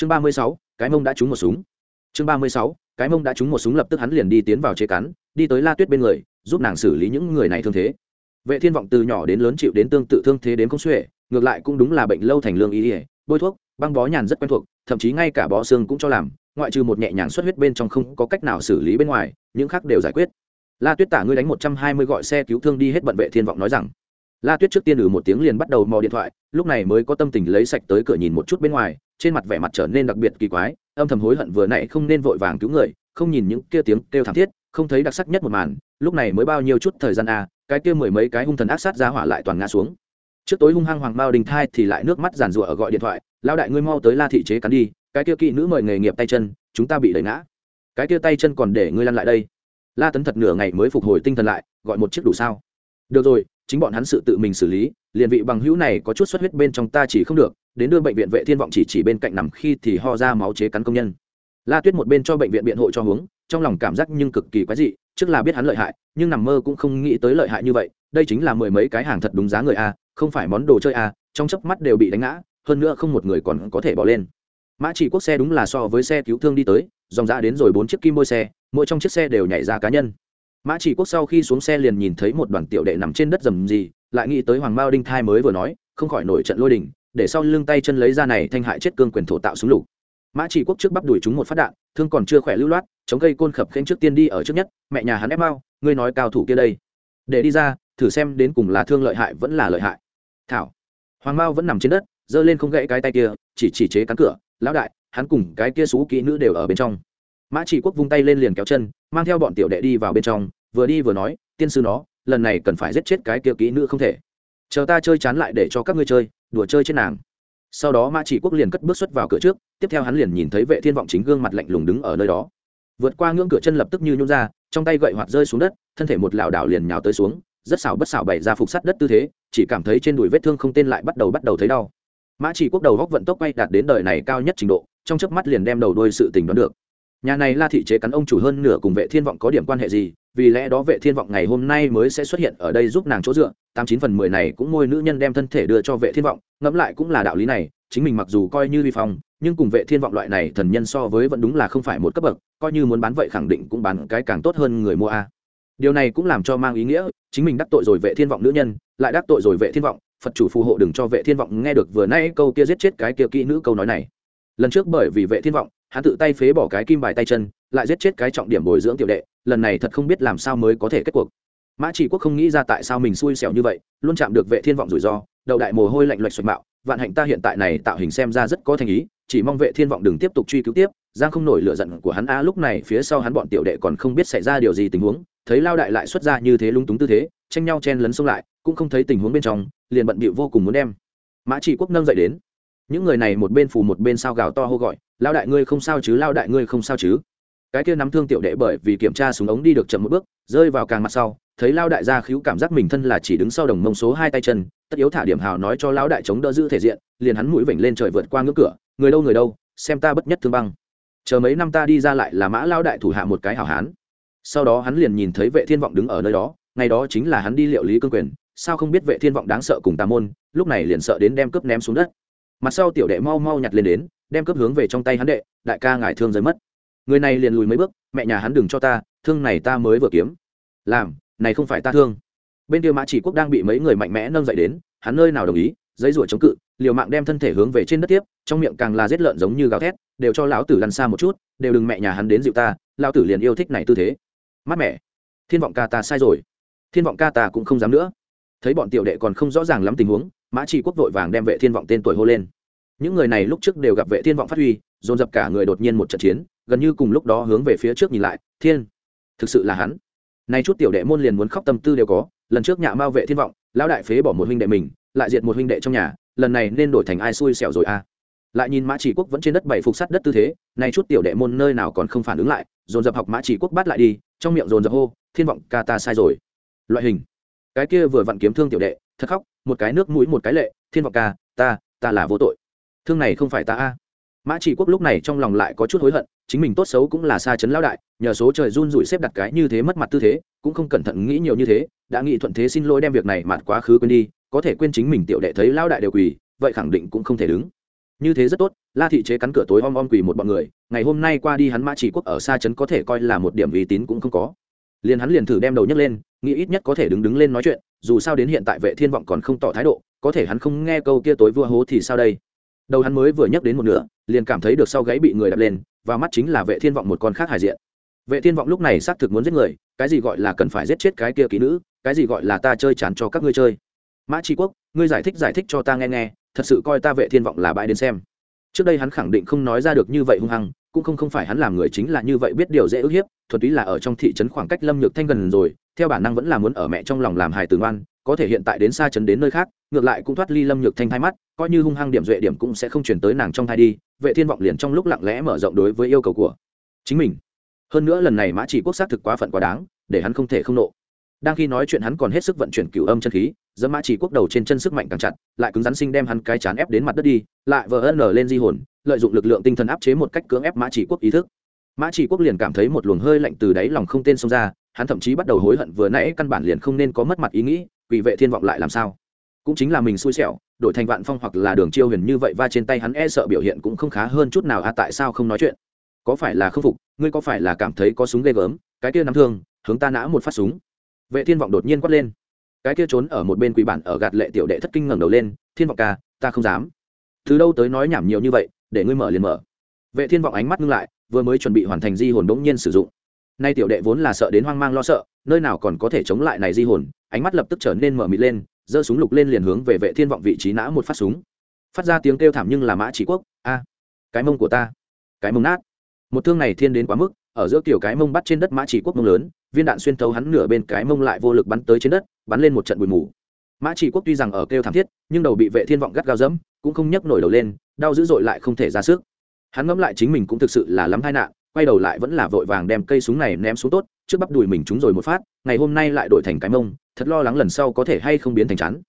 chương ba mươi sáu, cái mông đã trúng một súng. Chương ba mươi sáu, cái mông đã trúng một súng lập tức hắn liền đi tiến vào chế cắn, đi tới la tuyết bên người, giúp nàng xử lý những người này thương thế. Vệ thiên vọng từ nhỏ đến lớn chịu đến tương tự thương thế đến không xuể, ngược lại cũng đúng là bệnh lâu thành lương ý ỉa bôi thuốc, băng bó nhàn rất quen thuộc, thậm chí ngay cả bó xương cũng cho làm, ngoại trừ một nhẹ nhàng xuất huyết bên trong không có cách nào xử lý bên ngoài, những khác đều giải quyết. La tuyết tả ngươi đánh một trăm hai mươi gọi xe cứu thương đi hết bận vệ thiên vọng nói rằng. La tuyết trước tiên ử một tiếng liền bắt đầu mò điện thoại, lúc này mới có tâm tình lấy sạch tới cửa nhìn một chút bên ngoài trên mặt vẻ mặt trở nên đặc biệt kỳ quái, âm thầm hối hận vừa nãy không nên vội vàng cứu người, không nhìn những kia tiếng kêu thảm thiết, không thấy đặc sắc nhất một màn, lúc này mới bao nhiêu chút thời gian à cái kia mười mấy cái hung thần ác sát ra hỏa lại toàn ngã xuống. Trước tối hung hăng hoàng bao đình thai thì lại nước mắt giàn rụa ở gọi điện thoại lao đại ngươi mau tới la thị chế cắn đi, cái kia kỵ nữ mời nghề nghiệp tay chân, chúng ta bị đẩy ngã. Cái kia tay chân còn để ngươi lăn lại đây. La tấn thật nửa ngày mới phục hồi tinh thần lại, gọi một chiếc đủ sao? Được rồi, chính bọn hắn sự tự mình xử lý liền vị bằng hữu này có chút xuất huyết bên trong ta chỉ không được, đến đưa bệnh viện vệ thiên vọng chỉ chỉ bên cạnh nằm khi thì ho ra máu chế cắn công nhân. La tuyết một bên cho bệnh viện biện hộ cho hướng trong lòng cảm giác nhưng cực kỳ quái dị, trước là biết hắn lợi hại, nhưng nằm mơ cũng không nghĩ tới lợi hại như vậy, đây chính là mười mấy cái hàng thật đúng giá người a, không phải món đồ chơi a, trong chớp mắt đều bị đánh ngã, hơn nữa không một người còn có thể bỏ lên. Mã chỉ quốc xe đúng là so với xe cứu thương đi tới, dòng ra đến rồi bốn chiếc kim môi xe, mỗi trong chiếc xe đều nhảy ra cá nhân mã chỉ quốc sau khi xuống xe liền nhìn thấy một đoàn tiểu đệ nằm trên đất rầm gì, lại nghĩ tới hoàng mao đinh thai mới vừa nói, không khỏi nổi trận lôi đình, để sau lưng tay chân lấy ra này thanh hại chết cương quyền thổ tạo súng lục. Mã chỉ quốc trước bắp đuổi chúng một phát đạn, thương còn chưa khỏe lưu loát, chống cây côn khập khênh trước tiên đi ở trước nhất, mẹ nhà hắn ép mau, ngươi nói cao thủ kia đây. Để đi ra, thử xem đến cùng là thương lợi hại vẫn là lợi hại. Thảo. Hoàng mao vẫn nằm trên đất, giơ lên không gãy cái tay kia, chỉ chỉ chế cắn cửa, lão đại, hắn cùng cái kia xú kỹ nữ đều ở bên trong mã chỉ quốc vung tay lên liền kéo chân, mang theo bọn tiểu đệ đi vào bên trong, vừa đi vừa nói, tiên sư nó, lần này cần phải giết chết cái kia kỹ nữ không thể. Chờ ta chơi chán lại để cho các ngươi chơi, đùa chơi trên nàng. Sau đó mã chỉ quốc liền cất bước xuất vào cửa trước, tiếp theo hắn liền nhìn thấy vệ thiên vọng chính gương mặt lạnh lùng đứng ở nơi đó. Vượt qua ngưỡng cửa chân lập tức như nhún ra, trong tay gậy hoạt rơi xuống đất, thân thể một lảo đảo liền nhào tới xuống, rất xảo bất xảo bày ra phục sắt đất tư thế, chỉ cảm thấy trên đùi vết thương không tên lại bắt đầu bắt đầu thấy đau. Mã chỉ quốc đầu góc vận tốc quay đạt đến đời này cao nhất trình độ, trong chớp mắt liền đem đầu đuôi sự tình đoán được nhà này la thị chế cắn ông chủ hơn nửa cùng vệ thiên vọng có điểm quan hệ gì, vì lẽ đó vệ thiên vọng ngày hôm nay mới sẽ xuất hiện ở đây giúp nàng chỗ dựa. Tám chín phần mười này cũng ngôi nữ nhân đem thân thể đưa cho vệ thiên vọng, ngẫm lại cũng là đạo lý này, chính mình mặc dù coi như vi phong, nhưng cùng vệ thiên vọng loại này thần nhân so với vẫn đúng là không phải một cấp bậc, coi như muốn bán vậy khẳng định cũng bán cái càng tốt hơn người mua a. Điều này cũng làm cho mang ý nghĩa, chính mình đắc tội rồi vệ thiên vọng nữ nhân, lại đắc tội rồi vệ thiên vọng, phật chủ phù hộ đừng cho vệ thiên vọng nghe được vừa nay câu kia giết chết cái kia kỹ nữ câu nói này. Lần trước bởi vì vệ thiên vọng hắn tự tay phế bỏ cái kim bài tay chân, lại giết chết cái trọng điểm bồi dưỡng tiểu đệ, lần này thật không biết làm sao mới có thể kết cuộc. Mã chỉ quốc không nghĩ ra tại sao mình xui xẻo như vậy, luôn chạm được vệ thiên vọng rủi ro, đầu đại mồ hôi lạnh loạch xoạch mạo, vạn hạnh ta hiện tại này tạo hình xem ra rất có thành ý, chỉ mong vệ thiên vọng đừng tiếp tục truy cứu tiếp, giang không nổi lửa giận của hắn a, lúc này phía sau hắn bọn tiểu đệ còn không biết xảy ra điều gì tình huống, thấy lao đại lại xuất ra như thế lung túng tư thế, tranh nhau chen lấn xông lại, cũng không thấy tình huống bên trong, liền bận bịu vô cùng muốn đem. Mã chỉ quốc nâng dậy đến. Những người này một bên phù một bên sao gào to hô gọi lao đại ngươi không sao chứ? Lao đại ngươi không sao chứ? Cái kia nắm thương tiểu đệ bởi vì kiểm tra súng ống đi được chậm một bước, rơi vào càng mặt sau, thấy lao đại gia khíu cảm giác mình thân là chỉ đứng sau đồng mông số hai tay chân, tất yếu thả điểm hào nói cho lão đại chống đỡ giữ thể diện, liền hắn mũi vểnh lên trời vượt qua ngưỡng cửa, người đâu người đâu, xem ta bất nhất thương băng. Chờ mấy năm ta đi ra lại là mã lao đại thủ hạ một cái hảo hán. Sau đó hắn liền nhìn thấy vệ thiên vọng đứng ở nơi đó, ngày đó chính là hắn đi liệu lý cương quyền, sao không biết vệ thiên vọng đáng sợ cùng tà môn, lúc này liền sợ đến đem cướp ném xuống đất. Mặt sau tiểu đệ mau mau nhặt lên đến đem cướp hướng về trong tay hắn đệ, đại ca ngài thương rơi mất. Người này liền lùi mấy bước, mẹ nhà hắn đừng cho ta, thương này ta mới vừa kiếm. Làm, này không phải ta thương. Bên kia mã chỉ quốc đang bị mấy người mạnh mẽ nâng dậy đến, hắn nơi nào đồng ý, giấy rủa chống cự, liều mạng đem thân thể hướng về trên đất tiếp, trong miệng càng là giết lợn giống như gào thét, đều cho lão tử lăn xa một chút, đều đừng mẹ nhà hắn đến dịu ta, lão tử liền yêu thích này tư thế. Mát mẹ thiên vọng ca ta sai rồi. Thiên vọng ca ta cũng không dám nữa. Thấy bọn tiểu đệ còn không rõ ràng lắm tình huống, mã chỉ quốc vội vàng đem vệ thiên vọng tên tuổi hô lên những người này lúc trước đều gặp vệ thiên vọng phát huy, dồn dập cả người đột nhiên một trận chiến, gần như cùng lúc đó hướng về phía trước nhìn lại, thiên, thực sự là hắn. Nay chút tiểu đệ môn liền muốn khóc tâm tư đều có, lần trước nhạ mao vệ thiên vọng, lão đại phế bỏ một huynh đệ mình, lại diệt một huynh đệ trong nhà, lần này nên đổi thành ai xui xẻo rồi a à. lại nhìn mã chỉ quốc vẫn trên đất bảy phục sắt đất tư thế, nay chút tiểu đệ môn nơi nào còn không phản ứng lại, dồn dập học mã chỉ quốc bắt lại đi, trong miệng dồn dập hô, thiên vọng, ca ta sai rồi. Loại hình. Cái kia vừa vặn kiếm thương tiểu đệ, thật khóc, một cái nước mũi một cái lệ, thiên vọng ca, ta ta là vô tội thương này không phải ta a. Mã chỉ quốc lúc này trong lòng lại có chút hối hận, chính mình tốt xấu cũng là xa chấn lão đại, nhờ số trời run rủi xếp đặt cái như thế mất mặt tư thế, cũng không cẩn thận nghĩ nhiều như thế, đã nghĩ thuận thế xin lỗi đem việc này mặt quá khứ quên đi, có thể quên chính mình tiểu đệ thấy lão đại đều quỳ, vậy khẳng định cũng không thể đứng. Như thế rất tốt, la thị chế cắn cửa tối om om quỳ một bọn người, ngày hôm nay qua đi hắn mã chỉ quốc ở xa trấn có thể coi là một điểm uy tín cũng không có. Liền hắn liền thử đem đầu nhấc lên, nghĩ ít nhất có thể đứng đứng lên nói chuyện, dù sao đến hiện tại vệ thiên vọng còn không tỏ thái độ, có thể hắn không nghe câu kia tối vua hố thì sao đây? Đầu hắn mới vừa nhắc đến một nửa, liền cảm thấy được sau gáy bị người đập lên, và mắt chính là vệ thiên vọng một con khác hài diện. Vệ thiên vọng lúc này xác thực muốn giết người, cái gì gọi là cần phải giết chết cái kia kỹ nữ, cái gì gọi là ta chơi chán cho các ngươi chơi. Mã tri quốc, ngươi giải thích giải thích cho ta nghe nghe, thật sự coi ta vệ thiên vọng là bãi đến xem. Trước đây hắn khẳng định không nói ra được như vậy hung hăng, cũng không không phải hắn làm người chính là như vậy biết điều dễ ức hiếp thuật túy là ở trong thị trấn khoảng cách lâm nhược thanh gần rồi, theo bản năng vẫn là muốn ở mẹ trong lòng làm hài tử ngoan có thể hiện tại đến xa trấn đến nơi khác, ngược lại cũng thoát ly lâm nhược thanh thai mắt, coi như hung hăng điểm duệ điểm cũng sẽ không chuyển tới nàng trong thai đi, vệ thiên vọng liền trong lúc lặng lẽ mở rộng đối với yêu cầu của chính mình. Hơn nữa lần này mã chỉ quốc xác thực quá phận quá đáng, để hắn không thể không nộ. Đang khi nói chuyện hắn còn hết sức vận chuyển cửu âm chân khí dẫm mã chỉ quốc đầu trên chân sức mạnh càng chặt, lại cứng rắn sinh đem hắn cái chán ép đến mặt đất đi, lại vờ ân lên di hồn, lợi dụng lực lượng tinh thần áp chế một cách cưỡng ép mã chỉ quốc ý thức. Mã chỉ quốc liền cảm thấy một luồng hơi lạnh từ đáy lòng không tên xông ra, hắn thậm chí bắt đầu hối hận vừa nãy căn bản liền không nên có mất mặt ý nghĩ quỷ vệ thiên vọng lại làm sao? Cũng chính là mình xui xẻo, đổi thành vạn phong hoặc là đường chiêu huyền như vậy va trên tay hắn e sợ biểu hiện cũng không khá hơn chút nào à tại sao không nói chuyện? Có phải là không phục? Ngươi có phải là cảm thấy có súng ghê gớm? Cái kia nắm thương, hướng ta nã một phát súng. Vệ thiên vọng đột nhiên quát lên. Cái kia trốn ở một bên quỷ bản ở gạt lệ tiểu đệ thất kinh ngẩng đầu lên, thiên vọng ca, ta không dám. Từ đâu tới nói nhảm nhiều như vậy, để ngươi mở liền mở. Vệ thiên vọng ánh mắt ngưng lại, vừa mới chuẩn bị hoàn thành di hồn bỗng nhiên sử dụng. Nay tiểu đệ vốn là sợ đến hoang mang lo sợ, nơi nào còn có thể chống lại này di hồn ánh mắt lập tức trở nên mở mịt lên, giơ súng lục lên liền hướng về vệ thiên vọng vị trí nã một phát súng. Phát ra tiếng kêu thảm nhưng là mã chỉ quốc, a, cái mông của ta, cái mông nát. Một thương này thiên đến quá mức, ở giữa kiểu cái mông bắt trên đất mã chỉ quốc mông lớn, viên đạn xuyên thấu hắn nửa bên cái mông lại vô lực bắn tới trên đất, bắn lên một trận bụi mù. Mã chỉ quốc tuy rằng ở kêu thảm thiết, nhưng đầu bị vệ thiên vọng gắt gao dẫm, cũng không nhấc nổi đầu lên, đau dữ dội lại không thể ra sức. Hắn ngẫm lại chính mình cũng thực sự là lắm tai nạn, quay đầu lại vẫn là vội vàng đem cây súng này ném xuống tốt trước bắp đùi mình trúng rồi một phát, ngày hôm nay lại đổi thành cái mông, thật lo lắng lần sau có thể hay không biến thành chắn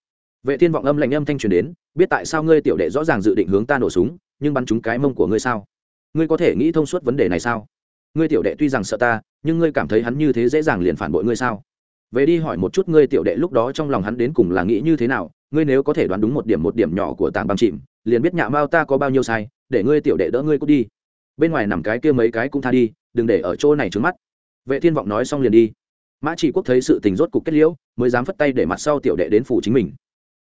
vệ thiên vọng âm lạnh âm thanh truyền đến, biết tại sao ngươi tiểu đệ rõ ràng dự định hướng ta nổ súng, nhưng bắn trúng cái mông của ngươi sao? Ngươi có thể nghĩ thông suốt vấn đề này sao? Ngươi tiểu đệ tuy rằng sợ ta, nhưng ngươi cảm thấy hắn như thế dễ dàng liền phản bội ngươi sao? Về đi hỏi một chút ngươi tiểu đệ lúc đó trong lòng hắn đến cùng là nghĩ như thế nào, ngươi nếu có thể đoán đúng một điểm một điểm nhỏ của tàng băng chìm, liền biết nhạ mao ta có bao nhiêu sai, để ngươi tiểu đệ đỡ ngươi cút đi. Bên ngoài nằm cái kia mấy cái cũng tha đi, đừng để ở chỗ này trướng mắt vệ thiên vọng nói xong liền đi. Mã chỉ quốc thấy sự tình rốt cục kết liễu, mới dám phất tay để mặt sau tiểu đệ đến phủ chính mình.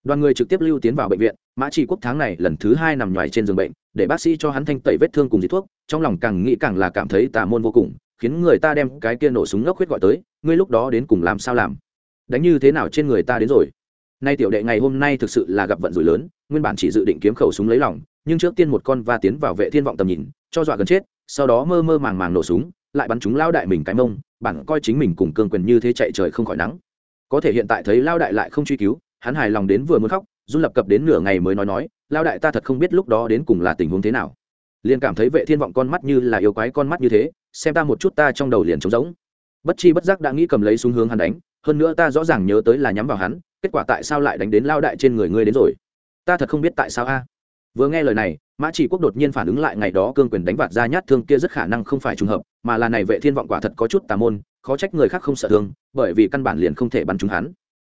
Đoàn người trực tiếp lưu tiến vào bệnh viện, mã chỉ quốc tháng này lần thứ hai nằm ngoài trên giường bệnh, để bác sĩ cho hắn thanh tẩy vết thương cùng dịch thuốc, trong lòng càng nghĩ càng là cảm thấy tà môn vô cùng, khiến người ta đem cái kia nổ súng ngốc huyết gọi tới, ngươi lúc đó đến cùng làm sao làm? Đánh như thế nào trên người ta đến rồi? Nay tiểu đệ ngày hôm nay thực sự là gặp vận rủi lớn, nguyên bản chỉ dự định kiếm khẩu súng lấy lòng, nhưng trước tiên một con va tiến vào vệ thiên vọng tầm nhìn, cho dọa gần chết, sau đó mơ mơ màng màng nổ súng lại bắn chúng lao đại mình cái mông, bản coi chính mình cùng cương quyền như thế chạy trời không khỏi nắng. Có thể hiện tại thấy lao đại lại không truy cứu, hắn hài lòng đến vừa muốn khóc, run lập cập đến nửa ngày mới nói nói, lao đại ta thật không biết lúc đó đến cùng là tình huống thế nào. Liền cảm thấy vệ thiên vọng con mắt như là yêu quái con mắt như thế, xem ta một chút ta trong đầu liền trống rỗng. Bất chi bất giác đã nghĩ cầm lấy xuống hướng hắn đánh, hơn nữa ta rõ ràng nhớ tới là nhắm vào hắn, kết quả tại sao lại đánh đến lao đại trên người ngươi đến rồi? Ta thật không biết tại sao a. Vừa nghe lời này mã chỉ quốc đột nhiên phản ứng lại, ngày đó cương quyền đánh vạt ra nhát thương kia rất khả năng không phải trùng hợp, mà là này vệ thiên vọng quả thật có chút tà môn, khó trách người khác không sợ thương, bởi vì căn bản liền không thể bắn trúng hắn.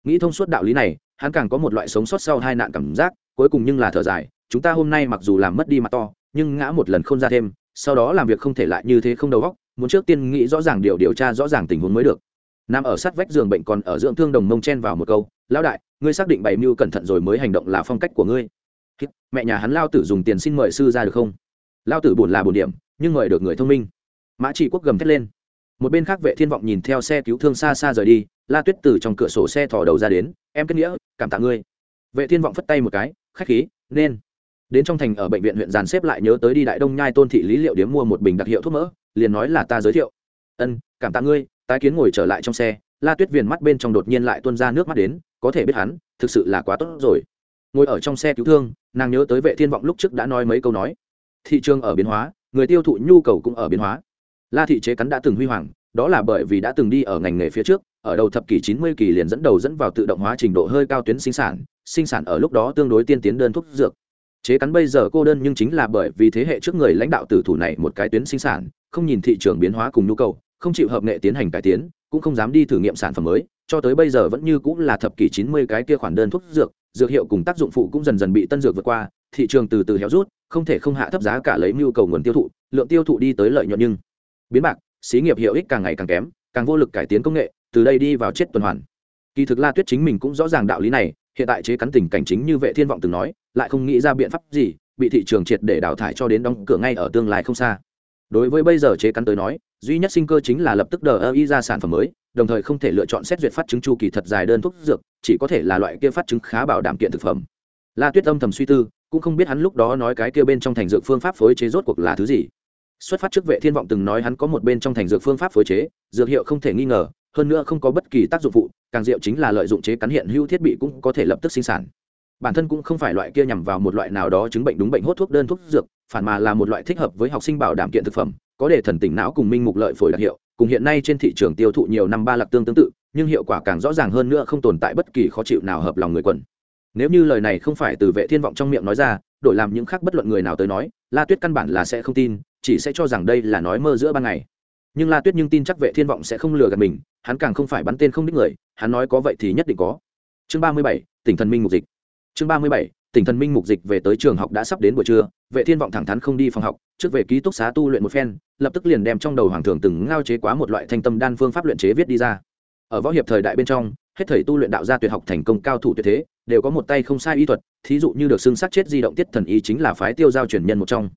Nghĩ thông suốt đạo lý này, hắn càng có một loại sống sót sau hai nạn cảm giác, cuối cùng nhưng là thở dài, chúng ta hôm nay mặc dù làm mất đi mặt to, nhưng ngã một lần không ra thêm, sau đó làm việc không thể lại như thế không đầu óc, muốn trước tiên nghĩ rõ ràng điều điều tra rõ ràng tình huống mới được. Nằm ở sát vách giường bệnh còn ở dưỡng thương đồng mông chen vào một câu, lão đại, ngươi xác định bày mưu cẩn thận rồi mới hành động là phong cách của ngươi mẹ nhà hắn lao tử dùng tiền xin mời sư ra được không? Lao tử buồn là buồn điểm, nhưng mời được người thông minh. Mã trị quốc gầm thét lên. Một bên khác vệ thiên vọng nhìn theo xe cứu thương xa xa rời đi, la tuyết từ trong cửa sổ xe thò đầu ra đến, em kết nghĩa, cảm tạ ngươi. Vệ thiên vọng phất tay một cái, khách khí, nên. Đến trong thành ở bệnh viện huyện dàn xếp lại nhớ tới đi đại đông nhai tôn thị lý liệu điếm mua một bình đặc hiệu thuốc mỡ, liền nói là ta giới thiệu. Ân, cảm tạ ngươi, tái kiến ngồi trở lại trong xe. La tuyết viền mắt bên trong đột nhiên lại tuôn ra nước mắt đến, có thể biết hắn, thực sự là quá tốt rồi. Ngồi ở trong xe cứu thương nàng nhớ tới vệ thiên vọng lúc trước đã nói mấy câu nói. Thị trường ở biến hóa, người tiêu thụ nhu cầu cũng ở biến hóa. La thị chế cắn đã từng huy hoàng, đó là bởi vì đã từng đi ở ngành nghề phía trước, ở đầu thập kỷ 90 kỳ liền dẫn đầu dẫn vào tự động hóa trình độ hơi cao tuyến sinh sản sinh sản ở lúc đó tương đối tiên tiến đơn thuốc dược. Chế cắn bây giờ cô đơn nhưng chính là bởi vì thế hệ trước người lãnh đạo tử thủ này một cái tuyến sinh sản, không nhìn thị trường biến hóa cùng nhu cầu, không chịu hợp nghệ tiến hành cải tiến, cũng không dám đi thử nghiệm sản phẩm mới, cho tới bây giờ vẫn như cũng là thập kỷ 90 cái kia khoản đơn thuốc dược dược hiệu cùng tác dụng phụ cũng dần dần bị tân dược vượt qua, thị trường từ từ héo rút, không thể không hạ thấp giá cả lấy nhu cầu nguồn tiêu thụ, lượng tiêu thụ đi tới lợi nhuận nhưng biến bạc, xí nghiệp hiệu ích càng ngày càng kém, càng vô lực cải tiến công nghệ, từ đây đi vào chết tuần hoàn. Kỳ thực la tuyết chính mình cũng rõ ràng đạo lý này, hiện tại chế cắn tình cảnh chính như vệ thiên vọng từng nói, lại không nghĩ ra biện pháp gì, bị thị trường triệt để đào thải cho đến đóng cửa ngay ở tương lai không xa đối với bây giờ chế cắn tới nói, duy nhất sinh cơ chính là lập tức đờ ơ y ra sản phẩm mới, đồng thời không thể lựa chọn xét duyệt phát chứng chu kỳ thật dài đơn thuốc dược, chỉ có thể là loại kia phát chứng khá bảo đảm kiện thực phẩm. La tuyết âm thầm suy tư, cũng không biết hắn lúc đó nói cái kia bên trong thành dược phương pháp phối chế rốt cuộc là thứ gì. Xuất phát trước vệ thiên vọng từng nói hắn có một bên trong thành dược phương pháp phối chế, dược hiệu không thể nghi ngờ, hơn nữa không có bất kỳ tác dụng phụ, càng diệu chính là lợi dụng chế cắn hiện hữu thiết bị cũng có thể lập tức sinh sản. Bản thân cũng không phải loại kia nhằm vào một loại nào đó chứng bệnh đúng bệnh hốt thuốc đơn thuốc dược phản mà là một loại thích hợp với học sinh bảo đảm kiện thực phẩm có để thần tỉnh não cùng minh mục lợi phổi đặc hiệu cùng hiện nay trên thị trường tiêu thụ nhiều năm ba lạc tương tương tự nhưng hiệu quả càng rõ ràng hơn nữa không tồn tại bất kỳ khó chịu nào hợp lòng người quần. Nếu như lời này không phải từ vệ thiên vọng trong miệng nói ra đổi làm những khác bất luận người nào tới nói la tuyết căn bản là sẽ không tin chỉ sẽ cho rằng đây là nói mơ giữa ban ngày. Nhưng la tuyết nhưng tin chắc vệ thiên vọng sẽ không lừa gạt mình hắn càng không phải bắn tên không đích người hắn nói có vậy thì nhất định có. Chương 37, tỉnh thần minh mục dịch. Chương 37, tỉnh thần minh mục dịch về tới trường học đã sắp đến buổi trưa, vệ thiên vọng thẳng thắn không đi phòng học, trước về ký túc xá tu luyện một phen, lập tức liền đem trong đầu hoàng thường từng ngao chế quá một loại thanh tâm đan phương pháp luyện chế viết đi ra. Ở võ hiệp thời đại bên trong, hết thầy tu luyện đạo gia tuyệt học thành công cao thủ tuyệt thế, đều có một tay không sai y thuật, thí dụ như được xưng sát chết di động tiết thần y chính là phái tiêu giao truyền nhân một trong.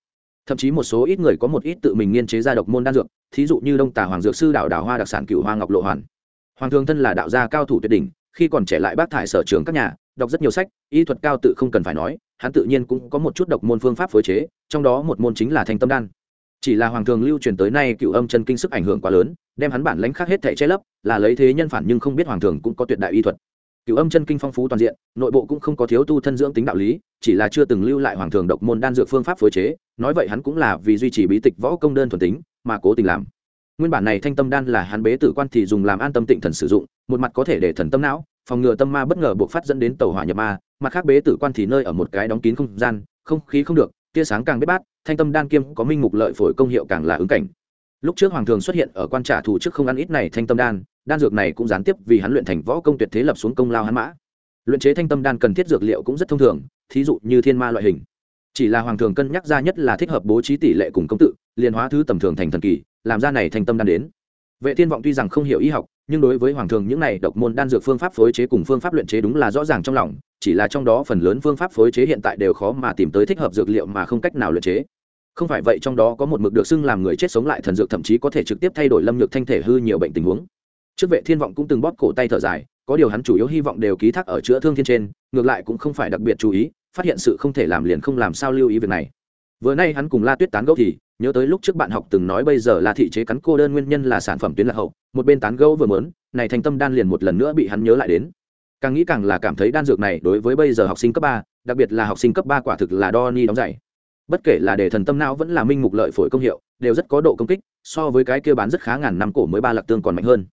Thậm chí một số ít người có một ít tự mình nghiên chế ra độc môn đan dược, thí dụ như đông tả hoàng dược sư đạo đào hoa đặc sản cựu hoa ngọc lộ hoàn. Hoàng thường thân là đạo gia cao thủ tuyệt đỉnh, khi còn trẻ lại bác thải sở trường các nhà đọc rất nhiều sách, y thuật cao tự không cần phải nói, hắn tự nhiên cũng có một chút độc môn phương pháp phối chế, trong đó một môn chính là thanh tâm đan. Chỉ là hoàng thường lưu truyền tới nay cựu âm chân kinh sức ảnh hưởng quá lớn, đem hắn bản lãnh khác hết thể che lấp, là lấy thế nhân phản nhưng không biết hoàng thường cũng có tuyệt đại y thuật. Cựu âm chân kinh phong phú toàn diện, nội bộ cũng không có thiếu tu thân dưỡng tính đạo lý, chỉ là chưa từng lưu lại hoàng thường độc môn đan dược phương pháp phối chế, nói vậy hắn cũng là vì duy trì bí tịch võ công đơn thuần tính, mà cố tình làm. Nguyên bản này thanh tâm đan là hắn bế tử quan thì dùng làm an tâm tịnh thần sử dụng, một mặt có thể để thần tâm não phòng ngừa tâm ma bất ngờ buộc phát dẫn đến tàu hỏa nhập ma, mặt khác bế tử quan thì nơi ở một cái đóng kín không gian, không khí không được, tia sáng càng bếp bát, thanh tâm đan kiêm có minh mục lợi phổi công hiệu càng là ứng cảnh. Lúc trước hoàng thường xuất hiện ở quan trả thù trước không ăn ít này thanh tâm đan đan dược này cũng gián tiếp vì hắn luyện thành võ công tuyệt thế lập xuống công lao hắn mã. Luyện chế thanh tâm đan cần thiết dược liệu cũng rất thông thường, thí dụ như thiên ma loại hình. Chỉ là hoàng thường cân nhắc ra nhất là thích hợp bố trí tỷ lệ cùng công tự, liền hóa thứ tầm thường thành thần kỳ, làm ra này thanh tâm đan đến vệ thiên vọng tuy rằng không hiểu y học, nhưng đối với hoàng thường những này độc môn đan dược phương pháp phối chế cùng phương pháp luyện chế đúng là rõ ràng trong lòng, chỉ là trong đó phần lớn phương pháp phối chế hiện tại đều khó mà tìm tới thích hợp dược liệu mà không cách nào luyện chế. Không phải vậy trong đó có một mực được xưng làm người chết sống lại thần dược thậm chí có thể trực tiếp thay đổi lâm nhược thanh thể hư nhiều bệnh tình huống. Trước vệ thiên vọng cũng từng bóp cổ tay thở dài, có điều hắn chủ yếu hy vọng đều ký thác ở chữa thương thiên trên, ngược lại cũng không phải đặc biệt chú ý, phát hiện sự không thể làm liền không làm sao lưu ý việc này. Vừa nay hắn cùng la tuyết tán gẫu thì nhớ tới lúc trước bạn học từng nói bây giờ là thị chế cắn cô đơn nguyên nhân là sản phẩm tuyến lạc hậu, một bên tán gẫu vừa mớn này thành tâm đan liền một lần nữa bị hắn nhớ lại đến. Càng nghĩ càng là cảm thấy đan dược này đối với bây giờ học sinh cấp ba, đặc biệt là học sinh cấp ba quả thực là đo ni đóng dạy bất kể là để thần tâm não vẫn là minh mục lợi phổi công hiệu, đều rất có độ công kích, so với cái kia bán rất khá ngàn năm cổ mới ba lạc tương còn mạnh hơn.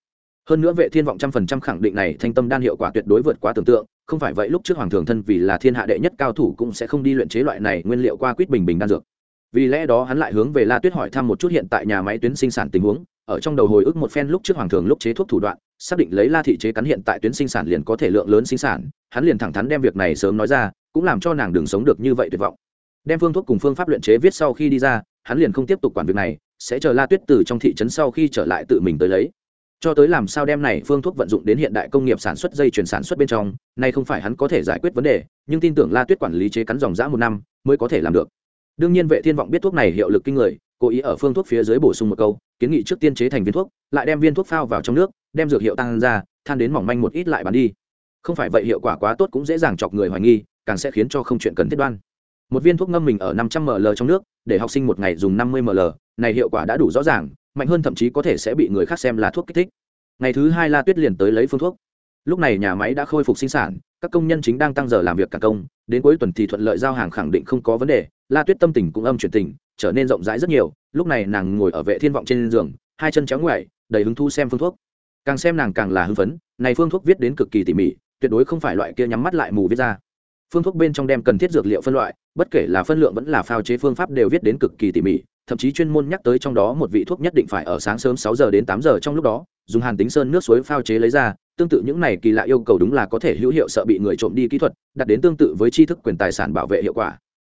Hơn nữa vệ thiên vọng trăm phần trăm khẳng định này thanh tâm đan hiệu quả tuyệt đối vượt quá tưởng tượng, không phải vậy lúc trước hoàng thường thân vì là thiên hạ đệ nhất cao thủ cũng sẽ không đi luyện chế loại này nguyên liệu qua quýt bình bình đan dược vì lẽ đó hắn lại hướng về la tuyết hỏi thăm một chút hiện tại nhà máy tuyến sinh sản tình huống, ở trong đầu hồi ức một phen lúc trước hoàng thường lúc chế thuốc thủ đoạn, xác định lấy la thị chế cắn hiện tại tuyến sinh sản liền có thể lượng lớn sinh sản, hắn liền thẳng thắn đem việc này sớm nói ra, cũng làm cho nàng đừng sống được như vậy tuyệt vọng. Đem phương thuốc cùng phương pháp luyện chế viết sau khi đi ra, hắn liền không tiếp tục quản việc này, sẽ chờ la tuyết từ trong thị trấn sau khi trở lại tự mình tới lấy. Cho tới làm sao đem này phương thuốc vận dụng đến hiện đại công nghiệp sản xuất dây chuyển sản xuất bên trong, nay không phải hắn có thể giải quyết vấn đề, nhưng tin tưởng la tuyết quản lý chế cắn dòng dã một năm, mới có thể làm được đương nhiên vệ thiên vọng biết thuốc này hiệu lực kinh người, cố ý ở phương thuốc phía dưới bổ sung một câu, kiến nghị trước tiên chế thành viên thuốc, lại đem viên thuốc phao vào trong nước, đem dược hiệu tăng ra, than đến mỏng manh một ít lại bán đi. Không phải vậy hiệu quả quá tốt cũng dễ dàng chọc người hoài nghi, càng sẽ khiến cho không chuyện cần thiết đoan. Một viên thuốc ngâm mình ở 500 ml trong nước, để học sinh một ngày dùng 50 ml, này hiệu quả đã đủ rõ ràng, mạnh hơn thậm chí có thể sẽ bị người khác xem là thuốc kích thích. Ngày thứ hai la tuyết liền tới lấy phương thuốc. Lúc này nhà máy đã khôi phục sinh sản, các công nhân chính đang tăng giờ làm việc cả công, đến cuối tuần thì thuận lợi giao hàng khẳng định không có vấn đề la tuyết tâm tình cũng âm chuyển tình, trở nên rộng rãi rất nhiều, lúc này nàng ngồi ở vệ thiên vọng trên giường, hai chân chéo ngoại đầy hứng thu xem phương thuốc. Càng xem nàng càng là hưng phấn, này phương thuốc viết đến cực kỳ tỉ mỉ, tuyệt đối không phải loại kia nhắm mắt lại mù viết ra. Phương thuốc bên trong đem cần thiết dược liệu phân loại, bất kể là phân lượng vẫn là phao chế phương pháp đều viết đến cực kỳ tỉ mỉ, thậm chí chuyên môn nhắc tới trong đó một vị thuốc nhất định phải ở sáng sớm sáu giờ đến tám giờ trong lúc đó, dùng hàn tính sơn nước suối phao chế lấy ra, tương tự những này kỳ lạ yêu cầu đúng là có thể hữu hiệu sợ bị người trộm đi kỹ thuật, đặt đến tương tự với tri thức quyền tài sản bảo vệ hiệu quả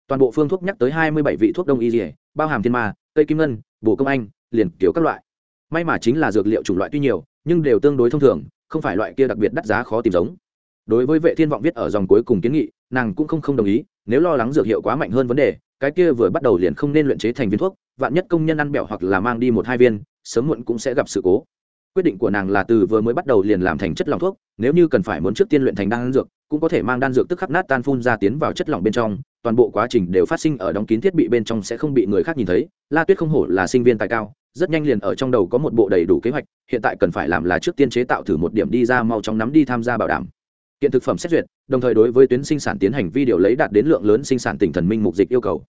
toàn bộ phương thuốc nhắc tới hai mươi bảy vị thuốc đông y dỉa bao hàm thiên ma, cây kim ngân, bồ công anh, liền kiểu các loại. May mà chính là dược liệu chủng loại tuy nhiều, nhưng đều tương đối thông thường, không phải loại kia đặc biệt đắt giá khó tìm giống. Đối với vệ thiên vọng viết ở dòng cuối cùng kiến nghị, nàng cũng không không đồng ý, nếu lo lắng dược hiệu quá mạnh hơn vấn đề, cái kia vừa bắt đầu liền không nên luyện chế thành viên thuốc, vạn nhất công nhân ăn bẹo hoặc là mang đi một hai viên, sớm muộn cũng sẽ gặp sự cố. Quyết định của nàng là từ vừa mới bắt đầu liền làm thành chất lỏng thuốc, nếu như cần phải muốn trước tiên luyện thành đan dược, cũng có thể mang đan dược tức khắc nát tan phun ra tiến vào chất lỏng bên trong toàn bộ quá trình đều phát sinh ở đóng kín thiết bị bên trong sẽ không bị người khác nhìn thấy. La tuyết không hổ là sinh viên tài cao, rất nhanh liền ở trong đầu có một bộ đầy đủ kế hoạch, hiện tại cần phải làm là trước tiên chế tạo thử một điểm đi ra mau chóng nắm đi tham gia bảo đảm. Kiện thực phẩm xét duyệt, đồng thời đối với tuyến sinh sản tiến hành vi điều lấy đạt đến lượng lớn sinh sản tỉnh thần minh mục dịch yêu cầu.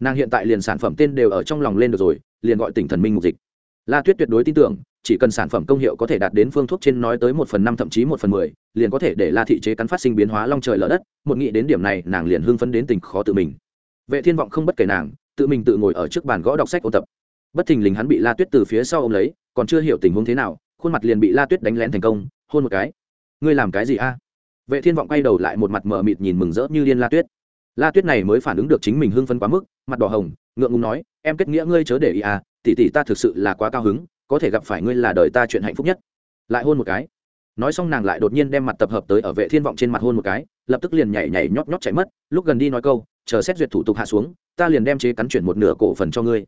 Nàng hiện tại liền sản phẩm tên đều ở trong lòng lên được rồi, liền gọi tỉnh thần minh mục dịch. La tuyết tuyệt đối tin tưởng chỉ cần sản phẩm công hiệu có thể đạt đến phương thuốc trên nói tới một phần năm thậm chí một phần mười, liền có thể để la thị chế cắn phát sinh biến hóa long trời lở đất, một nghĩ đến điểm này, nàng liền hưng phấn đến tình khó tự mình. Vệ thiên vọng không bất kể nàng, tự mình tự ngồi ở trước bàn gõ đọc sách ôn tập. Bất thình lình hắn bị la tuyết từ phía sau ô m lấy, còn chưa hiểu tình huống thế nào, khuôn mặt liền bị la tuyết đánh lén thành công, hôn một cái. Ngươi làm cái gì a? Vệ thiên vọng quay đầu lại một mặt mờ mịt nhìn mừng rỡ như điên la tuyết. La tuyết này mới phản ứng được chính mình hưng phấn quá mức, mặt đỏ hồng, ngượng ngùng nói, em kết nghĩa ngươi chớ để ý à tỷ tỷ ta thực sự là quá cao hứng có thể gặp phải ngươi là đời ta chuyện hạnh phúc nhất. Lại hôn một cái. Nói xong nàng lại đột nhiên đem mặt tập hợp tới ở vệ thiên vọng trên mặt hôn một cái, lập tức liền nhảy nhảy nhót nhót chạy mất, lúc gần đi nói câu, chờ xét duyệt thủ tục hạ xuống, ta liền đem chế cắn chuyển một nửa cổ phần cho ngươi.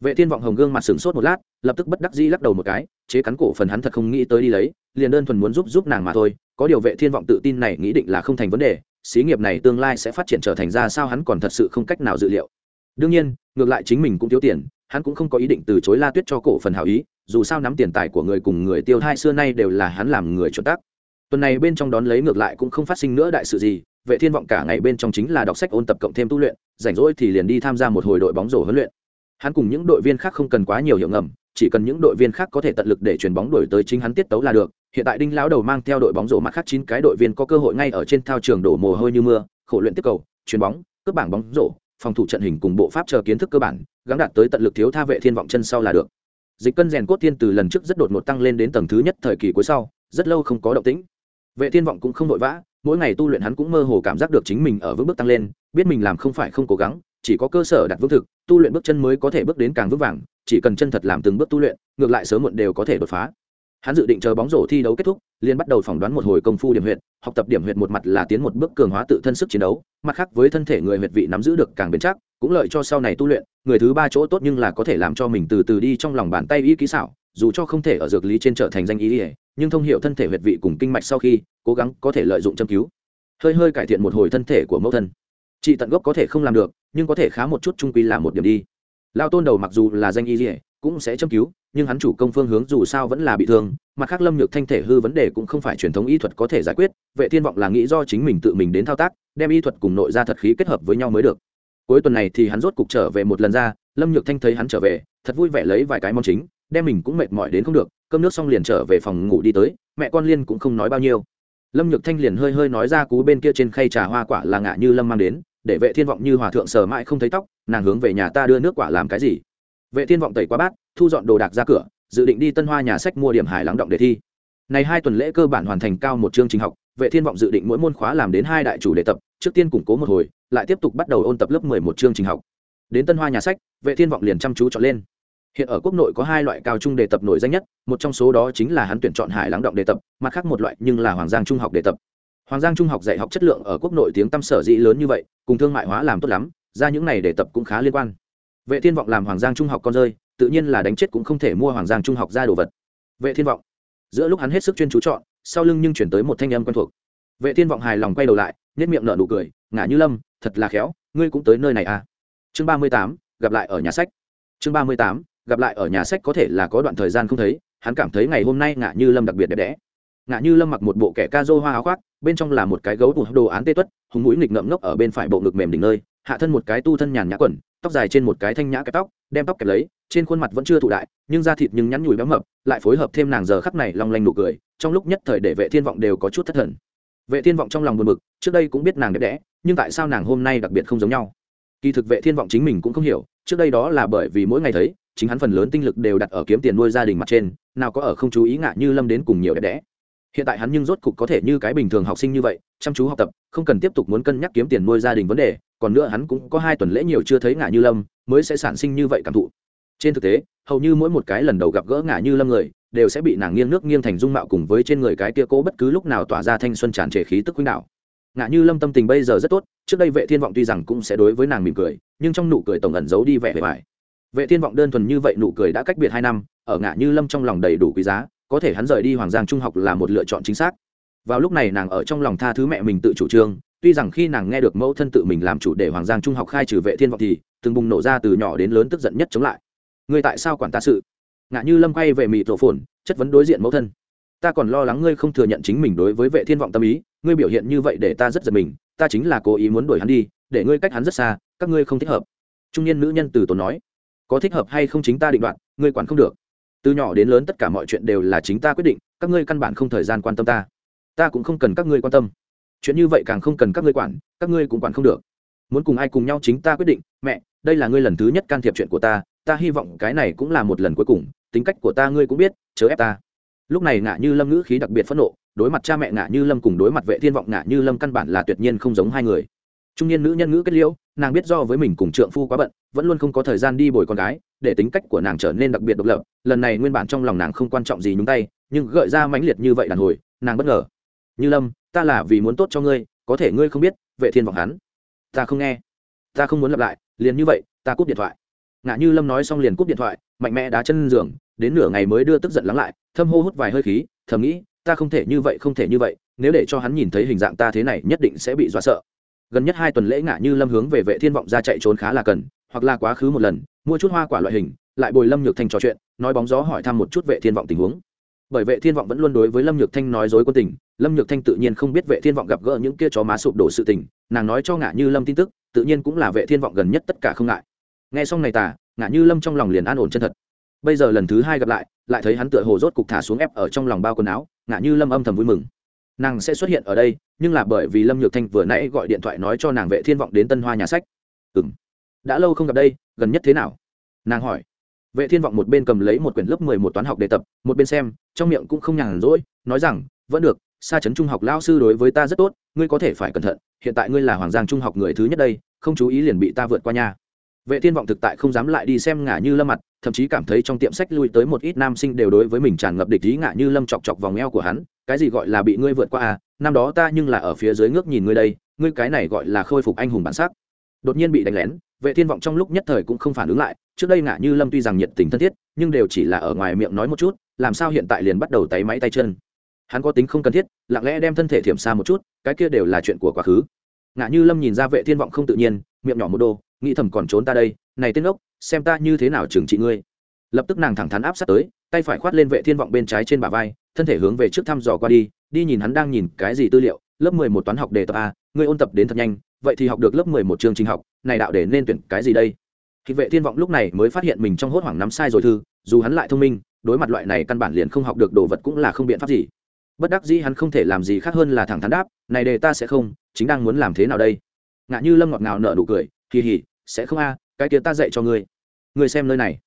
Vệ thiên vọng hồng gương mặt sừng sốt một lát, lập tức bất đắc dĩ lắc đầu một cái, chế cắn cổ phần hắn thật không nghĩ tới đi lấy, liền đơn thuần muốn giúp giúp nàng mà thôi, có điều vệ thiên vọng tự tin này nghĩ định là không thành vấn đề, xí nghiệp này tương lai sẽ phát triển trở thành ra sao hắn còn thật sự không cách nào dự liệu. Đương nhiên, ngược lại chính mình cũng thiếu tiền hắn cũng không có ý định từ chối la tuyết cho cổ phần hảo ý, dù sao nắm tiền tài của người cùng người tiêu thai xưa nay đều là hắn làm người chuẩn tác tuần này bên trong đón lấy ngược lại cũng không phát sinh nữa đại sự gì, vệ thiên vọng cả ngày bên trong chính là đọc sách ôn tập cộng thêm tu luyện, rảnh rỗi thì liền đi tham gia một hồi đội bóng rổ huấn luyện. Hắn cùng những đội viên khác không cần quá nhiều hiệu ngầm, chỉ cần những đội viên khác có thể tận lực để chuyền bóng đổi tới chính hắn tiết tấu là được. Hiện tại đinh lão đầu mang theo đội bóng rổ mặt khác chín cái đội viên có cơ hội ngay ở trên thao trường đổ mồ hôi như mưa, khổ luyện tiếp cầu, chuyền bóng, cướp bảng bóng rổ phòng thủ trận hình cùng bộ pháp chờ kiến thức cơ bản, gắng đạt tới tận lực thiếu tha vệ thiên vọng chân sau là được. Dịch cân rèn cốt thiên từ lần trước rất đột ngột tăng lên đến tầng thứ nhất thời kỳ cuối sau, rất lâu không có động tĩnh. Vệ thiên vọng cũng không vội vã, mỗi ngày tu luyện hắn cũng mơ hồ cảm giác được chính mình ở vững bước tăng lên, biết mình làm không phải không cố gắng, chỉ có cơ sở đặt vững thực, tu luyện bước chân mới có thể bước đến càng vững vàng, chỉ cần chân thật làm từng bước tu luyện, ngược lại sớm muộn đều có thể đột phá. Hắn dự định chờ bóng rổ thi đấu kết thúc liền bắt đầu phỏng đoán một hồi công phu điểm huyệt học tập điểm huyệt một mặt là tiến một bước cường hóa tự thân sức chiến đấu mặt khác với thân thể người huyệt vị nắm giữ được càng bền chắc cũng lợi cho sau này tu luyện người thứ ba chỗ tốt nhưng là có thể làm cho mình từ từ đi trong lòng bàn tay y kỹ xảo dù cho không thể ở dược lý trên trở thành danh y nhưng thông hiểu thân thể huyệt vị cùng kinh mạch sau khi cố gắng có thể lợi dụng châm cứu. Hơi hơi cải thiện một hồi thân thể của mẫu thân. Chỉ tận gốc có thể không làm được nhưng có thể khá một chút trung quy là một điểm đi. Lao tôn đầu mặc dù là danh y liệt, cũng sẽ châm cứu nhưng hắn chủ công phương hướng dù sao vẫn là bị thương, mặt khác lâm nhược thanh thể hư vấn đề cũng không phải truyền thống y thuật có thể giải quyết, vệ thiên vọng là nghĩ do chính mình tự mình đến thao tác, đem y thuật cùng nội ra thật khí kết hợp với nhau mới được. Cuối tuần này thì hắn rốt cục trở về một lần ra, lâm nhược thanh thấy hắn trở về, thật vui vẻ lấy vài cái món chính, đem mình cũng mệt mỏi đến không được, cơm nước xong liền trở về phòng ngủ đi tới, mẹ con liên cũng không nói bao nhiêu. Lâm nhược thanh liền hơi hơi nói ra cú bên kia trên khay trà hoa quả là ngạ như lâm mang đến, để vệ thiên vọng như hòa thượng sờ mãi không thấy tóc, nàng hướng về nhà ta đưa nước quả làm cái gì? Vệ thiên vọng tẩy quá bát, thu dọn đồ đạc ra cửa, dự định đi tân hoa nhà sách mua điểm hải lắng động đề thi. Này hai tuần lễ cơ bản hoàn thành cao một chương trình học, vệ thiên vọng dự định mỗi môn khóa làm đến hai đại chủ đề tập, trước tiên củng cố một hồi, lại tiếp tục bắt đầu ôn tập lớp 11 chương trình học. Đến tân hoa nhà sách, vệ thiên vọng liền chăm chú chọn lên. Hiện ở quốc nội có hai loại cao trung đề tập nổi danh nhất, một trong số đó chính là hắn tuyển chọn hải lắng động đề tập, mặt khác một loại nhưng là hoàng giang trung học đề tập. Hoàng giang trung học dạy học chất lượng ở quốc nội tiếng tăm sở dĩ lớn như vậy, cùng thương mại hóa làm tốt lắm, ra những này đề tập cũng khá liên quan vệ thiên vọng làm hoàng giang trung học con rơi tự nhiên là đánh chết cũng không thể mua hoàng giang trung học ra đồ vật. Vệ thiên vọng. Giữa lúc hắn hết sức chuyên chú chọn sau lưng nhưng chuyển tới một thanh âm quen thuộc. Vệ thiên vọng hài lòng quay đầu lại nhếch miệng nở nụ cười ngả như lâm thật là khéo ngươi cũng tới nơi này à? Chương 38, gặp lại ở nhà sách. Chương 38, gặp lại ở nhà sách có thể là có đoạn thời gian không thấy hắn cảm thấy ngày hôm nay ngả như lâm đặc biệt đẹp đẽ. Ngả như lâm mặc một bộ kẻ ca dô hoa áo khoác bên trong là một cái gấu tủ đồ án tê tuất hùng mũi nghịch ngậm ngốc ở bên phải bộ ngực mềm đỉnh nơi hạ thân một cái tu thân nhàn nhã quần tóc dài trên một cái thanh nhã cái tóc, đem tóc kẹp lấy, trên khuôn mặt vẫn chưa thụ đại, nhưng da thịt nhưng nhắn nhủi béo mập, lại phối hợp thêm nàng giờ khắc này long lanh nụ cười, trong lúc nhất thời để vệ thiên vọng đều có chút thất thần. Vệ thiên vọng trong lòng buồn bực, trước đây cũng biết nàng đẹp đẽ, nhưng tại sao nàng hôm nay đặc biệt không giống nhau? Kỳ thực vệ thiên vọng chính mình cũng không hiểu, trước đây đó là bởi vì mỗi ngày thấy, chính hắn phần lớn tinh lực đều đặt ở kiếm tiền nuôi gia đình mặt trên, nào có ở không chú ý ngạ như lâm đến cùng nhiều đẹp đẽ. Hiện tại hắn nhưng rốt cục có thể như cái bình thường học sinh như vậy, chăm chú học tập, không cần tiếp tục muốn cân nhắc kiếm tiền nuôi gia đình vấn đề còn nữa hắn cũng có hai tuần lễ nhiều chưa thấy ngả như lâm, mới sẽ sản sinh như vậy cảm thụ. Trên thực tế, hầu như mỗi một cái lần đầu gặp gỡ ngả như lâm người, đều sẽ bị nàng nghiêng nước nghiêng thành dung mạo cùng với trên người cái kia cố bất cứ lúc nào tỏa ra thanh xuân tràn trề khí tức khuynh đạo ngạ như lâm tâm tình bây giờ rất tốt, trước đây vệ thiên vọng tuy rằng cũng sẽ đối với nàng mỉm cười, nhưng trong nụ cười tổng ẩn giấu đi vẻ vẻ vải vệ thiên vọng đơn thuần như vậy nụ cười đã cách biệt hai năm, ở ngạ như lâm trong lòng đầy đủ quý giá, có thể hắn rời đi hoàng giang trung học là một lựa chọn chính xác. Vào lúc này nàng ở trong lòng tha thứ mẹ mình tự chủ trương tuy rằng khi nàng nghe được mẫu thân tự mình làm chủ để hoàng giang trung học khai trừ vệ thiên vọng thì từng bùng nổ ra từ nhỏ đến lớn tức giận nhất chống lại. Ngươi tại sao quản ta sự? Ngạ như lâm quay về mị tổ phồn, chất vấn đối diện mẫu thân. Ta còn lo lắng ngươi không thừa nhận chính mình đối với vệ thiên vọng tâm ý, ngươi biểu hiện như vậy để ta rất giật mình, ta chính là cố ý muốn đuổi hắn đi, để ngươi cách hắn rất xa, các ngươi không thích hợp. Trung niên nữ nhân từ tốn nói, có thích hợp hay không chính ta định đoạt, ngươi quản không được. Từ nhỏ đến lớn tất cả mọi chuyện đều là chính ta quyết định, các ngươi căn bản không thời gian quan tâm ta. Ta cũng không cần các ngươi quan tâm chuyện như vậy càng không cần các ngươi quản, các ngươi cũng quản không được. Muốn cùng ai cùng nhau chính ta quyết định, mẹ, đây là ngươi lần thứ nhất can thiệp chuyện của ta ta hy vọng cái này cũng là một lần cuối cùng, tính cách của ta ngươi cũng biết, chớ ép ta. Lúc này ngạ như lâm ngữ khí đặc biệt phẫn nộ, đối mặt cha mẹ ngạ như lâm cùng đối mặt vệ thiên vọng ngạ như lâm căn bản là tuyệt nhiên không giống hai người. Trung niên nữ nhân ngữ kết liễu, nàng biết do với mình cùng trượng phu quá bận, vẫn luôn không có thời gian đi bồi con gái, để tính cách của nàng trở nên đặc biệt độc lập, lần này nguyên bản trong lòng nàng không quan trọng gì nhúng tay, nhưng gợi ra mãnh liệt như vậy đàn hồi, nàng bất ngờ. Như lâm ta là vì muốn tốt cho ngươi, có thể ngươi không biết, vệ thiên vọng hắn. Ta không nghe. Ta không muốn lặp lại, liền như vậy, ta cúp điện thoại. Ngã như lâm nói xong liền cúp điện thoại, mạnh mẽ đá chân giường, đến nửa ngày mới đưa tức giận lắng lại, thâm hô hút vài hơi khí, thầm nghĩ, ta không thể như vậy, không thể như vậy, nếu để cho hắn nhìn thấy hình dạng ta thế này nhất định sẽ bị dọa sợ. Gần nhất hai tuần lễ ngã như lâm hướng về vệ thiên vọng ra chạy trốn khá là cần, hoặc là quá khứ một lần, mua chút hoa quả loại hình, lại bồi lâm nhược thành trò chuyện, nói bóng gió hỏi thăm một chút vệ thiên vọng tình huống bởi vệ thiên vọng vẫn luôn đối với lâm nhược thanh nói dối quân tình, lâm nhược thanh tự nhiên không biết vệ thiên vọng gặp gỡ những kia chó má sụp đổ sự tình, nàng nói cho ngã như lâm tin tức, tự nhiên cũng là vệ thiên vọng gần nhất tất cả không ngại. Nghe xong này tả ngã như lâm trong lòng liền an ổn chân thật. Bây giờ lần thứ hai gặp lại lại thấy hắn tựa hồ rốt cục thả xuống ép ở trong lòng bao quần áo ngã như lâm âm thầm vui mừng. Nàng sẽ xuất hiện ở đây, nhưng là bởi vì lâm nhược thanh vừa nãy gọi điện thoại nói cho nàng vệ thiên vọng đến tân hoa nhà sách. Ừ đã lâu không gặp đây, gần nhất thế nào? Nàng hỏi vệ thiên vọng một bên cầm lấy một quyển lớp mười một toán học đề tập, một bên xem, trong miệng cũng không nhàn rỗi, nói rằng, vẫn được xa chấn trung học lao sư đối với ta rất tốt, ngươi có thể phải cẩn thận, hiện tại ngươi là hoàng giang trung học người thứ nhất đây, không chú ý liền bị ta vượt qua nhà vệ thiên vọng thực tại không dám lại đi xem ngả như lâm mặt, thậm chí cảm thấy trong tiệm sách lui tới một ít nam sinh đều đối với mình tràn ngập địch ý ngả như lâm chọc chọc vòng eo của hắn, cái gì gọi là bị ngươi vượt qua à năm đó ta nhưng là ở phía dưới ngước nhìn ngươi đây, ngươi cái này gọi là khôi phục anh hùng bản sắc. Đột nhiên bị đánh lén, vệ thiên vọng trong lúc nhất thời cũng không phản ứng lại trước đây ngạ như lâm tuy rằng nhiệt tình thân thiết, nhưng đều chỉ là ở ngoài miệng nói một chút, làm sao hiện tại liền bắt đầu tay máy tay chân. Hắn có tính không cần thiết, lặng lẽ đem thân thể thiểm xa một chút, cái kia đều là chuyện của quá khứ. Ngạ như lâm nhìn ra vệ thiên vọng không tự nhiên, miệng nhỏ một đô, nghĩ thầm còn trốn ta đây, này tên ốc, xem ta như thế nào trừng trị ngươi. Lập tức nàng thẳng thắn áp sát tới, tay phải khoát lên vệ thiên vọng bên trái trên bả vai, thân thể hướng về trước thăm dò qua đi đi nhìn hắn đang nhìn cái gì tư liệu, lớp mười một toán học đề tập a, ngươi ôn tập đến thật nhanh, vậy thì học được lớp mười một chương trình học, này đạo để nên tuyển cái gì đây? Thì vệ thiên vọng lúc này mới phát hiện mình trong hốt hoảng nắm sai rồi thư, dù hắn lại thông minh, đối mặt loại này căn bản liền không học được đồ vật cũng là không biện pháp gì. Bất đắc dĩ hắn không thể làm gì khác hơn là thẳng thắn đáp, này đề ta sẽ không, chính đang muốn làm thế nào đây? Ngạ như lâm ngọt ngào nở nụ cười kỳ hỉ sẽ không a, cái kia ta dạy cho ngươi. Ngươi xem nơi này.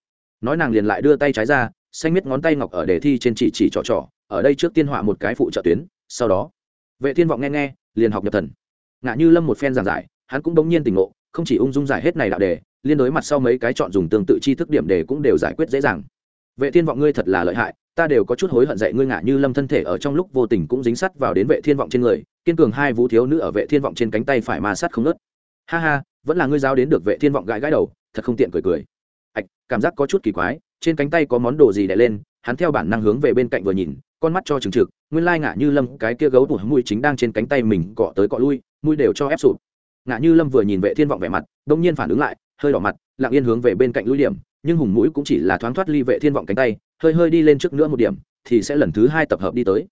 Nói nàng liền lại đưa tay trái ra, xanh miết ngón tay ngọc ở đề thi trên chỉ chỉ trỏ trỏ ở đây trước tiên họa một cái phụ trợ tuyến, sau đó, vệ thiên vọng nghe nghe, liền học nhập thần. Ngạ như lâm một phen giảng giải, hắn cũng bỗng nhiên tỉnh ngộ, không chỉ ung dung giải hết này đạo đề liên đối mặt sau mấy cái chọn dùng tương tự chi thức điểm đề cũng đều giải quyết dễ dàng. Vệ thiên vọng ngươi thật là lợi hại, ta đều có chút hối hận dạy ngươi ngạ như lâm thân thể ở trong lúc vô tình cũng dính sắt vào đến vệ thiên vọng trên người, kiên cường hai vũ thiếu nữ ở vệ thiên vọng trên cánh tay phải ma sát không nớt ha ha, vẫn là ngươi giáo đến được vệ thiên vọng gãi gãi đầu, thật không tiện cười cười. Ạch, cảm giác có chút kỳ quái, trên cánh tay có món đồ gì đè lên, hắn theo bản năng hướng về bên cạnh vừa nhìn, con mắt cho trừng trực, nguyên lai ngạ như lâm cái kia gấu tủi mũi chính đang trên cánh tay mình cọ tới cọ lui, mũi đều cho ép sụp. Ngạ như lâm vừa nhìn vệ thiên vọng vẻ mặt, đông nhiên phản ứng lại hơi đỏ mặt, lặng yên hướng về bên cạnh lũi điểm, nhưng hùng mũi cũng chỉ là thoáng thoát ly vệ thiên vọng cánh tay, hơi hơi đi lên trước nữa một điểm, thì sẽ lần thứ hai tập hợp đi tới.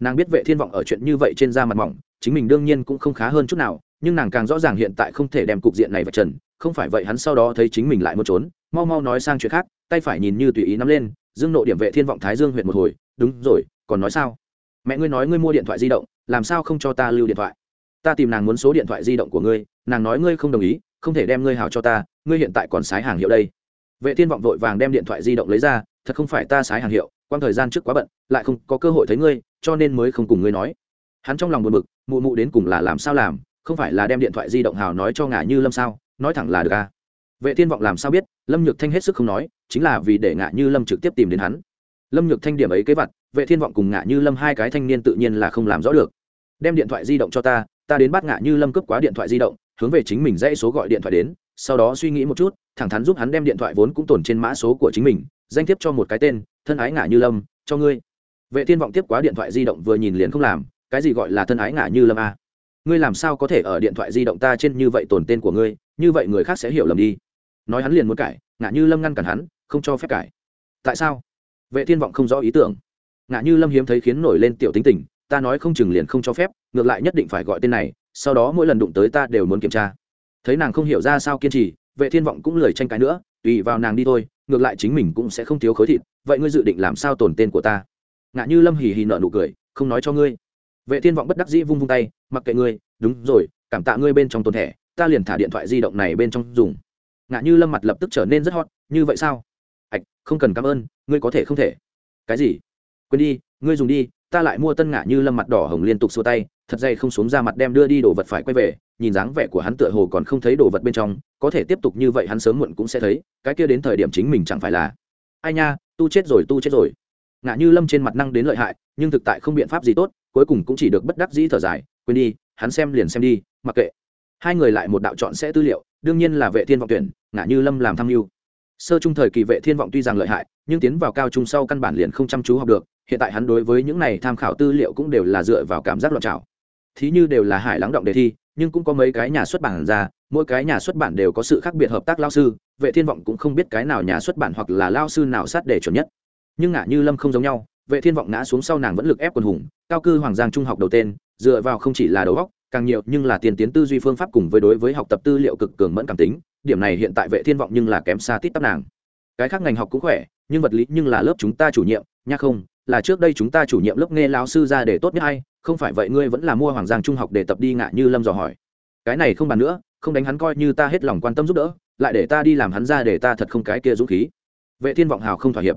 Nàng biết vệ thiên vọng ở chuyện như vậy trên da mặt mỏng, chính mình đương nhiên cũng không khá hơn chút nào, nhưng nàng càng rõ ràng hiện tại không thể đem cục diện này vạch trần, không phải vậy hắn sau đó thấy chính mình lại muốn trốn, mau mau nói sang chuyện khác, tay phải nhìn như tùy ý nắm lên, dương nộ điểm vệ thiên vọng thái dương huyện một hồi, đúng rồi, còn nói sao? Mẹ ngươi nói ngươi mua điện thoại di động, làm sao không cho ta lưu điện thoại? Ta tìm nàng muốn số điện thoại di động của ngươi, nàng nói ngươi không đồng ý, không thể đem ngươi hào cho ta ngươi hiện tại còn sái hàng hiệu đây. Vệ thiên vọng vội vàng đem điện thoại di động lấy ra, thật không phải ta sái hàng hiệu quan thời gian trước quá bận, lại không có cơ hội thấy ngươi, cho nên mới không cùng ngươi nói. Hắn trong lòng buồn bực, mụ mụ đến cùng là làm sao làm, không phải là đem điện thoại di động hào nói cho ngả như lâm sao, nói thẳng là được à. Vệ thiên vọng làm sao biết, lâm nhược thanh hết sức không nói, chính là vì để ngả như lâm trực tiếp tìm đến hắn. Lâm nhược thanh điểm ấy kế vặt, vệ thiên vọng cùng ngả như lâm hai cái thanh niên tự nhiên là không làm rõ được. Đem điện thoại di động cho ta ta đến bắt ngả như lâm cướp quá điện thoại di động, hướng về chính mình dãy số gọi điện thoại đến sau đó suy nghĩ một chút thẳng thắn giúp hắn đem điện thoại vốn cũng tồn trên mã số của chính mình danh thiếp cho một cái tên thân ái ngả như lâm cho ngươi. Vệ thiên vọng tiếp quá điện thoại di động vừa nhìn liền không làm cái gì gọi là thân ái ngả như lâm a ngươi làm sao có thể ở điện thoại di động ta trên như vậy tồn tên của ngươi như vậy người khác sẽ hiểu lầm đi. Nói hắn liền muốn cải, ngả như lâm ngăn cản hắn không cho phép cải. tại sao? Vệ thiên vọng không rõ ý tưởng. Ngả như lâm hiếm thấy khiến nổi lên tiểu tính tình ta nói không chừng liền không cho phép ngược lại nhất định phải gọi tên này sau đó mỗi lần đụng tới ta đều muốn kiểm tra thấy nàng không hiểu ra sao kiên trì, vệ thiên vọng cũng lời tranh cãi nữa, tùy vào nàng đi thôi, ngược lại chính mình cũng sẽ không thiếu khối thịt, vậy ngươi dự định làm sao tồn tên của ta? Ngạ như lâm hì hì nợ nụ cười, không nói cho ngươi. Vệ thiên vọng bất đắc dĩ vung vung tay, mặc kệ ngươi, đúng rồi, cảm tạ ngươi bên trong tồn thẻ, ta liền thả điện thoại di động này bên trong dùng. Ngạ như lâm mặt lập tức trở nên rất hot, như vậy sao? Ạch, không cần cảm ơn, ngươi có thể không thể. Cái gì? Quên đi, ngươi dùng đi, ta lại mua tân ngạ như lâm mặt đỏ hồng liên tục xua tay thật dày không xuống ra mặt đem đưa đi đồ vật phải quay về, nhìn dáng vẻ của hắn tựa hồ còn không thấy đồ vật bên trong, có thể tiếp tục như vậy hắn sớm muộn cũng sẽ thấy, cái kia đến thời điểm chính mình chẳng phải là. Ai nha, tu chết rồi, tu chết rồi. Ngạ như lâm trên mặt năng đến lợi hại, nhưng thực tại không biện pháp gì tốt, cuối cùng cũng chỉ được bất đắc dĩ thở dài, quên đi, hắn xem liền xem đi, mặc kệ. Hai người lại một đạo chọn sẽ tư liệu, đương nhiên là vệ thiên vọng tuyển, ngạ như lâm làm tham mưu. Sơ trung thời kỳ vệ thiên vọng tuy rằng lợi hại, nhưng tiến vào cao trung sau căn bản liền không chăm chú học được, hiện tại hắn đối với những này tham khảo tư liệu cũng đều là dựa vào cảm giác loạn trào thí như đều là hải lắng động đề thi, nhưng cũng có mấy cái nhà xuất bản ra, mỗi cái nhà xuất bản đều có sự khác biệt hợp tác lao sư, vệ thiên vọng cũng không biết cái nào nhà xuất bản hoặc là lao sư nào sát để chuẩn nhất. Nhưng ngã như lâm không giống nhau, vệ thiên vọng ngã xuống sau nàng vẫn lực ép quần hùng, cao cư hoàng giang trung học đầu tên, dựa vào không chỉ là đầu óc, càng nhiều nhưng là tiền tiến tư duy phương pháp cùng với đối với học tập tư liệu cực cường mẫn cảm tính, điểm này hiện tại vệ thiên vọng nhưng là kém xa tít tắp nàng. Cái khác ngành học cũng khỏe, nhưng vật lý nhưng là lớp chúng ta chủ nhiệm, nha không là trước đây chúng ta chủ nhiệm lớp nghe lão sư ra để tốt nhất hay, không phải vậy ngươi vẫn là mua hoàng giang trung học để tập đi ngạ như lâm dò hỏi. Cái này không bàn nữa, không đánh hắn coi như ta hết lòng quan tâm giúp đỡ, lại để ta đi làm hắn ra để ta thật không cái kia dũng khí. Vệ thiên vọng hào không thỏa hiệp.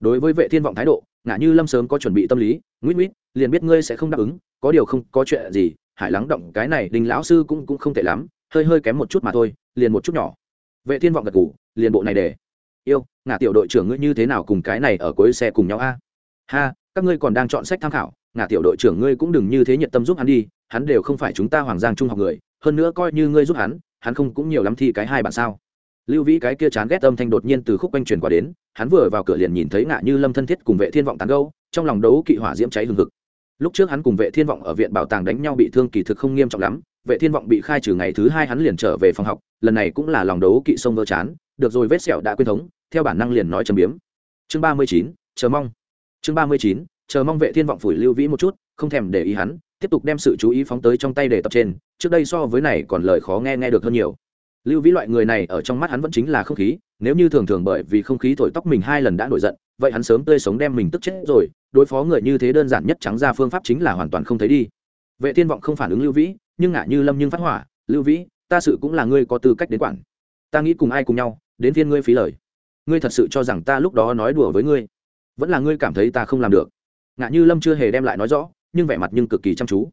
Đối với vệ thiên vọng thái độ, ngạ như lâm sớm có chuẩn bị tâm lý, nguyễn nguyễn, liền biết ngươi sẽ không đáp ứng, có điều không có chuyện gì, hải lắng động cái này đình lão sư cũng cũng không tệ lắm, hơi hơi kém một chút mà thôi, liền một chút nhỏ. Vệ thiên vọng gật cù liền bộ này để. Yêu, ngạ tiểu đội trưởng ngươi như thế nào cùng cái này ở cuối xe cùng nhau a? Ha, các ngươi còn đang chọn sách tham khảo ngạ tiểu đội trưởng ngươi cũng đừng như thế nhiệt tâm giúp hắn đi, hắn đều không phải chúng ta hoàng giang trung học người, hơn nữa coi như ngươi giúp hắn hắn không cũng nhiều lắm thi cái hai bản sao. Lưu vĩ cái kia chán ghét âm thanh đột nhiên từ khúc quanh truyền qua đến, hắn vừa vào cửa liền nhìn thấy ngạ như lâm thân thiết cùng vệ thiên vọng tán gâu trong lòng đấu kỵ hỏa diễm cháy hừng hực. Lúc trước hắn cùng vệ thiên vọng ở viện bảo tàng đánh nhau bị thương kỳ thực không nghiêm trọng lắm, vệ thiên vọng bị khai trừ ngày thứ hai hắn liền trở về phòng học, lần này cũng là lòng đấu kỵ sông vơ chán, được rồi vết sẹo đã quên thống, theo bản năng liền nói châm biếm. Chương ba mươi chín, chờ mong chương ba mươi chín, chờ mong vệ thiên vọng phủi lưu vĩ một chút, không thèm để ý hắn, tiếp tục đem sự chú ý phóng tới trong tay để tập trên, trước đây so với này còn lời khó nghe nghe được hơn nhiều. Lưu vĩ loại người này ở trong mắt hắn vẫn chính là không khí, nếu như thường thường bởi vì không khí thổi tóc mình hai lần đã nổi giận, vậy hắn sớm tươi sống đem mình tức chết rồi, đối phó người như thế đơn giản nhất trắng ra phương pháp chính là hoàn toàn không thấy đi. Vệ thiên vọng không phản ứng lưu vĩ, nhưng ngả như lâm nhưng phát hỏa, lưu vĩ, ta sự cũng là ngươi có tư cách đến quản. Ta nghĩ cùng ai cùng nhau, đến phiên ngươi phí lời. Ngươi thật sự cho rằng ta lúc đó nói đùa với ngươi? Vẫn là ngươi cảm thấy ta không làm được. Ngạ như lâm chưa hề đem lại nói rõ, nhưng vẻ mặt nhưng cực kỳ chăm chú.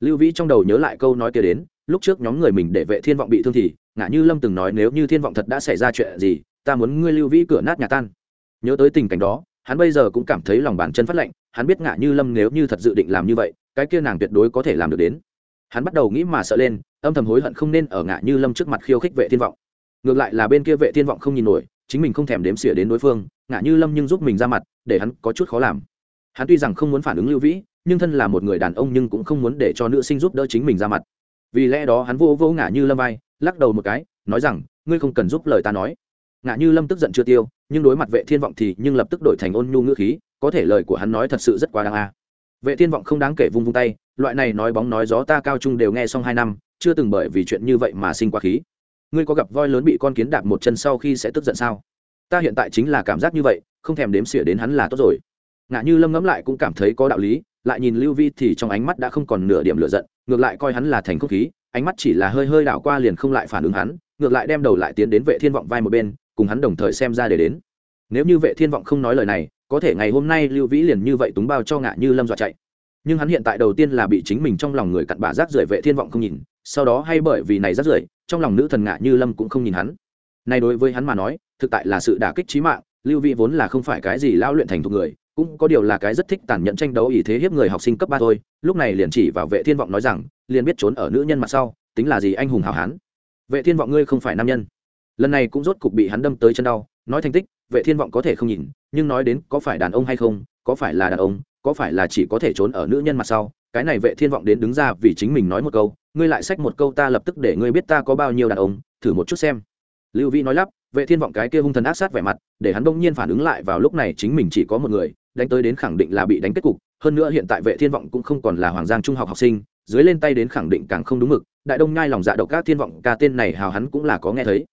Lưu vĩ trong đầu nhớ lại câu nói kia đến, lúc trước nhóm người mình để vệ thiên vọng bị thương thì, ngạ như lâm từng nói nếu như thiên vọng thật đã xảy ra chuyện gì, ta muốn ngươi lưu vĩ cửa nát nhà tan. Nhớ tới tình cảnh đó, hắn bây giờ cũng cảm thấy lòng bàn chân phát lạnh, hắn biết ngạ như lâm nếu như thật dự định làm như vậy, cái kia nàng tuyệt đối có thể làm được đến. Hắn bắt đầu nghĩ mà sợ lên, âm thầm hối hận không nên ở ngạ như lâm trước mặt khiêu khích vệ thiên vọng. Ngược lại là bên kia vệ thiên vọng không nhìn nổi, chính mình không thèm đếm xỉa đến đối phương, ngạ như lâm nhưng giúp mình ra mặt để hắn có chút khó làm. Hắn tuy rằng không muốn phản ứng lưu vĩ, nhưng thân là một người đàn ông nhưng cũng không muốn để cho nữ sinh giúp đỡ chính mình ra mặt. Vì lẽ đó hắn vô vô ngả như lâm vai, lắc đầu một cái, nói rằng, ngươi không cần giúp lời ta nói. Ngả như lâm tức giận chưa tiêu, nhưng đối mặt vệ thiên vọng thì nhưng lập tức đổi thành ôn nhu ngữ khí, có thể lời của hắn nói thật sự rất quá đáng a. Vệ thiên vọng không đáng kể vung vung tay, loại này nói bóng nói gió ta cao trung đều nghe xong hai năm, chưa từng bởi vì chuyện như vậy mà sinh quá khí. Ngươi có gặp voi lớn bị con kiến đạp một chân sau khi sẽ tức giận sao? Ta hiện tại chính là cảm giác như vậy, không thèm đếm xỉa đến hắn là tốt rồi. Ngã như lâm ngẫm lại cũng cảm thấy có đạo lý, lại nhìn lưu vi thì trong ánh mắt đã không còn nửa điểm lửa giận, ngược lại coi hắn là thành không khí, ánh mắt chỉ là hơi hơi đảo qua liền không lại phản ứng hắn, ngược lại đem đầu lại tiến đến vệ thiên vọng vai một bên, cùng hắn đồng thời xem ra để đến. Nếu như vệ thiên vọng không nói lời này, có thể ngày hôm nay lưu vĩ liền như vậy túng bao cho ngạ như lâm dọa chạy. Nhưng hắn hiện tại đầu tiên là bị chính mình trong lòng người cặn bã rác rưởi vệ thiên vọng không nhìn, sau đó hay bởi vì này rác rưởi, trong lòng nữ thần ngạ như lâm cũng không nhìn hắn. Này đối với hắn mà nói thực tại là sự đả kích trí mạng, lưu vị vốn là không phải cái gì lao luyện thành thục người, cũng có điều là cái rất thích tàn nhẫn tranh đấu ý thế hiếp người học sinh cấp ba thôi, lúc này liền chỉ vào vệ thiên vọng nói rằng, liền biết trốn ở nữ nhân mặt sau, tính là gì anh hùng hảo hán. Vệ thiên vọng ngươi không phải nam nhân. Lần này cũng rốt cục bị hắn đâm tới chân đau, nói thành tích, vệ thiên vọng có thể không nhìn, nhưng nói đến có phải đàn ông hay không, có phải là đàn ông, có phải là chỉ có thể trốn ở nữ nhân mặt sau, cái này vệ thiên vọng đến đứng ra vì chính mình nói một câu, ngươi lại xách một câu ta lập tức để ngươi biết ta có bao nhiêu đàn ông, thử một chút xem. Lưu vi nói lắp vệ thiên vọng cái kia hung thần ác sát vẻ mặt, để hắn đông nhiên phản ứng lại vào lúc này chính mình chỉ có một người, đánh tới đến khẳng định là bị đánh kết cục. Hơn nữa hiện tại vệ thiên vọng cũng không còn là hoàng giang trung học học sinh, dưới lên tay đến khẳng định càng không đúng mực. Đại đông nhai lòng dạ độc các thiên vọng ca tên này hào hắn cũng là có nghe thấy.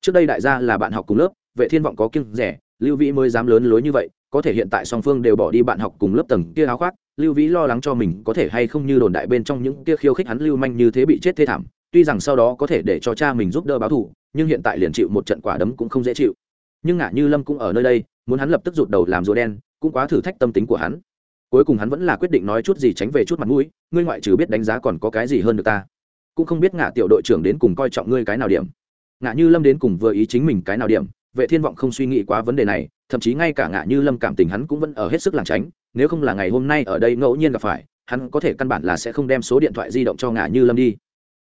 Trước đây đại gia là bạn học cùng lớp, vệ thiên vọng có kiêng rẻ, lưu vĩ mới dám lớn lối như vậy, có thể hiện tại song phương đều bỏ đi bạn học cùng lớp tầng kia áo khoác, lưu vĩ lo lắng cho mình có thể hay không như đồn đại bên trong những kia khiêu khích hắn lưu manh như thế bị chết thê thảm tuy rằng sau đó có thể để cho cha mình giúp đỡ báo thù, nhưng hiện tại liền chịu một trận quả đấm cũng không dễ chịu. Nhưng ngả như lâm cũng ở nơi đây, muốn hắn lập tức rụt đầu làm rùa đen, cũng quá thử thách tâm tính của hắn. Cuối cùng hắn vẫn là quyết định nói chút gì tránh về chút mặt mũi, ngươi ngoại trừ biết đánh giá còn có cái gì hơn được ta. Cũng không biết ngả tiểu đội trưởng đến cùng coi trọng ngươi cái nào điểm. Ngả như lâm đến cùng vừa ý chính mình cái nào điểm, vệ thiên vọng không suy nghĩ quá vấn đề này, thậm chí ngay cả ngả như lâm cảm tình hắn cũng vẫn ở hết sức lảng tránh, nếu không là ngày hôm nay ở đây ngẫu nhiên gặp phải, hắn có thể căn bản là sẽ không đem số điện thoại di động cho ngả như lâm đi.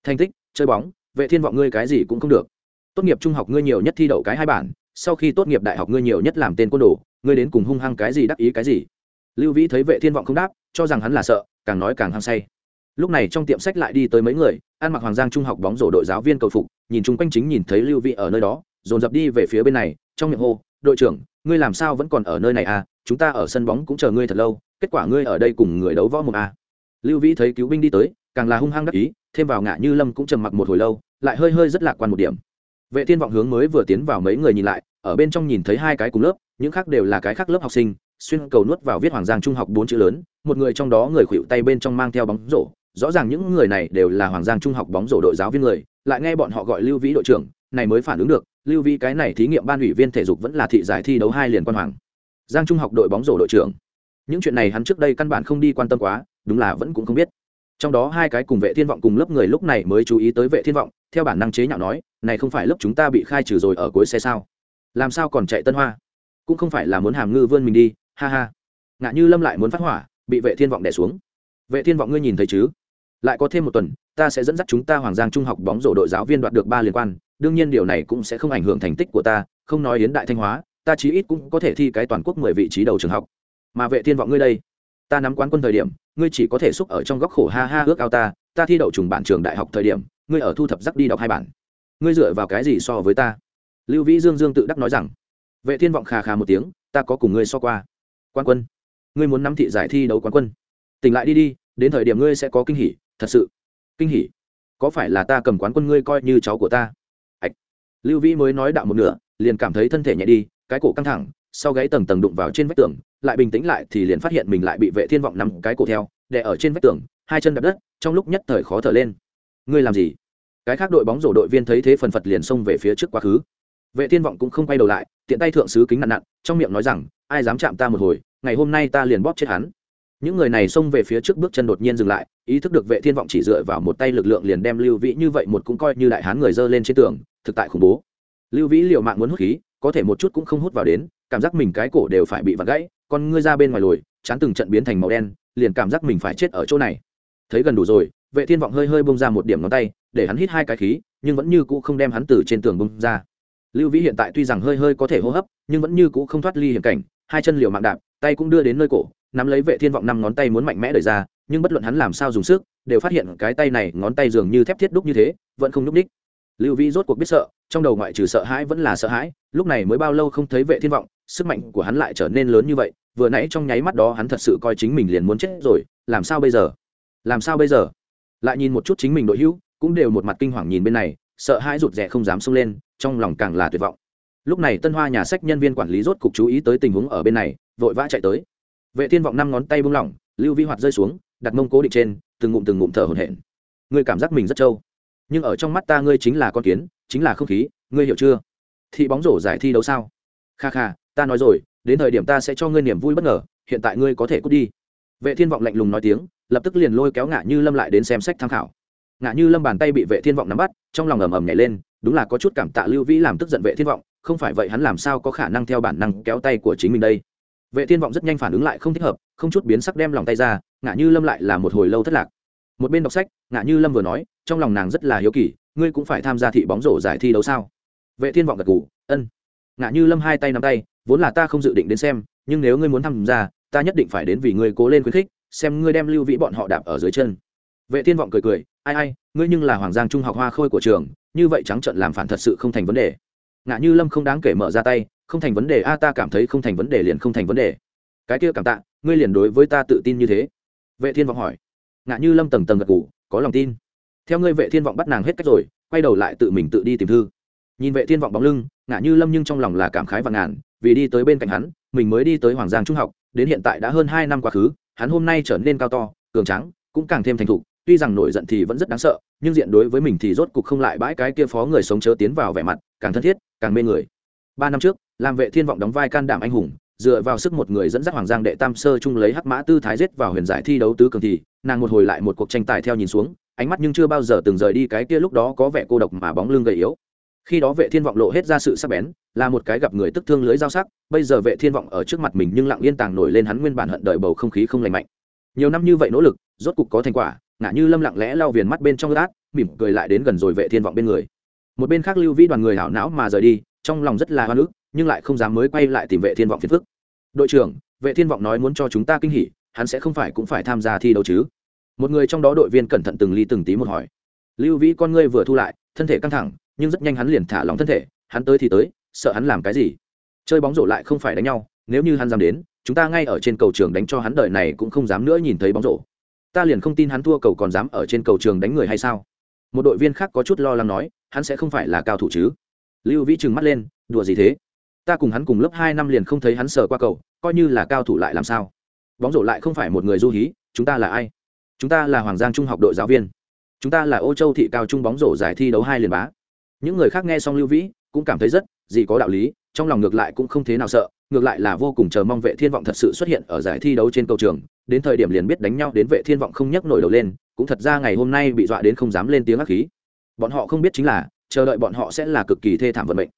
Thành tích chơi bóng, vệ thiên vọng ngươi cái gì cũng không được. Tốt nghiệp trung học ngươi nhiều nhất thi đậu cái hai bản, sau khi tốt nghiệp đại học ngươi nhiều nhất làm tên côn đồ, ngươi đến cùng hung hăng cái gì đắc ý cái gì? Lưu vĩ thấy vệ thiên vọng không đáp, cho rằng hắn là sợ, càng nói càng hăng say. Lúc này trong tiệm sách lại đi tới mấy người, ăn mặc hoàng giang trung học bóng rổ đội giáo viên cầu phục, nhìn chung quanh chính nhìn thấy lưu vĩ ở nơi đó, dồn dập đi về phía bên này, trong miệng hô, đội trưởng, ngươi làm sao vẫn còn ở nơi này à? Chúng ta ở sân bóng cũng chờ ngươi thật lâu, kết quả ngươi ở đây cùng người đấu võ một à. lưu vĩ thấy cứu binh đi tới, càng là hung hăng đắc ý thêm vào ngã như lâm cũng trầm mặc một hồi lâu, lại hơi hơi rất lạc quan một điểm. Vệ thiên vọng hướng mới vừa tiến vào mấy người nhìn lại, ở bên trong nhìn thấy hai cái cùng lớp, những khác đều là cái khác lớp học sinh, xuyên cầu nuốt vào viết hoàng giang trung học bốn chữ lớn, một người trong đó người khuỵu tay bên trong mang theo bóng rổ, rõ ràng những người này đều là hoàng giang trung học bóng rổ đội giáo viên người, lại nghe bọn họ gọi lưu vĩ đội trưởng, này mới phản ứng được, lưu vĩ cái này thí nghiệm ban ủy viên thể dục vẫn là thị giải thi đấu hai liền quan hoàng. Giang trung học đội bóng rổ đội trưởng. Những chuyện này hắn trước đây căn bản không đi quan tâm quá, đúng là vẫn cũng không biết trong đó hai cái cùng vệ thiên vọng cùng lớp người lúc này mới chú ý tới vệ thiên vọng, theo bản năng chế nhạo nói, này không phải lớp chúng ta bị khai trừ rồi ở cuối xe sao? Làm sao còn chạy tân hoa? Cũng không phải là muốn hàm ngư vươn mình đi, ha ha. Ngạ như lâm lại muốn phát hỏa, bị vệ thiên vọng đẻ xuống. Vệ thiên vọng ngươi nhìn thấy chứ? Lại có thêm một tuần, ta sẽ dẫn dắt chúng ta hoàng giang trung học bóng rổ đội giáo viên đoạt được ba liên quan. Đương nhiên điều này cũng sẽ không ảnh hưởng thành tích của ta, không nói đến đại thanh hóa, ta chí ít cũng có thể thi cái toàn quốc mười vị trí đầu trường học. Mà vệ thiên vọng ngươi đây, ta nắm quán quân thời điểm ngươi chỉ có thể xúc ở trong góc khổ ha ha ước ao ta ta thi đậu trùng bản trường đại học thời điểm ngươi ở thu thập rắc đi đọc hai bản. Ngươi dựa vào cái gì so với ta? Lưu vĩ dương dương tự đắc nói rằng. Vệ thiên vọng khà khà một tiếng ta có cùng ngươi so qua. Quan quân ngươi muốn nắm thị giải thi đấu quán quân. Tỉnh lại đi đi đến thời điểm ngươi sẽ có kinh hỉ thật sự. Kinh hỉ? Có phải là ta cầm quán quân ngươi coi như cháu của ta? Hạch, lưu vĩ mới nói đạo một nửa liền cảm thấy thân thể nhẹ đi cái cổ căng thẳng sau gáy tầng tầng đụng vào trên vách tường, lại bình tĩnh lại thì liền phát hiện mình lại bị vệ thiên vọng nằm cái cổ theo, đè ở trên vách tường, hai chân đập đất, trong lúc nhất thời khó thở lên. Ngươi làm gì? Cái khác đội bóng rổ đội viên thấy thế phần phật liền xông về phía trước quá khứ. Vệ thiên vọng cũng không quay đầu lại, tiện tay thượng sứ kính nặn nặn, trong miệng nói rằng, ai dám chạm ta một hồi, ngày hôm nay ta liền bóp chết hắn. Những người này xông về phía trước bước chân đột nhiên dừng lại, ý thức được vệ thiên vọng chỉ dựa vào một tay lực lượng liền đem lưu vĩ như vậy một cũng coi như đại hán người dơ lên trên tường, thực tại khủng bố. Lưu vĩ liều mạng muốn hút khí, có thể một chút cũng không hút vào đến cảm giác mình cái cổ đều phải bị vặt gãy, con ngươi ra bên ngoài lồi, chán từng trận biến thành màu đen, liền cảm giác mình phải chết ở chỗ này. Thấy gần đủ rồi, vệ thiên vọng hơi hơi bông ra một điểm ngón tay, để hắn hít hai cái khí, nhưng vẫn như cũ không đem hắn từ trên tường bông ra. Lưu vĩ hiện tại tuy rằng hơi hơi có thể hô hấp, nhưng vẫn như cũ không thoát ly hiểm cảnh, hai chân liều mạng đạp, tay cũng đưa đến nơi cổ, nắm lấy vệ thiên vọng năm ngón tay muốn mạnh mẽ đẩy ra, nhưng bất luận hắn làm sao dùng sức, đều phát hiện cái tay này ngón tay dường như thép thiết đúc như thế, vẫn không nhúc ních lưu vĩ rốt cuộc biết sợ, trong đầu ngoại trừ sợ hãi vẫn là sợ hãi, lúc này mới bao lâu không thấy vệ thiên vọng sức mạnh của hắn lại trở nên lớn như vậy, vừa nãy trong nháy mắt đó hắn thật sự coi chính mình liền muốn chết rồi, làm sao bây giờ? Làm sao bây giờ? Lại nhìn một chút chính mình đội hữu, cũng đều một mặt kinh hoàng nhìn bên này, sợ hãi rụt rè không dám xông lên, trong lòng càng là tuyệt vọng. Lúc này tân hoa nhà sách nhân viên quản lý rốt cục chú ý tới tình huống ở bên này, vội vã chạy tới. Vệ thiên vọng năm ngón tay buông lỏng, lưu vi hoạt rơi xuống, đặt mông cố định trên, từng ngụm từng ngụm thở hổn hển. Ngươi cảm giác mình rất trâu, nhưng ở trong mắt ta ngươi chính là con kiến, chính là không khí, ngươi hiểu chưa? Thị bóng rổ giải thi đấu sao? Kha kha, ta nói rồi, đến thời điểm ta sẽ cho ngươi niềm vui bất ngờ, hiện tại ngươi có thể cút đi. Vệ thiên vọng lạnh lùng nói tiếng, lập tức liền lôi kéo ngã như lâm lại đến xem sách tham khảo. Ngã như lâm bàn tay bị vệ thiên vọng nắm bắt, trong lòng ầm ầm nhảy lên, đúng là có chút cảm tạ lưu vĩ làm tức giận vệ thiên vọng, không phải vậy hắn làm sao có khả năng theo bản năng kéo tay của chính mình đây. Vệ thiên vọng rất nhanh phản ứng lại không thích hợp, không chút biến sắc đem lòng tay ra ngã như lâm lại là một hồi lâu thất lạc. Một bên đọc sách ngã như lâm vừa nói, trong lòng nàng rất là hiếu kỳ, ngươi cũng phải tham gia thị bóng rổ giải thi đấu sao? Vệ thiên vọng gật gù, ân ngạ như lâm hai tay nắm tay vốn là ta không dự định đến xem nhưng nếu ngươi muốn tham gia ta nhất định phải đến vì ngươi cố lên khuyến khích xem ngươi đem lưu vĩ bọn họ đạp ở dưới chân. Vệ thiên vọng cười cười ai ai ngươi nhưng là hoàng giang trung học hoa khôi của trường như vậy trắng trận làm phản thật sự không thành vấn đề. Ngạ như lâm không đáng kể mở ra tay không thành vấn đề a ta cảm thấy không thành vấn đề liền không thành vấn đề. Cái kia cảm tạ ngươi liền đối với ta tự tin như thế. Vệ thiên vọng hỏi. Ngạ như lâm tầng tầng gật gù, có lòng tin. Theo ngươi vệ thiên vọng bắt nàng hết cách rồi quay đầu lại tự mình tự đi tìm thư nhìn vệ thiên vọng bóng lưng, ngã như lâm nhưng trong lòng là cảm khái và ngàn, vì đi tới bên cạnh hắn, mình mới đi tới hoàng giang trung học, đến hiện tại đã hơn hai năm quá khứ, hắn hôm nay trở nên cao to, cường trắng cũng càng thêm thành thục, tuy rằng nổi giận thì vẫn rất đáng sợ, nhưng diện đối với mình thì rốt cục không lại bãi cái kia phó người sống chớ tiến vào vẻ mặt, càng thân thiết, càng mê người. Ba năm trước làm vệ thiên vọng đóng vai can đảm anh hùng, dựa vào sức một người dẫn dắt hoàng giang đệ tam sơ chung lấy hắc mã tư thái giết vào huyền giải thi đấu tứ cường thì, nàng một hồi lại một cuộc tranh tài theo nhìn xuống, ánh mắt nhưng chưa bao giờ từng rời đi cái kia lúc đó có vẻ cô độc mà bóng lưng gầy yếu khi đó vệ thiên vọng lộ hết ra sự sắc bén là một cái gặp người tức thương lưới giao sắc bây giờ vệ thiên vọng ở trước mặt mình nhưng lặng yên tàng nổi lên hắn nguyên bản hận đợi bầu không khí không lành mạnh. Nhiều năm như vậy nỗ lực rốt cục có thành quả ngã như lâm lặng lẽ lau viền mắt bên trong gác, mỉm cười lại đến gần rồi vệ thiên vọng bên người. Một bên khác lưu vĩ đoàn người hảo não mà rời đi trong lòng rất là hoa ức nhưng lại không dám mới quay lại tìm vệ thiên vọng phiền phức. Đội trưởng vệ thiên vọng nói muốn cho chúng ta kinh hỉ hắn sẽ không phải cũng phải tham gia thi đấu chứ? Một người trong đó đội viên cẩn thận từng ly từng tí một hỏi. Lưu vĩ con ngươi vừa thu lại thân thể căng thẳng nhưng rất nhanh hắn liền thả lỏng thân thể, hắn tới thì tới, sợ hắn làm cái gì? Chơi bóng rổ lại không phải đánh nhau, nếu như hắn dám đến, chúng ta ngay ở trên cầu trường đánh cho hắn đợi này cũng không dám nữa nhìn thấy bóng rổ. Ta liền không tin hắn thua cầu còn dám ở trên cầu trường đánh người hay sao? Một đội viên khác có chút lo lắng nói, hắn sẽ không phải là cao thủ chứ? Lưu vĩ trừng mắt lên, đùa gì thế? Ta cùng hắn cùng lớp hai năm liền không thấy hắn sờ qua cầu, coi như là cao thủ lại làm sao? Bóng rổ lại không phải một người du hí, chúng ta là ai? Chúng ta là hoàng giang trung học đội giáo viên. Chúng ta là ô châu thị cao trung bóng rổ giải thi đấu hai liền bá những người khác nghe xong lưu vĩ cũng cảm thấy rất gì có đạo lý trong lòng ngược lại cũng không thế nào sợ ngược lại là vô cùng chờ mong vệ thiên vọng thật sự xuất hiện ở giải thi đấu trên cầu trường đến thời điểm liền biết đánh nhau đến vệ thiên vọng không nhấc nổi đầu lên cũng thật ra ngày hôm nay bị dọa đến không dám lên tiếng ác khí. Bọn họ không biết chính là chờ đợi bọn họ sẽ là cực kỳ thê thảm vận mệnh.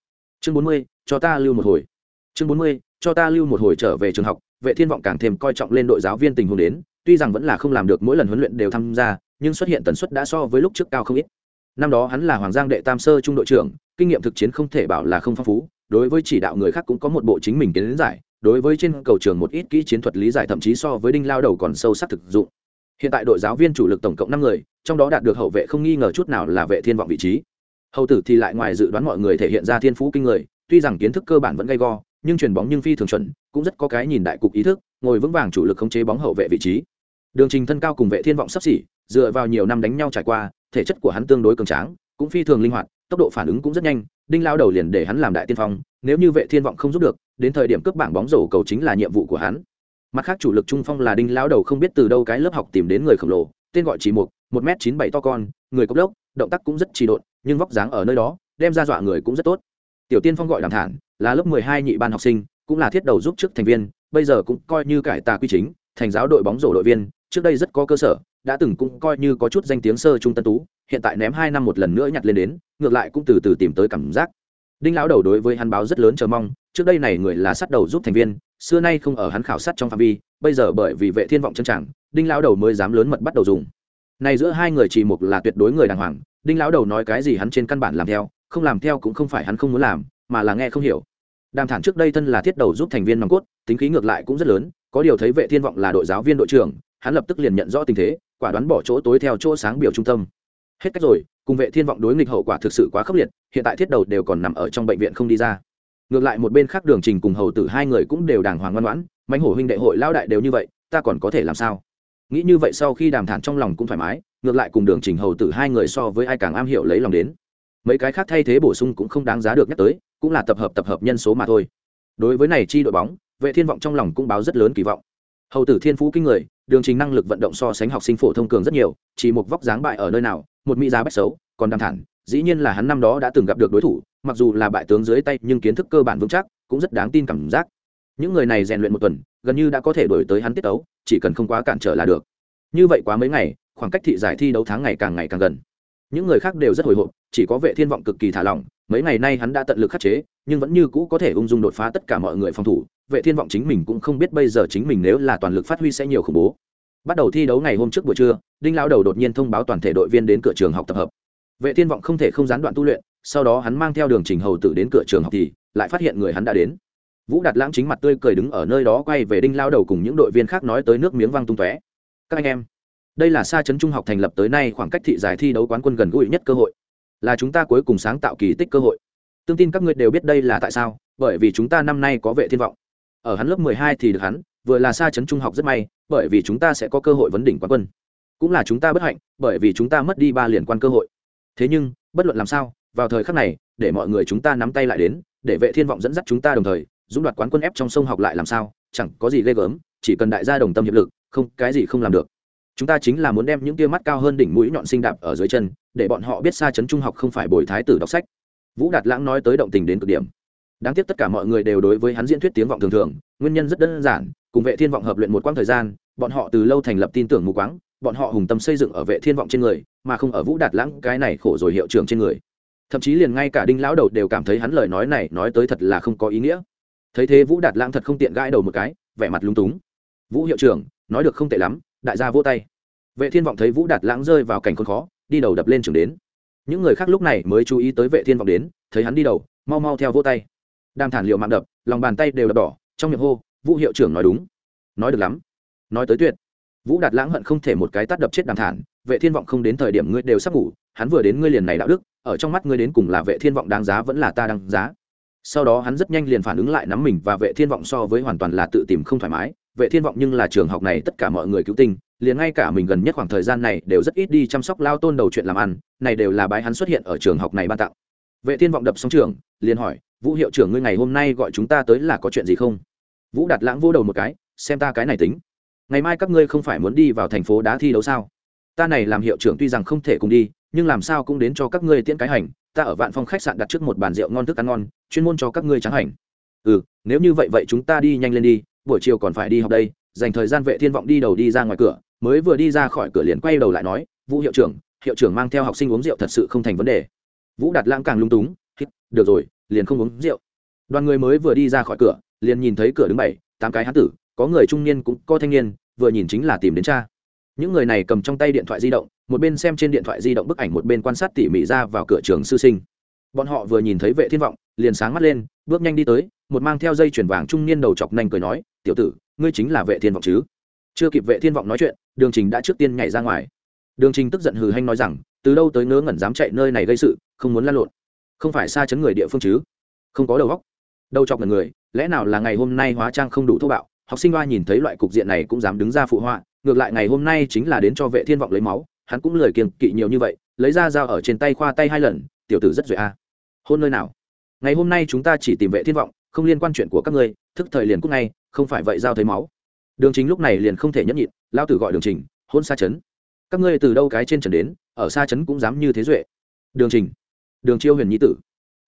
Chương 40, cho ta lưu một hồi. Chương 40, cho ta lưu một hồi trở về trường học vệ thiên vọng càng thêm coi trọng lên đội giáo viên tình huống đến tuy rằng vẫn là không làm được mỗi lần huấn luyện đều tham gia nhưng xuất hiện tần suất đã so với lúc trước cao không ít năm đó hắn là hoàng giang đệ tam sơ trung đội trưởng, kinh nghiệm thực chiến không thể bảo là không phong phú, đối với chỉ đạo người khác cũng có một bộ chính mình kiến giải, đối với trên cầu trường một ít kỹ chiến thuật lý giải thậm chí so với đinh lao đầu còn sâu sắc thực dụng. Hiện tại đội giáo viên chủ lực tổng cộng năm người, trong đó đạt được hậu vệ không nghi ngờ chút nào là vệ thiên vọng vị trí. Hậu tử thì lại ngoài dự đoán mọi người thể hiện ra thiên phú kinh người, tuy rằng kiến thức cơ bản vẫn gay go, nhưng chuyền bóng nhưng phi thường chuẩn, cũng rất có cái nhìn đại cục ý thức, ngồi vững vàng chủ lực khống chế bóng hậu vệ vị trí. Đường trình thân cao cùng vệ thiên vọng sắp xỉ, dựa vào nhiều năm đánh nhau trải qua thể chất của hắn tương đối cường tráng cũng phi thường linh hoạt tốc độ phản ứng cũng rất nhanh đinh lao đầu liền để hắn làm đại tiên phong nếu như vệ thiên vọng không giúp được đến thời điểm cướp bảng bóng rổ cầu chính là nhiệm vụ của hắn. Mặt khác chủ lực trung phong là đinh lao đầu không biết từ đâu cái lớp học tìm đến người khổng lồ tên gọi chỉ Mục, một m chín bảy to con người cốc lốc động tác cũng rất trì độn nhưng vóc dáng ở nơi đó đem ra dọa người cũng rất tốt. Tiểu tiên phong gọi đàm thản là lớp mười hai nhị ban học sinh cũng là thiết đầu giúp chức thành viên bây giờ cũng coi như cải tà quy chính thành giáo đội bóng rổ đội viên trước đây rất có cơ sở đã từng cũng coi như có chút danh tiếng sơ trung tân tú, hiện tại ném hai năm một lần nữa nhặt lên đến, ngược lại cũng từ từ tìm tới cảm giác. Đinh lão đầu đối với hắn báo rất lớn chờ mong, trước đây này người là sát đầu giúp thành viên, xưa nay không ở hắn khảo sát trong phạm vi, bây giờ bởi vì vệ thiên vọng chân chẳng đinh lão đầu mới dám lớn mật bắt đầu dùng. Này giữa hai người chỉ một là tuyệt đối người đàng hoàng, đinh lão đầu nói cái gì hắn trên căn bản làm theo, không làm theo cũng không phải hắn không muốn làm, mà là nghe không hiểu. Đàm thản trước đây thân là thiết đầu giúp thành viên nòng cốt, tính khí ngược lại cũng rất lớn, có điều thấy vệ thiên vọng là đội giáo viên đội trưởng, hắn lập tức liền nhận rõ tình thế quả đoán bỏ chỗ tối theo chỗ sáng biểu trung tâm. Hết cách rồi, cùng vệ thiên vọng đối nghịch hậu quả thực sự quá khốc liệt, hiện tại thiết đầu đều còn nằm ở trong bệnh viện không đi ra. Ngược lại một bên khác đường trình cùng hầu tử hai người cũng đều đàng hoàng ngoan ngoãn, mãnh hổ huynh đệ hội lao đại đều như vậy, ta còn có thể làm sao? Nghĩ như vậy sau khi đàm thản trong lòng cũng thoải mái, ngược lại cùng đường trình hầu tử hai người so với ai càng am hiểu lấy lòng đến. Mấy cái khác thay thế bổ sung cũng không đáng giá được nhắc tới, cũng là tập hợp tập hợp nhân số mà thôi. Đối với này chi đội bóng, vệ thiên vọng trong lòng cũng báo rất lớn kỳ vọng. Hầu tử thiên phú kinh người đường trình năng lực vận động so sánh học sinh phổ thông cường rất nhiều, chỉ một vóc dáng bại ở nơi nào, một mỹ giá bách xấu, còn đàm thản, dĩ nhiên là hắn năm đó đã từng gặp được đối thủ, mặc dù là bại tướng dưới tay, nhưng kiến thức cơ bản vững chắc, cũng rất đáng tin cảm giác. Những người này rèn luyện một tuần, gần như đã có thể đổi tới hắn tiết đấu chỉ cần không quá cản trở là được. Như vậy quá mấy ngày, khoảng cách thị giải thi đấu tháng ngày càng ngày càng gần. Những người khác đều rất hồi hộp, chỉ có vệ thiên vọng cực kỳ thả lỏng, mấy ngày nay hắn đã tận lực khắc chế, nhưng vẫn như cũ có thể ung dung đột phá tất cả mọi người phòng thủ vệ thiên vọng chính mình cũng không biết bây giờ chính mình nếu là toàn lực phát huy sẽ nhiều khủng bố. Bắt đầu thi đấu ngày hôm trước buổi trưa, đinh lão đầu đột nhiên thông báo toàn thể đội viên đến cửa trường học tập hợp. Vệ thiên vọng không thể không gián đoạn tu luyện, sau đó hắn mang theo đường trình hầu tử đến cửa trường học thì lại phát hiện người hắn đã đến. Vũ đạt lãng chính mặt tươi cười đứng ở nơi đó quay về đinh lao đầu cùng những đội viên khác nói tới nước miếng văng tung tóe. Các anh em, đây là xa chấn trung học thành lập tới nay khoảng cách thị giải thi đấu quán quân gần gũi nhất cơ hội. Là chúng ta cuối cùng sáng tạo kỳ tích cơ hội. Tương tin các ngươi đều biết đây là tại sao, bởi vì chúng ta năm nay có vệ thiên vọng ở hắn lớp 12 thì được hắn, vừa là xa chấn trung học rất may, bởi vì chúng ta sẽ có cơ hội vấn đỉnh quán quân. Cũng là chúng ta bất hạnh, bởi vì chúng ta mất đi ba liền quan cơ hội. Thế nhưng, bất luận làm sao, vào thời khắc này, để mọi người chúng ta nắm tay lại đến, để vệ thiên vọng dẫn dắt chúng ta đồng thời, dũng đoạt quán quân ép trong sông học lại làm sao, chẳng có gì ghê gớm, chỉ cần đại gia đồng tâm hiệp lực, không, cái gì không làm được. Chúng ta chính là muốn đem những tia mắt cao hơn đỉnh mũi nhọn sinh đạp ở dưới chân, để bọn họ biết xa chấn trung học không phải bồi thái tử đọc sách. Vũ đạt lãng nói tới động tình đến cực điểm đáng tiếc tất cả mọi người đều đối với hắn diễn thuyết tiếng vọng thường thường, nguyên nhân rất đơn giản, cùng vệ thiên vọng hợp luyện một quãng thời gian, bọn họ từ lâu thành lập tin tưởng mù quáng, bọn họ hùng tâm xây dựng ở vệ thiên vọng trên người, mà không ở vũ đạt lãng cái này khổ rồi hiệu trưởng trên người. Thậm chí liền ngay cả đinh lão đầu đều cảm thấy hắn lời nói này nói tới thật là không có ý nghĩa. Thấy thế vũ đạt lãng thật không tiện gãi đầu một cái, vẻ mặt lung túng. Vũ hiệu trưởng, nói được không tệ lắm, đại gia vỗ tay. Vệ thiên vọng thấy vũ đạt lãng rơi vào cảnh khốn khó, đi đầu đập lên trường đến. Những người khác lúc này mới chú ý tới vệ thiên vọng đến, thấy hắn đi đầu, mau mau theo vỗ tay đàm thản liệu mạng đập, lòng bàn tay đều đập đỏ, trong miệng hô, vũ hiệu trưởng nói đúng. Nói được lắm. Nói tới tuyệt. Vũ đạt lãng hận không thể một cái tắt đập chết đàm thản, vệ thiên vọng không đến thời điểm ngươi đều sắp ngủ, hắn vừa đến ngươi liền này đạo đức, ở trong mắt ngươi đến cùng là vệ thiên vọng đáng giá vẫn là ta đáng giá. Sau đó hắn rất nhanh liền phản ứng lại nắm mình và vệ thiên vọng so với hoàn toàn là tự tìm không thoải mái. Vệ thiên vọng nhưng là trường học này tất cả mọi người cứu tinh, liền ngay cả mình gần nhất khoảng thời gian này đều rất ít đi chăm sóc lao tôn đầu chuyện làm ăn, này đều là bái hắn xuất hiện ở trường học này ban tặng. Vệ thiên vọng đập xong trường, liền hỏi vũ hiệu trưởng ngươi ngày hôm nay gọi chúng ta tới là có chuyện gì không? Vũ đạt lãng vô đầu một cái, xem ta cái này tính. Ngày mai các ngươi không phải muốn đi vào thành phố đá thi đấu sao? Ta này làm hiệu trưởng tuy rằng không thể cùng đi, nhưng làm sao cũng đến cho các ngươi tiễn cái hành. Ta ở vạn phong khách sạn đặt trước một bàn rượu ngon thức ăn ngon, chuyên môn cho các ngươi trắng hành. Ừ nếu như vậy vậy chúng ta đi nhanh lên đi, buổi chiều còn phải đi học đây. Dành thời gian vệ thiên vọng đi đầu đi ra ngoài cửa, mới vừa đi ra khỏi cửa liền quay đầu lại nói, vũ hiệu trưởng hiệu trưởng mang theo học sinh uống rượu thật sự không thành vấn đề. Vũ đạt lãng càng lung túng được rồi liền không uống rượu. Đoàn người mới vừa đi ra khỏi cửa, liền nhìn thấy cửa đứng bảy, tám cái hán tử, có người trung niên cũng có thanh niên, vừa nhìn chính là tìm đến cha. Những người này cầm trong tay điện thoại di động, một bên xem trên điện thoại di động bức ảnh, một bên quan sát tỉ mỉ ra vào cửa trường sư sinh. Bọn họ vừa nhìn thấy vệ thiên vọng, liền sáng mắt lên, bước nhanh đi tới, một mang theo dây chuyền vàng trung niên đầu chọc nanh cười nói, tiểu tử, ngươi chính là vệ thiên vọng chứ? Chưa kịp vệ thiên vọng nói chuyện, đường trình đã trước tiên nhảy ra ngoài. Đường trình tức giận hừ hanh nói rằng, từ đâu tới ngớ ngẩn dám chạy nơi này gây sự, không muốn lan lộn không phải xa chấn người địa phương chứ? Không có đầu óc. Đầu chọc ngẩn người, lẽ nào là ngày hôm nay hóa trang không đủ thô bạo, học sinh hoa nhìn thấy loại cục diện này cũng dám đứng ra phụ họa, ngược lại ngày hôm nay chính là đến cho vệ thiên vọng lấy máu, hắn cũng lời kiêng kỵ nhiều như vậy, lấy ra dao ở trên tay khoa tay hai lần, tiểu tử rất rồi a. Hôn nơi nào? Ngày hôm nay chúng ta chỉ tìm vệ thiên vọng, không liên quan chuyện của các ngươi, thức thời liền cúc ngay, không phải vậy giao thấy máu. Đường chính lúc này liền không thể nhẫn nhịn lao tử gọi đường trình, hôn xa chấn. Các ngươi từ đâu cái trên trần đến, ở xa chấn cũng dám như thế duệ. Đường trình đường chiêu huyền nhi tử.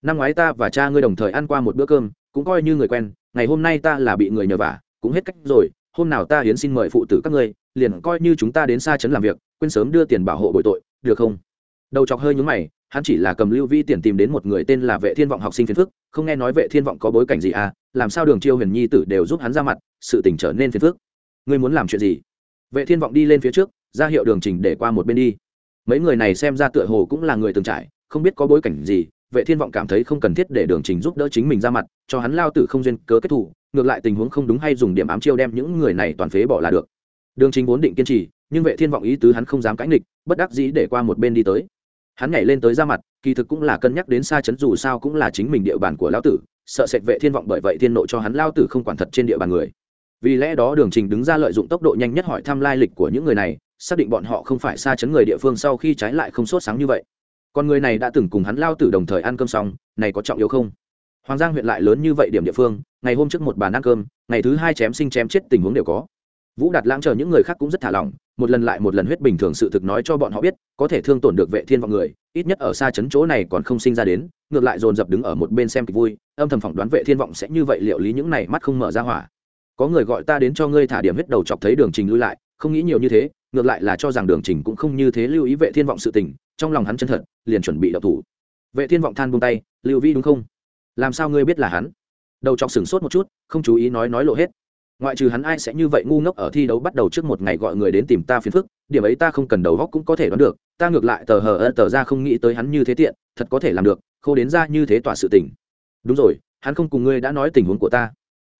Năm ngoái ta và cha ngươi đồng thời ăn qua một bữa cơm, cũng coi như người quen, ngày hôm nay ta là bị người nhờ vả, cũng hết cách rồi, hôm nào ta hiến xin mời phụ tử các ngươi, liền coi như chúng ta đến xa chấn làm việc, quên sớm đưa tiền bảo hộ bội tội, được không? Đầu chọc hơi nhúng mày, hắn chỉ là cầm lưu vi tiền tìm đến một người tên là vệ thiên vọng học sinh phiền phức, không nghe nói vệ thiên vọng có bối cảnh gì à làm sao đường chiêu huyền nhi tử đều giúp hắn ra mặt, sự tình trở nên phiền phức. Ngươi muốn làm chuyện gì? Vệ thiên vọng đi lên phía trước, ra hiệu đường trình để qua một bên đi. Mấy người này xem ra tựa hồ cũng là người từng trải không biết có bối cảnh gì, vệ thiên vọng cảm thấy không cần thiết để đường trình giúp đỡ chính mình ra mặt, cho hắn lao tử không duyên cớ kết thủ ngược lại tình huống không đúng hay dùng điểm ám chiêu đem những người này toàn phế bỏ là được. Đường trình vốn định kiên trì, nhưng vệ thiên vọng ý tứ hắn không dám cãi nghịch, bất đắc dĩ để qua một bên đi tới. Hắn nhảy lên tới ra mặt, kỳ thực cũng là cân nhắc đến xa chấn dù sao cũng là chính mình địa bàn của lão tử, sợ sệt vệ thiên vọng bởi vậy thiên nộ cho hắn lao tử không quản thật trên địa bàn người. Vì lẽ đó đường trình đứng ra lợi dụng tốc độ nhanh nhất hỏi thăm lai lịch của những người này, xác định bọn họ không phải xa chấn người địa phương sau khi trái lại không sốt sáng như vậy con người này đã từng cùng hắn lao tử đồng thời ăn cơm xong, này có trọng yếu không? Hoàng giang huyện lại lớn như vậy điểm địa phương, ngày hôm trước một bàn ăn cơm, ngày thứ hai chém sinh chém chết tình huống đều có. Vũ đạt lãng chờ những người khác cũng rất thả lỏng, một lần lại một lần huyết bình thường sự thực nói cho bọn họ biết, có thể thương tổn được vệ thiên vọng người, ít nhất ở xa chấn chỗ này còn không sinh ra đến, ngược lại dồn dập đứng ở một bên xem kịch vui, âm thầm phỏng đoán vệ thiên vọng sẽ như vậy liệu lý những này mắt không mở ra hỏa. Có người gọi ta đến cho ngươi thả điểm huyết đầu chọc thấy đường trình lui lại, không nghĩ nhiều như thế ngược lại là cho rằng đường trình cũng không như thế lưu ý vệ thiên vọng sự tình, trong lòng hắn chân thật, liền chuẩn bị đậu thủ. Vệ thiên vọng than buông tay, lưu vi đúng không? Làm sao ngươi biết là hắn? Đầu chọc sửng sốt một chút, không chú ý nói nói lộ hết. Ngoại trừ hắn ai sẽ như vậy ngu ngốc ở thi đấu bắt đầu trước một ngày gọi người đến tìm ta phiền phức, điểm ấy ta không cần đầu góc cũng có thể đoán được, ta ngược lại tờ hờ ơ tờ ra không nghĩ tới hắn như thế tiện, thật có thể làm được, khô đến ra như thế tỏa sự tình. Đúng rồi, hắn không cùng ngươi đã nói tình huống của ta.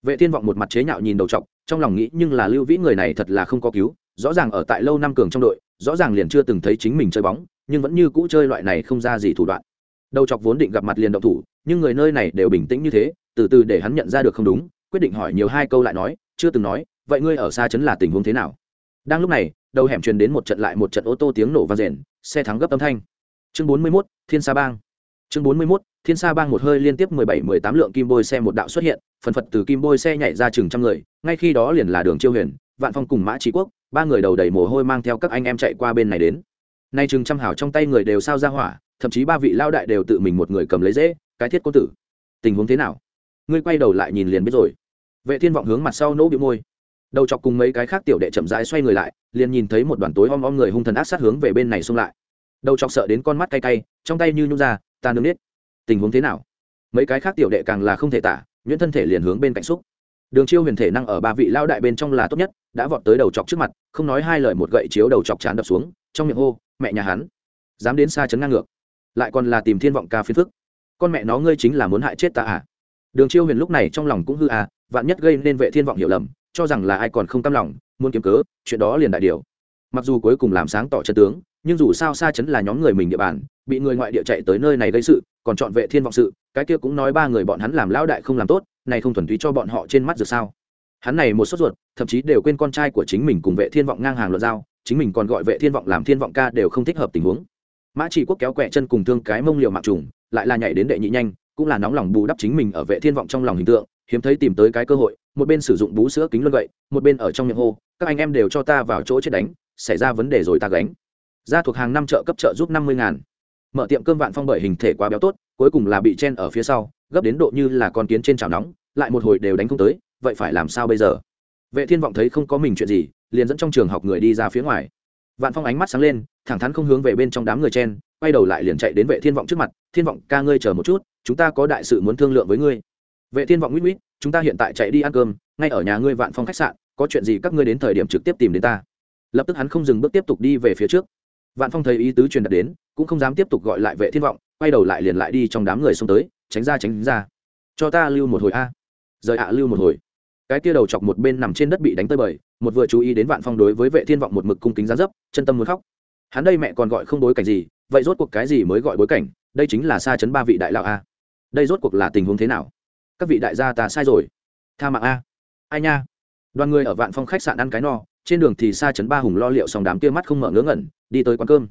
Vệ thiên vọng một mặt chế nhạo nhìn đầu trọc trong lòng nghĩ nhưng là lưu vĩ người này thật là không có cứu rõ ràng ở tại lâu năm cường trong đội rõ ràng liền chưa từng thấy chính mình chơi bóng nhưng vẫn như cũ chơi loại này không ra gì thủ đoạn. Đầu chọc vốn định gặp mặt liền động thủ nhưng người nơi này đều bình tĩnh như thế từ từ để hắn nhận ra được không đúng quyết định hỏi nhiều hai câu lại nói chưa từng nói vậy ngươi ở xa chấn là tình huống thế nào? Đang lúc này đầu hẻm truyền đến một trận lại một trận ô tô tiếng nổ vang rền xe thắng gấp âm thanh. Chương bốn mươi 41, thiên sa bang. Chương bốn mươi 41, thiên sa bang một hơi liên tiếp mười bảy mười tám lượng kim bôi xe một đạo xuất hiện phần phật từ kim bôi xe nhảy ra chừng trăm người ngay khi đó liền là đường chiêu huyền vạn phong cùng mã trí quốc, ba người đầu đầy mồ hôi mang theo các anh em chạy qua bên này đến. Nay chừng trăm hảo trong tay người đều sao ra hỏa, thậm chí ba vị lao đại đều tự mình một người cầm lấy dễ, cái thiết cô tử. Tình huống thế nào? Ngươi quay đầu lại nhìn liền biết rồi. Vệ thiên vọng hướng mặt sau nỗ bị môi. Đầu chọc cùng mấy cái khác tiểu đệ chậm rãi xoay người lại, liền nhìn thấy một đoàn tối om om người hung thần ác sát hướng về bên này xung lại. Đầu chọc sợ đến con mắt cay cay, trong tay như nhung ra, ta nương nết. Tình huống thế nào? Mấy cái khác tiểu đệ càng là không thể tả, nhuyễn thân thể liền hướng bên cạnh xúc đường chiêu huyền thể năng ở ba vị lao đại bên trong là tốt nhất, đã vọt tới đầu chọc trước mặt, không nói hai lời một gậy chiếu đầu chọc chán đập xuống, trong miệng hô, mẹ nhà hắn, dám đến xa chấn ngang ngược. Lại còn là tìm thiên vọng ca phiến phức. Con mẹ nó ngươi chính là muốn hại chết ta à? Đường chiêu huyền lúc này trong lòng cũng hư à vạn nhất gây nên vệ thiên vọng hiểu lầm, cho rằng là ai còn không tâm lòng, muốn kiếm cớ, chuyện đó liền đại điều. Mặc dù cuối cùng làm sáng tỏ chân tướng, nhưng dù sao xa chấn là nhóm người mình địa bàn, bị người ngoại địa chạy tới nơi này gây sự còn chọn vệ thiên vọng sự, cái kia cũng nói ba người bọn hắn làm lão đại không làm tốt, này không thuần túy cho bọn họ trên mắt được sao? Hắn này một sốt ruột, thậm chí đều quên con trai của chính mình cùng vệ thiên vọng ngang hàng luận giao, chính mình còn gọi vệ thiên vọng làm thiên vọng ca đều không thích hợp tình huống. Mã chỉ quốc kéo quẹ chân cùng thương cái mông liều mạng trùng, lại là nhảy đến đệ nhị nhanh, cũng là nóng lòng bù đắp chính mình ở vệ thiên vọng trong lòng hình tượng, hiếm thấy tìm tới cái cơ hội, một bên sử dụng bú sữa kính luân vậy một bên ở trong miệng hô, các anh em đều cho ta vào chỗ chết đánh, xảy ra vấn đề rồi ta gánh. Ra thuộc hàng năm chợ cấp trợ giúp năm mươi ngàn mở tiệm cơm vạn phong bởi hình thể quá béo tốt, cuối cùng là bị chen ở phía sau, gấp đến độ như là con kiến trên chảo nóng, lại một hồi đều đánh không tới, vậy phải làm sao bây giờ? Vệ thiên vọng thấy không có mình chuyện gì, liền dẫn trong trường học người đi ra phía ngoài. Vạn phong ánh mắt sáng lên, thẳng thắn không hướng về bên trong đám người chen, quay đầu lại liền chạy đến vệ thiên vọng trước mặt, thiên vọng, ca ngươi chờ một chút, chúng ta có đại sự muốn thương lượng với ngươi. Vệ thiên vọng nguyễn nguyễn chúng ta hiện tại chạy đi ăn cơm, ngay ở nhà ngươi vạn phong khách sạn, có chuyện gì các ngươi đến thời điểm trực tiếp tìm đến ta. Lập tức hắn không dừng bước tiếp tục đi về phía trước vạn phong thấy ý tứ truyền đạt đến, cũng không dám tiếp tục gọi lại vệ thiên vọng, quay đầu lại liền lại đi trong đám người xông tới, tránh ra tránh ra. Cho ta lưu một hồi a. Rời ạ, lưu một hồi. Cái tia đầu chọc một bên nằm trên đất bị đánh tơi bời, một vừa chú ý đến vạn phong đối với vệ thiên vọng một mực cung kính gián dấp, chân tâm muốn khóc. Hắn đây mẹ còn gọi không bối cảnh gì, vậy rốt cuộc cái gì mới gọi bối cảnh, đây chính là xa chấn ba vị đại lão a. Đây rốt cuộc là tình huống thế nào? Các vị đại gia ta sai rồi. Tha mạng a. Ai nha? Đoàn người ở vạn phong khách sạn ăn cái no, trên đường thì xa chấn ba hùng lo liệu xong đám kia mắt không mở ngớ ngẩn đi tới quán cơm.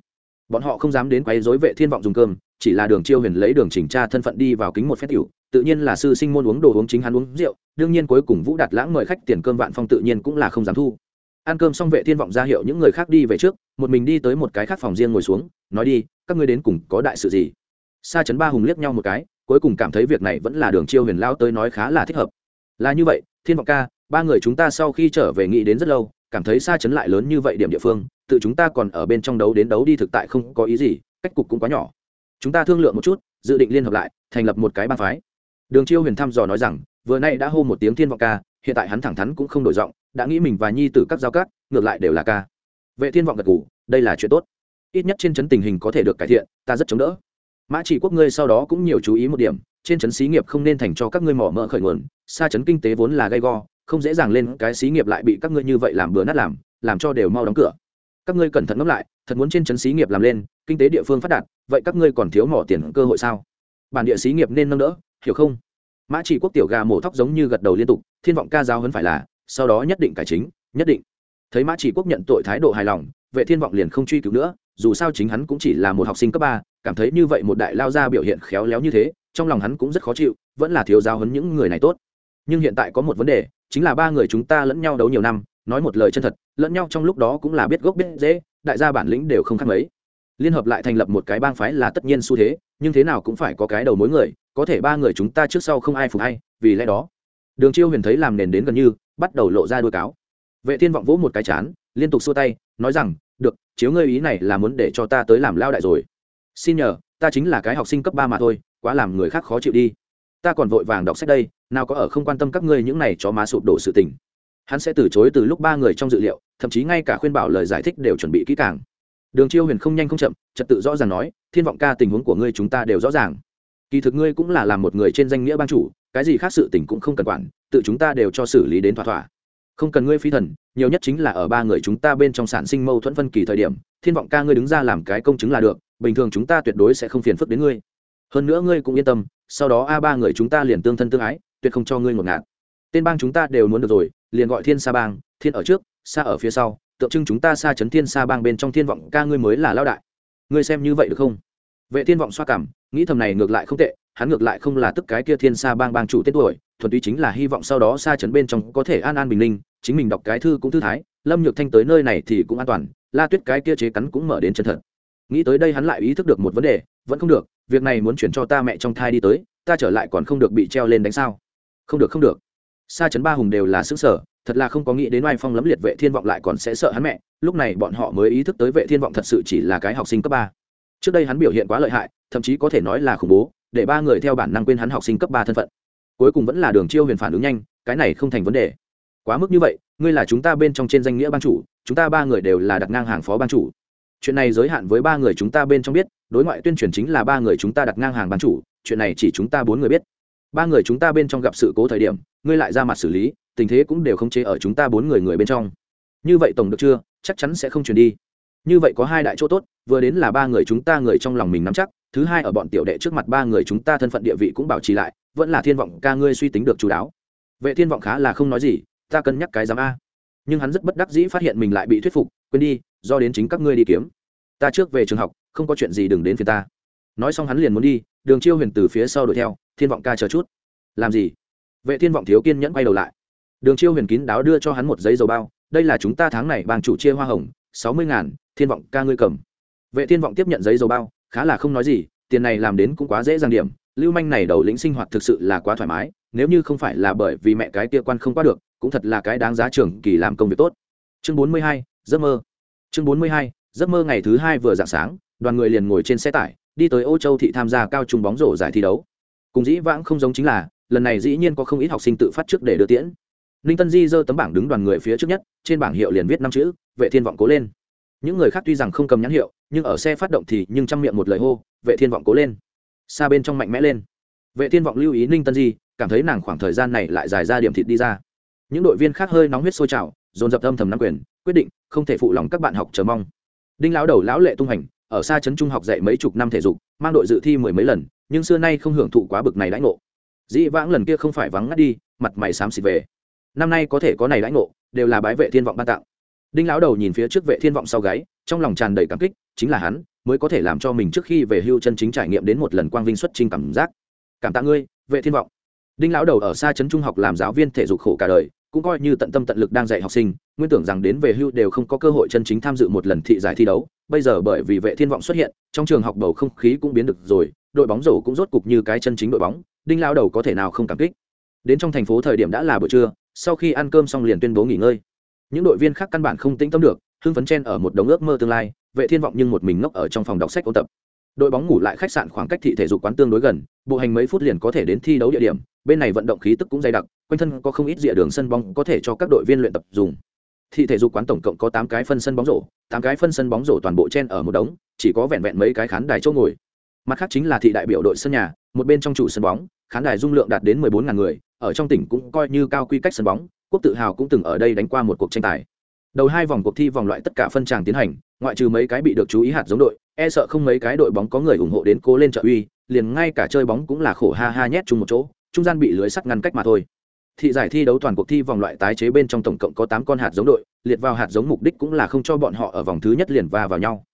Bọn họ không dám đến quấy rối vệ thiên vọng dùng cơm, chỉ là đường chiêu huyền lấy đường chỉnh tra thân phận đi vào kính một phép tiểu, tự nhiên là sư sinh môn uống đồ uống chính hắn uống rượu, đương nhiên cuối cùng vũ đạt lãng mời khách tiền cơm vạn phong tự nhiên cũng là không dám thu. Ăn cơm xong vệ thiên vọng ra hiệu những người khác đi về trước, một mình đi tới một cái khác phòng riêng ngồi xuống, nói đi, các ngươi đến cùng có đại sự gì? Sa chấn ba hùng liếc nhau một cái, cuối cùng cảm thấy việc này vẫn là đường chiêu huyền lao tới nói khá là thích hợp. Là như vậy, thiên vọng ca, ba người chúng ta sau khi trở về nghĩ đến rất lâu cảm thấy xa chấn lại lớn như vậy điểm địa phương, tự chúng ta còn ở bên trong đấu đến đấu đi thực tại không có ý gì, cách cục cũng quá nhỏ. Chúng ta thương lượng một chút, dự định liên hợp lại, thành lập một cái bang phái. Đường chiêu huyền thăm dò nói rằng, vừa nay đã hô một tiếng thiên vọng ca, hiện tại hắn thẳng thắn cũng không đổi giọng, đã nghĩ mình và nhi tử các giao cát ngược lại đều là ca. Vệ thiên vọng gật ngủ đây là chuyện tốt. Ít nhất trên chấn tình hình có thể được cải thiện, ta rất chống đỡ. Mã chỉ quốc ngươi sau đó cũng nhiều chú ý một điểm, trên chấn xí nghiệp không nên thành cho các ngươi mỏ mỡ khởi nguồn, xa chấn kinh tế vốn là gay go không dễ dàng lên cái xí nghiệp lại bị các ngươi như vậy làm bừa nát làm làm cho đều mau đóng cửa. Các ngươi cẩn thận ngẫm lại, thật muốn trên chấn xí nghiệp làm lên, kinh tế địa phương phát đạt, vậy các ngươi còn thiếu mỏ tiền cơ hội sao? Bản địa xí nghiệp nên nâng đỡ, hiểu không? Mã chỉ quốc tiểu gà mổ thóc giống như gật đầu liên tục, thiên vọng ca giáo hơn phải là, sau đó nhất định cải chính, nhất định. Thấy mã chỉ quốc nhận tội thái độ hài lòng, vệ thiên vọng liền không truy cứu nữa, dù sao chính hắn cũng chỉ là một học sinh cấp ba, cảm thấy như vậy một đại lao ra biểu hiện khéo léo như thế, trong lòng hắn cũng rất khó chịu, vẫn là thiếu giáo hấn những người này tốt nhưng hiện tại có một vấn đề, chính là ba người chúng ta lẫn nhau đấu nhiều năm, nói một lời chân thật, lẫn nhau trong lúc đó cũng là biết gốc biết dễ đại gia bản lĩnh đều không khác mấy. Liên hợp lại thành lập một cái bang phái là tất nhiên xu thế, nhưng thế nào cũng phải có cái đầu mối người, có thể ba người chúng ta trước sau không ai phục hay, vì lẽ đó, đường chiêu huyền thấy làm nền đến gần như, bắt đầu lộ ra đôi cáo. Vệ thiên vọng vỗ một cái chán, liên tục xua tay, nói rằng, được, chiếu ngươi ý này là muốn để cho ta tới làm lao đại rồi. Xin nhờ, ta chính là cái học sinh cấp ba mà thôi, quá làm người khác khó chịu đi ta còn vội vàng đọc sách đây, nào có ở không quan tâm các ngươi những này cho má sụp đổ sự tình. Hắn sẽ từ chối từ lúc ba người trong dự liệu, thậm chí ngay cả khuyên bảo lời giải thích đều chuẩn bị kỹ càng. Đường chiêu huyền không nhanh không chậm, trật tự rõ ràng nói, thiên vọng ca tình huống của ngươi chúng ta đều rõ ràng. Kỳ thực ngươi cũng là làm một người trên danh nghĩa ban chủ, cái gì khác sự tình cũng không cần quản, tự chúng ta đều cho xử lý đến thỏa thỏa. Không cần ngươi phi thần, nhiều nhất chính là ở ba người chúng ta bên trong sản sinh mâu thuẫn phân kỳ thời điểm, thiên vọng ca ngươi đứng ra làm cái công chứng là được, bình thường chúng ta tuyệt đối sẽ không phiền phức đến ngươi. Hơn nữa ngươi cũng yên tâm sau đó a ba người chúng ta liền tương thân tương ái, tuyệt không cho ngươi ngột ngạt. Tên bang chúng ta đều muốn được rồi, liền gọi thiên sa bang, thiên ở trước xa ở phía sau, tượng trưng chúng ta xa chấn thiên sa bang bên trong thiên vọng ca ngươi mới là lao đại. Ngươi xem như vậy được không? Vệ thiên vọng xoa cảm, nghĩ thầm này ngược lại không tệ, hắn ngược lại không là tức cái kia thiên sa bang bang chủ tên tuổi, thuần túy chính là hy vọng sau đó xa chấn bên trong có thể an an bình ninh, chính mình đọc cái thư cũng thư thái, lâm nhược thanh tới nơi này thì cũng an toàn, la tuyết cái kia chế cắn cũng mở đến chân thật nghĩ tới đây hắn lại ý thức được một vấn đề, vẫn không được, việc này muốn chuyển cho ta mẹ trong thai đi tới, ta trở lại còn không được bị treo lên đánh sao? Không được không được. Sa chấn ba hùng đều là xứng sở thật là không có nghĩ đến oai phong lấm liệt vệ thiên vọng lại còn sẽ sợ hắn mẹ, lúc này bọn họ mới ý thức tới vệ thiên vọng thật sự chỉ là cái học sinh cấp ba. Trước đây hắn biểu hiện quá lợi hại, thậm chí có thể nói là khủng bố, để ba người theo bản năng quên hắn học sinh cấp ba thân phận. Cuối cùng vẫn là đường chiêu huyền phản ứng nhanh, cái này không thành vấn đề. Quá mức như vậy, ngươi là chúng ta bên trong trên danh nghĩa ban chủ, chúng ta ba người đều là đặt ngang hàng phó ban chủ chuyện này giới hạn với ba người chúng ta bên trong biết, đối ngoại tuyên truyền chính là ba người chúng ta đặt ngang hàng bán chủ, chuyện này chỉ chúng ta bốn người biết. Ba người chúng ta bên trong gặp sự cố thời điểm, ngươi lại ra mặt xử lý, tình thế cũng đều không chế ở chúng ta bốn người người bên trong. Như vậy tổng được chưa? Chắc chắn sẽ không truyền đi. Như vậy có hai đại chỗ tốt, vừa đến là ba người chúng ta người trong lòng mình nắm chắc, thứ hai ở bọn tiểu đệ trước mặt ba người chúng ta thân phận địa vị cũng bảo trì lại, vẫn là thiên vọng ca ngươi suy tính được chú đáo. Vệ thiên vọng khá là không nói gì, ta cân nhắc cái giám a. Nhưng hắn rất bất đắc dĩ phát hiện mình lại bị thuyết phục, quên đi do đến chính các ngươi đi kiếm. Ta trước về trường học không có chuyện gì đừng đến phía ta. Nói xong hắn liền muốn đi đường chiêu huyền từ phía sau đuổi theo thiên vọng ca chờ chút. Làm gì? Vệ thiên vọng thiếu kiên nhẫn quay đầu lại. Đường chiêu huyền kín đáo đưa cho hắn một giấy dầu bao đây là chúng ta tháng này bang chủ chia hoa hồng sáu mươi ngàn thiên vọng ca ngươi cầm. Vệ thiên vọng tiếp nhận giấy dầu bao khá là không nói gì tiền này làm đến cũng quá dễ dàng điểm lưu manh này đầu lĩnh sinh hoạt thực sự là quá thoải mái nếu như không phải là bởi vì mẹ cái kia quan không qua được cũng thật là cái đáng giá trưởng kỳ làm công việc tốt. Chương bốn mươi hai, giấc mơ chương bốn mươi hai, giấc mơ ngày thứ hai vừa dạng sáng đoàn người liền ngồi trên xe tải đi tới ô châu thị tham gia cao trung bóng rổ giải thi đấu. Cùng dĩ vãng không giống chính là lần này dĩ nhiên có không ít học sinh tự phát trước để đưa tiễn. Ninh tân di giơ tấm bảng đứng đoàn người phía trước nhất trên bảng hiệu liền viết năm chữ vệ thiên vọng cố lên. Những người khác tuy rằng không cầm nhãn hiệu nhưng ở xe phát động thì nhưng chăm miệng một lời hô vệ thiên vọng cố lên. Xa bên trong mạnh mẽ lên. Vệ thiên vọng lưu ý ninh tân di cảm thấy nàng khoảng thời gian này lại dài ra điểm thịt đi ra. Những đội viên khác hơi nóng huyết sôi trào dồn dập âm thầm nắm quyền quyết định, không thể phụ lòng các bạn học chờ mong. Đinh lão đầu lão lệ tung hành, ở xa trấn trung học dạy mấy chục năm thể dục, mang đội dự thi mười mấy lần, nhưng xưa nay không hưởng thụ quá bực này đãi ngộ. Dĩ vãng lần kia không phải vắng ngắt đi, mặt mày xám xịt về. Năm nay có thể có này đãi ngộ, đều là bái vệ thiên vọng ban tặng. Đinh lão đầu nhìn phía trước vệ thiên vọng sau gáy, trong lòng tràn đầy cảm kích, chính là hắn, mới có thể làm cho mình trước khi về hưu chân chính trải nghiệm đến một lần quang vinh xuất trình cảm giác. Cảm tạ ngươi, vệ thiên vọng. Đinh lão đầu ở xa trấn trung học làm giáo viên thể dục khổ cả đời cũng coi như tận tâm tận lực đang dạy học sinh, nguyên tưởng rằng đến về hưu đều không có cơ hội chân chính tham dự một lần thị giải thi đấu. Bây giờ bởi vì vệ thiên vọng xuất hiện, trong trường học bầu không khí cũng biến được rồi, đội bóng rổ cũng rốt cục như cái chân chính đội bóng, đinh lao đầu có thể nào không cảm kích. Đến trong thành phố thời điểm đã là buổi trưa, sau khi ăn cơm xong liền tuyên bố nghỉ ngơi. Những đội viên khác căn bản không tĩnh tâm được, hưng phấn chen ở một đống ước mơ tương lai, vệ thiên vọng nhưng một mình ngốc ở trong phòng đọc sách ôn tập. Đội bóng ngủ lại khách sạn khoảng cách thị thể dục quán tương đối gần, bộ hành mấy phút liền có thể đến thi đấu địa điểm, bên này vận động khí tức cũng dày đặc quanh thân có không ít rìa đường sân bóng có thể cho các đội viên luyện tập dùng. Thị thể dục quán tổng cộng có tám cái phân sân bóng rổ, tám cái phân sân bóng rổ toàn bộ chen ở một đống, chỉ có vẹn vẹn mấy cái khán đài chỗ ngồi. Mặt khác chính là thị đại biểu đội sân nhà, một bên trong chủ sân bóng, khán đài dung lượng đạt đến mười bốn ngàn người, ở trong tỉnh cũng coi như cao quy cách sân bóng, quốc tự hào cũng từng ở đây đánh qua một cuộc tranh tài. Đầu hai vòng cuộc thi vòng loại tất cả phân tràng tiến hành, ngoại trừ mấy cái bị được chú ý hạt giống đội e sợ không mấy cái đội bóng có người ủng hộ đến cố lên trợ uy, liền ngay cả chơi bóng cũng là khổ ha ha nhét chung một chỗ, trung gian bị lưới sắt ngăn cách mà thôi thị giải thi đấu toàn cuộc thi vòng loại tái chế bên trong tổng cộng có tám con hạt giống đội, liệt vào hạt giống mục đích cũng là không cho bọn họ ở vòng thứ nhất liền va vào nhau.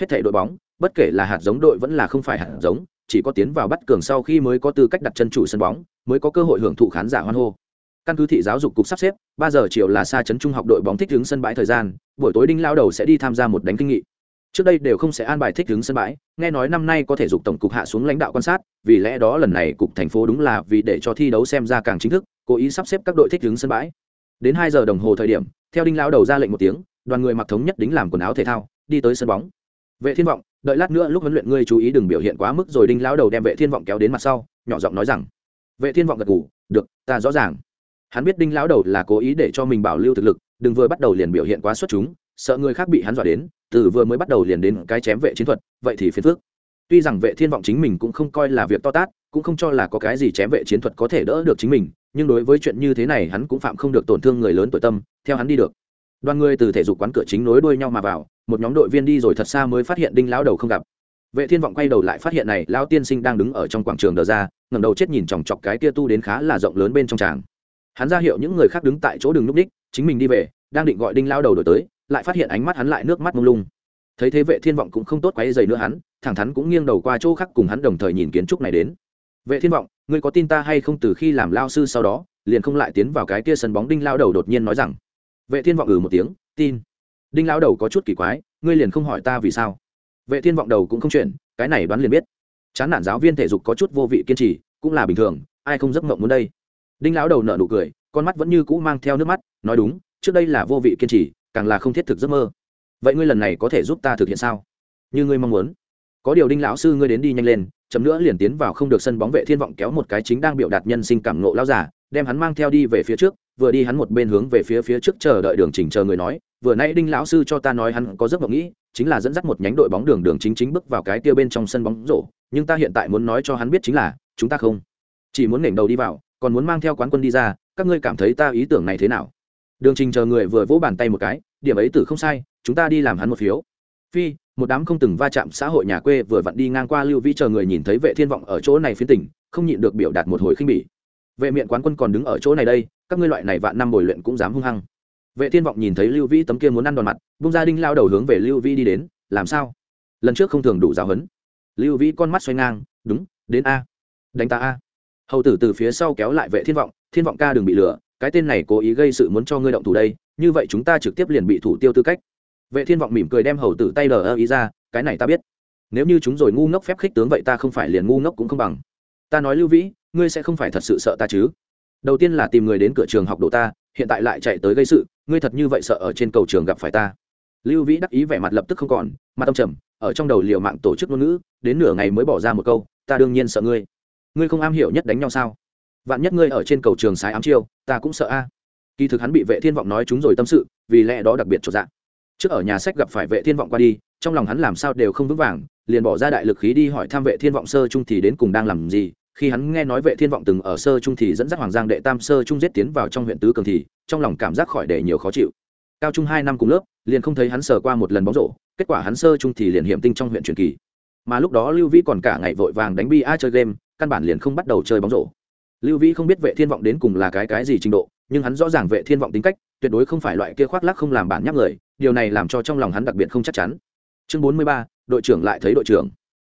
Hết thảy đội bóng, bất kể là hạt giống đội vẫn là không phải hạt giống, chỉ có tiến vào bắt cường sau khi mới có tư cách đặt chân chủ sân bóng, mới có cơ hội hưởng thụ khán giả hoan hô. Căn cứ thị giáo dục cục sắp xếp, ba giờ chiều là xa chấn trung học đội bóng thích đứng sân bãi thời gian, buổi tối đinh lao đầu sẽ đi tham gia một đánh kinh nghị. Trước đây đều không sẽ an bài thích đứng sân bãi, nghe nói năm nay có thể dục tổng cục hạ xuống lãnh đạo quan sát, vì lẽ đó lần này cục thành phố đúng là vì để cho thi đấu xem ra càng chính thức cố ý sắp xếp các đội thích đứng sân bãi. Đến hai giờ đồng hồ thời điểm, theo đinh lao đầu ra lệnh một tiếng, đoàn người mặc thống nhất đính làm quần áo thể thao, đi tới sân bóng. Vệ thiên vọng, đợi lát nữa lúc huấn luyện ngươi chú ý đừng biểu hiện quá mức rồi, đinh lao đầu đem vệ thiên vọng kéo đến mặt sau, nhỏ giọng nói rằng, vệ thiên vọng gật gù, được, ta rõ ràng. Hắn biết đinh lão đầu là cố ý để cho mình bảo lưu thực lực, đừng vừa bắt đầu liền biểu hiện quá xuất chúng, sợ người khác bị hắn dọa đến, từ vừa mới bắt đầu liền đến cái chém vệ chiến thuật, vậy thì phiền phước tuy rằng vệ thiên vọng chính mình cũng không coi là việc to tát, cũng không cho là có cái gì chém vệ chiến thuật có thể đỡ được chính mình nhưng đối với chuyện như thế này hắn cũng phạm không được tổn thương người lớn tuổi tâm, theo hắn đi được. Đoàn người từ thể dục quán cửa chính nối đuôi nhau mà vào, một nhóm đội viên đi rồi thật xa mới phát hiện đinh lão đầu không gặp. Vệ thiên vọng quay đầu lại phát hiện này, lão tiên sinh đang đứng ở trong quảng trường đờ ra, ngẩng đầu chết nhìn chòng chọc cái kia tu đến khá là rộng lớn bên trong tràng. Hắn ra hiệu những người khác đứng tại chỗ đường núp đích, chính mình đi về, đang định gọi đinh lão đầu đổi tới, lại phát hiện ánh mắt hắn lại nước mắt mông lung. Thấy thế vệ thiên vọng cũng không tốt quấy dày nữa hắn, thẳng thắn cũng nghiêng đầu qua chỗ khác cùng hắn đồng thời nhìn kiến trúc này đến. Vệ thiên vọng ngươi có tin ta hay không từ khi làm lao sư sau đó, liền không lại tiến vào cái kia sân bóng đinh lao đầu đột nhiên nói rằng. Vệ thiên vọng ừ một tiếng, tin. Đinh lao đầu có chút kỳ quái, ngươi liền không hỏi ta vì sao. Vệ thiên vọng đầu cũng không chuyển, cái này đoán liền biết. Chán nản giáo viên thể dục có chút vô vị kiên trì, cũng là bình thường, ai không giấc mộng muốn đây? Đinh lão đầu nợ nụ cười, con mắt vẫn như cũ mang theo nước mắt, nói đúng, trước đây là vô vị kiên trì, càng là không thiết thực giấc mơ. Vậy ngươi lần này có thể giúp ta thực hiện sao? Như ngươi mong muốn. Có điều đinh lão sư ngươi đến đi nhanh lên chấm nữa liền tiến vào không được sân bóng vệ thiên vọng kéo một cái chính đang biểu đạt nhân sinh cảm ngộ lao giả đem hắn mang theo đi về phía trước, vừa đi hắn một bên hướng về phía phía trước chờ đợi đường chỉnh chờ người nói, vừa nãy đinh lão sư cho ta nói hắn có giấc mộng nghĩ, chính là dẫn dắt một nhánh đội bóng đường đường chính chính bước vào cái kia bên trong sân bóng rổ, nhưng ta hiện tại muốn nói cho hắn biết chính là, chúng ta không chỉ muốn nghển đầu đi vào, còn muốn mang theo quán quân đi ra, các ngươi cảm thấy ta ý tưởng này thế nào? Đường trình chờ người vừa vỗ bàn tay một cái, điểm ấy tử không sai, chúng ta đi làm hắn một phiếu. Phi một đám không từng va chạm xã hội nhà quê vừa vặn đi ngang qua lưu vĩ chờ người nhìn thấy vệ thiên vọng ở chỗ này phiến tỉnh, không nhịn được biểu đạt một hồi khinh bỉ. Vệ miệng quán quân còn đứng ở chỗ này đây, các ngươi loại này vạn năm bồi luyện cũng dám hung hăng. Vệ thiên vọng nhìn thấy lưu vĩ tấm kia muốn ăn đòn mặt, bung gia đinh lao đầu hướng về lưu vĩ đi đến, làm sao? Lần trước không thường đủ giáo hấn lưu vĩ con mắt xoay ngang, đúng, đến a. Đánh ta a. Hầu tử từ phía sau kéo lại vệ thiên vọng thiên vọng ca đừng bị lừa, cái tên này cố ý gây sự muốn cho ngươi động thủ đây, như vậy chúng ta trực tiếp liền bị thủ tiêu tư cách vệ thiên vọng mỉm cười đem hầu tử tay đờ ơ ý ra, cái này ta biết. Nếu như chúng rồi ngu ngốc phép khích tướng vậy ta không phải liền ngu ngốc cũng không bằng. Ta nói lưu vĩ, ngươi sẽ không phải thật sự sợ ta chứ? Đầu tiên là tìm người đến cửa trường học đổ ta, hiện tại lại chạy tới gây sự, ngươi thật như vậy sợ ở trên cầu trường gặp phải ta? Lưu vĩ đắc ý vẻ mặt lập tức không còn, mặt tâm trầm, ở trong đầu liều mạng tổ chức ngôn ngữ, đến nửa ngày mới bỏ ra một câu, ta đương nhiên sợ ngươi. Ngươi không am hiểu nhất đánh nhau sao? Vạn nhất ngươi ở trên cầu trường sái ám chiêu, ta cũng sợ a. Kỳ thực hắn bị vệ thiên vọng nói chúng rồi tâm sự, vì lẽ đó đặc biệt trọn dạng trước ở nhà sách gặp phải vệ thiên vọng qua đi, trong lòng hắn làm sao đều không vững vàng, liền bỏ ra đại lực khí đi hỏi thăm vệ thiên vọng sơ trung thì đến cùng đang làm gì. Khi hắn nghe nói vệ thiên vọng từng ở sơ trung thì dẫn dắt hoàng giang đệ tam sơ trung giết tiến vào trong huyện tứ cường thì, trong lòng cảm giác khỏi để nhiều khó chịu. Cao trung hai năm cùng lớp, liền không thấy hắn sờ qua một lần bóng rổ, kết quả hắn sơ trung thì liền hiểm tinh trong huyện truyền kỳ. Mà lúc đó lưu vĩ còn cả ngày vội vàng đánh bi a chơi game, căn bản liền không bắt đầu chơi bóng rổ. Lưu vĩ không biết vệ thiên vọng đến cùng là cái cái gì trình độ, nhưng hắn rõ ràng vệ thiên vọng tính cách, tuyệt đối không phải loại kia khoác lác không làm bản nhắc người điều này làm cho trong lòng hắn đặc biệt không chắc chắn. Chương 43, đội trưởng lại thấy đội trưởng.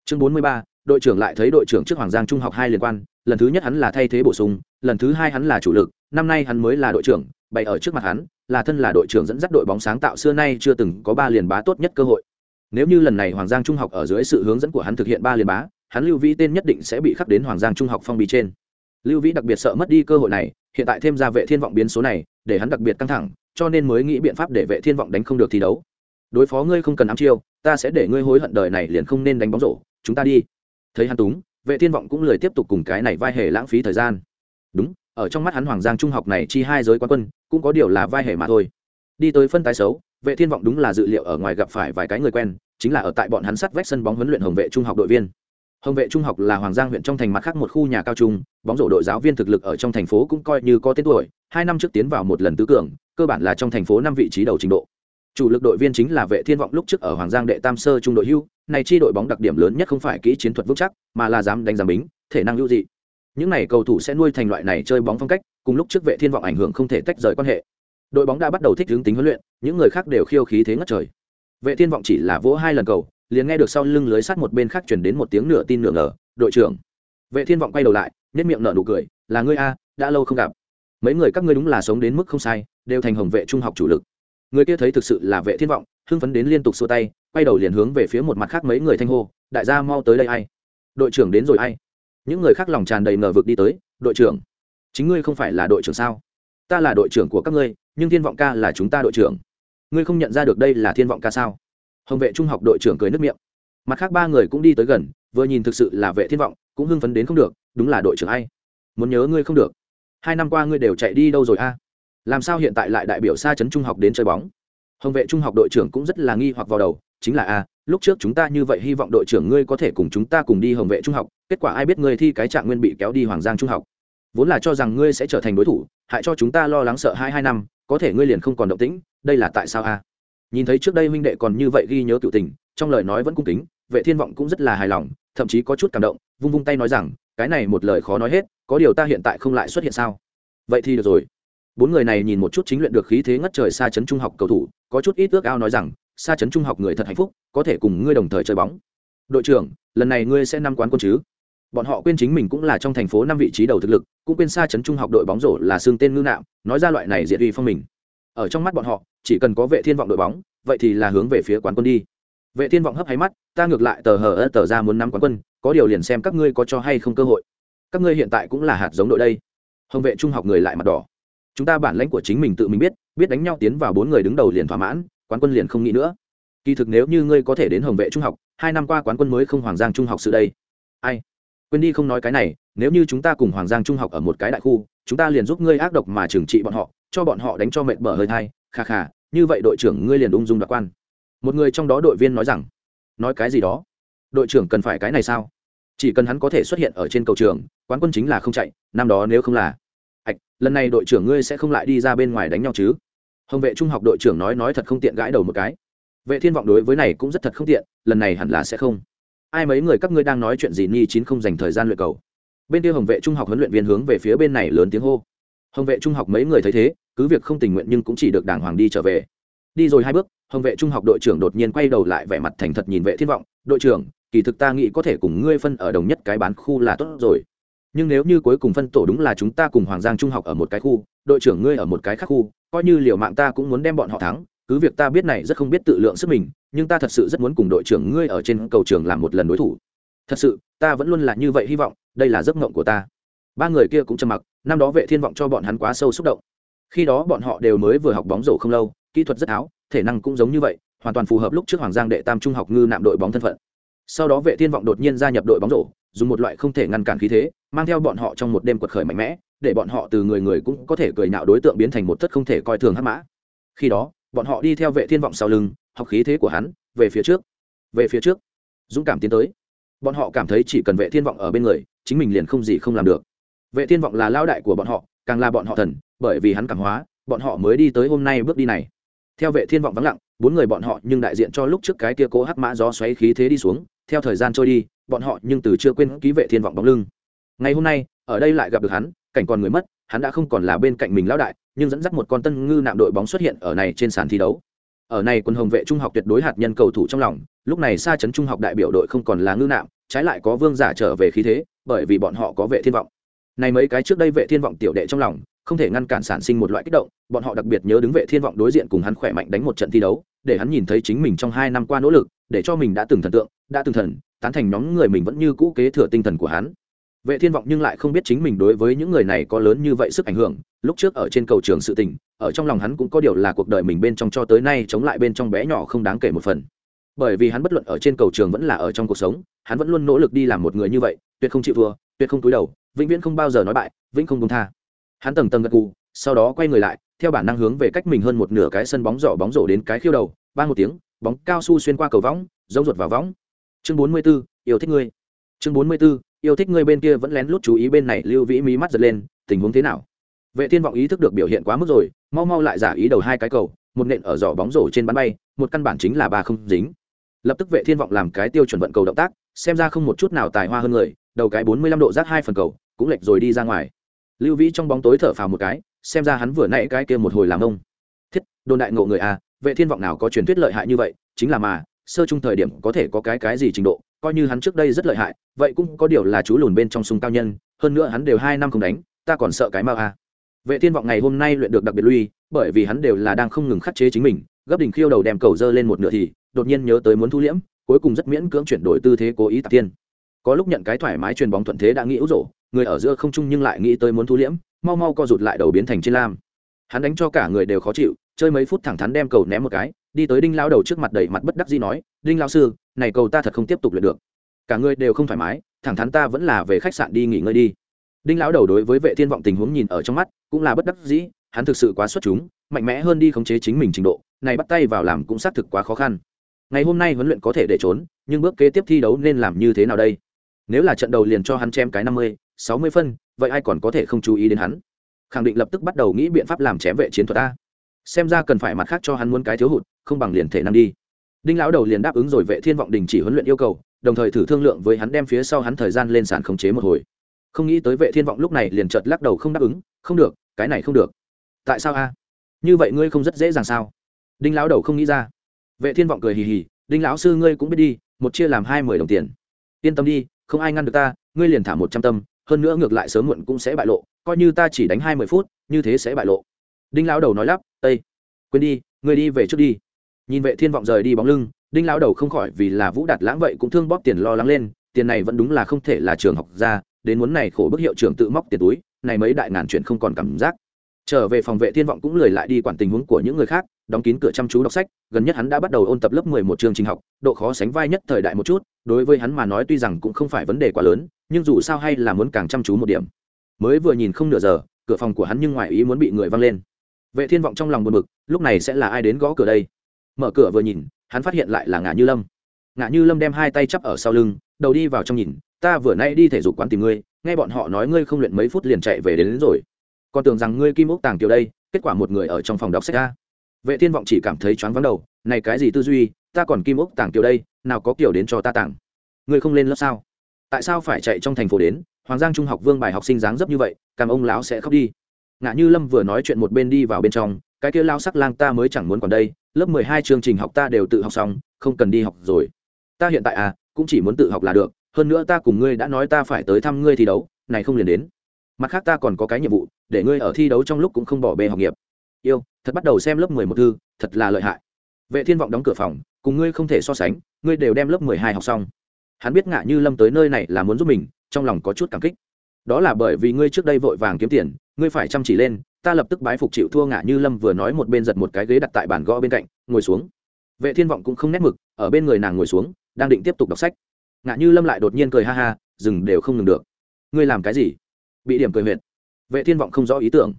Chương 43, đội trưởng lại thấy đội trưởng trước hoàng giang trung học hai liên quan lần thứ nhất hắn là thay thế bổ sung lần thứ hai hắn là chủ lực năm nay hắn mới là đội trưởng bày ở trước mặt hắn là thân là đội trưởng dẫn dắt đội bóng sáng tạo xưa nay chưa từng có ba liền bá tốt nhất cơ hội. Nếu như lần này hoàng giang trung học ở dưới sự hướng dẫn của hắn thực hiện ba liền bá hắn lưu vĩ tên nhất định sẽ bị khắc đến hoàng giang trung học phong bì trên. Lưu vĩ đặc biệt sợ mất đi cơ hội này hiện tại thêm ra vệ thiên vọng biến số này để hắn đặc biệt căng thẳng, cho nên mới nghĩ biện pháp để vệ thiên vọng đánh không được thi đấu. Đối phó ngươi không cần ám chiêu, ta sẽ để ngươi hối hận đời này liền không nên đánh bóng rổ, chúng ta đi. Thấy hắn túng, vệ thiên vọng cũng lười tiếp tục cùng cái này vai hề lãng phí thời gian. Đúng, ở trong mắt hắn hoàng giang trung học này chi hai giới quán quân, cũng có điều là vai hề mà thôi. Đi tới phân tái xấu, vệ thiên vọng đúng là dự liệu ở ngoài gặp phải vài cái người quen, chính là ở tại bọn hắn sắt vách sân bóng huấn luyện hồng vệ trung học đội viên hồng vệ trung học là hoàng giang huyện trong thành mặt khác một khu nhà cao trung, bóng rổ đội giáo viên thực lực ở trong thành phố cũng coi như có tên tuổi, hai năm trước tiến vào một lần tứ cường, cơ bản là trong thành phố năm vị trí đầu trình độ. Chủ lực đội viên chính là vệ thiên vọng lúc trước ở hoàng giang đệ tam sơ trung đội hưu, này chi đội bóng đặc điểm lớn nhất không phải kỹ chiến thuật vững chắc, mà là dám đánh giảm bính, thể năng hữu dị. Những này cầu thủ sẽ nuôi thành loại này chơi bóng phong cách, cùng lúc trước vệ thiên vọng ảnh hưởng không thể tách rời quan hệ. Đội bóng đã bắt đầu thích hướng tính huấn luyện, những người khác đều khiêu khí thế ngất trời. Vệ thiên vọng chỉ là vỗ hai lần cầu liền nghe được sau lưng lưới sắt một bên khác chuyển đến một tiếng nửa tin nửa ngờ, đội trưởng. Vệ thiên vọng quay đầu lại nhất miệng nở nụ cười, là ngươi a, đã lâu không gặp. Mấy người các ngươi đúng là sống đến mức không sai, đều thành hồng vệ trung học chủ lực. Người kia thấy thực sự là vệ thiên vọng, hưng phấn đến liên tục xua tay, quay đầu liền hướng về phía một mặt khác mấy người thanh hô, đại gia mau tới đây ai? Đội trưởng đến rồi ai? Những người khác lòng tràn đầy ngờ vực đi tới, đội trưởng, chính ngươi không phải là đội trưởng sao? Ta là đội trưởng của các ngươi, nhưng thiên vọng ca là chúng ta đội trưởng. Ngươi không nhận ra được đây là thiên vọng ca sao? Hồng vệ trung học đội trưởng cười nước miệng. Mặt khác ba người cũng đi tới gần, vừa nhìn thực sự là vệ thiên vọng, cũng hưng phấn đến không được, đúng là đội trưởng ai? Muốn nhớ ngươi không được. Hai năm qua ngươi đều chạy đi đâu rồi a? Làm sao hiện tại lại đại biểu xa trấn trung học đến chơi bóng? Hồng vệ trung học đội trưởng cũng rất là nghi hoặc vào đầu, chính là a, lúc trước chúng ta như vậy hy vọng đội trưởng ngươi có thể cùng chúng ta cùng đi hồng vệ trung học, kết quả ai biết ngươi thi cái trạng nguyên bị kéo đi hoàng giang trung học. Vốn là cho rằng ngươi sẽ trở thành đối thủ, hại cho chúng ta lo lắng sợ hai hai năm, có thể ngươi liền không còn động tĩnh, đây là tại sao a? Nhìn thấy trước đây huynh đệ còn như vậy ghi nhớ cựu tình, trong lời nói vẫn cung kính, vệ thiên vọng cũng rất là hài lòng, thậm chí có chút cảm động, vung vung tay nói rằng, cái này một lời khó nói hết, có điều ta hiện tại không lại xuất hiện sao? Vậy thì được rồi. Bốn người này nhìn một chút chính luyện được khí thế ngất trời xa chấn trung học cầu thủ, có chút ít ước ao nói rằng xa chấn trung học người thật hạnh phúc, có thể cùng ngươi đồng thời chơi bóng. Đội trưởng, lần này ngươi sẽ năm quán quân chứ? Bọn họ quên chính mình cũng là trong thành phố năm vị trí đầu thực lực, cũng quên xa chấn trung học đội bóng rổ là xương tên ngư nạo nói ra loại này diệt uy phong mình ở trong mắt bọn họ, chỉ cần có vệ thiên vọng đội bóng, vậy thì là hướng về phía quán quân đi. Vệ thiên vọng hấp hay mắt, ta ngược lại tờ hờ tờ ra muốn nắm quán quân, có điều liền xem các ngươi có cho hay không cơ hội. Các ngươi hiện tại cũng là hạt giống đội đây. Hồng vệ trung học người lại mặt đỏ. Chúng ta bản lãnh của chính mình tự mình biết biết đánh nhau tiến vào bốn người đứng đầu liền thỏa mãn, quán quân liền không nghĩ nữa. Kỳ thực nếu như ngươi có thể đến hồng vệ trung học, hai năm qua quán quân mới không hoàng giang trung học sự đây. Ai? Quên đi không nói cái này, nếu như chúng ta cùng hoàng giang trung học ở một cái đại khu, chúng ta liền giúp ngươi ác độc mà trừng trị bọn họ cho bọn họ đánh cho mệt bở hơi thai, kha kha, như vậy đội trưởng ngươi liền ung dung đoạt quan. Một người trong đó đội viên nói rằng, nói cái gì đó? Đội trưởng cần phải cái này sao? Chỉ cần hắn có thể xuất hiện ở trên cầu trường, quán quân chính là không chạy, năm đó nếu không là, ạch, lần này đội trưởng ngươi sẽ không lại đi ra bên ngoài đánh nhau chứ? Hồng vệ trung học đội trưởng nói nói thật không tiện gãi đầu một cái. Vệ thiên vọng đối với này cũng rất thật không tiện, lần này hẳn là sẽ không. Ai mấy người các ngươi đang nói chuyện gì ni chín không dành thời gian luyện cầu. Bên kia hồng vệ trung học huấn luyện viên hướng về phía bên này lớn tiếng hô hồng vệ trung học mấy người thấy thế, cứ việc không tình nguyện nhưng cũng chỉ được đàng hoàng đi trở về. Đi rồi hai bước, hồng vệ trung học đội trưởng đột nhiên quay đầu lại vẻ mặt thành thật nhìn vệ thiên vọng, đội trưởng, kỳ thực ta nghĩ có thể cùng ngươi phân ở đồng nhất cái bán khu là tốt rồi. Nhưng nếu như cuối cùng phân tổ đúng là chúng ta cùng hoàng giang trung học ở một cái khu, đội trưởng ngươi ở một cái khác khu, coi như liều mạng ta cũng muốn đem bọn họ thắng. Cứ việc ta biết này rất không biết tự lượng sức mình, nhưng ta thật sự rất muốn cùng đội trưởng ngươi ở trên cầu trường làm một lần đối thủ. Thật sự, ta vẫn luôn là như vậy hy vọng, đây là giấc mộng của ta ba người kia cũng trầm mặc, năm đó vệ thiên vọng cho bọn hắn quá sâu xúc động. Khi đó bọn họ đều mới vừa học bóng rổ không lâu, kỹ thuật rất áo, thể năng cũng giống như vậy, hoàn toàn phù hợp lúc trước hoàng giang đệ tam trung học ngư nạm đội bóng thân phận. Sau đó vệ thiên vọng đột nhiên gia nhập đội bóng rổ, dùng một loại không thể ngăn cản khí thế, mang theo bọn họ trong một đêm quật khởi mạnh mẽ, để bọn họ từ người người cũng có thể cười nhạo đối tượng biến thành một thất không thể coi thường hắc mã. Khi đó, bọn họ đi theo vệ thiên vọng sau lưng, học khí thế của hắn, về phía trước. Về phía trước. Dũng cảm tiến tới. Bọn họ cảm thấy chỉ cần vệ thiên vọng ở bên người, chính mình liền không gì không làm được vệ thiên vọng là lao đại của bọn họ, càng là bọn họ thần, bởi vì hắn cảm hóa, bọn họ mới đi tới hôm nay bước đi này. Theo vệ thiên vọng vắng lặng, bốn người bọn họ nhưng đại diện cho lúc trước cái kia cố hắc mã gió xoáy khí thế đi xuống, theo thời gian trôi đi, bọn họ nhưng từ chưa quên ký vệ thiên vọng bóng lưng. Ngày hôm nay, ở đây lại gặp được hắn, cảnh còn người mất, hắn đã không còn là bên cạnh mình lão đại, nhưng dẫn dắt một con tân ngư nạm đội bóng xuất hiện ở này trên sàn thi đấu. Ở này quân hồng vệ trung học tuyệt đối hạt nhân cầu thủ trong lòng, lúc này xa chấn trung học đại biểu đội không còn là ngư nạm, trái lại có vương giả trở về khí thế, bởi vì bọn họ có vệ thiên vọng này mấy cái trước đây vệ thiên vọng tiểu đệ trong lòng, không thể ngăn cản sản sinh một loại kích động, bọn họ đặc biệt nhớ đứng vệ thiên vọng đối diện cùng hắn khỏe mạnh đánh một trận thi đấu, để hắn nhìn thấy chính mình trong hai năm qua nỗ lực, để cho mình đã từng thần tượng, đã từng thần, tán thành nhóm người mình vẫn như cũ kế thừa tinh thần của hắn. Vệ thiên vọng nhưng lại không biết chính mình đối với những người này có lớn như vậy sức ảnh hưởng, lúc trước ở trên cầu trường sự tình, ở trong lòng hắn cũng có điều là cuộc đời mình bên trong cho tới nay chống lại bên trong bé nhỏ không đáng kể một phần. Bởi vì hắn bất luận ở trên cầu trường vẫn là ở trong cuộc sống, hắn vẫn luôn nỗ lực đi làm một người như vậy, tuyệt không chịu vừa tuyệt không túi đầu vĩnh viễn không bao giờ nói bại vĩnh không công tha. Hắn tầng tầng gật gù sau đó quay người lại theo bản năng hướng về cách mình hơn một nửa cái sân bóng rổ bóng rổ đến cái khiêu đầu ba một tiếng bóng cao su xuyên qua cầu võng giống ruột vào võng. Chương bốn mươi 44, yêu thích ngươi. Chương bốn mươi 44, yêu thích ngươi bên kia vẫn lén lút chú ý bên này lưu vĩ mí mắt giật lên tình huống thế nào? Vệ thiên vọng ý thức được biểu hiện quá mức rồi mau mau lại giả ý đầu hai cái cầu một nện ở giỏ bóng rổ trên bắn bay một căn bản chính là ba không dính. Lập tức vệ thiên vọng làm cái tiêu chuẩn vận cầu động tác xem ra không một chút nào tài hoa hơn người đầu cái bốn mươi lăm độ rác hai phần cầu, cũng lệch rồi đi ra ngoài. Lưu vĩ trong bóng tối thở phào một cái, xem ra hắn vừa nãy cái kia một hồi làm ông. Thiết, đồn đại ngộ người à vệ thiên vọng nào có truyền thuyết lợi hại như vậy, chính là mà, sơ chung thời điểm có thể có cái cái gì trình độ, coi như hắn trước đây rất lợi hại, vậy cũng có điều là chú lùn bên trong súng cao nhân, hơn nữa hắn đều hai năm không đánh, ta còn sợ cái mau à. Vệ thiên vọng ngày hôm nay luyện được đặc biệt lui, bởi vì hắn đều là đang không ngừng khắc chế chính mình, gấp đỉnh khiêu đầu đem cầu dơ lên một nửa thì, đột nhiên nhớ tới muốn thu liễm, cuối cùng rất miễn cưỡng chuyển đổi tư thế cố ý tạc tiên có lúc nhận cái thoải mái truyền bóng thuận thế đã nghĩ ủ rổ, người ở giữa không trung nhưng lại nghĩ tới muốn thu liễm, mau mau co rụt lại đầu biến thành trên lam. Hắn đánh cho cả người đều khó chịu, chơi mấy phút thẳng thắn đem cầu ném một cái, đi tới đinh lao đầu trước mặt đầy mặt bất đắc dĩ nói, đinh lao sư, này cầu ta thật không tiếp tục luyện được. Cả người đều không thoải mái, thẳng thắn ta vẫn là về khách sạn đi nghỉ ngơi đi. Đinh lão đầu đối với vệ thiên vọng tình huống nhìn ở trong mắt, cũng là bất đắc dĩ, hắn thực sự quá xuất chúng, mạnh mẽ hơn đi khống chế chính mình trình độ, này bắt tay vào làm cũng xác thực quá khó khăn. Ngày hôm nay huấn luyện có thể để trốn, nhưng bước kế tiếp thi đấu nên làm như thế nào đây? Nếu là trận đầu liền cho hắn chém cái năm mươi, sáu mươi phân, vậy ai còn có thể không chú ý đến hắn? Khẳng định lập tức bắt đầu nghĩ biện pháp làm chém vệ chiến thuật ta xem ra cần phải mặt khác cho hắn muốn cái thiếu hụt, không bằng liền thể năng đi. Đinh lão đầu liền đáp ứng rồi vệ thiên vọng đình chỉ huấn luyện yêu cầu, đồng thời thử thương lượng với hắn đem phía sau hắn thời gian lên sàn khống chế một hồi. Không nghĩ tới vệ thiên vọng lúc này liền chợt lắc đầu không đáp ứng, không được, cái này không được. Tại sao a? Như vậy ngươi không rất dễ dàng sao? Đinh lão đầu không nghĩ ra. Vệ thiên vọng cười hì hì, đinh lão sư ngươi cũng biết đi, một chia làm hai mười đồng tiền. Yên tâm đi không ai ngăn được ta, ngươi liền thả một trăm tâm, hơn nữa ngược lại sớm muộn cũng sẽ bại lộ, coi như ta chỉ đánh hai mươi phút, như thế sẽ bại lộ. Đinh lão đầu nói lắp ây quên đi, ngươi đi về trước đi. Nhìn vệ thiên vọng rời đi bóng lưng, đinh lão đầu không khỏi vì là vũ đạt lãng vậy cũng thương bóp tiền lo lắng lên, tiền này vẫn đúng là không thể là trường học ra, đến muốn này khổ bức hiệu trưởng tự móc tiền túi, này mấy đại ngàn chuyện không còn cảm giác trở về phòng vệ thiên vọng cũng lười lại đi quản tình huống của những người khác đóng kín cửa chăm chú đọc sách gần nhất hắn đã bắt đầu ôn tập lớp mười một chương trình học độ khó sánh vai nhất thời đại một chút đối với hắn mà nói tuy rằng cũng không phải vấn đề quá lớn nhưng dù sao hay là muốn càng chăm chú một điểm. Mới vừa nhìn không nửa giờ cửa phòng của hắn nhưng ngoài ý muốn bị người văng lên. Vệ thiên vọng trong lòng buồn bực lúc này sẽ là ai đến gõ cửa đây? Mở cửa vừa nhìn hắn phát hiện lại là ngã như lâm. Ngã như lâm đem hai tay chắp ở sau lưng đầu đi vào trong nhìn ta vừa nay đi thể dục quán tìm ngươi nghe bọn họ nói ngươi không luyện mấy phút liền chạy về đến, đến rồi còn tưởng rằng ngươi kim ốc tàng kiều đây, kết quả một người ở trong phòng đọc sách ra vệ thiên vọng chỉ cảm thấy choáng vắng đầu, này cái gì tư duy, ta còn kim ốc tàng kiều đây, nào có kiểu đến cho ta tàng ngươi không lên lớp sao? Tại sao phải chạy trong thành phố đến? Hoàng giang trung học vương bài học sinh dáng dấp như vậy, cảm ông lão sẽ khóc đi. Ngã như lâm vừa nói chuyện một bên đi vào bên trong, cái kia lao sắc lang ta mới chẳng muốn còn đây, lớp mười hai chương trình học ta đều tự học xong, không cần đi học rồi. Ta hiện tại à cũng chỉ muốn tự học là được, hơn nữa ta cùng ngươi đã nói ta phải tới thăm ngươi thi đấu, này không liền đến mặt khác ta còn có cái nhiệm vụ, để ngươi ở thi đấu trong lúc cũng không bỏ bê học nghiệp. Yêu, thật bắt đầu xem lớp mười một thư, thật là lợi hại. Vệ thiên vọng đóng cửa phòng, cùng ngươi không thể so sánh, ngươi đều đem lớp mười hai học xong. Hắn biết ngạ như lâm tới nơi này là muốn giúp mình, trong lòng có chút cảm kích. Đó là bởi vì ngươi trước đây vội vàng kiếm tiền, ngươi phải chăm chỉ lên, ta lập tức bái phục chịu thua ngạ như lâm vừa nói một bên giật một cái ghế đặt tại bàn gõ bên cạnh, ngồi xuống. Vệ thiên vọng cũng không nét mực, ở bên người nàng ngồi xuống, đang định tiếp tục đọc sách. Ngạ như lâm lại đột nhiên cười ha ha, dừng đều không ngừng được. Ngươi làm cái gì? Bị điểm cười huyệt. Vệ thiên vọng không rõ ý tưởng.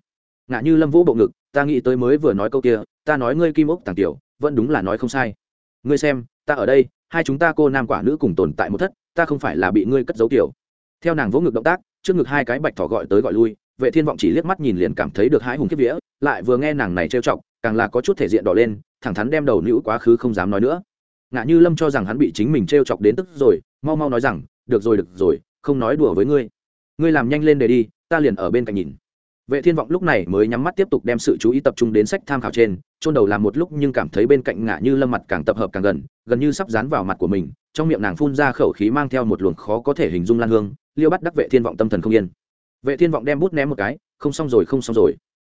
Ngạ như lâm vũ bộ ngực, ta nghĩ tới mới vừa nói câu kia, ta nói ngươi kim ốc tàng tiểu, vẫn đúng là nói không sai. Ngươi xem, ta ở đây, hai chúng ta cô nam quả nữ cùng tồn tại một thất, ta không phải là bị ngươi cất giấu tiểu theo nàng vỗ ngực động tác, trước ngực hai cái bạch thỏ gọi tới gọi lui, vệ thiên vọng chỉ liếc mắt nhìn liền cảm thấy được hãi hùng kiếp vía, lại vừa nghe nàng này trêu chọc, càng là có chút thể diện đỏ lên, thẳng thắn đem đầu nữ quá khứ không dám nói nữa. Ngạ như lâm cho rằng hắn bị chính mình trêu chọc đến tức rồi, mau mau nói rằng, được rồi được rồi, không nói đùa với ngươi ngươi làm nhanh lên để đi, ta liền ở bên cạnh nhìn. Vệ thiên vọng lúc này mới nhắm mắt tiếp tục đem sự chú ý tập trung đến sách tham khảo trên, chôn đầu làm một lúc nhưng cảm thấy bên cạnh ngã như lâm mặt càng tập hợp càng gần gần như sắp dán vào mặt của mình, trong miệng nàng phun ra khẩu khí mang theo một luồng khó có thể hình dung lan hương, liêu bắt đắc vệ thiên vọng tâm thần không yên. Vệ thiên vọng đem bút ném một cái, không xong rồi, không xong rồi.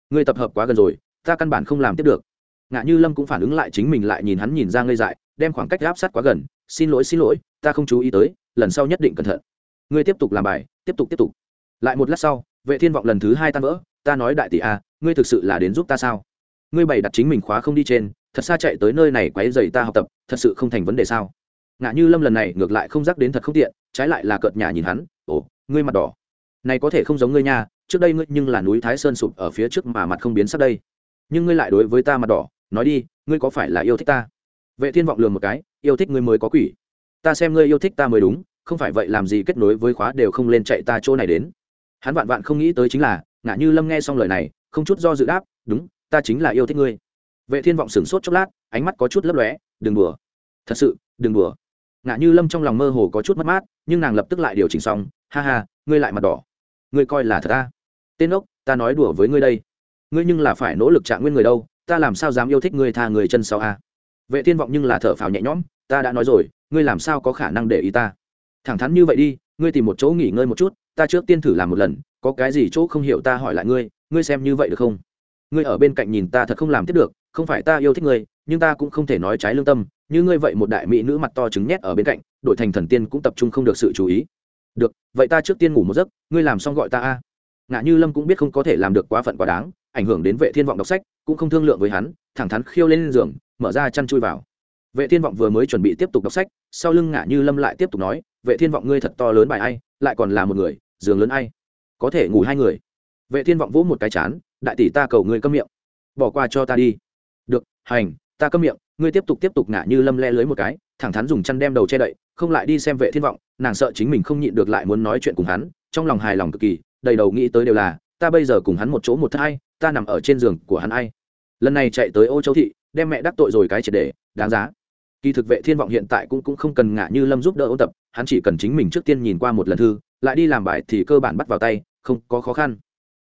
Ngươi tập hợp quá gần rồi, ta căn bản không làm tiếp được. Ngã như lâm cũng phản ứng lại chính mình lại nhìn hắn nhìn ra ngây dại, đem khoảng cách áp sát quá gần, xin lỗi xin lỗi, ta không chú ý tới, lần sau nhất định cẩn thận. Ngươi tiếp tục làm bài, tiếp tục tiếp tục lại một lát sau, vệ thiên vọng lần thứ hai tan vỡ, ta nói đại tỷ a ngươi thực sự là đến giúp ta sao? Ngươi bày đặt chính mình khóa không đi trên, thật xa chạy tới nơi này quấy rầy ta học tập, thật sự không thành vấn đề sao? Ngã như lâm lần này ngược lại không rắc đến thật không tiện, trái lại là cợt nhà nhìn hắn, ồ, ngươi mặt đỏ. Này có thể không giống ngươi nha, trước đây ngươi nhưng là núi thái sơn sụp ở phía trước mà mặt không biến sắc đây. Nhưng ngươi lại đối với ta mặt đỏ, nói đi, ngươi có phải là yêu thích ta? Vệ thiên vọng lường một cái, yêu thích ngươi mới có quỷ. Ta xem ngươi yêu thích ta mới đúng, không phải vậy làm gì kết nối với khóa đều không lên chạy ta chỗ này đến hắn vạn vạn không nghĩ tới chính là ngã như lâm nghe xong lời này, không chút do dự đáp, đúng, ta chính là yêu thích ngươi. Vệ thiên vọng sửng sốt chốc lát, ánh mắt có chút lấp lóe, đừng đùa. Thật sự, đừng đùa. Ngã như lâm trong lòng mơ hồ có chút mất mát, nhưng nàng lập tức lại điều chỉnh xong, ha ha, ngươi lại mặt đỏ. Ngươi coi là thật ta. Tên ốc, ta nói đùa với ngươi đây. Ngươi nhưng là phải nỗ lực trạng nguyên người đâu, ta làm sao dám yêu thích ngươi tha người chân sau a? Vệ thiên vọng nhưng là thở phào nhẹ nhõm, ta đã nói rồi, ngươi làm sao có khả năng để ý ta? Thẳng thắn như vậy đi, ngươi tìm một chỗ nghỉ ngơi một chút ta trước tiên thử làm một lần, có cái gì chỗ không hiểu ta hỏi lại ngươi ngươi xem như vậy được không? Ngươi ở bên cạnh nhìn ta thật không làm tiếp được, không phải ta yêu thích ngươi, nhưng ta cũng không thể nói trái lương tâm, như ngươi vậy một đại mỹ nữ mặt to trứng nhét ở bên cạnh đội thành thần tiên cũng tập trung không được sự chú ý. Được, vậy ta trước tiên ngủ một giấc, ngươi làm xong gọi ta a. Ngã như lâm cũng biết không có thể làm được quá phận quá đáng, ảnh hưởng đến vệ thiên vọng đọc sách, cũng không thương lượng với hắn, thẳng thắn khiêu lên giường, mở ra chăn chui vào. Vệ thiên vọng vừa mới chuẩn bị tiếp tục đọc sách, sau lưng Ngã như lâm lại tiếp tục nói, vệ thiên vọng ngươi thật to lớn bài ai, lại còn là một người giường lớn ai? Có thể ngủ hai người. Vệ thiên vọng vỗ một cái chán, đại tỷ ta cầu ngươi câm miệng. Bỏ qua cho ta đi. Được, hành, ta câm miệng. Ngươi tiếp tục tiếp tục ngả như lâm le lưới một cái, thẳng thắn dùng chăn đem đầu che đậy, không lại đi xem vệ thiên vọng, nàng sợ chính mình không nhịn được lại muốn nói chuyện cùng hắn, trong lòng hài lòng cực kỳ, đầy đầu nghĩ tới đều là, ta bây giờ cùng hắn một chỗ một thai ta nằm ở trên giường của hắn ai? Lần này chạy tới ô châu thị, đem mẹ đắc tội rồi cái triệt để, đáng giá kỳ thực vệ thiên vọng hiện tại cũng cũng không cần ngạ như lâm giúp đỡ ôn tập, hắn chỉ cần chính mình trước tiên nhìn qua một lần thư, lại đi làm bài thì cơ bản bắt vào tay, không có khó khăn.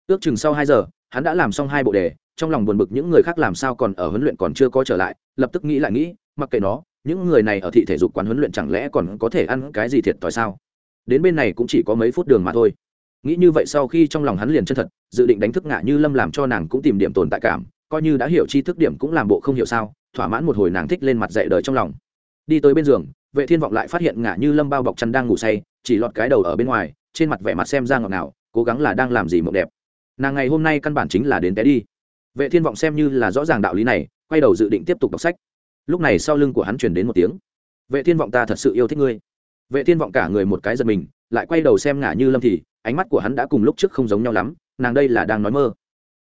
Ước chừng sau hai giờ, hắn đã làm xong hai bộ đề, trong lòng buồn bực những người khác làm sao còn ở huấn luyện còn chưa có trở lại, lập tức nghĩ lại nghĩ, mặc kệ nó, những người này ở thị thể dục quán huấn luyện chẳng lẽ còn có thể ăn cái gì thiệt thòi sao? Đến bên này cũng chỉ có mấy phút đường mà thôi. Nghĩ như vậy sau khi trong lòng hắn liền chân thật, dự định đánh thức ngạ như lâm làm cho nàng cũng tìm điểm tồn tại cảm, coi như đã hiểu chi thức điểm cũng làm bộ không hiểu sao thỏa mãn một hồi nàng thích lên mặt dạy đời trong lòng. Đi tới bên giường, vệ thiên vọng lại phát hiện ngả như lâm bao bọc chăn đang ngủ say, chỉ lọt cái đầu ở bên ngoài, trên mặt vẻ mặt xem ra ngọt nào cố gắng là đang làm gì mộng đẹp. Nàng ngày hôm nay căn bản chính là đến té đi. Vệ thiên vọng xem như là rõ ràng đạo lý này, quay đầu dự định tiếp tục đọc sách. Lúc này sau lưng của hắn truyền đến một tiếng. Vệ thiên vọng, ta thật sự yêu thích ngươi. Vệ thiên vọng cả người một cái giật mình, lại quay đầu xem ngả như lâm thì, ánh mắt của hắn đã cùng lúc trước không giống nhau lắm, nàng đây là đang nói mơ.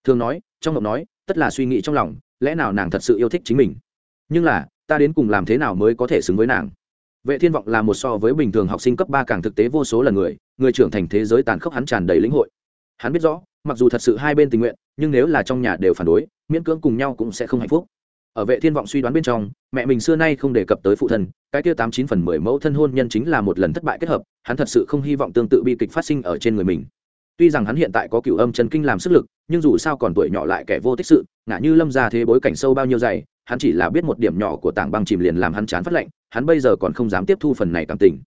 Thường nói, trong mộng nói, tất là suy nghĩ trong lòng lẽ nào nàng thật sự yêu thích chính mình? Nhưng là, ta đến cùng làm thế nào mới có thể xứng với nàng? Vệ thiên vọng là một so với bình thường học sinh cấp ba càng thực tế vô số lần người người trưởng thành thế giới tàn khốc hắn tràn đầy lĩnh hội. Hắn biết rõ, mặc dù thật sự hai bên tình nguyện, nhưng nếu là trong nhà đều phản đối, miễn cưỡng cùng nhau cũng sẽ không hạnh phúc. Ở vệ thiên vọng suy đoán bên trong, mẹ mình xưa nay không đề cập tới phụ thân, cái kia tám chín phần mười mẫu thân hôn nhân chính là một lần thất bại kết hợp, hắn thật sự không hy vọng tương tự bi kịch phát sinh ở trên người mình tuy rằng hắn hiện tại có cựu âm chân kinh làm sức lực, nhưng dù sao còn tuổi nhỏ lại kẻ vô tích sự, ngã như lâm ra thế bối cảnh sâu bao nhiêu dày, hắn chỉ là biết một điểm nhỏ của tảng băng chìm liền làm hắn chán phát lệnh hắn bây giờ còn không dám tiếp thu phần này cảm tình.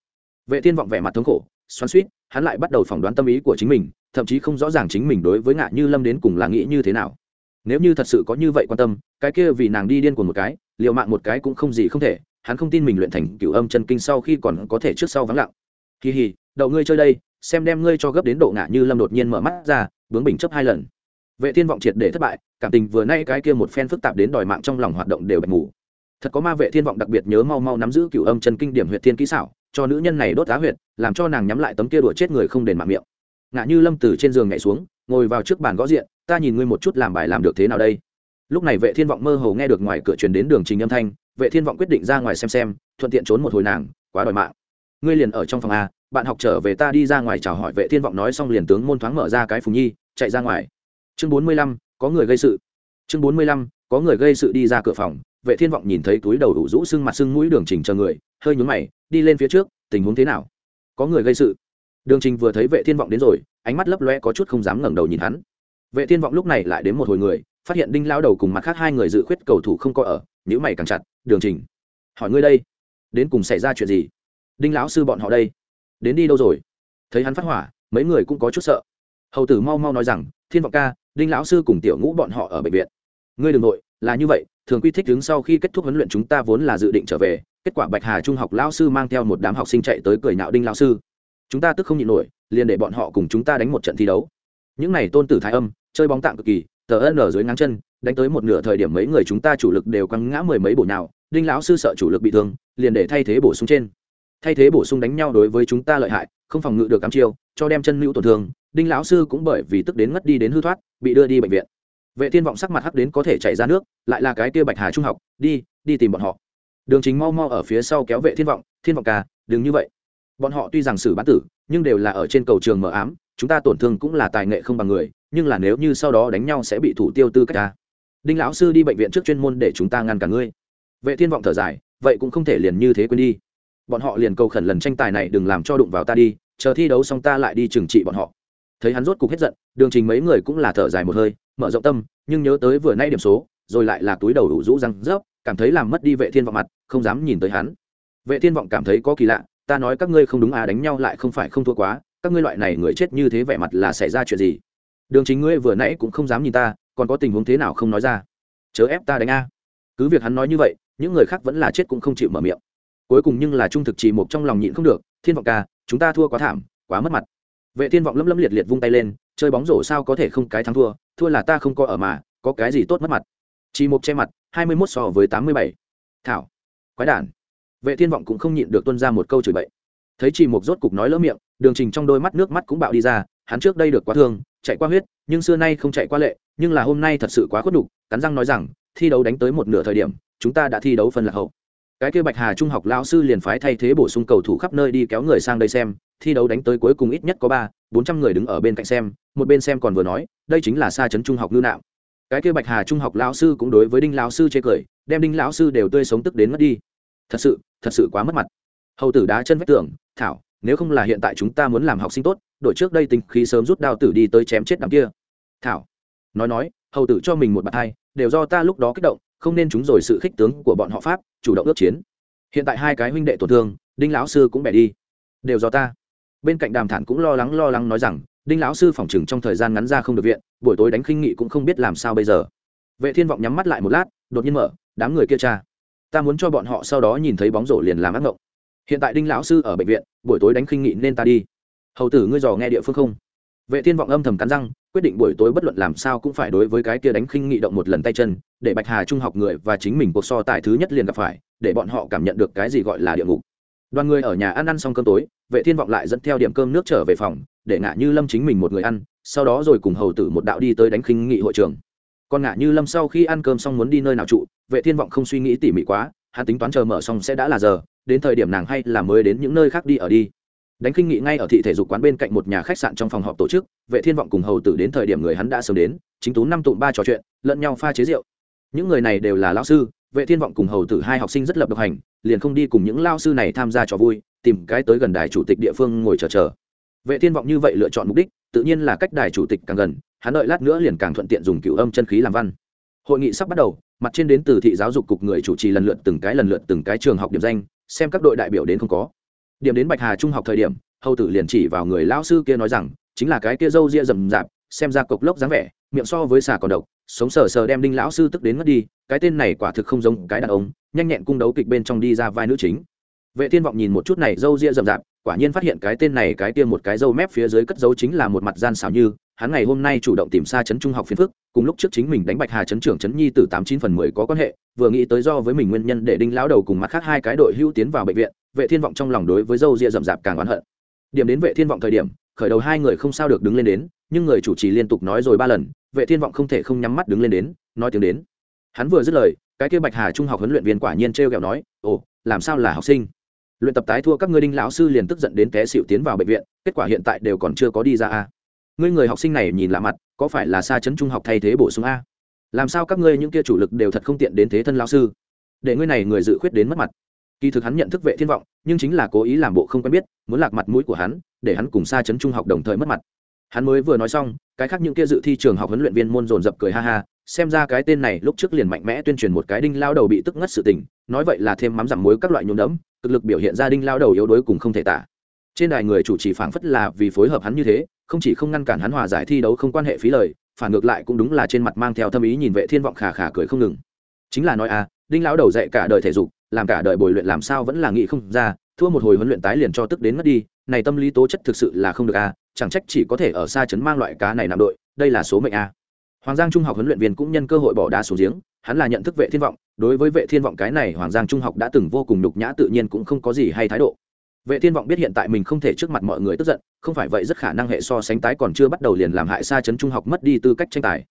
Vệ thiên vọng vẻ mặt thống khổ, xoắn suýt hắn lại bắt đầu phỏng đoán tâm ý của chính mình, thậm chí không rõ ràng chính mình đối với ngạ như lâm đến cùng là nghĩ như thế nào. Nếu như thật sự có như vậy quan tâm, cái kia vì nàng đi điên cuồng một cái liệu mạng một cái cũng không gì không thể, hắn không tin mình luyện thành cửu âm chân kinh sau khi còn có thể trước sau vắng lặng. Kỳ hì, đậu ngươi chơi đây xem đem ngươi cho gấp đến độ ngạ như lâm đột nhiên mở mắt ra bướng bình chấp hai lần. Vệ thiên vọng triệt để thất bại, cảm tình vừa nay cái kia một phen phức tạp đến đòi mạng trong lòng hoạt động đều bạch ngủ thật có ma vệ thiên vọng đặc biệt nhớ mau mau nắm giữ cửu âm chân kinh điểm huyệt thiên kỹ xảo, cho nữ nhân này đốt á huyệt, làm cho nàng nhắm lại tấm kia đùa chết người không đền mạng miệng. Ngạ như lâm từ trên giường nhảy xuống, ngồi vào trước bàn gõ diện, ta nhìn ngươi một chút làm bài làm được thế nào đây? Lúc này vệ thiên vọng mơ hồ nghe được ngoài cửa truyền đến đường trình âm thanh, vệ thiên vọng quyết định ra ngoài xem xem, thuận tiện trốn một hồi nàng, quá đòi mạng. Ngươi liền ở trong phòng a bạn học trở về ta đi ra ngoài chào hỏi vệ thiên vọng nói xong liền tướng môn thoáng mở ra cái phùng nhi chạy ra ngoài. Chương 45, có người gây sự. Chương 45, có người gây sự đi ra cửa phòng vệ thiên vọng nhìn thấy túi đầu đủ rũ sưng mặt sưng mũi đường trình chờ người hơi nhún mày đi lên phía trước tình huống thế nào? Có người gây sự. Đường trình vừa thấy vệ thiên vọng đến rồi ánh mắt lấp loe có chút không dám ngẩng đầu nhìn hắn. Vệ thiên vọng lúc này lại đến một hồi người phát hiện đinh lao đầu cùng mặt khác hai người dự khuyết cầu thủ không có ở nhữ mày càng chặt đường trình hỏi ngươi đây đến cùng xảy ra chuyện gì? Đinh lão sư bọn họ đây đến đi đâu rồi? Thấy hắn phát hỏa, mấy người cũng có chút sợ. Hầu tử mau mau nói rằng, thiên vọng ca, đinh lão sư cùng tiểu ngũ bọn họ ở bệnh viện. Ngươi đừng nội, là như vậy, thường quy thích đứng sau khi kết thúc huấn luyện chúng ta vốn là dự định trở về. Kết quả bạch hà trung học lão sư mang theo một đám học sinh chạy tới cười nạo đinh lão sư. Chúng ta tức không nhịn nổi, liền để bọn họ cùng chúng ta đánh một trận thi đấu. Những này tôn tử thái âm, chơi bóng tạng cực kỳ, tờ ân ở dưới ngang chân, đánh tới một nửa thời điểm mấy người chúng ta chủ lực đều căng ngã mười mấy bổ nào đinh lão sư sợ chủ lực bị thương, liền để thay thế bổ sung trên thay thế bổ sung đánh nhau đối với chúng ta lợi hại, không phòng ngự được cắm chiêu, cho đem chân nữ tổn thương, đinh lão sư cũng bởi vì tức đến ngất đi đến hư thoát, bị đưa đi bệnh viện. Vệ thiên vọng sắc mặt hắc đến có thể chảy ra nước, lại là cái kia bạch hà trung học, đi đi tìm bọn họ. Đường chính mau mau ở phía sau kéo vệ thiên vọng thiên vọng ca, đừng như vậy. Bọn họ tuy rằng xử bán tử, nhưng đều là ở trên cầu trường mờ ám, chúng ta tổn thương cũng là tài nghệ không bằng người, nhưng là nếu như sau đó đánh nhau sẽ bị thủ tiêu tư cách ta. Đinh lão sư đi bệnh viện trước chuyên môn để chúng ta ngăn cả ngươi. Vệ thiên vọng thở dài, vậy cũng không thể liền như thế quên đi bọn họ liền cầu khẩn lần tranh tài này đừng làm cho đụng vào ta đi, chờ thi đấu xong ta lại đi trừng trị bọn họ. Thấy hắn rốt cục hết giận, đường trình mấy người cũng là thở dài một hơi, mở rộng tâm, nhưng nhớ tới vừa nay điểm số, rồi lại là túi đầu đủ rũ răng rớp, cảm thấy làm mất đi vệ thiên vọng mặt, không dám nhìn tới hắn. Vệ thiên vọng cảm thấy có kỳ lạ, ta nói các ngươi không đúng à đánh nhau lại không phải không thua quá, các ngươi loại này người chết như thế vẻ mặt là xảy ra chuyện gì? Đường chính ngươi vừa nãy cũng không dám nhìn ta, còn có tình huống thế nào không nói ra? Chớ ép ta đánh a. Cứ việc hắn nói như vậy, những người khác vẫn là chết cũng không chịu mở miệng cuối cùng nhưng là trung thực chỉ một trong lòng nhịn không được, thiên vọng ca, chúng ta thua quá thảm, quá mất mặt. Vệ thiên vọng lâm lâm liệt liệt vung tay lên, chơi bóng rổ sao có thể không cái thắng thua thua là ta không có ở mà, có cái gì tốt mất mặt? Chỉ một che mặt, hai mươi 21 so với tám mươi bảy. Thảo, quái đản. Vệ thiên vọng cũng không nhịn được tuân ra một câu chửi bậy. Thấy chỉ một rốt cục nói lỡ miệng, đường trình trong đôi mắt nước mắt cũng bạo đi ra, hắn trước đây được quá thương, chạy qua huyết, nhưng xưa nay không chạy qua lệ, nhưng là hôm nay thật sự quá khuất đục cắn răng nói rằng, thi đấu đánh tới một nửa thời điểm, chúng ta đã thi đấu phần lạc hậu cái kia bạch hà trung học lao sư liền phái thay thế bổ sung cầu thủ khắp nơi đi kéo người sang đây xem, thi đấu đánh tới cuối cùng ít nhất có ba, bốn trăm người đứng ở bên cạnh xem, một bên xem còn vừa nói, đây chính là xa chấn trung học ngư nạo. Cái kia bạch hà trung học lao sư cũng đối với đinh lao sư chê cười, đem đinh lão sư đều tươi sống tức đến mất đi. Thật sự thật sự quá mất mặt. Hầu tử đá chân vách tưởng thảo, nếu không là hiện tại chúng ta muốn làm học sinh tốt, đội trước đây tình khí sớm rút đao tử đi tới chém chết đám kia. Thảo, nói nói, hầu tử cho mình một bạt hai đều do ta lúc đó kích động, không nên chúng rồi sự khích tướng của bọn họ pháp chủ động ước chiến. Hiện tại hai cái huynh đệ tổn thương, đinh lão sư cũng bẻ đi. Đều do ta. Bên cạnh đàm thản cũng lo lắng lo lắng nói rằng, đinh lão sư phòng chừng trong thời gian ngắn ra không được viện, buổi tối đánh khinh nghị cũng không biết làm sao bây giờ. Vệ thiên vọng nhắm mắt lại một lát, đột nhiên mở, đám người kia cha, ta muốn cho bọn họ sau đó nhìn thấy bóng rổ liền làm ác mộng hiện tại đinh lão sư ở bệnh viện, buổi tối đánh khinh nghị nên ta đi. Hầu tử ngươi dò nghe địa phương không? Vệ thiên vọng âm thầm cắn răng quyết định buổi tối bất luận làm sao cũng phải đối với cái kia đánh khinh nghị động một lần tay chân, để bạch hà trung học người và chính mình cuộc so tài thứ nhất liền gặp phải, để bọn họ cảm nhận được cái gì gọi là địa ngục. Đoàn người ở nhà ăn ăn xong cơm tối, vệ thiên vọng lại dẫn theo điểm cơm nước trở về phòng, để ngã như lâm chính mình một người ăn, sau đó rồi cùng hầu tử một đạo đi tới đánh khinh nghị hội trường. Còn ngã như lâm sau khi ăn cơm xong muốn đi nơi nào trụ, vệ thiên vọng không suy nghĩ tỉ mỉ quá, hắn tính toán chờ mở xong sẽ đã là giờ, đến thời điểm nàng hay là mới đến những nơi khác đi ở đi đánh kinh nghị ngay ở thị thể dục quán bên cạnh một nhà khách sạn trong phòng họp tổ chức, vệ thiên vọng cùng hầu tử đến thời điểm người hắn đã sớm đến, chính tú năm tụm ba trò chuyện, lẫn nhau pha chế rượu. Những người này đều là lao sư, vệ thiên vọng cùng hầu tử hai học sinh rất lập độc hành, liền không đi cùng những lao sư này tham gia trò vui, tìm cái tới gần đài chủ tịch địa phương ngồi chờ chờ. Vệ thiên vọng như vậy lựa chọn mục đích, tự nhiên là cách đài chủ tịch càng gần, hắn đợi lát nữa liền càng thuận tiện dùng cửu âm chân khí làm văn. Hội nghị sắp bắt đầu, mặt trên đến từ thị giáo dục cục người chủ trì lần lượt từng cái lần lượt từng cái trường học điểm danh, xem các đội đại biểu đến không có điểm đến bạch hà trung học thời điểm, hầu tử liền chỉ vào người lão sư kia nói rằng, chính là cái kia râu ria rầm rạp, xem ra cộc lốc dáng vẻ, miệng so với xà còn độc, sống sờ sờ đem đinh lão sư tức đến mất đi, cái tên này quả thực không giống cái đàn ông, nhanh nhẹn cung đấu kịch bên trong đi ra vai nữ chính. Vệ thiên vọng nhìn một chút này râu ria rậm rạp, quả nhiên phát hiện cái tên này cái kia một cái râu mép phía dưới cất dấu chính là một mặt gian xảo như, hắn ngày hôm nay chủ động tìm xa chấn trung học phiền phức, cùng lúc trước chính mình đánh bạch hà chấn trưởng chấn nhi từ tám chín phần mười có quan hệ, vừa nghĩ tới do với mình nguyên nhân để đinh lão đầu cùng mặt khác hai cái đội hưu tiến vào bệnh viện vệ thiên vọng trong lòng đối với dâu ria rậm rạp càng oán hận. Điểm đến vệ thiên vọng thời điểm, khởi đầu hai người không sao được đứng lên đến, nhưng người chủ trì liên tục nói rồi ba lần, vệ thiên vọng không thể không nhắm mắt đứng lên đến, nói tiếng đến. Hắn vừa dứt lời, cái kia bạch hà trung học huấn luyện viên quả nhiên trêu ghẹo nói, ồ, làm sao là học sinh? Luyện tập tái thua các ngươi đinh lão sư liền tức giận đến té xịu tiến vào bệnh viện, kết quả hiện tại đều còn chưa có đi ra a. Ngươi người học sinh này nhìn lạ mặt, có phải là xa chấn trung học thay thế bổ sung a? Làm sao các ngươi những kia chủ lực đều thật không tiện đến thế thân lão sư? Để ngươi này người dự khuyết đến mất mặt kỳ thực hắn nhận thức vệ thiên vọng, nhưng chính là cố ý làm bộ không quen biết, muốn lạc mặt mũi của hắn, để hắn cùng xa chấn trung học đồng thời mất mặt. Hắn mới vừa nói xong, cái khác những kia dự thi trường học huấn luyện viên môn dồn dập cười ha ha, xem ra cái tên này lúc trước liền mạnh mẽ tuyên truyền một cái đinh lao đầu bị tức ngất sự tình, nói vậy là thêm mắm giảm muối các loại nhuốm đẫm, cực lực biểu hiện ra đinh lao đầu yếu đuối cùng không thể tả. Trên đài người chủ trì phảng phất là vì phối hợp hắn như thế, không chỉ không ngăn cản hắn hòa giải thi đấu không quan hệ phí lời, phản ngược lại cũng đúng là trên mặt mang theo thâm ý nhìn vệ thiên vọng khà khà cười không ngừng. Chính là nói à đinh lão đầu dạy cả đời thể dục làm cả đời bồi luyện làm sao vẫn là nghĩ không ra, thua một hồi huấn luyện tái liền cho tức đến mất đi, này tâm lý tố chất thực sự là không được a, chẳng trách chỉ có thể ở xa chấn mang loại cá này nằm đội, đây là số mệnh a. Hoàng giang trung học huấn luyện viên cũng nhân cơ hội bỏ đá xuống giếng, hắn là nhận thức vệ thiên vọng, đối với vệ thiên vọng cái này hoàng giang trung học đã từng vô cùng nhục nhã tự nhiên cũng không có gì hay thái độ. Vệ thiên vọng biết hiện tại mình không thể trước mặt mọi người tức giận, không phải vậy rất khả năng hệ so sánh tái còn chưa bắt đầu liền làm hại xa chấn trung học mất đi tư cách tranh tài.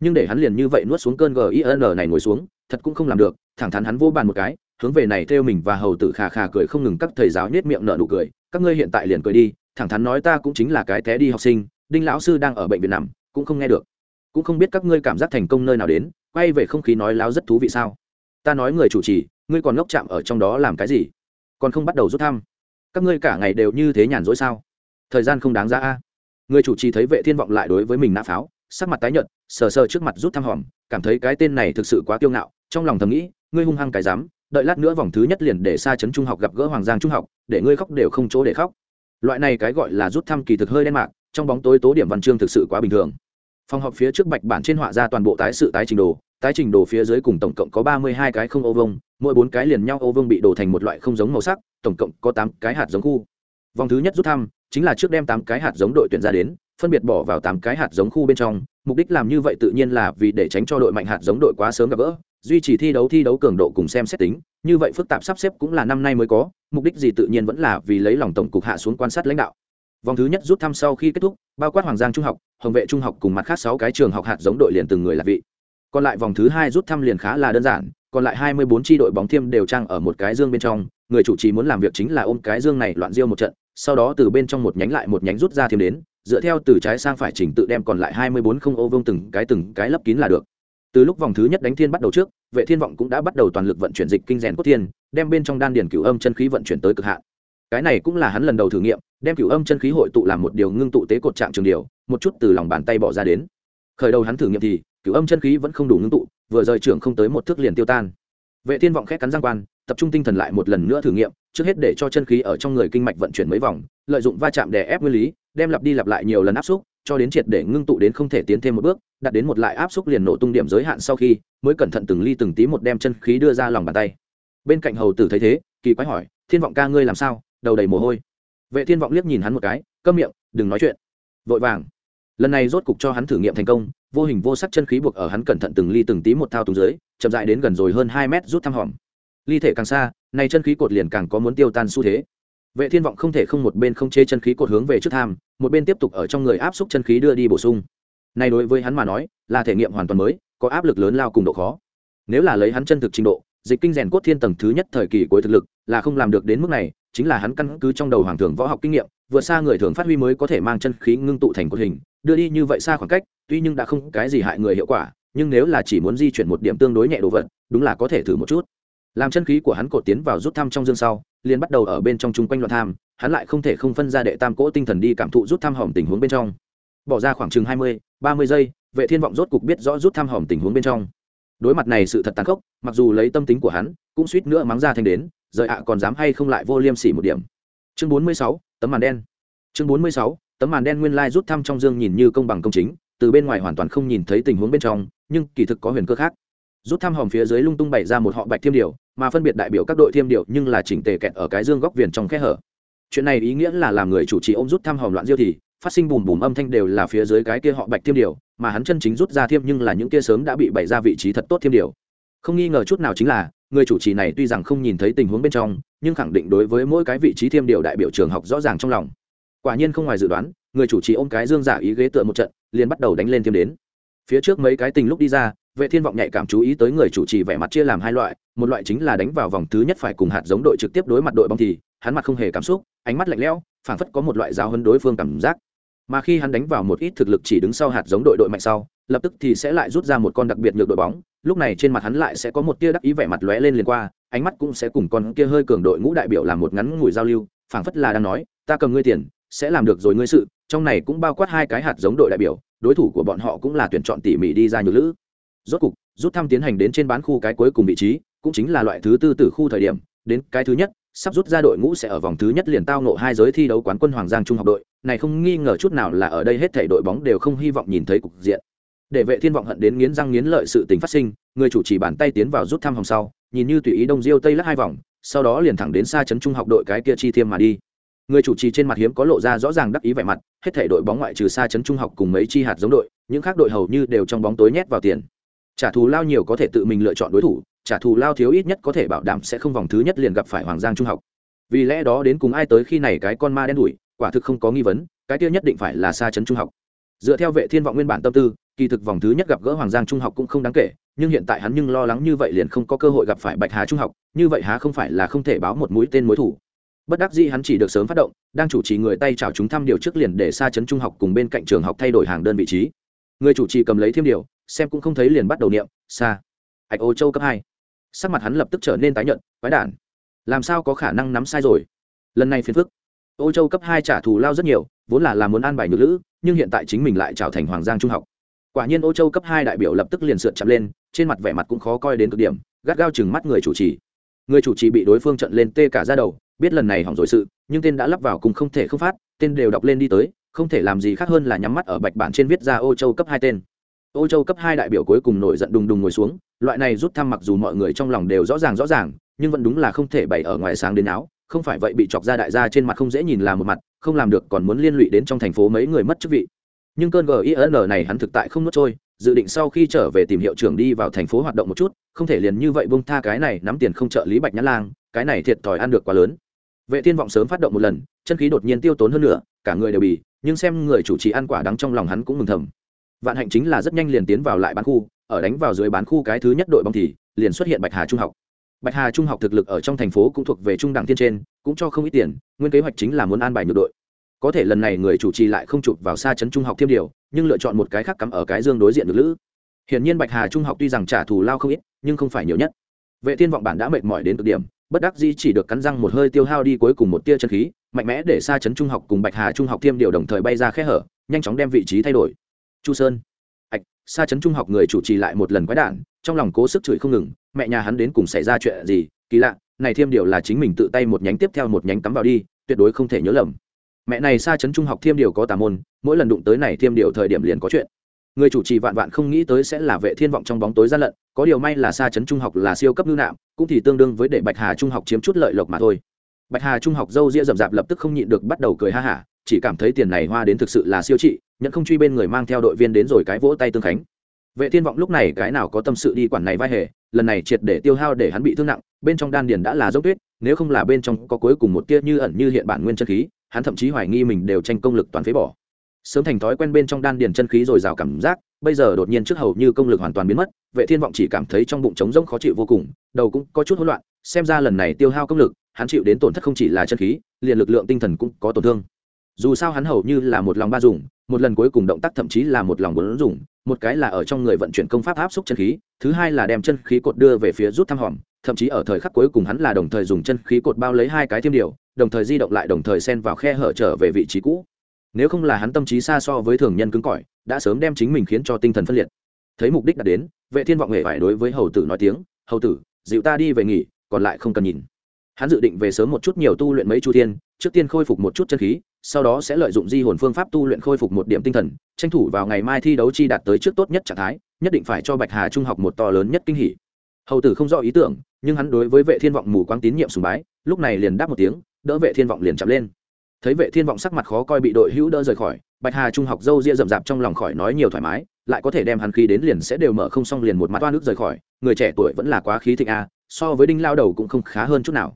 Nhưng để hắn liền như vậy nuốt xuống cơn gin này ngồi xuống, thật cũng không làm được, thẳng thắn hắn vô bàn một cái hướng về này theo mình và hầu tử khà khà cười không ngừng các thầy giáo nhếch miệng nở nụ cười, các ngươi hiện tại liền cười đi, thẳng thắn nói ta cũng chính là cái té đi học sinh, đinh lão sư đang ở bệnh viện nằm, cũng không nghe được. Cũng không biết các ngươi cảm giác thành công nơi nào đến, quay về không khí nói láo rất thú vị sao? Ta nói người chủ trì, ngươi còn ngốc chạm ở trong đó làm cái gì? Còn không bắt đầu rút thăm. Các ngươi cả ngày đều như thế nhàn rỗi sao? Thời gian không đáng ra a. Người chủ trì thấy vệ thiên vọng lại đối với mình nã pháo, sắc mặt tái nhợt, sờ sờ trước mặt rút thăm hòm, cảm thấy cái tên này thực sự quá kiêu ngạo, trong lòng thầm nghĩ, ngươi hung hăng cái dám đợi lát nữa vòng thứ nhất liền để xa chấn trung học gặp gỡ hoàng giang trung học, để ngươi khóc đều không chỗ để khóc. Loại này cái gọi là rút thăm kỳ thực hơi đen mạc, trong bóng tối tố điểm văn chương thực sự quá bình thường. Phòng họp phía trước bạch bản trên họa ra toàn bộ tái sự tái trình đồ, tái trình đồ phía dưới cùng tổng cộng có ba mươi hai cái không ô vông mỗi bốn cái liền nhau ô vông bị đổ thành một loại không giống màu sắc, tổng cộng có tám cái hạt giống khu. Vòng thứ nhất rút thăm, chính là trước đem tám cái hạt giống đội tuyển ra đến, phân biệt bỏ vào tám cái hạt giống khu bên trong, mục đích làm như vậy tự nhiên là vì để tránh cho đội mạnh hạt giống đội quá sớm gặp gỡ duy trì thi đấu thi đấu cường độ cùng xem xét tính, như vậy phức tạp sắp xếp cũng là năm nay mới có, mục đích gì tự nhiên vẫn là vì lấy lòng tổng cục hạ xuống quan sát lãnh đạo. Vòng thứ nhất rút thăm sau khi kết thúc, bao quát hoàng giang trung học, hồng vệ trung học cùng mặt khác sáu cái trường học hạt giống đội liền từng người là vị. Còn lại vòng thứ hai rút thăm liền khá là đơn giản, còn lại hai mươi bốn tri đội bóng thiêm đều trang ở một cái dương bên trong, người chủ trì muốn làm việc chính là ôm cái dương này loạn riêu một trận, sau đó từ bên trong một nhánh lại một nhánh rút ra thêm đến, dựa theo từ trái sang phải chỉnh tự đem còn lại hai mươi bốn không ô vông từng cái từng cái lấp kín là được từ lúc vòng thứ nhất đánh thiên bắt đầu trước, vệ thiên vọng cũng đã bắt đầu toàn lực vận chuyển dịch kinh rèn cốt thiên, đem bên trong đan điển cửu âm chân khí vận chuyển tới cực hạn. Cái này cũng là hắn lần đầu thử nghiệm, đem cửu âm chân khí hội tụ làm một điều ngưng tụ tế cột trạng trường điều, một chút từ lòng bàn tay bỏ ra đến. Khởi đầu hắn thử nghiệm thì, cửu âm chân khí vẫn không đủ ngưng tụ, vừa rời trưởng không tới một thước liền tiêu tan. Vệ thiên vọng khét cắn răng quan, tập trung tinh thần lại một lần nữa thử nghiệm, trước hết để cho chân khí ở trong người kinh mạch vận chuyển mấy vòng, lợi dụng va chạm đè ép nguyên lý, đem lặp đi lặp lại nhiều lần áp xúc cho đến triệt để ngưng tụ đến không thể tiến thêm một bước đạt đến một lại áp xúc liền nổ tung điểm giới hạn sau khi, mới cẩn thận từng ly từng tí một đem chân khí đưa ra lòng bàn tay. Bên cạnh hầu tử thấy thế, kỳ quái hỏi, thiên vọng ca ngươi làm sao? Đầu đầy mồ hôi. Vệ thiên vọng liếc nhìn hắn một cái, câm miệng, đừng nói chuyện. Vội vàng. Lần này rốt cục cho hắn thử nghiệm thành công, vô hình vô sắc chân khí buộc ở hắn cẩn thận từng ly từng tí một thao túng dưới, chậm dại đến gần rồi hơn hai mét rút thăm hòm. Ly thể càng xa, nay chân khí cột liền càng có muốn tiêu tan xu thế vệ thiên vọng không thể không một bên không chế chân khí cột hướng về trước tham, một bên tiếp tục ở trong người áp xúc chân khí đưa đi bổ sung. Này đối với hắn mà nói, là thể nghiệm hoàn toàn mới, có áp lực lớn lao cùng độ khó. Nếu là lấy hắn chân thực trình độ, dịch kinh rèn cốt thiên tầng thứ nhất thời kỳ cuối thực lực, là không làm được đến mức này, chính là hắn căn cứ trong đầu hoàng thường võ học kinh nghiệm, vượt xa người thường phát huy mới có thể mang chân khí ngưng tụ thành cột hình, đưa đi như vậy xa khoảng cách, tuy nhưng đã không cái gì hại người hiệu quả, nhưng nếu là chỉ muốn di chuyển một điểm tương đối nhẹ đồ vật, đúng là có thể thử một chút làm chân khí của hắn cột tiến vào rút thăm trong dương sau, liền bắt đầu ở bên trong chung quanh loạn tham, hắn lại không thể không phân ra đệ tam cỗ tinh thần đi cảm thụ rút thăm hỏng tình huống bên trong. Bỏ ra khoảng chừng hai mươi, ba mươi giây, vệ thiên vọng rốt cục biết rõ rút thăm hỏng tình huống bên trong. Đối mặt này sự thật tàn khốc, mặc dù lấy tâm tính của hắn, cũng suýt nữa mắng ra thành đến, rời ạ còn dám hay không lại vô liêm sỉ một điểm. Chương bốn mươi sáu, tấm màn đen. Chương bốn mươi sáu, tấm màn đen nguyên lai rút thăm trong dương nhìn như công bằng công chính, từ bên ngoài hoàn toàn không nhìn thấy tình huống bên trong, nhưng kỳ thực có huyền cơ khác. Rút thăm hòm phía dưới lung tung bày ra một họ bạch thiêm điều mà phân biệt đại biểu các đội thiêm điều nhưng là chỉnh tề kẹt ở cái dương góc viền trong khe hở. Chuyện này ý nghĩa là làm người chủ trì ôm rút thăm hòm loạn diêu thì, phát sinh bùm bùm âm thanh đều là phía dưới cái kia họ bạch thiêm điều mà hắn chân chính rút ra thiêm nhưng là những kia sớm đã bị bày ra vị trí thật tốt thiêm điều không nghi ngờ chút nào chính là, người chủ trì này tuy rằng không nhìn thấy tình huống bên trong, nhưng khẳng định đối với mỗi cái vị trí thiêm điều đại biểu trường học rõ ràng trong lòng. Quả nhiên không ngoài dự đoán, người chủ trì ôm cái dương giả ý ghế tựa một trận, liền bắt đầu đánh lên thiêm đến. Phía trước mấy cái tình lúc đi ra vệ thiên vọng nhạy cảm chú ý tới người chủ trì vẻ mặt chia làm hai loại, một loại chính là đánh vào vòng thứ nhất phải cùng hạt giống đội trực tiếp đối mặt đội bóng thì, hắn mặt không hề cảm xúc, ánh mắt lạnh lẽo, phảng phất có một loại giao hơn đối phương cảm giác. Mà khi hắn đánh vào một ít thực lực chỉ đứng sau hạt giống đội đội mạnh sau, lập tức thì sẽ lại rút ra một con đặc biệt nhược đội bóng, lúc này trên mặt hắn lại sẽ có một tia đắc ý vẻ mặt lóe lên liền qua, ánh mắt cũng sẽ cùng con kia hơi cường đội ngũ đại biểu làm một ngắn ngủi giao lưu, phảng phất là đang nói, ta cầm ngươi tiền, sẽ làm được rồi ngươi sự. Trong này cũng bao quát hai cái hạt giống đội đại biểu, đối thủ của bọn họ cũng là tuyển chọn tỉ mỉ đi ra nhược lữ rốt cục, rút thăm tiến hành đến trên bán khu cái cuối cùng vị trí, cũng chính là loại thứ tư từ khu thời điểm. Đến cái thứ nhất, sắp rút ra đội ngũ sẽ ở vòng thứ nhất liền tao nộ hai giới thi đấu quán quân hoàng giang trung học đội. Này không nghi ngờ chút nào là ở đây hết thảy đội bóng đều không hy vọng nhìn thấy cục diện. Để vệ thiên vọng hận đến nghiến răng nghiến lợi sự tình phát sinh, người chủ trì bàn tay tiến vào rút thăm vòng sau, nhìn như tùy ý đông diêu tây lắc hai vòng, sau đó liền thẳng đến xa chấn trung học đội cái kia chi thiêm mà đi. Người chủ trì trên mặt hiếm có lộ ra rõ ràng đắc ý vẻ mặt, hết thể đội bóng ngoại trừ xa chấn trung học cùng mấy chi hạt giống đội, những khác đội hầu như đều trong bóng tối nhét vào tiền trả thù lao nhiều có thể tự mình lựa chọn đối thủ, trả thù lao thiếu ít nhất có thể bảo đảm sẽ không vòng thứ nhất liền gặp phải hoàng giang trung học. Vì lẽ đó đến cùng ai tới khi này cái con ma đen đủi quả thực không có nghi vấn, cái kia nhất định phải là xa chấn trung học. Dựa theo vệ thiên vọng nguyên bản tâm tư, kỳ thực vòng thứ nhất gặp gỡ hoàng giang trung học cũng không đáng kể, nhưng hiện tại hắn nhưng lo lắng như vậy liền không có cơ hội gặp phải bạch hà trung học, như vậy há không phải là không thể báo một mũi tên mối thủ. Bất đắc dĩ hắn chỉ được sớm phát động, đang chủ trì người tay chào chúng thăm điều trước liền để xa chấn trung học cùng bên cạnh trường học thay đổi hàng đơn vị trí. Người chủ trì cầm lấy thêm điều xem cũng không thấy liền bắt đầu niệm xa ạch ô châu cấp hai. Sắc mặt hắn lập tức trở nên tái nhận quái đản. Làm sao có khả năng nắm sai rồi? Lần này phiền phức. Ô châu cấp hai trả thù lao rất nhiều, vốn là làm muốn an bài nhược lữ, nhưng hiện tại chính mình lại trào thành hoàng giang trung học. Quả nhiên ô châu cấp hai đại biểu lập tức liền sượt chậm lên, trên mặt vẻ mặt cũng khó coi đến cực điểm, gắt gao chừng mắt người chủ trì. Người chủ trì bị đối phương trận lên tê cả ra đầu, biết lần này hỏng rồi sự, nhưng tên đã lắp vào cùng không thể không phát, tên đều đọc lên đi tới, không thể làm gì khác hơn là nhắm mắt ở bạch bản trên viết ra ô châu cấp hai tên ô châu cấp hai đại biểu cuối cùng nổi giận đùng đùng ngồi xuống, loại này rút thăm mặc dù mọi người trong lòng đều rõ ràng rõ ràng, nhưng vẫn đúng là không thể bày ở ngoài sáng đến áo, không phải vậy bị chọc ra đại gia trên mặt không dễ nhìn là một mặt, không làm được còn muốn liên lụy đến trong thành phố mấy người mất chức vị. Nhưng cơn gin này hắn thực tại không nuốt trôi, dự định sau khi trở về tìm hiệu trưởng đi vào thành phố hoạt động một chút, không thể liền như vậy buông tha cái này nắm tiền không trợ lý bạch nhã lang, cái này thiệt thòi ăn được quá lớn. Vệ thiên vọng sớm phát động một lần, chân khí đột nhiên tiêu tốn hơn nữa cả người đều bị nhưng xem người chủ trì ăn quả đắng trong lòng hắn cũng mừng thầm vạn hạnh chính là rất nhanh liền tiến vào lại bán khu, ở đánh vào dưới bán khu cái thứ nhất đội bóng thì liền xuất hiện bạch hà trung học. Bạch hà trung học thực lực ở trong thành phố cũng thuộc về trung đẳng tiên trên, cũng cho không ít tiền, nguyên kế hoạch chính là muốn an bài nhược đội. Có thể lần này người chủ trì lại không chụp vào xa chấn trung học thêm điều, nhưng lựa chọn một cái khác cắm ở cái dương đối diện được lữ. Hiển nhiên bạch hà trung học tuy rằng trả thù lao không ít, nhưng không phải nhiều nhất. Vệ thiên vọng bản đã mệt mỏi đến cực điểm, bất đắc dĩ chỉ được cắn răng một hơi tiêu hao đi cuối cùng một tia chân khí, mạnh mẽ để xa chấn trung học cùng bạch hà trung học thêm điều đồng thời bay ra khe hở, nhanh chóng đem vị trí thay đổi chu sơn. Ạch xa chấn trung học người chủ trì lại một lần quái đản, trong lòng cố sức chửi không ngừng, mẹ nhà hắn đến cùng xảy ra chuyện gì, kỳ lạ, này thêm điều là chính mình tự tay một nhánh tiếp theo một nhánh cắm vào đi, tuyệt đối không thể nhớ lầm. Mẹ này xa chấn trung học thêm điều có tà môn, mỗi lần đụng tới này thêm điều thời điểm liền có chuyện. Người chủ trì vạn vạn không nghĩ tới sẽ là vệ thiên vọng trong bóng tối gian lận, có điều may là xa chấn trung học là siêu cấp ngư nạm, cũng thì tương đương với để bạch hà trung học chiếm chút lợi lộc mà thôi bạch hà trung học dâu ria rậm rạp lập tức không nhịn được bắt đầu cười ha hả, chỉ cảm thấy tiền này hoa đến thực sự là siêu trị nhận không truy bên người mang theo đội viên đến rồi cái vỗ tay tương khánh. Vệ thiên vọng lúc này cái nào có tâm sự đi quản này vai hề, lần này triệt để tiêu hao để hắn bị thương nặng, bên trong đan điền đã là dốc tuyết, nếu không là bên trong có cuối cùng một tia như ẩn như hiện bản nguyên chân khí, hắn thậm chí hoài nghi mình đều tranh công lực toàn phế bỏ. Sớm thành thói quen bên trong đan điền chân khí rồi rào cảm giác, bây giờ đột nhiên trước hầu như công lực hoàn toàn biến mất, vệ thiên vọng chỉ cảm thấy trong bụng trống rỗng khó chịu vô cùng, đầu cũng có chút hỗn loạn, xem ra lần này tiêu hao công lực hắn chịu đến tổn thất không chỉ là chân khí, liền lực lượng tinh thần cũng có tổn thương. Dù sao hắn hầu như là một lòng ba dùng, một lần cuối cùng động tác thậm chí là một lòng bốn dùng, một cái là ở trong người vận chuyển công pháp áp xúc chân khí, thứ hai là đem chân khí cột đưa về phía rút thăm hòm, thậm chí ở thời khắc cuối cùng hắn là đồng thời dùng chân khí cột bao lấy hai cái tiêm điều, đồng thời di động lại đồng thời xen vào khe hở trở về vị trí cũ. Nếu không là hắn tâm trí xa so với thường nhân cứng cỏi, đã sớm đem chính mình khiến cho tinh thần phân liệt. Thấy mục đích đã đến, vệ thiên vọng hề phải đối với hầu tử nói tiếng, hầu tử, dịu ta đi về nghỉ, còn lại không cần nhìn hắn dự định về sớm một chút nhiều tu luyện mấy chu thiên, trước tiên khôi phục một chút chân khí, sau đó sẽ lợi dụng di hồn phương pháp tu luyện khôi phục một điểm tinh thần, tranh thủ vào ngày mai thi đấu chi đạt tới trước tốt nhất trạng thái, nhất định phải cho bạch hà trung học một to lớn nhất kinh hỉ. Hầu tử không rõ ý tưởng, nhưng hắn đối với vệ thiên vọng mù quáng tín nhiệm sùng bái, lúc này liền đáp một tiếng, đỡ vệ thiên vọng liền chậm lên. Thấy vệ thiên vọng sắc mặt khó coi bị đội hữu đỡ rời khỏi, bạch hà trung học dâu ria rậm rạp trong lòng khỏi nói nhiều thoải mái, lại có thể đem hắn khí đến liền sẽ đều mở không xong liền một mặt toa nước rời khỏi, người trẻ tuổi vẫn là quá khí thịnh a, so với đinh lao đầu cũng không khá hơn chút nào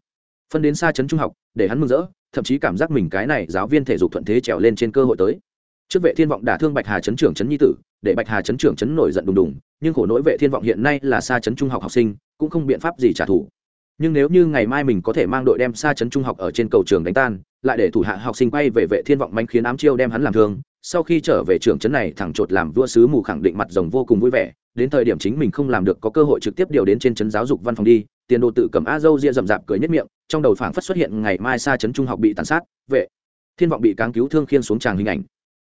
phân đến xa trấn trung học, để hắn mừng rỡ, thậm chí cảm giác mình cái này giáo viên thể dục thuận thế trèo lên trên cơ hội tới. Trước vệ thiên vọng đả thương bạch hà trấn trưởng trấn nhi tử, để bạch hà trấn trưởng trấn nổi giận đùng đùng, nhưng khổ nỗi vệ thiên vọng hiện nay là xa trấn trung học học sinh, cũng không biện pháp gì trả thù. Nhưng nếu như ngày mai mình có thể mang đội đem xa trấn trung học ở trên cầu trường đánh tan, lại để thủ hạ học sinh quay về vệ thiên vọng manh khiến ám chiêu đem hắn làm thương sau khi trở về trưởng trấn này thẳng chột làm vua sứ mù khẳng định mặt rồng vô cùng vui vẻ. Đến thời điểm chính mình không làm được, có cơ hội trực tiếp điều đến trên trấn giáo dục văn phòng đi. Tiền đồ tự cầm a dâu ria rậm rạp cười nhất miệng, trong đầu phảng phất xuất hiện ngày mai xa trấn trung học bị tàn sát, vệ. Thiên vọng bị cáng cứu thương khiên xuống tràng hình ảnh.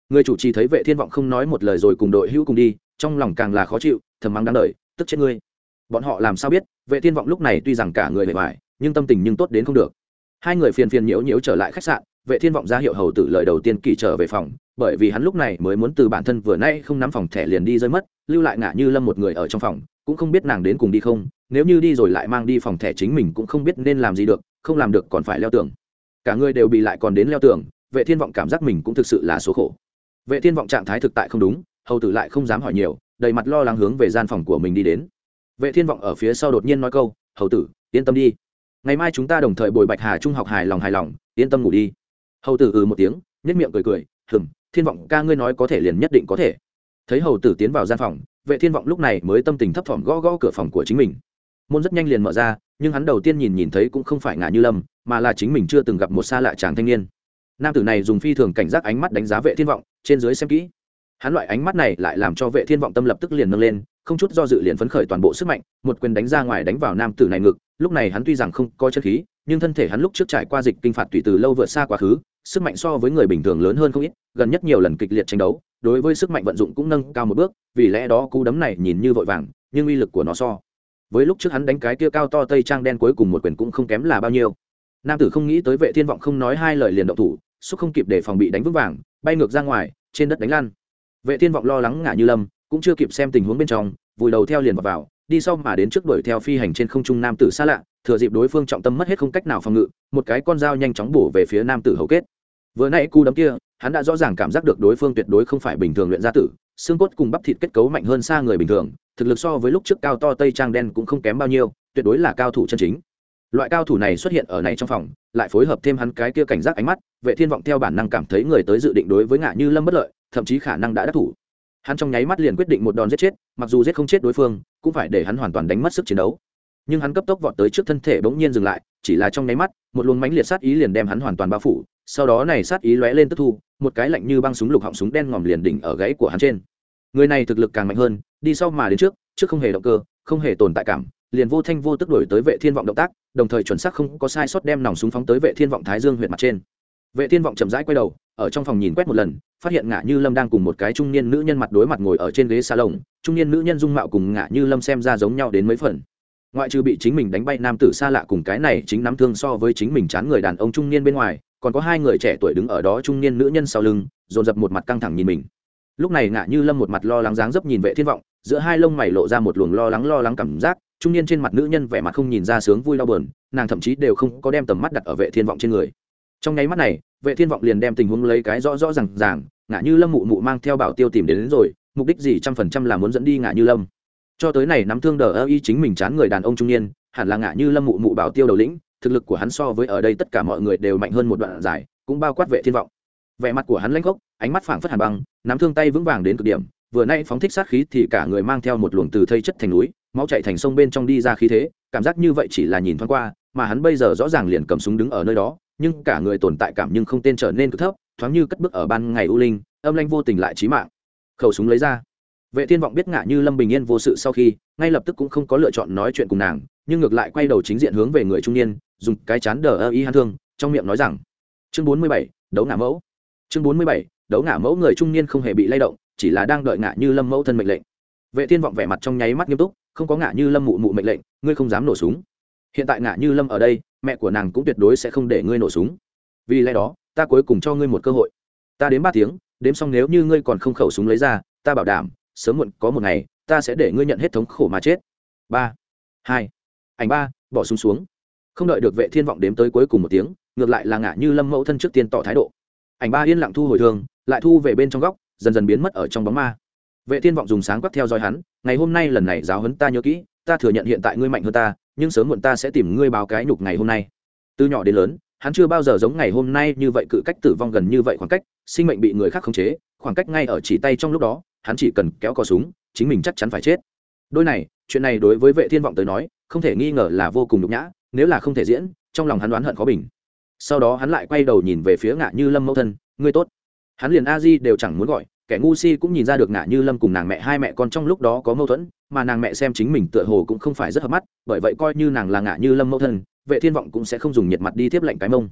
Người chủ trì thấy vệ thiên vọng không nói một lời rồi cùng đội hữu cùng đi, trong lòng càng là khó chịu, thầm mắng đáng đời, tức chết ngươi. Bọn họ làm sao biết, vệ thiên vọng lúc này tuy rằng cả người bề ngoài, nhưng tâm tình nhưng tốt đến không được. Hai người phiền phiền nhiễu nhiễu trở lại khách sạn, vệ thiên vọng ra hiệu hầu tử lời đầu tiên kỳ trở về phòng bởi vì hắn lúc này mới muốn từ bản thân vừa nay không nắm phòng thẻ liền đi rơi mất, lưu lại ngả như lâm một người ở trong phòng, cũng không biết nàng đến cùng đi không, nếu như đi rồi lại mang đi phòng thẻ chính mình cũng không biết nên làm gì được, không làm được còn phải leo tường. Cả người đều bị lại còn đến leo tường, vệ thiên vọng cảm giác mình cũng thực sự là số khổ. Vệ thiên vọng trạng thái thực tại không đúng, hầu tử lại không dám hỏi nhiều, đầy mặt lo lắng hướng về gian phòng của mình đi đến. Vệ thiên vọng ở phía sau đột nhiên nói câu, hầu tử, yên tâm đi. Ngày mai chúng ta đồng thời bồi bạch hà trung học hài lòng hài lòng, yên tâm ngủ đi. Hầu tử ừ một tiếng nhất miệng cười cười hừng thiên vọng ca ngươi nói có thể liền nhất định có thể. Thấy hầu tử tiến vào gian phòng, vệ thiên vọng lúc này mới tâm tình thấp thỏm gõ gõ cửa phòng của chính mình. Môn rất nhanh liền mở ra, nhưng hắn đầu tiên nhìn nhìn thấy cũng không phải ngả như lâm, mà là chính mình chưa từng gặp một xa lạ chàng thanh niên. Nam tử này dùng phi thường cảnh giác ánh mắt đánh giá vệ thiên vọng, trên dưới xem kỹ. Hắn loại ánh mắt này lại làm cho vệ thiên vọng tâm lập tức liền nâng lên, không chút do dự liền phấn khởi toàn bộ sức mạnh, một quyền đánh ra ngoài đánh vào nam tử này ngực, lúc này hắn tuy rằng không có chất khí nhưng thân thể hắn lúc trước trải qua dịch kinh phạt tùy từ lâu vượt xa quá khứ sức mạnh so với người bình thường lớn hơn không ít gần nhất nhiều lần kịch liệt tranh đấu đối với sức mạnh vận dụng cũng nâng cao một bước vì lẽ đó cú đấm này nhìn như vội vàng nhưng uy lực của nó so với lúc trước hắn đánh cái kia cao to tây trang đen cuối cùng một quyền cũng không kém là bao nhiêu. Nam tử không nghĩ tới vệ thiên vọng không nói hai lời liền động thủ xúc không kịp để phòng bị đánh vững vàng bay ngược ra ngoài trên đất đánh lan. Vệ thiên vọng lo lắng ngả như lâm cũng chưa kịp xem tình huống bên trong vùi đầu theo liền vào, vào đi sau mà đến trước đuổi theo phi hành trên không trung nam tử xa lạ, thừa dịp đối phương trọng tâm mất hết không cách nào phòng ngự, một cái con dao nhanh chóng bổ về phía nam tử hầu kết. Vừa nãy cú đấm kia, hắn đã rõ ràng cảm giác được đối phương tuyệt đối không phải bình thường luyện gia tử, xương cốt cùng bắp thịt kết cấu mạnh hơn xa người bình thường, thực lực so với lúc trước cao to tây trang đen cũng không kém bao nhiêu, tuyệt đối là cao thủ chân chính. Loại cao thủ này xuất hiện ở này trong phòng, lại phối hợp thêm hắn cái kia cảnh giác ánh mắt, vệ thiên vọng theo bản năng cảm thấy người tới dự định đối với ngạ như lâm bất lợi, thậm chí khả năng đã đắc thủ hắn trong nháy mắt liền quyết định một đòn giết chết, mặc dù giết không chết đối phương, cũng phải để hắn hoàn toàn đánh mất sức chiến đấu. Nhưng hắn cấp tốc vọt tới trước thân thể bỗng nhiên dừng lại, chỉ là trong nháy mắt, một luồng mãnh liệt sát ý liền đem hắn hoàn toàn bao phủ, sau đó này sát ý lóe lên tức thu, một cái lạnh như băng súng lục họng súng đen ngòm liền đỉnh ở gáy của hắn trên. Người này thực lực càng mạnh hơn, đi sau mà đến trước trước không hề động cơ, không hề tồn tại cảm, liền vô thanh vô tức đổi tới vệ thiên vọng động tác, đồng thời chuẩn xác không có sai sót đem nòng súng phóng tới vệ thiên vọng thái dương huyện mặt trên. Vệ thiên vọng chậm rãi quay đầu ở trong phòng nhìn quét một lần, phát hiện ngã như lâm đang cùng một cái trung niên nữ nhân mặt đối mặt ngồi ở trên ghế salon. Trung niên nữ nhân dung mạo cùng ngã như lâm xem ra giống nhau đến mấy phần. Ngoại trừ bị chính mình đánh bay nam tử xa lạ cùng cái này chính nắm thương so với chính mình chán người đàn ông trung niên bên ngoài, còn có hai người trẻ tuổi đứng ở đó trung niên nữ nhân sau lưng, dồn dập một mặt căng thẳng nhìn mình. Lúc này ngã như lâm một mặt lo lắng dáng dấp nhìn vệ thiên vọng, giữa hai lông mày lộ ra một luồng lo lắng lo lắng cảm giác, trung niên trên mặt nữ nhân vẻ mặt không nhìn ra sướng vui đau buồn, nàng thậm chí đều không có đem tầm mắt đặt ở vệ thiên vọng trên người trong nháy mắt này vệ thiên vọng liền đem tình huống lấy cái rõ rõ ràng ràng ngã như lâm mụ mụ mang theo bảo tiêu tìm đến, đến rồi mục đích gì trăm phần trăm là muốn dẫn đi ngã như lâm. Cho tới này nắm thương đờ ơ y chính mình chán người đàn ông trung niên hẳn là ngã như lâm mụ mụ bảo tiêu đầu lĩnh thực lực của hắn so với ở đây tất cả mọi người đều mạnh hơn một đoạn dài cũng bao quát vệ thiên vọng. Vẻ mặt của hắn lãnh gốc ánh mắt phảng phất hàn băng nắm thương tay vững vàng đến cực điểm vừa nay phóng thích sát khí thì cả người mang theo một luồng từ thây chất thành núi máu chạy thành sông bên trong đi ra khí thế cảm giác như vậy chỉ là nhìn thoáng qua mà hắn bây giờ rõ ràng liền cầm súng đứng ở nơi đó nhưng cả người tồn tại cảm nhưng không tên trở nên cực thấp thoáng như cất bước ở ban ngày u linh âm lanh vô tình lại trí mạng. Khẩu súng lấy ra. Vệ thiên vọng biết ngạ như lâm bình yên vô sự sau khi ngay lập tức cũng không có lựa chọn nói chuyện cùng nàng nhưng ngược lại quay đầu chính diện hướng về người trung niên dùng cái chán đờ ơ y hắn thương trong miệng nói rằng chương 47, đấu ngã mẫu. Chương 47, đấu ngã mẫu người trung niên không hề bị lay động chỉ là đang đợi ngạ như lâm mẫu thân mệnh lệnh. Vệ thiên vọng vẻ mặt trong nháy mắt nghiêm túc không có ngạ như lâm mụ mụ mệnh lệnh ngươi không dám nổ súng. Hiện tại ngạ như lâm ở đây mẹ của nàng cũng tuyệt đối sẽ không để ngươi nổ súng. Vì lẽ đó, ta cuối cùng cho ngươi một cơ hội. Ta đến ba tiếng, đếm xong nếu như ngươi còn không khẩu súng lấy ra, ta bảo đảm, sớm muộn có một ngày, ta sẽ để ngươi nhận hết thống khổ mà chết. Ba, hai, ảnh ba, bỏ súng xuống. Không đợi được vệ thiên vọng đếm tới cuối cùng một tiếng, ngược lại là ngã như lâm mẫu thân trước tiên tỏ thái độ. Ảnh ba yên lặng thu hồi thương, lại thu về bên trong góc, dần dần biến mất ở trong bóng ma. Vệ thiên vọng dùng sáng quắc theo dõi hắn, ngày hôm nay lần này giáo huấn ta nhớ kỹ, ta thừa nhận hiện tại ngươi mạnh hơn ta nhưng sớm muộn ta sẽ tìm ngươi báo cái nhục ngày hôm nay. Từ nhỏ đến lớn, hắn chưa bao giờ giống ngày hôm nay như vậy cự cách tử vong gần như vậy khoảng cách, sinh mệnh bị người khác khống chế, khoảng cách ngay ở chỉ tay trong lúc đó, hắn chỉ cần kéo cò súng, chính mình chắc chắn phải chết. Đôi này, chuyện này đối với vệ thiên vọng tới nói, không thể nghi ngờ là vô cùng nhục nhã, nếu là không thể diễn, trong lòng hắn đoán hận khó bình. Sau đó hắn lại quay đầu nhìn về phía ngạ như lâm mẫu thân, ngươi tốt. Hắn liền a di đều chẳng muốn gọi kẻ ngu si cũng nhìn ra được ngạ như lâm cùng nàng mẹ hai mẹ con trong lúc đó có mâu thuẫn, mà nàng mẹ xem chính mình tựa hồ cũng không phải rất hợp mắt, bởi vậy coi như nàng là ngạ như lâm mẫu thân, vệ thiên vọng cũng sẽ không dùng nhiệt mặt đi tiếp lệnh cái mông.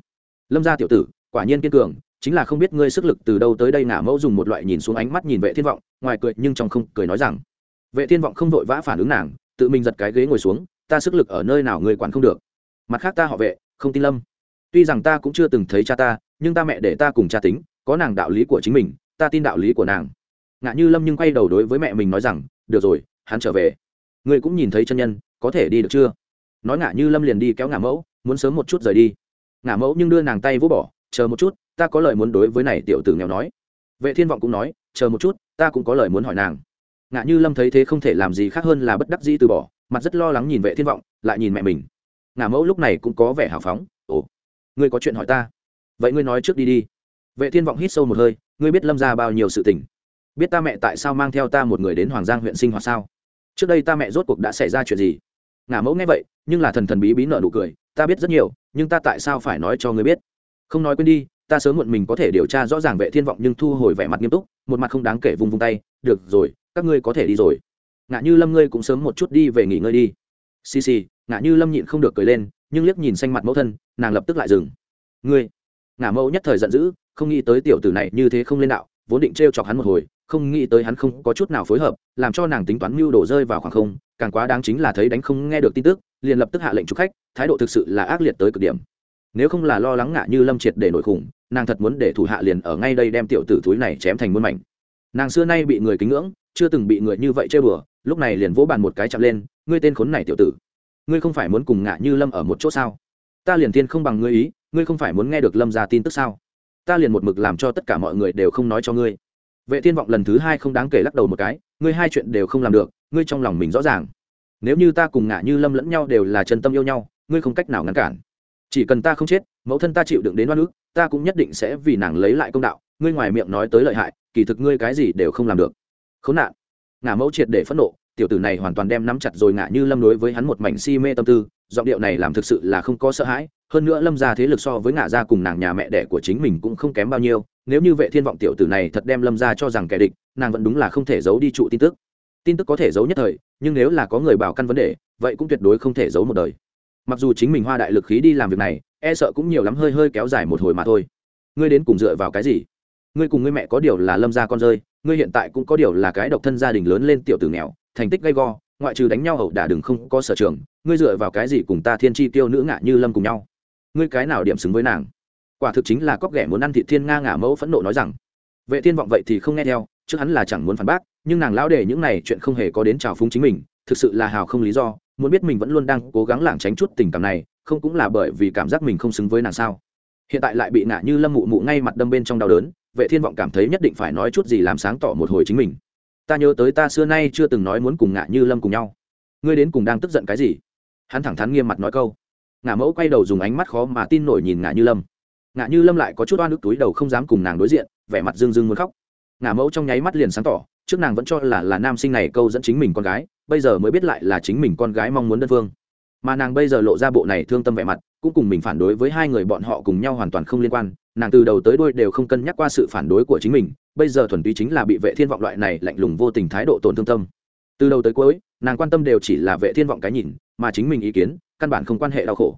Lâm gia tiểu tử, quả nhiên kiên cường, chính là không biết ngươi sức lực từ đâu tới đây ngả mẫu dùng một loại nhìn xuống ánh mắt nhìn vệ thiên vọng, ngoài cười nhưng trong không cười nói rằng, vệ thiên vọng không vội vã phản ứng nàng, tự mình giật cái ghế ngồi xuống, ta sức lực ở nơi nào ngươi quản không được. Mặt khác ta họ vệ, không tin lâm. Tuy rằng ta cũng chưa từng thấy cha ta, nhưng ta mẹ để ta cùng cha tính, có nàng đạo lý của chính mình ta tin đạo lý của nàng. Ngạ như lâm nhưng quay đầu đối với mẹ mình nói rằng, được rồi, hắn trở về. Ngươi cũng nhìn thấy chân nhân, có thể đi được chưa? Nói ngạ như lâm liền đi kéo ngả mẫu, muốn sớm một chút rời đi. Ngả mẫu nhưng đưa nàng tay vỗ bỏ, chờ một chút, ta có lời muốn đối với này tiểu tử nghèo nói. Vệ thiên vọng cũng nói, chờ một chút, ta cũng có lời muốn hỏi nàng. Ngạ như lâm thấy thế không thể làm gì khác hơn là bất đắc dĩ từ bỏ, mặt rất lo lắng nhìn vệ thiên vọng, lại nhìn mẹ mình. Ngả mẫu lúc này cũng có vẻ hào phóng, ồ, ngươi có chuyện hỏi ta. Vậy ngươi nói trước đi đi. Vệ thiên vọng hít sâu một hơi ngươi biết lâm ra bao nhiêu sự tình. Biết ta mẹ tại sao mang theo ta một người đến hoàng giang huyện sinh hoạt sao? Trước đây ta mẹ rốt cuộc đã xảy ra chuyện gì? Ngả mẫu nghe vậy, nhưng là thần thần bí bí nợ nụ cười, ta biết rất nhiều, nhưng ta tại sao phải nói cho ngươi biết? Không nói quên đi, ta sớm muộn mình có thể điều tra rõ ràng vệ thiên vọng nhưng thu hồi vẻ mặt nghiêm túc, một mặt không đáng kể vung vung tay, được rồi, các ngươi có thể đi rồi. Ngã như lâm ngươi cũng sớm một chút đi về nghỉ ngơi đi. Xì xì Ngã như lâm nhịn không được cười lên, nhưng liếc nhìn xanh mặt mẫu thân, nàng lập tức lại dừng. Ngươi? Ngả mẫu nhất thời giận dữ không nghĩ tới tiểu tử này như thế không lên đạo, vốn định trêu chọc hắn một hồi, không nghĩ tới hắn không có chút nào phối hợp, làm cho nàng tính toán mưu đổ rơi vào khoảng không, càng quá đáng chính là thấy đánh không nghe được tin tức, liền lập tức hạ lệnh chụp khách, thái độ thực sự là ác liệt tới cực điểm. Nếu không là lo lắng ngạ như lâm triệt để nổi khủng, nàng thật muốn để thủ hạ liền ở ngay đây đem tiểu tử túi này chém thành muôn mảnh. Nàng xưa nay bị người kính ngưỡng, chưa từng bị người như vậy chơi bừa, lúc này liền vỗ bàn một cái chạm lên, ngươi tên khốn này tiểu tử, ngươi không phải muốn cùng ngạ như lâm ở một chỗ sao? Ta liền tiên không bằng ngươi ý, ngươi không phải muốn nghe được lâm ra tin tức sao? Ta liền một mực làm cho tất cả mọi người đều không nói cho ngươi. Vệ thiên vọng lần thứ hai không đáng kể lắc đầu một cái, ngươi hai chuyện đều không làm được, ngươi trong lòng mình rõ ràng. Nếu như ta cùng ngạ như lâm lẫn nhau đều là chân tâm yêu nhau, ngươi không cách nào ngăn cản. Chỉ cần ta không chết, mẫu thân ta chịu đựng đến oan ức, ta cũng nhất định sẽ vì nàng lấy lại công đạo, ngươi ngoài miệng nói tới lợi hại, kỳ thực ngươi cái gì đều không làm được. Khốn nạn. Ngả mẫu triệt để phẫn nộ, tiểu tử này hoàn toàn đem nắm chặt rồi ngả như lâm đối với hắn một mảnh si mê tâm tư, giọng điệu này làm thực sự là không có sợ hãi hơn nữa lâm gia thế lực so với ngả gia cùng nàng nhà mẹ đẻ của chính mình cũng không kém bao nhiêu, nếu như vệ thiên vọng tiểu tử này thật đem lâm gia cho rằng kẻ địch, nàng vẫn đúng là không thể giấu đi trụ tin tức. Tin tức có thể giấu nhất thời, nhưng nếu là có người bảo căn vấn đề, vậy cũng tuyệt đối không thể giấu một đời. Mặc dù chính mình hoa đại lực khí đi làm việc này e sợ cũng nhiều lắm hơi hơi kéo dài một hồi mà thôi. Ngươi đến cùng dựa vào cái gì? Ngươi cùng ngươi mẹ có điều là lâm gia con rơi, ngươi hiện tại cũng có điều là cái độc thân gia đình lớn lên tiểu tử nghèo, thành tích gay go, ngoại trừ đánh nhau ẩu đả đừng không có sở trường, ngươi dựa vào cái gì cùng ta thiên chi tiêu nữ ngạ như lâm cùng nhau? Ngươi cái nào điểm xứng với nàng? Quả thực chính là cóc ghẻ muốn ăn thị thiên nga ngả mẫu phẫn nộ nói rằng. Vệ thiên vọng vậy thì không nghe theo, trước hắn là chẳng muốn phản bác, nhưng nàng lão để những này chuyện không hề có đến trào phúng chính mình, thực sự là hào không lý do, muốn biết mình vẫn luôn đang cố gắng lảng tránh chút tình cảm này, không cũng là bởi vì cảm giác mình không xứng với nàng sao? Hiện tại lại bị nạ như lâm mụ mụ ngay mặt đâm bên trong đau đớn, vệ thiên vọng cảm thấy nhất định phải nói chút gì làm sáng tỏ một hồi chính mình. Ta nhớ tới ta xưa nay chưa từng nói muốn cùng ngạ như lâm cùng nhau. Ngươi đến cùng đang tức giận cái gì? Hắn thẳng thắn nghiêm mặt nói câu ngả mẫu quay đầu dùng ánh mắt khó mà tin nổi nhìn ngả như lâm. Ngả như lâm lại có chút oan ức túi đầu không dám cùng nàng đối diện, vẻ mặt rưng rưng muốn khóc. Ngả mẫu trong nháy mắt liền sáng tỏ, trước nàng vẫn cho là là nam sinh này câu dẫn chính mình con gái, bây giờ mới biết lại là chính mình con gái mong muốn đơn phương. Mà nàng bây giờ lộ ra bộ này thương tâm vẻ mặt, cũng cùng mình phản đối với hai người bọn họ cùng nhau hoàn toàn không liên quan. Nàng từ đầu tới đôi đều không cân nhắc qua sự phản đối của chính mình, bây giờ thuần túy chính là bị vệ thiên vọng loại này lạnh lùng vô tình thái độ tổn thương tâm. Từ đầu tới cuối, nàng quan tâm đều chỉ là vệ thiên vọng cái nhìn, mà chính mình ý kiến căn bản không quan hệ đau khổ.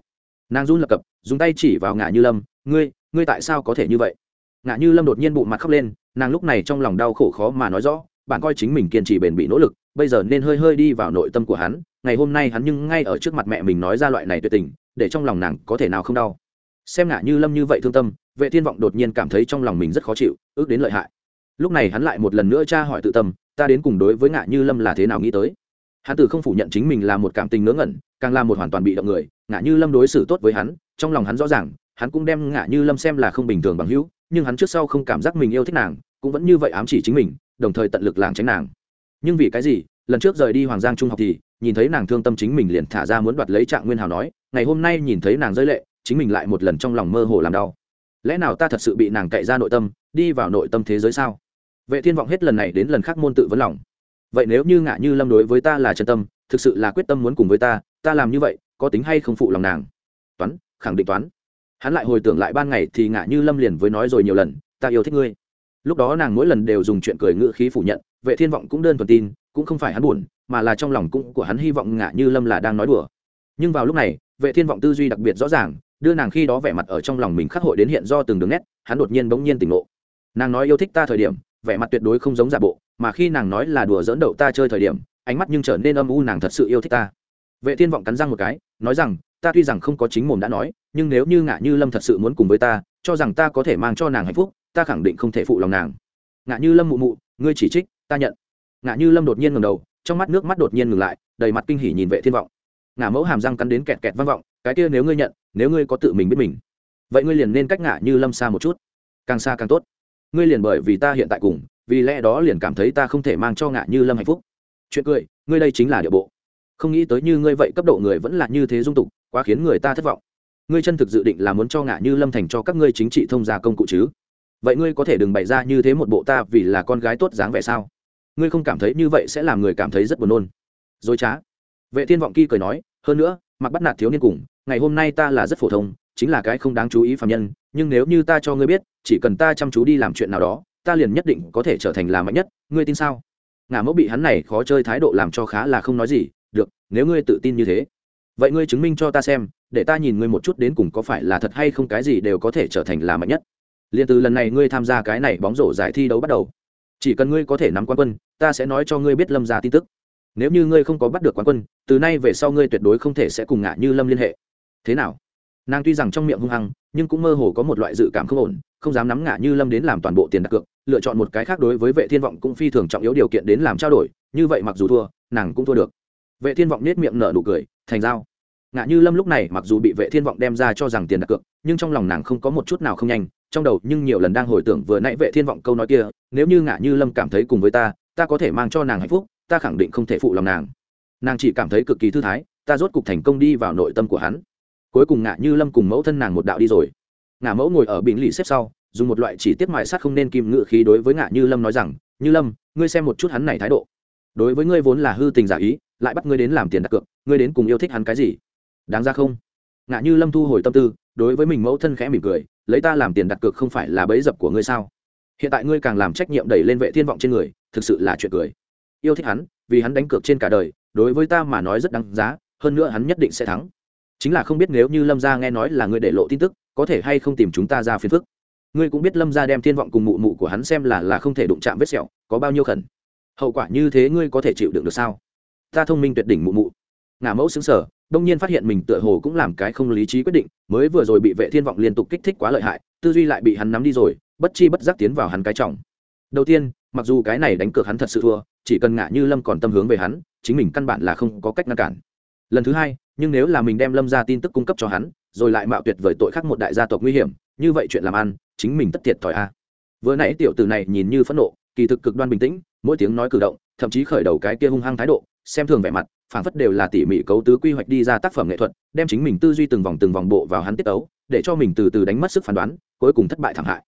Nàng run lập cập, dùng tay chỉ vào ngã như lâm, ngươi ngươi tại sao có thể như vậy? Ngã như lâm đột nhiên bụng mặt khóc lên, nàng lúc này trong lòng đau khổ khó mà nói rõ bạn coi chính mình kiên trì bền bỉ nỗ lực, bây giờ nên hơi hơi đi vào nội tâm của hắn, ngày hôm nay hắn nhưng ngay ở trước mặt mẹ mình nói ra loại này tuyệt tình, để trong lòng nàng có thể nào không đau. Xem ngã như lâm như vậy thương tâm, vệ thiên vọng đột nhiên cảm thấy trong lòng mình rất khó chịu, ước đến lợi hại. Lúc này hắn lại một lần nữa tra hỏi tự tâm, ta đến cùng đối với ngã như lâm là thế nào nghĩ tới? Hắn từ không phủ nhận chính mình là một cảm tình ngớ ngẩn, càng là một hoàn toàn bị động người, ngã như lâm đối xử tốt với hắn, trong lòng hắn rõ ràng, hắn cũng đem ngã như lâm xem là không bình thường bằng hữu, nhưng hắn trước sau không cảm giác mình yêu thích nàng, cũng vẫn như vậy ám chỉ chính mình, đồng thời tận lực làng tránh nàng. Nhưng vì cái gì, lần trước rời đi hoàng giang trung học thì, nhìn thấy nàng thương tâm chính mình liền thả ra muốn đoạt lấy trạng nguyên hào nói, ngày hôm nay nhìn thấy nàng rơi lệ, chính mình lại một lần trong lòng mơ hồ làm đau. Lẽ nào ta thật sự bị nàng cậy ra nội tâm, đi vào nội tâm thế giới sao? Vệ thiên vọng hết lần này đến lần khác môn tự vấn lòng vậy nếu như ngạ như lâm đối với ta là chân tâm, thực sự là quyết tâm muốn cùng với ta ta làm như vậy, có tính hay không phụ lòng nàng? Toán, khẳng định toán. Hắn lại hồi tưởng lại ban ngày thì ngạ như lâm liền với nói rồi nhiều lần, ta yêu thích ngươi. Lúc đó nàng mỗi lần đều dùng chuyện cười ngữ khí phủ nhận, vệ thiên vọng cũng đơn thuần tin, cũng không phải hắn buồn, mà là trong lòng cũng của hắn hy vọng ngạ như lâm là đang nói đùa. Nhưng vào lúc này, vệ thiên vọng tư duy đặc biệt rõ ràng, đưa nàng khi đó vẻ mặt ở trong lòng mình khắc hội đến hiện do từng đường nét, hắn đột nhiên bỗng nhiên tỉnh ngộ. Nàng nói yêu thích ta thời điểm vẻ mặt tuyệt đối không giống giả bộ, mà khi nàng nói là đùa dỡn đậu ta chơi thời điểm, ánh mắt nhưng trở nên âm u, nàng thật sự yêu thích ta. Vệ thiên vọng cắn răng một cái, nói rằng, ta tuy rằng không có chính mồm đã nói, nhưng nếu như ngạ như lâm thật sự muốn cùng với ta, cho rằng ta có thể mang cho nàng hạnh phúc, ta khẳng định không thể phụ lòng nàng. Ngạ như lâm mụ mụ, ngươi chỉ trích, ta nhận. Ngạ như lâm đột nhiên ngừng đầu, trong mắt nước mắt đột nhiên ngừng lại, đầy mặt kinh hỉ nhìn vệ thiên vọng. Ngả mẫu hàm răng cắn đến kẹt kẹt vang vọng, cái kia nếu ngươi nhận, nếu ngươi có tự mình biết mình, vậy ngươi liền nên cách ngả như lâm xa một chút. Càng xa càng tốt ngươi liền bởi vì ta hiện tại cùng, vì lẽ đó liền cảm thấy ta không thể mang cho ngạ như lâm hạnh phúc. Chuyện cười, ngươi đây chính là địa bộ. Không nghĩ tới như ngươi vậy cấp độ người vẫn là như thế dung tục, quá khiến người ta thất vọng. Ngươi chân thực dự định là muốn cho ngạ như lâm thành cho các ngươi chính trị thông gia công cụ chứ? Vậy ngươi có thể đừng bày ra như thế một bộ ta vì là con gái tốt dáng vẻ sao? Ngươi không cảm thấy như vậy sẽ làm người cảm thấy rất buồn nôn. Dối trá. Vệ thiên vọng kỳ cười nói, hơn nữa, mặc bắt nạt thiếu niên cùng, ngày hôm nay ta là rất phổ thông chính là cái không đáng chú ý phạm nhân, nhưng nếu như ta cho ngươi biết, chỉ cần ta chăm chú đi làm chuyện nào đó, ta liền nhất định có thể trở thành là mạnh nhất. Ngươi tin sao? Ngả mẫu bị hắn này khó chơi thái độ làm cho khá là không nói gì. Được, nếu ngươi tự tin như thế, vậy ngươi chứng minh cho ta xem, để ta nhìn ngươi một chút đến cùng có phải là thật hay không cái gì đều có thể trở thành là mạnh nhất. Liền từ lần này ngươi tham gia cái này bóng rổ giải thi đấu bắt đầu, chỉ cần ngươi có thể nắm quan quân, ta sẽ nói cho ngươi biết lâm ra tin tức. Nếu như ngươi không có bắt được quán quân, từ nay về sau ngươi tuyệt đối không thể sẽ cùng ngã như lâm liên hệ. Thế nào? Nàng tuy rằng trong miệng hung hăng, nhưng cũng mơ hồ có một loại dự cảm không ổn, không dám nắm ngả như lâm đến làm toàn bộ tiền đặt cược, lựa chọn một cái khác đối với vệ thiên vọng cũng phi thường trọng yếu điều kiện đến làm trao đổi, như vậy mặc dù thua, nàng cũng thua được. Vệ thiên vọng nết miệng nở nụ cười, thành giao. Ngạ như lâm lúc này mặc dù bị vệ thiên vọng đem ra cho rằng tiền đặt cược, nhưng trong lòng nàng không có một chút nào không nhanh, trong đầu nhưng nhiều lần đang hồi tưởng vừa nãy vệ thiên vọng câu nói kia, nếu như ngạ như lâm cảm thấy cùng với ta ta có thể mang cho nàng hạnh phúc, ta khẳng định không thể phụ lòng nàng. Nàng chỉ cảm thấy cực kỳ thư thái, ta rốt cục thành công đi vào nội tâm của hắn cuối cùng ngạ như lâm cùng mẫu thân nàng một đạo đi rồi. Ngạ mẫu ngồi ở bình lì xếp sau, dùng một loại chỉ tiết mại sát không nên kim ngự khí đối với ngạ như lâm nói rằng, như lâm, ngươi xem một chút hắn này thái độ. Đối với ngươi vốn là hư tình giả ý, lại bắt ngươi đến làm tiền đặt cược, ngươi đến cùng yêu thích hắn cái gì? Đáng ra không? Ngạ như lâm thu hồi tâm tư, đối với mình mẫu thân khẽ mỉm cười, lấy ta làm tiền đặt cược không phải là bẫy dập của ngươi sao? Hiện tại ngươi càng làm trách nhiệm đẩy lên vệ thiên vọng trên người, thực sự là chuyện cười. Yêu thích hắn, vì hắn đánh cược trên cả đời, đối với ta mà nói rất đáng giá, hơn nữa hắn nhất định sẽ thắng chính là không biết nếu như lâm gia nghe nói là ngươi để lộ tin tức, có thể hay không tìm chúng ta ra phiền phức. Ngươi cũng biết lâm gia đem thiên vọng cùng mụ mụ của hắn xem là là không thể đụng chạm vết sẹo, có bao nhiêu khẩn. Hậu quả như thế ngươi có thể chịu đựng được sao? Ta thông minh tuyệt đỉnh mụ mụ. Ngả mẫu xứng sở đông nhiên phát hiện mình tựa hồ cũng làm cái không lý trí quyết định, mới vừa rồi bị vệ thiên vọng liên tục kích thích quá lợi hại, tư duy lại bị hắn nắm đi rồi, bất chi bất giác tiến vào hắn cái trọng. Đầu tiên, mặc dù cái này đánh cược hắn thật sự thua, chỉ cần ngả như lâm còn tâm hướng về hắn, chính mình căn bản là không có cách ngăn cản. Lần thứ hai nhưng nếu là mình đem lâm ra tin tức cung cấp cho hắn, rồi lại mạo tuyệt vời tội khác một đại gia tộc nguy hiểm, như vậy chuyện làm ăn, chính mình tất thiệt thòi a. Vừa nãy tiểu tử này nhìn như phẫn nộ, kỳ thực cực đoan bình tĩnh, mỗi tiếng nói cử động, thậm chí khởi đầu cái kia hung hăng thái độ, xem thường vẻ mặt, phảng phất đều là tỉ mỉ cấu tứ quy hoạch đi ra tác phẩm nghệ thuật, đem chính mình tư duy từng vòng từng vòng bộ vào hắn tiết tấu, để cho mình từ từ đánh mất sức phán đoán, cuối cùng thất bại thảm hại.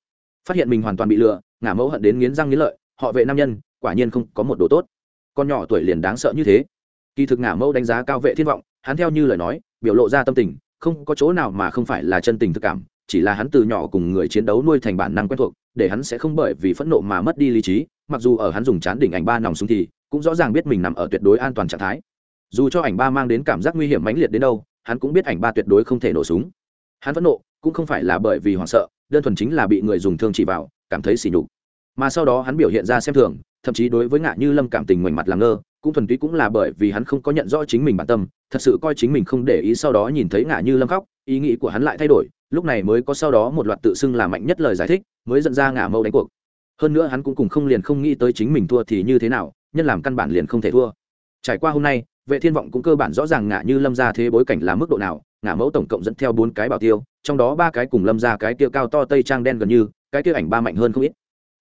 Phát hiện mình hoàn toàn bị lừa, ngả mẫu hận đến nghiến răng nghiến lợi, họ vệ nam nhân, quả nhiên không có một đồ tốt. Con nhỏ tuổi liền đáng sợ như thế. Kỳ thực ngả mẫu đánh giá cao vệ thiên vọng hắn theo như lời nói, biểu lộ ra tâm tình, không có chỗ nào mà không phải là chân tình thực cảm, chỉ là hắn từ nhỏ cùng người chiến đấu nuôi thành bản năng quen thuộc, để hắn sẽ không bởi vì phẫn nộ mà mất đi lý trí, mặc dù ở hắn dùng chán đỉnh ảnh ba nòng súng thì cũng rõ ràng biết mình nằm ở tuyệt đối an toàn trạng thái. Dù cho ảnh ba mang đến cảm giác nguy hiểm mãnh liệt đến đâu, hắn cũng biết ảnh ba tuyệt đối không thể nổ súng. Hắn phẫn nộ cũng không phải là bởi vì hoảng sợ, đơn thuần chính là bị người dùng thương chỉ vào, cảm thấy sỉ nhục. Mà sau đó hắn biểu hiện ra xem thường, thậm chí đối với ngạ như lâm cảm tình ngoảnh mặt làm ngơ cũng thuần túy cũng là bởi vì hắn không có nhận rõ chính mình bản tâm, thật sự coi chính mình không để ý sau đó nhìn thấy ngả như lâm khóc, ý nghĩ của hắn lại thay đổi, lúc này mới có sau đó một loạt tự xưng là mạnh nhất lời giải thích, mới dẫn ra ngả mâu đánh cuộc. Hơn nữa hắn cũng cùng không liền không nghĩ tới chính mình thua thì như thế nào, nhân làm căn bản liền không thể thua. Trải qua hôm nay, vệ thiên vọng cũng cơ bản rõ ràng ngả như lâm ra thế bối cảnh là mức độ nào ngả mẫu tổng cộng dẫn theo bốn cái bảo tiêu, trong đó ba cái cùng lâm ra cái kia cao to tây trang đen gần như, cái kia ảnh ba mạnh hơn không ít.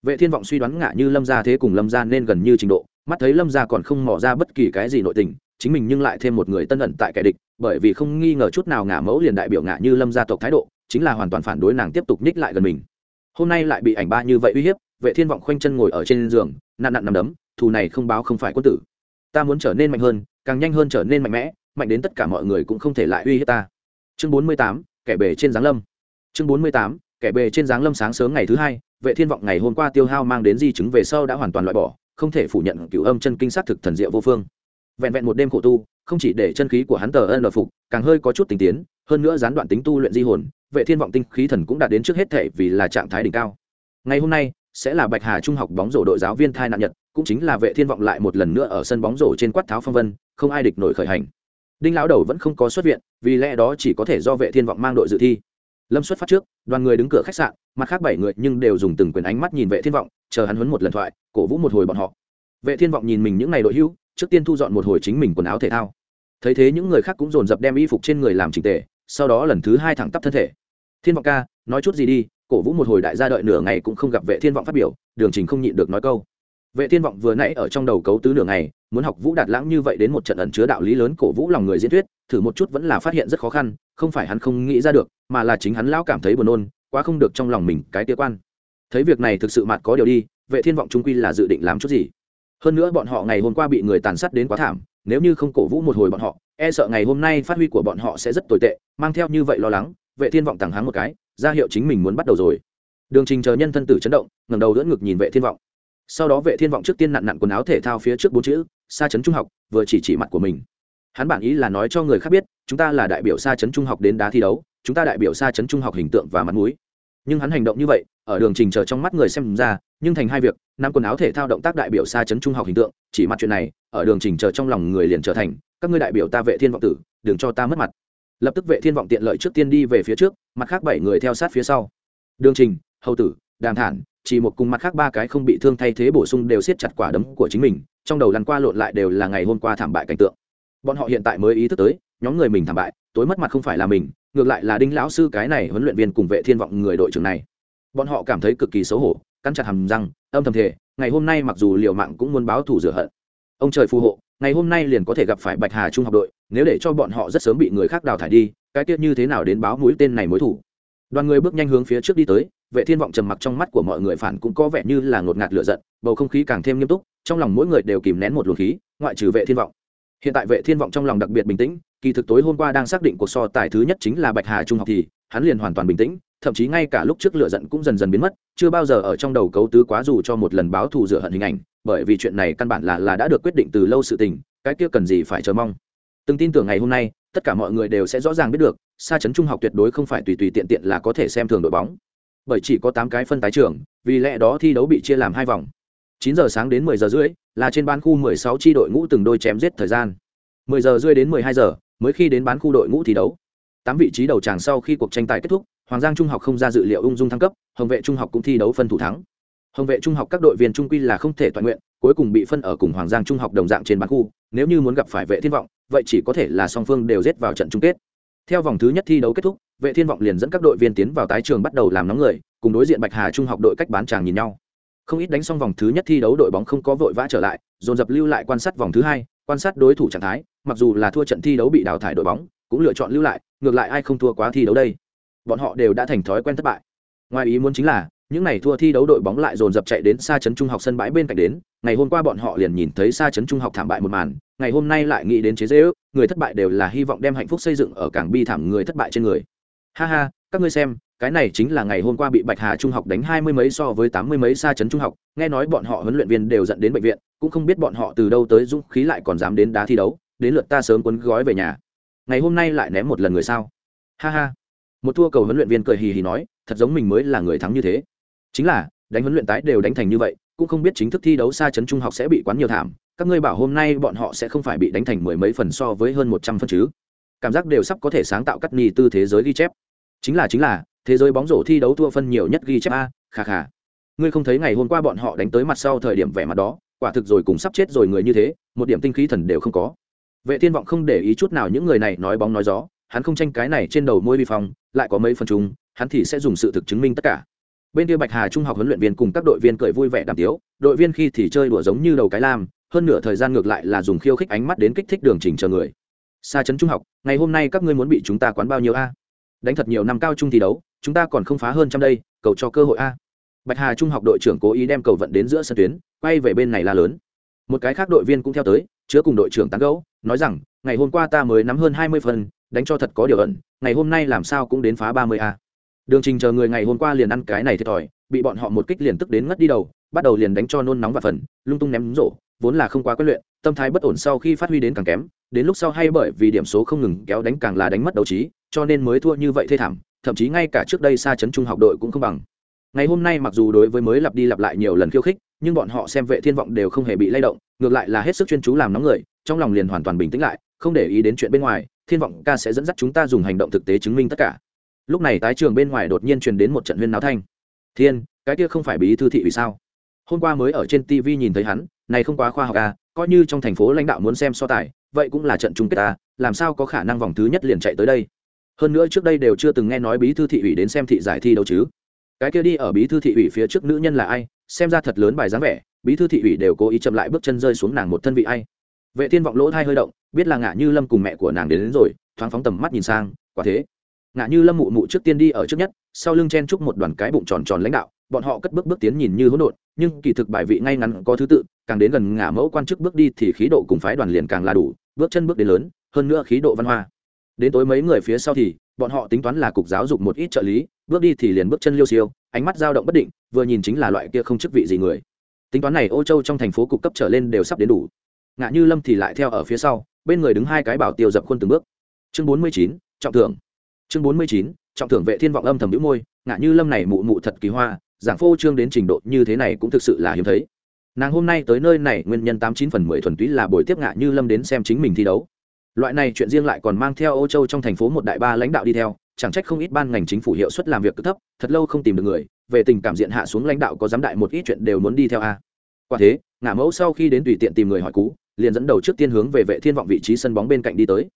Vệ thiên vọng suy đoán ngả như lâm ra thế cùng lâm ra nên gần như trình độ mắt thấy lâm Gia còn không mỏ ra bất kỳ cái gì nội tình chính mình nhưng lại thêm một người tân ẩn tại kẻ địch bởi vì không nghi ngờ chút nào ngả mẫu liền đại biểu ngả như lâm gia tộc thái độ chính là hoàn toàn phản đối nàng tiếp tục ních lại gần mình. Hôm nay lại bị ảnh ba như vậy uy hiếp vệ thiên vọng khoanh chân ngồi ở trên giường nạn nặn nằm đấm thù này không báo không phải quân tử. Ta muốn trở nên mạnh hơn càng nhanh hơn trở nên mạnh mẽ mạnh đến tất cả mọi người cũng không thể lại uy hiếp ta. Chương 48, kẻ bề trên giáng lâm. Chương 48, kẻ bề trên giáng lâm sáng sớm ngày thứ hai vệ thiên vọng ngày hôm qua tiêu hao mang đến di chứng về sau đã hoàn toàn loại bỏ không thể phủ nhận cửu âm chân kinh sát thực thần diệu vô phương. Vẹn vẹn một đêm khổ tu, không chỉ để chân khí của hắn tờ ân phục, càng hơi có chút tình tiến, hơn nữa gián đoạn tính tu luyện di hồn, vệ thiên vọng tinh khí thần cũng đạt đến trước hết thể vì là trạng thái đỉnh cao. Ngày hôm nay, sẽ là bạch hà trung học bóng rổ đội giáo viên thai nạn nhật, cũng chính là vệ thiên vọng lại một lần nữa ở sân bóng rổ trên quát tháo phong vân, không ai địch nổi khởi hành. Đinh lão đầu vẫn không có xuất viện, vì lẽ đó chỉ có thể do vệ thiên vọng mang đội dự thi. Lâm xuất phát trước, đoàn người đứng cửa khách sạn mặt khác bảy người nhưng đều dùng từng quyền ánh mắt nhìn vệ thiên vọng, chờ hắn huấn một lần thoại, cổ vũ một hồi bọn họ. Vệ thiên vọng nhìn mình những ngày đội hưu, trước tiên thu dọn một hồi chính mình quần áo thể thao. Thấy thế những người khác cũng dồn dập đem y phục trên người làm trình tề, sau đó lần thứ hai thẳng tắp thân thể. Thiên vọng ca, nói chút gì đi, cổ vũ một hồi đại gia đợi nửa ngày cũng không gặp vệ thiên vọng phát biểu, đường trình không nhịn được nói câu. Vệ thiên vọng vừa nãy ở trong đầu cấu tứ nửa ngày, muốn học vũ đạt lãng như vậy đến một trận ẩn chứa đạo lý lớn cổ vũ lòng người diễn thuyết, thử một chút vẫn là phát hiện rất khó khăn, không phải hắn không nghĩ ra được, mà là chính hắn lão cảm thấy buồn nôn quá không được trong lòng mình cái tia quan. Thấy việc này thực sự mặt có điều đi, vệ thiên vọng trung quy là dự định làm chút gì. Hơn nữa bọn họ ngày hôm qua bị người tàn sát đến quá thảm, nếu như không cổ vũ một hồi bọn họ e sợ ngày hôm nay phát huy của bọn họ sẽ rất tồi tệ, mang theo như vậy lo lắng, vệ thiên vọng tàng háng một cái, ra hiệu chính mình muốn bắt đầu rồi. Đường trình chờ nhân thân tử chấn động, ngẩng đầu đỡ ngực nhìn vệ thiên vọng. Sau đó vệ thiên vọng trước tiên nặn nặn quần áo thể thao phía trước bốn chữ xa chấn trung học vừa chỉ chỉ mặt của mình. Hắn bản ý là nói cho người khác biết, chúng ta là đại biểu xa chấn trung học đến đá thi đấu chúng ta đại biểu xa chấn trung học hình tượng và mặt mũi. Nhưng hắn hành động như vậy, ở đường trình chờ trong mắt người xem ra, nhưng thành hai việc nam quần áo thể thao động tác đại biểu xa chấn trung học hình tượng, chỉ mặt chuyện này, ở đường trình chờ trong lòng người liền trở thành, các ngươi đại biểu ta vệ thiên vọng tử, đừng cho ta mất mặt. Lập tức vệ thiên vọng tiện lợi trước tiên đi về phía trước, mặt khác bảy người theo sát phía sau. Đường trình, hầu tử, đàm thản, chỉ một cùng mặt khác ba cái không bị thương thay thế bổ sung đều siết chặt quả đấm của chính mình, trong đầu lăn qua lộn lại đều là ngày hôm qua thảm bại cảnh tượng. Bọn họ hiện tại mới ý thức tới, nhóm người mình thảm bại, tối mất mặt không phải là mình ngược lại là đinh lão sư cái này huấn luyện viên cùng vệ thiên vọng người đội trưởng này. Bọn họ cảm thấy cực kỳ xấu hổ, cắn chặt hàm răng, âm thầm thể ngày hôm nay mặc dù liều mạng cũng muốn báo thù rửa hận. Ông trời phù hộ, ngày hôm nay liền có thể gặp phải bạch hà trung học đội, nếu để cho bọn họ rất sớm bị người khác đào thải đi, cái tiết như thế nào đến báo mũi tên này mối thủ đoàn người bước nhanh hướng phía trước đi tới, vệ thiên vọng trầm mặc trong mắt của mọi người phản cũng có vẻ như là ngột ngạt lửa giận, bầu không khí càng thêm nghiêm túc, trong lòng mỗi người đều kìm nén một luồng khí, ngoại trừ vệ thiên vọng. Hiện tại vệ thiên vọng trong lòng đặc biệt bình tĩnh kỳ thực tối hôm qua đang xác định cuộc so tài thứ nhất chính là bạch hà trung học thì, hắn liền hoàn toàn bình tĩnh, thậm chí ngay cả lúc trước lửa giận cũng dần dần biến mất, chưa bao giờ ở trong đầu cấu tứ quá dù cho một lần báo thù rửa hận hình ảnh, bởi vì chuyện này căn bản là là đã được quyết định từ lâu sự tình, cái kia cần gì phải chờ mong. Từng tin tưởng ngày hôm nay, tất cả mọi người đều sẽ rõ ràng biết được xa chấn trung học tuyệt đối không phải tùy tùy tiện tiện là có thể xem thường đội bóng. Bởi chỉ có tám cái phân tái trưởng, vì lẽ đó thi đấu bị chia làm hai vòng. Chín giờ sáng đến mười giờ rưỡi, là trên bán khu mười sáu tri đội ngũ từng đôi chém giết thời gian mười giờ rưỡi đến mười hai giờ, mới khi đến bán khu đội ngũ thi đấu. Tám vị trí đầu tràng sau khi cuộc tranh tài kết thúc, hoàng giang trung học không ra dự liệu ung dung thăng cấp, hồng vệ trung học cũng thi đấu phân thủ thắng. Hồng vệ trung học các đội viên trung quy là không thể toàn nguyện, cuối cùng bị phân ở cùng hoàng giang trung học đồng dạng trên bán khu, nếu như muốn gặp phải vệ thiên vọng, vậy chỉ có thể là song phương đều giết vào trận chung kết. Theo vòng thứ nhất thi đấu kết thúc, vệ thiên vọng liền dẫn các đội viên tiến vào tái trường bắt đầu làm nóng người, cùng đối diện bạch hà trung học đội cách bán tràng nhìn nhau. Không ít đánh xong vòng thứ nhất thi đấu đội bóng không có vội vã trở lại, dồn dập lưu lại quan sát vòng thứ hai, quan sát đối thủ trạng thái mặc dù là thua trận thi đấu bị đào thải đội bóng, cũng lựa chọn lưu lại, ngược lại ai không thua quá thi đấu đây. Bọn họ đều đã thành thói quen thất bại. Ngoài ý muốn chính là, những ngày thua thi đấu đội bóng lại dồn dập chạy đến xa trấn trung học sân bãi bên cạnh đến, ngày hôm qua bọn họ liền nhìn thấy xa trấn trung học thảm bại một màn, ngày hôm nay lại nghĩ đến chế dễ ước, người thất bại đều là hy vọng đem hạnh phúc xây dựng ở cảng bi thảm người thất bại trên người. Ha ha, các ngươi xem, cái này chính là ngày hôm qua bị bạch hà trung học đánh hai mươi mấy so với tám mươi mấy xa trấn trung học, nghe nói bọn họ huấn luyện viên đều dẫn đến bệnh viện, cũng không biết bọn họ từ đâu tới dũng khí lại còn dám đến đá thi đấu đến lượt ta sớm cuốn gói về nhà. Ngày hôm nay lại ném một lần người sao? Ha ha. Một thua cầu huấn luyện viên cười hì hì nói, thật giống mình mới là người thắng như thế. Chính là, đánh huấn luyện tái đều đánh thành như vậy, cũng không biết chính thức thi đấu xa chấn trung học sẽ bị quán nhiều thảm, các ngươi bảo hôm nay bọn họ sẽ không phải bị đánh thành mười mấy phần so với hơn một trăm phân chứ. Cảm giác đều sắp có thể sáng tạo cắt ni tư thế giới ghi chép. Chính là chính là, thế giới bóng rổ thi đấu thua phân nhiều nhất ghi chép a khà khà ngươi không thấy ngày hôm qua bọn họ đánh tới mặt sau thời điểm vẻ mặt đó, quả thực rồi cùng sắp chết rồi người như thế, một điểm tinh khí thần đều không có vệ thiên vọng không để ý chút nào những người này nói bóng nói gió, hắn không tranh cái này trên đầu môi vi phong, lại có mấy phần chung, hắn thì sẽ dùng sự thực chứng minh tất cả. Bên kia bạch hà trung học huấn luyện viên cùng các đội viên cười vui vẻ đàm tiếu, đội viên khi thì chơi đùa giống như đầu cái lam, hơn nửa thời gian ngược lại là dùng khiêu khích ánh mắt đến kích thích đường trình chờ người. Xa chấn trung học, ngày hôm nay các ngươi muốn bị chúng ta quán bao nhiêu a? Đánh thật nhiều năm cao trung thi đấu, chúng ta còn không phá hơn trăm đây, cầu cho cơ hội a. Bạch hà trung học đội trưởng cố ý đem cầu vận đến giữa sân tuyến, quay về bên này là lớn. Một cái khác đội viên cũng theo tới chứa cùng đội trưởng tán gẫu, nói rằng, ngày hôm qua ta mới nắm hơn hai mươi phần, đánh cho thật có điều ẩn, ngày hôm nay làm sao cũng đến phá ba mươi a. Đường trình chờ người ngày hôm qua liền ăn cái này thiệt thòi, bị bọn họ một kích liền tức đến ngất đi đầu, bắt đầu liền đánh cho nôn nóng và phần, lung tung ném rổ, vốn là không quá quyết luyện, tâm thái bất ổn sau khi phát huy đến càng kém, đến lúc sau hay bởi vì điểm số không ngừng kéo đánh càng là đánh mất đấu trí, cho nên mới thua như vậy thê thảm, thậm chí ngay cả trước đây xa chấn trung học đội cũng không bằng. Ngày hôm nay mặc dù đối với mới lặp đi lặp lại nhiều lần khiêu khích nhưng bọn họ xem vệ thiên vọng đều không hề bị lay động, ngược lại là hết sức chuyên chú làm nóng người, trong lòng liền hoàn toàn bình tĩnh lại, không để ý đến chuyện bên ngoài, thiên vọng ca sẽ dẫn dắt chúng ta dùng hành động thực tế chứng minh tất cả. Lúc này tái trường bên ngoài đột nhiên truyền đến một trận huyên náo thanh. Thiên, cái kia không phải bí thư thị vì sao? Hôm qua mới ở trên tv nhìn thấy hắn, này không quá khoa học à coi như trong thành phố lãnh đạo muốn xem so tài, vậy cũng là trận chung kết à làm sao có khả năng vòng thứ nhất liền chạy tới đây? Hơn nữa trước đây đều chưa từng nghe nói bí thư thị ủy đến xem thị giải thi đâu chứ. Cái kia đi ở bí thư thị ủy phía trước nữ nhân là ai? Xem ra thật lớn bài dáng vẻ bí thư thị ủy đều cố ý chậm lại bước chân rơi xuống nàng một thân vị ai. Vệ thiên vọng lỗ thai hơi động biết là ngạ như lâm cùng mẹ của nàng đến, đến rồi thoáng phóng tầm mắt nhìn sang quả thế. Ngạ như lâm mụ mụ trước tiên đi ở trước nhất sau lưng chen chúc một đoàn cái bụng tròn tròn lãnh đạo bọn họ cất bước bước tiến nhìn như hỗn độn nhưng kỳ thực bài vị ngay ngắn có thứ tự càng đến gần ngả mẫu quan chức bước đi thì khí độ cùng phái đoàn liền càng là đủ bước chân bước đến lớn hơn nữa khí độ văn hoa. Đến tối mấy người phía sau thì bọn họ tính toán là cục giáo dục một ít trợ lý bước đi thì liền bước chân liêu siêu ánh mắt dao động bất định, vừa nhìn chính là loại kia không chức vị gì người. Tính toán này ô châu trong thành phố cục cấp trở lên đều sắp đến đủ. Ngạ như lâm thì lại theo ở phía sau, bên người đứng hai cái bảo tiêu dập khuôn từng bước. Chương bốn mươi chín, trọng thưởng. Chương bốn mươi chín, trọng thưởng vệ thiên vọng âm thầm nhũ môi, ngạ như lâm này mụ mụ thật kỳ hoa, giảng phô trương đến trình độ như thế này cũng thực sự là hiếm thấy. Nàng hôm nay tới nơi này, nguyên nhân tám chín phần mười thuần túy là buổi tiếp ngạ như lâm đến xem chính mình thi đấu. Loại này chuyện riêng lại còn mang theo ô châu trong thành phố một đại ba lãnh đạo đi theo chẳng trách không ít ban ngành chính phủ hiệu suất làm việc cứ thấp, thật lâu không tìm được người, về tình cảm diện hạ xuống lãnh đạo có dám đại một ít chuyện đều muốn đi theo a. Quả thế, ngả mẫu sau khi đến tùy tiện tìm người hỏi cú, liền dẫn đầu trước tiên hướng về vệ thiên vọng vị trí sân bóng bên cạnh đi tới.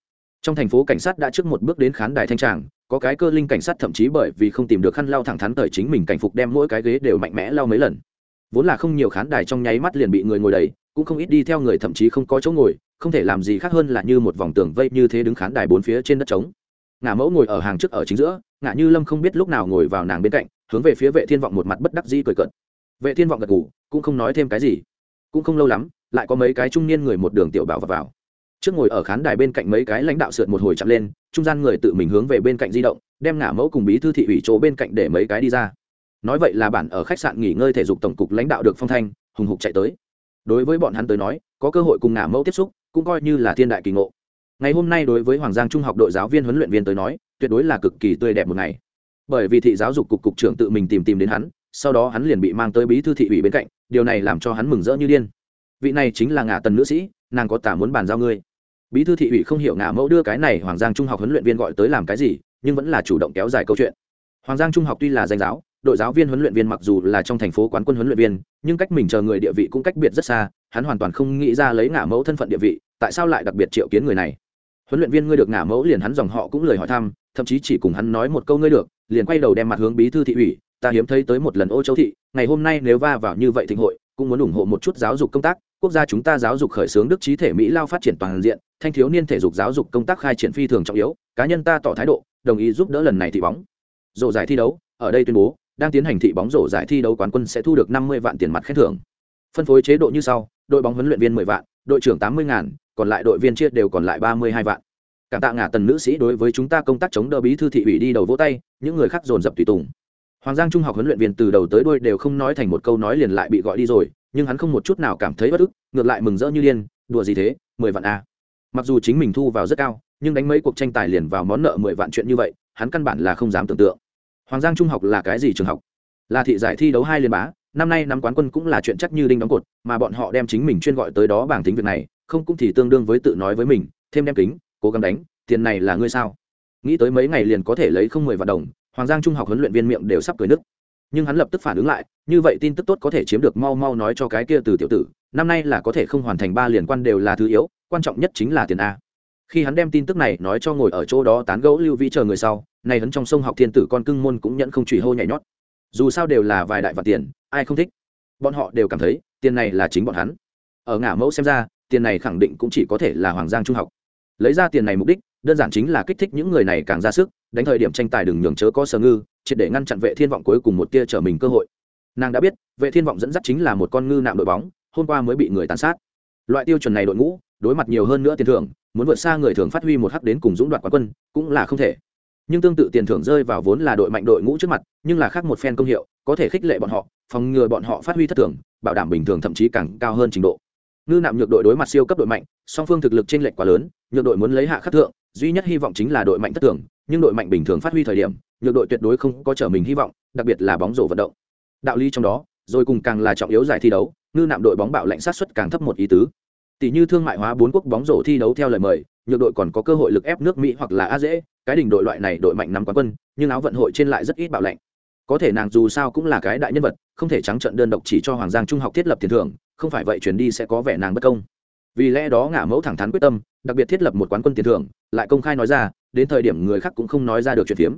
Trong thành phố cảnh sát đã trước một bước đến khán đài thanh tràng, có cái cơ linh cảnh sát thậm chí bởi vì không tìm được khăn lau thẳng thắn tới chính mình cảnh phục đem mỗi cái ghế đều mạnh mẽ lau mấy lần. Vốn là không nhiều khán đài trong nháy mắt liền bị người ngồi đầy, cũng không ít đi theo người thậm chí không có chỗ ngồi, không thể làm gì khác hơn là như một vòng tường vây như thế đứng khán đài bốn phía trên đất trống ngả mẫu ngồi ở hàng trước ở chính giữa ngả như lâm không biết lúc nào ngồi vào nàng bên cạnh hướng về phía vệ thiên vọng một mặt bất đắc dĩ cười cợt. Vệ thiên vọng gật ngủ cũng không nói thêm cái gì. Cũng không lâu lắm lại có mấy cái trung niên người một đường tiểu bảo vào, vào. trước ngồi ở khán đài bên cạnh mấy cái lãnh đạo sượt một hồi chặn lên trung gian người tự mình hướng về bên cạnh di động đem ngả mẫu cùng bí thư thị ủy chỗ bên cạnh để mấy cái đi ra. Nói vậy là bản ở khách sạn nghỉ ngơi thể dục tổng cục lãnh đạo được phong thanh hùng hục chạy tới. Đối với bọn hắn tới nói có cơ hội cùng ngả mẫu tiếp xúc cũng coi như là thiên đại kỳ ngộ ngày hôm nay đối với hoàng giang trung học đội giáo viên huấn luyện viên tới nói, tuyệt đối là cực kỳ tươi đẹp một ngày. Bởi vì thị giáo dục cục cục trưởng tự mình tìm tìm đến hắn, sau đó hắn liền bị mang tới bí thư thị ủy bên cạnh, điều này làm cho hắn mừng rỡ như điên. Vị này chính là ngả tần nữ sĩ, nàng có tả muốn bàn giao ngươi. Bí thư thị ủy không hiểu ngả mẫu đưa cái này hoàng giang trung học huấn luyện viên gọi tới làm cái gì, nhưng vẫn là chủ động kéo dài câu chuyện. Hoàng giang trung học tuy là danh giáo, đội giáo viên huấn luyện viên mặc dù là trong thành phố quán quân huấn luyện viên, nhưng cách mình chờ người địa vị cũng cách biệt rất xa, hắn hoàn toàn không nghĩ ra lấy ngả mẫu thân phận địa vị, tại sao lại đặc biệt triệu kiến người này? Huấn luyện viên ngươi được ngả mẫu liền hắn dòng họ cũng lời hỏi thăm, thậm chí chỉ cùng hắn nói một câu ngươi được, liền quay đầu đem mặt hướng bí thư thị ủy, ta hiếm thấy tới một lần ô châu thị, ngày hôm nay nếu va vào như vậy thịnh hội, cũng muốn ủng hộ một chút giáo dục công tác, quốc gia chúng ta giáo dục khởi xướng đức trí thể mỹ lao phát triển toàn diện, thanh thiếu niên thể dục giáo dục công tác khai triển phi thường trọng yếu, cá nhân ta tỏ thái độ, đồng ý giúp đỡ lần này thị bóng. Rổ giải thi đấu, ở đây tuyên bố, đang tiến hành thị bóng rổ giải thi đấu quán quân sẽ thu được năm mươi vạn tiền mặt khen thưởng. Phân phối chế độ như sau đội bóng huấn luyện viên mười vạn, đội trưởng tám mươi ngàn, còn lại đội viên chia đều còn lại ba mươi hai vạn. Cảm tạ ngả tần nữ sĩ đối với chúng ta công tác chống đỡ bí thư thị ủy đi đầu vỗ tay, những người khác dồn dập tùy tùng. Hoàng giang trung học huấn luyện viên từ đầu tới đuôi đều không nói thành một câu nói liền lại bị gọi đi rồi, nhưng hắn không một chút nào cảm thấy bất ức, ngược lại mừng rỡ như điên, đùa gì thế, mười vạn a mặc dù chính mình thu vào rất cao, nhưng đánh mấy cuộc tranh tài liền vào món nợ mười vạn chuyện như vậy, hắn căn bản là không dám tưởng tượng. Hoàng giang trung học là cái gì trường học? Là thị giải thi đấu hai liên bá năm nay nắm quán quân cũng là chuyện chắc như đinh đóng cột, mà bọn họ đem chính mình chuyên gọi tới đó bảng tính việc này, không cũng thì tương đương với tự nói với mình, thêm đem kính, cố gắng đánh, tiền này là ngươi sao? Nghĩ tới mấy ngày liền có thể lấy không mười vạn đồng, hoàng giang trung học huấn luyện viên miệng đều sắp cười nức. Nhưng hắn lập tức phản ứng lại, như vậy tin tức tốt có thể chiếm được mau mau nói cho cái kia từ tiểu tử, năm nay là có thể không hoàn thành ba liên quan đều là thứ yếu, quan trọng nhất chính là tiền a. Khi hắn đem tin tức này nói cho ngồi ở chỗ đó tán gẫu lưu vĩ chờ người sau này hắn trong sông học thiên tử con cưng môn cũng nhận không trùy hô nhảy nhót dù sao đều là vài đại vạn tiền, ai không thích? Bọn họ đều cảm thấy, tiền này là chính bọn hắn. Ở ngả mẫu xem ra, tiền này khẳng định cũng chỉ có thể là hoàng giang trung học. Lấy ra tiền này mục đích, đơn giản chính là kích thích những người này càng ra sức, đánh thời điểm tranh tài đừng nhường chớ có sở ngư, triệt để ngăn chặn vệ thiên vọng cuối cùng một tia trở mình cơ hội. Nàng đã biết, vệ thiên vọng dẫn dắt chính là một con ngư nạm đội bóng, hôm qua mới bị người tàn sát. Loại tiêu chuẩn này đội ngũ, đối mặt nhiều hơn nữa tiền thưởng, muốn vượt xa người thường phát huy một hắc đến cùng dũng đoạt quán quân, cũng là không thể nhưng tương tự tiền thưởng rơi vào vốn là đội mạnh đội ngũ trước mặt, nhưng là khác một phen công hiệu, có thể khích lệ bọn họ, phòng ngừa bọn họ phát huy thất thường, bảo đảm bình thường thậm chí càng cao hơn trình độ. Ngư nạm nhược đội đối mặt siêu cấp đội mạnh, song phương thực lực trên lệch quá lớn, nhược đội muốn lấy hạ khắc thượng, duy nhất hy vọng chính là đội mạnh thất thường, nhưng đội mạnh bình thường phát huy thời điểm, nhược đội tuyệt đối không có trở mình hy vọng, đặc biệt là bóng rổ vận động. Đạo lý trong đó, rồi cùng càng là trọng yếu giải thi đấu, ngư nạm đội bóng bạo lệnh sát xuất càng thấp một ý tứ. Tỷ như thương mại hóa bốn quốc bóng rổ thi đấu theo lời mời, nhược đội còn có cơ hội lực ép nước mỹ hoặc là a dễ cái đỉnh đội loại này đội mạnh nắm quán quân, nhưng áo vận hội trên lại rất ít bạo lệnh. Có thể nàng dù sao cũng là cái đại nhân vật, không thể trắng trận đơn độc chỉ cho hoàng giang trung học thiết lập tiền thưởng, không phải vậy chuyển đi sẽ có vẻ nàng bất công. Vì lẽ đó ngả mẫu thẳng thắn quyết tâm, đặc biệt thiết lập một quán quân tiền thưởng, lại công khai nói ra, đến thời điểm người khác cũng không nói ra được chuyện phiếm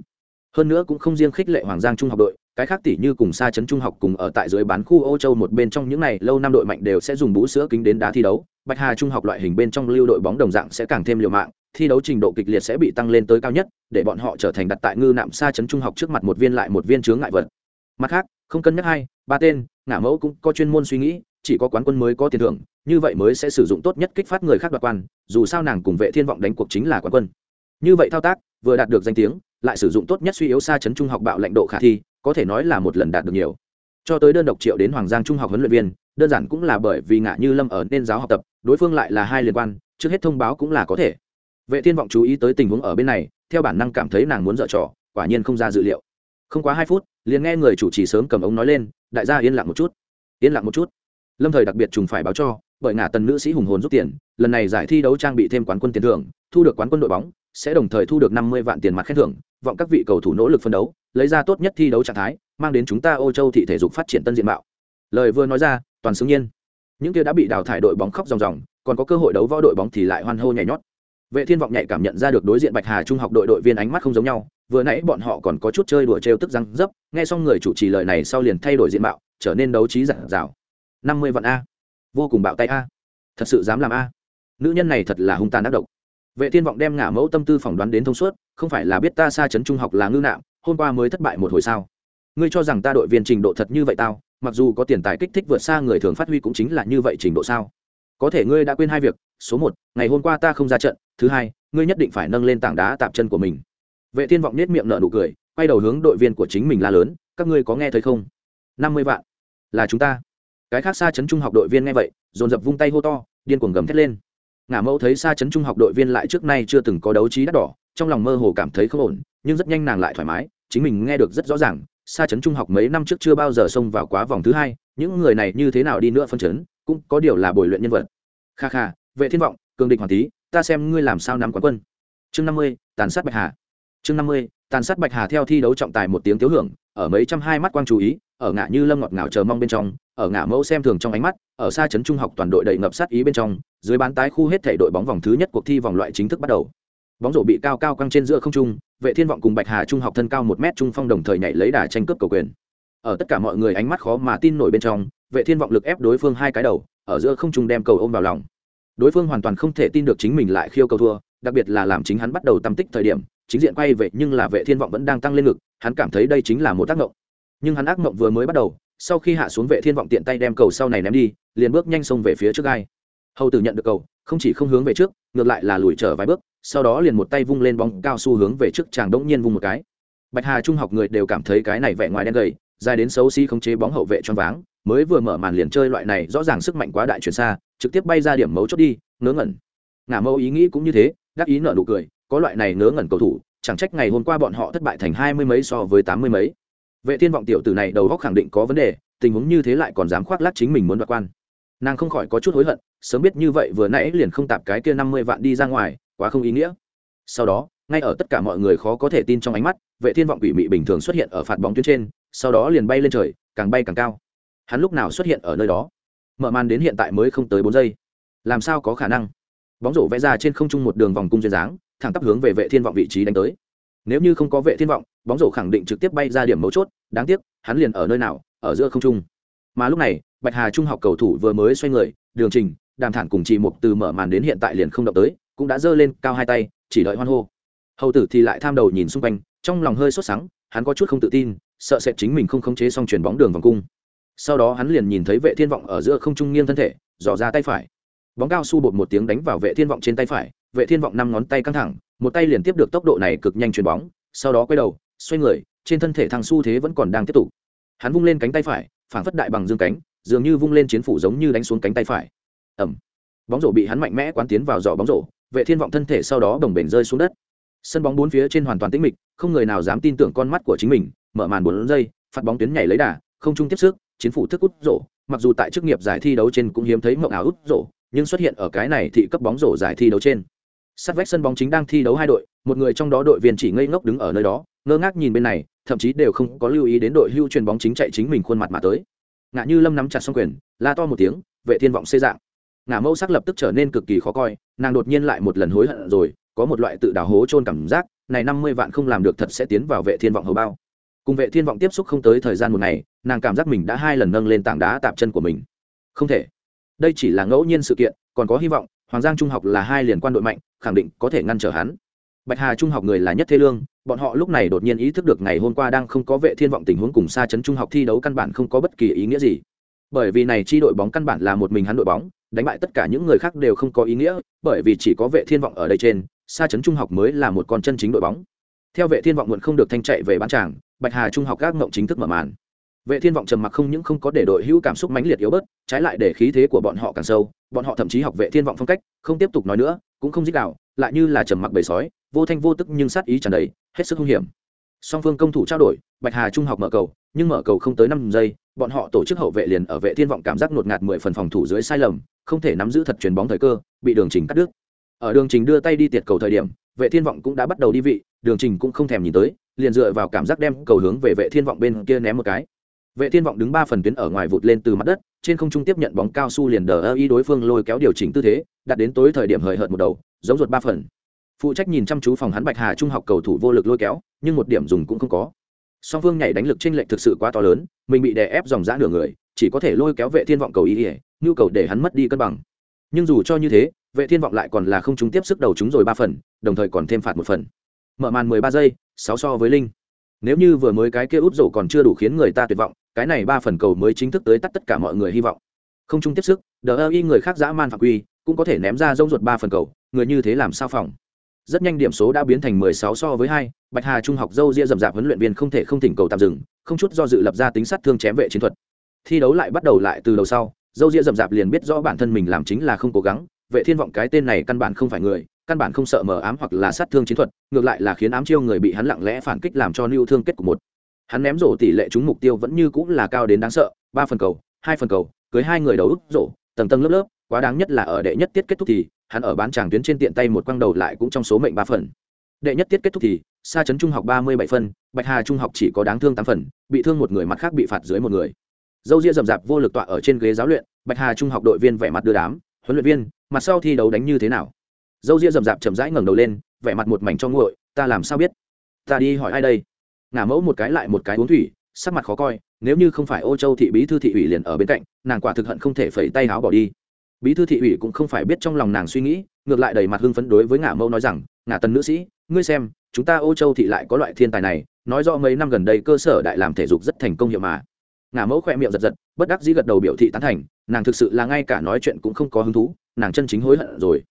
hơn nữa cũng không riêng khích lệ hoàng giang trung học đội, cái khác tỷ như cùng xa chấn trung học cùng ở tại dưới bán khu ô châu một bên trong những này, lâu năm đội mạnh đều sẽ dùng bú sữa kính đến đá thi đấu. Bạch hà trung học loại hình bên trong lưu đội bóng đồng dạng sẽ càng thêm liều mạng thi đấu trình độ kịch liệt sẽ bị tăng lên tới cao nhất, để bọn họ trở thành đặt tại ngư nạm xa chấn trung học trước mặt một viên lại một viên chướng ngại vật. Mặt khác, không cân nhắc hai, ba tên, ngả mẫu cũng có chuyên môn suy nghĩ, chỉ có quán quân mới có tiền thưởng, như vậy mới sẽ sử dụng tốt nhất kích phát người khác đoạt quan, dù sao nàng cùng vệ thiên vọng đánh cuộc chính là quán quân. Như vậy thao tác, vừa đạt được danh tiếng, lại sử dụng tốt nhất suy yếu xa chấn trung học bạo lãnh độ khả thi, có thể nói là một lần đạt được nhiều. Cho tới đơn độc triệu đến hoàng giang trung học huấn luyện viên, đơn giản cũng là bởi vì ngã như lâm ở nên giáo học tập, đối phương lại là hai liên quan, trước hết thông báo cũng là có thể vệ thiên vọng chú ý tới tình huống ở bên này, theo bản năng cảm thấy nàng muốn dở trò, quả nhiên không ra dự liệu. Không quá hai phút, liền nghe người chủ trì sớm cầm ống nói lên, đại gia yên lặng một chút, yên lặng một chút. Lâm thời đặc biệt trùng phải báo cho, bởi ngả tần nữ sĩ hùng hồn rút tiền, lần này giải thi đấu trang bị thêm quán quân tiền thưởng, thu được quán quân đội bóng, sẽ đồng thời thu được năm mươi vạn tiền mặt khen thưởng, vọng các vị cầu thủ nỗ lực phân đấu, lấy ra tốt nhất thi đấu trạng thái, mang đến chúng ta ô châu thị thể dục phát triển tân diện mạo. Lời vừa nói ra, toàn xứng nhiên. Những kia đã bị đào thải đội bóng khóc ròng ròng, còn có cơ hội đấu võ đội bóng thì lại hoan hô nhảy nhót vệ thiên vọng nhạy cảm nhận ra được đối diện bạch hà trung học đội đội viên ánh mắt không giống nhau, vừa nãy bọn họ còn có chút chơi đùa trêu tức răng dấp, nghe xong người chủ trì lời này sau liền thay đổi diện mạo, trở nên đấu trí giản dào. Năm mươi vạn a. Vô cùng bạo tay a. Thật sự dám làm a. Nữ nhân này thật là hung tàn ác độc. Vệ thiên vọng đem ngả mẫu tâm tư phỏng đoán đến thông suốt, không phải là biết ta xa chấn trung học là ngư nạm, hôm qua mới thất bại một hồi sao? Ngươi cho rằng ta đội viên trình độ thật như vậy tao, mặc dù có tiền tài kích thích vượt xa người thường phát huy cũng chính là như vậy trình độ sao? Có thể ngươi đã quên hai việc, số một, ngày hôm qua ta không ra trận thứ hai, ngươi nhất định phải nâng lên tảng đá tạp chân của mình. Vệ thiên vọng nết miệng nở nụ cười, quay đầu hướng đội viên của chính mình la lớn, các ngươi có nghe thấy không? Năm mươi vạn. Là chúng ta. Cái khác xa chấn trung học đội viên nghe vậy, dồn dập vung tay hô to, điên cuồng gầm thét lên. Ngả mẫu thấy xa chấn trung học đội viên lại trước nay chưa từng có đấu trí đắt đỏ, trong lòng mơ hồ cảm thấy không ổn, nhưng rất nhanh nàng lại thoải mái, chính mình nghe được rất rõ ràng, xa chấn trung học mấy năm trước chưa bao giờ xông vào quá vòng thứ hai, những người này như thế nào đi nữa phân chấn, cũng có điều là bồi luyện nhân vật. Kha kha, vệ thiên vọng, cường địch hoàng tý ta xem ngươi làm sao nắm quán quân. Chương năm mươi, tàn sát bạch hà. Chương năm mươi, tàn sát bạch hà theo thi đấu trọng tài một tiếng tiếu hưởng, ở mấy trăm hai mắt quang chú ý, ở ngã như lâm ngọt ngào chờ mong bên trong, ở ngã mẫu xem thường trong ánh mắt, ở xa trấn trung học toàn đội đầy ngập sát ý bên trong, dưới bán tái khu hết thể đội bóng vòng thứ nhất cuộc thi vòng loại chính thức bắt đầu. Bóng rổ bị cao cao căng trên giữa không trung, vệ thiên vọng cùng bạch hà trung học thân cao một mét trung phong đồng thời nhảy lấy đà tranh cướp cầu quyền. Ở tất cả mọi người ánh mắt khó mà tin nổi bên trong, vệ thiên vọng lực ép đối phương hai cái đầu, ở giữa không trung đem cầu ôm vào lòng đối phương hoàn toàn không thể tin được chính mình lại khiêu cầu thua, đặc biệt là làm chính hắn bắt đầu tâm tích thời điểm, chính diện quay về nhưng là vệ thiên vọng vẫn đang tăng lên ngực, hắn cảm thấy đây chính là một tác động nhưng hắn ác mộng vừa mới bắt đầu, sau khi hạ xuống vệ thiên vọng tiện tay đem cầu sau này ném đi, liền bước nhanh xông về phía trước gai. Hầu tử nhận được cầu, không chỉ không hướng về trước, ngược lại là lùi trở vài bước, sau đó liền một tay vung lên bóng cao su hướng về trước chàng đống nhiên vung một cái. Bạch hà trung học người đều cảm thấy cái này vẻ ngoài đen gầy dài đến xấu xí khống chế bóng hậu vệ choáng váng, mới vừa mở màn liền chơi loại này rõ ràng sức mạnh quá đại chuyển xa, trực tiếp bay ra điểm mấu chốt đi, ngớ ngẩn. Ngả mẫu ý nghĩ cũng như thế, đắc ý nợ nụ cười, có loại này ngớ ngẩn cầu thủ, chẳng trách ngày hôm qua bọn họ thất bại thành hai mươi mấy so với tám mươi mấy. Vệ thiên vọng tiểu tử này đầu góc khẳng định có vấn đề, tình huống như thế lại còn dám khoác lác chính mình muốn đoạt quan. Nàng không khỏi có chút hối hận, sớm biết như vậy vừa nãy liền không tạp cái kia năm mươi vạn đi ra ngoài, quá không ý nghĩa. Sau đó, ngay ở tất cả mọi người khó có thể tin trong ánh mắt, vệ thiên vọng quỷ mị bình thường xuất hiện ở phạt bóng tuyến trên sau đó liền bay lên trời, càng bay càng cao. Hắn lúc nào xuất hiện ở nơi đó? Mở màn đến hiện tại mới không tới bốn giây. Làm sao có khả năng? Bóng rổ vẽ ra trên không trung một đường vòng cung duyên dáng, thẳng tắp hướng về vệ thiên vọng vị trí đánh tới. Nếu như không có vệ thiên vọng, bóng rổ khẳng định trực tiếp bay ra điểm mấu chốt, đáng tiếc, hắn liền ở nơi nào? Ở giữa không trung. Mà lúc này, bạch hà trung học cầu thủ vừa mới xoay người, đường trình, đàm thản cùng chị mục từ mở màn đến hiện tại liền không động tới, cũng đã giơ lên cao hai tay, chỉ đợi hoan hô. Hầu tử thì lại tham đầu nhìn xung quanh, trong lòng hơi sốt sắng, hắn có chút không tự tin sợ sẽ chính mình không khống chế xong chuyền bóng đường vòng cung. Sau đó hắn liền nhìn thấy vệ thiên vọng ở giữa không trung nghiêng thân thể, dò ra tay phải. Bóng cao su bột một tiếng đánh vào vệ thiên vọng trên tay phải, vệ thiên vọng năm ngón tay căng thẳng, một tay liền tiếp được tốc độ này cực nhanh chuyền bóng, sau đó quay đầu, xoay người, trên thân thể thằng su thế vẫn còn đang tiếp tục. Hắn vung lên cánh tay phải, phảng phất đại bằng dương cánh, dường như vung lên chiến phủ giống như đánh xuống cánh tay phải. Ẩm bóng rổ bị hắn mạnh mẽ quán tiến vào giỏ bóng rổ, vệ thiên vọng thân thể sau đó đồng bền rơi xuống đất. Sân bóng bốn phía trên hoàn toàn tĩnh mịch, không người nào dám tin tưởng con mắt của chính mình mở màn bốn giây phạt bóng tuyến nhảy lấy đà, không trung tiếp sức, chiến phủ thức út rổ. Mặc dù tại chức nghiệp giải thi đấu trên cũng hiếm thấy mộng ảo út rổ, nhưng xuất hiện ở cái này thị cấp bóng rổ giải thi đấu trên. Sát vách sân bóng chính đang thi đấu hai đội, một người trong đó đội viên chỉ ngây ngốc đứng ở nơi đó, ngơ ngác nhìn bên này, thậm chí đều không có lưu ý đến đội hưu truyền bóng chính chạy chính mình khuôn mặt mà tới. Ngã như lâm nắm chặt xong quyền, la to một tiếng, vệ thiên vọng xê dạng. Ngã mẫu sắc lập tức trở nên cực kỳ khó coi, nàng đột nhiên lại một lần hối hận rồi, có một loại tự đào hố trôn cảm giác, này năm mươi vạn không làm được thật sẽ tiến vào vệ thiên vọng hầu bao cùng vệ thiên vọng tiếp xúc không tới thời gian một ngày, nàng cảm giác mình đã hai lần nâng lên tảng đá tạp chân của mình. Không thể. Đây chỉ là ngẫu nhiên sự kiện, còn có hy vọng, hoàng giang trung học là hai liền quan đội mạnh, khẳng định có thể ngăn trở hắn. Bạch hà trung học người là nhất thế lương, bọn họ lúc này đột nhiên ý thức được ngày hôm qua đang không có vệ thiên vọng tình huống cùng xa chấn trung học thi đấu căn bản không có bất kỳ ý nghĩa gì. Bởi vì này chi đội bóng căn bản là một mình hắn đội bóng, đánh bại tất cả những người khác đều không có ý nghĩa, bởi vì chỉ có vệ thiên vọng ở đây trên, xa chấn trung học mới là một con chân chính đội bóng. Theo vệ thiên vọng muộn không được thanh chạy về bán tràng bạch hà trung học các mộng chính thức mở màn. Vệ thiên vọng trầm mặc không những không có để đội hữu cảm xúc mãnh liệt yếu bớt, trái lại để khí thế của bọn họ càng sâu, bọn họ thậm chí học vệ thiên vọng phong cách, không tiếp tục nói nữa, cũng không dích đạo, lại như là trầm mặc bầy sói, vô thanh vô tức nhưng sát ý tràn đầy, hết sức hung hiểm. Song phương công thủ trao đổi, bạch hà trung học mở cầu, nhưng mở cầu không tới năm giây, bọn họ tổ chức hậu vệ liền ở vệ thiên vọng cảm giác ngột ngạt mười phần phòng thủ dưới sai lầm, không thể nắm giữ thật chuyền bóng thời cơ, bị đường trình cắt đứt. Ở đường trình đưa tay đi tiệt cầu thời điểm, vệ thiên vọng cũng đã bắt đầu đi vị, đường trình cũng không thèm nhìn tới liền dựa vào cảm giác đem cầu hướng về vệ thiên vọng bên kia ném một cái. Vệ thiên vọng đứng ba phần tuyến ở ngoài vụt lên từ mặt đất, trên không trung tiếp nhận bóng cao su liền đờ ơ y đối phương lôi kéo điều chỉnh tư thế, đặt đến tối thời điểm hời hợt một đầu, giống ruột ba phần. Phụ trách nhìn chăm chú phòng hắn bạch hà trung học cầu thủ vô lực lôi kéo, nhưng một điểm dùng cũng không có. Song phương nhảy đánh lực trên lệch thực sự quá to lớn, mình bị đè ép dòng dã nửa người, chỉ có thể lôi kéo vệ thiên vọng cầu ý ỉa, nhu cầu để hắn mất đi cân bằng. Nhưng dù cho như thế, vệ thiên vọng lại còn là không trúng tiếp sức đầu chúng rồi ba phần, đồng thời còn thêm phạt một phần mở màn 13 giây, sáu so với linh. Nếu như vừa mới cái kia út rổ còn chưa đủ khiến người ta tuyệt vọng, cái này ba phần cầu mới chính thức tới tắt tất cả mọi người hy vọng. Không chung tiếp sức, đờ y người khác dã man phạm quy, cũng có thể ném ra rông ruột ba phần cầu, người như thế làm sao phòng? Rất nhanh điểm số đã biến thành 16 so với hai, bạch hà trung học dâu ria rậm rạp huấn luyện viên không thể không thỉnh cầu tạm dừng, không chút do dự lập ra tính sát thương chém vệ chiến thuật. Thi đấu lại bắt đầu lại từ đầu sau, dâu ria rậm rạp liền biết rõ bản thân mình làm chính là không cố gắng, vệ thiên vọng cái tên này căn bản không phải người căn bản không sợ mờ ám hoặc là sát thương chiến thuật, ngược lại là khiến ám chiêu người bị hắn lặng lẽ phản kích làm cho lưu thương kết của một. Hắn ném rổ tỷ lệ trúng mục tiêu vẫn như cũng là cao đến đáng sợ, ba phần cầu, hai phần cầu, cưới hai người đầu ức rổ, tầng tầng lớp lớp, quá đáng nhất là ở đệ nhất tiết kết thúc thì, hắn ở bán tràng tuyến trên tiện tay một quăng đầu lại cũng trong số mệnh ba phần. Đệ nhất tiết kết thúc thì xa trấn trung học ba mươi bảy phân bạch hà trung học chỉ có đáng thương tám phần, bị thương một người mặt khác bị phạt dưới một người. Dâu ria rậm rạp vô lực tọa ở trên ghế giáo luyện, bạch hà trung học đội viên vẻ mặt đưa đám, huấn luyện viên, mặt sau thi đấu đánh như thế nào? Dâu ria rậm rạp chậm rãi ngẩng đầu lên, vẻ mặt một mảnh cho nguội, ta làm sao biết? Ta đi hỏi ai đây? Ngả mẫu một cái lại một cái uống thủy, sắc mặt khó coi, nếu như không phải ô châu thị bí thư thị ủy liền ở bên cạnh, nàng quả thực hận không thể phẩy tay áo bỏ đi. Bí thư thị ủy cũng không phải biết trong lòng nàng suy nghĩ, ngược lại đầy mặt hưng phấn đối với ngả mẫu nói rằng, ngả tần nữ sĩ, ngươi xem, chúng ta ô châu thị lại có loại thiên tài này, nói rõ mấy năm gần đây cơ sở đại làm thể dục rất thành công hiệu mà. Ngả mẫu khỏe miệng giật giật, bất đắc dĩ gật đầu biểu thị tán thành, nàng thực sự là ngay cả nói chuyện cũng không có hứng thú, nàng chân chính hối hận rồi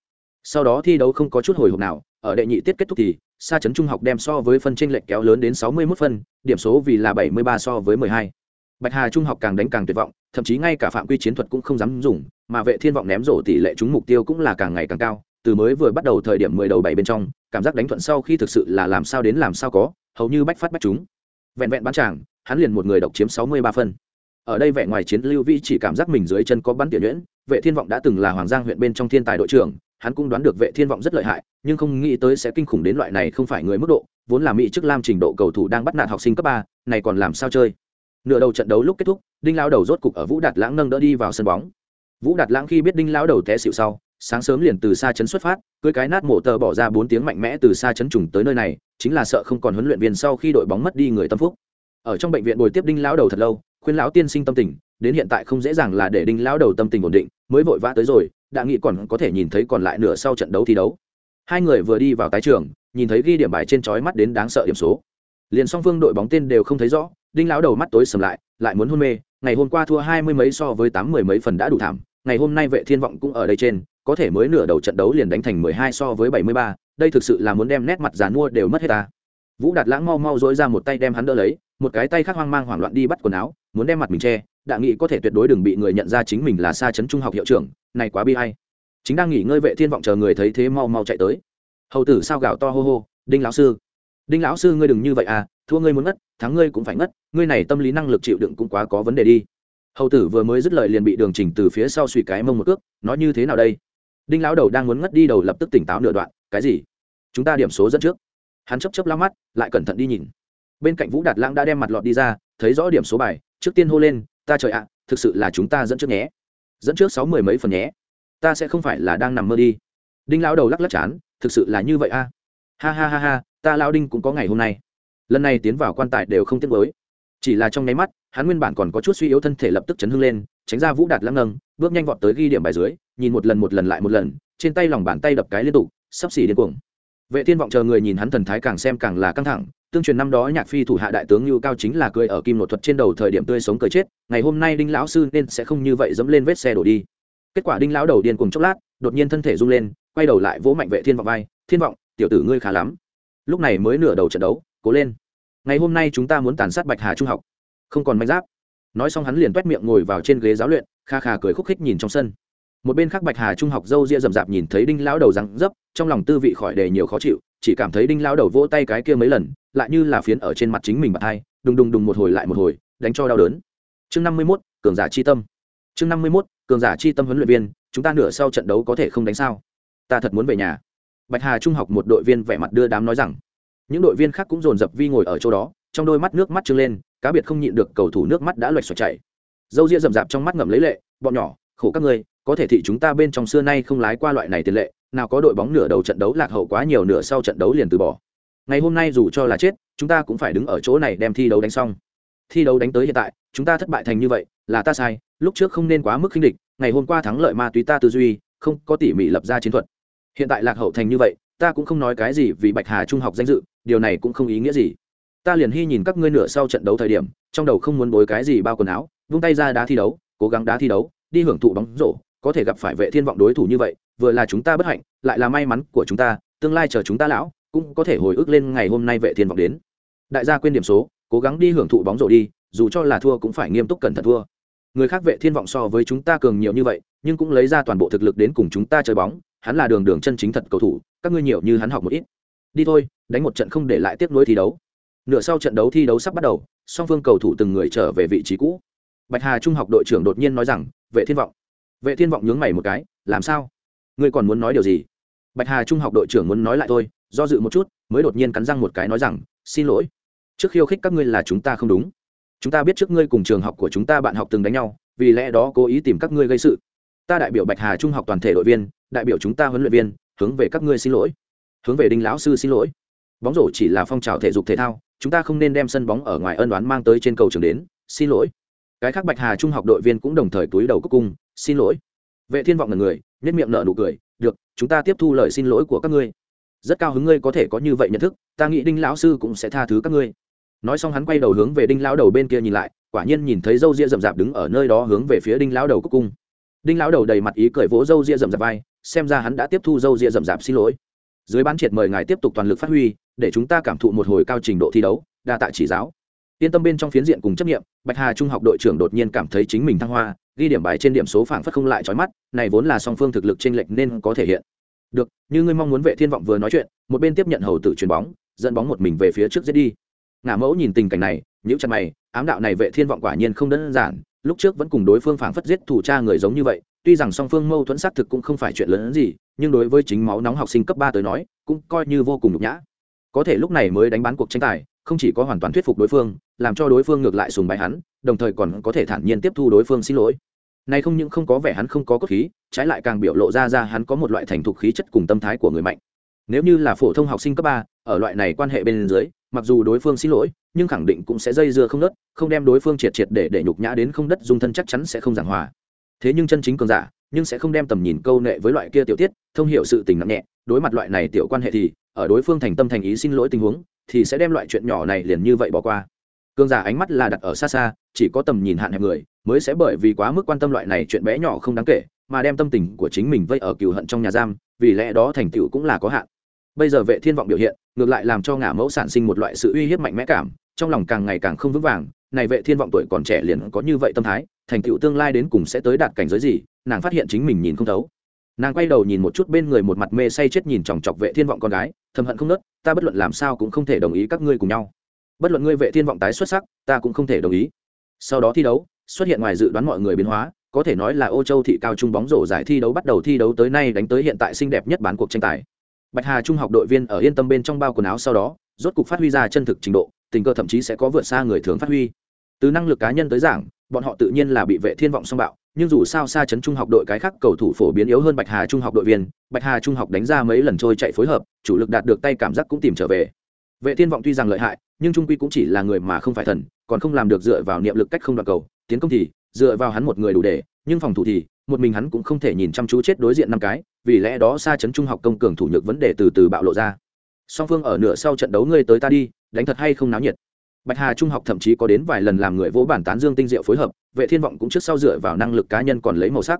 sau đó thi đấu không có chút hồi hộp nào, ở đệ nhị tiết kết thúc thì xa chấn trung học đem so với phân tranh lệch kéo lớn đến sáu mươi 61 phân, điểm số vì là bảy mươi ba so với mười hai. Bạch hà trung học càng đánh càng tuyệt vọng, thậm chí ngay cả phạm quy chiến thuật cũng không dám dùng, mà vệ thiên vọng ném rổ tỷ lệ trúng mục tiêu cũng là càng ngày càng cao, từ mới vừa bắt đầu thời điểm mười đầu bảy bên trong, cảm giác đánh thuận sau khi thực sự là làm sao đến làm sao có, hầu như bách phát bách chúng vẹn vẹn bán chàng hắn liền một người độc chiếm sáu mươi ba phân. Ở đây vẻ ngoài chiến lưu vi chỉ cảm giác mình dưới chân có bắn tiểu nhuyễn, vệ thiên vọng đã từng là hoàng giang huyện bên trong thiên tài đội trưởng hắn cũng đoán được vệ thiên vọng rất lợi hại, nhưng không nghĩ tới sẽ kinh khủng đến loại này không phải người mức độ, vốn là mỹ chức lam trình độ cầu thủ đang bắt nạt học sinh cấp ba, này còn làm sao chơi? Nửa đầu trận đấu lúc kết thúc, đinh lao đầu rốt cục ở vũ đạt lãng nâng đỡ đi vào sân bóng. Vũ đạt lãng khi biết đinh lao đầu té xịu sau, sáng sớm liền từ xa chấn xuất phát, cưới cái nát mổ tờ bỏ ra bốn tiếng mạnh mẽ từ xa chấn trùng tới nơi này, chính là sợ không còn huấn luyện viên sau khi đội bóng mất đi người tâm phúc. Ở trong bệnh viện bồi tiếp đinh lão đầu thật lâu, khuyên lão tiên sinh tâm tình, đến hiện tại không dễ dàng là để đinh lão đầu tâm tình ổn định, mới vội vã tới rồi đã nghĩ còn có thể nhìn thấy còn lại nửa sau trận đấu thi đấu. Hai người vừa đi vào tái trường, nhìn thấy ghi điểm bài trên chói mắt đến đáng sợ điểm số. Liền song phương đội bóng tên đều không thấy rõ, đinh lão đầu mắt tối sầm lại lại muốn hôn mê, ngày hôm qua thua hai mươi mấy so với tám mười mấy phần đã đủ thảm, ngày hôm nay vệ thiên vọng cũng ở đây trên, có thể mới nửa đầu trận đấu liền đánh thành mười hai so với bảy mươi ba, đây thực sự là muốn đem nét mặt già mua đều mất hết ta vũ đạt lãng mau mau dối ra một tay đem hắn đỡ lấy, một cái tay khác hoang mang hoảng loạn đi bắt quần áo, muốn đem mặt mình che đạ nghị có thể tuyệt đối đừng bị người nhận ra chính mình là xa chấn trung học hiệu trưởng, này quá bi hay chính đang nghỉ ngơi vệ thiên vọng chờ người thấy thế mau mau chạy tới. Hầu tử sao gào to hô hô, đinh lão sư, đinh lão sư ngươi đừng như vậy à thua ngươi muốn ngất, thắng ngươi cũng phải ngất, ngươi này tâm lý năng lực chịu đựng cũng quá có vấn đề đi. Hầu tử vừa mới dứt lời liền bị đường trình từ phía sau suy cái mông một cước, nói như thế nào đây? Đinh lão đầu đang muốn ngất đi đầu lập tức tỉnh táo nửa đoạn, cái gì? Chúng ta điểm số dẫn trước hắn chấp chấp lao mắt, lại cẩn thận đi nhìn. Bên cạnh vũ đạt lãng đã đem mặt lọt đi ra, thấy rõ điểm số bài, trước tiên hô lên, ta trời ạ, thực sự là chúng ta dẫn trước nhé. Dẫn trước sáu mười mấy phần nhé. Ta sẽ không phải là đang nằm mơ đi. Đinh lão đầu lắc lắc chán, thực sự là như vậy a? Ha ha ha ha, ta lao đinh cũng có ngày hôm nay. Lần này tiến vào quan tài đều không tiếc mới chỉ là trong nháy mắt, hắn nguyên bản còn có chút suy yếu thân thể lập tức chấn hưng lên, tránh ra vũ đạt lăng nâng, bước nhanh vọt tới ghi điểm bài dưới, nhìn một lần một lần lại một lần, trên tay lòng bàn tay đập cái liên tục, sắp xỉ điên cuồng vệ thiên vọng chờ người nhìn hắn thần thái càng xem càng là căng thẳng, tương truyền năm đó nhạc phi thủ hạ đại tướng lưu cao chính là cười ở kim nội thuật trên đầu thời điểm tươi sống cười chết, ngày hôm nay đinh lão sư nên sẽ không như vậy dẫm lên vết xe đổ đi. Kết quả đinh lão đầu điên cùng chốc lát, đột nhiên thân thể rung lên, quay đầu lại vỗ mạnh vệ thiên vọng vai, thiên vọng, tiểu tử ngươi khá lắm. Lúc này mới nửa đầu trận đấu, cố lên. Ngày hôm nay chúng ta muốn tàn sát bạch hà trung học, không còn manh giáp. Nói xong hắn liền toét miệng ngồi vào trên ghế giáo luyện, kha kha cười khúc khích nhìn trong sân một bên khác bạch hà trung học dâu ria rậm rạp nhìn thấy đinh lão đầu răng dấp, trong lòng tư vị khỏi đề nhiều khó chịu, chỉ cảm thấy đinh lão đầu vỗ tay cái kia mấy lần, lại như là phiến ở trên mặt chính mình bạt hai, đùng đùng đùng một hồi lại một hồi, đánh cho đau đớn. Chương năm mươi mốt, cường giả chi tâm. Chương năm mươi mốt, cường giả chi tâm huấn luyện viên, chúng ta nửa sau trận đấu có thể không đánh sao? Ta thật muốn về nhà. Bạch hà trung học một đội viên vẻ mặt đưa đám nói rằng. Những đội viên khác cũng dồn dập vi ngồi ở chỗ đó, trong đôi mắt nước mắt trưng lên, cá biệt không nhịn được cầu thủ nước mắt đã loạch xoạch chảy. Dâu ria rậm rạp trong mắt ngậm lấy lệ, bọn nhỏ, khổ các ngươi có thể thị chúng ta bên trong xưa nay không lái qua loại này tiền lệ, nào có đội bóng nửa đầu trận đấu lạc hậu quá nhiều nửa sau trận đấu liền từ bỏ. Ngày hôm nay dù cho là chết, chúng ta cũng phải đứng ở chỗ này đem thi đấu đánh xong. Thi đấu đánh tới hiện tại, chúng ta thất bại thành như vậy, là ta sai, lúc trước không nên quá mức khinh địch, ngày hôm qua thắng lợi ma túy ta tư duy, không có tỉ mỉ lập ra chiến thuật. Hiện tại lạc hậu thành như vậy, ta cũng không nói cái gì vì bạch hà trung học danh dự, điều này cũng không ý nghĩa gì. Ta liền hy nhìn các ngươi nửa sau trận đấu thời điểm, trong đầu không muốn bối cái gì bao quần áo, vung tay ra đá thi đấu, cố gắng đá thi đấu, đi hưởng thụ bóng rổ có thể gặp phải vệ thiên vọng đối thủ như vậy, vừa là chúng ta bất hạnh, lại là may mắn của chúng ta, tương lai chờ chúng ta lão, cũng có thể hồi ức lên ngày hôm nay vệ thiên vọng đến. Đại gia quên điểm số, cố gắng đi hưởng thụ bóng rổ đi, dù cho là thua cũng phải nghiêm túc cẩn thận thua. Người khác vệ thiên vọng so với chúng ta cường nhiều như vậy, nhưng cũng lấy ra toàn bộ thực lực đến cùng chúng ta chơi bóng, hắn là đường đường chân chính thật cầu thủ, các ngươi nhiều như hắn học một ít. Đi thôi, đánh một trận không để lại tiếp nối thi đấu. Nửa sau trận đấu thi đấu sắp bắt đầu, song phương cầu thủ từng người trở về vị trí cũ. Bạch hà trung học đội trưởng đột nhiên nói rằng, vệ thiên vọng vệ thiên vọng nhướng mày một cái, làm sao? Ngươi còn muốn nói điều gì? Bạch hà trung học đội trưởng muốn nói lại thôi, do dự một chút, mới đột nhiên cắn răng một cái nói rằng, xin lỗi. Trước khiêu khích các ngươi là chúng ta không đúng. Chúng ta biết trước ngươi cùng trường học của chúng ta bạn học từng đánh nhau, vì lẽ đó cố ý tìm các ngươi gây sự. Ta đại biểu bạch hà trung học toàn thể đội viên, đại biểu chúng ta huấn luyện viên, hướng về các ngươi xin lỗi. Hướng về đinh lão sư xin lỗi. Bóng rổ chỉ là phong trào thể dục thể thao, chúng ta không nên đem sân bóng ở ngoài ân đoán mang tới trên cầu trường đến, xin lỗi. Cái khác bạch hà trung học đội viên cũng đồng thời túi đầu cúc cung xin lỗi. Vệ thiên vọng là người nhất miệng nợ nụ cười, được, chúng ta tiếp thu lời xin lỗi của các ngươi. Rất cao hứng ngươi có thể có như vậy nhận thức, ta nghĩ đinh lão sư cũng sẽ tha thứ các ngươi. Nói xong hắn quay đầu hướng về đinh lão đầu bên kia nhìn lại, quả nhiên nhìn thấy dâu ria rậm rạp đứng ở nơi đó hướng về phía đinh lão đầu cúc cung. Đinh lão đầu đầy mặt ý cười vỗ dâu ria rậm rạp vai, xem ra hắn đã tiếp thu dâu ria rậm rạp xin lỗi. Dưới bán triệt mời ngài tiếp tục toàn lực phát huy, để chúng ta cảm thụ một hồi cao trình độ thi đấu, đa tạ chỉ giáo yên tâm bên trong phiến diện cùng chấp nghiệm, bạch hà trung học đội trưởng đột nhiên cảm thấy chính mình thăng hoa, ghi điểm bài trên điểm số phảng phất không lại trói mắt, này vốn là song phương thực lực t r ê n lệch nên có thể hiện. Được, như ngươi mong muốn vệ thiên vọng vừa nói chuyện, một bên tiếp nhận hầu tử chuyền bóng, dẫn bóng một mình về phía trước giết đi. Ngả mẫu nhìn tình cảnh này những chặt mày, ám đạo này vệ thiên vọng quả nhiên không đơn giản, lúc trước vẫn cùng đối phương phảng phất giết thủ cha người giống như vậy, tuy rằng song phương mâu thuẫn xác thực cũng không phải chuyện lớn hơn gì, nhưng đối với chính máu nóng học sinh cấp ba tới nói, cũng coi như vô cùng nhục nhã. Có thể lúc này mới đánh bán cuộc tranh tài không chỉ có hoàn toàn thuyết phục đối phương, làm cho đối phương ngược lại sùng bái hắn, đồng thời còn có thể thản nhiên tiếp thu đối phương xin lỗi. Này không những không có vẻ hắn không có cốt khí, trái lại càng biểu lộ ra ra hắn có một loại thành thục khí chất cùng tâm thái của người mạnh. Nếu như là phổ thông học sinh cấp ba, ở loại này quan hệ bên dưới, mặc dù đối phương xin lỗi, nhưng khẳng định cũng sẽ dây dưa không nớt, không đem đối phương triệt triệt để để nhục nhã đến không đất, dung thân chắc chắn sẽ không giảng hòa. Thế nhưng chân chính cường giả, nhưng sẽ không đem tầm nhìn câu nệ với loại kia tiểu tiết thông hiểu sự tình nặng nhẹ, đối mặt loại này tiểu quan hệ thì, ở đối phương thành tâm thành ý xin lỗi tình huống, thì sẽ đem loại chuyện nhỏ này liền như vậy bỏ qua. Cương giả ánh mắt là đặt ở xa xa, chỉ có tầm nhìn hạn hẹp người, mới sẽ bởi vì quá mức quan tâm loại này chuyện bé nhỏ không đáng kể, mà đem tâm tình của chính mình vây ở cừu hận trong nhà giam, vì lẽ đó thành tựu cũng là có hạn. Bây giờ vệ thiên vọng biểu hiện, ngược lại làm cho ngả mẫu sản sinh một loại sự uy hiếp mạnh mẽ cảm, trong lòng càng ngày càng không vững vàng, này vệ thiên vọng tuổi còn trẻ liền có như vậy tâm thái, thành tựu tương lai đến cùng sẽ tới đạt cảnh giới gì, nàng phát hiện chính mình nhìn không thấu nàng quay đầu nhìn một chút bên người một mặt mê say chết nhìn chòng chọc vệ thiên vọng con gái, thầm hận không nớt, ta bất luận làm sao cũng không thể đồng ý các ngươi cùng nhau. Bất luận ngươi vệ thiên vọng tái xuất sắc, ta cũng không thể đồng ý. Sau đó thi đấu, xuất hiện ngoài dự đoán mọi người biến hóa, có thể nói là ô châu thị cao trung bóng rổ giải thi đấu bắt đầu thi đấu tới nay đánh tới hiện tại xinh đẹp nhất bán cuộc tranh tài. Bạch hà trung học đội viên ở yên tâm bên trong bao quần áo sau đó, rốt cục phát huy ra chân thực trình độ, tình cơ thậm chí sẽ có vượt xa người thường phát huy. Từ năng lực cá nhân tới giảng, bọn họ tự nhiên là bị vệ thiên vọng song bạo nhưng dù sao xa chấn trung học đội cái khác cầu thủ phổ biến yếu hơn bạch hà trung học đội viên, bạch hà trung học đánh ra mấy lần trôi chạy phối hợp, chủ lực đạt được tay cảm giác cũng tìm trở về. Vệ thiên vọng tuy rằng lợi hại, nhưng trung quy cũng chỉ là người mà không phải thần, còn không làm được dựa vào niệm lực cách không đoạt cầu, tiến công thì, dựa vào hắn một người đủ để, nhưng phòng thủ thì, một mình hắn cũng không thể nhìn chăm chú chết đối diện năm cái, vì lẽ đó xa chấn trung học công cường thủ nhược vấn đề từ từ bạo lộ ra. Song phương ở nửa sau trận đấu ngươi tới ta đi, đánh thật hay không náo nhiệt? Bạch hà trung học thậm chí có đến vài lần làm người vỗ bản tán dương tinh diệu phối hợp, vệ thiên vọng cũng trước sau dựa vào năng lực cá nhân còn lấy màu sắc.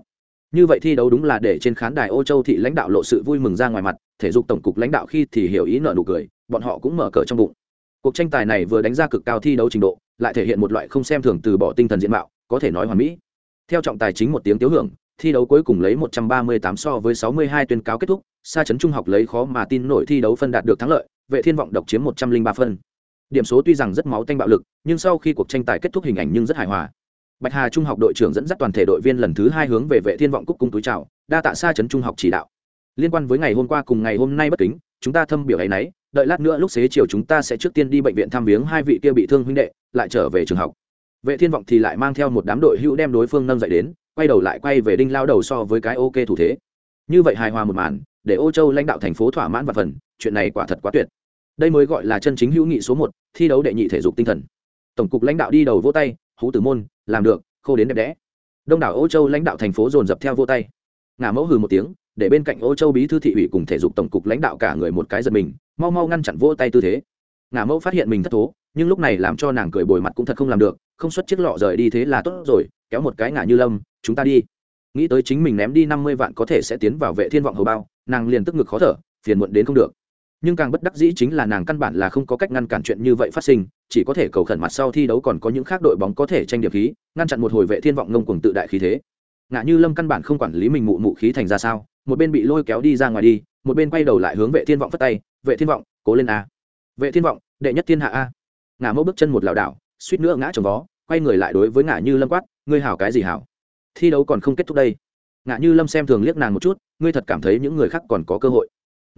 Như vậy thi đấu đúng là để trên khán đài ô châu thị lãnh đạo lộ sự vui mừng ra ngoài mặt, thể dục tổng cục lãnh đạo khi thì hiểu ý nợ nụ cười, bọn họ cũng mở cờ trong bụng. Cuộc tranh tài này vừa đánh ra cực cao thi đấu trình độ, lại thể hiện một loại không xem thường từ bỏ tinh thần diện mạo, có thể nói hoàn mỹ. Theo trọng tài chính một tiếng tiếu hưởng, thi đấu cuối cùng lấy 138 so với 62 tuyên cáo kết thúc, Sa chấn trung học lấy khó mà tin nổi thi đấu phân đạt được thắng lợi, vệ thiên vọng độc chiếm 103 phân điểm số tuy rằng rất máu tanh bạo lực, nhưng sau khi cuộc tranh tài kết thúc hình ảnh nhưng rất hài hòa. Bạch hà trung học đội trưởng dẫn dắt toàn thể đội viên lần thứ hai hướng về vệ thiên vọng cúc cung túi chào, đa tạ xa trấn trung học chỉ đạo. Liên quan với ngày hôm qua cùng ngày hôm nay bất kính, chúng ta thâm biểu ấy nấy, đợi lát nữa lúc xế chiều chúng ta sẽ trước tiên đi bệnh viện thăm viếng hai vị kia bị thương huynh đệ, lại trở về trường học. Vệ thiên vọng thì lại mang theo một đám đội hữu đem đối phương nâng dậy đến, quay đầu lại quay về đinh lao đầu so với cái ok thủ thế. Như vậy hài hòa một màn, để ô châu lãnh đạo thành phố thỏa mãn và phần, chuyện này quả thật quá tuyệt đây mới gọi là chân chính hữu nghị số một, thi đấu đệ nhị thể dục tinh thần. Tổng cục lãnh đạo đi đầu vỗ tay, hú tử môn, làm được, khô đến đẹp đẽ. Đông đảo ô châu lãnh đạo thành phố dồn dập theo vỗ tay. Ngả mẫu hừ một tiếng, để bên cạnh ô châu bí thư thị ủy cùng thể dục tổng cục lãnh đạo cả người một cái giật mình, mau mau ngăn chặn vỗ tay tư thế. Ngả mẫu phát hiện mình thất thố, nhưng lúc này làm cho nàng cười bồi mặt cũng thật không làm được, không xuất chiếc lọ rời đi thế là tốt rồi, kéo một cái ngả như lâm, chúng ta đi. Nghĩ tới chính mình ném đi năm mươi vạn có thể sẽ tiến vào vệ thiên vọng hầu bao, nàng liền tức ngực khó thở, phiền muộn đến không được nhưng càng bất đắc dĩ chính là nàng căn bản là không có cách ngăn cản chuyện như vậy phát sinh, chỉ có thể cầu khẩn mặt sau thi đấu còn có những khác đội bóng có thể tranh điểm khí, ngăn chặn một hồi vệ thiên vọng ngông cuồng tự đại khí thế. Ngã như lâm căn bản không quản lý mình mụ mụ khí thành ra sao, một bên bị lôi kéo đi ra ngoài đi, một bên quay đầu lại hướng vệ thiên vọng phất tay, vệ thiên vọng, cố lên a. Vệ thiên vọng, đệ nhất thiên hạ a. Ngã mẫu bước chân một lảo đảo, suýt nữa ngã trồng vó, quay người lại đối với ngã như lâm quát, ngươi hảo cái gì hảo? Thi đấu còn không kết thúc đây. Ngã như lâm xem thường liếc nàng một chút, ngươi thật cảm thấy những người khác còn có cơ hội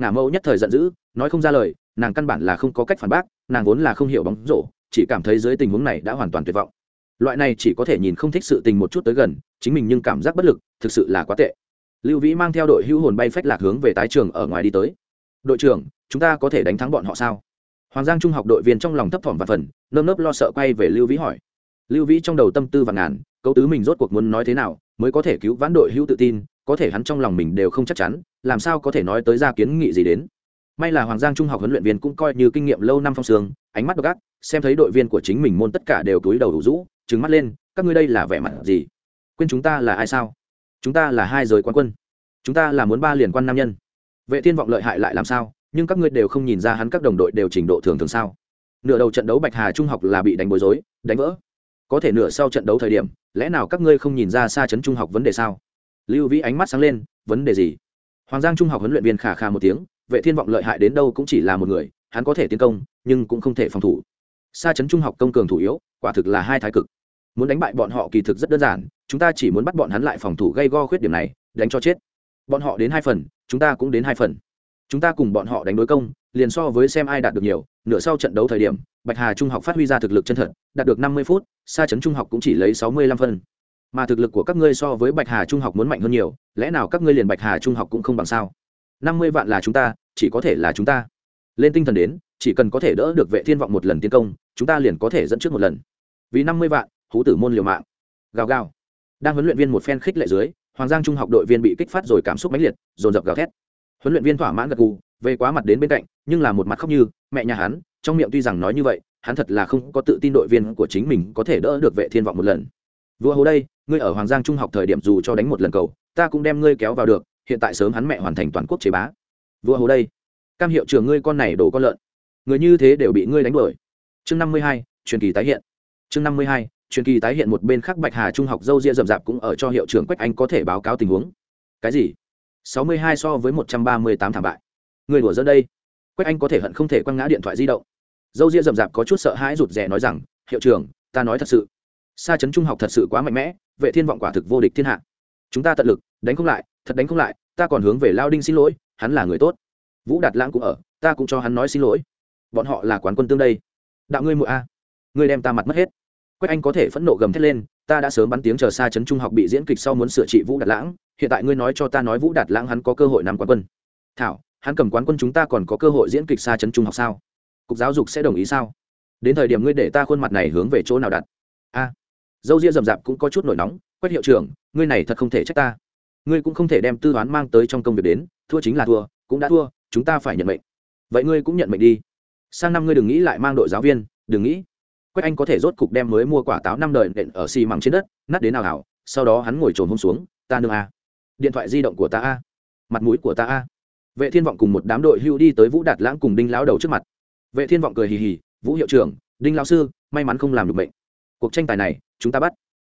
ngả mẫu nhất thời giận dữ, nói không ra lời, nàng căn bản là không có cách phản bác, nàng vốn là không hiểu bóng rổ, chỉ cảm thấy dưới tình huống này đã hoàn toàn tuyệt vọng. Loại này chỉ có thể nhìn không thích sự tình một chút tới gần, chính mình nhưng cảm giác bất lực, thực sự là quá tệ. Lưu vĩ mang theo đội hữu hồn bay phách lạc hướng về tái trường ở ngoài đi tới. Đội trưởng, chúng ta có thể đánh thắng bọn họ sao? Hoàng giang trung học đội viên trong lòng thấp thỏm và phần, nơm nớp lo sợ quay về lưu vĩ hỏi. Lưu vĩ trong đầu tâm tư và ngàn câu tứ mình rốt cuộc muốn nói thế nào, mới có thể cứu vãn đội hữu tự tin có thể hắn trong lòng mình đều không chắc chắn, làm sao có thể nói tới ra kiến nghị gì đến. May là hoàng giang trung học huấn luyện viên cũng coi như kinh nghiệm lâu năm phong sương, ánh mắt đ ộ xem thấy đội viên của chính mình môn tất cả đều túi đầu đủ rũ trứng mắt lên, các ngươi đây là vẻ mặt gì? Quên chúng ta là ai sao? Chúng ta là hai giới quán quân. Chúng ta là muốn ba liền quan nam nhân. Vệ thiên vọng lợi hại lại làm sao? Nhưng các ngươi đều không nhìn ra hắn các đồng đội đều trình độ thường thường sao? Nửa đầu trận đấu bạch hà trung học là bị đánh bối rối, đánh vỡ. Có thể nửa sau trận đấu thời điểm, lẽ nào các ngươi không nhìn ra xa chấn trung học vấn đề sao? Lưu vĩ ánh mắt sáng lên, vấn đề gì? Hoàng giang trung học huấn luyện viên khà khà một tiếng, vệ thiên vọng lợi hại đến đâu cũng chỉ là một người, hắn có thể tiến công, nhưng cũng không thể phòng thủ. Xa chấn trung học công cường thủ yếu, quả thực là hai thái cực. Muốn đánh bại bọn họ kỳ thực rất đơn giản, chúng ta chỉ muốn bắt bọn hắn lại phòng thủ gây go khuyết điểm này, đánh cho chết. Bọn họ đến hai phần, chúng ta cũng đến hai phần. Chúng ta cùng bọn họ đánh đối công, liền so với xem ai đạt được nhiều, nửa sau trận đấu thời điểm, bạch hà trung học phát huy ra thực lực chân thật, đạt được năm mươi phút xa chấn trung học cũng chỉ lấy sáu mươi lăm phân mà thực lực của các ngươi so với bạch hà trung học muốn mạnh hơn nhiều, lẽ nào các ngươi liền bạch hà trung học cũng không bằng sao? Năm mươi vạn là chúng ta, chỉ có thể là chúng ta. Lên tinh thần đến, chỉ cần có thể đỡ được vệ thiên vọng một lần tiến công, chúng ta liền có thể dẫn trước một lần. Vì năm mươi vạn, hú tử môn liều mạng. Gào gào. Đang huấn luyện viên một phen khích lệ dưới, hoàng giang trung học đội viên bị kích phát rồi cảm xúc mãnh liệt, dồn dập gào thét. Huấn luyện viên thỏa mãn gật gù, về quá mặt đến bên cạnh, nhưng là một mặt khóc như, mẹ nhà hắn, trong miệng tuy rằng nói như vậy, hắn thật là không có tự tin đội viên của chính mình có thể đỡ được vệ thiên vọng một lần vua hồ đây, ngươi ở hoàng giang trung học thời điểm dù cho đánh một lần cầu, ta cũng đem ngươi kéo vào được, hiện tại sớm hắn mẹ hoàn thành toàn quốc chế bá. Vua hồ đây, cam hiệu trưởng ngươi con này đổ con lợn. Người như thế đều bị ngươi đánh đuổi. Chương năm mươi hai, truyền kỳ tái hiện. Chương năm mươi hai, truyền kỳ tái hiện một bên khác bạch hà trung học dâu ria rậm rạp cũng ở cho hiệu trưởng quách anh có thể báo cáo tình huống. Cái gì? Sáu mươi hai so với một trăm ba mươi tám thảm bại. Người đùa dân đây. Quách anh có thể hận không thể quăng ngã điện thoại di động. Dâu ria rậm rạp có chút sợ hãi rụt rè nói rằng, hiệu trưởng, ta nói thật sự xa chấn trung học thật sự quá mạnh mẽ, vệ thiên vọng quả thực vô địch thiên hạ. Chúng ta tận lực, đánh không lại, thật đánh không lại, ta còn hướng về lao đinh xin lỗi, hắn là người tốt. Vũ đạt lãng cũng ở, ta cũng cho hắn nói xin lỗi. Bọn họ là quán quân tương đây. Đạo ngươi mụi a, ngươi đem ta mặt mất hết. Quách anh có thể phẫn nộ gầm thét lên, ta đã sớm bắn tiếng chờ xa chấn trung học bị diễn kịch sau muốn sửa trị vũ đạt lãng, hiện tại ngươi nói cho ta nói vũ đạt lãng hắn có cơ hội nắm quán quân. Thảo, hắn cầm quán quân chúng ta còn có cơ hội diễn kịch xa chấn trung học sao? Cục giáo dục sẽ đồng ý sao? Đến thời điểm ngươi để ta khuôn mặt này hướng về chỗ nào đặt? A dâu ria rậm rạp cũng có chút nổi nóng, quách hiệu trưởng, ngươi này thật không thể trách ta. Ngươi cũng không thể đem tư toán mang tới trong công việc đến, thua chính là thua, cũng đã thua, chúng ta phải nhận mệnh. Vậy ngươi cũng nhận mệnh đi. Sang năm ngươi đừng nghĩ lại mang đội giáo viên, đừng nghĩ. Quách anh có thể rốt cục đem mới mua quả táo năm đời nện ở xi măng trên đất, nát đến nào hảo, sau đó hắn ngồi trồn hôm xuống, ta nương a. Điện thoại di động của ta a. Mặt mũi của ta a. Vệ thiên vọng cùng một đám đội hưu đi tới vũ đạt lãng cùng đinh lão đầu trước mặt. Vệ thiên vọng cười hì hì, vũ hiệu trưởng, đinh lão sư, may mắn không làm được bệnh cuộc tranh tài này chúng ta bắt.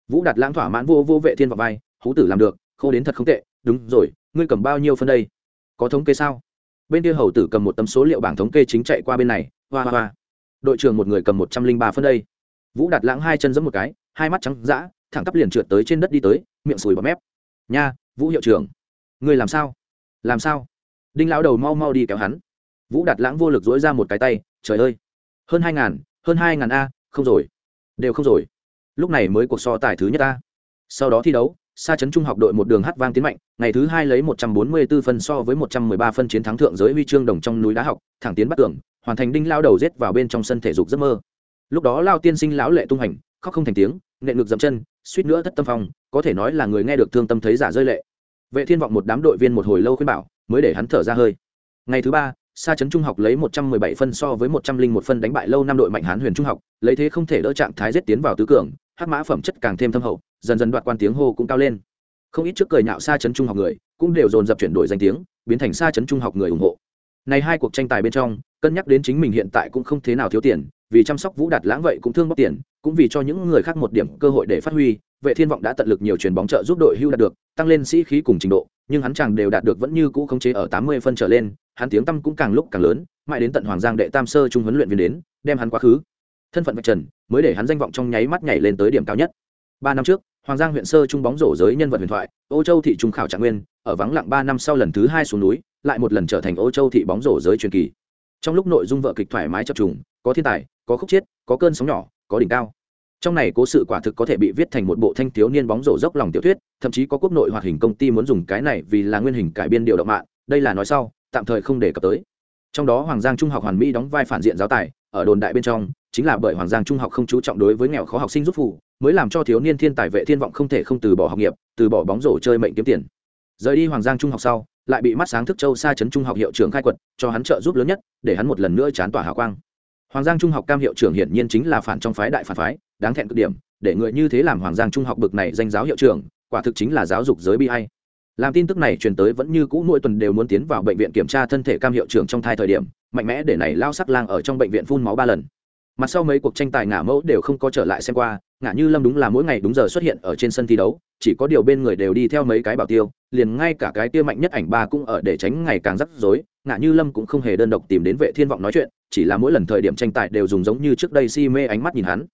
Vũ đạt lãng thỏa mãn vô vô vệ thiên vào vai, hú tử làm được, khô đến thật không tệ, đúng rồi, ngươi cầm bao nhiêu phân đây? Có thống kê sao? Bên kia hầu tử cầm một tấm số liệu bảng thống kê chính chạy qua bên này, hoa hoa hoa. Đội trưởng một người cầm một trăm linh ba phân đây. Vũ đạt lãng hai chân giẫm một cái, hai mắt trắng dã, thẳng tắp liền trượt tới trên đất đi tới, miệng sùi bọt mép. Nha, vũ hiệu trưởng, ngươi làm sao? Làm sao? Đinh lão đầu mau mau đi kéo hắn. Vũ đạt lãng vô lực dỗi ra một cái tay, trời ơi. Hơn hai ngàn, hơn hai ngàn a, không rồi. Đều không rồi lúc này mới cuộc so tài thứ nhất ta. sau đó thi đấu xa chấn trung học đội một đường hát vang tiến mạnh ngày thứ hai lấy một trăm bốn mươi 144 phân so với một trăm mười ba phân chiến thắng thượng giới huy chương đồng trong núi đá học thẳng tiến bắt tường, hoàn thành đinh lao đầu rết vào bên trong sân thể dục giấc mơ. Lúc đó lao tiên sinh lão lệ tung hành khóc không thành tiếng nện ngược dậm chân suýt nữa thất tâm phong có thể nói là người nghe được thương tâm thấy giả rơi lệ. Vệ thiên vọng một đám đội viên một hồi lâu khuyên bảo mới để hắn thở ra hơi. Ngày thứ ba Sa chấn trung học lấy 117 phân so với 101 phân đánh bại lâu năm đội mạnh hán huyền trung học, lấy thế không thể đỡ trạng thái giết tiến vào tứ cường, hắc mã phẩm chất càng thêm thâm hậu, dần dần đoạt quan tiếng hô cũng cao lên. Không ít trước cười nhạo Sa chấn trung học người, cũng đều dồn dập chuyển đổi danh tiếng, biến thành Sa chấn trung học người ủng hộ. Này hai cuộc tranh tài bên trong, cân nhắc đến chính mình hiện tại cũng không thế nào thiếu tiền, vì chăm sóc Vũ Đạt lãng vậy cũng thương bóc tiền, cũng vì cho những người khác một điểm cơ hội để phát huy, Vệ Thiên vọng đã tận lực nhiều truyền bóng trợ giúp đội hưu đạt được, tăng lên sĩ khí cùng trình độ, nhưng hắn chẳng đều đạt được vẫn như cũ khống chế ở 80 phân trở lên, hắn tiếng tăm cũng càng lúc càng lớn, mãi đến tận Hoàng Giang đệ tam sơ trung huấn luyện viên đến, đem hắn quá khứ. Thân phận vạch trần, mới để hắn danh vọng trong nháy mắt nhảy lên tới điểm cao nhất. Ba năm trước, Hoàng Giang huyện sơ trung bóng rổ giới nhân vật huyền thoại, Ô Châu thị trung khảo trạng nguyên, ở vắng lặng ba năm sau lần thứ hai xuống núi, lại một lần trở thành Ô Châu thị bóng rổ giới truyền kỳ. Trong lúc nội dung vợ kịch thoải mái chập trùng, có thiên tài, có khúc chiết, có cơn sóng nhỏ, có đỉnh cao trong này cố sự quả thực có thể bị viết thành một bộ thanh thiếu niên bóng rổ dốc lòng tiểu thuyết thậm chí có quốc nội hoạt hình công ty muốn dùng cái này vì là nguyên hình cải biên điều động mạng đây là nói sau tạm thời không đề cập tới. Trong đó hoàng giang trung học hoàn mỹ đóng vai phản diện giáo tài, ở đồn đại bên trong, chính là bởi hoàng giang trung học không chú trọng đối với nghèo khó học sinh giúp phụ, mới làm cho thiếu niên thiên tài vệ thiên vọng không thể không từ bỏ học nghiệp, từ bỏ bóng rổ chơi mệnh kiếm tiền. Rời đi hoàng giang trung học sau, lại bị mắt sáng thức châu xa chấn trung học hiệu trưởng khai quật, cho hắn trợ giúp lớn nhất, để hắn một lần nữa chán tỏa hào quang. Hoàng giang trung học cam hiệu trưởng hiển nhiên chính là phản trong phái đại phản phái, đáng thẹn cực điểm, để người như thế làm hoàng giang trung học bực này danh giáo hiệu trưởng, quả thực chính là giáo dục giới bi hay làm tin tức này truyền tới vẫn như cũ mỗi tuần đều muốn tiến vào bệnh viện kiểm tra thân thể cam hiệu trưởng trong thai thời điểm, mạnh mẽ để này lao sắc lang ở trong bệnh viện phun máu ba lần. Mặt sau mấy cuộc tranh tài ngả mẫu đều không có trở lại xem qua, ngả như lâm đúng là mỗi ngày đúng giờ xuất hiện ở trên sân thi đấu, chỉ có điều bên người đều đi theo mấy cái bảo tiêu, liền ngay cả cái tia mạnh nhất ảnh ba cũng ở để tránh ngày càng rắc rối, ngả như lâm cũng không hề đơn độc tìm đến vệ thiên vọng nói chuyện, chỉ là mỗi lần thời điểm tranh tài đều dùng giống như trước đây si mê ánh mắt nhìn hắn.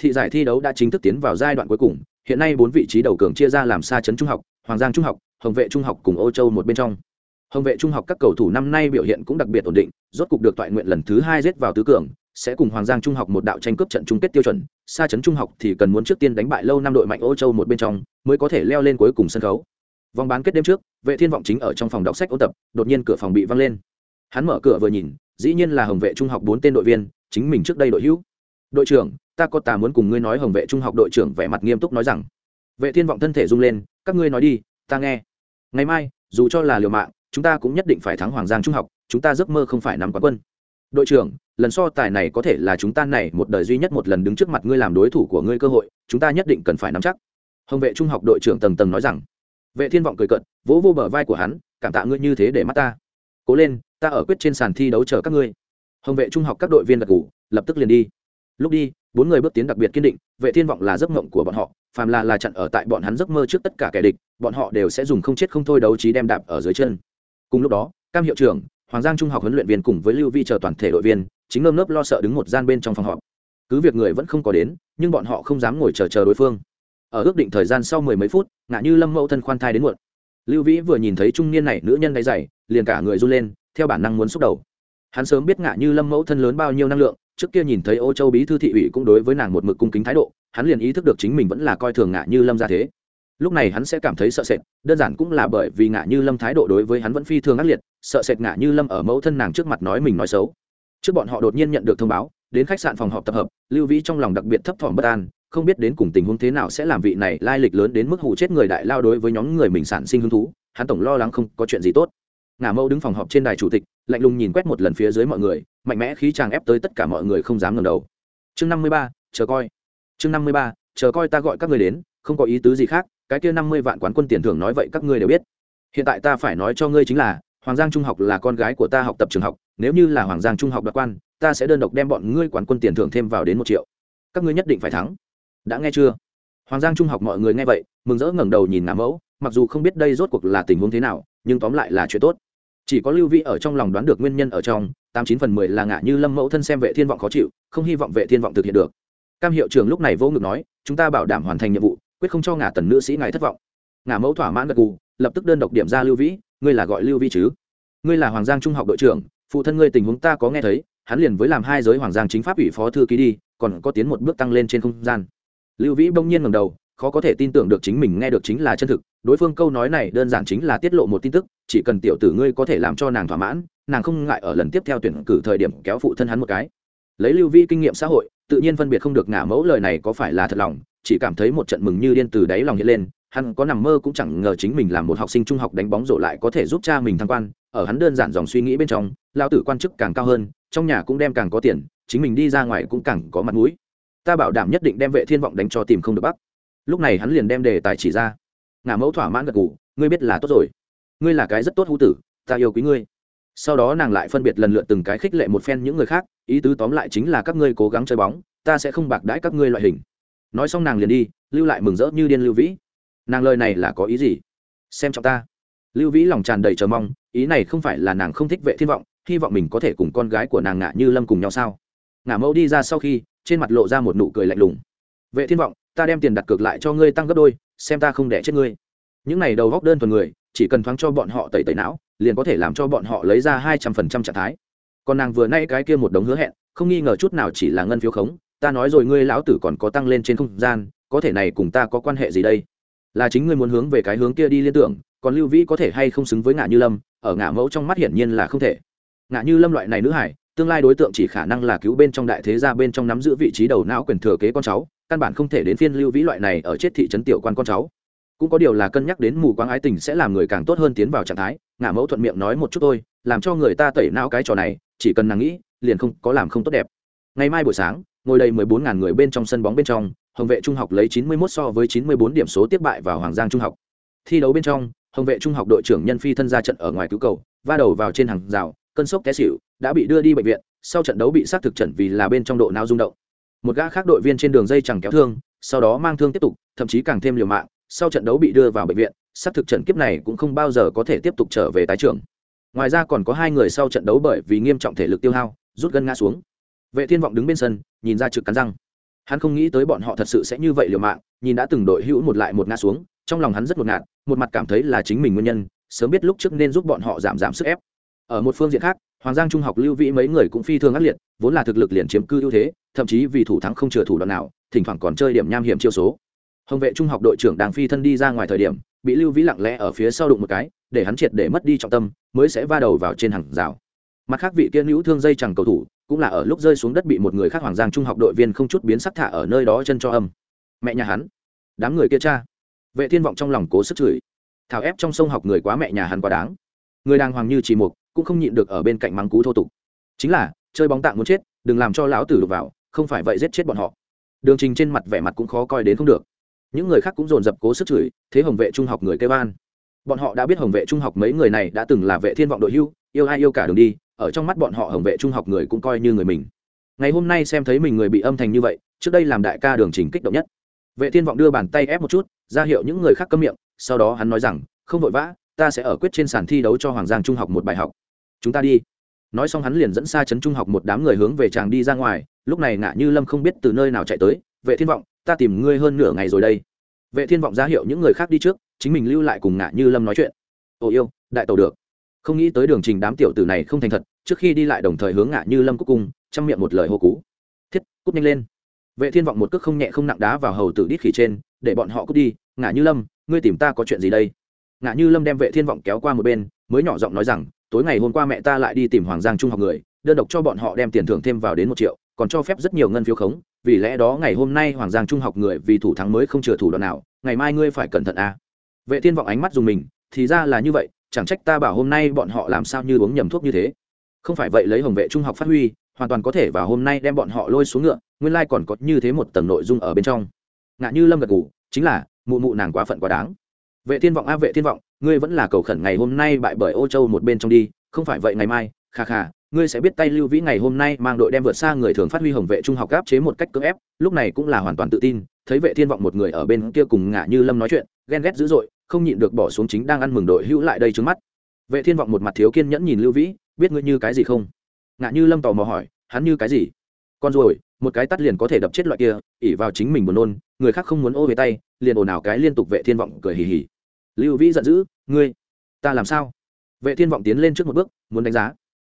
Thị giải thi đấu đã chính thức tiến vào giai đoạn cuối cùng, hiện nay bốn vị trí đầu cường chia ra làm xa chấn trung học, hoàng giang trung học hồng vệ trung học cùng ô châu một bên trong. Hồng vệ trung học các cầu thủ năm nay biểu hiện cũng đặc biệt ổn định, rốt cục được toại nguyện lần thứ hai rết vào tứ cường, sẽ cùng hoàng giang trung học một đạo tranh cướp trận chung kết tiêu chuẩn. Xa chấn trung học thì cần muốn trước tiên đánh bại lâu năm đội mạnh ô châu một bên trong, mới có thể leo lên cuối cùng sân khấu. Vòng bán kết đêm trước, vệ thiên vọng chính ở trong phòng đọc sách ôn tập, đột nhiên cửa phòng bị văng lên. Hắn mở cửa vừa nhìn, dĩ nhiên là hồng vệ trung học bốn tên đội viên, chính mình trước đây đội hữu. Đội trưởng, ta có tà muốn cùng ngươi nói, hồng vệ trung học đội trưởng vẻ mặt nghiêm túc nói rằng. Vệ thiên vọng thân thể rung lên, các ngươi nói đi, ta nghe ngày mai, dù cho là liều mạng, chúng ta cũng nhất định phải thắng hoàng giang trung học, chúng ta giấc mơ không phải nằm quán quân. Đội trưởng, lần so tài này có thể là chúng ta này một đời duy nhất một lần đứng trước mặt ngươi làm đối thủ của ngươi cơ hội, chúng ta nhất định cần phải nắm chắc. Hồng vệ trung học đội trưởng tầng tầng nói rằng. Vệ thiên vọng cười cận vỗ vô bờ vai của hắn, cảm tạ ngươi như thế để mắt ta. Cố lên, ta ở quyết trên sàn thi đấu chờ các ngươi. Hồng vệ trung học các đội viên gật ngủ lập tức liền đi. Lúc đi, bốn người bước tiến đặc biệt kiên định, vệ thiên vọng là giấc mộng của bọn họ phàm là là chặn ở tại bọn hắn giấc mơ trước tất cả kẻ địch, bọn họ đều sẽ dùng không chết không thôi đấu trí đem đạp ở dưới chân. Cùng lúc đó, cam hiệu trưởng, hoàng giang trung học huấn luyện viên cùng với lưu vi chờ toàn thể đội viên, chính ngâm nớp lo sợ đứng một gian bên trong phòng họp. Cứ việc người vẫn không có đến, nhưng bọn họ không dám ngồi chờ chờ đối phương. Ở ước định thời gian sau mười mấy phút ngã như lâm mẫu thân khoan thai đến muộn. Lưu vĩ vừa nhìn thấy trung niên này nữ nhân đáy dày, liền cả người run lên, theo bản năng muốn xúc đầu. Hắn sớm biết ngã như lâm mẫu thân lớn bao nhiêu năng lượng trước kia nhìn thấy ô châu bí thư thị ủy cũng đối với nàng một mực cung kính thái độ, hắn liền ý thức được chính mình vẫn là coi thường ngạ như lâm ra thế. Lúc này hắn sẽ cảm thấy sợ sệt, đơn giản cũng là bởi vì ngạ như lâm thái độ đối với hắn vẫn phi thường ác liệt, sợ sệt ngạ như lâm ở mẫu thân nàng trước mặt nói mình nói xấu. Trước bọn họ đột nhiên nhận được thông báo, đến khách sạn phòng họp tập hợp, lưu vĩ trong lòng đặc biệt thấp thỏm bất an, không biết đến cùng tình huống thế nào sẽ làm vị này lai lịch lớn đến mức hù chết người đại lao đối với nhóm người mình sản sinh hứng thú, hắn tổng lo lắng không có chuyện gì tốt. Ngả mẫu đứng phòng họp trên đài chủ tịch, lạnh lùng nhìn quét một lần phía dưới mọi người mạnh mẽ khí chàng ép tới tất cả mọi người không dám ngẩng đầu. Chương năm mươi ba, chờ coi. Chương năm mươi ba, chờ coi ta gọi các người đến, không có ý tứ gì khác, cái kia năm mươi vạn quán quân tiền thưởng nói vậy các ngươi đều biết. Hiện tại ta phải nói cho ngươi chính là, hoàng giang trung học là con gái của ta học tập trường học, nếu như là hoàng giang trung học đặc quan, ta sẽ đơn độc đem bọn ngươi quán quân tiền thưởng thêm vào đến một triệu. Các ngươi nhất định phải thắng. Đã nghe chưa? Hoàng giang trung học mọi người nghe vậy, mừng rỡ ngẩng đầu nhìn ngã mẫu, mặc dù không biết đây rốt cuộc là tình huống thế nào, nhưng tóm lại là chuyện tốt chỉ có lưu vĩ ở trong lòng đoán được nguyên nhân ở trong, tám chín phần mười là ngả như lâm mẫu thân xem vệ thiên vọng khó chịu, không hy vọng vệ thiên vọng thực hiện được. Cam hiệu trưởng lúc này vô ngực nói, chúng ta bảo đảm hoàn thành nhiệm vụ, quyết không cho ngả tần nữ sĩ ngài thất vọng. Ngả mẫu thỏa mãn gật gù, lập tức đơn độc điểm ra lưu vĩ, ngươi là gọi lưu vĩ chứ? Ngươi là hoàng giang trung học đội trưởng, phụ thân ngươi tình huống ta có nghe thấy, hắn liền với làm hai giới hoàng giang chính pháp ủy phó thư ký đi, còn có tiến một bước tăng lên trên không gian. Lưu vĩ bỗng nhiên ngầm đầu khó có thể tin tưởng được chính mình nghe được chính là chân thực. Đối phương câu nói này đơn giản chính là tiết lộ một tin tức, chỉ cần tiểu tử ngươi có thể làm cho nàng thỏa mãn, nàng không ngại ở lần tiếp theo tuyển cử thời điểm kéo phụ thân hắn một cái. Lấy lưu Vi kinh nghiệm xã hội, tự nhiên phân biệt không được ngả mẫu lời này có phải là thật lòng, chỉ cảm thấy một trận mừng như điên từ đáy lòng hiện lên, hắn có nằm mơ cũng chẳng ngờ chính mình là một học sinh trung học đánh bóng rổ lại có thể giúp cha mình thăng quan, ở hắn đơn giản dòng suy nghĩ bên trong lao tử quan chức càng cao hơn, trong nhà cũng đem càng có tiền, chính mình đi ra ngoài cũng càng có mặt mũi. Ta bảo đảm nhất định đem vệ thiên vọng đánh cho tìm không được bắt lúc này hắn liền đem đề tài chỉ ra. Ngả mẫu thỏa mãn gật gù, ngươi biết là tốt rồi. Ngươi là cái rất tốt hữu tử, ta yêu quý ngươi. Sau đó nàng lại phân biệt lần lượt từng cái khích lệ một phen những người khác, ý tứ tóm lại chính là các ngươi cố gắng chơi bóng, ta sẽ không bạc đãi các ngươi loại hình. Nói xong nàng liền đi, lưu lại mừng rỡ như điên lưu vĩ. Nàng lời này là có ý gì? Xem trọng ta. Lưu vĩ lòng tràn đầy chờ mong, ý này không phải là nàng không thích vệ thiên vọng, hy vọng mình có thể cùng con gái của nàng ngạ như lâm cùng nhau sao? Ngả mẫu đi ra sau khi, trên mặt lộ ra một nụ cười lạnh lùng. Vệ thiên vọng ta đem tiền đặt cược lại cho ngươi tăng gấp đôi, xem ta không đẻ chết ngươi. Những này đầu góc đơn thuần người, chỉ cần thoáng cho bọn họ tẩy tẩy não, liền có thể làm cho bọn họ lấy ra hai trăm phần trăm trạng thái. Còn nàng vừa nay cái kia một đống hứa hẹn, không nghi ngờ chút nào chỉ là ngân phiếu khống, ta nói rồi ngươi lão tử còn có tăng lên trên không gian, có thể này cùng ta có quan hệ gì đây? Là chính ngươi muốn hướng về cái hướng kia đi liên tưởng, còn lưu vĩ có thể hay không xứng với ngạ như lâm, ở ngạ mẫu trong mắt hiển nhiên là không thể. Ngạ như lâm loại này nữ hải, tương lai đối tượng chỉ khả năng là cứu bên trong đại thế gia bên trong nắm giữ vị trí đầu não quyền thừa kế con cháu căn bản không thể đến phiên lưu vĩ loại này ở chết thị trấn tiểu quan con cháu. Cũng có điều là cân nhắc đến mù quáng ái tình sẽ làm người càng tốt hơn tiến vào trạng thái, ngả mẫu thuận miệng nói một chút thôi, làm cho người ta tẩy não cái trò này, chỉ cần nàng nghĩ, liền không có làm không tốt đẹp. Ngày mai buổi sáng, ngồi đầy mười bốn ngàn người bên trong sân bóng bên trong, hồng vệ trung học lấy chín mươi 91 so với chín mươi bốn điểm số tiếp bại vào hoàng giang trung học. Thi đấu bên trong, hồng vệ trung học đội trưởng nhân phi thân ra trận ở ngoài cứu cầu, va đầu vào trên hàng rào, cơn sốc té xỉu, đã bị đưa đi bệnh viện, sau trận đấu bị xác thực trận vì là bên trong độ não rung động một gã khác đội viên trên đường dây chẳng kéo thương, sau đó mang thương tiếp tục, thậm chí càng thêm liều mạng, sau trận đấu bị đưa vào bệnh viện, xác thực trận kiếp này cũng không bao giờ có thể tiếp tục trở về tái trường ngoài ra còn có hai người sau trận đấu bởi vì nghiêm trọng thể lực tiêu hao, rút gân ngã xuống. Vệ thiên vọng đứng bên sân, nhìn ra trực cắn răng. Hắn không nghĩ tới bọn họ thật sự sẽ như vậy liều mạng, nhìn đã từng đội hữu một lại một ngã xuống, trong lòng hắn rất ngột ngạt, một mặt cảm thấy là chính mình nguyên nhân, sớm biết lúc trước nên giúp bọn họ giảm giảm sức ép. Ở một phương diện khác hoàng giang trung học lưu vĩ mấy người cũng phi thường ác liệt, vốn là thực lực liền chiếm cư ưu thế, thậm chí vì thủ thắng không chừa thủ đoạn nào, thỉnh thoảng còn chơi điểm nham hiểm chiêu số. Hồng vệ trung học đội trưởng đang phi thân đi ra ngoài thời điểm, bị lưu vĩ lặng lẽ ở phía sau đụng một cái, để hắn triệt để mất đi trọng tâm, mới sẽ va đầu vào trên hàng rào. Mặt khác vị kiên hữu thương dây chẳng cầu thủ, cũng là ở lúc rơi xuống đất bị một người khác hoàng giang trung học đội viên không chút biến sắc thả ở nơi đó chân cho âm. Mẹ nhà hắn. Đám người kia cha. Vệ thiên vọng trong lòng cố sức chửi. Thảo ép trong sông học người quá mẹ nhà hắn quá đáng. Người đang hoàng như chỉ mục cũng không nhịn được ở bên cạnh mắng cú thô tục. Chính là, chơi bóng tạng muốn chết, đừng làm cho lão tử đục vào, không phải vậy giết chết bọn họ. Đường trình trên mặt vẻ mặt cũng khó coi đến không được. Những người khác cũng dồn dập cố sức chửi, thế hồng vệ trung học người kêu an. Bọn họ đã biết hồng vệ trung học mấy người này đã từng là vệ thiên vọng đội hưu, yêu ai yêu cả đường đi, ở trong mắt bọn họ hồng vệ trung học người cũng coi như người mình. Ngày hôm nay xem thấy mình người bị âm thành như vậy, trước đây làm đại ca đường trình kích động nhất. Vệ thiên vọng đưa bàn tay ép một chút, ra hiệu những người khác cấm miệng, sau đó hắn nói rằng, không vội vã, ta sẽ ở quyết trên sàn thi đấu cho hoàng giang trung học một bài học chúng ta đi. Nói xong hắn liền dẫn xa trấn trung học một đám người hướng về chàng đi ra ngoài, lúc này ngạ như lâm không biết từ nơi nào chạy tới, vệ thiên vọng, ta tìm ngươi hơn nửa ngày rồi đây. Vệ thiên vọng ra hiệu những người khác đi trước, chính mình lưu lại cùng ngạ như lâm nói chuyện. Ồ yêu, đại tàu được. Không nghĩ tới đường trình đám tiểu tử này không thành thật, trước khi đi lại đồng thời hướng ngạ như lâm cúc cung trong miệng một lời hô cú. Thiết, cút nhanh lên. Vệ thiên vọng một cước không nhẹ không nặng đá vào hầu tử đít khỉ trên, để bọn họ cút đi, ngạ như lâm, ngươi tìm ta có chuyện gì đây? Ngạ như lâm đem vệ thiên vọng kéo qua một bên, mới nhỏ giọng nói rằng tối ngày hôm qua mẹ ta lại đi tìm hoàng giang trung học người, đơn độc cho bọn họ đem tiền thưởng thêm vào đến một triệu, còn cho phép rất nhiều ngân phiếu khống, vì lẽ đó ngày hôm nay hoàng giang trung học người vì thủ thắng mới không chừa thủ đoạn nào, ngày mai ngươi phải cẩn thận a. À. vệ thiên vọng ánh mắt dùng mình, thì ra là như vậy, chẳng trách ta bảo hôm nay bọn họ làm sao như uống nhầm thuốc như thế. Không phải vậy lấy hồng vệ trung học phát huy, hoàn toàn có thể vào hôm nay đem bọn họ lôi xuống ngựa, nguyên lai còn có như thế một tầng nội dung ở bên trong. Ngạ như lâm gật ngủ chính là, mụ mụ nàng quá phận quá đáng. Vệ thiên vọng a, vệ thiên vọng ngươi vẫn là cầu khẩn ngày hôm nay bại bởi ô châu một bên trong đi, không phải vậy ngày mai, kha kha, ngươi sẽ biết tay lưu vĩ ngày hôm nay mang đội đem vượt xa người thường phát huy hồng vệ trung học gáp chế một cách cưỡng ép, lúc này cũng là hoàn toàn tự tin, thấy vệ thiên vọng một người ở bên kia cùng ngả như lâm nói chuyện, ghen ghét dữ dội, không nhịn được bỏ xuống chính đang ăn mừng đội hữu lại đây trước mắt. Vệ thiên vọng một mặt thiếu kiên nhẫn nhìn lưu vĩ, biết ngươi như cái gì không? Ngã như lâm tò mò hỏi, hắn như cái gì? Con rồi một cái tắt liền có thể đập chết loại kia ỉ vào chính mình buồn nôn, người khác không muốn ô về tay, liền ồn ào cái liên tục vệ thiên vọng cười hì hì lưu vĩ giận dữ, ngươi, ta làm sao? Vệ thiên vọng tiến lên trước một bước, muốn đánh giá.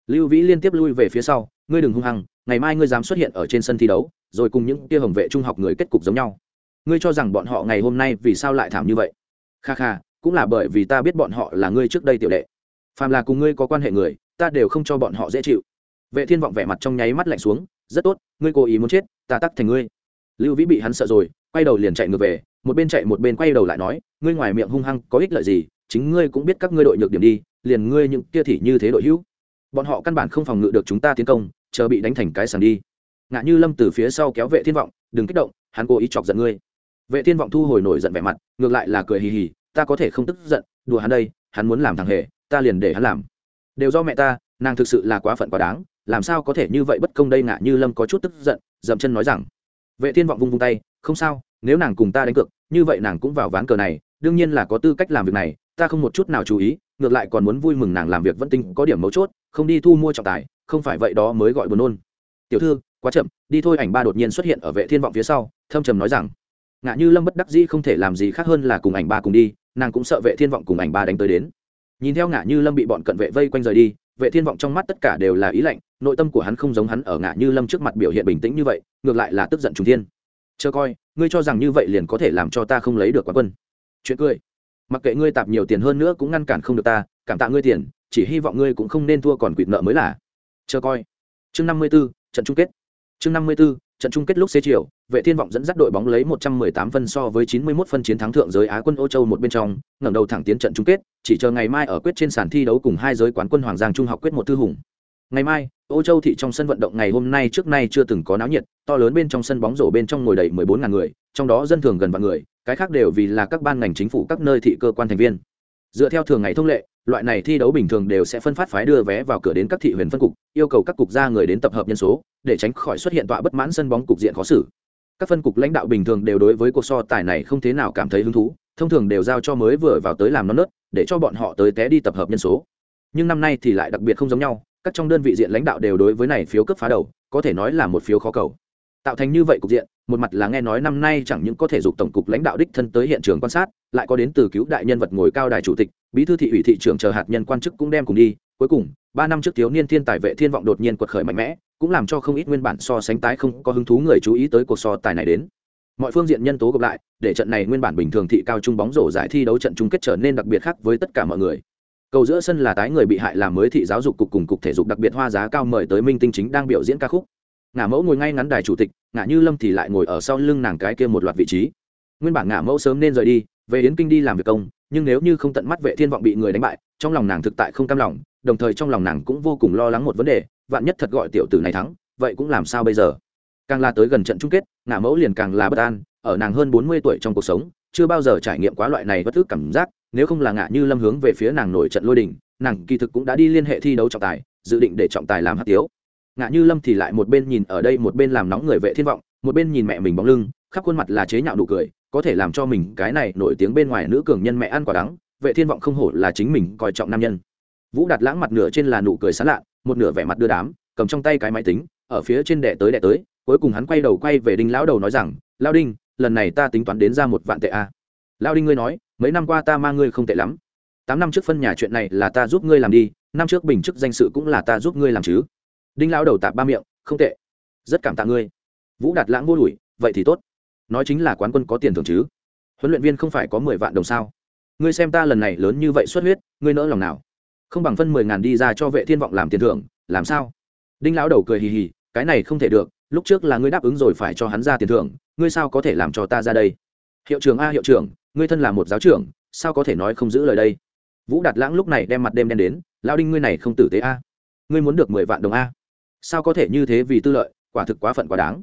Lưu vĩ liên tiếp lui về phía sau, ngươi đừng hung hăng, ngày mai ngươi dám xuất hiện ở trên sân thi đấu, rồi cùng những kia hồng vệ trung học người kết cục giống nhau. Ngươi cho rằng bọn họ ngày hôm nay vì sao lại thảm như vậy? Kha kha, cũng là bởi vì ta biết bọn họ là ngươi trước đây tiểu đệ. Phàm là cùng ngươi có quan hệ người, ta đều không cho bọn họ dễ chịu. Vệ thiên vọng vẻ mặt trong nháy mắt lạnh xuống, rất tốt, ngươi cố ý muốn chết, ta tắc thành ngươi. Lưu vĩ bị hắn sợ rồi, quay đầu liền chạy ngược về một bên chạy một bên quay đầu lại nói, ngươi ngoài miệng hung hăng có ích lợi gì, chính ngươi cũng biết các ngươi đội nhược điểm đi, liền ngươi những kia thì như thế đội hữu. Bọn họ căn bản không phòng ngự được chúng ta tiến công, chờ bị đánh thành cái sàn đi. Ngạ như lâm từ phía sau kéo vệ thiên vọng, đừng kích động, hắn cố ý chọc giận ngươi. Vệ thiên vọng thu hồi nổi giận vẻ mặt, ngược lại là cười hì hì, ta có thể không tức giận, đùa hắn đây, hắn muốn làm thằng hề, ta liền để hắn làm. Đều do mẹ ta, nàng thực sự là quá phận quá đáng, làm sao có thể như vậy bất công đây ngạ như lâm có chút tức giận, dậm chân nói rằng. Vệ thiên vọng vung vung tay, không sao nếu nàng cùng ta đánh cược, như vậy nàng cũng vào ván cờ này, đương nhiên là có tư cách làm việc này, ta không một chút nào chú ý, ngược lại còn muốn vui mừng nàng làm việc vẫn tinh có điểm mấu chốt, không đi thu mua trọng tài, không phải vậy đó mới gọi buồn nôn. Tiểu thư, quá chậm, đi thôi, ảnh ba đột nhiên xuất hiện ở vệ thiên vọng phía sau, thâm trầm nói rằng, ngạ như lâm bất đắc dĩ không thể làm gì khác hơn là cùng ảnh ba cùng đi, nàng cũng sợ vệ thiên vọng cùng ảnh ba đánh tới đến. Nhìn theo ngạ như lâm bị bọn cận vệ vây quanh rời đi, vệ thiên vọng trong mắt tất cả đều là ý lạnh, nội tâm của hắn không giống hắn ở ngạ như lâm trước mặt biểu hiện bình tĩnh như vậy, ngược lại là tức giận trùng thiên. Chờ coi ngươi cho rằng như vậy liền có thể làm cho ta không lấy được quán quân. Chuyện cười. Mặc kệ ngươi tạp nhiều tiền hơn nữa cũng ngăn cản không được ta cảm tạ ngươi tiền chỉ hy vọng ngươi cũng không nên thua còn quỵt nợ mới là. Chờ coi. Chương năm mươi 54, trận chung kết. Chương năm mươi 54, trận chung kết lúc xế chiều vệ thiên vọng dẫn dắt đội bóng lấy 118 phân so với 91 phân chiến thắng thượng giới á quân ô châu một bên trong ngẩng đầu thẳng tiến trận chung kết chỉ chờ ngày mai ở quyết trên sàn thi đấu cùng hai giới quán quân hoàng giang trung học quyết một thư hùng ngày mai ô châu thị trong sân vận động ngày hôm nay trước nay chưa từng có náo nhiệt, to lớn bên trong sân bóng rổ bên trong ngồi đầy 14 ngàn người, trong đó dân thường gần vạn người, cái khác đều vì là các ban ngành chính phủ, các nơi thị cơ quan thành viên. Dựa theo thường ngày thông lệ, loại này thi đấu bình thường đều sẽ phân phát phái đưa vé vào cửa đến các thị huyền phân cục, yêu cầu các cục ra người đến tập hợp nhân số, để tránh khỏi xuất hiện tọa bất mãn sân bóng cục diện khó xử. Các phân cục lãnh đạo bình thường đều đối với cuộc so tài này không thế nào cảm thấy hứng thú, thông thường đều giao cho mới vừa vào tới làm non nớt, để cho bọn họ tới té đi tập hợp nhân số. Nhưng năm nay thì lại đặc biệt không giống nhau các trong đơn vị diện lãnh đạo đều đối với này phiếu cấp phá đầu, có thể nói là một phiếu khó cầu. Tạo thành như vậy cục diện, một mặt là nghe nói năm nay chẳng những có thể dục tổng cục lãnh đạo đích thân tới hiện trường quan sát, lại có đến từ cứu đại nhân vật ngồi cao đài chủ tịch, bí thư thị ủy thị trưởng chờ hạt nhân quan chức cũng đem cùng đi. Cuối cùng, ba năm trước thiếu niên thiên tài vệ thiên vọng đột nhiên quật khởi mạnh mẽ, cũng làm cho không ít nguyên bản so sánh tái không có hứng thú người chú ý tới cuộc so tài này đến. Mọi phương diện nhân tố gặp lại, để trận này nguyên bản bình thường thị cao trung bóng rổ giải thi đấu trận chung kết trở nên đặc biệt khác với tất cả mọi người cầu giữa sân là tái người bị hại làm mới thị giáo dục cục cùng cục thể dục đặc biệt hoa giá cao mời tới minh tinh chính đang biểu diễn ca khúc. Ngả mẫu ngồi ngay ngắn đài chủ tịch, ngả như lâm thì lại ngồi ở sau lưng nàng cái kia một loạt vị trí. Nguyên bản ngả mẫu sớm nên rời đi, về yến kinh đi làm việc công, nhưng nếu như không tận mắt vệ thiên vọng bị người đánh bại, trong lòng nàng thực tại không cam lòng, đồng thời trong lòng nàng cũng vô cùng lo lắng một vấn đề, vạn nhất thật gọi tiểu tử này thắng, vậy cũng làm sao bây giờ? Càng là tới gần trận chung kết, ngả mẫu liền càng là bất an, ở nàng hơn bốn mươi tuổi trong cuộc sống, chưa bao giờ trải nghiệm quá loại này bất thức cảm giác nếu không là ngạ như lâm hướng về phía nàng nổi trận lôi đình, nàng kỳ thực cũng đã đi liên hệ thi đấu trọng tài, dự định để trọng tài làm hát tiếu ngạ như lâm thì lại một bên nhìn ở đây, một bên làm nóng người vệ thiên vọng, một bên nhìn mẹ mình bóng lưng, khắp khuôn mặt là chế nhạo nụ cười, có thể làm cho mình cái này nổi tiếng bên ngoài nữ cường nhân mẹ ăn quả đắng, vệ thiên vọng không hổ là chính mình coi trọng nam nhân vũ đặt lãng mặt nửa trên là nụ cười sán lạ, một nửa vẻ mặt đưa đám, cầm trong tay cái máy tính, ở phía trên đẻ tới đẻ tới, cuối cùng hắn quay đầu quay về đinh lão đầu nói rằng lao đinh, lần này ta tính toán đến ra một vạn tệ a à. lao đinh ngươi nói mấy năm qua ta mang ngươi không tệ lắm. Tám năm trước phân nhà chuyện này là ta giúp ngươi làm đi, năm trước bình chức danh sự cũng là ta giúp ngươi làm chứ. Đinh lão đầu tạp ba miệng, không tệ. Rất cảm tạ ngươi. Vũ đạt lãng vô lùi vậy thì tốt. Nói chính là quán quân có tiền thưởng chứ. Huấn luyện viên không phải có mười vạn đồng sao? Ngươi xem ta lần này lớn như vậy xuất huyết, ngươi nỡ lòng nào? Không bằng phân mười ngàn đi ra cho vệ thiên vọng làm tiền thưởng, làm sao? Đinh lão đầu cười hì hì, cái này không thể được, lúc trước là ngươi đáp ứng rồi phải cho hắn ra tiền thưởng, ngươi sao có thể làm cho ta ra đây? Hiệu trưởng a hiệu trưởng ngươi thân là một giáo trưởng, sao có thể nói không giữ lời đây? Vũ đạt lãng lúc này đem mặt đêm đen đến, lão đinh ngươi này không tử tế a. Ngươi muốn được mười vạn đồng a. Sao có thể như thế vì tư lợi, quả thực quá phận quá đáng.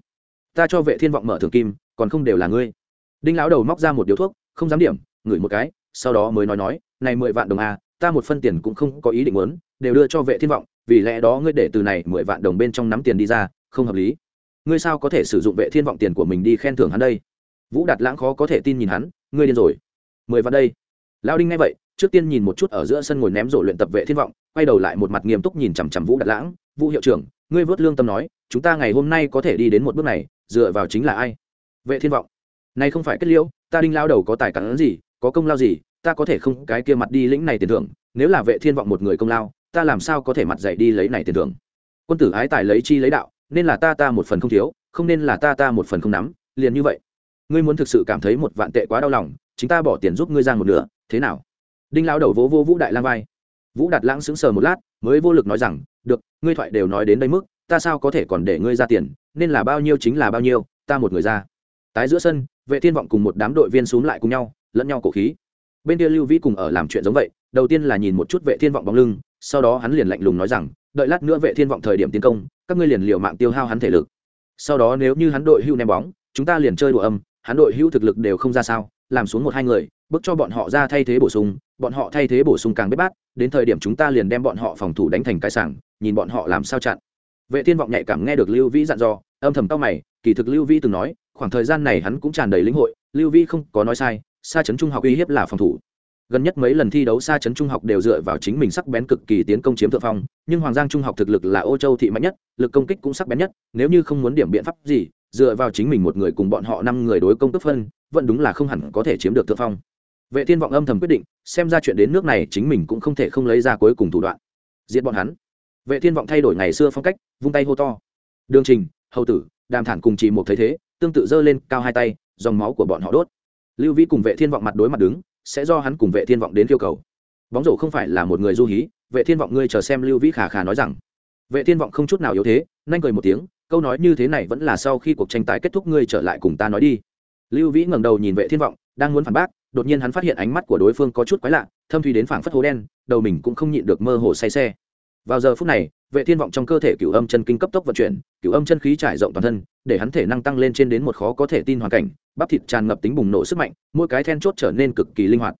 Ta cho vệ thiên vọng mở thường kim, còn không đều là ngươi. Đinh lão đầu móc ra một điếu thuốc, không dám điểm, ngửi một cái, sau đó mới nói nói, này mười vạn đồng a, ta một phân tiền cũng không có ý định muốn, đều đưa cho vệ thiên vọng, vì lẽ đó ngươi để từ này mười vạn đồng bên trong nắm tiền đi ra, không hợp lý. Ngươi sao có thể sử dụng vệ thiên vọng tiền của mình đi khen thưởng hắn đây? Vũ đạt lãng khó có thể tin nhìn hắn, ngươi điên rồi. Mười vạn đây. Lão đinh nghe vậy, trước tiên nhìn một chút ở giữa sân ngồi ném rổ luyện tập vệ thiên vọng, quay đầu lại một mặt nghiêm túc nhìn chằm chằm vũ đạt lãng. Vũ hiệu trưởng, ngươi vớt lương tâm nói, chúng ta ngày hôm nay có thể đi đến một bước này, dựa vào chính là ai? Vệ thiên vọng, này không phải kết liễu, ta đinh lao đầu có tài cản gì, có công lao gì, ta có thể không cái kia mặt đi lĩnh này tiền thưởng, nếu là vệ thiên vọng một người công lao, ta làm sao có thể mặt dạy đi lấy này tiền thưởng? Quân tử ái tài lấy chi lấy đạo, nên là ta ta một phần không thiếu, không nên là ta ta một phần không nắm. Liền như vậy ngươi muốn thực sự cảm thấy một vạn tệ quá đau lòng, chính ta bỏ tiền giúp ngươi giang một nửa, thế nào? Đinh lao đầu vỗ vô vũ đại lang vai. Vũ đạt lãng sững sờ một lát, mới vô lực nói rằng, được, ngươi thoại đều nói đến đây mức, ta sao có thể còn để ngươi ra tiền, nên là bao nhiêu chính là bao nhiêu, ta một người ra. Tái giữa sân, vệ thiên vọng cùng một đám đội viên xúm lại cùng nhau, lẫn nhau cổ khí. Bên kia lưu vĩ cùng ở làm chuyện giống vậy, đầu tiên là nhìn một chút vệ thiên vọng bóng lưng, sau đó hắn liền lạnh lùng nói rằng, đợi lát nữa vệ thiên vọng thời điểm tiến công, các ngươi liền liều mạng tiêu hao hắn thể lực. Sau đó nếu như hắn đội hưu ném bóng, chúng ta liền chơi đùa âm hắn đội hữu thực lực đều không ra sao, làm xuống một hai người, bước cho bọn họ ra thay thế bổ sung, bọn họ thay thế bổ sung càng bếp bát, đến thời điểm chúng ta liền đem bọn họ phòng thủ đánh thành cái sảng, nhìn bọn họ làm sao chặn. Vệ thiên vọng nhạy cảm nghe được lưu vĩ dặn dò, âm thầm tao mày, kỳ thực lưu vĩ từng nói, khoảng thời gian này hắn cũng tràn đầy lĩnh hội, lưu vĩ không có nói sai xa chấn trung học uy hiếp là phòng thủ. Gần nhất mấy lần thi đấu xa chấn trung học đều dựa vào chính mình sắc bén cực kỳ tiến công chiếm thượng phong, nhưng hoàng giang trung học thực lực là ô châu thị mạnh nhất, lực công kích cũng sắc bén nhất, nếu như không muốn điểm biện pháp gì dựa vào chính mình một người cùng bọn họ năm người đối công tức phân, vẫn đúng là không hẳn có thể chiếm được thượng phong. Vệ thiên vọng âm thầm quyết định, xem ra chuyện đến nước này chính mình cũng không thể không lấy ra cuối cùng thủ đoạn. Giết bọn hắn. Vệ thiên vọng thay đổi ngày xưa phong cách, vung tay hô to. Đường trình, hầu tử, đàm thản cùng chỉ một thấy thế, tương tự giơ lên cao hai tay, dòng máu của bọn họ đốt. Lưu vĩ cùng vệ thiên vọng mặt đối mặt đứng, sẽ do hắn cùng vệ thiên vọng đến yêu cầu. Bóng rổ không phải là một người du hí, vệ thiên vọng ngươi chờ xem lưu vĩ khả khả nói rằng. Vệ thiên vọng không chút nào yếu thế nhanh cười một tiếng câu nói như thế này vẫn là sau khi cuộc tranh tài kết thúc ngươi trở lại cùng ta nói đi. Lưu vĩ ngẩng đầu nhìn vệ thiên vọng, đang muốn phản bác, đột nhiên hắn phát hiện ánh mắt của đối phương có chút quái lạ, thâm thủy đến phảng phất hố đen, đầu mình cũng không nhịn được mơ hồ say xe. Vào giờ phút này, vệ thiên vọng trong cơ thể cửu âm chân kinh cấp tốc vận chuyển, cửu âm chân khí trải rộng toàn thân, để hắn thể năng tăng lên trên đến một khó có thể tin hoàn cảnh, bắp thịt tràn ngập tính bùng nổ sức mạnh, mỗi cái then chốt trở nên cực kỳ linh hoạt.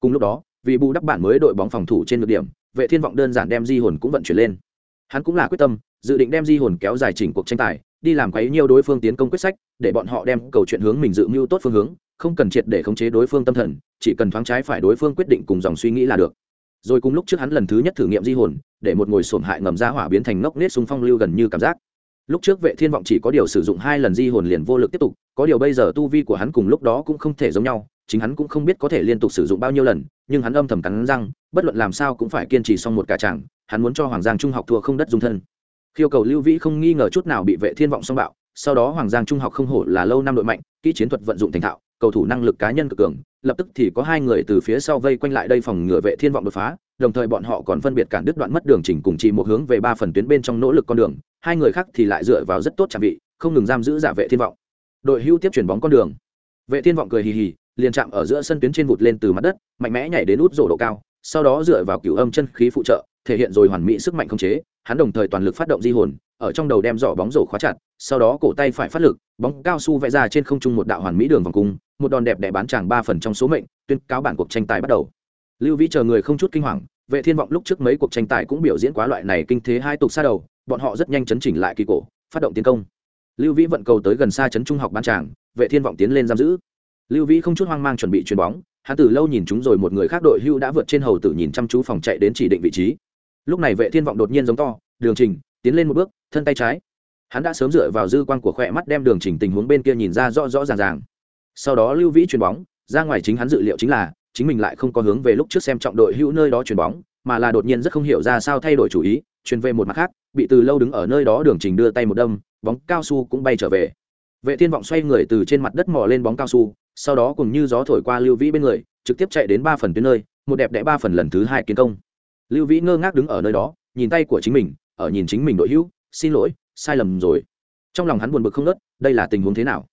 Cùng lúc đó, vì bù đắp bản mới đội bóng phòng thủ trên được điểm, vệ thiên vọng đơn giản đem di hồn cũng vận chuyển lên hắn cũng là quyết tâm, dự định đem di hồn kéo dài chỉnh cuộc tranh tài, đi làm quấy nhiều đối phương tiến công quyết sách, để bọn họ đem cầu chuyện hướng mình dự mưu tốt phương hướng, không cần triệt để khống chế đối phương tâm thần, chỉ cần thoáng trái phải đối phương quyết định cùng dòng suy nghĩ là được. Rồi cùng lúc trước hắn lần thứ nhất thử nghiệm di hồn, để một ngồi sổm hại ngầm ra hỏa biến thành ngốc nết xung phong lưu gần như cảm giác. Lúc trước vệ thiên vọng chỉ có điều sử dụng hai lần di hồn liền vô lực tiếp tục, có điều bây giờ tu vi của hắn cùng lúc đó cũng không thể giống nhau chính hắn cũng không biết có thể liên tục sử dụng bao nhiêu lần, nhưng hắn âm thầm cắn răng, bất luận làm sao cũng phải kiên trì xong một cả chàng hắn muốn cho hoàng giang trung học thua không đất dung thân. Khiêu cầu lưu vĩ không nghi ngờ chút nào bị vệ thiên vọng song bạo, sau đó hoàng giang trung học không hổ là lâu năm đội mạnh, kỹ chiến thuật vận dụng thành thạo, cầu thủ năng lực cá nhân cực cường, lập tức thì có hai người từ phía sau vây quanh lại đây phòng ngừa vệ thiên vọng đột phá, đồng thời bọn họ còn phân biệt cản đứt đoạn mất đường chỉnh cùng chỉ một hướng về ba phần tuyến bên trong nỗ lực con đường, hai người khác thì lại dựa vào rất tốt trang bị, không ngừng giam giữ giả vệ thiên vọng. Đội hưu tiếp chuyển bóng con đường. Vệ thiên vọng cười hì hì liền chạm ở giữa sân tuyến trên vụt lên từ mặt đất, mạnh mẽ nhảy đến út rổ độ cao, sau đó dựa vào cửu âm chân khí phụ trợ, thể hiện rồi hoàn mỹ sức mạnh không chế, hắn đồng thời toàn lực phát động di hồn, ở trong đầu đem giỏ bóng rổ khóa chặt, sau đó cổ tay phải phát lực, bóng cao su vẽ ra trên không trung một đạo hoàn mỹ đường vòng cung, một đòn đẹp đẽ bán chàng ba phần trong số mệnh, tuyên cáo bản cuộc tranh tài bắt đầu. Lưu vĩ chờ người không chút kinh hoàng, vệ thiên vọng lúc trước mấy cuộc tranh tài cũng biểu diễn quá loại này kinh thế hai tục xa đầu, bọn họ rất nhanh chấn chỉnh lại kỳ cổ, phát động tiến công. Lưu vĩ vận cầu tới gần xa chấn trung học bán tràng vệ thiên vọng tiến lên giam giữ lưu vĩ không chút hoang mang chuẩn bị chuyền bóng, hắn từ lâu nhìn chúng rồi một người khác đội hưu đã vượt trên hầu tử nhìn chăm chú phòng chạy đến chỉ định vị trí. Lúc này vệ thiên vọng đột nhiên giống to, đường trình, tiến lên một bước, thân tay trái. Hắn đã sớm dựa vào dư quan của khỏe mắt đem đường trình tình huống bên kia nhìn ra rõ rõ ràng ràng. Sau đó lưu vĩ chuyền bóng, ra ngoài chính hắn dự liệu chính là, chính mình lại không có hướng về lúc trước xem trọng đội hữu nơi đó chuyền bóng, mà là đột nhiên rất không hiểu ra sao thay đổi chủ ý chuyền về một mặt khác, bị từ lâu đứng ở nơi đó đường trình đưa tay một đâm, bóng cao su cũng bay trở về. Vệ thiên vọng xoay người từ trên mặt đất mò lên bóng cao su sau đó cùng như gió thổi qua lưu vĩ bên người, trực tiếp chạy đến ba phần tuyến nơi, một đẹp đẽ ba phần lần thứ hai kiến công. Lưu vĩ ngơ ngác đứng ở nơi đó, nhìn tay của chính mình, ở nhìn chính mình đội hữu, xin lỗi, sai lầm rồi. Trong lòng hắn buồn bực không nớt đây là tình huống thế nào?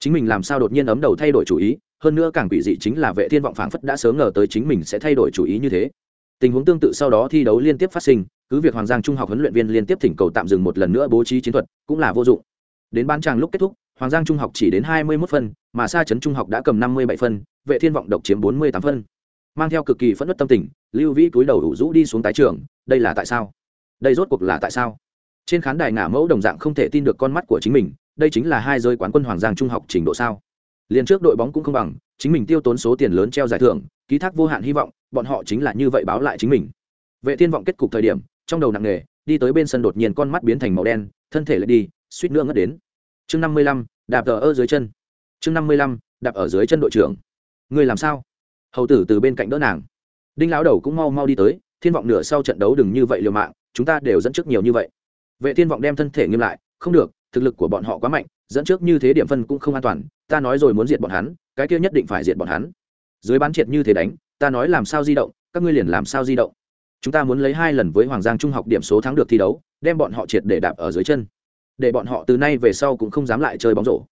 Chính mình làm sao đột nhiên ấm đầu thay đổi chủ ý, hơn nữa càng quỷ dị chính là vệ thiên vọng phảng phất đã sớm ngờ tới chính mình sẽ thay đổi chủ ý như thế. Tình huống tương tự sau đó thi đấu liên tiếp phát sinh, cứ việc hoàng giang trung học huấn luyện viên liên tiếp thỉnh cầu tạm dừng một lần nữa bố trí chiến thuật, cũng là vô dụng. Đến ban tràng lúc kết thúc hoàng giang trung học chỉ đến hai mươi 21 phân, mà sa trấn trung học đã cầm năm mươi bảy phân, vệ thiên vọng độc chiếm bốn mươi tám phân. Mang theo cực kỳ phẫn nộ tâm tình, lưu vĩ cúi đầu đủ rũ đi xuống tái trường, đây là tại sao? Đây rốt cuộc là tại sao? Trên khán đài ngả mẫu đồng dạng không thể tin được con mắt của chính mình, đây chính là hai rơi quán quân hoàng giang trung học trình độ sao? Liền trước đội bóng cũng không bằng, chính mình tiêu tốn số tiền lớn treo giải thưởng, ký thác vô hạn hy vọng, bọn họ chính là như vậy báo lại chính mình. Vệ thiên vọng kết cục thời điểm, trong đầu nặng nề, đi tới bên sân đột nhiên con mắt biến thành màu đen, thân thể lại đi, suýt nữa ngất đến. Chương năm mươi lăm đạp ở dưới chân. Chương năm mươi lăm, đạp ở dưới chân đội trưởng. Người làm sao? Hầu tử từ bên cạnh đỡ nàng. Đinh lão đầu cũng mau mau đi tới, thiên vọng nửa sau trận đấu đừng như vậy liều mạng, chúng ta đều dẫn trước nhiều như vậy. Vệ thiên vọng đem thân thể nghiêm lại, không được, thực lực của bọn họ quá mạnh, dẫn trước như thế điểm phân cũng không an toàn, ta nói rồi muốn diệt bọn hắn, cái kia nhất định phải diệt bọn hắn. Dưới bán triệt như thế đánh, ta nói làm sao di động, các ngươi liền làm sao di động. Chúng ta muốn lấy hai lần với hoàng giang trung học điểm số thắng được thi đấu, đem bọn họ triệt để đạp ở dưới chân để bọn họ từ nay về sau cũng không dám lại chơi bóng rổ.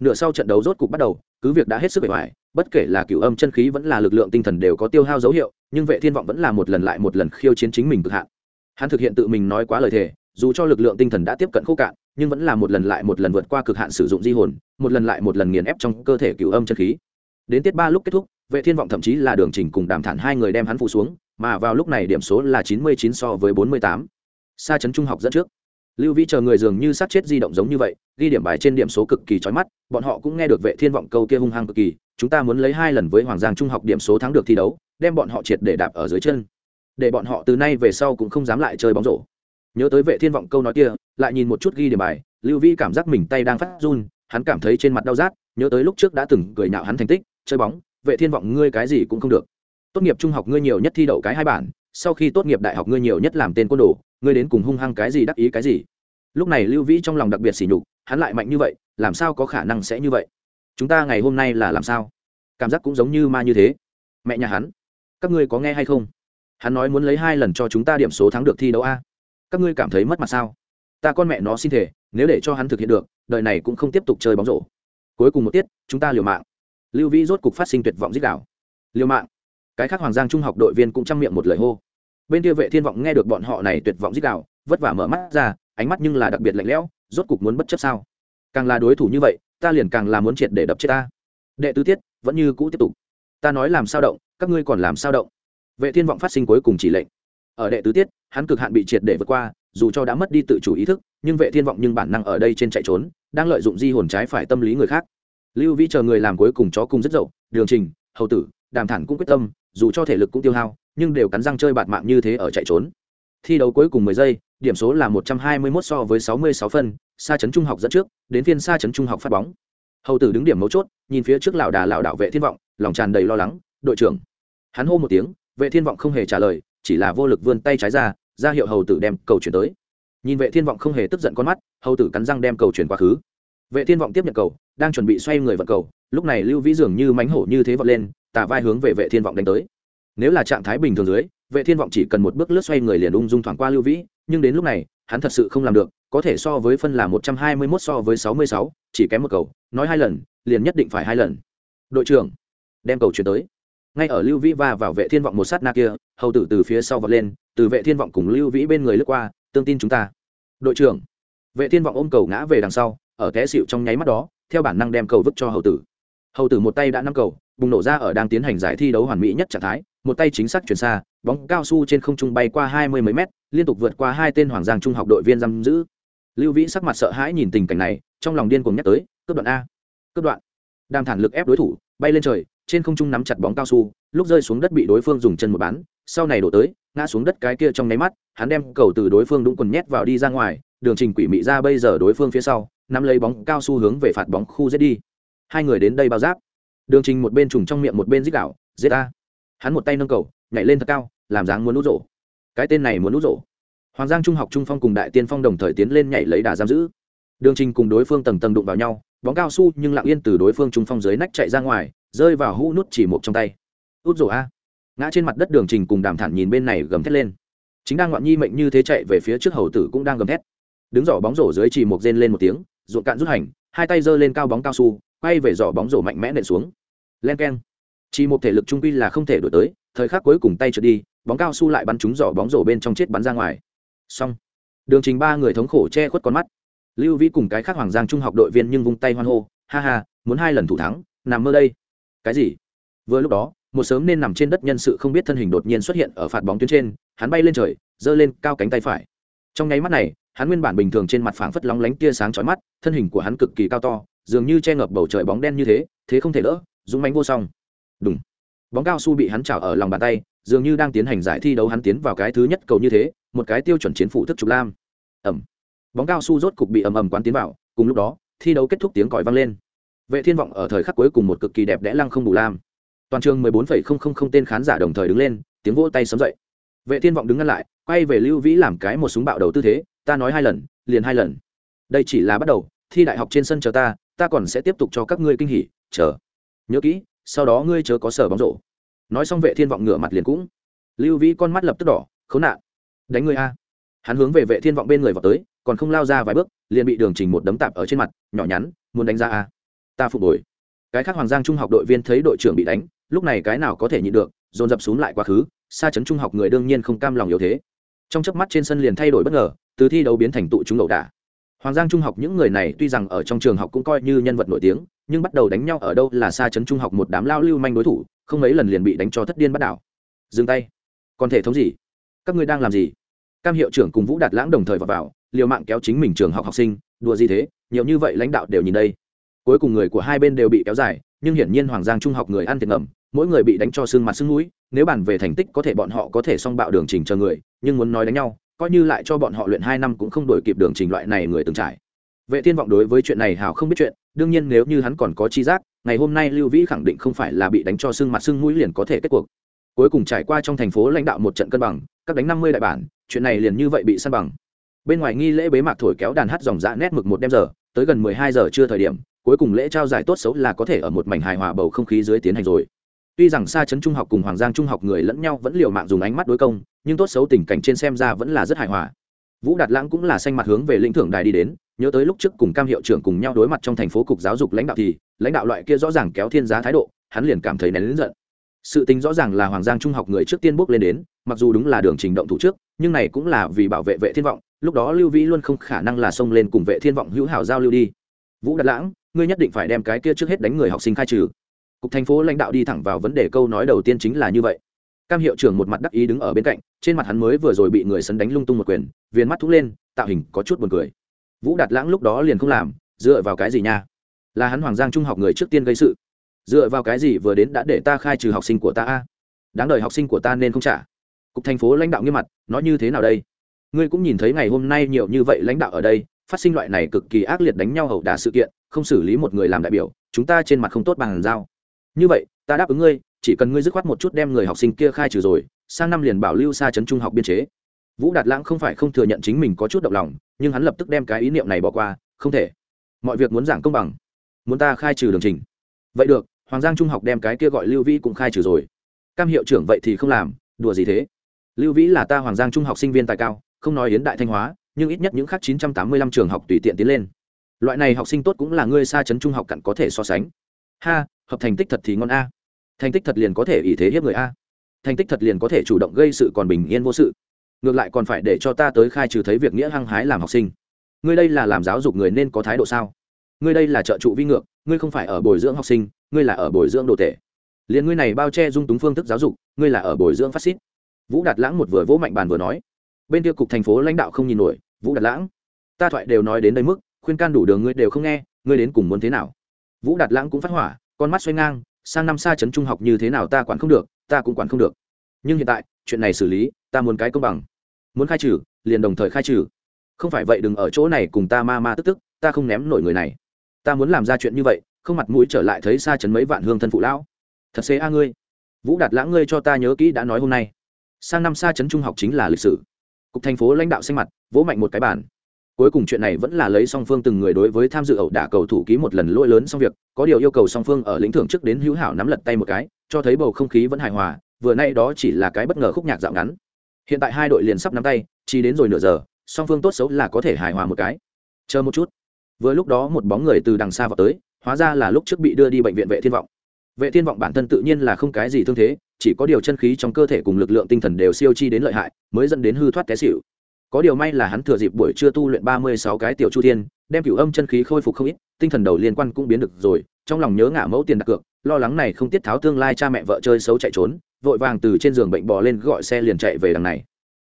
Nửa sau trận đấu rốt cục bắt đầu, cứ việc đã hết sức bề ngoài, bất kể là cửu âm chân khí vẫn là lực lượng tinh thần đều có tiêu hao dấu hiệu, nhưng vệ thiên vọng vẫn là một lần lại một lần khiêu chiến chính mình cực hạn. Hắn thực hiện tự mình nói quá lời thề, dù cho lực lượng tinh thần đã tiếp cận khô cạn, nhưng vẫn là một lần lại một lần vượt qua cực hạn sử dụng di hồn, một lần lại một lần nghiền ép trong cơ thể cửu âm chân khí. Đến tiết ba lúc kết thúc, vệ thiên vọng thậm chí là đường trình cùng đàm thản hai người đem hắn phụ xuống, mà vào lúc này điểm số là 99 so với 48. Sa chấn trung học dẫn trước lưu vĩ chờ người dường như sát chết di động giống như vậy, ghi điểm bài trên điểm số cực kỳ trói mắt, bọn họ cũng nghe được vệ thiên vọng câu kia hung hăng cực kỳ, chúng ta muốn lấy hai lần với hoàng giang trung học điểm số thắng được thi đấu, đem bọn họ triệt để đạp ở dưới chân. Để bọn họ từ nay về sau cũng không dám lại chơi bóng rổ. Nhớ tới vệ thiên vọng câu nói kia, lại nhìn một chút ghi điểm bài, lưu vĩ cảm giác mình tay đang phát run, hắn cảm thấy trên mặt đau rát, nhớ tới lúc trước đã từng cười nhạo hắn thành tích, chơi bóng, vệ thiên vọng ngươi cái gì cũng không được. Tốt nghiệp trung học ngươi nhiều nhất thi đậu cái hai bản, sau khi tốt nghiệp đại học ngươi nhiều nhất làm tên côn đồ ngươi đến cùng hung hăng cái gì đắc ý cái gì? Lúc này lưu vĩ trong lòng đặc biệt sỉ nhục, hắn lại mạnh như vậy, làm sao có khả năng sẽ như vậy? Chúng ta ngày hôm nay là làm sao? Cảm giác cũng giống như ma như thế. Mẹ nhà hắn, các ngươi có nghe hay không? Hắn nói muốn lấy hai lần cho chúng ta điểm số thắng được thi đấu a. Các ngươi cảm thấy mất mặt sao? Ta con mẹ nó xin thể nếu để cho hắn thực hiện được, đời này cũng không tiếp tục chơi bóng rổ. Cuối cùng một tiết, chúng ta liều mạng. Lưu vĩ rốt cục phát sinh tuyệt vọng dích đảo liều mạng. Cái khác hoàng giang trung học đội viên cũng chăm miệng một lời hô bên kia vệ thiên vọng nghe được bọn họ này tuyệt vọng dích đạo vất vả mở mắt ra, ánh mắt nhưng là đặc biệt lạnh lẽo, rốt cục muốn bất chấp sao? Càng là đối thủ như vậy, ta liền càng là muốn triệt để đập chết ta. Đệ tứ tiết, vẫn như cũ tiếp tục. Ta nói làm sao động, các ngươi còn làm sao động? Vệ thiên vọng phát sinh cuối cùng chỉ lệnh. Ở đệ tứ tiết, hắn cực hạn bị triệt để vượt qua, dù cho đã mất đi tự chủ ý thức, nhưng vệ thiên vọng nhưng bản năng ở đây trên chạy trốn, đang lợi dụng di hồn trái phải tâm lý người khác. Lưu vĩ chờ người làm cuối cùng chó cùng rất dậu, đường trình, hầu tử, đàm thản cũng quyết tâm, dù cho thể lực cũng tiêu hao nhưng đều cắn răng chơi bạt mạng như thế ở chạy trốn. Thi đấu cuối cùng 10 giây, điểm số là 121 so với 66 phân xa chấn trung học dẫn trước, đến phiên xa chấn trung học phát bóng. Hầu tử đứng điểm mấu chốt, nhìn phía trước lão đà lão đạo vệ thiên vọng, lòng tràn đầy lo lắng, đội trưởng. Hắn hô một tiếng, vệ thiên vọng không hề trả lời, chỉ là vô lực vươn tay trái ra ra hiệu hầu tử đem cầu chuyển tới. Nhìn vệ thiên vọng không hề tức giận con mắt, hầu tử cắn răng đem cầu chuyển quá khứ. Vệ thiên vọng tiếp nhận cầu, đang chuẩn bị xoay người vận cầu, lúc này lưu vĩ dường như mánh hổ như thế vọt lên, tà vai hướng về vệ thiên vọng đánh tới nếu là trạng thái bình thường dưới vệ thiên vọng chỉ cần một bước lướt xoay người liền ung dung thoảng qua lưu vĩ nhưng đến lúc này hắn thật sự không làm được có thể so với phân là 121 so với 66, chỉ kém một cầu nói hai lần liền nhất định phải hai lần. Đội trưởng đem cầu chuyển tới. Ngay ở lưu vĩ va vào vệ thiên vọng một sát na kia hầu tử từ phía sau vọt lên từ vệ thiên vọng cùng lưu vĩ bên người lướt qua tương tin chúng ta. Đội trưởng vệ thiên vọng ôm cầu ngã về đằng sau ở té xịu trong nháy mắt đó theo bản năng đem cầu vứt cho hầu tử hầu tử một tay đã năm cầu, bùng nổ ra ở đang tiến hành giải thi đấu hoàn mỹ nhất trạng thái, một tay chính xác chuyển xa, bóng cao su trên không trung bay qua hai mươi mấy mét, liên tục vượt qua hai tên hoàng giang trung học đội viên giam giữ. Lưu vĩ sắc mặt sợ hãi nhìn tình cảnh này, trong lòng điên cuồng nhắc tới, cướp đoạn a, cướp đoạn. Đàm thản lực ép đối thủ, bay lên trời, trên không trung nắm chặt bóng cao su, lúc rơi xuống đất bị đối phương dùng chân một bán sau này đổ tới, ngã xuống đất cái kia trong nháy mắt, hắn đem cầu từ đối phương đúng quần nhét vào đi ra ngoài, đường trình quỷ mị ra bây giờ đối phương phía sau, nắm lấy bóng cao su hướng về phạt bóng khu giết đi hai người đến đây bao giáp. Đường trình một bên trùng trong miệng một bên dích đảo giết ta! Hắn một tay nâng cầu, nhảy lên thật cao, làm dáng muốn nút rổ. Cái tên này muốn nút rổ. Hoàng giang trung học trung phong cùng đại tiên phong đồng thời tiến lên nhảy lấy đà giam giữ. Đường trình cùng đối phương tầng tầng đụng vào nhau, bóng cao su nhưng lặng yên từ đối phương trung phong dưới nách chạy ra ngoài, rơi vào hũ nút chỉ một trong tay. Út rổ a! Ngã trên mặt đất đường trình cùng đàm thản nhìn bên này gầm thét lên. Chính đang ngoạn nhi mệnh như thế chạy về phía trước hầu tử cũng đang gầm thét. Đứng giỏ bóng rổ dưới chỉ một rên lên một tiếng, ruộng cạn rút hành, hai tay giơ lên cao bóng cao su quay về giỏ bóng rổ mạnh mẽ nện xuống. Len keng. Chỉ một thể lực trung quy là không thể đổi tới, thời khắc cuối cùng tay trượt đi, bóng cao su lại bắn trúng giỏ bóng rổ bên trong chết bắn ra ngoài. Xong. Đường trình ba người thống khổ che khuất con mắt. Lưu vĩ cùng cái khác hoàng giang trung học đội viên nhưng vung tay hoan hô, ha ha, muốn hai lần thủ thắng, nằm mơ đây. Cái gì? Vừa lúc đó, một sớm nên nằm trên đất nhân sự không biết thân hình đột nhiên xuất hiện ở phạt bóng tuyến trên, hắn bay lên trời, giơ lên cao cánh tay phải. Trong nháy mắt này, hắn nguyên bản bình thường trên mặt phảng phất lóng lánh tia sáng chói mắt, thân hình của hắn cực kỳ cao to dường như che ngập bầu trời bóng đen như thế thế không thể đỡ dũng mánh vô song. Đúng bóng cao su bị hắn chảo ở lòng bàn tay dường như đang tiến hành giải thi đấu hắn tiến vào cái thứ nhất cầu như thế một cái tiêu chuẩn chiến phủ thức trục lam. Ẩm. Bóng cao su rốt cục bị ầm ầm quán tiến vào cùng lúc đó thi đấu kết thúc tiếng còi vang lên. Vệ thiên vọng ở thời khắc cuối cùng một cực kỳ đẹp đẽ lăng không đủ lam. Toàn trường 14,000 tên khán giả đồng thời đứng lên tiếng vỗ tay sớm dậy. Vệ thiên vọng đứng ngăn lại quay về lưu vĩ làm cái một súng bạo đầu tư thế ta nói hai lần liền hai lần. Đây chỉ là bắt đầu thi đại học trên sân chờ ta ta còn sẽ tiếp tục cho các ngươi kinh hỉ, chờ. Nhớ kỹ, sau đó ngươi chớ có sở bóng rổ. Nói xong vệ thiên vọng ngửa mặt liền cũng. Lưu vĩ con mắt lập tức đỏ, khốn nạn. Đánh ngươi a. Hắn hướng về vệ thiên vọng bên người vào tới, còn không lao ra vài bước, liền bị đường trình một đấm tạp ở trên mặt, nhỏ nhắn, muốn đánh ra a. Ta phục hồi. Cái khác hoàng giang trung học đội viên thấy đội trưởng bị đánh, lúc này cái nào có thể nhịn được, dồn dập xuống lại quá khứ, xa chấn trung học người đương nhiên không cam lòng yếu thế. Trong chớp mắt trên sân liền thay đổi bất ngờ, từ thi đấu biến thành tụ chúng ẩu đả hoàng giang trung học những người này tuy rằng ở trong trường học cũng coi như nhân vật nổi tiếng nhưng bắt đầu đánh nhau ở đâu là xa chấn trung học một đám lao lưu manh đối thủ không mấy lần liền bị đánh cho thất điên bắt đảo. Dừng tay. Còn thể thống gì? Các ngươi đang làm gì? Cam hiệu trưởng cùng vũ đạt lãng đồng thời vào, vào liều mạng kéo chính mình trường học học sinh. Đùa gì thế? Nhiều như vậy lãnh đạo đều nhìn đây. Cuối cùng người của hai bên đều bị kéo dài nhưng hiển nhiên hoàng giang trung học người ăn tiền ngầm mỗi người bị đánh cho xương mặt xương mũi nếu bàn về thành tích có thể bọn họ có thể song bạo đường trình chờ người nhưng muốn nói đánh nhau coi như lại cho bọn họ luyện hai năm cũng không đổi kịp đường trình loại này người từng trải. Vệ thiên vọng đối với chuyện này hào không biết chuyện, đương nhiên nếu như hắn còn có chi giác, ngày hôm nay lưu vĩ khẳng định không phải là bị đánh cho sưng mặt sưng mũi liền có thể kết cuộc. Cuối cùng trải qua trong thành phố lãnh đạo một trận cân bằng, các đánh năm mươi đại bản, chuyện này liền như vậy bị săn bằng. Bên ngoài nghi lễ bế mạc thổi kéo đàn hát dòng dã nét mực một đêm giờ, tới gần mười hai giờ trưa thời điểm, cuối cùng lễ trao giải tốt xấu là có thể ở một mảnh hài hòa bầu không khí dưới tiến hành rồi tuy rằng xa Trấn trung học cùng hoàng giang trung học người lẫn nhau vẫn liều mạng dùng ánh mắt đối công, nhưng tốt xấu tình cảnh trên xem ra vẫn là rất hài hòa. Vũ đạt lãng cũng là xanh mặt hướng về lĩnh thưởng đài đi đến, nhớ tới lúc trước cùng cam hiệu trưởng cùng nhau đối mặt trong thành phố cục giáo dục lãnh đạo thì, lãnh đạo loại kia rõ ràng kéo thiên giá thái độ, hắn liền cảm thấy nén lớn giận. Sự tính rõ ràng là hoàng giang trung học người trước tiên bước lên đến, mặc dù đúng là đường trình động thủ trước, nhưng này cũng là vì bảo vệ vệ thiên vọng, lúc đó lưu vĩ luôn không khả năng là xông lên cùng vệ thiên vọng hữu hảo giao lưu đi. Vũ đạt lãng, ngươi nhất định phải đem cái kia trước hết đánh người học sinh khai trừ cục thành phố lãnh đạo đi thẳng vào vấn đề câu nói đầu tiên chính là như vậy. Cam hiệu trưởng một mặt đắc ý đứng ở bên cạnh, trên mặt hắn mới vừa rồi bị người sấn đánh lung tung một quyền, viên mắt thúc lên, tạo hình có chút buồn cười. Vũ đạt lãng lúc đó liền không làm, dựa vào cái gì nha? Là hắn hoàng giang trung học người trước tiên gây sự. Dựa vào cái gì vừa đến đã để ta khai trừ học sinh của ta a? Đáng đời học sinh của ta nên không trả. Cục thành phố lãnh đạo nghiêm mặt, nói như thế nào đây? Ngươi cũng nhìn thấy ngày hôm nay nhiều như vậy lãnh đạo ở đây, phát sinh loại này cực kỳ ác liệt đánh nhau hậu đả sự kiện, không xử lý một người làm đại biểu, chúng ta trên mặt không tốt bằng giao như vậy, ta đáp ứng ngươi, chỉ cần ngươi dứt khoát một chút đem người học sinh kia khai trừ rồi, sang năm liền bảo lưu xa Trấn trung học biên chế. Vũ đạt lãng không phải không thừa nhận chính mình có chút động lòng, nhưng hắn lập tức đem cái ý niệm này bỏ qua, không thể. Mọi việc muốn giảng công bằng, muốn ta khai trừ đường trình. Vậy được, hoàng giang trung học đem cái kia gọi lưu vĩ cũng khai trừ rồi. Cam hiệu trưởng vậy thì không làm, đùa gì thế? Lưu vĩ là ta hoàng giang trung học sinh viên tài cao, không nói yến đại thanh hóa, nhưng ít nhất những khác 985 trường học tùy tiện tiến lên. Loại này học sinh tốt cũng là ngươi xa Trấn trung học cặn có thể so sánh. Ha hợp thành tích thật thì ngon a. Thành tích thật liền có thể ý thế hiếp người a. Thành tích thật liền có thể chủ động gây sự còn bình yên vô sự. Ngược lại còn phải để cho ta tới khai trừ thấy việc nghĩa hăng hái làm học sinh. Ngươi đây là làm giáo dục người nên có thái độ sao? Ngươi đây là trợ trụ vi ngược, ngươi không phải ở bồi dưỡng học sinh, ngươi là ở bồi dưỡng đồ tệ. liền ngươi này bao che dung túng phương thức giáo dục, ngươi là ở bồi dưỡng phát xít. Vũ đạt lãng một vừa vỗ mạnh bàn vừa nói. Bên kia cục thành phố lãnh đạo không nhìn nổi, vũ đạt lãng, ta thoại đều nói đến đây mức, khuyên can đủ đường ngươi đều không nghe, ngươi đến cùng muốn thế nào? Vũ đạt lãng cũng phát hỏa con mắt xoay ngang, sang năm xa trấn trung học như thế nào ta quản không được, ta cũng quản không được. Nhưng hiện tại, chuyện này xử lý, ta muốn cái công bằng. Muốn khai trừ, liền đồng thời khai trừ. Không phải vậy đừng ở chỗ này cùng ta ma ma tức tức, ta không ném nổi người này. Ta muốn làm ra chuyện như vậy, không mặt mũi trở lại thấy xa chấn mấy vạn hương thân phụ lão. Thật xế a ngươi. Vũ đạt lãng ngươi cho ta nhớ kỹ đã nói hôm nay. Sang năm xa chấn trung học chính là lịch sử. Cục thành phố lãnh đạo xanh mặt, vỗ mạnh một cái bản cuối cùng chuyện này vẫn là lấy song phương từng người đối với tham dự ẩu đả cầu thủ ký một lần lỗi lớn xong việc, có điều yêu cầu song phương ở lĩnh thưởng trước đến hữu hảo nắm lật tay một cái, cho thấy bầu không khí vẫn hài hòa, vừa nay đó chỉ là cái bất ngờ khúc nhạc dạo ngắn. Hiện tại hai đội liền sắp nắm tay, chỉ đến rồi nửa giờ, song phương tốt xấu là có thể hài hòa một cái. Chờ một chút. Vừa lúc đó một bóng người từ đằng xa vào tới, hóa ra là lúc trước bị đưa đi bệnh viện vệ thiên vọng. Vệ thiên vọng bản thân tự nhiên là không cái gì thương thế, chỉ có điều chân khí trong cơ thể cùng lực lượng tinh thần đều siêu chi đến lợi hại, mới dẫn đến hư thoát té xỉu có điều may là hắn thừa dịp buổi trưa tu luyện ba mươi sáu cái tiểu chu thiên, đem cửu âm chân khí khôi phục không ít, tinh thần đầu liên quan cũng biến được rồi, trong lòng nhớ ngả mẫu tiền đặt cược, lo lắng này không tiết tháo tương lai cha mẹ vợ chơi xấu chạy trốn, vội vàng từ trên giường bệnh bò lên gọi xe liền chạy về đằng này.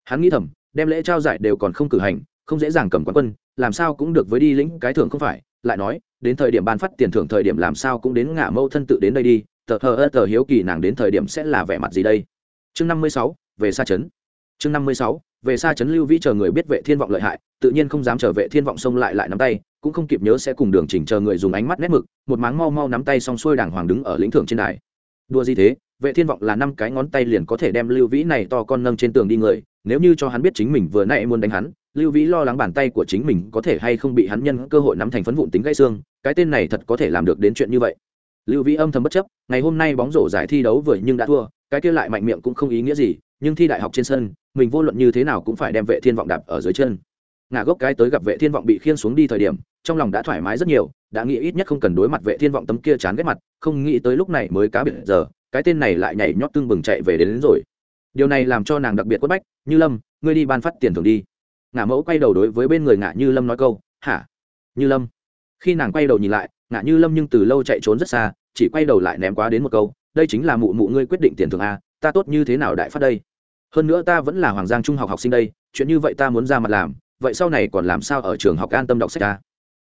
Hắn nghĩ thầm, đem lễ trao giải đều còn không cử hành, không dễ dàng cầm quán quân, làm sao cũng được với đi lĩnh cái thưởng không phải, lại nói, đến thời điểm ban phát tiền thưởng thời điểm làm sao cũng đến ngả mẫu thân tự đến đây đi, tờ hờ ơ tờ hiếu kỳ nàng đến thời điểm sẽ là vẻ mặt gì đây? Chương năm mươi sáu, về xa trấn chương năm mươi sáu về xa chấn lưu vĩ chờ người biết vệ thiên vọng lợi hại, tự nhiên không dám chờ vệ thiên vọng xông lại lại nắm tay, cũng không kịp nhớ sẽ cùng đường chỉnh chờ người dùng ánh mắt nét mực, một máng mau mau nắm tay xong xuôi đàng hoàng đứng ở lĩnh thưởng trên đài. Đua gì thế, vệ thiên vọng là năm cái ngón tay liền có thể đem lưu vĩ này to con nâng trên tường đi người, nếu như cho hắn biết chính mình vừa nãy muốn đánh hắn, lưu vĩ lo lắng bàn tay của chính mình có thể hay không bị hắn nhân cơ hội nắm thành phấn vụn tính gãy xương, cái tên này thật có thể làm được đến chuyện như vậy. Lưu vĩ âm thầm bất chấp, ngày hôm nay bóng rổ giải thi đấu vừa nhưng đã thua, cái kia lại mạnh miệng cũng không ý nghĩa gì nhưng thi đại học trên sân mình vô luận như thế nào cũng phải đem vệ thiên vọng đạp ở dưới chân. Ngả gốc cái tới gặp vệ thiên vọng bị khiên xuống đi thời điểm trong lòng đã thoải mái rất nhiều đã nghĩ ít nhất không cần đối mặt vệ thiên vọng tấm kia chán ghét mặt không nghĩ tới lúc này mới cá biệt giờ cái tên này lại nhảy nhót tương bừng chạy về đến, đến rồi. Điều này làm cho nàng đặc biệt quất bách như lâm ngươi đi ban phát tiền thưởng đi. Ngả mẫu quay đầu đối với bên người ngả như lâm nói câu hả? Như lâm? Khi nàng quay đầu nhìn lại ngả như lâm nhưng từ lâu chạy trốn rất xa chỉ quay đầu lại ném quá đến một câu đây chính là mụ mụ ngươi quyết định tiền thưởng a ta tốt như thế nào đại phát đây? Hơn nữa ta vẫn là hoàng giang trung học học sinh đây, chuyện như vậy ta muốn ra mặt làm, vậy sau này còn làm sao ở trường học an tâm đọc sách ta?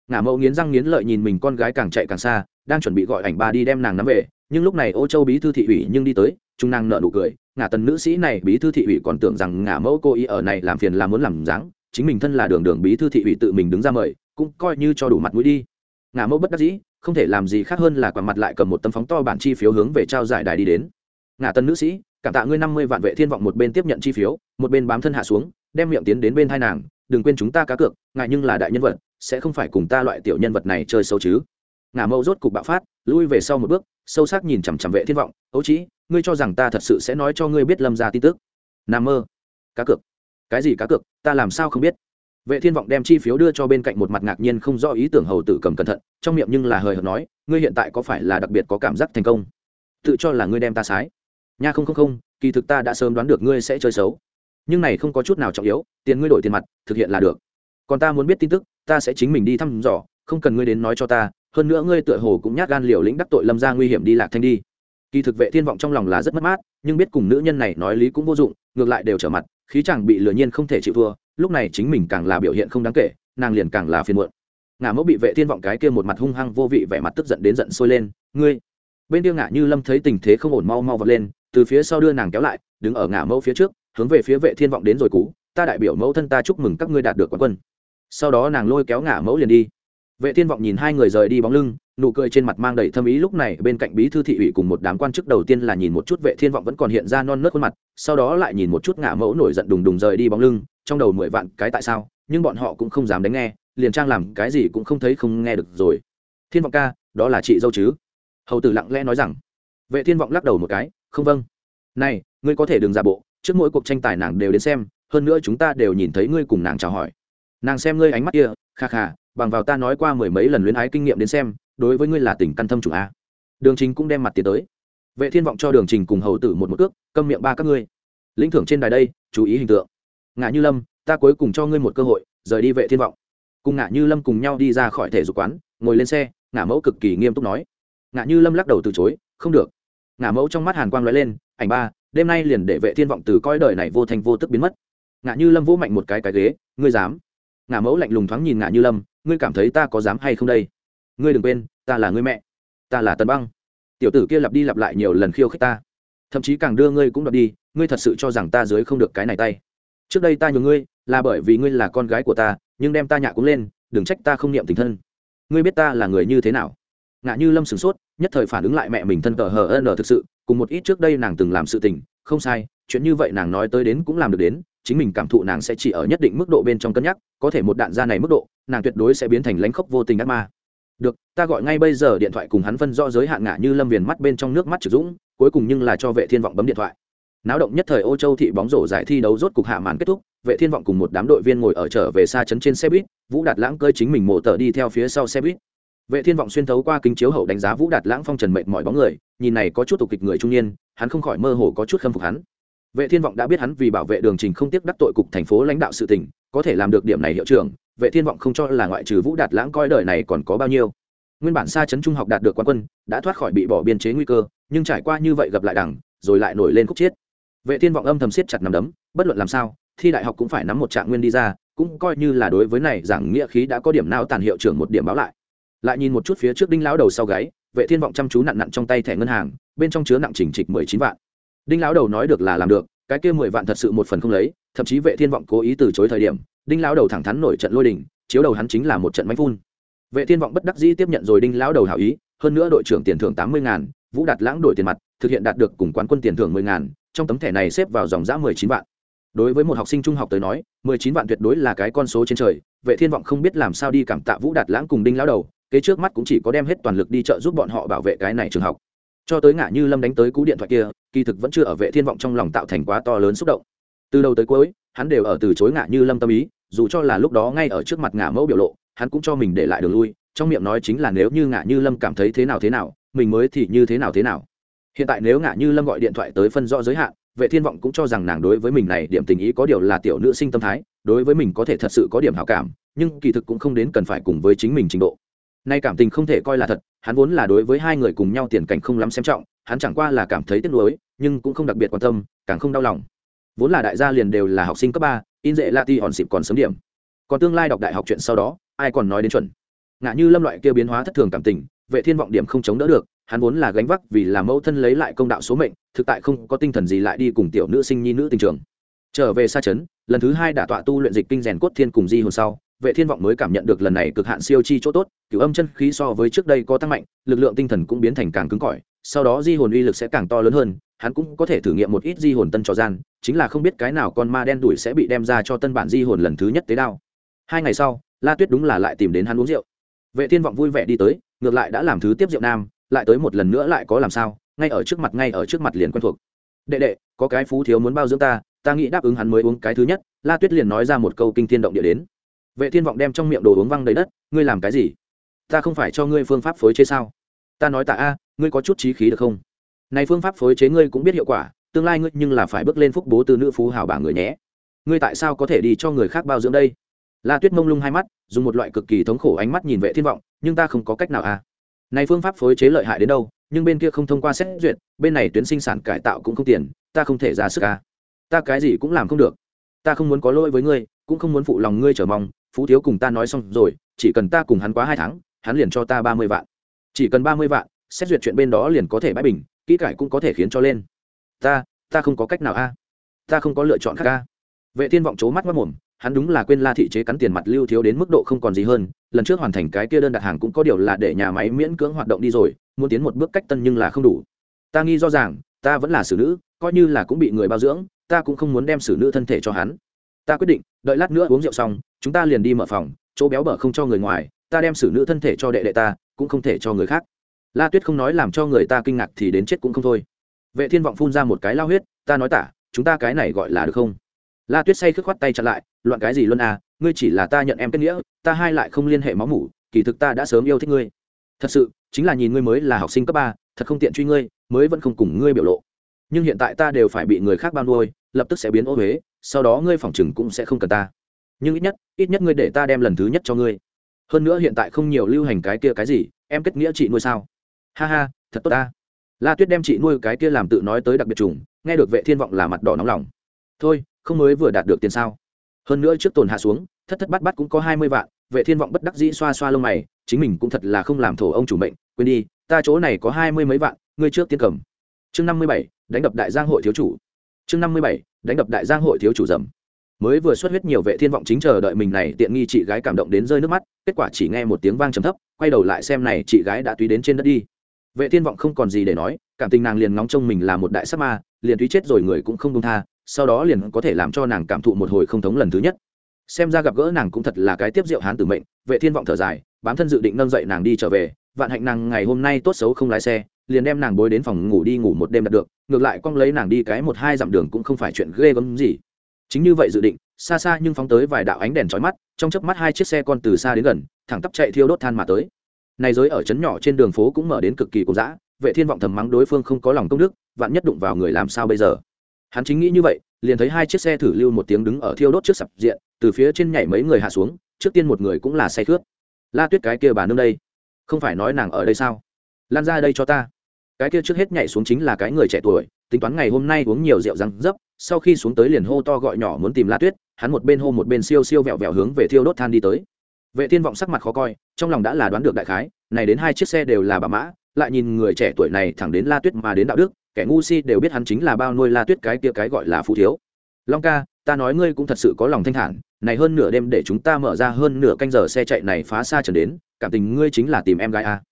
Ngả mẫu nghiến răng nghiến lợi nhìn mình con gái càng chạy càng xa, đang chuẩn bị gọi ảnh ba đi đem nàng nắm về, nhưng lúc này ô châu bí thư thị ủy nhưng đi tới, chúng nàng nợ nụ cười, ngả tần nữ sĩ này bí thư thị ủy còn tưởng rằng ngả mẫu cô ý ở này làm phiền là muốn làm dáng, chính mình thân là đường đường bí thư thị ủy tự mình đứng ra mời, cũng coi như cho đủ mặt mũi đi. Ngả mẫu bất đắc dĩ, không thể làm gì khác hơn là quả mặt lại cầm một tấm phóng to bản chi phiếu hướng về trao giải đài đi đến. Ngả tần nữ sĩ cảm tạ ngươi năm mươi vạn vệ thiên vọng một bên tiếp nhận chi phiếu, một bên bám thân hạ xuống, đem miệng tiến đến bên thai nàng, đừng quên chúng ta cá cược ngại nhưng là đại nhân vật, sẽ không phải cùng ta loại tiểu nhân vật này chơi xấu chứ. Ngả mẫu rốt cục bạo phát, lui về sau một bước, sâu sắc nhìn chằm chằm vệ thiên vọng, ấu trĩ ngươi cho rằng ta thật sự sẽ nói cho ngươi biết lâm ra tin tức? Nam mơ. Cá cược. Cái gì cá cược? Ta làm sao không biết? Vệ thiên vọng đem chi phiếu đưa cho bên cạnh một mặt ngạc nhiên không rõ ý tưởng hầu tử cầm cẩn thận, trong miệng nhưng là hời hợt nói, ngươi hiện tại có phải là đặc biệt có cảm giác thành công? Tự cho là ngươi đem ta sái nha không không không, kỳ thực ta đã sớm đoán được ngươi sẽ chơi xấu. Nhưng này không có chút nào trọng yếu, tiền ngươi đổi tiền mặt, thực hiện là được. Còn ta muốn biết tin tức, ta sẽ chính mình đi thăm dò, không cần ngươi đến nói cho ta, hơn nữa ngươi tựa hồ cũng nhát gan liều lĩnh đắc tội lâm ra nguy hiểm đi lạc thanh đi. Kỳ thực vệ thiên vọng trong lòng là rất mất mát, nhưng biết cùng nữ nhân này nói lý cũng vô dụng, ngược lại đều trở mặt, khí chàng bị lừa nhiên không thể chịu thua, lúc này chính mình càng là biểu hiện không đáng kể, nàng liền càng là phiền muộn. Ngả mẫu bị vệ thiên vọng cái kia một mặt hung hăng vô vị vẻ mặt tức giận đến giận sôi lên, ngươi! Bên kia ngả như lâm thấy tình thế không ổn mau mau vật lên từ phía sau đưa nàng kéo lại đứng ở ngã mẫu phía trước hướng về phía vệ thiên vọng đến rồi cú, ta đại biểu mẫu thân ta chúc mừng các ngươi đạt được quán quân. Sau đó nàng lôi kéo ngã mẫu liền đi. Vệ thiên vọng nhìn hai người rời đi bóng lưng nụ cười trên mặt mang đầy thâm ý lúc này bên cạnh bí thư thị ủy cùng một đám quan chức đầu tiên là nhìn một chút vệ thiên vọng vẫn còn hiện ra non nớt khuôn mặt sau đó lại nhìn một chút ngã mẫu nổi giận đùng đùng rời đi bóng lưng trong đầu mười vạn cái tại sao nhưng bọn họ cũng không dám đánh nghe liền trang làm cái gì cũng không thấy không nghe được rồi. Thiên vọng ca đó là chị dâu chứ? Hầu tử lặng lẽ nói rằng. Vệ thiên vọng lắc đầu một cái không vâng. Này, ngươi có thể đừng giả bộ, trước mỗi cuộc tranh tài nàng đều đến xem, hơn nữa chúng ta đều nhìn thấy ngươi cùng nàng chào hỏi. Nàng xem ngươi ánh mắt kia, kha kha, bằng vào ta nói qua mười mấy lần luyến ái kinh nghiệm đến xem, đối với ngươi là tình căn thâm chủ a. Đường trình cũng đem mặt tiến tới. Vệ thiên vọng cho đường trình cùng hầu tử một một cước, câm miệng ba các ngươi. Lĩnh thưởng trên đài đây, chú ý hình tượng. Ngạ như lâm, ta cuối cùng cho ngươi một cơ hội, rời đi vệ thiên vọng. Cùng ngạ như lâm cùng nhau đi ra khỏi thể dục quán, ngồi lên xe, ngạ mẫu cực kỳ nghiêm túc nói. Ngạ như lâm lắc đầu từ chối, không được ngả mẫu trong mắt hàn quang lóe lên, ảnh ba, đêm nay liền để vệ thiên vọng từ coi đời này vô thành vô tức biến mất. Ngã như lâm vỗ mạnh một cái cái ghế, ngươi dám? Ngả mẫu lạnh lùng thoáng nhìn Ngã như lâm, ngươi cảm thấy ta có dám hay không đây? Ngươi đừng quên, ta là ngươi mẹ, ta là tần băng. Tiểu tử kia lặp đi lặp lại nhiều lần khiêu khích ta. Thậm chí càng đưa ngươi cũng đoạt đi, ngươi thật sự cho rằng ta dưới không được cái này tay. Trước đây ta nhường ngươi, là bởi vì ngươi là con gái của ta, nhưng đem ta nhạ cũng lên, đừng trách ta không niệm tình thân. Ngươi biết ta là người như thế nào? Ngạ như lâm sửng sốt, nhất thời phản ứng lại mẹ mình thân cờ hờ ân thực sự, cùng một ít trước đây nàng từng làm sự tình, không sai, chuyện như vậy nàng nói tới đến cũng làm được đến, chính mình cảm thụ nàng sẽ chỉ ở nhất định mức độ bên trong cân nhắc, có thể một đạn ra này mức độ, nàng tuyệt đối sẽ biến thành lãnh khốc vô tình ác ma. Được, ta gọi ngay bây giờ điện thoại cùng hắn phân do giới hạn ngã như lâm viền mắt bên trong nước mắt trực dũng, cuối cùng nhưng là cho vệ thiên vọng bấm điện thoại. Náo động nhất thời ô châu thị bóng rổ giải thi đấu rốt cục hạ màn kết thúc, vệ thiên vọng cùng một đám đội viên ngồi ở trở về xa trấn trên xe buýt, vũ đạt lãng cơi chính mình mổ tờ đi theo phía sau xe buýt vệ thiên vọng xuyên thấu qua kính chiếu hậu đánh giá vũ đạt lãng phong trần mệnh mọi bóng người, nhìn này có chút tục kịch người trung niên, hắn không khỏi mơ hồ có chút khâm phục hắn. Vệ thiên vọng đã biết hắn vì bảo vệ đường trình không tiếc đắc tội cục thành phố lãnh đạo sự tỉnh có thể làm được điểm này hiệu trưởng, vệ thiên vọng không cho là ngoại trừ vũ đạt lãng coi đời này còn có bao nhiêu. Nguyên bản xa chấn trung học đạt được quán quân, đã thoát khỏi bị bỏ biên chế nguy cơ, nhưng trải qua như vậy gặp lại đẳng, rồi lại nổi lên khúc chiết. Vệ thiên vọng âm thầm siết chặt nằm đấm, bất luận làm sao, thi đại học cũng phải nắm một trạng nguyên đi ra, cũng coi như là đối với này giảng nghĩa khí đã có điểm nào tàn hiệu trưởng một điểm báo lại lại nhìn một chút phía trước đinh lão đầu sau gáy, vệ thiên vọng chăm chú nặn nặn trong tay thẻ ngân hàng, bên trong chứa nặng chỉnh trịch mười chín vạn. Đinh lão đầu nói được là làm được, cái kia mười vạn thật sự một phần không lấy, thậm chí vệ thiên vọng cố ý từ chối thời điểm, đinh lão đầu thẳng thắn nổi trận lôi đình, chiếu đầu hắn chính là một trận máy phun. Vệ thiên vọng bất đắc dĩ tiếp nhận rồi đinh lão đầu hảo ý, hơn nữa đội trưởng tiền thưởng tám mươi ngàn, vũ đạt lãng đổi tiền mặt, thực hiện đạt được cùng quán quân tiền thưởng mười ngàn, trong tấm thẻ này xếp vào dòng giã mười chín vạn. Đối với một học sinh trung học tới nói, mười chín vạn tuyệt đối là cái con số trên trời, vệ thiên vọng không biết làm sao đi cảm tạ vũ đạt lãng cùng đinh lão đầu kế trước mắt cũng chỉ có đem hết toàn lực đi chợ giúp bọn họ bảo vệ cái này trường học. Cho tới ngã như lâm đánh tới cú điện thoại kia, kỳ thực vẫn chưa ở vệ thiên vọng trong lòng tạo thành quá to lớn xúc động. Từ đầu tới cuối, hắn đều ở từ chối ngã như lâm tâm ý, dù cho là lúc đó ngay ở trước mặt ngã mẫu biểu lộ, hắn cũng cho mình để lại đường lui, trong miệng nói chính là nếu như ngã như lâm cảm thấy thế nào thế nào, mình mới thì như thế nào thế nào. Hiện tại nếu ngã như lâm gọi điện thoại tới phân rõ giới hạn, vệ thiên vọng cũng cho rằng nàng đối với mình này điểm tình ý có điều là tiểu nữ sinh tâm thái, đối với mình có thể thật sự có điểm hảo cảm, nhưng kỳ thực cũng không đến cần phải cùng với chính mình trình độ nay cảm tình không thể coi là thật, hắn vốn là đối với hai người cùng nhau tiền cảnh không lắm xem trọng, hắn chẳng qua là cảm thấy tiếc nuối, nhưng cũng không đặc biệt quan tâm, càng không đau lòng. Vốn là đại gia liền đều là học sinh cấp ba, in dễ la ti hòn xịp còn sớm điểm. Còn tương lai đọc đại học chuyện sau đó, ai còn nói đến chuẩn? Ngã như lâm loại kia biến hóa thất thường cảm tình, vệ thiên vọng điểm không chống đỡ được, hắn vốn là gánh vác vì là mẫu thân lấy lại công đạo số mệnh, thực tại không có tinh thần gì lại đi cùng tiểu nữ sinh nhi nữ tình trường. Trở về xa trấn lần thứ hai đả tọa tu luyện dịch kinh rèn cốt thiên cùng di hồn sau vệ thiên vọng mới cảm nhận được lần này cực hạn siêu chi chỗ tốt, cửu âm chân khí so với trước đây có tăng mạnh, lực lượng tinh thần cũng biến thành càng cứng cỏi, sau đó di hồn uy lực sẽ càng to lớn hơn, hắn cũng có thể thử nghiệm một ít di hồn tân trò gian, chính là không biết cái nào con ma đen đuổi sẽ bị đem ra cho tân bản di hồn lần thứ nhất tế đao. Hai ngày sau, la tuyết đúng là lại tìm đến hắn uống rượu. Vệ thiên vọng vui vẻ đi tới, ngược lại đã làm thứ tiếp rượu nam, lại tới một lần nữa lại có làm sao, ngay ở trước mặt ngay ở trước mặt liền quen thuộc. Đệ đệ, có cái phú thiếu muốn bao dưỡng ta ta nghĩ đáp ứng hắn mới uống cái thứ nhất, la tuyết liền nói ra một câu kinh thiên động địa đến vệ thiên vọng đem trong miệng đồ uống văng đầy đất, ngươi làm cái gì? Ta không phải cho ngươi phương pháp phối chế sao? Ta nói tạ a, ngươi có chút trí khí được không? Này phương pháp phối chế ngươi cũng biết hiệu quả, tương lai ngươi nhưng là phải bước lên phúc bố từ nữ phú hảo bảng người nhé. Ngươi tại sao có thể đi cho người khác bao dưỡng đây? La tuyết mông lung hai mắt, dùng một loại cực kỳ thống khổ ánh mắt nhìn vệ thiên vọng, nhưng ta không có cách nào à này phương pháp phối chế lợi hại đến đâu, nhưng bên kia không thông qua xét duyệt, bên này tuyến sinh sản cải tạo cũng không tiền, ta không thể ra sức à ta cái gì cũng làm không được. Ta không muốn có lỗi với ngươi, cũng không muốn phụ lòng ngươi trở mong phú thiếu cùng ta nói xong rồi, chỉ cần ta cùng hắn quá hai tháng, hắn liền cho ta ba mươi vạn. Chỉ cần ba mươi vạn, xét duyệt chuyện bên đó liền có thể bãi bình, kỹ cải cũng có thể khiến cho lên. Ta ta không có cách nào a. Ta không có lựa chọn khác a. Vệ thiên vọng c mắt mất mồm, hắn đúng là quên la thị chế cắn tiền mặt lưu thiếu đến mức độ không còn gì hơn, lần trước hoàn thành cái kia đơn đặt hàng cũng có điều là để nhà máy miễn cưỡng hoạt động đi rồi, muốn tiến một bước cách tân nhưng là không đủ. Ta nghi do rằng, ta vẫn là xử nữ, coi như là cũng bị người bao dưỡng, ta cũng không muốn đem xử nữ thân thể cho hắn ta quyết định, đợi lát nữa uống rượu xong, chúng ta liền đi mở phòng, chỗ béo bở không cho người ngoài, ta đem xử nữ thân thể cho đệ đệ ta, cũng không thể cho người khác. La tuyết không nói làm cho người ta kinh ngạc thì đến chết cũng không thôi. Vệ thiên vọng phun ra một cái lao huyết, ta nói tả, chúng ta cái này gọi là được không? La tuyết say khước khoắt tay chặn lại, loạn cái gì luôn à ngươi chỉ là ta nhận em kết nghĩa, ta hai lại không liên hệ máu mủ, kỳ thực ta đã sớm yêu thích ngươi. Thật sự, chính là nhìn ngươi mới là học sinh cấp ba, thật không tiện truy ngươi, mới vẫn không cùng ngươi biểu lộ. Nhưng hiện tại ta đều phải bị người khác bao nuôi, lập tức sẽ biến ô huế sau đó ngươi phòng chừng cũng sẽ không cần ta. Nhưng ít nhất ít nhất ngươi để ta đem lần thứ nhất cho ngươi. Hơn nữa hiện tại không nhiều lưu hành cái kia cái gì, em kết nghĩa chị nuôi sao? Ha ha, thật tốt ta. La tuyết đem chị nuôi cái kia làm tự nói tới đặc biệt trùng, nghe được vệ thiên vọng là mặt đỏ nóng lòng. Thôi, không mới vừa đạt được tiền sao? Hơn nữa trước tồn hạ xuống, thất thất bát bát cũng có hai mươi vạn, vệ thiên vọng bất đắc dĩ xoa xoa lông mày, chính mình cũng thật là không làm thổ ông chủ mệnh, quên đi, ta chỗ này có hai mươi mấy vạn, ngươi trước tiên cầm. Chương năm mươi bảy, đánh đập đại giang hội thiếu chủ chương năm mươi bảy, đánh đập đại giang hội thiếu chủ dầm. Mới vừa xuất huyết nhiều vệ thiên vọng chính chờ đợi mình này tiện nghi chị gái cảm động đến rơi nước mắt, kết quả chỉ nghe một tiếng vang trầm thấp, quay đầu lại xem này chị gái đã túy đến trên đất đi. Vệ thiên vọng không còn gì để nói, cảm tình nàng liền ngóng trông mình là một đại sắc ma, liền túy chết rồi người cũng không công tha, sau đó liền có thể làm cho nàng cảm thụ một hồi không thống lần thứ nhất. Xem ra gặp gỡ nàng cũng thật là cái tiếp rượu hán tử mệnh, vệ thiên vọng thở dài, bám thân dự định nâng dậy nàng đi trở về, vạn hạnh nàng ngày hôm nay tốt xấu không lái xe liền đem nàng bối đến phòng ngủ đi ngủ một đêm đạt được, ngược lại con lấy nàng đi cái một hai dặm đường cũng không phải chuyện ghê gớm gì. Chính như vậy dự định, xa xa nhưng phóng tới vài đạo ánh đèn chói mắt, trong chớp mắt hai chiếc xe con từ xa đến gần, thẳng tắp chạy thiêu đốt than mà tới. Này giới ở trấn nhỏ trên đường phố cũng mở đến cực kỳ cổ dã, vệ thiên vọng thầm mắng đối phương không có lòng công đức, vạn nhất đụng vào người làm sao bây giờ? Hắn chính nghĩ như vậy, liền thấy hai chiếc xe thử lưu một tiếng đứng ở thiêu đốt trước sập diện, từ phía trên nhảy mấy người hạ xuống, trước tiên một người cũng là say cướp la tuyết cái kia bà nương đây, không phải nói nàng ở đây sao? Lan ra đây cho ta cái kia trước hết nhảy xuống chính là cái người trẻ tuổi, tính toán ngày hôm nay uống nhiều rượu răng dấp, sau khi xuống tới liền hô to gọi nhỏ muốn tìm la tuyết, hắn một bên hô một bên siêu siêu vẹo vẹo hướng về thiêu đốt than đi tới vệ thiên vọng sắc mặt khó coi, trong lòng đã là đoán được đại khái, này đến hai chiếc xe đều là bà mã, lại nhìn người trẻ tuổi này thẳng đến la tuyết mà đến đạo đức, kẻ ngu si đều biết hắn chính là bao nuôi la tuyết cái kia cái gọi là phú thiếu long ca, ta nói ngươi cũng thật sự có lòng thanh thản, này hơn nửa đêm để chúng ta mở ra hơn nửa canh giờ xe chạy này phá xa trần đến, cảm tình ngươi chính là tìm em gái à.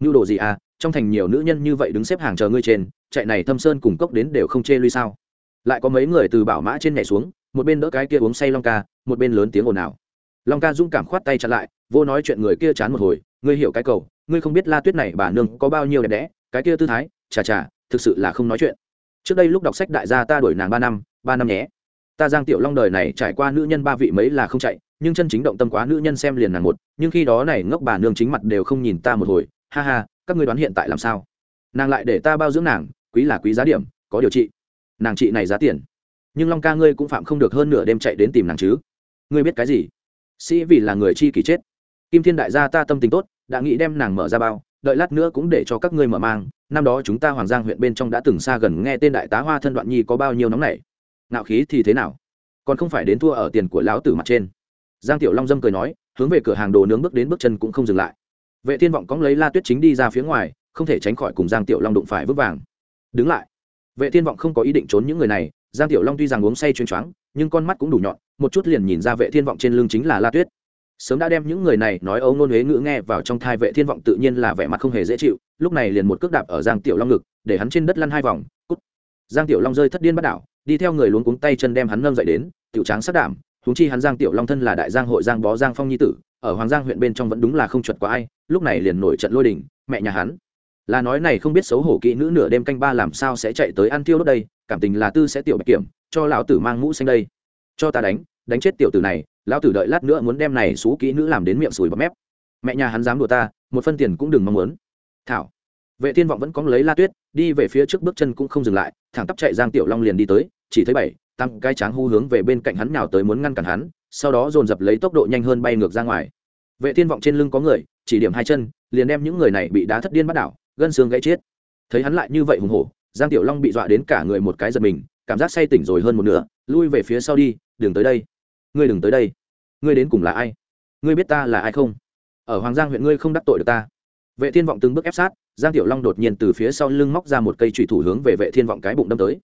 nhu đồ gì à trong thành nhiều nữ nhân như vậy đứng xếp hàng chờ ngươi trên, chạy này thâm sơn cùng cốc đến đều không chê lui sao? Lại có mấy người từ bảo mã trên nhảy xuống, một bên đỡ cái kia uống say long ca, một bên lớn tiếng ồn ào. Long ca dũng cảm khoát tay chặn lại, vô nói chuyện người kia chán một hồi, ngươi hiểu cái cầu, ngươi không biết la tuyết này bà nương có bao nhiêu đẹp đẽ, cái kia tư thái, chà chà, thực sự là không nói chuyện. Trước đây lúc đọc sách đại gia ta đuổi nàng ba năm ba năm nhé. Ta giang tiểu long đời này trải qua nữ nhân ba vị mấy là không chạy, nhưng chân chính động tâm quá nữ nhân xem liền nàng một, nhưng khi đó này ngốc bà nương chính mặt đều không nhìn ta một hồi, ha ha các ngươi đoán hiện tại làm sao? Nàng lại để ta bao dưỡng nàng, quý là quý giá điểm, có điều trị. Nàng trị này giá tiền. Nhưng long ca ngươi cũng phạm không được hơn nửa đêm chạy đến tìm nàng chứ. Ngươi biết cái gì? Sĩ vì là người chi kỷ chết. Kim thiên đại gia ta tâm tình tốt, đã nghĩ đem nàng mở ra bao, đợi lát nữa cũng để cho các ngươi mở mang. Năm đó chúng ta hoàng giang huyện bên trong đã từng xa gần nghe tên đại tá hoa thân đoạn nhi có bao nhiêu nóng này nạo khí thì thế nào? Còn không phải đến thua ở tiền của lão tử mặt trên. Giang tiểu long dâm cười nói, hướng về cửa hàng đồ nướng bước đến bước chân cũng không dừng lại vệ thiên vọng cóng lấy la tuyết chính đi ra phía ngoài, không thể tránh khỏi cùng giang tiểu long đụng phải vứt vàng. Đứng lại. Vệ thiên vọng không có ý định trốn những người này, giang tiểu long tuy rằng uống say chuyên choáng, nhưng con mắt cũng đủ nhọn, một chút liền nhìn ra vệ thiên vọng trên lưng chính là la tuyết. Sớm đã đem những người này nói ấu nôn huế ngữ nghe vào trong thai, vệ thiên vọng tự nhiên là vẻ mặt không hề dễ chịu, lúc này liền một cước đạp ở giang tiểu long ngực, để hắn trên đất lăn hai vòng, cút. Giang tiểu long rơi thất điên bắt đảo, đi theo người luống cuống tay chân đem hắn nâng dậy đến, tiểu tráng sát đảm, huống chi hắn giang tiểu long thân là đại giang hội giang bó giang phong nhi tử ở hoàng giang huyện bên trong vẫn đúng là không chuẩn qua ai, lúc này liền nổi trận lôi đình, mẹ nhà hắn. Là nói này không biết xấu hổ kỹ nữ nửa đêm canh ba làm sao sẽ chạy tới ăn tiêu đốt đây, cảm tình là tư sẽ tiểu bạch kiểm, cho lão tử mang mũ xanh đây. Cho ta đánh đánh chết tiểu tử này, lão tử đợi lát nữa muốn đem này xú kỹ nữ làm đến miệng sùi bọt mép. Mẹ nhà hắn dám đùa ta, một phân tiền cũng đừng mong muốn. Thảo. Vệ thiên vọng vẫn có lấy la tuyết, đi về phía trước bước chân cũng không dừng lại, thẳng tắp chạy giang tiểu long liền đi tới, chỉ thấy bảy tăng cái tráng hu hướng về bên cạnh hắn nào tới muốn ngăn cản hắn, sau đó dồn dập lấy tốc độ nhanh hơn bay ngược ra ngoài vệ thiên vọng trên lưng có người, chỉ điểm hai chân, liền đem những người này bị đá thất điên bắt đảo, gân xương gãy chết. Thấy hắn lại như vậy hùng hổ, giang tiểu long bị dọa đến cả người một cái giật mình, cảm giác say tỉnh rồi hơn một nửa, lui về phía sau đi, đừng tới đây. Ngươi đừng tới đây. Ngươi đến cùng là ai? Ngươi biết ta là ai không? Ở hoàng giang huyện ngươi không đắc tội được ta. Vệ thiên vọng từng bước ép sát, giang tiểu long đột nhiên từ phía sau lưng móc ra một cây trùy thủ hướng về vệ thiên vọng cái bụng đâm tới.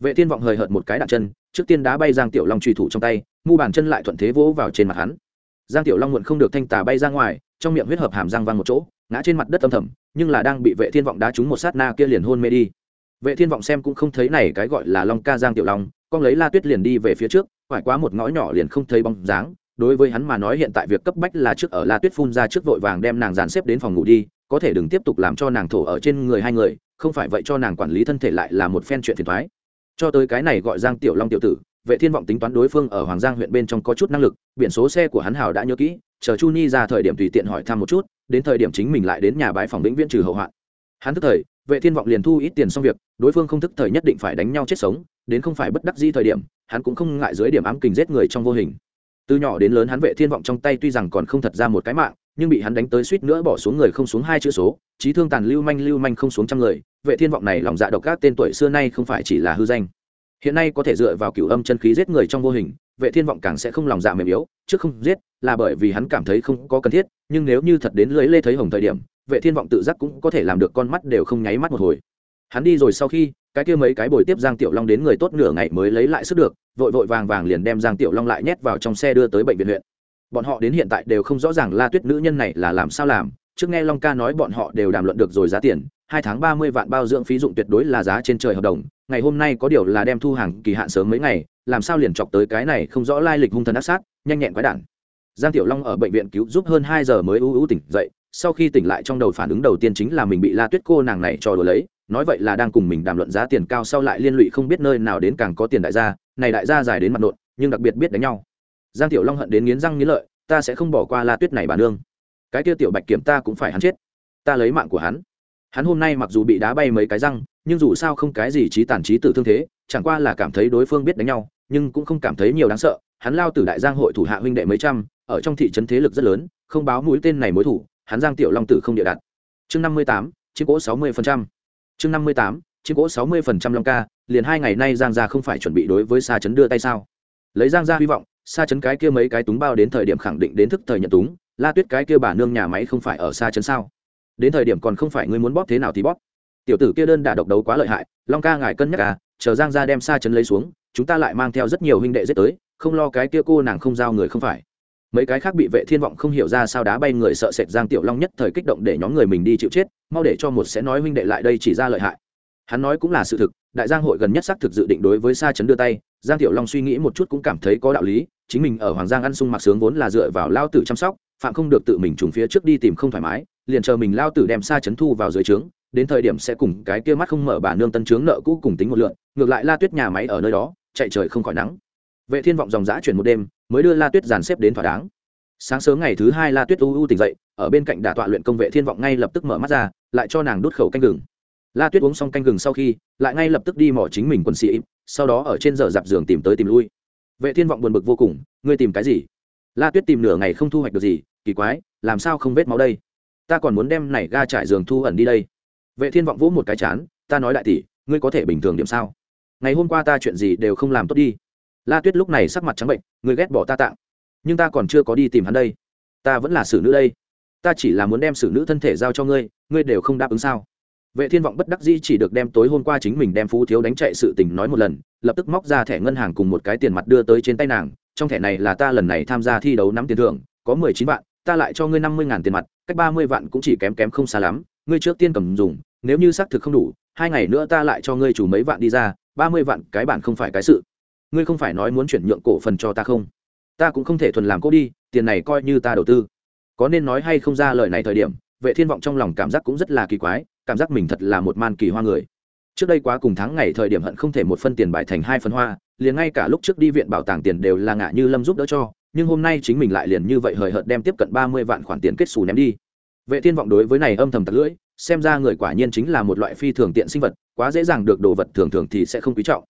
Vệ thiên vọng hời hợt một cái đạn chân, trước tiên đá bay giang tiểu long trùy thủ trong tay, mu bàn chân lại thuận thế vỗ vào trên mặt hắn giang tiểu long muộn không được thanh tà bay ra ngoài, trong miệng huyết hợp hàm răng văng một chỗ, ngã trên mặt đất âm thầm, nhưng là đang bị vệ thiên vọng đá trúng một sát na kia liền hôn mê đi. Vệ thiên vọng xem cũng không thấy này cái gọi là long ca giang tiểu long, con lấy la tuyết liền đi về phía trước, quải quá một ngõ nhỏ liền không thấy bóng dáng. Đối với hắn mà nói hiện tại việc cấp bách là trước ở la tuyết phun ra trước vội vàng đem nàng dàn xếp đến phòng ngủ đi, có thể đừng tiếp tục làm cho nàng thổ ở trên người hai người, không phải vậy cho nàng quản lý thân thể lại là một phen chuyện phiền thoái cho tới cái này gọi giang tiểu long tiểu tử vệ thiên vọng tính toán đối phương ở hoàng giang huyện bên trong có chút năng lực, biển số xe của hắn hào đã nhớ kỹ, chờ chu Nhi ra thời điểm tùy tiện hỏi thăm một chút, đến thời điểm chính mình lại đến nhà bãi phòng vĩnh viễn trừ hậu hoạn. Hắn thức thời, vệ thiên vọng liền thu ít tiền xong việc, đối phương không thức thời nhất định phải đánh nhau chết sống, đến không phải bất đắc di thời điểm, hắn cũng không ngại dưới điểm ám kình giết người trong vô hình. Từ nhỏ đến lớn hắn vệ thiên vọng trong tay tuy rằng còn không thật ra một cái mạng, nhưng bị hắn đánh tới suýt nữa bỏ xuống người không xuống hai chữ số, trí thương tàn lưu manh lưu manh không xuống trăm người, vệ thiên vọng này lòng dạ độc các tên tuổi xưa nay không phải chỉ là hư danh hiện nay có thể dựa vào cửu âm chân khí giết người trong vô hình, vệ thiên vọng càng sẽ không lòng dạ mềm yếu, trước không giết là bởi vì hắn cảm thấy không có cần thiết, nhưng nếu như thật đến lưới lê thấy hồng thời điểm, vệ thiên vọng tự giác cũng có thể làm được con mắt đều không nháy mắt một hồi. Hắn đi rồi sau khi, cái kia mấy cái bồi tiếp giang tiểu long đến người tốt nửa ngày mới lấy lại sức được, vội vội vàng vàng liền đem giang tiểu long lại nhét vào trong xe đưa tới bệnh viện huyện. Bọn họ đến hiện tại đều không rõ ràng la tuyết nữ nhân này là làm sao làm trước nghe long ca nói bọn họ đều đàm luận được rồi giá tiền, hai tháng ba mươi vạn bao dưỡng phí dụng tuyệt đối là giá trên trời hợp đồng, ngày hôm nay có điều là đem thu hàng kỳ hạn sớm mấy ngày, làm sao liền chọc tới cái này không rõ lai lịch hung thần ác sát, nhanh nhẹn quái đản. Giang tiểu long ở bệnh viện cứu giúp hơn hai giờ mới ưu ưu tỉnh dậy, sau khi tỉnh lại trong đầu phản ứng đầu tiên chính là mình bị la tuyết cô nàng này trò đùa lấy, nói vậy là đang cùng mình đàm luận giá tiền cao sau lại liên lụy không biết nơi nào đến càng có tiền đại gia, này đại gia dài đến mặt nộn, nhưng đặc biệt biết đánh nhau. Giang tiểu long hận đến nghiến răng nghiến lợi, ta sẽ không bỏ qua la tuyết này bà nương cái kia tiểu bạch kiểm ta cũng phải hắn chết. Ta lấy mạng của hắn. Hắn hôm nay mặc dù bị đá bay mấy cái răng, nhưng dù sao không cái gì trí tàn trí tử thương thế, chẳng qua là cảm thấy đối phương biết đánh nhau, nhưng cũng không cảm thấy nhiều đáng sợ. Hắn lao từ đại giang hội thủ hạ huynh đệ mấy trăm, ở trong thị trấn thế lực rất lớn, không báo mũi tên này mối thủ, hắn giang tiểu long tử không địa đặt. Chương năm mươi tám, chiếc cỗ sáu mươi phần trăm. Chương năm mươi tám, chiếc cỗ sáu mươi phần trăm long ca, liền hai ngày nay giang gia không phải chuẩn bị đối với xa trấn đưa tay sao? Lấy giang gia hy vọng xa trấn cái kia mấy cái túng bao đến thời điểm khẳng định đến thức thời nhận túng la tuyết cái kia bà nương nhà máy không phải ở xa chân sao? Đến thời điểm còn không phải ngươi muốn bóp thế nào thì bóp. Tiểu tử kia đơn đả độc đấu quá lợi hại, long ca ngài cân nhắc à chờ giang gia đem xa chân lấy xuống, chúng ta lại mang theo rất nhiều huynh đệ giết tới, không lo cái kia cô nàng không giao người không phải. Mấy cái khác bị vệ thiên vọng không hiểu ra sao đá bay người sợ sệt giang tiểu long nhất thời kích động để nhóm người mình đi chịu chết, mau để cho một sẽ nói huynh đệ lại đây chỉ ra lợi hại. Hắn nói cũng là sự thực, đại giang hội gần nhất xác thực dự định đối với sa chấn đưa tay, giang tiểu long suy nghĩ một chút cũng cảm thấy có đạo lý, chính mình ở hoàng giang ăn sung mặc sướng vốn là dựa vào lao tử chăm sóc phạm không được tự mình trùng phía trước đi tìm không thoải mái, liền chờ mình lao tử đem xa chấn thu vào dưới trướng, đến thời điểm sẽ cùng cái kia mắt không mở bà nương tân trướng nợ cũ cùng tính một lượn, ngược lại la tuyết nhà máy ở nơi đó, chạy trời không khỏi nắng. Vệ thiên vọng dòng dã chuyển một đêm, mới đưa la tuyết dàn xếp đến thỏa đáng. Sáng sớm ngày thứ hai la tuyết u u tỉnh dậy, ở bên cạnh đà tọa luyện công vệ thiên vọng ngay lập tức mở mắt ra, lại cho nàng đút khẩu canh gừng. La tuyết uống xong canh gừng sau khi, lại ngay lập tức đi mỏ chính mình quần sĩ sau đó ở trên giờ dạp giường tìm tới tìm lui. Vệ thiên vọng buồn bực vô cùng, ngươi tìm cái gì? La tuyết tìm nửa ngày không thu hoạch được gì, kỳ quái, làm sao không vết máu đây? Ta còn muốn đem này ga trải giường thu ẩn đi đây. Vệ thiên vọng vỗ một cái chán, ta nói đại tỷ, ngươi có thể bình thường điểm sao? Ngày hôm qua ta chuyện gì đều không làm tốt đi. La tuyết lúc này sắc mặt trắng bệnh, ngươi ghét bỏ ta tạng. Nhưng ta còn chưa có đi tìm hắn đây. Ta vẫn là xử nữ đây. Ta chỉ là muốn đem xử nữ thân thể giao cho ngươi ngươi đều không đáp ứng sao? Vệ thiên vọng bất đắc dĩ chỉ được đem tối hôm qua chính mình đem phú thiếu đánh chạy sự tình nói một lần, lập tức móc ra thẻ ngân hàng cùng một cái tiền mặt đưa tới trên tay nàng trong thẻ này là ta lần này tham gia thi đấu nắm tiền thưởng, có mười chín vạn, ta lại cho ngươi năm mươi ngàn tiền mặt, cách ba mươi vạn cũng chỉ kém kém không xa lắm, ngươi trước tiên cầm dùng, nếu như xác thực không đủ, hai ngày nữa ta lại cho ngươi chủ mấy vạn đi ra, ba mươi vạn cái bản không phải cái sự. Ngươi không phải nói muốn chuyển nhượng cổ phần cho ta không? Ta cũng không thể thuần làm cô đi, tiền này coi như ta đầu tư. Có nên nói hay không ra lời này thời điểm, vệ thiên vọng trong lòng cảm giác cũng rất là kỳ quái, cảm giác mình thật là một man kỳ hoa người. Trước đây quá cùng tháng ngày thời điểm hận không thể một phân tiền bài thành hai phân hoa liền ngay cả lúc trước đi viện bảo tàng tiền đều là ngã như lâm giúp đỡ cho, nhưng hôm nay chính mình lại liền như vậy hời hợt đem tiếp cận ba mươi vạn khoản tiền kết xù ném đi. Vệ thiên vọng đối với này âm thầm tật lưỡi, xem ra người quả nhiên chính là một loại phi thường tiện sinh vật, quá dễ dàng được đồ vật thường thường thì sẽ không quý trọng.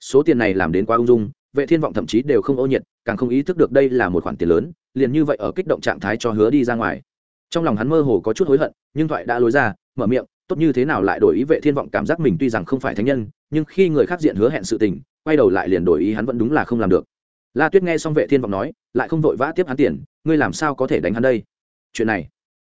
Số tiền này làm đến quá ung dung, vệ thiên vọng thậm chí đều không ô nhiệt, càng không ý thức được đây là một khoản tiền lớn, liền như vậy ở kích động trạng thái cho hứa đi ra ngoài. Trong lòng hắn mơ hồ có chút hối hận, nhưng thoại đã lối ra, mở miệng, tốt như thế nào lại đổi ý vệ thiên vọng cảm giác mình tuy rằng không phải thánh nhân, nhưng khi người khác diện hứa hẹn sự tình quay đầu lại liền đổi ý hắn vẫn đúng là không làm được. La tuyết nghe xong vệ thiên vọng nói, lại không vội vã tiếp hắn tiền, ngươi làm sao có thể đánh hắn đây? Chuyện này.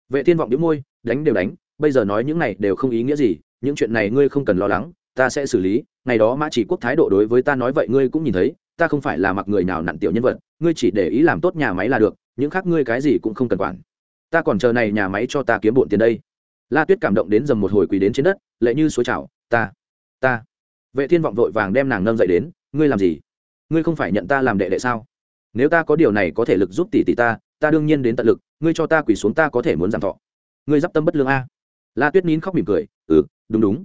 Vệ thiên vọng đĩu môi, đánh đều đánh, bây giờ nói những này đều không ý nghĩa gì, những chuyện này ngươi không cần lo lắng, ta sẽ xử lý, ngày đó mã chỉ quốc thái độ đối với ta nói vậy ngươi cũng nhìn thấy, ta không phải là mặc người nào nặn tiểu nhân vật, ngươi chỉ để ý làm tốt nhà máy là được, những khác ngươi cái gì cũng không cần quản. Ta còn chờ này nhà máy cho ta kiếm bộn tiền đây. La tuyết cảm động đến dầm một hồi quỳ đến trên đất, lệ như suối chảo, ta ta vệ thiên vọng vội vàng đem nàng nâng dậy đến, ngươi làm gì? Ngươi không phải nhận ta làm đệ đệ sao? Nếu ta có điều này có thể lực giúp tỷ tỷ ta ta đương nhiên đến tận lực, ngươi cho ta quỳ xuống ta có thể muốn giảm thọ. Ngươi d tâm bất lương a. La tuyết nín khóc mỉm cười ừ đúng đúng.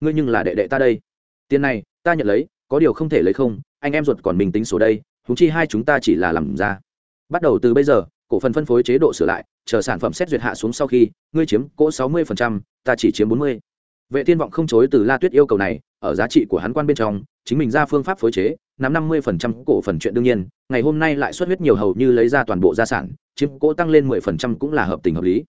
Ngươi nhưng là đệ đệ ta đây. Tiền này, ta nhận lấy, có điều không thể lấy không, anh em ruột còn mình tính số đây húng chi hai chúng ta chỉ là làm ra. Bắt đầu từ bây giờ, cổ phần phân phối chế độ sửa lại, chờ sản phẩm xét duyệt hạ xuống sau khi, ngươi chiếm cỗ sáu mươi ta chỉ chiếm bốn mươi vệ thiên vọng không chối từ la tuyết yêu cầu này, ở giá trị của hắn quan bên trong, chính mình ra phương pháp phối chế, nắm năm mươi cổ phần chuyện đương nhiên, ngày hôm nay lại xuất huyết nhiều hầu như lấy ra toàn bộ gia sản, chiếm cỗ tăng lên mười phần trăm cũng là hợp tình hợp lý.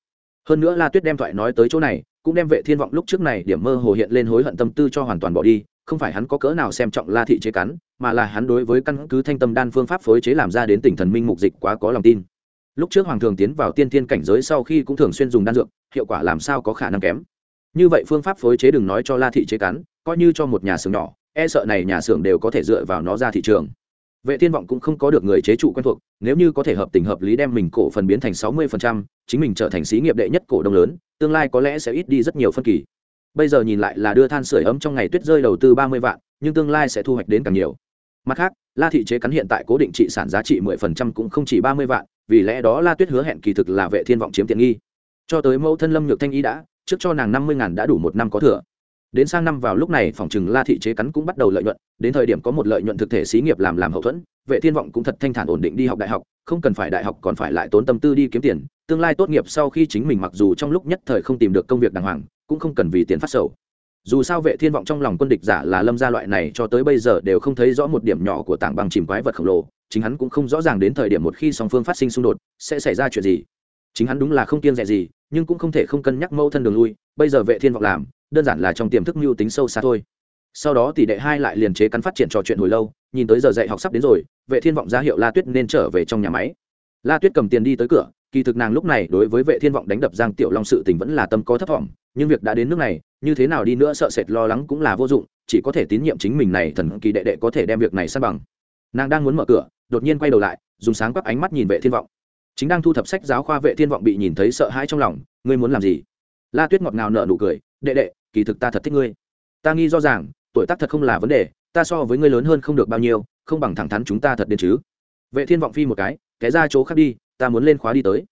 Hơn nữa la tuyết đem thoại nói tới chỗ này, cũng đem vệ thiên vọng lúc trước này điểm mơ hồ hiện lên hối hận tâm tư cho hoàn toàn bỏ đi, không phải hắn có cỡ nào xem trọng la thị chế cắn, mà là hắn đối với căn cứ thanh tâm đan phương pháp phối chế làm ra đến tỉnh thần minh mục dịch quá có lòng tin. Lúc trước hoàng thường tiến vào tiên Thiên cảnh giới sau khi cũng thường xuyên dùng đan dược, hiệu quả làm sao có khả năng kém như vậy phương pháp phối chế đừng nói cho la thị chế cắn coi như cho một nhà xưởng nhỏ e sợ này nhà xưởng đều có thể dựa vào nó ra thị trường. Vệ thiên vọng cũng không có được người chế trụ quen thuộc nếu như có thể hợp tình hợp lý đem mình cổ phần biến thành 60%, chính mình trở thành xí nghiệp đệ nhất cổ đông lớn tương lai có lẽ sẽ ít đi rất nhiều phân kỳ. Bây giờ nhìn lại là đưa than sửa ấm trong ngày tuyết rơi đầu tư 30 vạn nhưng tương lai sẽ thu hoạch đến càng nhiều. Mặt khác la thị chế cắn hiện tại cố định trị sản giá trị 10% cũng không chỉ 30 vạn vì lẽ đó la tuyết hứa hẹn kỳ thực là vệ thiên vọng chiếm tiện nghi. Cho tới mẫu thân lâm nhược thanh ý đã trước cho nàng 50 ngàn đã đủ một năm có thừa. Đến sang năm vào lúc này, phòng trừng la thị chế cắn cũng bắt đầu lợi nhuận, đến thời điểm có một lợi nhuận thực thể xí nghiệp làm làm hậu thuẫn, vệ thiên vọng cũng thật thanh thản ổn định đi học đại học, không cần phải đại học còn phải lại tốn tâm tư đi kiếm tiền, tương lai tốt nghiệp sau khi chính mình mặc dù trong lúc nhất thời không tìm được công việc đàng hoàng, cũng không cần vì tiền phát sầu. Dù sao vệ thiên vọng trong lòng quân địch giả là lâm gia loại này cho tới bây giờ đều không thấy rõ một điểm nhỏ của tảng băng chìm quái vật khổng lồ, chính hắn cũng không rõ ràng đến thời điểm một khi song phương phát sinh xung đột, sẽ xảy ra chuyện gì. Chính hắn đúng là không kiêng rẻ gì nhưng cũng không thể không cân nhắc mâu thân đường lui, bây giờ vệ thiên vọng làm, đơn giản là trong tiềm thức mưu tính sâu xa thôi. Sau đó tỷ đệ hai lại liền chế cắn phát triển trò chuyện hồi lâu, nhìn tới giờ dạy học sắp đến rồi, vệ thiên vọng ra hiệu la tuyết nên trở về trong nhà máy. La tuyết cầm tiền đi tới cửa, kỳ thực nàng lúc này đối với vệ thiên vọng đánh đập giang tiểu long sự tình vẫn là tâm có thấp thỏm nhưng việc đã đến nước này, như thế nào đi nữa sợ sệt lo lắng cũng là vô dụng, chỉ có thể tín nhiệm chính mình này thần kỳ đệ đệ có thể đem việc này san bằng. Nàng đang muốn mở cửa, đột nhiên quay đầu lại, dùng sáng quắc ánh mắt nhìn vệ thiên vọng chính đang thu thập sách giáo khoa vệ thiên vọng bị nhìn thấy sợ hãi trong lòng, ngươi muốn làm gì? La tuyết ngọt ngào nở nụ cười, đệ đệ, kỳ thực ta thật thích ngươi. Ta nghi do rằng, tuổi tác thật không là vấn đề, ta so với ngươi lớn hơn không được bao nhiêu, không bằng thẳng thắn chúng ta thật đến chứ. Vệ thiên vọng phi một cái, té ra chỗ khác đi, ta muốn lên khóa đi tới.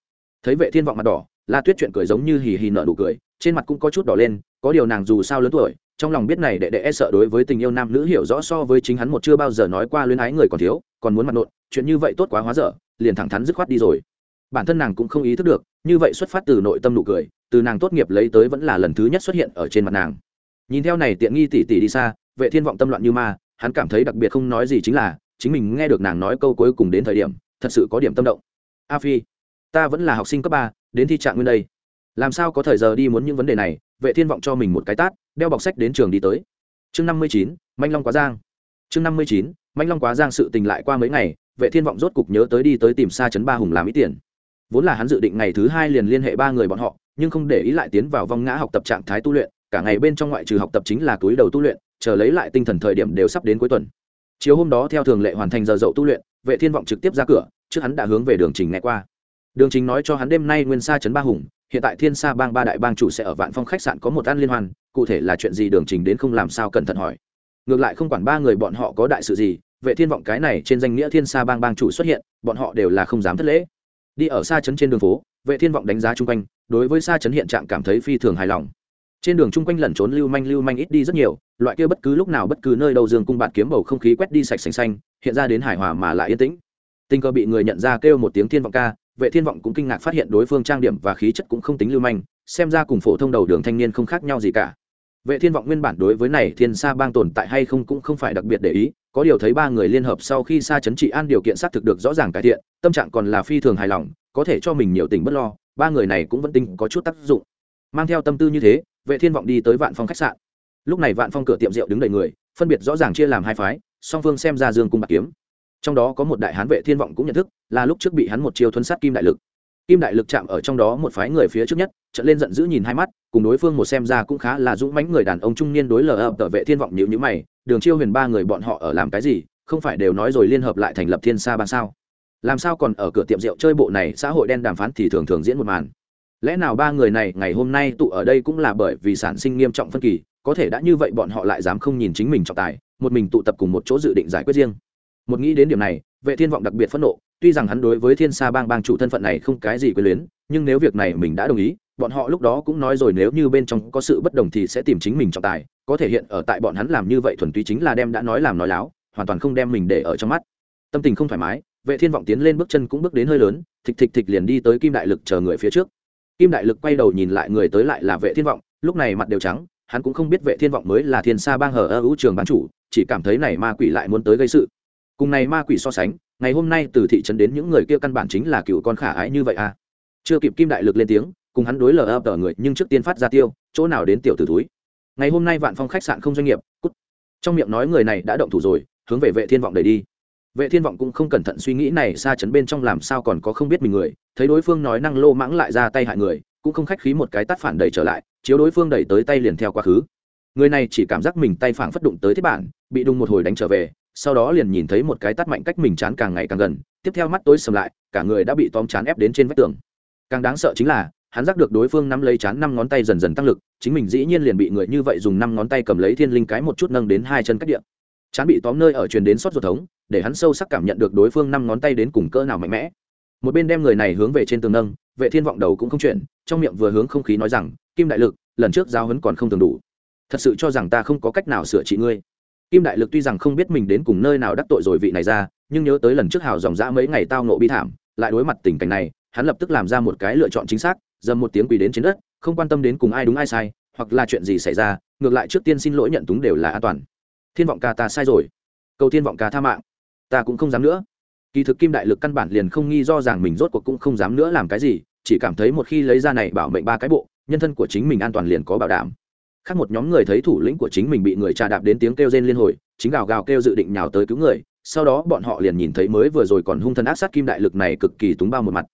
Thấy vệ thiên vọng mặt đỏ, la tuyết chuyện cười giống như hì hì nở nụ cười, trên mặt cũng có chút đỏ lên, có điều nàng dù sao lớn tuổi, trong lòng biết này đệ đệ e sợ đối với tình yêu nam nữ hiểu rõ so với chính hắn một chưa bao giờ nói qua luyến ái người còn thiếu, còn muốn mặt nộn, chuyện như vậy tốt quá hóa dở, liền thẳng thắn dứt khoát đi rồi bản thân nàng cũng không ý thức được, như vậy xuất phát từ nội tâm nụ cười, từ nàng tốt nghiệp lấy tới vẫn là lần thứ nhất xuất hiện ở trên mặt nàng. Nhìn theo này tiện nghi tỉ tỉ đi xa, vệ thiên vọng tâm loạn như ma, hắn cảm thấy đặc biệt không nói gì chính là, chính mình nghe được nàng nói câu cuối cùng đến thời điểm, thật sự có điểm tâm động. A phi, ta vẫn là học sinh cấp ba, đến thi trạng nguyên đây. Làm sao có thời giờ đi muốn những vấn đề này, vệ thiên vọng cho mình một cái tát, đeo bọc sách đến trường đi tới. Chương năm mươi chín, manh long quá giang. Chương năm mươi chín, manh long quá giang sự tình lại qua mấy ngày, vệ thiên vọng rốt cục nhớ tới đi tới tìm xa chấn ba hùng làm ít tiền vốn là hắn dự định ngày thứ hai liền liên hệ ba người bọn họ, nhưng không để ý lại tiến vào vong ngã học tập trạng thái tu luyện, cả ngày bên trong ngoại trừ học tập chính là túi đầu tu luyện, chờ lấy lại tinh thần thời điểm đều sắp đến cuối tuần. Chiều hôm đó theo thường lệ hoàn thành giờ dậu tu luyện, vệ thiên vọng trực tiếp ra cửa, trước hắn đã hướng về đường trình nghe qua. Đường trình nói cho hắn đêm nay nguyên sa chấn ba hùng, hiện tại thiên sa bang ba đại bang chủ sẽ ở vạn phong khách sạn có một ăn liên hoan cụ thể là chuyện gì đường trình đến không làm sao cẩn thận hỏi. Ngược lại không quản ba người bọn họ có đại sự gì, vệ thiên vọng cái này trên danh nghĩa thiên sa bang bang chủ xuất hiện, bọn họ đều là không dám thất lễ đi ở xa trấn trên đường phố, vệ thiên vọng đánh giá chung quanh, đối với xa trấn hiện trạng cảm thấy phi thường hài lòng. Trên đường chung quanh lẩn trốn lưu manh lưu manh ít đi rất nhiều, loại kia bất cứ lúc nào bất cứ nơi đâu dương cung bạn kiếm bầu không khí quét đi sạch sành xanh, hiện ra đến hải hòa mà lại yên tĩnh. Tình cờ bị người nhận ra kêu một tiếng thiên vọng ca, vệ thiên vọng cũng kinh ngạc phát hiện đối phương trang điểm và khí chất cũng không tính lưu manh, xem ra cùng phổ thông đầu đường thanh niên không khác nhau gì cả. Vệ thiên vọng nguyên bản đối với này thiên sa bang tồn tại hay không cũng không phải đặc biệt để ý có điều thấy ba người liên hợp sau khi xa chấn trị an điều kiện xác thực được rõ ràng cải thiện, tâm trạng còn là phi thường hài lòng, có thể cho mình nhiều tình bất lo, ba người này cũng vẫn tinh có chút tác dụng. Mang theo tâm tư như thế, vệ thiên vọng đi tới vạn phong khách sạn. Lúc này vạn phong cửa tiệm rượu đứng đầy người, phân biệt rõ ràng chia làm hai phái, song phương xem ra dương cung bạc kiếm. Trong đó có một đại hán vệ thiên vọng cũng nhận thức, là lúc trước bị hắn một chiêu thuấn sát kim đại lực kim đại lực chạm ở trong đó một phái người phía trước nhất, trận lên giận dữ nhìn hai mắt, cùng đối phương một xem ra cũng khá là dũng mãnh người đàn ông trung niên đối lờ ập tờ vệ thiên vọng nhịu nhữ mày, đường chiêu huyền ba người bọn họ ở làm cái gì? Không phải đều nói rồi liên hợp lại thành lập thiên sa ban sao? Làm sao còn ở cửa tiệm rượu chơi bộ này xã hội đen đàm phán thì thường thường diễn một màn. Lẽ nào ba người này ngày hôm nay tụ ở đây cũng là bởi vì sản sinh nghiêm trọng phân kỳ, có thể đã như vậy bọn họ lại dám không nhìn chính mình trọng tài, một mình tụ tập cùng một chỗ dự định giải quyết riêng? Một nghĩ đến điểm này, vệ thiên vọng đặc biệt phẫn nộ tuy rằng hắn đối với thiên sa bang bang chủ thân phận này không cái gì quyền luyến, nhưng nếu việc này mình đã đồng ý, bọn họ lúc đó cũng nói rồi nếu như bên trong có sự bất đồng thì sẽ tìm chính mình trọng tài, có thể hiện ở tại bọn hắn làm như vậy thuần túy chính là đem đã nói làm nói láo, hoàn toàn không đem mình để ở trong mắt. Tâm tình không thoải mái, vệ thiên vọng tiến lên bước chân cũng bước đến hơi lớn, thịch thịch thịch liền đi tới kim đại lực chờ người phía trước. Kim đại lực quay đầu nhìn lại người tới lại là vệ thiên vọng, lúc này mặt đều trắng, hắn cũng không biết vệ thiên vọng mới là thiên sa bang hở ơ ưu trường bán chủ, chỉ cảm thấy này ma quỷ lại muốn tới gây sự. Cùng này ma quỷ so sánh ngày hôm nay từ thị trấn đến những người kia căn bản chính là cựu con khả ái như vậy à. Chưa kịp kim đại lực lên tiếng, cùng hắn đối lờ ập ở người, nhưng trước tiên phát ra tiêu, chỗ nào đến tiểu tử túi ngày hôm nay vạn phong khách sạn không doanh nghiệp, cút. Trong miệng nói người này đã động thủ rồi, hướng về vệ thiên vọng đẩy đi. Vệ thiên vọng cũng không cẩn thận suy nghĩ này xa chấn bên trong làm sao còn có không biết mình người, thấy đối phương nói năng lô mãng lại ra tay hại người, cũng không khách khí một cái tắt phản đẩy trở lại, chiếu đối phương đẩy tới tay liền theo quá khứ. Người này chỉ cảm giác mình tay phản phất đụng tới thiết bản, bị đung một hồi đánh trở về sau đó liền nhìn thấy một cái tắt mạnh cách mình chán càng ngày càng gần, tiếp theo mắt tối sầm lại, cả người đã bị tóm chán ép đến trên vách tường. Càng đáng sợ chính là, hắn giác được đối phương nắm lấy chán năm ngón tay dần dần tăng lực, chính mình dĩ nhiên liền bị người như vậy dùng năm ngón tay cầm lấy thiên linh cái một chút nâng đến hai chân cách điện chán bị tóm nơi ở truyền đến sót ruột thống, để hắn sâu sắc cảm nhận được đối phương năm ngón tay đến cùng cỡ nào mạnh mẽ. Một bên đem người này hướng về trên tường nâng, vệ thiên vọng đầu cũng không chuyển, trong miệng vừa hướng không khí nói rằng, kim đại lực, lần trước giao hấn còn không thường đủ. Thật sự cho rằng ta không có cách nào sửa trị ngươi kim đại lực tuy rằng không biết mình đến cùng nơi nào đắc tội rồi vị này ra, nhưng nhớ tới lần trước hào dòng dã mấy ngày tao nộ bi thảm, lại đối mặt tình cảnh này, hắn lập tức làm ra một cái lựa chọn chính xác, dầm một tiếng quỳ đến trên đất, không quan tâm đến cùng ai đúng ai sai, hoặc là chuyện gì xảy ra, ngược lại trước tiên xin lỗi nhận túng đều là an toàn. Thiên vọng ca ta sai rồi. Cầu thiên vọng ca tha mạng. Ta cũng không dám nữa. Kỳ thực kim đại lực căn bản liền không nghi do rằng mình rốt cuộc cũng không dám nữa làm cái gì, chỉ cảm thấy một khi lấy ra này bảo mệnh ba cái bộ, nhân thân của chính mình an toàn liền có bảo đảm khác một nhóm người thấy thủ lĩnh của chính mình bị người trà đạp đến tiếng kêu rên liên hồi, chính gào gào kêu dự định nhào tới cứu người, sau đó bọn họ liền nhìn thấy mới vừa rồi còn hung thần ác sát kim đại lực này cực kỳ túng bao một mặt.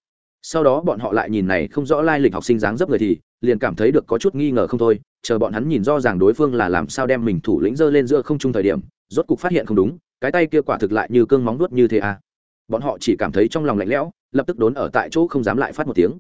Sau đó bọn họ lại nhìn này không rõ lai lịch học sinh dáng dấp người thì, liền cảm thấy được có chút nghi ngờ không thôi, chờ bọn hắn nhìn rõ ràng đối phương là làm sao đem mình thủ lĩnh dơ lên giữa không trung thời điểm, rốt cục phát hiện không đúng, cái tay kia quả thực lại như cương móng nuốt như thế à. Bọn họ chỉ cảm thấy trong lòng lạnh lẽo, lập tức đốn ở tại chỗ không dám lại phát một tiếng.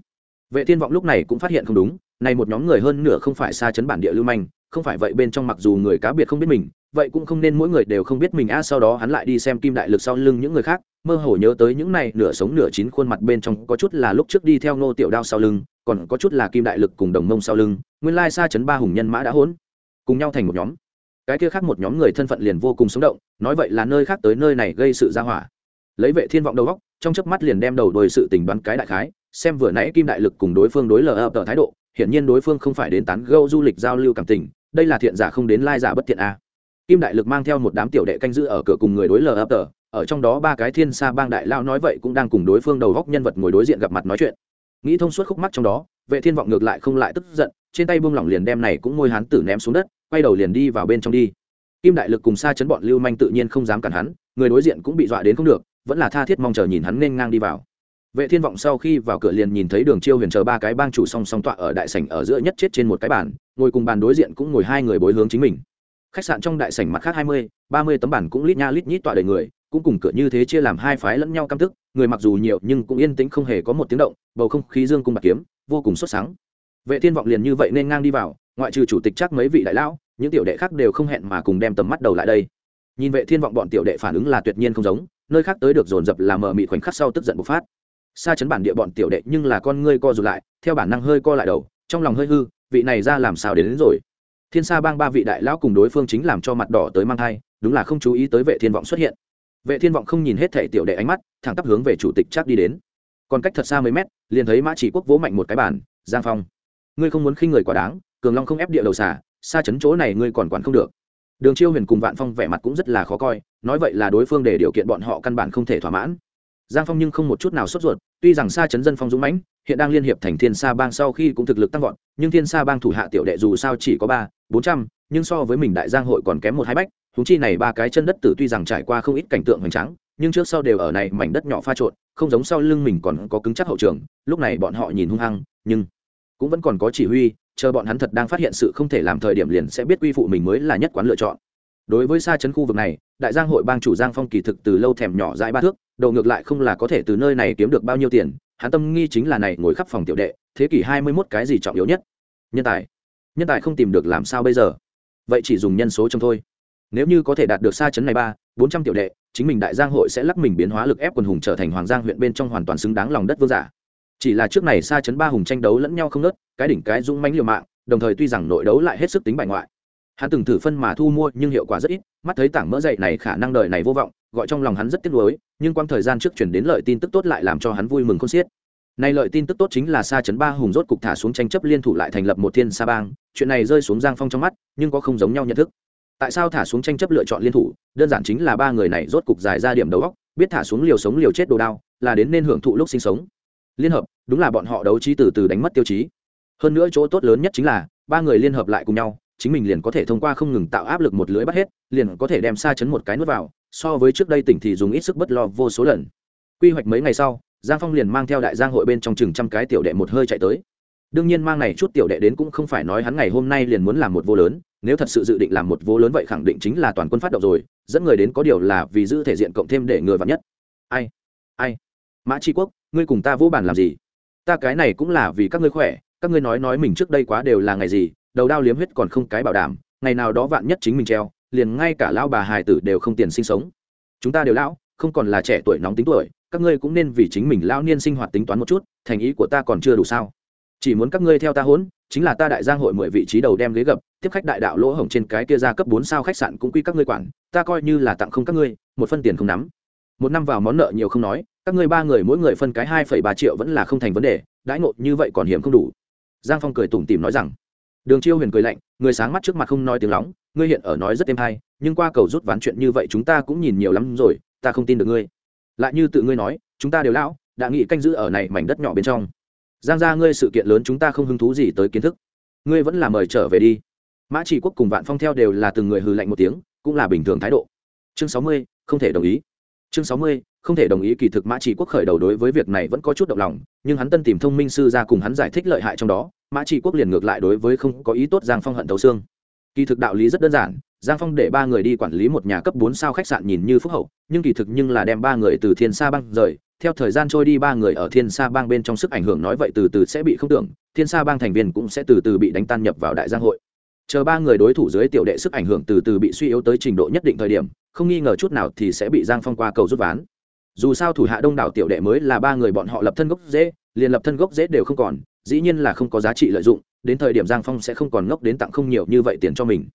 Vệ thiên vọng lúc này cũng phát hiện không đúng này một nhóm người hơn nửa không phải xa chấn bản địa lưu manh, không phải vậy bên trong mặc dù người cá biệt không biết mình, vậy cũng không nên mỗi người đều không biết mình. A, sau đó hắn lại đi xem kim đại lực sau lưng những người khác, mơ hồ nhớ tới những này nửa sống nửa chín khuôn mặt bên trong có chút là lúc trước đi theo ngô tiểu đao sau lưng, còn có chút là kim đại lực cùng đồng mông sau lưng, nguyên lai xa chấn ba hùng nhân mã đã hỗn, cùng nhau thành một nhóm. Cái kia khác một nhóm người thân phận liền vô cùng sống động, nói vậy là nơi khác tới nơi này gây sự ra hỏa. Lấy vệ thiên vọng đầu góc, trong chớp mắt liền đem đầu đuôi sự tình đoán cái đại khái, xem vừa nãy kim đại lực cùng đối phương đối lờ ập thái độ hiển nhiên đối phương không phải đến tán gẫu du lịch giao lưu cảm tình, đây là thiện giả không đến lai giả bất thiện a. Kim đại lực mang theo một đám tiểu đệ canh giữ ở cửa cùng người đối lờ ập tờ, ở trong đó ba cái thiên sa bang đại lao nói vậy cũng đang cùng đối phương đầu góc nhân vật ngồi đối diện gặp mặt nói chuyện. Nghĩ thông suốt khúc mắc trong đó, vệ thiên vọng ngược lại không lại tức giận, trên tay buông lỏng liền đem này cũng môi hắn tử ném xuống đất, quay đầu liền đi vào bên trong đi. Kim đại lực cùng xa chấn bọn lưu manh tự nhiên không dám cản hắn, người đối diện cũng bị dọa đến không được, vẫn là tha thiết mong chờ nhìn hắn nên ngang đi vào vệ thiên vọng sau khi vào cửa liền nhìn thấy đường chiêu huyền chờ ba cái bang chủ song song tọa ở đại sảnh ở giữa nhất chết trên một cái bàn ngồi cùng bàn đối diện cũng ngồi hai người bối hướng chính mình. Khách sạn trong đại sảnh mặt khác hai mươi, ba mươi tấm bản cũng lít nha lít nhít tọa đầy người cũng cùng cửa như thế chia làm hai phái lẫn nhau căm tức người mặc dù nhiều nhưng cũng yên tĩnh không hề có một tiếng động bầu không khí dương cung bạc kiếm vô cùng xuất sáng. Vệ thiên vọng liền như vậy nên ngang đi vào ngoại trừ chủ tịch chắc mấy vị đại lão những tiểu đệ khác đều không hẹn mà cùng đem tầm mắt đầu lại đây. Nhìn vệ thiên vọng bọn tiểu đệ phản ứng là tuyệt nhiên không giống nơi khác tới được dồn dập làm mờ mịt khoảnh khắc sau tức giận bộc phát xa chấn bản địa bọn tiểu đệ nhưng là con ngươi co rụt lại theo bản năng hơi co lại đầu trong lòng hơi hư vị này ra làm sao đến, đến rồi. Thiên sa bang ba vị đại lão cùng đối phương chính làm cho mặt đỏ tới mang thai đúng là không chú ý tới vệ thiên vọng xuất hiện. Vệ thiên vọng không nhìn hết thể tiểu đệ ánh mắt thẳng tắp hướng về chủ tịch chắc đi đến. Còn cách thật xa mấy mét liền thấy mã chỉ quốc vỗ mạnh một cái bàn giang phong ngươi không muốn khinh người quá đáng cường long không ép địa đầu xả xa chấn chỗ này ngươi còn quản không được. Đường chiêu huyền cùng vạn phong vẻ mặt cũng rất là khó coi nói vậy là đối phương để điều kiện bọn họ căn bản không thể thỏa mãn giang phong nhưng không một chút nào sốt ruột, tuy rằng xa chấn dân phong dũng mãnh, hiện đang liên hiệp thành thiên sa bang sau khi cũng thực lực tăng vọt, nhưng thiên sa bang thủ hạ tiểu đệ dù sao chỉ có ba, bốn trăm, nhưng so với mình đại giang hội còn kém một hai bách húng chi này ba cái chân đất tử tuy rằng trải qua không ít cảnh tượng hoành tráng, nhưng trước sau đều ở này mảnh đất nhỏ pha trộn, không giống sau lưng mình còn có cứng chắc hậu trường, lúc này bọn họ nhìn hung hăng, nhưng cũng vẫn còn có chỉ huy, chờ bọn hắn thật đang phát hiện sự không thể làm thời điểm liền sẽ biết quy phụ mình mới là nhất quán lựa chọn đối với xa chấn khu vực này, đại giang hội bang chủ giang phong kỳ thực từ lâu thèm nhỏ dãi ba thước, đầu ngược lại không là có thể từ nơi này kiếm được bao nhiêu tiền, hắn tâm nghi chính là này ngồi khắp phòng tiểu đệ, thế kỷ hai mươi 21 cái gì trọng yếu nhất? Nhân tài. Nhân tài không tìm được làm sao bây giờ? Vậy chỉ dùng nhân số trong thôi. Nếu như có thể đạt được xa chấn này ba, bốn trăm tiểu đệ, chính mình đại giang hội sẽ lắc mình biến hóa lực ép quần hùng trở thành hoàng giang huyện bên trong hoàn toàn xứng đáng lòng đất vương giả. Chỉ là trước này xa chấn ba hùng tranh đấu lẫn nhau không nớt cái đỉnh cái dũng mãnh liều mạng, đồng thời tuy rằng nội đấu lại hết sức tính bài ngoại hắn từng thử phân mà thu mua nhưng hiệu quả rất ít, mắt thấy tảng mỡ dậy này khả năng đời này vô vọng, gọi trong lòng hắn rất tiếc nuối, nhưng quang thời gian trước chuyển đến lợi tin tức tốt lại làm cho hắn vui mừng không xiết. Nay lợi tin tức tốt chính là Sa chấn ba hùng rốt cục thả xuống tranh chấp liên thủ lại thành lập một thiên sa bang, chuyện này rơi xuống giang phong trong mắt, nhưng có không giống nhau nhận thức. Tại sao thả xuống tranh chấp lựa chọn liên thủ? Đơn giản chính là ba người này rốt cục dài ra điểm đầu góc biết thả xuống liều sống liều chết đồ đao, là đến nên hưởng thụ lúc sinh sống. Liên hợp, đúng là bọn họ đấu trí từ từ đánh mất tiêu chí. Hơn nữa chỗ tốt lớn nhất chính là, ba người liên hợp lại cùng nhau chính mình liền có thể thông qua không ngừng tạo áp lực một lưới bắt hết, liền có thể đem xa chấn một cái nuốt vào, so với trước đây tỉnh thì dùng ít sức bất lo vô số lần. Quy hoạch mấy ngày sau, giang phong liền mang theo đại giang hội bên trong chừng trăm cái tiểu đệ một hơi chạy tới. Đương nhiên mang này chút tiểu đệ đến cũng không phải nói hắn ngày hôm nay liền muốn làm một vô lớn, nếu thật sự dự định làm một vô lớn vậy khẳng định chính là toàn quân phát động rồi, dẫn người đến có điều là vì giữ thể diện cộng thêm để người vào nhất. Ai? Ai? Mã tri quốc, ngươi cùng ta vô bàn làm gì? Ta cái này cũng là vì các ngươi khỏe, các ngươi nói nói mình trước đây quá đều là ngày gì đầu đao liếm huyết còn không cái bảo đảm, ngày nào đó vạn nhất chính mình treo, liền ngay cả lão bà hài tử đều không tiền sinh sống. Chúng ta đều lão, không còn là trẻ tuổi nóng tính tuổi, các ngươi cũng nên vì chính mình lão niên sinh hoạt tính toán một chút, thành ý của ta còn chưa đủ sao? Chỉ muốn các ngươi theo ta hỗn, chính là ta đại giang hội mười vị trí đầu đem ghế gập, tiếp khách đại đạo lỗ hổng trên cái kia ra cấp bốn sao khách sạn cũng quy các ngươi quản, ta coi như là tặng không các ngươi, một phân tiền không nắm. Một năm vào món nợ nhiều không nói, các ngươi ba người mỗi người phân cái hai phẩy ba triệu vẫn là không thành vấn đề, đãi ngộ như vậy còn hiểm không đủ. Giang phong cười tủm tỉm nói rằng đường chiêu huyền cười lạnh, người sáng mắt trước mặt không nói tiếng lóng, ngươi hiện ở nói rất êm hay, nhưng qua cầu rút ván chuyện như vậy chúng ta cũng nhìn nhiều lắm rồi, ta không tin được ngươi. Lại như tự ngươi nói, chúng ta đều lão, đã nghĩ canh giữ ở này mảnh đất nhỏ bên trong. Giang ra ngươi sự kiện lớn chúng ta không hứng thú gì tới kiến thức. Ngươi vẫn là mời trở về đi. Mã chỉ quốc cùng vạn phong theo đều là từng người hư lạnh một tiếng, cũng là bình thường thái độ. Chương sáu mươi, không thể đồng ý. Chương sáu mươi, không thể đồng ý kỳ thực mã chỉ quốc khởi đầu đối với việc này vẫn có chút động lòng, nhưng hắn tân tìm thông minh sư ra cùng hắn giải thích lợi hại trong đó mã trị quốc liền ngược lại đối với không có ý tốt giang phong hận thấu xương. Kỳ thực đạo lý rất đơn giản, giang phong để ba người đi quản lý một nhà cấp bốn sao khách sạn nhìn như phúc hậu, nhưng kỳ thực nhưng là đem ba người từ thiên sa bang rời, theo thời gian trôi đi ba người ở thiên sa bang bên trong sức ảnh hưởng nói vậy từ từ sẽ bị không tưởng, thiên sa bang thành viên cũng sẽ từ từ bị đánh tan nhập vào đại giang hội. Chờ ba người đối thủ dưới tiểu đệ sức ảnh hưởng từ từ bị suy yếu tới trình độ nhất định thời điểm, không nghi ngờ chút nào thì sẽ bị giang phong qua cầu rút ván. Dù sao thủ hạ đông đảo tiểu đệ mới là ba người bọn họ lập thân gốc dễ liền lập thân gốc dễ đều không còn dĩ nhiên là không có giá trị lợi dụng, đến thời điểm giang phong sẽ không còn ngốc đến tặng không nhiều như vậy tiền cho mình.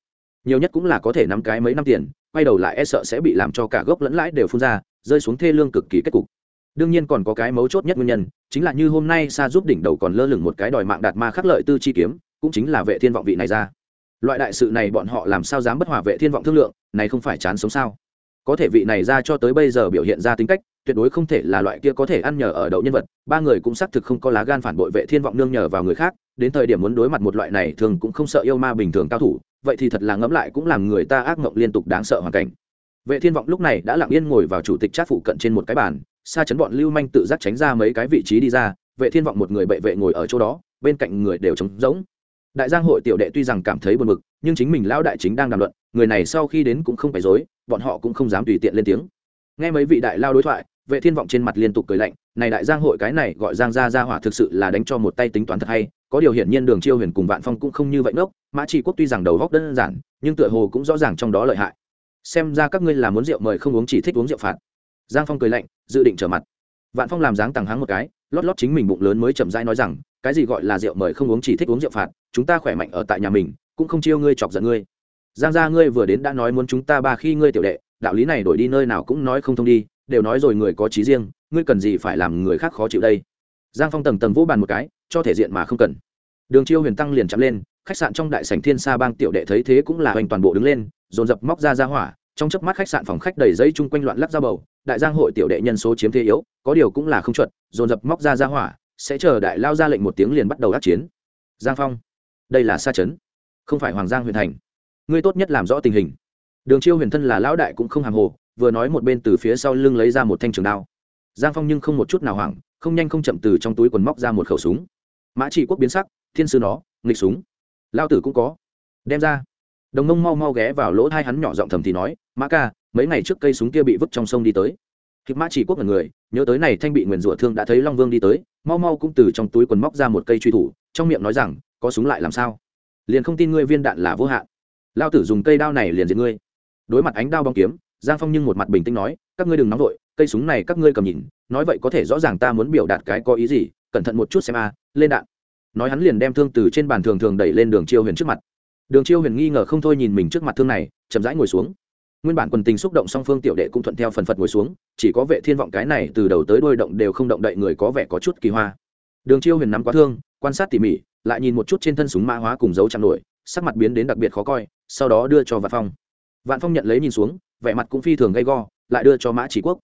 Nhiều nhất cũng là có thể nắm cái mấy năm tiền, quay đầu lại e sợ sẽ bị làm cho cả gốc lẫn lãi đều phun ra, rơi xuống thê lương cực kỳ kết cục. Đương nhiên còn có cái mấu chốt nhất nguyên nhân, chính là như hôm nay sa giúp đỉnh đầu còn lơ lửng một cái đòi mạng đạt ma khắc lợi tư chi kiếm, cũng chính là vệ thiên vọng vị này ra. Loại đại sự này bọn họ làm sao dám bất hòa vệ thiên vọng thương lượng, này không phải chán sống sao? Có thể vị này ra cho tới bây giờ biểu hiện ra tính cách tuyệt đối không thể là loại kia có thể ăn nhờ ở đậu nhân vật, ba người cũng xác thực không có lá gan phản bội vệ thiên vọng nương nhờ vào người khác, đến thời điểm muốn đối mặt một loại này thường cũng không sợ yêu ma bình thường cao thủ, vậy thì thật là ngẫm lại cũng làm người ta ác mộng liên tục đáng sợ hoàn cảnh. Vệ thiên vọng lúc này đã lặng yên ngồi vào chủ tịch trát phụ cận trên một cái bàn, xa chấn bọn lưu manh tự giác tránh ra mấy cái vị trí đi ra, vệ thiên vọng một người bệ vệ ngồi ở chỗ đó, bên cạnh người đều trống rỗng. Đại giang hội tiểu đệ tuy rằng cảm thấy buồn bực, nhưng chính mình lão đại chính đang đàm luận, người này sau khi đến cũng không phải dối, bọn họ cũng không dám tùy tiện lên tiếng. Nghe mấy vị đại lao đối thoại vệ thiên vọng trên mặt liên tục cười lạnh này đại giang hội cái này gọi giang gia gia hỏa thực sự là đánh cho một tay tính toán thật hay có điều hiển nhiên đường chiêu huyền cùng vạn phong cũng không như vậy nốc, mã trị quốc tuy rằng đầu góc đơn giản nhưng tựa hồ cũng rõ ràng trong đó lợi hại. Xem ra các ngươi là muốn rượu mời không uống chỉ thích uống rượu phạt. Giang phong cười lạnh dự định trở mặt. Vạn phong làm dáng tàng háng một cái lót lót chính mình bụng lớn mới chậm rãi nói rằng cái gì gọi là rượu mời không uống chỉ thích uống rượu phạt chúng ta khỏe mạnh ở tại nhà mình cũng không chiêu ngươi chọc giận ngươi. Giang gia ngươi vừa đến đã nói muốn chúng ta ba khi ngươi tiểu đệ đạo lý này đổi đi nơi nào cũng nói không thông đi đều nói rồi người có trí riêng, ngươi cần gì phải làm người khác khó chịu đây? Giang phong tầng tầng vỗ bàn một cái, cho thể diện mà không cần. Đường chiêu huyền tăng liền chạm lên, khách sạn trong đại sảnh thiên sa bang tiểu đệ thấy thế cũng là hoành toàn bộ đứng lên, dồn dập móc ra ra hỏa, trong chớp mắt khách sạn phòng khách đầy giấy chung quanh loạn lắc ra bầu, đại giang hội tiểu đệ nhân số chiếm thế yếu, có điều cũng là không chuẩn, dồn dập móc ra ra hỏa, sẽ chờ đại lao ra lệnh một tiếng liền bắt đầu đắc chiến. Giang phong, đây là sa chấn, không phải hoàng giang huyền thành. Ngươi tốt nhất làm rõ tình hình. Đường chiêu huyền thân là lão đại cũng không hàng hồ vừa nói một bên từ phía sau lưng lấy ra một thanh trường đao. Giang phong nhưng không một chút nào hoảng, không nhanh không chậm từ trong túi quần móc ra một khẩu súng. Mã trị quốc biến sắc, thiên sư nó, nghịch súng. Lao tử cũng có. Đem ra. Đồng nông mau mau ghé vào lỗ hai hắn nhỏ giọng thầm thì nói, mã ca, mấy ngày trước cây súng kia bị vứt trong sông đi tới. Kịp mã chỉ quốc là người, nhớ tới này thanh bị nguyền rủa thương đã thấy long vương đi tới, mau mau cũng từ trong túi quần móc ra một cây truy thủ, trong miệng nói rằng, có súng lại làm sao? Liền không tin ngươi viên đạn là vô hạn. Lao tử dùng cây đao này liền diệt ngươi. Đối mặt ánh đao bóng kiếm giang phong nhưng một mặt bình tĩnh nói, các ngươi đừng nóng vội, cây súng này các ngươi cầm nhìn, nói vậy có thể rõ ràng ta muốn biểu đạt cái có ý gì, cẩn thận một chút xem a, lên đạn. Nói hắn liền đem thương từ trên bàn thường thường đẩy lên đường chiêu huyền trước mặt. Đường chiêu huyền nghi ngờ không thôi nhìn mình trước mặt thương này, chậm rãi ngồi xuống. Nguyên bản quần tình xúc động song phương tiểu đệ cũng thuận theo phần phật ngồi xuống, chỉ có vệ thiên vọng cái này từ đầu tới đôi động đều không động đậy người có vẻ có chút kỳ hoa. Đường chiêu huyền nắm quá thương, quan sát tỉ mỉ, lại nhìn một chút trên thân súng mã hóa cùng dấu chạm nổi, sắc mặt biến đến đặc biệt khó coi, sau đó đưa cho vạn phong. Vạn phong nhận lấy nhìn xuống vẻ mặt cũng phi thường gay go, lại đưa cho mã chỉ quốc.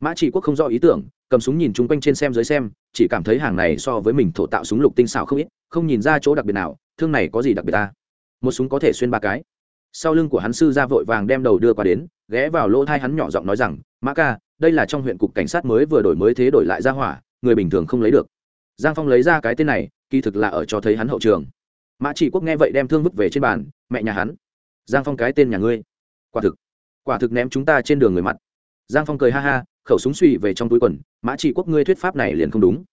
Mã chỉ quốc không rõ ý tưởng, cầm súng nhìn chung quanh trên xem dưới xem, chỉ cảm thấy hàng này so với mình thổ tạo súng lục tinh xảo không ít, không nhìn ra chỗ đặc biệt nào, thương này có gì đặc biệt ta? Một súng có thể xuyên ba cái. Sau lưng của hắn sư ra vội vàng đem đầu đưa qua đến, ghé vào lỗ thai hắn nhỏ giọng nói rằng, mã ca, đây là trong huyện cục cảnh sát mới vừa đổi mới thế đổi lại ra hỏa, người bình thường không lấy được. Giang phong lấy ra cái tên này, kỳ thực là ở cho thấy hắn hậu trường. Mã chỉ quốc nghe vậy đem thương vứt về trên bàn, mẹ nhà hắn. Giang phong, cái tên nhà ngươi? Quả thực quả thực ném chúng ta trên đường người mặt. Giang phong cười ha ha, khẩu súng suy về trong túi quần, mã trị quốc, ngươi thuyết pháp này liền không đúng.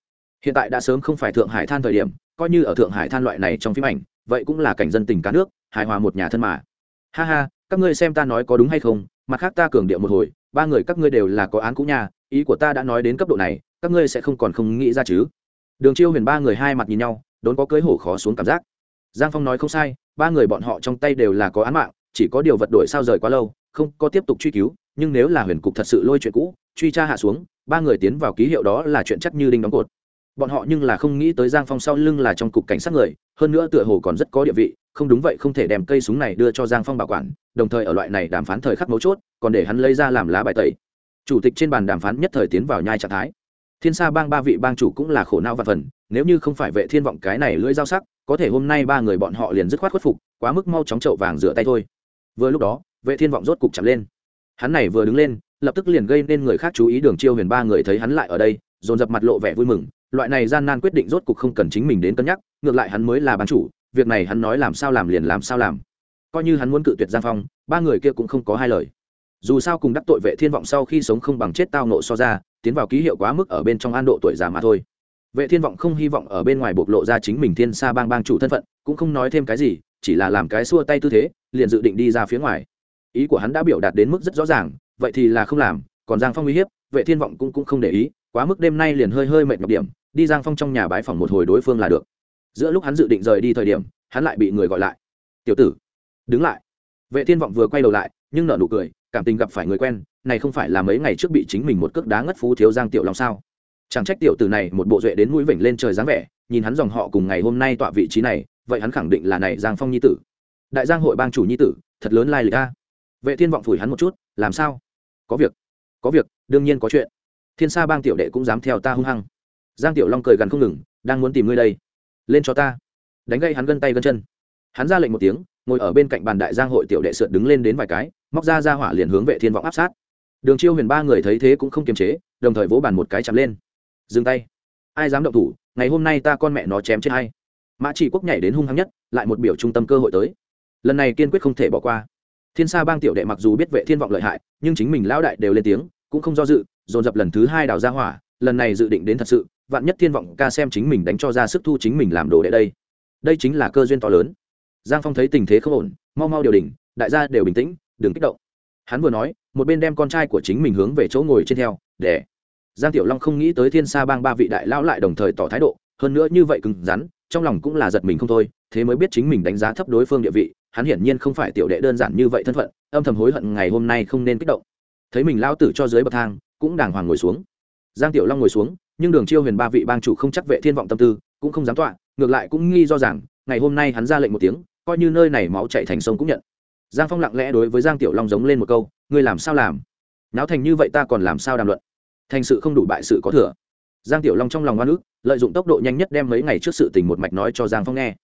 Hiện tại đã sớm không phải thượng hải than thời điểm, coi như ở thượng hải than loại này trong phim ảnh, vậy cũng là cảnh dân tình cá nước, hài hòa một nhà thân mà. Ha ha, các ngươi xem ta nói có đúng hay không, mặt khác ta cường điệu một hồi, ba người các ngươi đều là có án cũ nhà ý của ta đã nói đến cấp độ này, các ngươi sẽ không còn không nghĩ ra chứ. Đường chiêu huyền ba người hai mặt nhìn nhau, đốn có cưới hổ khó xuống cảm giác. Giang phong nói không sai, ba người bọn họ trong tay đều là có án mạng, chỉ có điều vật đổi sao rời quá lâu không có tiếp tục truy cứu, nhưng nếu là huyền cục thật sự lôi chuyện cũ, truy tra hạ xuống, ba người tiến vào ký hiệu đó là chuyện chắc như đinh đóng cột. Bọn họ nhưng là không nghĩ tới giang phong sau lưng là trong cục cảnh sát người, hơn nữa tựa hồ còn rất có địa vị, không đúng vậy không thể đem cây súng này đưa cho giang phong bảo quản, đồng thời ở loại này đàm phán thời khắc mấu chốt, còn để hắn lấy ra làm lá bài tẩy. Chủ tịch trên bàn đàm phán nhất thời tiến vào nhai trạng thái. Thiên sa bang ba vị bang chủ cũng là khổ não và phần, nếu như không phải vệ thiên vọng cái này lưỡi dao sắc, có thể hôm nay ba người bọn họ liền dứt khoát khuất phục, quá mức mau chóng chậu vàng rửa tay thôi. Vừa lúc đó vệ thiên vọng rốt cục chạm lên. Hắn này vừa đứng lên, lập tức liền gây nên người khác chú ý đường chiêu huyền ba người thấy hắn lại ở đây, dồn dập mặt lộ vẻ vui mừng, loại này gian nan quyết định rốt cục không cần chính mình đến cân nhắc, ngược lại hắn mới là bán chủ, việc này hắn nói làm sao làm liền làm sao làm. Coi như hắn muốn cự tuyệt giang phong, ba người kia cũng không có hai lời. Dù sao cùng đắc tội vệ thiên vọng sau khi sống không bằng chết tao nộ so ra, tiến vào ký hiệu quá mức ở bên trong an độ tuổi già mà thôi. Vệ thiên vọng không hy vọng ở bên ngoài bộc lộ ra chính mình thiên sa bang bang chủ thân phận, cũng không nói thêm cái gì, chỉ là làm cái xua tay tư thế, liền dự định đi ra phía ngoài ý của hắn đã biểu đạt đến mức rất rõ ràng vậy thì là không làm còn giang phong uy hiếp vệ thiên vọng cũng, cũng không để ý quá mức đêm nay liền hơi hơi mệt nhọc điểm đi giang phong trong nhà bãi phòng một hồi đối phương là được. Giữa lúc hắn dự định rời đi thời điểm hắn lại bị người gọi lại. Tiểu tử đứng lại. Vệ thiên vọng vừa quay đầu lại nhưng nở nụ cười cảm tình gặp phải người quen này không phải là mấy ngày trước bị chính mình một cước đá ngất phú thiếu giang tiểu long sao? Chẳng trách tiểu tử này một bộ duệ đến mũi vểnh lên trời dáng vẻ nhìn hắn dòng họ cùng ngày hôm nay tọa vị trí này vậy hắn khẳng định là này giang phong nhi tử. Đại giang hội bang chủ nhi tử thật lớn lai lịch a vệ thiên vọng phủi hắn một chút, làm sao? Có việc có việc, đương nhiên có chuyện. Thiên sa bang tiểu đệ cũng dám theo ta hung hăng. Giang tiểu long cười gần không ngừng, đang muốn tìm ngươi đây. Lên cho ta. Đánh gây hắn gân tay gân chân. Hắn ra lệnh một tiếng, ngồi ở bên cạnh bàn đại giang hội tiểu đệ sượt đứng lên đến vài cái, móc ra ra hỏa liền hướng vệ thiên vọng áp sát. Đường chiêu huyền ba người thấy thế cũng không kiềm chế, đồng thời vỗ bàn một cái chạm lên. Dừng tay. Ai dám động thủ, ngày hôm nay ta con mẹ nó chém chết hay mã chỉ quốc nhảy đến hung hăng nhất, lại một biểu trung tâm cơ hội tới. Lần này kiên quyết không thể bỏ qua thiên sa bang tiểu đệ mặc dù biết vệ thiên vọng lợi hại, nhưng chính mình lão đại đều lên tiếng, cũng không do dự, dồn dập lần thứ hai đào ra hỏa, lần này dự định đến thật sự, vạn nhất thiên vọng ca xem chính mình đánh cho ra sức thu chính mình làm đồ đệ đây. Đây chính là cơ duyên to lớn. Giang phong thấy tình thế không ổn, mau mau điều đình đại gia đều bình tĩnh, đừng kích động. Hắn vừa nói, một bên đem con trai của chính mình hướng về chỗ ngồi trên theo, để. Giang tiểu long không nghĩ tới thiên sa bang ba vị đại lão lại đồng thời tỏ thái độ, hơn nữa như vậy cứng rắn, trong lòng cũng là giật mình không thôi, thế mới biết chính mình đánh giá thấp đối phương địa vị hắn hiển nhiên không phải tiểu đệ đơn giản như vậy thân phận, âm thầm hối hận ngày hôm nay không nên kích động. Thấy mình lao tử cho dưới bậc thang, cũng đàng hoàng ngồi xuống. Giang tiểu long ngồi xuống, nhưng đường chiêu huyền ba vị bang chủ không chắc vệ thiên vọng tâm tư, cũng không dám tọa, ngược lại cũng nghi do rằng, ngày hôm nay hắn ra lệnh một tiếng, coi như nơi này máu chạy thành sông cũng nhận. Giang phong lặng lẽ đối với giang tiểu long giống lên một câu, ngươi làm sao làm? Náo thành như vậy ta còn làm sao đàm luận? Thành sự không đủ bại sự có thừa. Giang tiểu long trong lòng oan ức, lợi dụng tốc độ nhanh nhất đem mấy ngày trước sự tình một mạch nói cho giang phong nghe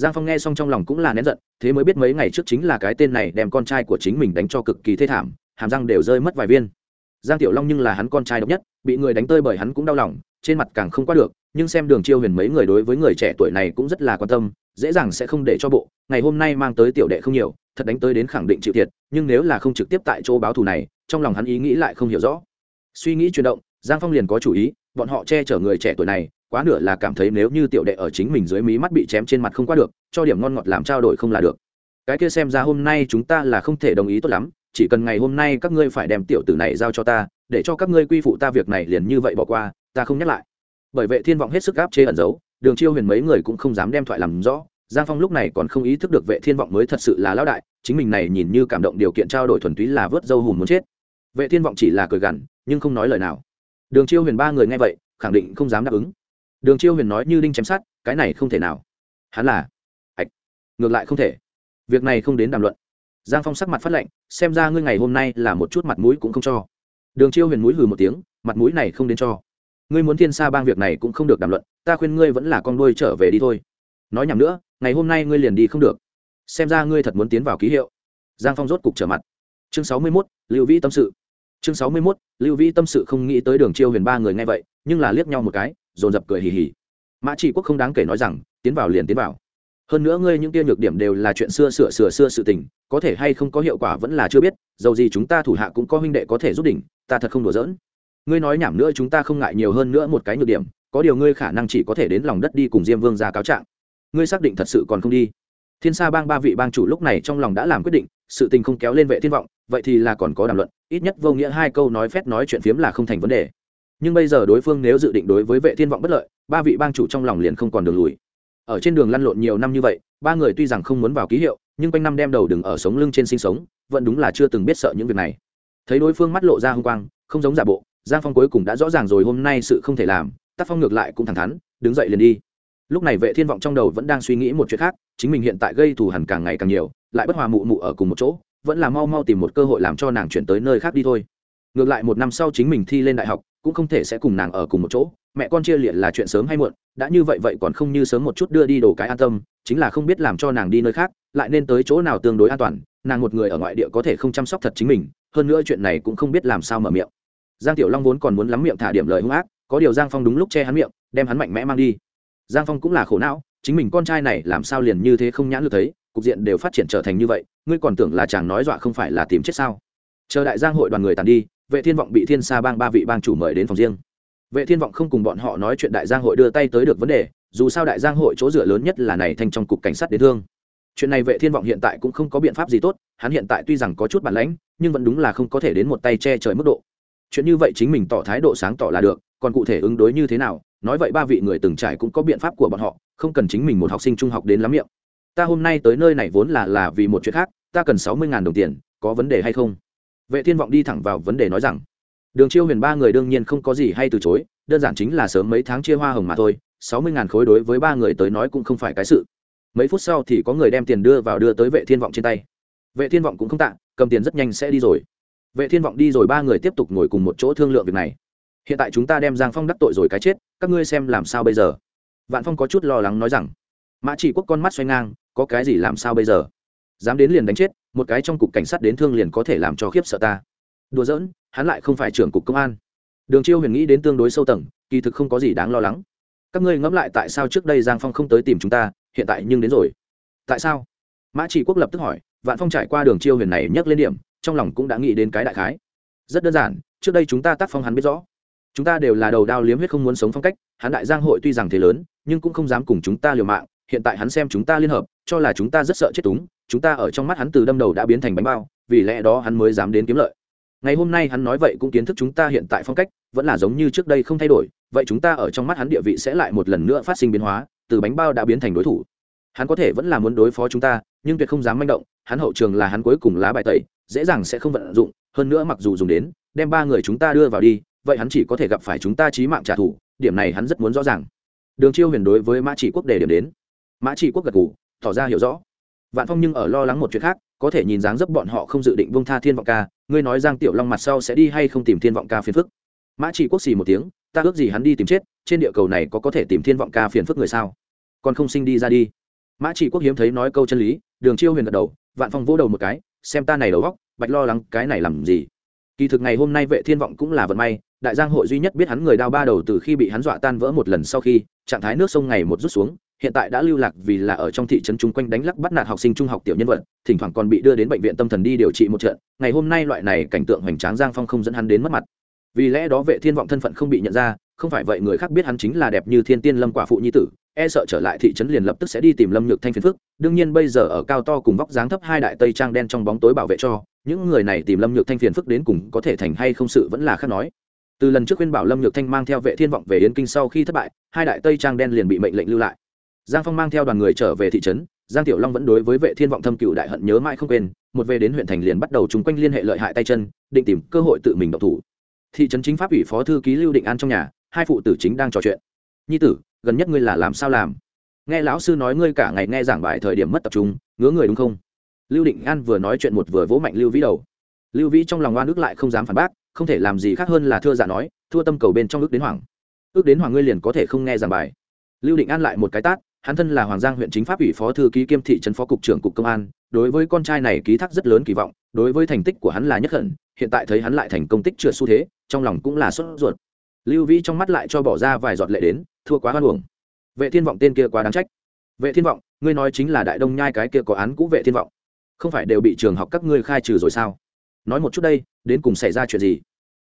giang phong nghe xong trong lòng cũng là nén giận, thế mới biết mấy ngày trước chính là cái tên này đem con trai của chính mình đánh cho cực kỳ thê thảm, hàm răng đều rơi mất vài viên. Giang tiểu long nhưng là hắn con trai độc nhất, bị người đánh tơi bởi hắn cũng đau lòng, trên mặt càng không qua được, nhưng xem đường chiêu huyền mấy người đối với người trẻ tuổi này cũng rất là quan tâm, dễ dàng sẽ không để cho bộ, ngày hôm nay mang tới tiểu đệ không nhiều, thật đánh tới đến khẳng định chịu thiệt, nhưng nếu là không trực tiếp tại chỗ báo thù này, trong lòng hắn ý nghĩ lại không hiểu rõ. Suy nghĩ chuyển động, giang phong liền có chủ ý, bọn họ che chở người trẻ tuổi này quá nửa là cảm thấy nếu như tiểu đệ ở chính mình dưới mí mắt bị chém trên mặt không qua được, cho điểm ngon ngọt làm trao đổi không là được. Cái kia xem ra hôm nay chúng ta là không thể đồng ý tốt lắm, chỉ cần ngày hôm nay các ngươi phải đem tiểu tử này giao cho ta, để cho các ngươi quy phụ ta việc này liền như vậy bỏ qua, ta không nhắc lại. Bởi vậy thiên vọng hết sức áp chế ẩn giấu, đường chiêu huyền mấy người cũng không dám đem thoại làm rõ. Giang phong lúc này còn không ý thức được vệ thiên vọng mới thật sự là lão đại, chính mình này nhìn như cảm động điều kiện trao đổi thuần túy là vớt dâu hùm muốn chết. Vệ thiên vọng chỉ là cười gằn, nhưng không nói lời nào. Đường chiêu huyền ba người nghe vậy, khẳng định không dám đáp ứng đường chiêu huyền nói như đinh chém sát cái này không thể nào. Hắn là, ạch, ngược lại không thể. Việc này không đến đàm luận. Giang phong sắc mặt phát lệnh xem ra ngươi ngày hôm nay là một chút mặt mũi cũng không cho. Đường chiêu huyền mũi hừ một tiếng, mặt mũi này không đến cho. Ngươi muốn thiên sa bang việc này cũng không được đàm luận, ta khuyên ngươi vẫn là con đuôi trở về đi thôi. Nói nhầm nữa, ngày hôm nay ngươi liền đi không được. Xem ra ngươi thật muốn tiến vào ký hiệu. Giang phong rốt cục trở mặt. Chương sáu mươi mốt, lưu vĩ tâm sự. Chương sáu mươi mốt, lưu vĩ tâm sự không nghĩ tới đường chiêu huyền ba người nghe vậy, nhưng là liếc nhau một cái dồn dập cười hì hì. Mã trị quốc không đáng kể nói rằng, tiến vào liền tiến vào. Hơn nữa ngươi những tia nhược điểm đều là chuyện xưa sửa sửa xưa sự tình, có thể hay không có hiệu quả vẫn là chưa biết, dầu gì chúng ta thủ hạ cũng có huynh đệ có thể giúp đỉnh, ta thật không đùa giỡn. Ngươi nói nhảm nữa chúng ta không ngại nhiều hơn nữa một cái nhược điểm, có điều ngươi khả năng chỉ có thể đến lòng đất đi cùng diêm vương ra cáo trạng. Ngươi xác định thật sự còn không đi. Thiên sa bang ba vị bang chủ lúc này trong lòng đã làm quyết định, sự tình không kéo lên vệ thiên vọng, vậy thì là còn có đàm luận, ít nhất vô nghĩa hai câu nói phét nói chuyện phiếm là không thành vấn đề nhưng bây giờ đối phương nếu dự định đối với vệ thiên vọng bất lợi, ba vị bang chủ trong lòng liền không còn đường lùi. Ở trên đường lăn lộn nhiều năm như vậy, ba người tuy rằng không muốn vào ký hiệu, nhưng quanh năm đem đầu đừng ở sống lưng trên sinh sống, vẫn đúng là chưa từng biết sợ những việc này. Thấy đối phương mắt lộ ra hung quang, không giống giả bộ, giang phong cuối cùng đã rõ ràng rồi hôm nay sự không thể làm tác phong ngược lại cũng thẳng thắn, đứng dậy liền đi. Lúc này vệ thiên vọng trong đầu vẫn đang suy nghĩ một chuyện khác, chính mình hiện tại gây thù hằn càng ngày càng nhiều, lại bất hòa mụ mụ ở cùng một chỗ, vẫn là mau mau tìm một cơ hội làm cho nàng chuyển tới nơi khác đi thôi. Ngược lại một năm sau chính mình thi lên đại học cũng không thể sẽ cùng nàng ở cùng một chỗ. Mẹ con chia liệt là chuyện sớm hay muộn, đã như vậy vậy còn không như sớm một chút đưa đi đồ cái an tâm, chính là không biết làm cho nàng đi nơi khác, lại nên tới chỗ nào tương đối an toàn, nàng một người ở ngoại địa có thể không chăm sóc thật chính mình, hơn nữa chuyện này cũng không biết làm sao mở miệng. Giang tiểu long vốn còn muốn lắm miệng thả điểm lời hung ác, có điều giang phong đúng lúc che hắn miệng, đem hắn mạnh mẽ mang đi. Giang phong cũng là khổ não, chính mình con trai này làm sao liền như thế không nhãn được thấy, cục diện đều phát triển trở thành như vậy, ngươi còn tưởng là chàng nói dọa không phải là tìm chết sao? Chờ đại giang hội đoàn người tàn đi vệ thiên vọng bị thiên sa bang ba vị bang chủ mời đến phòng riêng. Vệ thiên vọng không cùng bọn họ nói chuyện đại giang hội đưa tay tới được vấn đề, dù sao đại giang hội chỗ dựa lớn nhất là này thành trong cục cảnh sát đến thương. Chuyện này vệ thiên vọng hiện tại cũng không có biện pháp gì tốt, hắn hiện tại tuy rằng có chút bản lãnh, nhưng vẫn đúng là không có thể đến một tay che trời mức độ. Chuyện như vậy chính mình tỏ thái độ sáng tỏ là được, còn cụ thể ứng đối như thế nào, nói vậy ba vị người từng trải cũng có biện pháp của bọn họ, không cần chính mình một học sinh trung học đến lắm miệng. Ta hôm nay tới nơi này vốn là là vì một chuyện khác, ta cần sáu mươi đồng tiền, có vấn đề hay không? Vệ thiên vọng đi thẳng vào vấn đề nói rằng, đường chiêu huyền ba người đương nhiên không có gì hay từ chối, đơn giản chính là sớm mấy tháng chia hoa hồng mà thôi, sáu mươi ngàn khối đối với ba người tới nói cũng không phải cái sự. Mấy phút sau thì có người đem tiền đưa vào đưa tới vệ thiên vọng trên tay. Vệ thiên vọng cũng không tạ, cầm tiền rất nhanh sẽ đi rồi. Vệ thiên vọng đi rồi ba người tiếp tục ngồi cùng một chỗ thương lượng việc này. Hiện tại chúng ta đem giang phong đắc tội rồi cái chết, các ngươi xem làm sao bây giờ? Vạn phong có chút lo lắng nói rằng. Mã chỉ quốc con mắt xoay ngang, có cái gì làm sao bây giờ? Dám đến liền đánh chết một cái trong cục cảnh sát đến thương liền có thể làm cho khiếp sợ ta. Đùa giỡn, hắn lại không phải trưởng cục công an. Đường chiêu huyền nghĩ đến tương đối sâu tầng, kỳ thực không có gì đáng lo lắng. Các ngươi ngẫm lại tại sao trước đây giang phong không tới tìm chúng ta, hiện tại nhưng đến rồi. Tại sao? Mã chỉ quốc lập tức hỏi, vạn phong trải qua đường chiêu huyền này nhắc lên điểm, trong lòng cũng đã nghĩ đến cái đại khái. Rất đơn giản, trước đây chúng ta tác phong hắn biết rõ. Chúng ta đều là đầu đao liếm huyết không muốn sống phong cách, hắn đại giang hội tuy rằng thế lớn, nhưng cũng không dám cùng chúng ta liều mạng, hiện tại hắn xem chúng ta liên hợp cho là chúng ta rất sợ chết túng, chúng ta ở trong mắt hắn từ đâm đầu đã biến thành bánh bao, vì lẽ đó hắn mới dám đến kiếm lợi. Ngày hôm nay hắn nói vậy cũng kiến thức chúng ta hiện tại phong cách, vẫn là giống như trước đây không thay đổi, vậy chúng ta ở trong mắt hắn địa vị sẽ lại một lần nữa phát sinh biến hóa, từ bánh bao đã biến thành đối thủ. Hắn có thể vẫn là muốn đối phó chúng ta, nhưng tuyệt không dám manh động, hắn hậu trường là hắn cuối cùng lá bài tẩy, dễ dàng sẽ không vận dụng, hơn nữa mặc dù dùng đến, đem ba người chúng ta đưa vào đi, vậy hắn chỉ có thể gặp phải chúng ta chí mạng trả thù, điểm này hắn rất muốn rõ ràng. Đường chiêu huyền đối với mã chỉ quốc đề điểm đến. Mã chỉ quốc gật gù tỏ ra hiểu rõ. Vạn phong nhưng ở lo lắng một chuyện khác, có thể nhìn dáng dấp bọn họ không dự định bông tha thiên vọng ca, ngươi nói giang tiểu long mặt sau sẽ đi hay không tìm thiên vọng ca phiền phức? Mã chỉ quốc xì một tiếng, ta ước gì hắn đi tìm chết, trên địa cầu này có có thể tìm thiên vọng ca phiền phức người sao? Còn không sinh đi ra đi. Mã chỉ quốc hiếm thấy nói câu chân lý, đường chiêu huyền gật đầu, vạn phong vỗ đầu một cái, xem ta này đầu góc bạch lo lắng cái này làm gì? Kỳ thực ngày hôm nay vệ thiên vọng cũng là vận may, đại giang hội duy nhất biết hắn người đao ba đầu từ khi bị hắn dọa tan vỡ một lần sau khi, trạng thái nước sông ngày một rút xuống hiện tại đã lưu lạc vì là ở trong thị trấn chung quanh đánh lắc bắt nạt học sinh trung học tiểu nhân vật, thỉnh thoảng còn bị đưa đến bệnh viện tâm thần đi điều trị một trận. Ngày hôm nay loại này cảnh tượng hoành tráng giang phong không dẫn hắn đến mất mặt. Vì lẽ đó vệ thiên vọng thân phận không bị nhận ra, không phải vậy người khác biết hắn chính là đẹp như thiên tiên lâm quả phụ nhi tử e sợ trở lại thị trấn liền lập tức sẽ đi tìm lâm nhược thanh phiền phức. Đương nhiên bây giờ ở cao to cùng vóc dáng thấp hai đại tây trang đen trong bóng tối bảo vệ cho, những người này tìm lâm nhược thanh phiền phức đến cùng có thể thành hay không sự vẫn là khác nói. Từ lần trước khuyên bảo lâm nhược thanh mang theo vệ thiên vọng về yến kinh sau khi thất bại, hai đại tây trang đen liền bị mệnh lệnh lưu lại giang phong mang theo đoàn người trở về thị trấn, giang tiểu long vẫn đối với vệ thiên vọng thâm cựu đại hận nhớ mãi không quên, một về đến huyện thành liền bắt đầu chung quanh liên hệ lợi hại tay chân, định tìm cơ hội tự mình độc thủ. Thị trấn chính pháp ủy phó thư ký lưu định an trong nhà, hai phụ tử chính đang trò chuyện. Nhi tử, gần nhất ngươi là làm sao làm? Nghe lão sư nói ngươi cả ngày nghe giảng bài thời điểm mất tập trung, ngứa người đúng không? Lưu định an vừa nói chuyện một vừa vỗ mạnh lưu vĩ đầu. Lưu vĩ trong lòng oan ức lại không dám phản bác, không thể làm gì khác hơn là thưa giả nói, thua tâm cầu bên trong ước đến hoàng ước đến hoàng ngươi liền có thể không nghe giảng bài. Lưu định an lại một cái tát hắn thân là hoàng giang huyện chính pháp ủy phó thư ký kiêm thị trấn phó cục trưởng cục công an, đối với con trai này ký thác rất lớn kỳ vọng, đối với thành tích của hắn là nhất hận, hiện tại thấy hắn lại thành công tích trượt xu thế, trong lòng cũng là sốt ruột. Lưu vĩ trong mắt lại cho bỏ ra vài giọt lệ đến, thua quá hoan hưởng vệ thiên vọng tên kia quá đáng trách. Vệ thiên vọng, ngươi nói chính là đại đông nhai cái kia có án cũ vệ thiên vọng. Không phải đều bị trường học các ngươi khai trừ rồi sao? Nói một chút đây, đến cùng xảy ra chuyện gì?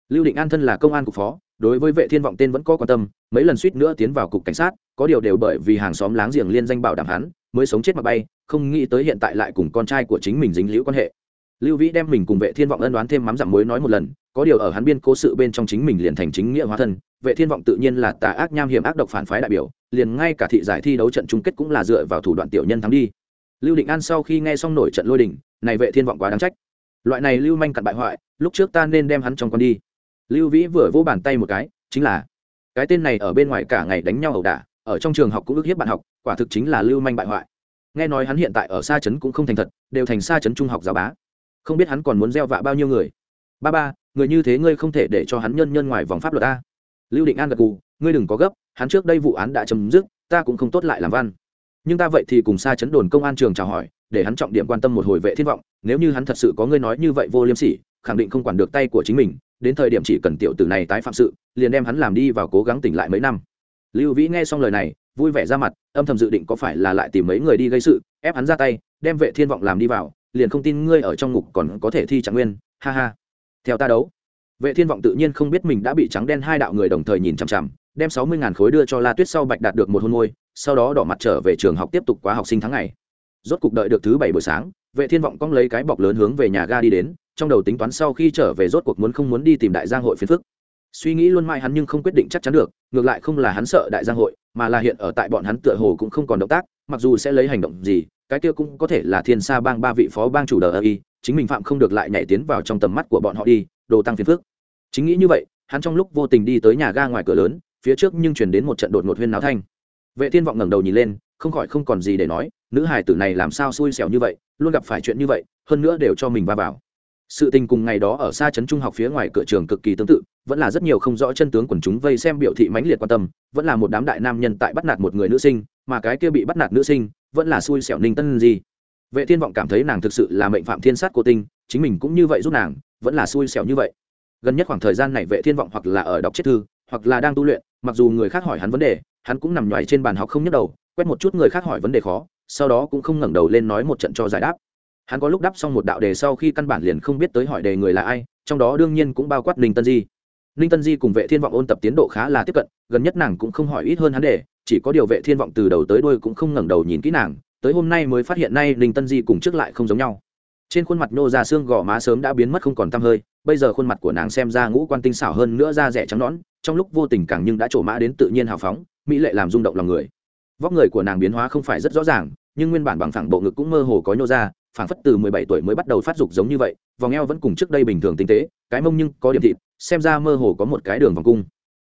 Lưu định an thân là công an cục phó, đối với vệ thiên vọng tên vẫn có quan tâm, mấy lần suýt nữa tiến vào cục cảnh sát có điều đều bởi vì hàng xóm láng giềng liên danh bảo đảm hắn, mới sống chết mà bay, không nghĩ tới hiện tại lại cùng con trai của chính mình dính liễu quan hệ. Lưu vĩ đem mình cùng vệ thiên vọng ân đoán thêm mắm dặm muối nói một lần, có điều ở hắn biên cố sự bên trong chính mình liền thành chính nghĩa hóa thân, vệ thiên vọng tự nhiên là tà ác nham hiểm ác độc phản phái đại biểu, liền ngay cả thị giải thi đấu trận chung kết cũng là dựa vào thủ đoạn tiểu nhân thắng đi. Lưu định an sau khi nghe xong nổi trận lôi đình, này vệ thiên vọng quá đáng trách. Loại này lưu manh cặn bại hoại, lúc trước ta nên đem hắn trong con đi. Lưu vĩ vừa vỗ bàn tay một cái, chính là, cái tên này ở bên ngoài cả ngày đánh nhau ẩu đả ở trong trường học cũng ức hiếp bạn học, quả thực chính là lưu manh bại hoại. Nghe nói hắn hiện tại ở xa trấn cũng không thành thật, đều thành xa trấn trung học giáo bá. Không biết hắn còn muốn gieo vạ bao nhiêu người. Ba ba, người như thế ngươi không thể để cho hắn nhân nhân ngoài vòng pháp luật ta lưu định an gật cù ngươi đừng có gấp, hắn trước đây vụ án đã chấm dứt, ta cũng không tốt lại làm văn. Nhưng ta vậy thì cùng xa chấn đồn công an trường chào hỏi, để hắn trọng điểm quan tâm một hồi vệ thiên vọng, nếu như hắn thật sự có ngươi nói như vậy vô liêm sỉ, khẳng định không quản được tay của chính mình, đến thời điểm chỉ cần tiểu tử này tái phạm sự, liền đem hắn làm đi vào cố gắng tỉnh lại mấy năm lưu vĩ nghe xong lời này, vui vẻ ra mặt, âm thầm dự định có phải là lại tìm mấy người đi gây sự, ép hắn ra tay, đem vệ thiên vọng làm đi vào, liền không tin ngươi ở trong ngục còn có thể thi trạng nguyên, ha ha. Theo ta đấu. Vệ thiên vọng tự nhiên không biết mình đã bị trắng đen hai đạo người đồng thời nhìn chằm chằm, đem sáu mươi ngàn khối đưa cho la tuyết sau bạch đạt được một hôn môi, sau đó đỏ mặt trở về trường học tiếp tục quá học sinh tháng ngày. Rốt cục đợi được thứ bảy buổi sáng, vệ thiên vọng cong lấy cái bọc lớn hướng về nhà ga đi đến, trong đầu tính toán sau khi trở về rốt cuộc muốn không muốn đi tìm đại giang hội phiền phức suy nghĩ luôn mãi hắn nhưng không quyết định chắc chắn được, ngược lại không là hắn sợ đại giang hội, mà là hiện ở tại bọn hắn tựa hồ cũng không còn động tác, mặc dù sẽ lấy hành động gì, cái kia cũng có thể là thiên sa bang ba vị phó bang chủ đờ ơ y, chính mình phạm không được lại nhảy tiến vào trong tầm mắt của bọn họ đi, đồ tăng phiền phức. Chính nghĩ như vậy, hắn trong lúc vô tình đi tới nhà ga ngoài cửa lớn, phía trước nhưng chuyển đến một trận đột ngột huyên náo thanh. Vệ thiên vọng ngẩng đầu nhìn lên, không khỏi không còn gì để nói, nữ hài tử này làm sao xui xẻo như vậy, luôn gặp phải chuyện như vậy, hơn nữa đều cho mình va vào. Sự tình cùng ngày đó ở xa trấn trung học phía ngoài cửa trường cực kỳ tương tự vẫn là rất nhiều không rõ chân tướng quần chúng vây xem biểu thị mãnh liệt quan tâm, vẫn là một đám đại nam nhân tại bắt nạt một người nữ sinh, mà cái kia bị bắt nạt nữ sinh vẫn là xui xẻo ninh tân gì vệ thiên vọng cảm thấy nàng thực sự là mệnh phạm thiên sát cô tinh, chính mình cũng như vậy giúp nàng, vẫn là xui xẻo như vậy. Gần nhất khoảng thời gian này vệ thiên vọng hoặc là ở đọc chết thư, hoặc là đang tu luyện, mặc dù người khác hỏi hắn vấn đề, hắn cũng nằm nhoài trên bàn học không nhấc đầu, quét một chút người khác hỏi vấn đề khó, sau đó cũng không ngẩng đầu lên nói một trận cho giải đáp. Hắn có lúc đáp xong một đạo đề sau khi căn bản liền không biết tới hỏi đề người là ai, trong đó đương nhiên cũng bao quát ninh tân di ninh tân di cùng vệ thiên vọng ôn tập tiến độ khá là tiếp cận gần nhất nàng cũng không hỏi ít hơn hắn để, chỉ có điều vệ thiên vọng từ đầu tới đuôi cũng không ngẩng đầu nhìn kỹ nàng tới hôm nay mới phát hiện nay ninh tân di cùng trước lại không giống nhau. Trên khuôn mặt nô ra xương gò má sớm đã biến mất không còn tăm hơi bây giờ khuôn mặt của nàng xem ra ngũ quan tinh xảo hơn nữa da rẻ trắng nõn trong lúc vô tình càng nhưng đã trổ mã đến tự nhiên hào phóng mỹ lệ làm rung động lòng người. Vóc người của nàng biến hóa không phải rất rõ ràng nhưng nguyên bản bằng phẳng bộ ngực cũng mơ hồ có nhô ra phảng phất từ mười bảy tuổi mới bắt đầu phát dục giống như vậy vòng eo vẫn cùng trước đây bình thường tinh tế cái mông nhưng có điểm thịt xem ra mơ hồ có một cái đường vòng cung.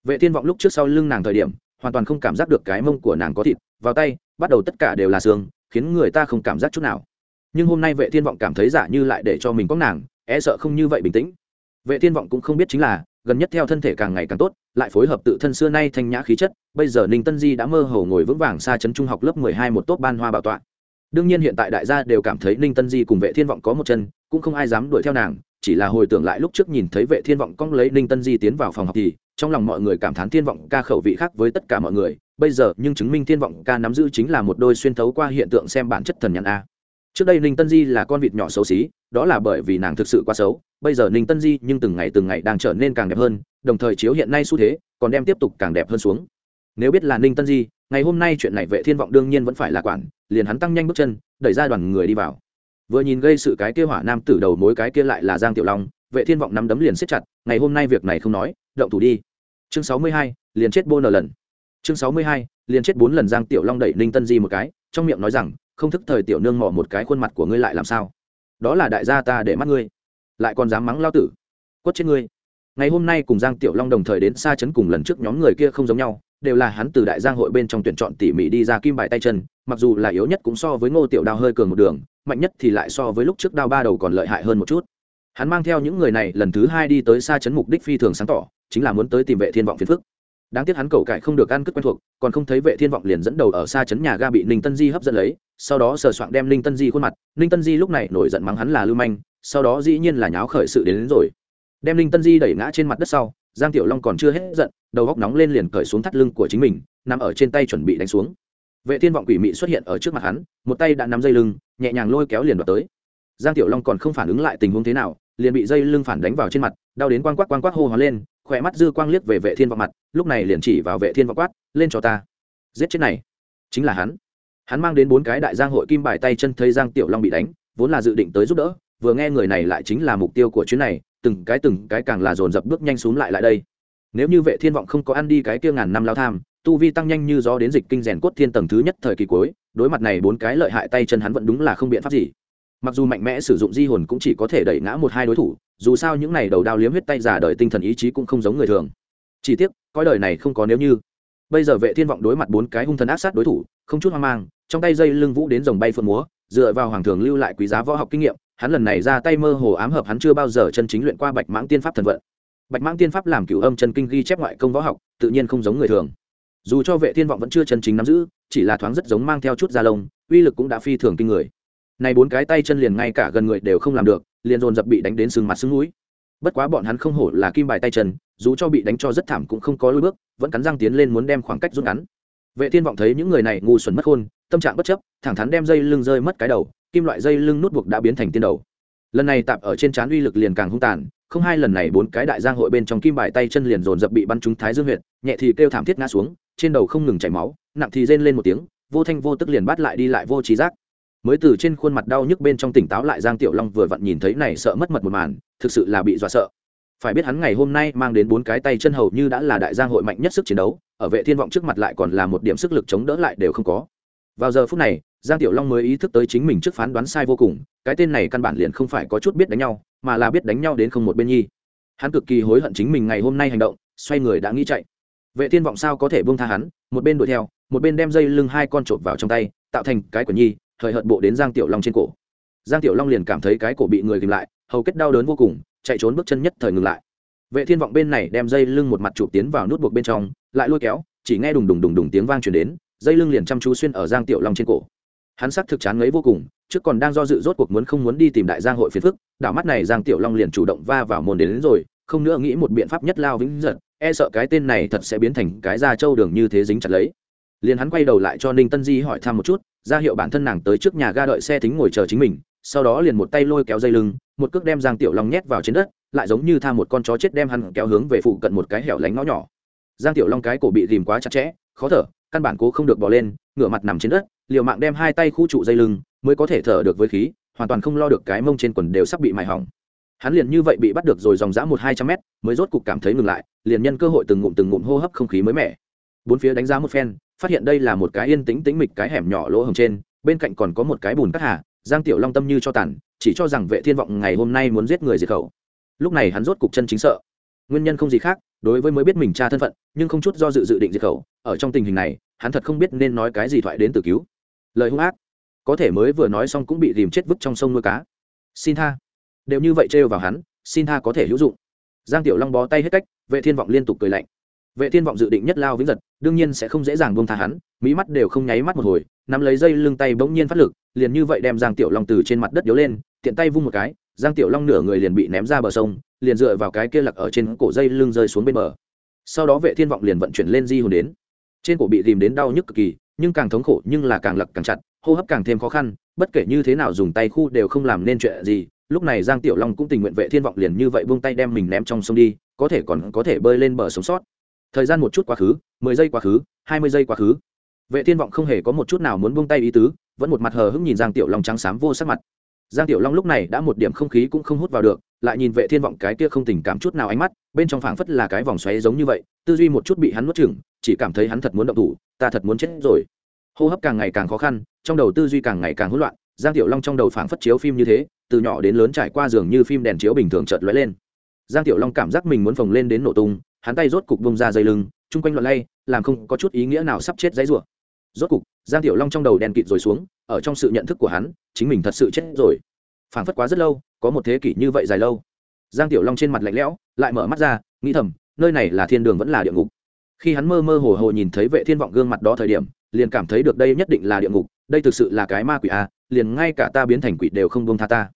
Vệ thiên vọng lúc trước sau lưng nàng thời điểm, hoàn toàn không cảm giác được cái mông của nàng có thịt, vào tay, bắt đầu tất cả đều là xương, khiến người ta không cảm giác chút nào. Nhưng hôm nay vệ thiên vọng cảm thấy giả như lại để cho mình có nàng e sợ không như vậy bình tĩnh. Vệ thiên vọng cũng không biết chính là, gần nhất theo thân thể càng ngày càng tốt, lại phối hợp tự thân xưa nay thanh nhã khí chất, bây giờ ninh tân di đã mơ hồ ngồi vững vàng xa chấn trung học lớp 12 một tốt ban hoa bảo tọa. Đương nhiên hiện tại đại gia đều cảm thấy ninh tân di cùng vệ thiên vọng có một chân, cũng không ai dám đuổi theo nàng chỉ là hồi tưởng lại lúc trước nhìn thấy vệ thiên vọng cong lấy ninh tân di tiến vào phòng học thì, trong lòng mọi người cảm thán thiên vọng ca khẩu vị khác với tất cả mọi người. Bây giờ, nhưng chứng minh thiên vọng ca nắm giữ chính là một đôi xuyên thấu qua hiện tượng xem bản chất thần nhãn a. Trước đây ninh tân di là con vịt nhỏ xấu xí, đó là bởi vì nàng thực sự quá xấu. Bây giờ ninh tân di nhưng từng ngày từng ngày đang trở nên càng đẹp hơn, đồng thời chiếu hiện nay xu thế, còn đem tiếp tục càng đẹp hơn xuống. Nếu biết là ninh tân di, ngày hôm nay chuyện này vệ thiên vọng đương nhiên vẫn phải là quản, liền hắn tăng nhanh bước chân, đẩy ra đoàn người đi vào vừa nhìn gây sự cái kia hỏa nam tử đầu mối cái kia lại là giang tiểu long vệ thiên vọng nắm đấm liền siết chặt ngày hôm nay việc này không nói động thủ đi. Chương 62, liền chết bốn lần. Chương 62, liền chết bốn lần giang tiểu long đẩy ninh tân di một cái trong miệng nói rằng không thức thời tiểu nương mò một cái khuôn mặt của ngươi lại làm sao? Đó là đại gia ta để mắt ngươi lại còn dám mắng lao tử. Quất chết ngươi. Ngày hôm nay cùng giang tiểu long đồng thời đến xa chấn cùng lần trước nhóm người kia không giống nhau đều là hắn từ đại giang hội bên trong tuyển chọn tỉ mỉ đi ra kim bài tay chân mặc dù là yếu nhất cũng so với ngô tiểu đao hơi cường một đường mạnh nhất thì lại so với lúc trước đao ba đầu còn lợi hại hơn một chút. Hắn mang theo những người này lần thứ hai đi tới xa chấn mục đích phi thường sáng tỏ chính là muốn tới tìm vệ thiên vọng phiền phức. Đáng tiếc hắn cầu cải không được ăn cất quen thuộc còn không thấy vệ thiên vọng liền dẫn đầu ở xa chấn nhà ga bị ninh tân di hấp dẫn lấy sau đó sờ soạn đem ninh tân di khuôn mặt. Ninh tân di lúc này nổi giận mắng hắn là lưu manh sau đó dĩ nhiên là nháo khởi sự đến, đến rồi. Đem ninh tân di đẩy ngã trên mặt đất sau giang tiểu long còn chưa hết giận đầu góc nóng lên liền cởi xuống thắt lưng của chính mình nằm ở trên tay chuẩn bị đánh xuống vệ thiên vọng quỷ mị xuất hiện ở trước mặt hắn, một tay đã nắm dây lưng, nhẹ nhàng lôi kéo liền đoạt tới. Giang tiểu long còn không phản ứng lại tình huống thế nào, liền bị dây lưng phản đánh vào trên mặt, đau đến quang quắc quang quắc hô hóa lên, khỏe mắt dư quang liếc về vệ thiên vọng mặt, lúc này liền chỉ vào vệ thiên vọng quát, lên cho ta. Giết chết này, chính là hắn. Hắn mang đến bốn cái đại giang hội kim bài tay chân thấy giang tiểu long bị đánh, vốn là dự định tới giúp đỡ, vừa nghe người này lại chính là mục tiêu của chuyến này, từng cái từng cái càng là dồn dập bước nhanh xuống lại lại đây. Nếu như vệ thiên vọng không có ăn đi cái kia ngàn năm lao tham tu vi tăng nhanh như gió đến dịch kinh rèn cốt thiên tầng thứ nhất thời kỳ cuối, đối mặt này bốn cái lợi hại tay chân hắn vẫn đúng là không biện pháp gì. Mặc dù mạnh mẽ sử dụng di hồn cũng chỉ có thể đẩy ngã một hai đối thủ, dù sao những này đầu đao liếm huyết tay giả đời tinh thần ý chí cũng không giống người thường. Chỉ tiếc, coi đời này không có nếu như. Bây giờ vệ thiên vọng đối mặt bốn cái hung thần ác sát đối thủ, không chút hoang mang, trong tay dây lưng vũ đến dòng bay phượng múa, dựa vào hoàng thường lưu lại quý giá võ học kinh nghiệm, hắn lần này ra tay mơ hồ ám hợp hắn chưa bao giờ chân chính luyện qua bạch mãng tiên pháp thần vận. Bạch mãng tiên pháp làm cửu âm chân kinh ghi chép ngoại công võ học, tự nhiên không giống người thường dù cho vệ thiên vọng vẫn chưa chân chính nắm giữ, chỉ là thoáng rất giống mang theo chút da lông, uy lực cũng đã phi thường kinh người. Này bốn cái tay chân liền ngay cả gần người đều không làm được, liền dồn dập bị đánh đến sừng mặt sưng núi bất quá bọn hắn không hổ là kim bài tay chân, dù cho bị đánh cho rất thảm cũng không có lối bước, vẫn cắn răng tiến lên muốn đem khoảng cách rút ngắn. Vệ thiên vọng thấy những người này ngu xuẩn mất khôn, tâm trạng bất chấp, thẳng thắn đem dây lưng rơi mất cái đầu, kim loại dây lưng nút buộc đã biến thành tiên đầu. Lần này tạp ở trên trán uy lực liền càng hung tàn, không hai lần này bốn cái đại giang hội bên trong kim bài tay chân liền dồn dập bị bắn trúng thái dương huyệt, nhẹ thì kêu thảm thiết ngã xuống trên đầu không ngừng chảy máu, nặng thì rên lên một tiếng, vô thanh vô tức liền bắt lại đi lại vô trí giác. Mới từ trên khuôn mặt đau nhức bên trong tỉnh táo lại giang tiểu long vừa vặn nhìn thấy này sợ mất mật một màn, thực sự là bị dọa sợ. Phải biết hắn ngày hôm nay mang đến bốn cái tay chân hầu như đã là đại giang hội mạnh nhất sức chiến đấu, ở vệ thiên vọng trước mặt lại còn là một điểm sức lực chống đỡ lại đều không có. Vào giờ phút này, giang tiểu long mới ý thức tới chính mình trước phán đoán sai vô cùng, cái tên này căn bản liền không phải có chút biết đánh nhau, mà là biết đánh nhau đến không một bên nhi. Hắn cực kỳ hối hận chính mình ngày hôm nay hành động, xoay người đã nghĩ chạy vệ thiên vọng sao có thể buông tha hắn một bên đuổi theo một bên đem dây lưng hai con trộm vào trong tay tạo thành cái của nhi thời hợt bộ đến giang tiểu long trên cổ. Giang tiểu long liền cảm thấy cái cổ bị người tìm lại hầu kết đau đớn vô cùng chạy trốn bước chân nhất thời ngừng lại. Vệ thiên vọng bên này đem dây lưng một mặt chụp tiến vào nút buộc bên trong lại lôi kéo chỉ nghe đùng đùng đùng đùng tiếng vang truyền đến dây lưng liền chăm chú xuyên ở giang tiểu long trên cổ. Hắn sắc thực chán ngấy vô cùng trước còn đang do dự rốt cuộc muốn không muốn đi tìm đại giang hội phiền phức đảo mắt này giang tiểu long liền chủ động va vào môn đến, đến rồi không nữa nghĩ một biện pháp nhất lao vĩnh giật e sợ cái tên này thật sẽ biến thành cái da trâu đường như thế dính chặt lấy. Liền hắn quay đầu lại cho ninh tân di hỏi thăm một chút, ra hiệu bản thân nàng tới trước nhà ga đợi xe thính ngồi chờ chính mình, sau đó liền một tay lôi kéo dây lưng, một cước đem giang tiểu long nhét vào trên đất, lại giống như tha một con chó chết đem hắn kéo hướng về phụ cận một cái hẻo lánh ngõ nhỏ. Giang tiểu long cái cổ bị dìm quá chặt chẽ, khó thở, căn bản cố không được bỏ lên, ngửa mặt nằm trên đất, liều mạng đem hai tay khu trụ dây lưng, mới có thể thở được với khí, hoàn toàn không lo được cái mông trên quần đều sắp bị mài hỏng hắn liền như vậy bị bắt được rồi dòng dã một hai trăm mét, mới rốt cục cảm thấy ngừng lại, liền nhân cơ hội từng ngụm từng ngụm hô hấp không khí mới mẻ. Bốn phía đánh giá một phen, phát hiện đây là một cái yên tĩnh tĩnh mịch cái hẻm nhỏ lỗ hồng trên, bên cạnh còn có một cái bùn cắt hà, giang tiểu long tâm như cho tàn, chỉ cho rằng vệ thiên vọng ngày hôm nay muốn giết người diệt khẩu. Lúc này hắn rốt cục chân chính sợ. Nguyên nhân không gì khác, đối với mới biết mình cha thân phận, nhưng không chút do dự dự định diệt khẩu, ở trong tình hình này, hắn thật không biết nên nói cái gì thoại đến từ cứu. Lời hung ác, có thể mới vừa nói xong cũng bị tìm chết vứt trong sông nuôi cá. Xin tha đều như vậy trêu vào hắn, xin tha có thể hữu dụng. Giang tiểu long bó tay hết cách, vệ thiên vọng liên tục cười lạnh. Vệ thiên vọng dự định nhất lao vĩnh giật, đương nhiên sẽ không dễ dàng buông tha hắn mỹ mắt đều không nháy mắt một hồi, nắm lấy dây lưng tay bỗng nhiên phát lực, liền như vậy đem giang tiểu long từ trên mặt đất yếu lên, tiện tay vung một cái, giang tiểu long nửa người liền bị ném ra bờ sông, liền dựa vào cái kia lặc ở trên cổ dây lưng rơi xuống bên bờ. Sau đó vệ thiên vọng liền vận chuyển lên di hồn đến. Trên cổ bị tìm đến đau nhức cực kỳ, nhưng càng thống khổ, nhưng là càng lặc càng chặt, hô hấp càng thêm khó khăn, bất kể như thế nào dùng tay khu đều không làm nên chuyện gì lúc này giang tiểu long cũng tình nguyện vệ thiên vọng liền như vậy buông tay đem mình ném trong sông đi, có thể còn có thể bơi lên bờ sống sót. Thời gian một chút quá khứ, mười giây quá khứ, hai mươi giây quá khứ. Vệ thiên vọng không hề có một chút nào muốn buông tay ý tứ, vẫn một mặt hờ hững nhìn giang tiểu long trắng xám vô sắc mặt. Giang tiểu long lúc này đã một điểm không khí cũng không hút vào được, lại nhìn vệ thiên vọng cái kia không tình cảm chút nào ánh mắt, bên trong phảng phất là cái vòng xoáy giống như vậy, tư duy một chút bị hắn nuốt chửng, chỉ cảm thấy hắn thật muốn động thủ, ta thật muốn chết rồi. Hô hấp càng ngày càng khó khăn, trong đầu tư duy càng ngày càng hỗn loạn, giang tiểu long trong đầu phảng phất chiếu phim như thế từ nhỏ đến lớn trải qua giường như phim đèn chiếu bình thường chợt lóe lên. Giang tiểu long cảm giác mình muốn phồng lên đến nổ tung, hắn tay rốt cục bông ra dây lưng, chung quanh loạn lay, làm không có chút ý nghĩa nào sắp chết dãy rủa. Rốt cục, giang tiểu long trong đầu đèn kịt rồi xuống, ở trong sự nhận thức của hắn, chính mình thật sự chết rồi. Phảng phất quá rất lâu, có một thế kỷ như vậy dài lâu. Giang tiểu long trên mặt lạnh lẽo, lại mở mắt ra, nghĩ thầm, nơi này là thiên đường vẫn là địa ngục. Khi hắn mơ mơ hồ hồ nhìn thấy vệ thiên vọng gương mặt đó thời điểm, liền cảm thấy được đây nhất định là địa ngục, đây thực sự là cái ma quỷ a liền ngay cả ta biến thành quỷ đều không buông tha ta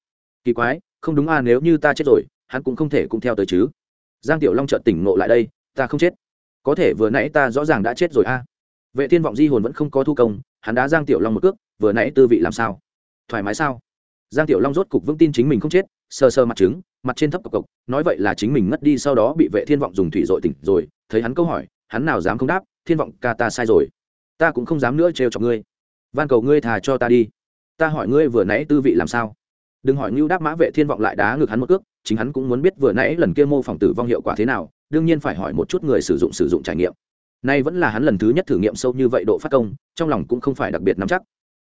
kỳ quái, không đúng a, nếu như ta chết rồi, hắn cũng không thể cũng theo tới chứ. Giang tiểu long chợt tỉnh ngộ lại đây, ta không chết. Có thể vừa nãy ta rõ ràng đã chết rồi a. Vệ thiên vọng di hồn vẫn không có thu công, hắn đã giang tiểu long một cước, vừa nãy tư vị làm sao? Thoải mái sao? Giang tiểu long rốt cục vững tin chính mình không chết, sờ sờ mặt trứng, mặt trên thấp cộc cộc, nói vậy là chính mình ngất đi sau đó bị vệ thiên vọng dùng thủy dội tỉnh rồi, thấy hắn câu hỏi, hắn nào dám không đáp, thiên vọng ca, ta sai rồi. Ta cũng không dám nữa trêu chọc ngươi. Van cầu ngươi thà cho ta đi. Ta hỏi ngươi vừa nãy tư vị làm sao? Đừng hỏi ngưu đáp mã vệ thiên vọng lại đá ngược hắn một cước, chính hắn cũng muốn biết vừa nãy lần kia mô phỏng tử vong hiệu quả thế nào, đương nhiên phải hỏi một chút người sử dụng sử dụng trải nghiệm. Nay vẫn là hắn lần thứ nhất thử nghiệm sâu như vậy độ phát công, trong lòng cũng không phải đặc biệt nắm chắc.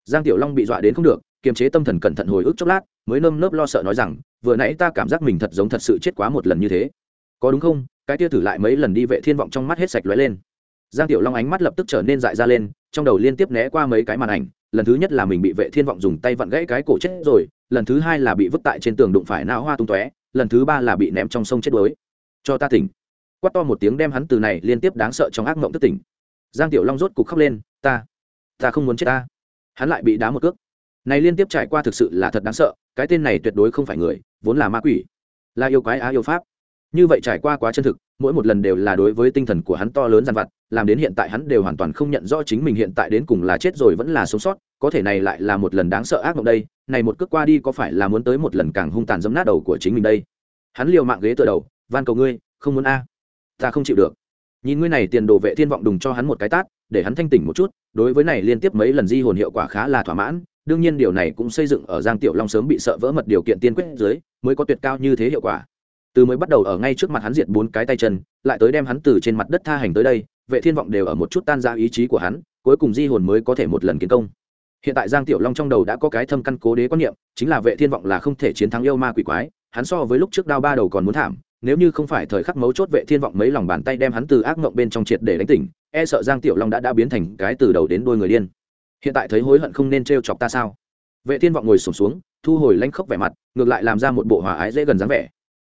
Giang tiểu long bị dọa đến không được, kiềm chế tâm thần cẩn thận hồi ức chốc lát, mới nơm nớp lo sợ nói rằng, vừa nãy ta cảm giác mình thật giống thật sự chết quá một lần như thế. Có đúng không? Cái tia thử lại mấy lần đi vệ thiên vọng trong mắt hết sạch lóe lên. Giang tiểu long ánh mắt lập tức trở nên dại ra lên, trong đầu liên tiếp né qua mấy cái màn ảnh lần thứ nhất là mình bị vệ thiên vọng dùng tay vặn gãy cái cổ chết rồi, lần thứ hai là bị vứt tại trên tường đụng phải não hoa tung tóe, lần thứ ba là bị ném trong sông chết đuối. Cho ta tỉnh. Quát to một tiếng đem hắn từ này liên tiếp đáng sợ trong ác mộng thức tỉnh. Giang tiểu long rốt cục khóc lên, ta ta không muốn chết ta. Hắn lại bị đá một cước. Này liên tiếp trải qua thực sự là thật đáng sợ, cái tên này tuyệt đối không phải người, vốn là ma quỷ. Là yêu quái á yêu pháp. Như vậy trải qua quá chân thực mỗi một lần đều là đối với tinh thần của hắn to lớn dằn vặt, làm đến hiện tại hắn đều hoàn toàn không nhận rõ chính mình hiện tại đến cùng là chết rồi vẫn là sống sót, có thể này lại là một lần đáng sợ ác mộng đây, này một cước qua đi có phải là muốn tới một lần càng hung tàn dẫm nát đầu của chính mình đây? Hắn liều mạng ghế tựa đầu, van cầu ngươi, không muốn a, ta không chịu được. Nhìn ngươi này tiền đồ vệ thiên vọng đùng cho hắn một cái tát, để hắn thanh tỉnh một chút, đối với này liên tiếp mấy lần di hồn hiệu quả khá là thỏa mãn, đương nhiên điều này cũng xây dựng ở giang tiểu long sớm bị sợ vỡ mật điều kiện tiên quyết dưới, mới có tuyệt cao như thế hiệu quả từ mới bắt đầu ở ngay trước mặt hắn diệt bốn cái tay chân lại tới đem hắn từ trên mặt đất tha hành tới đây vệ thiên vọng đều ở một chút tan ra ý chí của hắn cuối cùng di hồn mới có thể một lần kiến công. Hiện tại giang tiểu long trong đầu đã có cái thâm căn cố đế quan niệm chính là vệ thiên vọng là không thể chiến thắng yêu ma quỷ quái hắn so với lúc trước đao ba đầu còn muốn thảm nếu như không phải thời khắc mấu chốt vệ thiên vọng mấy lòng bàn tay đem hắn từ ác mộng bên trong triệt để đánh tỉnh e sợ giang tiểu long đã đã biến thành cái từ đầu đến đuôi người điên. Hiện tại thấy hối hận không nên trêu chọc ta sao? Vệ thiên vọng ngồi sụp xuống, xuống thu hồi lanh khốc vẻ mặt ngược lại làm ra một bộ hòa ái dễ gần dáng vẻ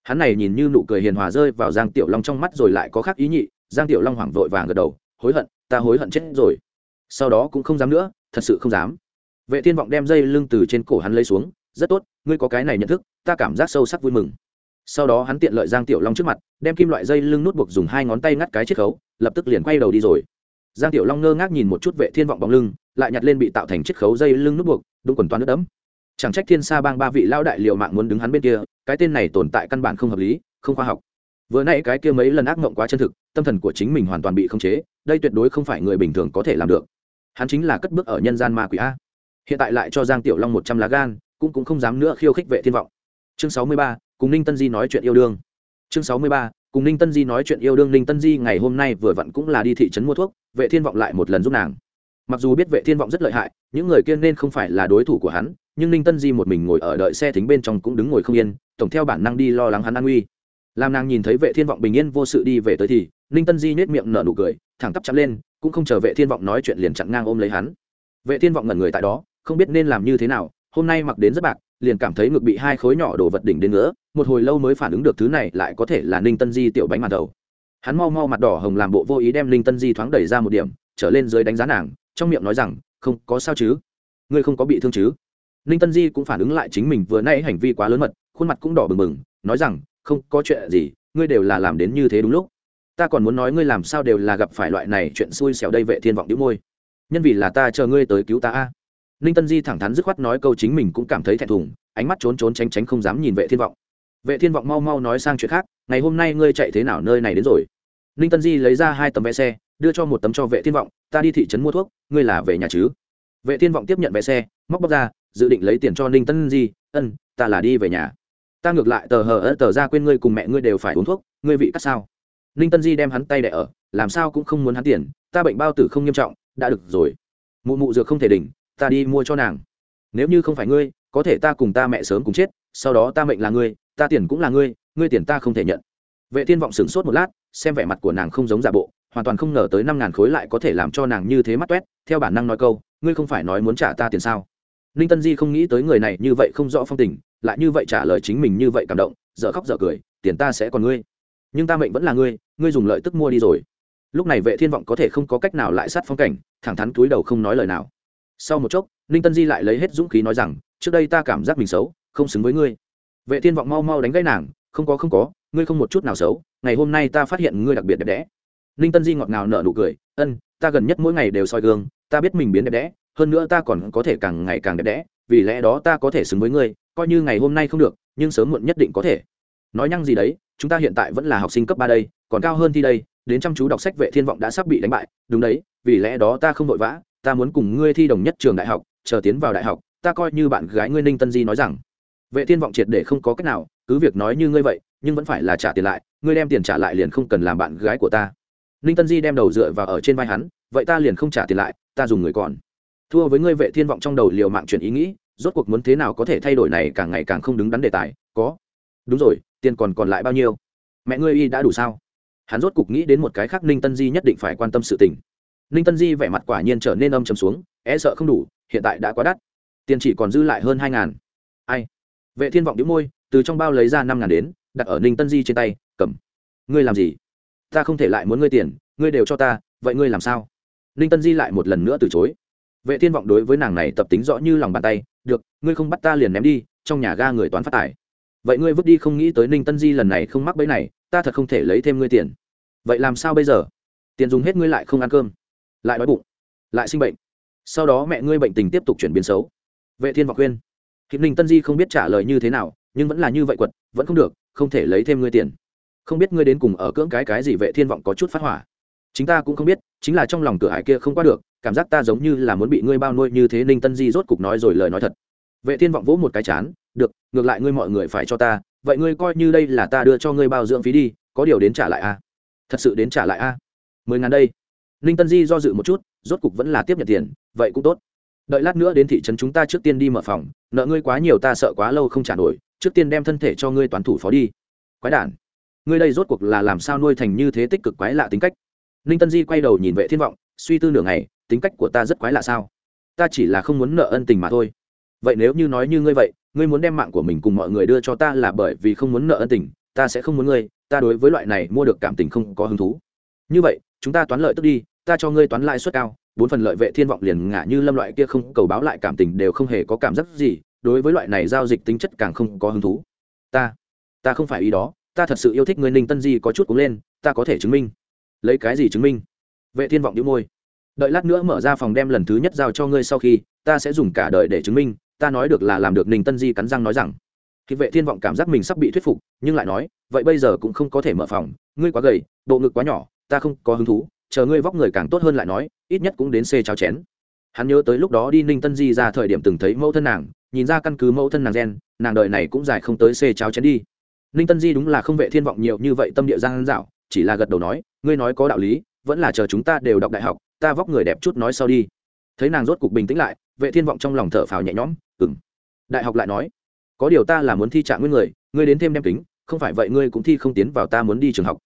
hắn này nhìn như nụ cười hiền hòa rơi vào giang tiểu long trong mắt rồi lại có khác ý nhị, giang tiểu long hoảng vội vàng gật đầu, hối hận, ta hối hận chết rồi. Sau đó cũng không dám nữa, thật sự không dám. Vệ thiên vọng đem dây lưng từ trên cổ hắn lấy xuống, rất tốt, ngươi có cái này nhận thức, ta cảm giác sâu sắc vui mừng. Sau đó hắn tiện lợi giang tiểu long trước mặt, đem kim loại dây lưng nút buộc dùng hai ngón tay ngắt cái chiết khấu, lập tức liền quay đầu đi rồi. Giang tiểu long ngơ ngác nhìn một chút vệ thiên vọng bóng lưng, lại nhặt lên bị tạo thành chiết khấu dây lưng nút buộc, đúng quần toàn nước đẫm chẳng trách thiên sa bang ba vị lao đại liệu mạng muốn đứng hắn bên kia, cái tên này tồn tại căn bản không hợp lý, không khoa học. Vừa nãy cái kia mấy lần ác mộng quá chân thực, tâm thần của chính mình hoàn toàn bị khống chế, đây tuyệt đối không phải người bình thường có thể làm được. Hắn chính là cất bước ở nhân gian ma quỷ a. Hiện tại lại cho giang tiểu long một trăm lá gan, cũng cũng không dám nữa khiêu khích vệ thiên vọng. Chương sáu mươi ba, cùng ninh tân di nói chuyện yêu đương. Chương sáu mươi ba, cùng ninh tân di nói chuyện yêu đương, ninh tân di ngày hôm nay vừa vặn cũng là đi thị trấn mua thuốc, vệ thiên vọng lại một lần giúp nàng. Mặc dù biết vệ thiên vọng rất lợi hại, những người kia nên không phải là đối thủ của hắn nhưng ninh tân di một mình ngồi ở đợi xe thính bên trong cũng đứng ngồi không yên, tổng theo bản năng đi lo lắng hắn an nguy. Làm nàng nhìn thấy vệ thiên vọng bình yên vô sự đi về tới thì, ninh tân di nhếch miệng nở nụ cười, thẳng tắp chắn lên, cũng không chờ vệ thiên vọng nói chuyện liền chặn ngang ôm lấy hắn. Vệ thiên vọng ngẩn người tại đó, không biết nên làm như thế nào, hôm nay mặc đến rất bạc, liền cảm thấy ngực bị hai khối nhỏ đổ vật đỉnh đến nữa một hồi lâu mới phản ứng được thứ này lại có thể là ninh tân di tiểu bánh mặt đầu. Hắn mau mau mặt đỏ hồng làm bộ vô ý đem ninh tân di thoáng đẩy ra một điểm, trở lên dưới đánh giá nàng, trong miệng nói rằng, không, có sao chứ? Ngươi không có bị thương chứ? Ninh tân di cũng phản ứng lại chính mình vừa nay hành vi quá lớn mật, khuôn mặt cũng đỏ bừng bừng, nói rằng, không có chuyện gì, ngươi đều là làm đến như thế đúng lúc. Ta còn muốn nói ngươi làm sao đều là gặp phải loại này chuyện xui xẻo đây vệ thiên vọng đĩu môi. Nhân vì là ta chờ ngươi tới cứu ta a. Ninh tân di thẳng thắn dứt khoát nói câu chính mình cũng cảm thấy thẹn thùng, ánh mắt trốn trốn tránh tránh không dám nhìn vệ thiên vọng. Vệ thiên vọng mau mau nói sang chuyện khác, ngày hôm nay ngươi chạy thế nào nơi này đến rồi? Ninh tân di lấy ra hai tấm vé xe, đưa cho một tấm cho vệ thiên vọng, ta đi thị trấn mua thuốc, ngươi là về nhà chứ? Vệ thiên vọng tiếp nhận vé xe, móc bóc ra, dự định lấy tiền cho ninh tân di, ân, ta là đi về nhà. Ta ngược lại tờ hờ tờ ra quên ngươi cùng mẹ ngươi đều phải uống thuốc, ngươi vị cắt sao? Ninh tân di đem hắn tay đẻ ở, làm sao cũng không muốn hắn tiền, ta bệnh bao tử không nghiêm trọng, đã được rồi. Mụ mụ dược không thể đỉnh, ta đi mua cho nàng. Nếu như không phải ngươi, có thể ta cùng ta mẹ sớm cùng chết, sau đó ta mệnh là ngươi, ta tiền cũng là ngươi ngươi tiền ta không thể nhận. Vệ thiên vọng sửng sốt một lát, xem vẻ mặt của nàng không giống giả bộ, hoàn toàn không ngờ tới năm ngàn khối lại có thể làm cho nàng như thế mắt toét, theo bản năng nói câu ngươi không phải nói muốn trả ta tiền sao? Ninh tân di không nghĩ tới người này như vậy không rõ phong tình, lại như vậy trả lời chính mình như vậy cảm động, dở khóc dở cười, tiền ta sẽ còn ngươi. Nhưng ta mệnh vẫn là ngươi ngươi dùng lợi tức mua đi rồi. Lúc này vệ thiên vọng có thể không có cách nào lại sát phong cảnh, thẳng thắn túi đầu không nói lời nào. Sau một chốc, ninh tân di lại lấy hết dũng khí nói rằng, trước đây ta cảm giác mình xấu, không xứng với ngươi. Vệ thiên vọng mau mau đánh gãy nàng, không có không có, ngươi không một chút nào xấu, ngày hôm nay ta phát hiện ngươi đặc biệt đẹp đẽ. Ninh tân di ngọt ngào nở nụ cười, ân, ta gần nhất mỗi ngày đều soi gương ta biết mình biến đẹp đẽ, hơn nữa ta còn có thể càng ngày càng đẹp đẽ, vì lẽ đó ta có thể xứng với ngươi, coi như ngày hôm nay không được, nhưng sớm muộn nhất định có thể. Nói nhăng gì đấy, chúng ta hiện tại vẫn là học sinh cấp ba đây, còn cao hơn thi đây, đến chăm chú đọc sách vệ thiên vọng đã sắp bị đánh bại, đúng đấy, vì lẽ đó ta không vội vã, ta muốn cùng ngươi thi đồng nhất trường đại học, chờ tiến vào đại học, ta coi như bạn gái ngươi ninh tân di nói rằng. Vệ thiên vọng triệt để không có cách nào, cứ việc nói như ngươi vậy, nhưng vẫn phải là trả tiền lại, ngươi đem tiền trả lại liền không cần làm bạn gái của ta. Ninh tân di đem đầu dựa vào ở trên vai hắn, vậy ta liền không trả tiền lại ta dùng người còn. Thua với ngươi vệ thiên vọng trong đầu liều mạng chuyển ý nghĩ, rốt cuộc muốn thế nào có thể thay đổi này càng ngày càng không đứng đắn đề tài, có. Đúng rồi, tiền còn còn lại bao nhiêu? Mẹ ngươi y đã đủ sao? Hắn rốt cục nghĩ đến một cái khác ninh tân di nhất định phải quan tâm sự tình. Ninh tân di vẻ mặt quả nhiên trở nên âm trầm xuống e sợ không đủ, hiện tại đã quá đắt. Tiền chỉ còn dư lại hơn hai ngàn. Ai? Vệ thiên vọng đĩu môi, từ trong bao lấy ra năm ngàn đến, đặt ở ninh tân di trên tay, cầm. Ngươi làm gì? Ta không thể lại muốn ngươi tiền, ngươi đều cho ta, vậy ngươi làm sao? Ninh tân di lại một lần nữa từ chối. Vệ thiên vọng đối với nàng này tập tính rõ như lòng bàn tay, được, ngươi không bắt ta liền ném đi, trong nhà ga người toán phát tài vậy ngươi vứt đi không nghĩ tới ninh tân di lần này không mắc bẫy này, ta thật không thể lấy thêm ngươi tiền. Vậy làm sao bây giờ? Tiền dùng hết ngươi lại không ăn cơm. Lại đói bụng, lại sinh bệnh. Sau đó mẹ ngươi bệnh tình tiếp tục chuyển biến xấu. Vệ thiên vọng khuyên. Hiệp ninh tân di không biết trả lời như thế nào, nhưng vẫn là như vậy quật, vẫn không được, không thể lấy thêm ngươi tiền. Không biết ngươi đến cùng ở cưỡng cái cái gì? Vệ thiên vọng có chút phát hỏa. Chính ta cũng không biết chính là trong lòng cửa hải kia không qua được, cảm giác ta giống như là muốn bị ngươi bao nuôi như thế ninh tân di rốt cục nói rồi lời nói thật. Vệ thiên vọng vỗ một cái chán, được, ngược lại ngươi mọi người phải cho ta, vậy ngươi coi như đây là ta đưa cho ngươi bao dưỡng phí đi, có điều đến trả lại a. Thật sự đến trả lại a? Mười ngàn đây. Ninh tân di do dự một chút, rốt cục vẫn là tiếp nhận tiền, vậy cũng tốt. Đợi lát nữa đến thị trấn chúng ta trước tiên đi mở phòng, nợ ngươi quá nhiều ta sợ quá lâu không trả nổi, trước tiên đem thân thể cho ngươi toán thủ phó đi. Quái đản, ngươi đây rốt cuộc là làm sao nuôi thành như thế tích cực quái lạ tính cách? Ninh tân di quay đầu nhìn vệ thiên vọng, suy tư nửa ngày, tính cách của ta rất quái lạ sao? Ta chỉ là không muốn nợ ân tình mà thôi. Vậy nếu như nói như ngươi vậy, ngươi muốn đem mạng của mình cùng mọi người đưa cho ta là bởi vì không muốn nợ ân tình, ta sẽ không muốn ngươi, ta đối với loại này mua được cảm tình không có hứng thú. Như vậy, chúng ta toán lợi tức đi, ta cho ngươi toán lãi suất cao, bốn phần lợi vệ thiên vọng liền ngả như lâm loại kia không cầu báo lại cảm tình đều không hề có cảm giác gì, đối với loại này giao dịch tính chất càng không có hứng thú. Ta ta không phải ý đó, ta thật sự yêu thích người ninh tân di có chút cũng lên, ta có thể chứng minh lấy cái gì chứng minh? Vệ thiên vọng đĩu môi. Đợi lát nữa mở ra phòng đem lần thứ nhất giao cho ngươi sau khi, ta sẽ dùng cả đời để chứng minh, ta nói được là làm được ninh tân di cắn răng nói rằng. Khi vệ thiên vọng cảm giác mình sắp bị thuyết phục, nhưng lại nói, vậy bây giờ cũng không có thể mở phòng, ngươi quá gầy, bộ ngực quá nhỏ, ta không có hứng thú, chờ ngươi vóc người càng tốt hơn lại nói, ít nhất cũng đến xê cháo chén. Hắn nhớ tới lúc đó đi ninh tân di ra thời điểm từng thấy mẫu thân nàng, nhìn ra căn cứ mẫu thân nàng gen, nàng đời này cũng dài không tới xê cháo chén đi. Ninh tân di đúng là không vệ thiên vọng nhiều như vậy tâm địa giang dạo chỉ là gật đầu nói, ngươi nói có đạo lý, vẫn là chờ chúng ta đều đọc đại học, ta vóc người đẹp chút nói sau đi. Thấy nàng rốt cục bình tĩnh lại, vệ thiên vọng trong lòng thở phào nhẹ nhõm ừng đại học lại nói, có điều ta là muốn thi trạng nguyên người, ngươi đến thêm đem kính, không phải vậy ngươi cũng thi không tiến vào ta muốn đi trường học.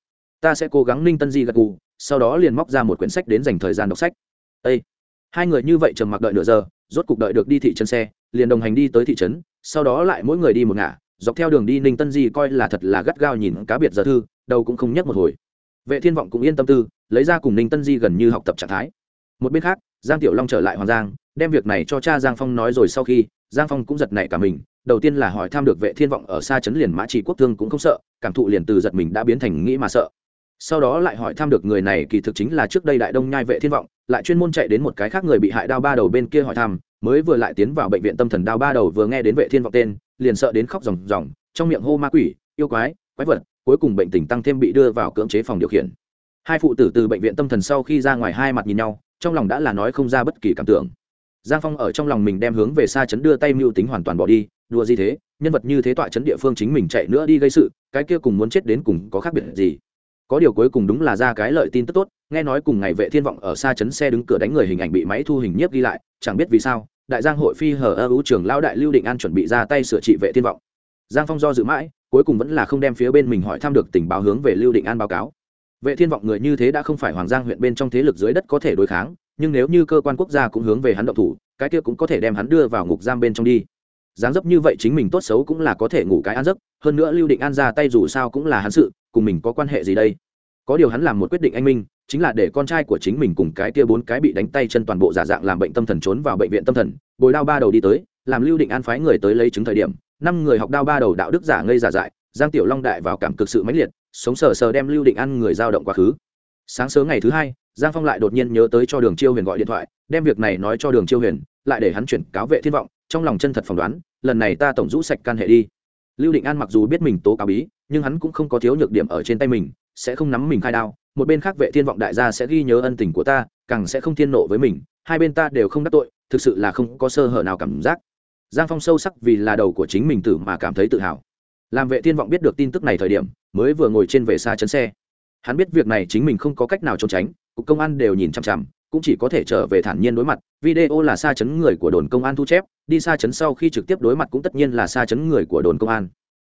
Ta sẽ cố gắng ninh tân di gật gù, sau đó liền móc ra một quyển sách đến dành thời gian đọc sách. Ê! hai người như vậy trầm mặc đợi nửa giờ, rốt cục đợi được đi thị trấn xe, liền đồng hành đi tới thị trấn, sau đó lại mỗi người đi một ngả dọc theo đường đi ninh tân di coi là thật là gắt gao nhìn cá biệt giờ thư, đâu cũng không nhắc một hồi. Vệ thiên vọng cũng yên tâm tư, lấy ra cùng ninh tân di gần như học tập trạng thái. Một bên khác, giang tiểu long trở lại hoàng giang, đem việc này cho cha giang phong nói rồi sau khi, giang phong cũng giật nảy cả mình, đầu tiên là hỏi thăm được vệ thiên vọng ở xa chấn liền mã trị quốc thương cũng không sợ, cảm thụ liền từ giật mình đã biến thành nghĩ mà sợ. Sau đó lại hỏi thăm được người này kỳ thực chính là trước đây đại đông nhai vệ thiên vọng, lại chuyên môn chạy đến một cái khác người bị hại đao ba đầu bên kia hỏi thăm mới vừa lại tiến vào bệnh viện tâm thần đao ba đầu vừa nghe đến vệ thiên vọng tên, liền sợ đến khóc ròng ròng, trong miệng hô ma quỷ, yêu quái quái vật, cuối cùng bệnh tình tăng thêm bị đưa vào cưỡng chế phòng điều khiển. Hai phụ tử từ bệnh viện tâm thần sau khi ra ngoài hai mặt nhìn nhau, trong lòng đã là nói không ra bất kỳ cảm tưởng. Giang phong ở trong lòng mình đem hướng về xa chấn đưa tay mưu tính hoàn toàn bỏ đi, đùa gì thế, nhân vật như thế tọa chấn địa phương chính mình chạy nữa đi gây sự, cái kia cùng muốn chết đến cùng có khác biệt gì? Có điều cuối cùng đúng là ra cái lợi tin tức tốt, nghe nói cùng ngày vệ thiên vọng ở xa chấn xe đứng cửa đánh người hình ảnh bị máy thu hình nhiếp ghi lại, chẳng biết vì sao, đại giang hội phi hờ ơ ưu trưởng lao đại lưu định an chuẩn bị ra tay sửa trị vệ thiên vọng. Giang phong do dự mãi, cuối cùng vẫn là không đem phía bên mình hỏi thăm được tình báo hướng về lưu định an báo cáo. Vệ thiên vọng người như thế đã không phải hoàng giang huyện bên trong thế lực dưới đất có thể đối kháng, nhưng nếu như cơ quan quốc gia cũng hướng về hắn động thủ, cái kia cũng có thể đem hắn đưa vào ngục giam bên trong đi. Dáng dấp như vậy chính mình tốt xấu cũng là có thể ngủ cái ăn giấc, hơn nữa lưu định an ra tay dù sao cũng là hắn sự cùng mình có quan hệ gì đây? Có điều hắn làm một quyết định anh minh, chính là để con trai của chính mình cùng cái kia bốn cái bị đánh tay chân toàn bộ giả dạng làm bệnh tâm thần trốn vào bệnh viện tâm thần, bồi đao ba đầu đi tới, làm lưu định an phái người tới lấy chứng thời điểm, năm người học đao ba đầu đạo đức giả ngây giả dại, giang tiểu long đại vào cảm cực sự mãnh liệt, sống sờ sờ đem lưu định an người giao động quá khứ. Sáng sớm ngày thứ hai, giang phong lại đột nhiên nhớ tới cho đường chiêu huyền gọi điện thoại, đem việc này nói cho đường chiêu huyền, lại để hắn chuyển cáo vệ thiên vọng, trong lòng chân thật phỏng đoán, lần này ta tổng rũ sạch can hệ đi lưu định an mặc dù biết mình tố cáo bí, nhưng hắn cũng không có thiếu nhược điểm ở trên tay mình, sẽ không nắm mình khai đao. Một bên khác vệ thiên vọng đại gia sẽ ghi nhớ ân tình của ta, càng sẽ không thiên nộ với mình. Hai bên ta đều không đắc tội, thực sự là không có sơ hở nào cảm giác. Giang phong sâu sắc vì là đầu của chính mình tử mà cảm thấy tự hào. Làm vệ thiên vọng biết được tin tức này thời điểm, mới vừa ngồi trên về xa chấn xe. Hắn biết việc này chính mình không có cách nào trốn tránh, cục công an đều nhìn chằm chằm cũng chỉ có thể trở về thản nhiên đối mặt. Video là xa chấn người của đồn công an thu chép, đi xa chấn sau khi trực tiếp đối mặt cũng tất nhiên là xa chấn người của đồn công an.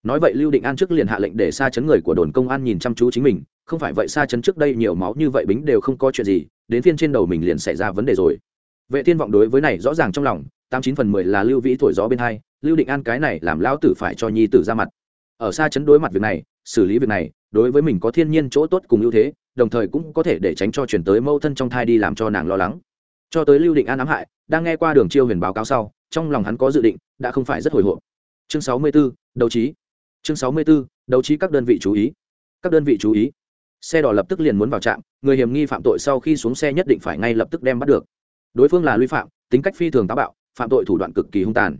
Nói vậy lưu định an trước liền hạ lệnh để xa chấn người của đồn công an nhìn chăm chú chính mình, không phải vậy xa chấn trước đây nhiều máu như vậy bính đều không có chuyện gì, đến phiên trên đầu mình liền xảy ra vấn đề rồi. Vệ thiên vọng đối với này rõ ràng trong lòng, tám chín phần mười là lưu vĩ thổi gió bên hai, lưu định an cái này làm lão tử phải cho nhi tử ra mặt. Ở xa chấn đối mặt việc này, xử lý việc này, đối với mình có thiên nhiên chỗ tốt cùng ưu thế đồng thời cũng có thể để tránh cho chuyển tới mâu thân trong thai đi làm cho nàng lo lắng. Cho tới lưu định an ám hại đang nghe qua đường chiêu huyền báo cáo sau trong lòng hắn có dự định đã không phải rất hồi hộp. Chương sáu mươi 64, đấu trí. Chương sáu mươi 64, đấu trí các đơn vị chú ý. Các đơn vị chú ý. Xe đỏ lập tức liền muốn vào trạm người hiểm nghi phạm tội sau khi xuống xe nhất định phải ngay lập tức đem bắt được. Đối phương là luy phạm tính cách phi thường táo bạo phạm tội thủ đoạn cực kỳ hung tàn.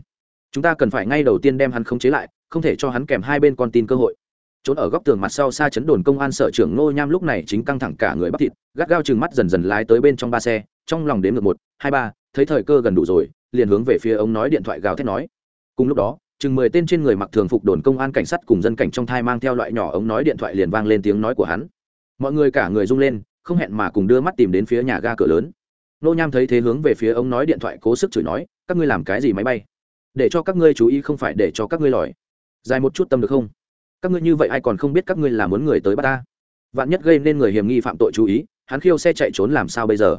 Chúng ta cần phải ngay đầu tiên đem hắn khống chế lại không thể cho hắn kèm hai bên con tin cơ hội trốn ở góc tường mặt sau xa chấn đồn công an sở trưởng ngô nham lúc này chính căng thẳng cả người bắp thịt, gắt gao chừng mắt dần dần lái tới bên trong ba xe, trong lòng đếm ngược một, hai ba, thấy thời cơ gần đủ rồi, liền hướng về phía ông nói điện thoại gào thét nói. Cùng lúc đó, chừng mười tên trên người mặc thường phục đồn công an cảnh sát cùng dân cảnh trong thai mang theo loại nhỏ ống nói điện thoại liền vang lên tiếng nói của hắn. Mọi người cả người rung lên, không hẹn mà cùng đưa mắt tìm đến phía nhà ga cửa lớn. Nô nham thấy thế hướng về phía ông nói điện thoại cố sức chửi nói, các ngươi làm cái gì máy bay? Để cho các ngươi chú ý không phải để cho các ngươi lòi. Dài một chút tâm được không? Các ngươi như vậy ai còn không biết các ngươi là muốn người tới bắt ta? Vạn nhất gây nên người hiểm nghi phạm tội chú ý, hắn khiêu xe chạy trốn làm sao bây giờ?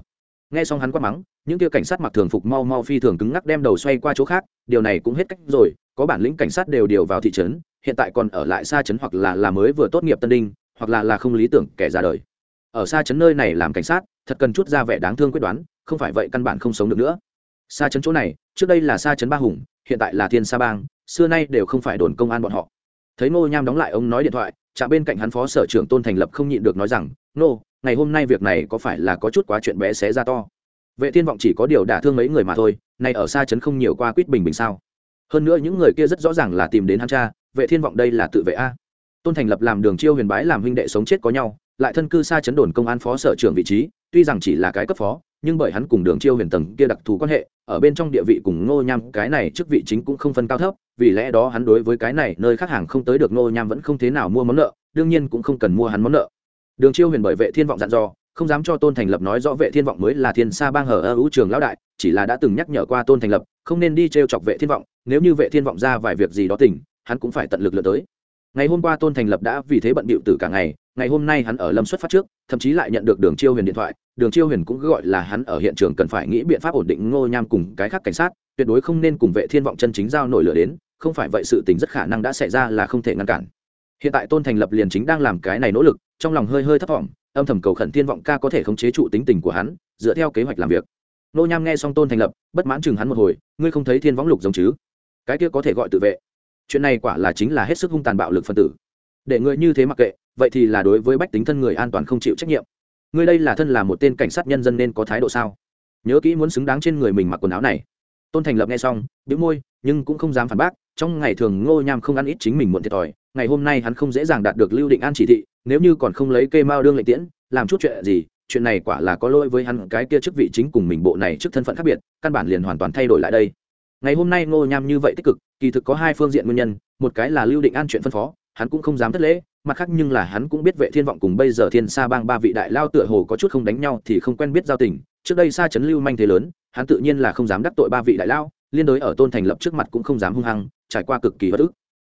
Nghe xong hắn quát mắng, những kia cảnh sát mặc thường phục mau mau phi thường cứng ngắc đem đầu xoay qua chỗ khác, điều này cũng hết cách rồi, có bản lĩnh cảnh sát đều điều vào thị trấn, hiện tại còn ở lại xa trấn hoặc là là mới vừa tốt nghiệp tân đinh, hoặc là là không lý tưởng kẻ ra đời. Ở xa trấn nơi này làm cảnh sát, thật cần chút ra vẻ đáng thương quyết đoán, không phải vậy căn bản không sống được nữa. Xa trấn chỗ này, trước đây là xa trấn ba hùng, hiện tại là thiên sa bang, xưa nay đều không phải đồn công an bọn họ thấy ngô nham đóng lại, ông nói điện thoại, chạm bên cạnh hắn phó sở trưởng tôn thành lập không nhịn được nói rằng nô ngày hôm nay việc này có phải là có chút quá chuyện bé xé ra to? Vệ thiên vọng chỉ có điều đả thương mấy người mà thôi, nay ở xa trấn không nhiều qua quýt bình bình sao? Hơn nữa những người kia rất rõ ràng là tìm đến hắn cha, vệ thiên vọng đây là tự vệ a. Tôn thành lập làm đường chiêu huyền bái làm huynh đệ sống chết có nhau lại thân cư xa chấn đồn công an phó sở trưởng vị trí, tuy rằng chỉ là cái cấp phó, nhưng bởi hắn cùng đường chiêu huyền tầng kia đặc thù quan hệ, ở bên trong địa vị cùng ngô nham, cái này chức vị chính cũng không phân cao thấp, vì lẽ đó hắn đối với cái này nơi khác hàng không tới được ngô nham vẫn không thế nào mua món nợ, đương nhiên cũng không cần mua hắn món nợ. Đường chiêu huyền bởi vệ thiên vọng dặn dò, không dám cho tôn thành lập nói rõ vệ thiên vọng mới là thiên sa bang hở ơ ưu trường lão đại, chỉ là đã từng nhắc nhở qua tôn thành lập, không nên đi t chọc vệ thiên vọng, nếu như vệ thiên vọng ra vài việc gì đó tỉnh hắn cũng phải tận lực lựa tới. Ngày hôm qua tôn thành lập đã vì thế bận bịu từ cả ngày ngày hôm nay hắn ở lâm xuất phát trước, thậm chí lại nhận được đường chiêu huyền điện thoại. Đường chiêu huyền cũng gọi là hắn ở hiện trường cần phải nghĩ biện pháp ổn định ngô nham cùng cái khác cảnh sát, tuyệt đối không nên cùng vệ thiên vọng chân chính giao nổi lửa đến, không phải vậy sự tình rất khả năng đã xảy ra là không thể ngăn cản. Hiện tại tôn thành lập liền chính đang làm cái này nỗ lực, trong lòng hơi hơi thấp thỏm, âm thầm cầu khẩn thiên vọng ca có thể khống chế trụ tính tình của hắn, dựa theo kế hoạch làm việc. Nô nham nghe xong tôn thành lập, bất mãn chừng hắn một hồi, ngươi không thấy thiên võng lục giống chứ? Cái kia có thể gọi tự vệ. Chuyện này quả là chính là hết sức hung tàn bạo lực phân tử để ngươi như thế mặc kệ, vậy thì là đối với bách tính thân người an toàn không chịu trách nhiệm. Ngươi đây là thân là một tên cảnh sát nhân dân nên có thái độ sao? Nhớ kỹ muốn xứng đáng trên người mình mặc quần áo này. Tôn thành lập nghe xong, bĩu môi, nhưng cũng không dám phản bác, trong ngày thường ngô nham không ăn ít chính mình muộn thiệt thòi, ngày hôm nay hắn không dễ dàng đạt được lưu định an chỉ thị, nếu như còn không lấy cây mao đương lệnh tiễn, làm chút chuyện gì, chuyện này quả là có lỗi với hắn, cái kia chức vị chính cùng mình bộ này trước thân phận khác biệt, căn bản liền hoàn toàn thay đổi lại đây. Ngày hôm nay ngô nham như vậy tích cực, kỳ thực có hai phương diện nguyên nhân, một cái là lưu định an chuyện phân phó hắn cũng không dám thất lễ, mặt khác nhưng là hắn cũng biết vệ thiên vọng cùng bây giờ thiên sa bang ba vị đại lao tựa hồ có chút không đánh nhau thì không quen biết giao tình. Trước đây xa chấn lưu manh thế lớn, hắn tự nhiên là không dám đắc tội ba vị đại lao, liên đối ở tôn thành lập trước mặt cũng không dám hung hăng, trải qua cực kỳ bất ức.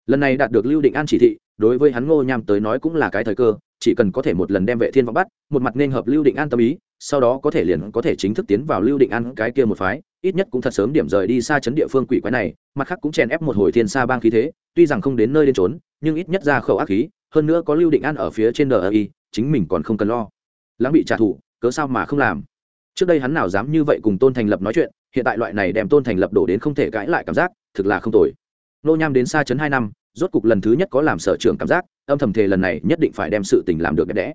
Lần này đạt được lưu định an chỉ thị, đối với hắn ngô nham tới nói cũng là cái thời cơ, chỉ cần có thể một lần đem vệ thiên vọng bắt, một mặt nên hợp lưu định an tâm ý, sau đó có thể liền có thể chính thức tiến vào lưu định an cái kia một phái ít nhất cũng thật sớm điểm rời đi xa chấn địa phương quỷ quái này, mặt khác cũng chèn ép một hồi thiên xa bang khí thế, tuy rằng không đến nơi đến trốn nhưng ít nhất ra khẩu ác khí, hơn nữa có lưu định an ở phía trên đờ chính mình còn không cần lo. Lãng bị trả thù, cớ sao mà không làm? Trước đây hắn nào dám như vậy cùng tôn thành lập nói chuyện, hiện tại loại này đem tôn thành lập đổ đến không thể cãi lại cảm giác, thực là không tồi. Nô nham đến xa chấn hai năm, rốt cục lần thứ nhất có làm sở trưởng cảm giác, âm thầm thề lần này nhất định phải đem sự tình làm được đẹp đẽ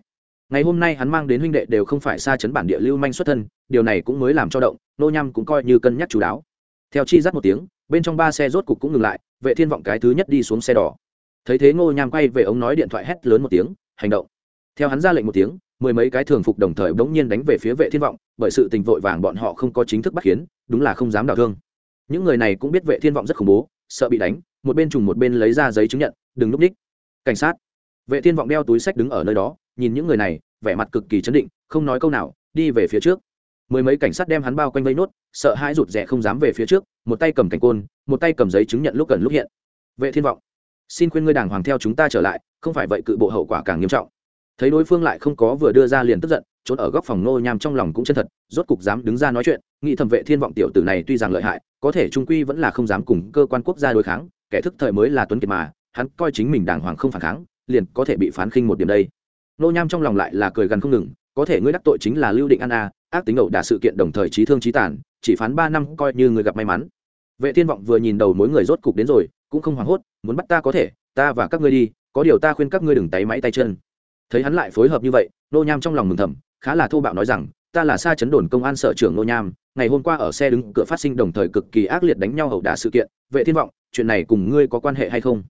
ngày hôm nay hắn mang đến huynh đệ đều không phải xa chấn bản địa lưu manh xuất thân, điều này cũng mới làm cho động, nô nham cũng coi như cân nhắc chú đáo. Theo chi dắt một tiếng, bên trong ba xe rốt cục cũng ngừng lại, vệ thiên vọng cái thứ nhất đi xuống xe đỏ. Thấy thế ngô nham quay về ống nói điện thoại hét lớn một tiếng, hành động. Theo hắn ra lệnh một tiếng, mười mấy cái thường phục đồng thời bỗng nhiên đánh về phía vệ thiên vọng, bởi sự tình vội vàng bọn họ không có chính thức bắt khiến đúng là không dám đào thương. Những người này cũng biết vệ thiên vọng rất khủng bố, sợ bị đánh, một bên trùng một bên lấy ra giấy chứng nhận, đừng núp ních. Cảnh sát. Vệ thiên vọng đeo túi sách đứng ở nơi đó nhìn những người này, vẻ mặt cực kỳ chấn định, không nói câu nào, đi về phía trước. Mười mấy cảnh sát đem hắn bao quanh vây nốt, sợ hãi rụt rè không dám về phía trước, một tay cầm cảnh côn, một tay cầm giấy chứng nhận lúc gần lúc hiện. Vệ thiên vọng, xin khuyên ngươi đàng hoàng theo chúng ta trở lại, không phải vậy cự bộ hậu quả càng nghiêm trọng. Thấy đối phương lại không có vừa đưa ra liền tức giận, trốn ở góc phòng nô nham trong lòng cũng chân thật, rốt cục dám đứng ra nói chuyện, nghĩ thẩm vệ thiên vọng tiểu tử này tuy rằng lợi hại, có thể trung quy vẫn là không dám cùng cơ quan quốc gia đối kháng, kẻ thức thời mới là tuấn kiệt mà, hắn coi chính mình đàng hoàng không phản kháng, liền có thể bị phán khinh một điểm đây nô nham trong lòng lại là cười gần không ngừng, có thể ngươi đắc tội chính là lưu định an a, ác tính ẩu đả sự kiện đồng thời trí thương trí tàn, chỉ phán ba năm coi như người gặp may mắn. Vệ thiên vọng vừa nhìn đầu mối người rốt cục đến rồi, cũng không hoảng hốt, muốn bắt ta có thể, ta và các ngươi đi, có điều ta khuyên các ngươi đừng tay máy tay chân. Thấy hắn lại phối hợp như vậy, nô nham trong lòng mừng thầm, khá là thô bạo nói rằng, ta là xa chấn đồn công an sở trưởng nô nham, ngày hôm qua ở xe đứng cửa phát sinh đồng thời cực kỳ ác liệt đánh nhau ẩu đả sự kiện. Vệ thiên vọng, chuyện này cùng ngươi có quan hệ hay không?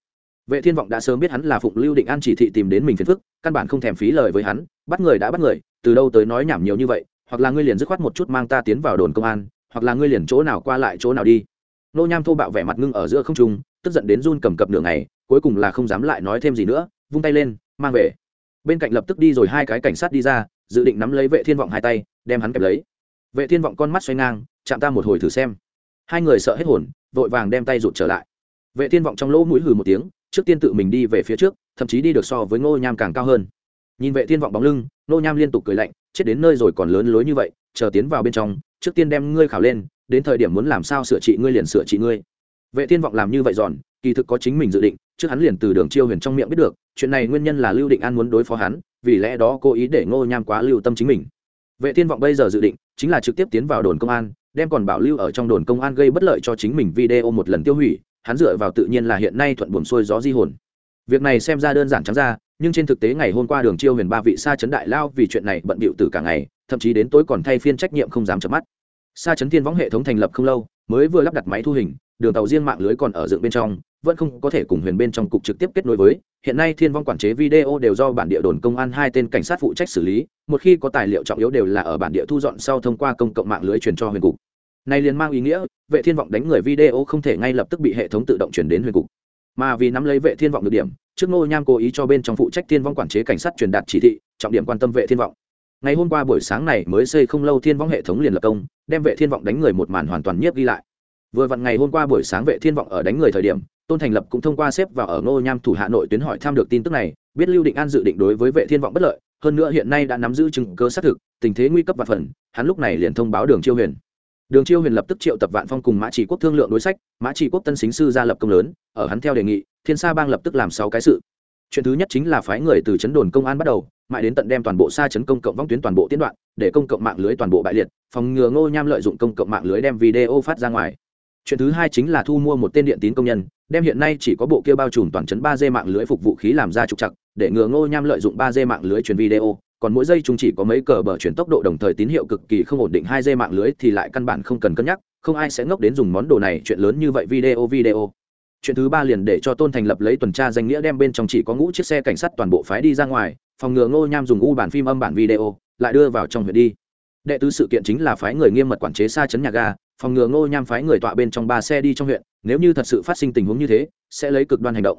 Vệ thiên vọng đã sớm biết hắn là phụng lưu định an chỉ thị tìm đến mình phiền phức, căn bản không thèm phí lời với hắn, bắt người đã bắt người, từ đâu tới nói nhảm nhiều như vậy, hoặc là ngươi liền dứt khoát một chút mang ta tiến vào đồn công an, hoặc là ngươi liền chỗ nào qua lại chỗ nào đi. Nô nham thô bạo vẻ mặt ngưng ở giữa không trung, tức giận đến run cầm cập nửa ngày, cuối cùng là không dám lại nói thêm gì nữa, vung tay lên, mang về. Bên cạnh lập tức đi rồi hai cái cảnh sát đi ra, dự định nắm lấy vệ thiên vọng hai tay, đem hắn kẹp lấy. Vệ thiên vọng con mắt xoay ngang, chạm ta một hồi thử xem. Hai người sợ hết hồn, vội vàng đem tay rụt trở lại. Vệ thiên vọng trong lỗ mũi hừ một tiếng trước tiên tự mình đi về phía trước, thậm chí đi được so với ngô nham càng cao hơn. Nhìn vệ thiên vọng bóng lưng, ngô nham liên tục cười lạnh, chết đến nơi rồi còn lớn lối như vậy, chờ tiến vào bên trong, trước tiên đem ngươi khảo lên, đến thời điểm muốn làm sao sửa trị ngươi liền sửa trị ngươi. Vệ thiên vọng làm như vậy giòn, kỳ thực có chính mình dự định, trước hắn liền từ đường chiêu huyền trong miệng biết được, chuyện này nguyên nhân là lưu định an muốn đối phó hắn, vì lẽ đó cố ý để ngô nham quá lưu tâm chính mình. Vệ thiên vọng bây giờ dự định, chính là trực tiếp tiến vào đồn công an, đem còn bảo lưu ở trong đồn công an gây bất lợi cho chính mình video một lần tiêu hủy hắn dựa vào tự nhiên là hiện nay thuận buồm xuôi gió di hồn. Việc này xem ra đơn giản trắng ra, nhưng trên thực tế ngày hôm qua đường chiêu huyền ba vị sa chấn đại lao vì chuyện này bận bịu từ cả ngày, thậm chí đến tối còn thay phiên trách nhiệm không dám chớm mắt. Sa chấn thiên võng hệ thống thành lập không lâu, mới vừa lắp đặt máy thu hình, đường tàu riêng mạng lưới còn ở dựng bên trong, vẫn không có thể cùng huyền bên trong cục trực tiếp kết nối với. Hiện nay thiên vong quản chế video đều do bản địa đồn công an hai tên cảnh sát phụ trách xử lý, một khi có tài liệu trọng yếu đều là ở bản địa thu dọn sau thông qua công cộng mạng lưới truyền cho huyền cục này liền mang ý nghĩa, vệ thiên vọng đánh người video không thể ngay lập tức bị hệ thống tự động chuyển đến huyền cục. Mà vì nắm lấy vệ thiên vọng được điểm, trước ngô nham cố ý cho bên trong phụ trách thiên vong quản chế cảnh sát truyền đạt chỉ thị, trọng điểm quan tâm vệ thiên vọng. Ngày hôm qua buổi sáng này mới xây không lâu thiên vong hệ thống liền lập công, đem vệ thiên vọng đánh người một màn hoàn toàn nhiếp ghi lại. Vừa vặn ngày hôm qua buổi sáng vệ thiên vọng ở đánh người thời điểm, tôn thành lập cũng thông qua xếp vào ở ngô nham thủ hạ nội tuyến hỏi tham được tin tức này, biết lưu định an dự định đối với vệ thiên vọng bất lợi, hơn nữa hiện nay đã nắm giữ chứng cơ xác thực, tình thế nguy cấp và phần, hắn lúc này liền thông báo đường chiêu huyền đường chiêu huyền lập tức triệu tập vạn phong cùng mã chỉ quốc thương lượng đối sách, mã chỉ quốc tân xính sư ra lập công lớn, ở hắn theo đề nghị, thiên sa bang lập tức làm sáu cái sự. Chuyện thứ nhất chính là phái người từ chấn đồn công an bắt đầu, mãi đến tận đem toàn bộ xa chấn công cộng vong tuyến toàn bộ tiến đoạn, để công cộng mạng lưới toàn bộ bại liệt, phòng ngừa ngô nham lợi dụng công cộng mạng lưới đem video phát ra ngoài. Chuyện thứ hai chính là thu mua một tên điện tín công nhân, đem hiện nay chỉ có bộ kia bao trùm toàn chấn ba d mạng lưới phục vụ khí làm ra trục chặt để ngừa ngô nham lợi dụng ba d mạng lưới truyền video còn mỗi giây chúng chỉ có mấy cờ bờ chuyển tốc độ đồng thời tín hiệu cực kỳ không ổn định hai dây mạng lưới thì lại căn bản không cần cân nhắc, không ai sẽ ngốc đến dùng món đồ này chuyện lớn như vậy video video. Chuyện thứ ba liền để cho tôn thành lập lấy tuần tra danh nghĩa đem bên trong chỉ có ngũ chiếc xe cảnh sát toàn bộ phái đi ra ngoài, phòng ngừa ngô nham dùng u bản phim âm bản video, lại đưa vào trong huyện đi. Đệ tứ sự kiện chính là phái người nghiêm mật quản chế xa chấn nhà ga, phòng ngừa ngô nham phái người tọa bên trong ba xe đi trong huyện, nếu như thật sự phát sinh tình huống như thế, sẽ lấy cực đoan hành động.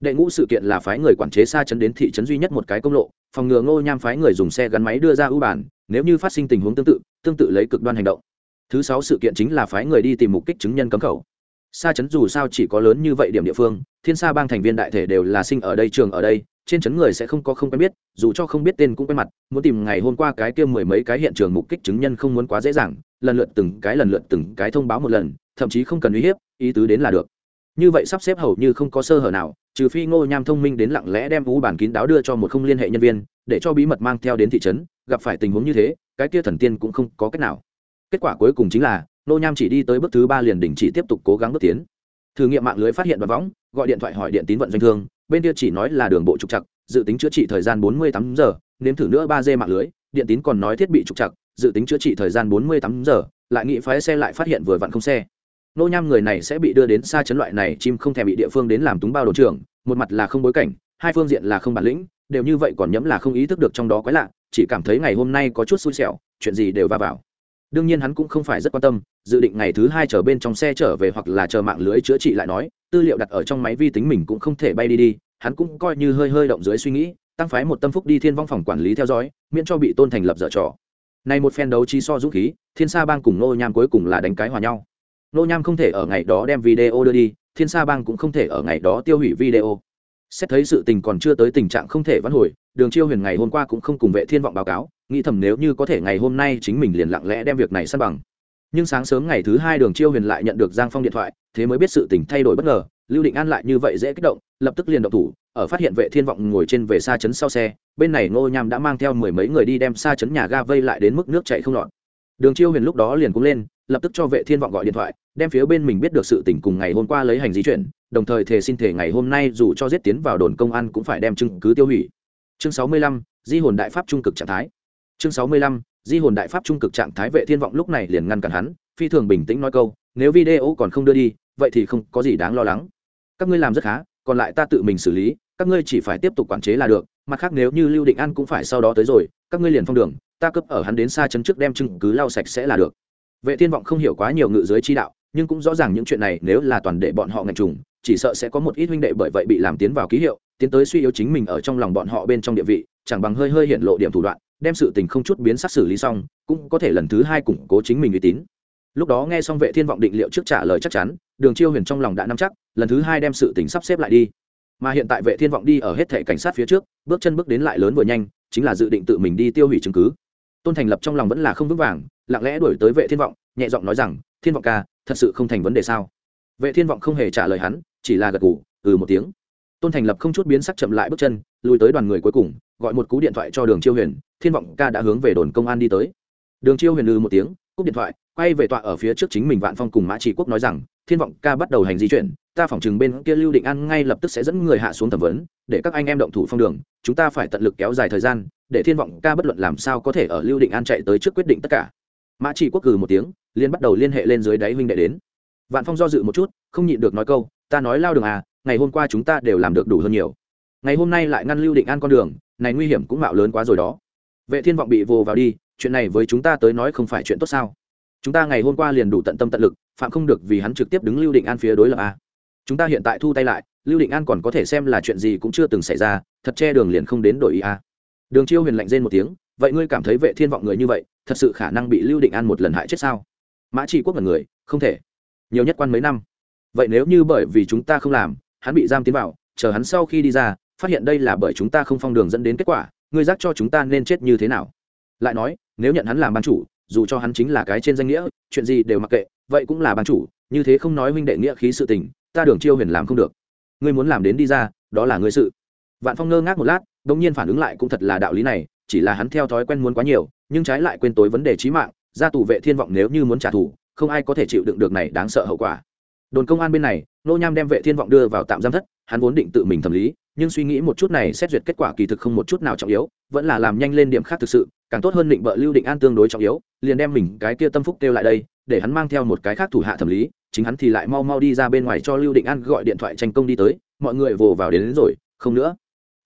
Đệ ngũ sự kiện là phái người quản chế xa chấn đến thị trấn duy nhất một cái công lộ phòng ngừa ngô nham phái người dùng xe gắn máy đưa ra ưu bản, nếu như phát sinh tình huống tương tự tương tự lấy cực đoan hành động. Thứ sáu sự kiện chính là phái người đi tìm mục kích chứng nhân cấm khẩu. Sa chấn dù sao chỉ có lớn như vậy điểm địa phương, thiên sa bang thành viên đại thể đều là sinh ở đây, trường ở đây, trên chấn người sẽ không có không quen biết, dù cho không biết tên cũng quen mặt, muốn tìm ngày hôm qua cái kia mười mấy cái hiện trường mục kích chứng nhân không muốn quá dễ dàng, lần lượt từng cái lần lượt từng cái thông báo một lần, thậm chí không cần uy hiếp, ý tứ đến là được như vậy sắp xếp hầu như không có sơ hở nào, trừ phi ngô nham thông minh đến lặng lẽ đem vũ bản kín đáo đưa cho một không liên hệ nhân viên, để cho bí mật mang theo đến thị trấn, gặp phải tình huống như thế, cái kia thần tiên cũng không có cách nào. Kết quả cuối cùng chính là, ngô nham chỉ đi tới bước thứ ba liền đình chỉ tiếp tục cố gắng bước tiến. Thử nghiệm mạng lưới phát hiện và võng, gọi điện thoại hỏi điện tín vận doanh thương, bên kia chỉ nói là đường bộ trục chặt dự tính chữa trị thời gian bốn mươi tám giờ, nếm thử nữa ba d mạng lưới, điện tín còn nói thiết bị trục chặt dự tính chữa trị thời gian bốn mươi tám giờ, lại nghĩ phái xe lại phát hiện vừa vặn không xe nô nham người này sẽ bị đưa đến xa chấn loại này, chim không thể bị địa phương đến làm túng bao đồ trưởng, một mặt là không bối cảnh, hai phương diện là không bản lĩnh, đều như vậy còn nhẫm là không ý thức được trong đó quái lạ, chỉ cảm thấy ngày hôm nay có chút xui xẻo, chuyện gì đều va vào. Đương nhiên hắn cũng không phải rất quan tâm, dự định ngày thứ hai chở bên trong xe trở về hoặc là chờ mạng lưới chữa trị lại nói, tư liệu đặt ở trong máy vi tính mình cũng không thể bay đi đi, hắn cũng coi như hơi hơi động dưới suy nghĩ, tăng phái một tâm phúc đi thiên vong phòng quản lý theo dõi, miễn cho bị tôn thành lập dở trò. Này một phen đấu trí so dũng khí, thiên sa bang cùng nô nham cuối cùng là đánh cái hòa nhau nô nham không thể ở ngày đó đem video đưa đi, thiên sa bang cũng không thể ở ngày đó tiêu hủy video. Xét thấy sự tình còn chưa tới tình trạng không thể vãn hồi, đường chiêu huyền ngày hôm qua cũng không cùng vệ thiên vọng báo cáo, nghĩ thầm nếu như có thể ngày hôm nay chính mình liền lặng lẽ đem việc này săn bằng. Nhưng sáng sớm ngày thứ hai đường chiêu huyền lại nhận được giang phong điện thoại, thế mới biết sự tình thay đổi bất ngờ, lưu định an lại như vậy dễ kích động, lập tức liền động thủ, ở phát hiện vệ thiên vọng ngồi trên về xa chấn sau xe, bên này ngô nham đã mang theo mười mấy người đi đem xa chấn nhà ga vây lại đến mức nước chạy không lọt. Đường chiêu huyền lúc đó liền cũng lên lập tức cho vệ thiên vọng gọi điện thoại, đem phía bên mình biết được sự tình cùng ngày hôm qua lấy hành di chuyển, đồng thời thề xin thể ngày hôm nay dù cho giết tiến vào đồn công an cũng phải đem chứng cứ tiêu hủy. Chương sáu mươi lăm, di hồn đại pháp trung cực trạng thái. Chương sáu mươi lăm, di hồn đại pháp trung cực trạng thái vệ thiên vọng lúc này liền ngăn cản hắn, phi thường bình tĩnh nói câu, nếu video còn không đưa đi, vậy thì không có gì đáng lo lắng. Các ngươi làm rất khá, còn lại ta tự mình xử lý, các ngươi chỉ phải tiếp tục quản chế là được, mặt khác nếu như lưu định an cũng phải sau đó tới rồi, các ngươi liền phong đường, ta cấp ở hắn đến xa chấn trước đem chứng cứ lau sạch sẽ là được vệ thiên vọng không hiểu quá nhiều ngự giới chi đạo, nhưng cũng rõ ràng những chuyện này nếu là toàn để bọn họ ngạch trùng, chỉ sợ sẽ có một ít huynh đệ bởi vậy bị làm tiến vào ký hiệu, tiến tới suy yếu chính mình ở trong lòng bọn họ bên trong địa vị, chẳng bằng hơi hơi hiện lộ điểm thủ đoạn, đem sự tình không chút biến sắc xử lý xong, cũng có thể lần thứ hai củng cố chính mình uy tín. Lúc đó nghe xong vệ thiên vọng định liệu trước trả lời chắc chắn, đường chiêu huyền trong lòng đã nắm chắc, lần thứ hai đem sự tình sắp xếp lại đi. Mà hiện tại vệ thiên vọng đi ở hết thể cảnh sát phía trước, bước chân bước đến lại lớn vừa nhanh, chính là dự định tự mình đi tiêu hủy chứng cứ tôn thành lập trong lòng vẫn là không vững vàng, lặng lẽ đuổi tới vệ thiên vọng, nhẹ giọng nói rằng, thiên vọng ca, thật sự không thành vấn đề sao? Vệ thiên vọng không hề trả lời hắn, chỉ là gật gù ừ một tiếng. Tôn thành lập không chút biến sắc chậm lại bước chân, lùi tới đoàn người cuối cùng, gọi một cú điện thoại cho đường chiêu huyền, thiên vọng ca đã hướng về đồn công an đi tới. Đường chiêu huyền lư một tiếng, cúp điện thoại, quay về tọa ở phía trước chính mình vạn phong cùng mã trị quốc nói rằng, thiên vọng ca bắt đầu hành di chuyển, ta phỏng chừng bên kia lưu định an ngay lập tức sẽ dẫn người hạ xuống thẩm vấn, để các anh em động thủ phong đường, chúng ta phải tận lực kéo dài thời gian để thiên vọng ca bất luận làm sao có thể ở lưu định an chạy tới trước quyết định tất cả. Mã chỉ quốc cử một tiếng liên bắt đầu liên hệ lên dưới đáy huynh đệ đến. Vạn phong do dự một chút, không nhịn được nói câu, ta nói lao đường à ngày hôm qua chúng ta đều làm được đủ hơn nhiều. Ngày hôm nay lại ngăn lưu định an con đường, này nguy hiểm cũng mạo lớn quá rồi đó. Vệ thiên vọng bị vồ vào đi, chuyện này với chúng ta tới nói không phải chuyện tốt sao? Chúng ta ngày hôm qua liền đủ tận tâm tận lực, phạm không được vì hắn trực tiếp đứng lưu định an phía đối lập a chúng ta hiện tại thu tay lại, lưu định an còn có thể xem là chuyện gì cũng chưa từng xảy ra, thật che đường liền không đến đổi ý a đường chiêu huyền lạnh rên một tiếng, vậy ngươi cảm thấy vệ thiên vọng người như vậy, thật sự khả năng bị lưu định an một lần hại chết sao? Mã trị quốc là người, không thể. Nhiều nhất quan mấy năm. Vậy nếu như bởi vì chúng ta không làm, hắn bị giam tiến vào, chờ hắn sau khi đi ra, phát hiện đây là bởi chúng ta không phong đường dẫn đến kết quả, ngươi giác cho chúng ta nên chết như thế nào? Lại nói, nếu nhận hắn làm ban chủ, dù cho hắn chính là cái trên danh nghĩa, chuyện gì đều mặc kệ, vậy cũng là ban chủ, như thế không nói huynh đệ nghĩa khí sự tình, ta đường chiêu huyền làm không được. Ngươi muốn làm đến đi ra, đó là ngươi sự. Vạn phong ngơ ngác một lát đ ỗ n g nhiên phản ứng lại cũng thật là đạo lý này chỉ là hắn theo thói quen muốn quá nhiều nhưng trái lại quên tối vấn đề trí mạng ra tù vệ thiên vọng nếu như muốn trả thù không ai có thể chịu đựng được này đáng sợ hậu quả. Đồn công an bên này nô nham đem vệ thiên vọng đưa vào tạm giam thất hắn vốn định tự mình thẩm lý nhưng suy nghĩ một chút này xét duyệt kết quả kỳ thực không một chút nào trọng yếu vẫn là làm nhanh lên điểm khác thực sự càng tốt hơn định bợ lưu định an tương đối trọng yếu liền đem mình cái kia tâm phúc kêu lại đây để hắn mang theo một cái khác thủ hạ thẩm lý chính hắn thì lại mau mau đi ra bên ngoài cho lưu định an gọi điện thoại tranh công đi tới mọi người vồ vào đến, đến rồi không nữa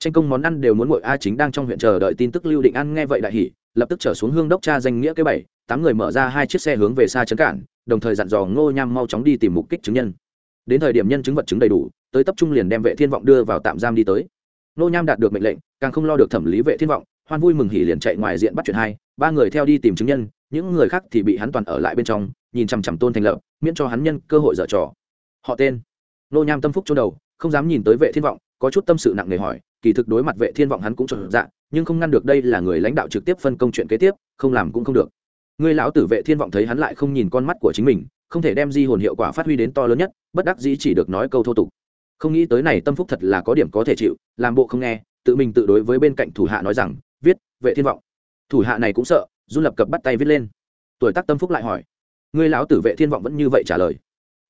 tranh công món ăn đều muốn ngồi a chính đang trong huyện chờ đợi tin tức lưu định an nghe vậy đại hỉ, lập tức trở xuống hương đốc cha danh nghĩa cái bảy, tám người mở ra hai chiếc xe hướng về xa chấn cản đồng thời dặn dò ngô nham mau chóng đi tìm mục kích chứng nhân. Đến thời điểm nhân chứng vật chứng đầy đủ, tới tập trung liền đem vệ thiên vọng đưa vào tạm giam đi tới. Ngô nham đạt được mệnh lệnh, càng không lo được thẩm lý vệ thiên vọng, hoan vui mừng hỉ liền chạy ngoài diện bắt chuyện hai, ba người theo đi tìm chứng nhân, những người khác thì bị hắn toàn ở lại bên trong, nhìn chằm chằm tôn thành lập, miễn cho hắn nhân cơ hội dở trò. Họ tên. Nô nham tâm phúc trong đầu, không dám nhìn tới vệ thiên vọng có chút tâm sự nặng nề hỏi, kỳ thực đối mặt vệ thiên vọng hắn cũng trở dạ nhưng không ngăn được đây là người lãnh đạo trực tiếp phân công chuyện kế tiếp, không làm cũng không được. Người lão tử vệ thiên vọng thấy hắn lại không nhìn con mắt của chính mình, không thể đem di hồn hiệu quả phát huy đến to lớn nhất, bất đắc dĩ chỉ được nói câu thô tục. Không nghĩ tới này tâm phúc thật là có điểm có thể chịu, làm bộ không nghe, tự mình tự đối với bên cạnh thủ hạ nói rằng, viết, vệ thiên vọng. Thủ hạ này cũng sợ du lập cập bắt tay viết lên. Tuổi tác tâm phúc lại hỏi. Người lão tử vệ thiên vọng vẫn như vậy trả lời.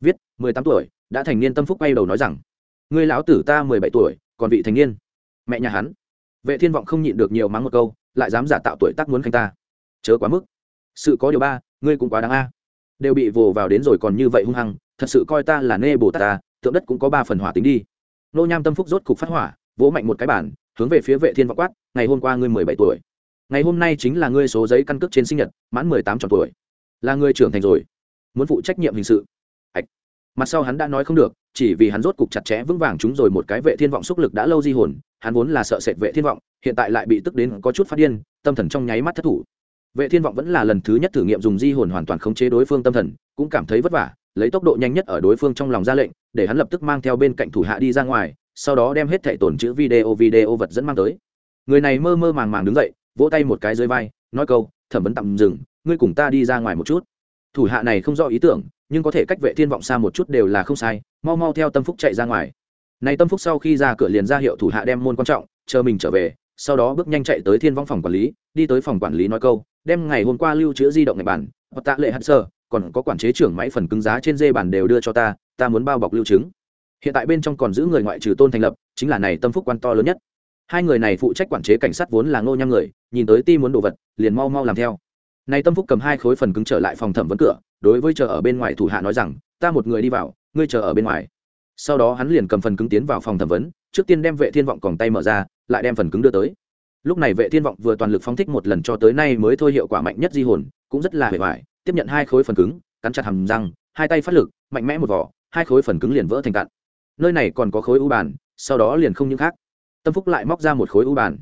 Viết, mười tám tuổi, đã thành niên tâm phúc bay đầu nói rằng ngươi lão tử ta mười bảy tuổi, còn vị thành niên. Mẹ nhà hắn. Vệ thiên vọng không nhịn được nhiều mắng một câu, lại dám giả tạo tuổi tác muốn khanh ta. Chớ quá mức. Sự có điều ba, ngươi cũng quá đáng a. Đều bị vồ vào đến rồi còn như vậy hung hăng, thật sự coi ta là nê bồ tát ta tượng đất cũng có ba phần hỏa tính đi. Nô nham tâm phúc rốt cục phát hỏa, vỗ mạnh một cái bản hướng về phía vệ thiên vọng quát, ngày hôm qua ngươi mười bảy tuổi. Ngày hôm nay chính là ngươi số giấy căn cước trên sinh nhật, mãn mười tám tròn tuổi. Là ngươi trưởng thành rồi. Muốn phụ trách nhiệm hình sự mặt sau hắn đã nói không được, chỉ vì hắn rốt cục chặt chẽ vững vàng chúng rồi một cái vệ thiên vọng xúc lực đã lâu di hồn, hắn vốn là sợ sệt vệ thiên vọng, hiện tại lại bị tức đến có chút phát điên, tâm thần trong nháy mắt thất thủ. Vệ thiên vọng vẫn là lần thứ nhất thử nghiệm dùng di hồn hoàn toàn khống chế đối phương tâm thần, cũng cảm thấy vất vả, lấy tốc độ nhanh nhất ở đối phương trong lòng ra lệnh, để hắn lập tức mang theo bên cạnh thủ hạ đi ra ngoài, sau đó đem hết thẻ tổn chữ video video vật dẫn mang tới. Người này mơ mơ màng màng đứng dậy, vỗ tay một cái dưới vai, nói câu, thẩm vấn tạm dừng, ngươi cùng ta đi ra ngoài một chút. Thủ hạ này không rõ ý tưởng nhưng có thể cách vệ thiên vọng xa một chút đều là không sai, mau mau theo tâm phúc chạy ra ngoài. Này tâm phúc sau khi ra cửa liền ra hiệu thủ hạ đem môn quan trọng, chờ mình trở về, sau đó bước nhanh chạy tới thiên vong phòng quản lý, đi tới phòng quản lý nói câu, đem ngày hôm qua lưu trữ di động ngày bản và tạ lệ hạt sơ, còn có quản chế trưởng máy phần cứng giá trên dê bản đều đưa cho ta ta muốn bao bọc lưu chứng hiện tại bên trong còn giữ người ngoại trừ tôn thành lập, chính là này tâm phúc quan to lớn nhất. Hai người này phụ trách quản chế cảnh sát vốn là ngô nham người, nhìn tới ti muốn đồ vật, liền mau mau làm theo. Này tâm phúc cầm hai khối phần cứng trở lại phòng thẩm vấn cửa đối với chờ ở bên ngoài thủ hạ nói rằng, ta một người đi vào, ngươi chờ ở bên ngoài. Sau đó hắn liền cầm phần cứng tiến vào phòng thẩm vấn, trước tiên đem vệ thiên vọng còng tay mở ra, lại đem phần cứng đưa tới. Lúc này vệ thiên vọng vừa toàn lực phóng thích một lần cho tới nay mới thôi hiệu quả mạnh nhất di hồn, cũng rất là hề hoài, tiếp nhận hai khối phần cứng, cắn chặt hầm răng, hai tay phát lực, mạnh mẽ một vỏ hai khối phần cứng liền vỡ thành cạn nơi này còn có khối u bàn, sau đó liền không những khác. Tâm phúc lại móc ra một khối u bàn.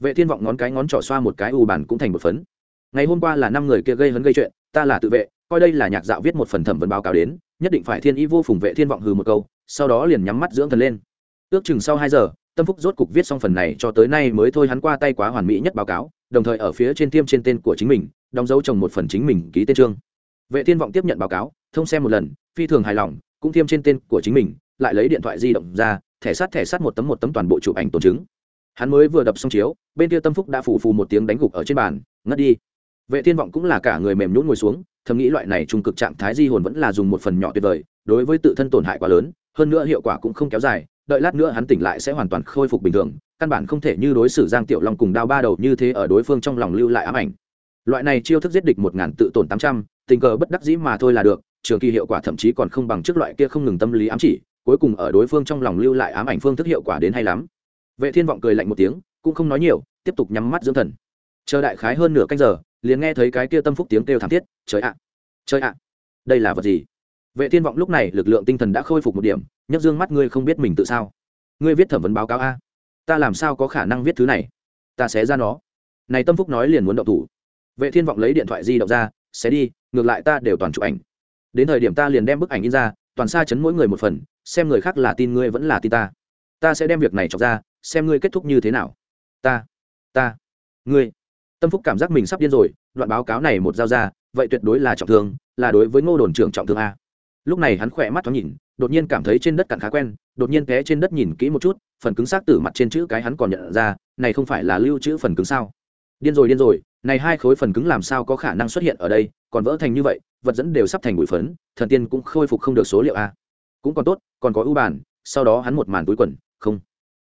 Vệ thiên vọng ngón cái ngón trỏ xoa một cái u bàn cũng thành một phấn. Ngày hôm qua là năm người kia gây hấn gây chuyện, ta là tự vệ coi đây là nhạc dạo viết một phần thẩm vấn báo cáo đến, nhất định phải thiên ý vô phùng vệ thiên vọng hừ một câu, sau đó liền nhắm mắt dưỡng thần lên. Ước chừng sau hai giờ, tâm phúc rốt cục viết xong phần này, cho tới nay mới thôi hắn qua tay quá hoàn mỹ nhất báo cáo, đồng thời ở phía trên tiêm trên tên của chính mình, đóng dấu trồng một phần chính mình ký tên trương vệ thiên vọng tiếp nhận báo cáo, thông xem một lần, phi thường hài lòng, cũng tiêm trên tên của chính mình, lại lấy điện thoại di động ra, thẻ sát thẻ sát một tấm một tấm toàn bộ chụp ảnh tổ chứng. Hắn mới vừa đập xong chiếu, bên kia tâm phúc đã phủ phù một tiếng đánh gục ở trên bàn, ngất đi vệ thiên vọng cũng là cả người mềm nhũn ngồi xuống, thầm nghĩ loại này trung cực trạng thái di hồn vẫn là dùng một phần nhỏ tuyệt vời, đối với tự thân tổn hại quá lớn, hơn nữa hiệu quả cũng không kéo dài, đợi lát nữa hắn tỉnh lại sẽ hoàn toàn khôi phục bình thường, căn bản không thể như đối xử giang tiểu long cùng đao ba đầu như thế ở đối phương trong lòng lưu lại ám ảnh. Loại này chiêu thức giết địch một ngàn tự tổn tám trăm, tình cờ bất đắc dĩ mà thôi là được, trường kỳ hiệu quả thậm chí còn không bằng trước loại kia không ngừng tâm lý ám chỉ, cuối cùng ở đối phương trong lòng lưu lại ám ảnh phương thức hiệu quả đến hay lắm. Vệ thiên vọng cười lạnh một tiếng, cũng không nói nhiều, tiếp tục nhắm mắt dưỡng thần. Chờ đại khái hơn nửa canh giờ liền nghe thấy cái kia tâm phúc tiếng kêu thảm thiết, trời ạ trời ạ, đây là vật gì? Vệ thiên vọng lúc này lực lượng tinh thần đã khôi phục một điểm, nhấc dương mắt ngươi không biết mình tự sao. Ngươi viết thẩm vấn báo cáo a. Ta làm sao có khả năng viết thứ này? Ta sẽ ra nó. Này tâm phúc nói liền muốn động thủ. Vệ thiên vọng lấy điện thoại di động ra, sẽ đi, ngược lại ta đều toàn chụp ảnh. Đến thời điểm ta liền đem bức ảnh in ra, toàn xa chấn mỗi người một phần, xem người khác là tin ngươi vẫn là tin ta. Ta sẽ đem việc này chọc ra, xem ngươi kết thúc như thế nào. Ta ta, ngươi tâm phúc cảm giác mình sắp điên rồi, đoạn báo cáo này một giao ra, vậy tuyệt đối là trọng thương, là đối với ngô đồn trưởng trọng thương a. Lúc này hắn khỏe mắt thoáng nhìn, đột nhiên cảm thấy trên đất cặn khá quen, đột nhiên té trên đất nhìn kỹ một chút, phần cứng xác tử mặt trên chữ cái hắn còn nhận ra, này không phải là lưu trữ phần cứng sao? Điên rồi điên rồi, này hai khối phần cứng làm sao có khả năng xuất hiện ở đây, còn vỡ thành như vậy, vật dẫn đều sắp thành bụi phấn, thần tiên cũng khôi phục không được số liệu a. Cũng còn tốt, còn có ưu bản sau đó hắn một màn túi quần, không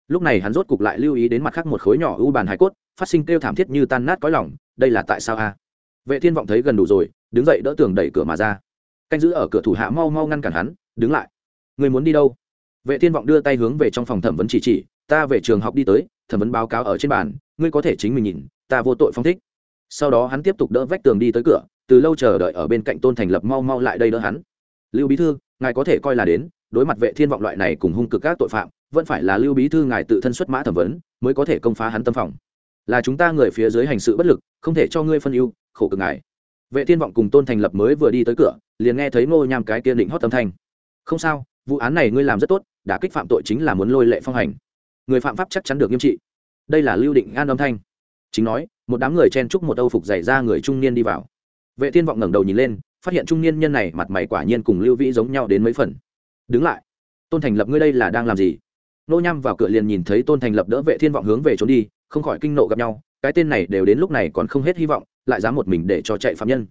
lúc này hắn rốt cục lại lưu ý đến mặt khác một khối nhỏ u bàn hải cốt, phát sinh kêu thảm thiết như tan nát cõi lòng, đây là tại sao a? Vệ thiên vọng thấy gần đủ rồi, đứng dậy đỡ tường đẩy cửa mà ra. Canh giữ ở cửa thủ hạ mau mau ngăn cản hắn, đứng lại. Người muốn đi đâu? Vệ thiên vọng đưa tay hướng về trong phòng thẩm vấn chỉ chỉ, ta về trường học đi tới, thẩm vấn báo cáo ở trên bàn, ngươi có thể chính mình nhìn, ta vô tội phong thích. Sau đó hắn tiếp tục đỡ vách tường đi tới cửa, từ lâu chờ đợi ở bên cạnh tôn thành lập mau mau lại đây đỡ hắn. Lưu bí thư, ngài có thể coi là đến đối mặt vệ thiên vọng loại này cùng hung cực các tội phạm, vẫn phải là lưu bí thư ngài tự thân xuất mã thẩm vấn, mới có thể công phá hắn tâm phòng. Là chúng ta người phía dưới hành sự bất lực, không thể cho ngươi phân ưu, khổ cực ngài. Vệ thiên vọng cùng tôn thành lập mới vừa đi tới cửa, liền nghe thấy ngô nham cái kia định hót tâm thanh. Không sao, vụ án này ngươi làm rất tốt đã kích phạm tội chính là muốn lôi lệ phong hành. Người phạm pháp chắc chắn được nghiêm trị. Đây là lưu định an âm thanh. Chính nói, một đám người chen chúc một âu phục dày ra người trung niên đi vào. Vệ thiên vọng ngẩng đầu nhìn lên, phát hiện trung niên nhân này mặt mày quả nhiên cùng lưu vĩ giống nhau đến mấy phần đứng lại. Tôn thành lập ngươi đây là đang làm gì? Nô nham vào cửa liền nhìn thấy tôn thành lập đỡ vệ thiên vọng hướng về trốn đi không khỏi kinh nộ gặp nhau cái tên này đều đến lúc này còn không hết hy vọng lại dám một mình để cho chạy phạm nhân.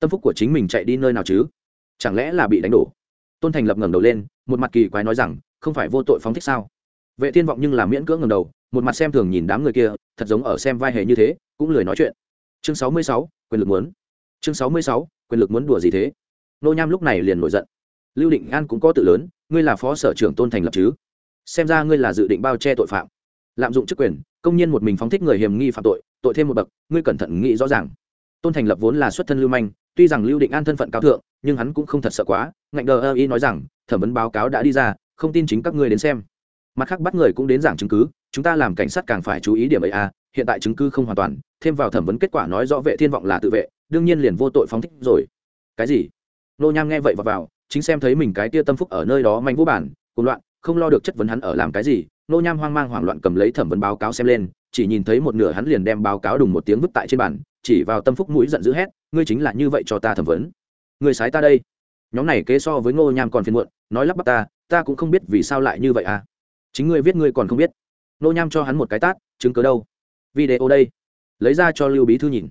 Tâm phúc của chính mình chạy đi nơi nào chứ? Chẳng lẽ là bị đánh đổ? Tôn thành lập ngẩng đầu lên một mặt kỳ quái nói rằng không phải vô tội phóng thích sao? Vệ thiên vọng nhưng là miễn cưỡng ngẩng đầu một mặt xem thường nhìn đám người kia thật giống ở xem vai hề như thế cũng lười nói chuyện. Chương 66, quyền lực muốn. Chương 66, quyền lực muốn đùa gì thế? Nô nham lúc này liền nổi giận lưu định an cũng có tự lớn, ngươi là phó sở trưởng tôn thành lập chứ? Xem ra ngươi là dự định bao che tội phạm. Lạm dụng chức quyền, công nhiên một mình phóng thích người hiểm nghi phạm tội tội thêm một bậc, ngươi cẩn thận nghĩ rõ ràng. Tôn thành lập vốn là xuất thân lưu manh, tuy rằng lưu định an thân phận cao thượng, nhưng hắn cũng không thật sợ quá, ngạnh đờ ơ y nói rằng, thẩm vấn báo cáo đã đi ra, không tin chính các ngươi đến xem. Mặt khác bắt người cũng đến giảng chứng cứ, chúng ta làm cảnh sát càng phải chú ý điểm ấy à hiện tại chứng cứ không hoàn toàn, thêm vào thẩm vấn kết quả nói rõ vệ thiên vọng là tự vệ, đương nhiên liền vô tội phóng thích rồi. Cái gì? Nô nham nghe vậy và vào chính xem thấy mình cái tia tâm phúc ở nơi đó manh vũ bản cùng loạn, không lo được chất vấn hắn ở làm cái gì, nô nham hoang mang hoảng loạn cầm lấy thẩm vấn báo cáo xem lên, chỉ nhìn thấy một nửa hắn liền đem báo cáo đùng một tiếng vứt tại trên bàn, chỉ vào tâm phúc mũi giận dữ hét, ngươi chính là như vậy cho ta thẩm vấn. Người sái ta đây. Nhóm này kế so với ngô nham còn phiền muộn, nói lắp bắp ta ta cũng không biết vì sao lại như vậy à. Chính ngươi viết ngươi còn không biết. Ngô nham cho hắn một cái tát, chứng cớ đâu? Video đây. Lấy ra cho lưu bí thư nhìn.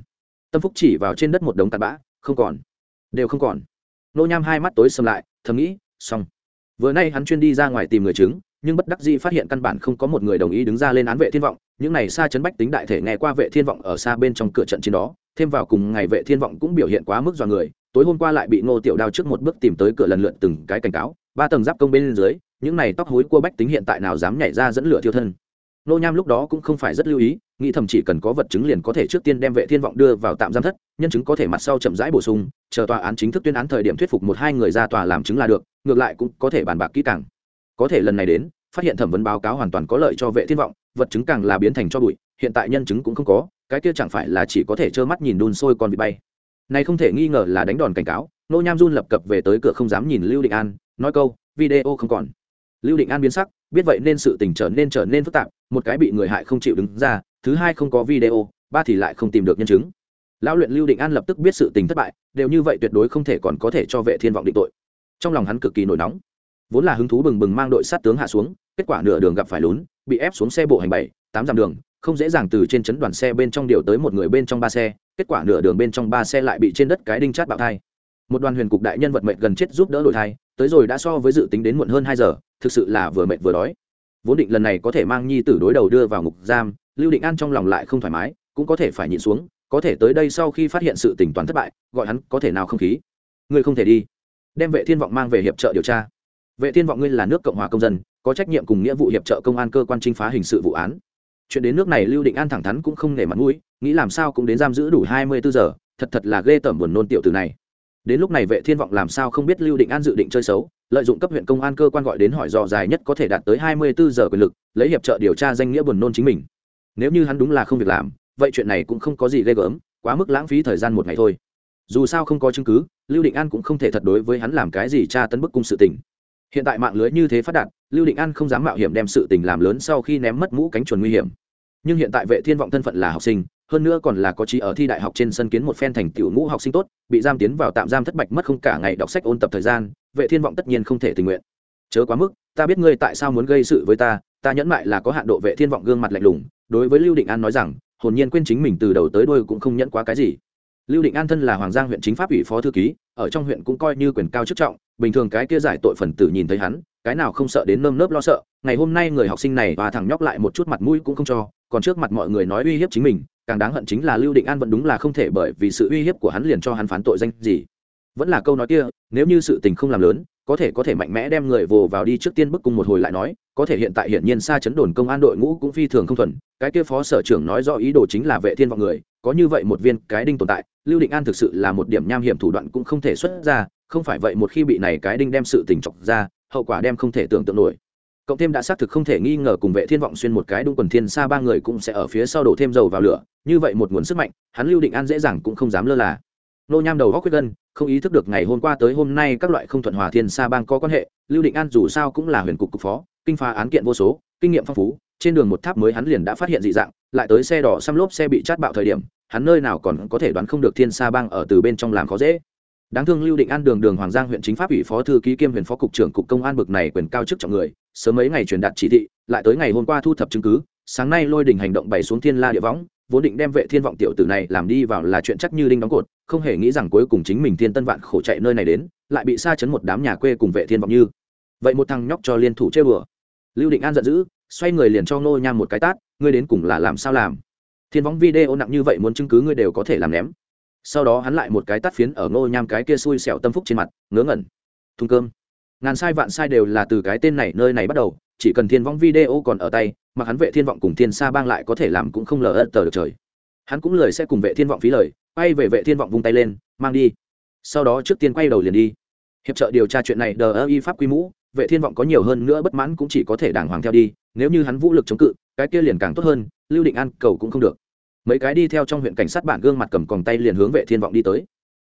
Tâm phúc chỉ vào trên đất một đống tạt bã, không còn. Đều không còn nô nham hai mắt tối sầm lại, thầm nghĩ, xong. Vừa nay hắn chuyên đi ra ngoài tìm người chứng, nhưng bất đắc dĩ phát hiện căn bản không có một người đồng ý đứng ra lên án vệ thiên vọng. Những này xa chấn bách tính đại thể nghe qua vệ thiên vọng ở xa bên trong cửa trận chiến đó, thêm vào cùng ngày vệ thiên vọng cũng biểu hiện quá mức do người, tối hôm qua lại bị ngô tiểu đao trước một bước tìm tới cửa lần lượt từng cái cảnh cáo, ba tầng giáp công bên dưới, những này tóc hối cua bách tính hiện tại nào dám nhảy ra dẫn lửa thiêu thân nô nham lúc đó cũng không phải rất lưu ý, nghĩ thậm chỉ cần có vật chứng liền có thể trước tiên đem vệ thiên vọng đưa vào tạm giam thất, nhân chứng có thể mặt sau chậm rãi bổ sung, chờ tòa án chính thức tuyên án thời điểm thuyết phục một hai người ra tòa làm chứng là được, ngược lại cũng có thể bàn bạc kỹ càng. Có thể lần này đến, phát hiện thẩm vấn báo cáo hoàn toàn có lợi cho vệ thiên vọng, vật chứng càng là biến thành cho bụi, hiện tại nhân chứng cũng không có, cái kia chẳng phải là chỉ có thể trơ mắt nhìn đun sôi còn bị bay. Này không thể nghi ngờ là đánh đòn cảnh cáo, nô nham run lập cập về tới cửa không dám nhìn lưu định an, nói câu, video không còn. Lưu định an biến sắc, biết vậy nên sự tình trở nên trở nên phức tạp một cái bị người hại không chịu đứng ra, thứ hai không có video, ba thì lại không tìm được nhân chứng. Lão luyện lưu định an lập tức biết sự tình thất bại, đều như vậy tuyệt đối không thể còn có thể cho vệ thiên vọng định tội. Trong lòng hắn cực kỳ nổi nóng. Vốn là hứng thú bừng bừng mang đội sát tướng hạ xuống, kết quả nửa đường gặp phải lún, bị ép xuống xe bộ hành bảy, tám dặm đường, không dễ dàng từ trên chấn đoàn xe bên trong điều tới một người bên trong ba xe, kết quả nửa đường bên trong ba xe lại bị trên đất cái đinh chát bạo thai. Một đoàn huyền cục đại nhân vật mệnh gần chết giúp đỡ đổi thai, tới rồi đã so với dự tính đến muộn hơn hai giờ, thực sự là vừa mệt vừa đói vốn định lần này có thể mang nhi tử đối đầu đưa vào ngục giam, lưu định an trong lòng lại không thoải mái, cũng có thể phải nhịn xuống, có thể tới đây sau khi phát hiện sự tỉnh toàn thất bại, gọi hắn có thể nào không khí. Ngươi không thể đi. Đem vệ thiên vọng mang về hiệp trợ điều tra. Vệ thiên vọng ngươi là nước cộng hòa công dân, có trách nhiệm cùng nghĩa vụ hiệp trợ công an cơ quan trinh phá hình sự vụ án. Chuyện đến nước này lưu định an thẳng thắn cũng không nể mặt mũi, nghĩ làm sao cũng đến giam giữ đủ hai mươi bốn giờ, thật thật là ghê tởm buồn nôn tiểu từ này. Đến lúc này vệ thiên vọng làm sao không biết lưu định an dự định chơi xấu lợi dụng cấp huyện công an cơ quan gọi đến hỏi dò dài nhất có thể đạt tới hai mươi bốn giờ quyền lực, lấy hiệp trợ điều tra danh nghĩa buồn nôn chính mình. Nếu như hắn đúng là không việc làm, vậy chuyện này cũng không có gì ghê gớm, quá mức lãng phí thời gian một ngày thôi. Dù sao không có chứng cứ, lưu định an cũng không thể thật đối với hắn làm cái gì tra tấn bức cung sự tình. Hiện tại mạng lưới như thế phát đạt, lưu định an không dám mạo hiểm đem sự tình làm lớn sau khi ném mất mũ cánh chuồn nguy hiểm. Nhưng hiện tại vệ thiên vọng thân phận là học sinh hơn nữa còn là có trí ở thi đại học trên sân kiến một phen thành tiểu ngũ học sinh tốt, bị giam tiến vào tạm giam thất bạch mất không cả ngày đọc sách ôn tập thời gian, vệ thiên vọng tất nhiên không thể tình nguyện. Chớ quá mức, ta biết ngươi tại sao muốn gây sự với ta ta nhẫn mại là có hạn độ vệ thiên vọng gương mặt lạnh lùng, đối với lưu định an nói rằng, hồn nhiên quên chính mình từ đầu tới đuôi cũng không nhẫn quá cái gì. Lưu định an thân là hoàng giang huyện chính pháp ủy phó thư ký, ở trong huyện cũng coi như quyền cao chức trọng, bình thường cái kia giải tội phần tử nhìn thấy hắn, cái nào không sợ đến nơm nớp lo sợ, ngày hôm nay người học sinh này và thằng nhóc lại một chút mặt mũi cũng không cho, còn trước mặt mọi người nói uy hiếp chính mình càng đáng hận chính là lưu định an vẫn đúng là không thể bởi vì sự uy hiếp của hắn liền cho hắn phán tội danh gì. Vẫn là câu nói kia, nếu như sự tình không làm lớn, có thể có thể mạnh mẽ đem người vồ vào đi trước tiên bức cung một hồi lại nói, có thể hiện tại hiển nhiên xa chấn đồn công an đội ngũ cũng phi thường không thuần, cái kia phó sở trưởng nói rõ ý đồ chính là vệ thiên vọng người, có như vậy một viên cái đinh tồn tại, lưu định an thực sự là một điểm nham hiểm thủ đoạn cũng không thể xuất ra, không phải vậy một khi bị này cái đinh đem sự tình chọc ra, hậu quả đem không thể tưởng tượng nổi cộng thêm đã xác thực không thể nghi ngờ cùng vệ thiên vọng xuyên một cái đúng quần thiên xa ba người cũng sẽ ở phía sau đổ thêm dầu vào lửa, như vậy một nguồn sức mạnh, hắn lưu định an dễ dàng cũng không dám lơ là. Nô nham đầu góc quyết gân, không ý thức được ngày hôm qua tới hôm nay các loại không thuận hòa thiên sa bang có quan hệ, lưu định an dù sao cũng là huyền cục cục phó, kinh phá án kiện vô số, kinh nghiệm phong phú, trên đường một tháp mới hắn liền đã phát hiện dị dạng, lại tới xe đỏ xăm lốp xe bị chát bạo thời điểm, hắn nơi nào còn có thể đoán không được thiên sa bang ở từ bên trong làm khó dễ đáng thương lưu định an đường đường hoàng giang huyện chính pháp ủy phó thư ký kiêm huyện phó cục trưởng cục công an bực này quyền cao chức trọng người, sớm mấy ngày truyền đạt chỉ thị, lại tới ngày hôm qua thu thập chứng cứ, sáng nay lôi đình hành động bày xuống thiên la địa võng, vốn định đem vệ thiên vọng tiểu tử này làm đi vào là chuyện chắc như đinh đóng cột, không hề nghĩ rằng cuối cùng chính mình thiên tân vạn khổ chạy nơi này đến, lại bị xa chấn một đám nhà quê cùng vệ thiên vọng như. Vậy một thằng nhóc cho liên thủ chơi bừa lưu định an giận dữ, xoay người liền cho ngô nham một cái tát, ngươi đến cùng là làm sao làm? Thiên võng video nặng như vậy muốn chứng cứ ngươi đều có thể làm ném sau đó hắn lại một cái tát phiến ở ngô nham cái kia xui xẻo tâm phúc trên mặt, ngớ ngẩn. Thùng cơm. Ngàn sai vạn sai đều là từ cái tên này, nơi này bắt đầu, chỉ cần thiên vong video còn ở tay, mà hắn vệ thiên vọng cùng thiên sa bang lại có thể làm cũng không lờ ớt tờ được trời. Hắn cũng lời sẽ cùng vệ thiên vọng phí lời, quay về vệ thiên vọng vung tay lên, mang đi. Sau đó trước tiên quay đầu liền đi. Hiệp trợ điều tra chuyện này, đờ ơ y pháp quy mũ, vệ thiên vọng có nhiều hơn nữa bất mãn cũng chỉ có thể đàng hoàng theo đi, nếu như hắn vũ lực chống cự, cái kia liền càng tốt hơn, lưu định an cầu cũng không được mấy cái đi theo trong huyện cảnh sát bản gương mặt cầm còng tay liền hướng vệ thiên vọng đi tới.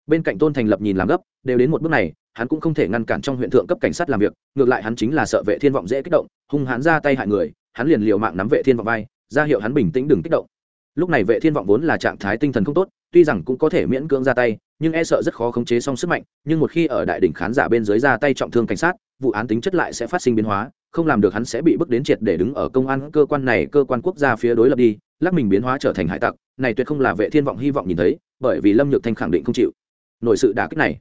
Bên cạnh tôn thành lập nhìn làm gấp, đều đến một bước này, hắn cũng không thể ngăn cản trong huyện thượng cấp cảnh sát làm việc, ngược lại hắn chính là sợ vệ thiên vọng dễ kích động, hung hắn ra tay hại người, hắn liền liều mạng nắm vệ thiên vọng vai, ra hiệu hắn bình tĩnh đừng kích động. Lúc này vệ thiên vọng vốn là trạng thái tinh thần không tốt, tuy rằng cũng có thể miễn cưỡng ra tay, nhưng e sợ rất khó khống chế xong sức mạnh, nhưng một khi ở đại đỉnh khán giả bên dưới ra tay trọng thương cảnh sát, vụ án tính chất lại sẽ phát sinh biến hóa, không làm được hắn sẽ bị bước đến triệt để đứng ở công an cơ quan này, cơ quan quốc gia phía đối lập đi lắc mình biến hóa trở thành hải tặc, này tuyệt không là vệ thiên vọng hy vọng nhìn thấy, bởi vì lâm nhược thanh khẳng định không chịu. Nội sự đả kích này.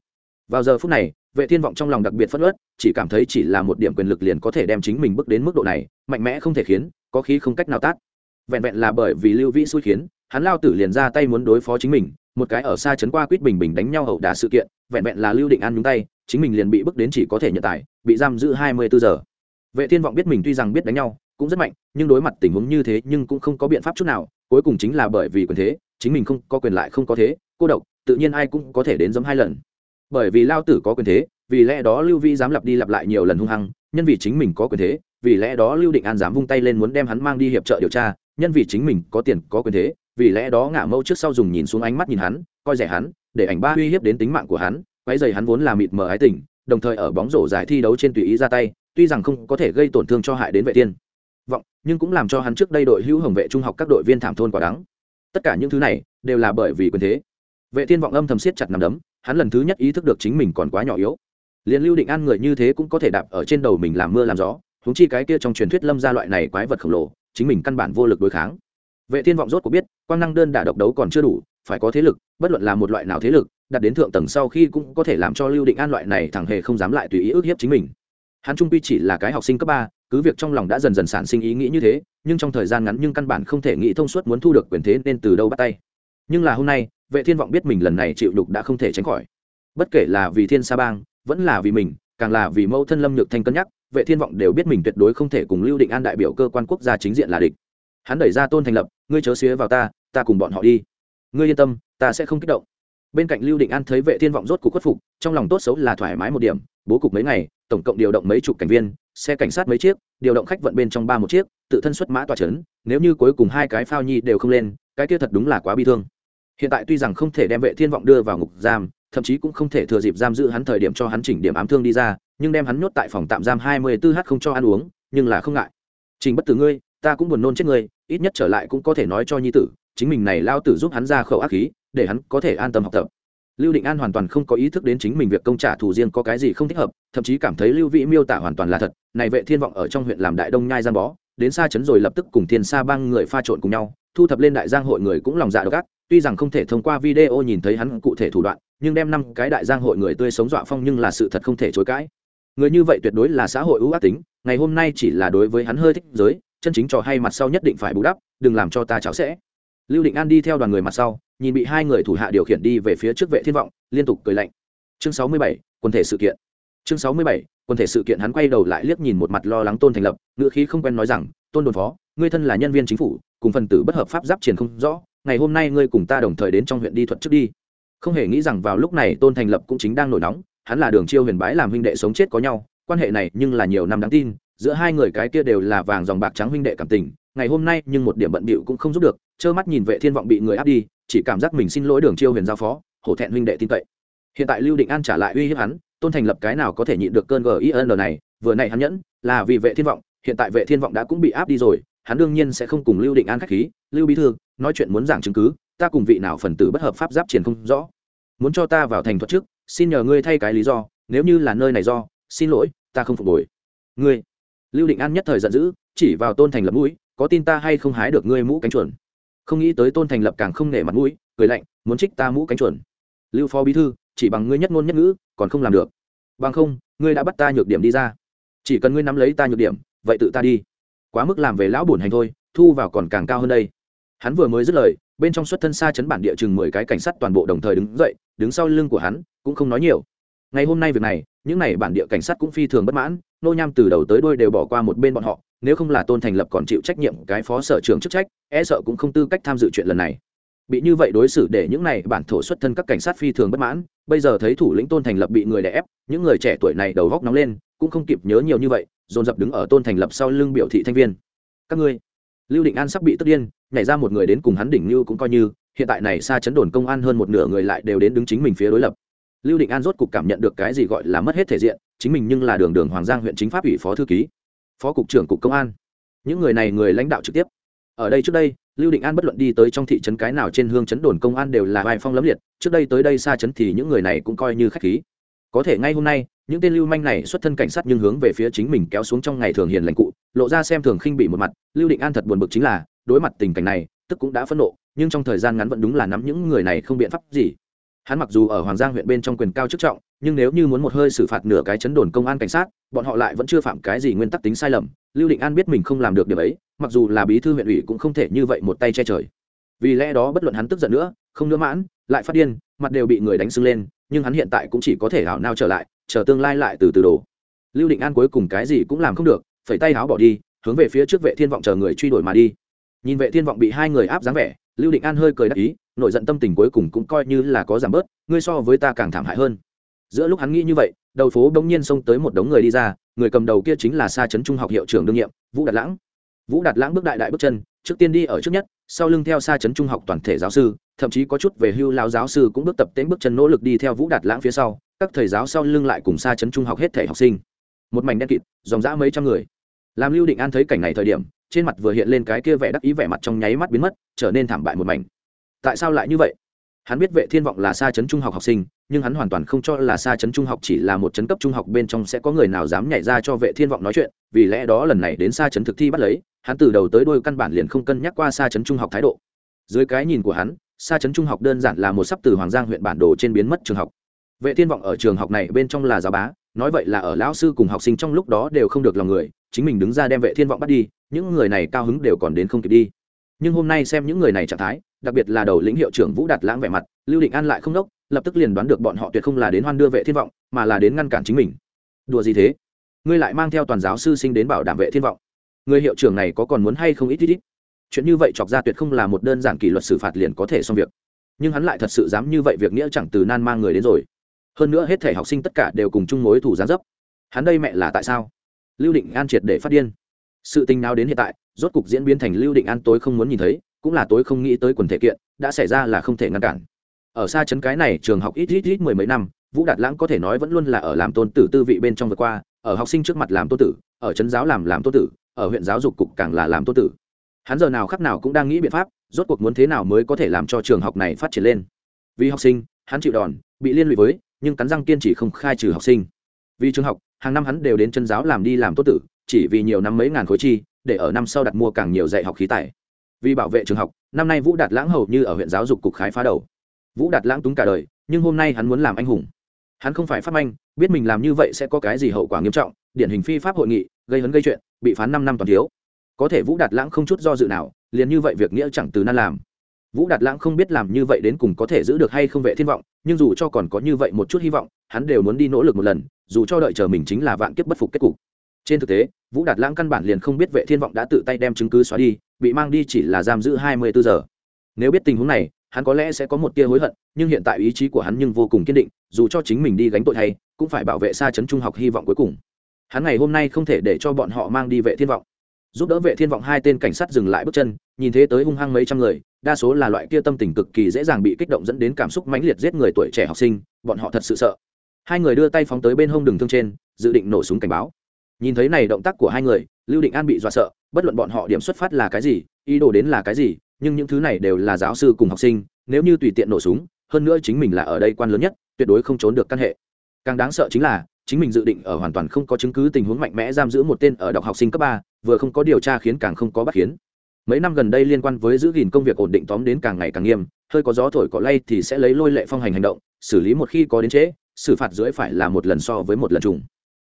Vào giờ phút này, vệ thiên vọng trong lòng đặc biệt phất ớt chỉ cảm thấy chỉ là một điểm quyền lực liền có thể đem chính mình bước đến mức độ này, mạnh mẽ không thể khiến, có khí không cách nào tát. Vẹn vẹn là bởi vì lưu vĩ xui khiến, hắn lao tử liền ra tay muốn đối phó chính mình, một cái ở xa chấn qua quýt bình bình đánh nhau hậu đả sự kiện, vẹn vẹn là lưu định an nhúng tay, chính mình liền bị bước đến chỉ có thể nhận tài, bị giam giữ hai mươi bốn giờ. Vệ thiên vọng biết mình tuy rằng biết đánh nhau cũng rất mạnh, nhưng đối mặt tình huống như thế nhưng cũng không có biện pháp chút nào, cuối cùng chính là bởi vì quyền thế, chính mình không có quyền lại không có thế, cô độc, tự nhiên ai cũng có thể đến giống hai lần. Bởi vì lao tử có quyền thế, vì lẽ đó lưu vi dám lặp đi lặp lại nhiều lần hung hăng, nhân vì chính mình có quyền thế, vì lẽ đó lưu định an dám vung tay lên muốn đem hắn mang đi hiệp trợ điều tra, nhân vì chính mình có tiền có quyền thế, vì lẽ đó ngả mâu trước sau dùng nhìn xuống ánh mắt nhìn hắn, coi rẻ hắn, để ảnh ba uy hiếp đến tính mạng của hắn quái dày hắn vốn là mịt mờ ái tình, đồng thời ở bóng rổ giải thi đấu trên tùy ý ra tay, tuy rằng không có thể gây tổn thương cho hại đến vệ tiên vọng, nhưng cũng làm cho hắn trước đây đội hữu hồng vệ trung học các đội viên thảm thôn quả đắng. Tất cả những thứ này đều là bởi vì quyền thế. Vệ thiên vọng âm thầm siết chặt nằm đấm, hắn lần thứ nhất ý thức được chính mình còn quá nhỏ yếu. Liền lưu định an người như thế cũng có thể đạp ở trên đầu mình làm mưa làm gió húng chi cái kia trong truyền thuyết lâm ra loại này quái vật khổng lồ, chính mình căn bản vô lực đối kháng. Vệ thiên vọng rốt cuộc biết, quang năng đơn đả độc đấu còn chưa đủ, phải có thế lực, bất luận là một loại nào thế lực đặt đến thượng tầng sau khi cũng có thể làm cho lưu định an loại này thẳng hề không dám lại tùy ý ức hiếp chính mình. Hắn trung quy chỉ là cái học sinh cấp ba cứ việc trong lòng đã dần dần sản sinh ý nghĩ như thế, nhưng trong thời gian ngắn nhưng căn bản không thể nghĩ thông suốt muốn thu được quyền thế nên từ đâu bắt tay. Nhưng là hôm nay, vệ thiên vọng biết mình lần này chịu đục đã không thể tránh khỏi. Bất kể là vì thiên sa bang, vẫn là vì mình, càng là vì mẫu thân lâm nhược thanh cân nhắc, vệ thiên vọng đều biết mình tuyệt đối không thể cùng lưu định an đại biểu cơ quan quốc gia chính diện là địch. Hắn đẩy ra tôn thành lập, ngươi chớ xía vào ta ta cùng bọn họ đi. Ngươi yên tâm, ta sẽ không kích động. Bên cạnh lưu định an thấy vệ thiên vọng rốt cuộc khuất phục, trong lòng tốt xấu là thoải mái một điểm, bố cục mấy ngày, tổng cộng điều động mấy chục cảnh viên xe cảnh sát mấy chiếc, điều động khách vận bên trong ba một chiếc, tự thân xuất mã tòa chấn, nếu như cuối cùng hai cái phao nhi đều không lên, cái kia thật đúng là quá bi thương. Hiện tại tuy rằng không thể đem vệ thiên vọng đưa vào ngục giam, thậm chí cũng không thể thừa dịp giam giữ hắn thời điểm cho hắn chỉnh điểm ám thương đi ra, nhưng đem hắn nhốt tại phòng tạm giam hai mươi 24h không cho ăn uống, nhưng là không ngại. Trình bất tử ngươi, ta cũng buồn nôn chết ngươi, ít nhất trở lại cũng có thể nói cho nhi tử, chính mình này lao tử giúp hắn ra khẩu ác khí, để hắn có thể an tâm học tập lưu định an hoàn toàn không có ý thức đến chính mình việc công trả thù riêng có cái gì không thích hợp, thậm chí cảm thấy lưu vĩ miêu tả hoàn toàn là thật. Này vệ thiên vọng ở trong huyện làm đại đông nhai gian bó, đến xa chấn rồi lập tức cùng thiên sa bang người pha trộn cùng nhau, thu thập lên đại giang hội người cũng lòng dạ độc ác. Tuy rằng không thể thông qua video nhìn thấy hắn cụ thể thủ đoạn, nhưng đem năm cái đại giang hội người tươi sống dọa phong nhưng là sự thật không thể chối cãi. Người như vậy tuyệt đối là xã hội ưu ác tính, ngày hôm nay chỉ là đối với hắn hơi thích giới, chân chính trò hay mặt sau nhất định phải bù đắp, đừng làm cho ta cháo sẽ. Lưu định an đi theo đoàn người mặt sau nhìn bị hai người thủ hạ điều khiển đi về phía trước vệ thiên vọng liên tục cười lạnh. Chương 67, quân thể sự kiện. Chương 67, quân thể sự kiện hắn quay đầu lại liếc nhìn một mặt lo lắng tôn thành lập ngữ khí không quen nói rằng tôn đồn phó ngươi thân là nhân viên chính phủ cùng phần tử bất hợp pháp giáp triển không rõ ngày hôm nay ngươi cùng ta đồng thời đến trong huyện đi thuận trước đi. Không hề nghĩ rằng vào lúc này tôn thành lập cũng chính đang nổi nóng hắn là đường chiêu huyền bái làm huynh đệ sống chết có nhau quan hệ này nhưng là nhiều năm đáng tin giữa hai người cái kia đều là vàng dòng bạc trắng huynh đệ cảm tình ngày hôm nay nhưng một điểm bận bịu cũng không giúp được trơ mắt nhìn vệ thiên vọng bị người áp đi chỉ cảm giác mình xin lỗi đường chiêu huyền giao phó, hổ thẹn huynh đệ tin cậy. Hiện tại lưu định an trả lại uy hiếp hắn, tôn thành lập cái nào có thể nhịn được cơn gin này, vừa này hắn nhẫn, là vì vệ thiên vọng, hiện tại vệ thiên vọng đã cũng bị áp đi rồi, hắn đương nhiên sẽ không cùng lưu định an khách khí. Lưu bí thư, nói chuyện muốn giảng chứng cứ, ta cùng vị nào phần tử bất hợp pháp giáp triển không rõ. Muốn cho ta vào thành thuật trước, xin nhờ ngươi thay cái lý do, nếu như là nơi này do, xin lỗi, ta không phục hồi. Ngươi. Lưu định an nhất thời giận dữ, chỉ vào tôn thành lập mũi, có tin ta hay không hái được ngươi mũ cánh chuẩn không nghĩ tới tôn thành lập càng không nể mặt mũi, cười lạnh, muốn trích ta mũ cánh chuẩn lưu phó bí thư, chỉ bằng ngươi nhất ngôn nhất ngữ, còn không làm được. Bằng không, ngươi đã bắt ta nhược điểm đi ra. Chỉ cần ngươi nắm lấy ta nhược điểm, vậy tự ta đi. Quá mức làm về lão bổn hành thôi, thu vào còn càng cao hơn đây. Hắn vừa mới dứt lời, bên trong xuất thân xa chấn bản địa chừng mười cái cảnh sát toàn bộ đồng thời đứng dậy, đứng sau lưng của hắn, cũng không nói nhiều. Ngày hôm nay việc này, những n à y bản địa cảnh sát cũng phi thường bất mãn, nô nham từ đầu tới đôi đều bỏ qua một bên bọn họ nếu không là tôn thành lập còn chịu trách nhiệm cái phó sở trường chức trách e sợ cũng không tư cách tham dự chuyện lần này. Bị như vậy đối xử để những này bản thổ xuất thân các cảnh sát phi thường bất mãn, bây giờ thấy thủ lĩnh tôn thành lập bị người đè ép, những người trẻ tuổi này đầu góc nóng lên, cũng không kịp nhớ nhiều như vậy, dồn dập đứng ở tôn thành lập sau lưng biểu thị thanh viên. Các ngươi, lưu định an sắp bị tức điên, nhảy ra một người đến cùng hắn đỉnh như cũng coi như, hiện tại này xa chấn đồn công an hơn một nửa người lại đều đến đứng chính mình phía đối lập. Lưu định an rốt cục cảm nhận được cái gì gọi là mất hết thể diện, chính mình nhưng là đường đường hoàng giang huyện chính pháp ủy phó thư ký phó cục trưởng cục công an. Những người này người lãnh đạo trực tiếp. Ở đây trước đây, lưu định an bất luận đi tới trong thị trấn cái nào trên hương chấn đồn công an đều là vai phong lấm liệt, trước đây tới đây xa chấn thì những người này cũng coi như khách khí. Có thể ngay hôm nay, những tên lưu manh này xuất thân cảnh sát nhưng hướng về phía chính mình kéo xuống trong ngày thường hiền lành cụ, lộ ra xem thường khinh bị một mặt, lưu định an thật buồn bực chính là, đối mặt tình cảnh này, tức cũng đã phẫn nộ, nhưng trong thời gian ngắn vẫn đúng là nắm những người này không biện pháp gì. Hắn mặc dù ở hoàng giang huyện bên trong quyền cao chức trọng nhưng nếu như muốn một hơi xử phạt nửa cái chấn đồn công an cảnh sát, bọn họ lại vẫn chưa phạm cái gì nguyên tắc tính sai lầm. Lưu định an biết mình không làm được điều ấy, mặc dù là bí thư huyện ủy cũng không thể như vậy một tay che trời. Vì lẽ đó bất luận hắn tức giận nữa, không nữa mãn, lại phát điên, mặt đều bị người đánh sưng lên, nhưng hắn hiện tại cũng chỉ có thể hảo nao trở lại, chờ tương lai lại từ từ đổ. Lưu định an cuối cùng cái gì cũng làm không được, phẩy tay háo bỏ đi, hướng về phía trước vệ thiên vọng chờ người truy đuổi mà đi. Nhìn vệ thiên vọng bị hai người áp dáng vẻ, lưu định an hơi cười đắc ý nội giận tâm tình cuối cùng cũng coi như là có giảm bớt, ngươi so với ta càng thảm hại hơn giữa lúc hắn nghĩ như vậy, đầu phố bỗng nhiên xông tới một đống người đi ra, người cầm đầu kia chính là xa trấn trung học hiệu trưởng đương nhiệm, vũ đạt lãng. Vũ đạt lãng bước đại đại bước chân, trước tiên đi ở trước nhất, sau lưng theo xa trấn trung học toàn thể giáo sư, thậm chí có chút về hưu lao giáo sư cũng bước tập tễnh bước chân nỗ lực đi theo vũ đạt lãng phía sau, các thầy giáo sau lưng lại cùng xa trấn trung học hết thể học sinh. Một mảnh đen kịt, dòng dã mấy trăm người. Làm lưu định an thấy cảnh này thời điểm, trên mặt vừa hiện lên cái kia vẻ đắc ý vẻ mặt trong nháy mắt biến mất, trở nên thảm bại một mảnh. Tại sao lại như vậy? Hắn biết vệ thiên vọng là xa chấn trung học học sinh nhưng hắn hoàn toàn không cho là xa chấn trung học chỉ là một chấn cấp trung học bên trong sẽ có người nào dám nhảy ra cho vệ thiên vọng nói chuyện, vì lẽ đó lần này đến xa chấn thực thi bắt lấy, hắn từ đầu tới đôi căn bản liền không cân nhắc qua xa chấn trung học thái độ. Dưới cái nhìn của hắn, xa chấn trung học đơn giản là một sắp từ hoàng giang huyện bản đồ trên biến mất trường học. Vệ thiên vọng ở trường học này bên trong là giáo bá, nói vậy là ở lão sư cùng học sinh trong lúc đó đều không được lòng người, chính mình đứng ra đem vệ thiên vọng bắt đi, những người này cao hứng đều còn đến không kịp đi nhưng hôm nay xem những người này trạng thái, đặc biệt là đầu lĩnh hiệu trưởng vũ đạt lãng vẻ mặt, lưu định an lại không đốc, lập tức liền đoán được bọn họ tuyệt không là đến hoan đưa vệ thiên vọng, mà là đến ngăn cản chính mình. Đùa gì thế? Ngươi lại mang theo toàn giáo sư sinh đến bảo đảm vệ thiên vọng. Người hiệu trưởng này có còn muốn hay không ít ít ít? Chuyện như vậy chọc ra tuyệt không là một đơn giản kỷ luật xử phạt liền có thể xong việc. Nhưng hắn lại thật sự dám như vậy việc nghĩa chẳng từ nan mang người đến rồi. Hơn nữa hết thể học sinh tất cả đều cùng chung mối thủ gián dấp. Hắn đây mẹ là tại sao? Lưu định an triệt để phát điên. Sự tình nào đến hiện tại rốt cục diễn biến thành lưu định an tối không muốn nhìn thấy, cũng là tối không nghĩ tới quần thể kiện, đã xảy ra là không thể ngăn cản. Ở xa Trấn cái này trường học ít ít ít mười mấy năm, vũ đạt lãng có thể nói vẫn luôn là ở làm tôn tử tư vị bên trong vừa qua, ở học sinh trước mặt làm tôn tử, ở trấn giáo làm làm tôn tử, ở huyện giáo dục cục càng là làm tôn tử. Hắn giờ nào khắc nào cũng đang nghĩ biện pháp, rốt cuộc muốn thế nào mới có thể làm cho trường học này phát triển lên. Vì học sinh, hắn chịu đòn, bị liên lụy với, nhưng cắn răng kiên trì không khai trừ học sinh. Vì trường học, hàng năm hắn đều đến chân giáo làm đi làm tốt tử, chỉ vì nhiều năm mấy ngàn khối chi để ở năm sau đặt mua càng nhiều dạy học khí tài vì bảo vệ trường học, năm nay vũ đạt lãng hầu như ở huyện giáo dục cục khái phá đầu. Vũ đạt lãng túng cả đời, nhưng hôm nay hắn muốn làm anh hùng. Hắn không phải phát manh, biết mình làm như vậy sẽ có cái gì hậu quả nghiêm trọng, điển hình phi pháp hội nghị, gây hấn gây chuyện, bị phán năm năm toàn thiếu. Có thể vũ đạt lãng không chút do dự nào, liền như vậy việc nghĩa chẳng từ nan làm. Vũ đạt lãng không biết làm như vậy đến cùng có thể giữ được hay không vệ thiên vọng, nhưng dù cho còn có như vậy một chút hy vọng, hắn đều muốn đi nỗ lực một lần, dù cho đợi chờ mình chính là vạn kiếp bất phục kết cục trên thực tế, vũ đạt lãng căn bản liền không biết vệ thiên vọng đã tự tay đem chứng cứ xóa đi, bị mang đi chỉ là giam giữ 24 giờ. Nếu biết tình huống này, hắn có lẽ sẽ có một tia hối hận, nhưng hiện tại ý chí của hắn nhưng vô cùng kiên định, dù cho chính mình đi gánh tội thay, cũng phải bảo vệ xa chấn trung học hy vọng cuối cùng. Hắn ngày hôm nay không thể để cho bọn họ mang đi vệ thiên vọng. Giúp đỡ vệ thiên vọng hai tên cảnh sát dừng lại bước chân, nhìn thế tới hung hăng mấy trăm người, đa số là loại kia tâm tình cực kỳ dễ dàng bị kích động dẫn đến cảm xúc mãnh liệt giết người tuổi trẻ học sinh, bọn họ thật sự sợ. Hai người đưa tay phóng tới bên hông đường thương trên, dự định nổ súng cảnh báo nhìn thấy này động tác của hai người, lưu định an bị dọa sợ, bất luận bọn họ điểm xuất phát là cái gì, ý đồ đến là cái gì, nhưng những thứ này đều là giáo sư cùng học sinh, nếu như tùy tiện nổ súng, hơn nữa chính mình là ở đây quan lớn nhất, tuyệt đối không trốn được căn hệ. Càng đáng sợ chính là, chính mình dự định ở hoàn toàn không có chứng cứ tình huống mạnh mẽ giam giữ một tên ở đọc học sinh cấp ba, vừa không có điều tra khiến càng không có bắt khiến. Mấy năm gần đây liên quan với giữ gìn công việc ổn định tóm đến càng ngày càng nghiêm, hơi có gió thổi cỏ lay thì sẽ lấy lôi lệ phong hành hành động, xử lý một khi có đến trễ, xử phạt dưới phải là một lần so với một lần trùng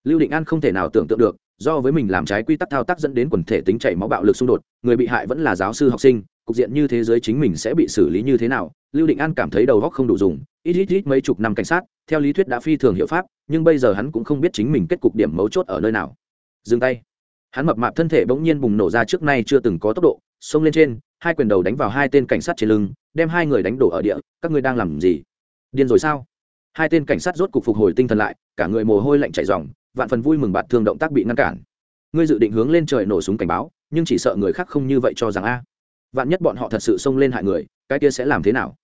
lưu định an không thể nào tưởng tượng được, do với mình làm trái quy tắc thao tác dẫn đến quần thể tính chảy máu bạo lực xung đột, người bị hại vẫn là giáo sư học sinh, cục diện như thế giới chính mình sẽ bị xử lý như thế nào, lưu định an cảm thấy đầu góc không đủ dùng, ít ít ít mấy chục năm cảnh sát, theo lý thuyết đã phi thường hiệu pháp, nhưng bây giờ hắn cũng không biết chính mình kết cục điểm mấu chốt ở nơi nào. Dừng tay. Hắn mập mạp thân thể bỗng nhiên bùng nổ ra trước nay chưa từng có tốc độ, xông lên trên, hai quyền đầu đánh vào hai tên cảnh sát trên lưng, đem hai người đánh đổ ở địa, các ngươi đang làm gì? Điên rồi sao? Hai tên cảnh sát rốt cục phục hồi tinh thần lại, cả người mồ hôi lạnh chảy ròng vạn phần vui mừng bạt thương động tác bị ngăn cản. Ngươi dự định hướng lên trời nổ súng cảnh báo, nhưng chỉ sợ người khác không như vậy cho rằng a. Vạn nhất bọn họ thật sự xông lên hại người, cái kia sẽ làm thế nào?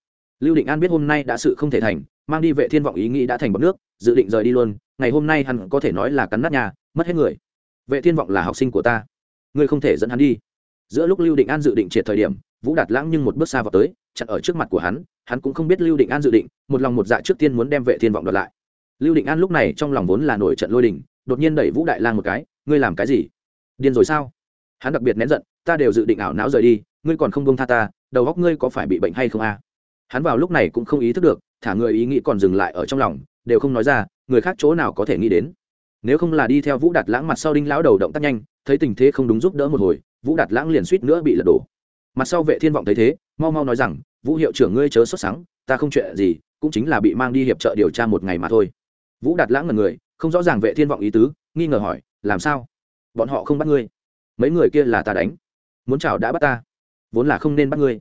Lưu định an biết hôm nay đã sự không thể thành, mang đi vệ thiên vọng ý nghĩ đã thành bọc nước, dự định rời đi luôn, ngày hôm nay hắn có thể nói là cắn nát nhà, mất hết người. Vệ thiên vọng là học sinh của ta. Ngươi không thể dẫn hắn đi. Giữa lúc lưu định an dự định triệt thời điểm, vũ đạt lãng nhưng một bước xa vào tới, chặn ở trước mặt của hắn hắn cũng không biết lưu định an dự định, một lòng một dạ trước tiên muốn đem vệ thiên vọng đoạt lại lưu định an lúc này trong lòng vốn là nổi trận lôi đình, đột nhiên đẩy vũ đại lang một cái, ngươi làm cái gì? Điên rồi sao? Hắn đặc biệt nén giận, ta đều dự định ảo não rời đi, ngươi còn không bông tha ta, đầu góc ngươi có phải bị bệnh hay không a? Hắn vào lúc này cũng không ý thức được, thả người ý nghĩ còn dừng lại ở trong lòng, đều không nói ra, người khác chỗ nào có thể nghĩ đến. Nếu không là đi theo vũ đạt lãng mặt sau đinh lão đầu động tác nhanh, thấy tình thế không đúng giúp đỡ một hồi, vũ đạt lãng liền suýt nữa bị lật đổ. Mặt sau vệ thiên vọng thấy thế, mau mau nói rằng, vũ hiệu trưởng ngươi chớ sốt sáng ta không chuyện gì, cũng chính là bị mang đi hiệp trợ điều tra một ngày mà thôi vũ đạt lãng là người, không rõ ràng vệ thiên vọng ý tứ, nghi ngờ hỏi, làm sao? Bọn họ không bắt ngươi? Mấy người kia là ta đánh. Muốn chào đã bắt ta, vốn là không nên bắt ngươi.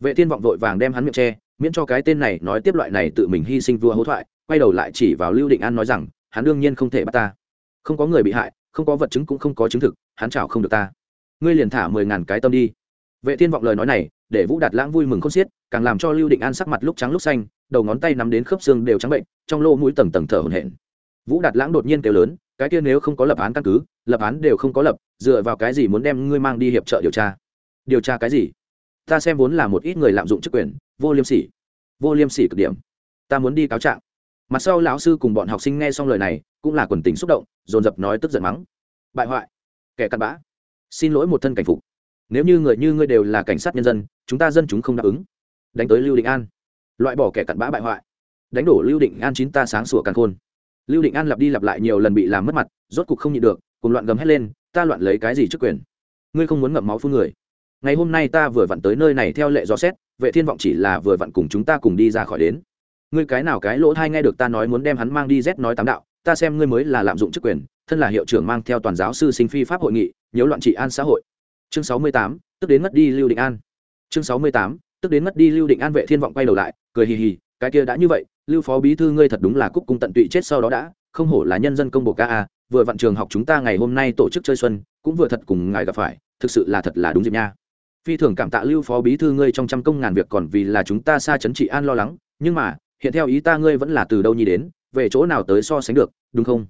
Vệ thiên vọng vội vàng đem hắn miệng che, miễn cho cái tên này nói tiếp loại này tự mình hy sinh vua hố thoại, quay đầu lại chỉ vào lưu định an nói rằng, hắn đương nhiên không thể bắt ta. Không có người bị hại, không có vật chứng cũng không có chứng thực, hắn chào không được ta. Ngươi liền thả mười ngàn cái tâm đi. Vệ thiên vọng lời nói này, để vũ đạt lãng vui mừng không xiết, càng làm cho lưu định an sắc mặt lúc trắng lúc xanh đầu ngón tay nắm đến khớp xương đều trắng bệnh, trong lô mũi tầng tầng thở hổn hển. Vũ đạt lãng đột nhiên kêu lớn, cái kia nếu không có lập án căn cứ, lập án đều không có lập, dựa vào cái gì muốn đem ngươi mang đi hiệp trợ điều tra? Điều tra cái gì? Ta xem vốn là một ít người lạm dụng chức quyền, vô liêm sỉ. Vô liêm sỉ cực điểm. Ta muốn đi cáo trạng. Mặt sau lão sư cùng bọn học sinh nghe xong lời này, cũng là quần tình xúc động, dồn dập nói tức giận mắng. Bại hoại. Kẻ cặn bã. Xin lỗi một thân cảnh phục. Nếu như người như ngươi đều là cảnh sát nhân dân, chúng ta dân chúng không đáp ứng. Đánh tới lưu định an loại bỏ kẻ cặn bã bại hoại. Đánh đổ lưu định an chín ta sáng sủa càng khôn. Lưu định an lặp đi lặp lại nhiều lần bị làm mất mặt, rốt cục không nhịn được cùng loạn gầm hét lên, ta loạn lấy cái gì trước quyền? Ngươi không muốn ngậm máu phun người. Ngày hôm nay ta vừa vặn tới nơi này theo lệ dò xét, vệ thiên vọng chỉ là vừa vặn cùng chúng ta cùng đi ra khỏi đến. Ngươi cái nào cái lỗ thai nghe được ta nói muốn đem hắn mang đi rét nói tám đạo, ta xem ngươi mới là lạm dụng chức quyền, thân là hiệu trưởng mang theo toàn giáo sư sinh phi pháp hội nghị, nhớ loạn trị an xã hội. Chương sáu mươi tám, tức đến mất đi lưu định an. Chương sáu mươi tám tức đến mất đi lưu định an vệ thiên vọng quay đầu lại, cười hì hì, cái kia đã như vậy, lưu phó bí thư ngươi thật đúng là cúc cung tận tụy chết sau đó đã, không hổ là nhân dân công bộ ca a, vừa vặn trường học chúng ta ngày hôm nay tổ chức chơi xuân, cũng vừa thật cùng ngài gặp phải, thực sự là thật là đúng dịp nha. Phi thường cảm tạ lưu phó bí thư ngươi trong trăm công ngàn việc còn vì là chúng ta xa chấn trị an lo lắng, nhưng mà, hiện theo ý ta ngươi vẫn là từ đâu nhi đến, về chỗ nào tới so sánh được, đúng không?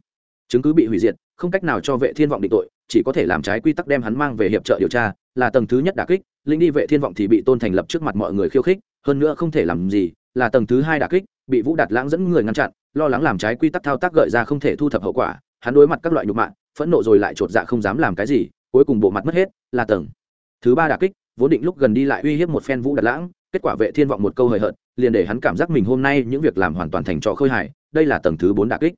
Chứng cứ bị hủy diệt, không cách nào cho vệ thiên vọng định tội, chỉ có thể làm trái quy tắc đem hắn mang về hiệp trợ điều tra là tầng thứ nhất đả kích linh đi vệ thiên vọng thì bị tôn thành lập trước mặt mọi người khiêu khích, hơn nữa không thể làm gì, là tầng thứ hai đả kích, bị vũ đạt lãng dẫn người ngăn chặn, lo lắng làm trái quy tắc thao tác gợi ra không thể thu thập hậu quả, hắn đối mặt các loại nhục mạ, phẫn nộ rồi lại chột dạ không dám làm cái gì, cuối cùng bộ mặt mất hết, là tầng thứ ba đả kích, vốn định lúc gần đi lại uy hiếp một phen vũ đạt lãng, kết quả vệ thiên vọng một câu hời hợt, liền để hắn cảm giác mình hôm nay những việc làm hoàn toàn thành trò khơi hài, đây là tầng thứ bốn đả kích.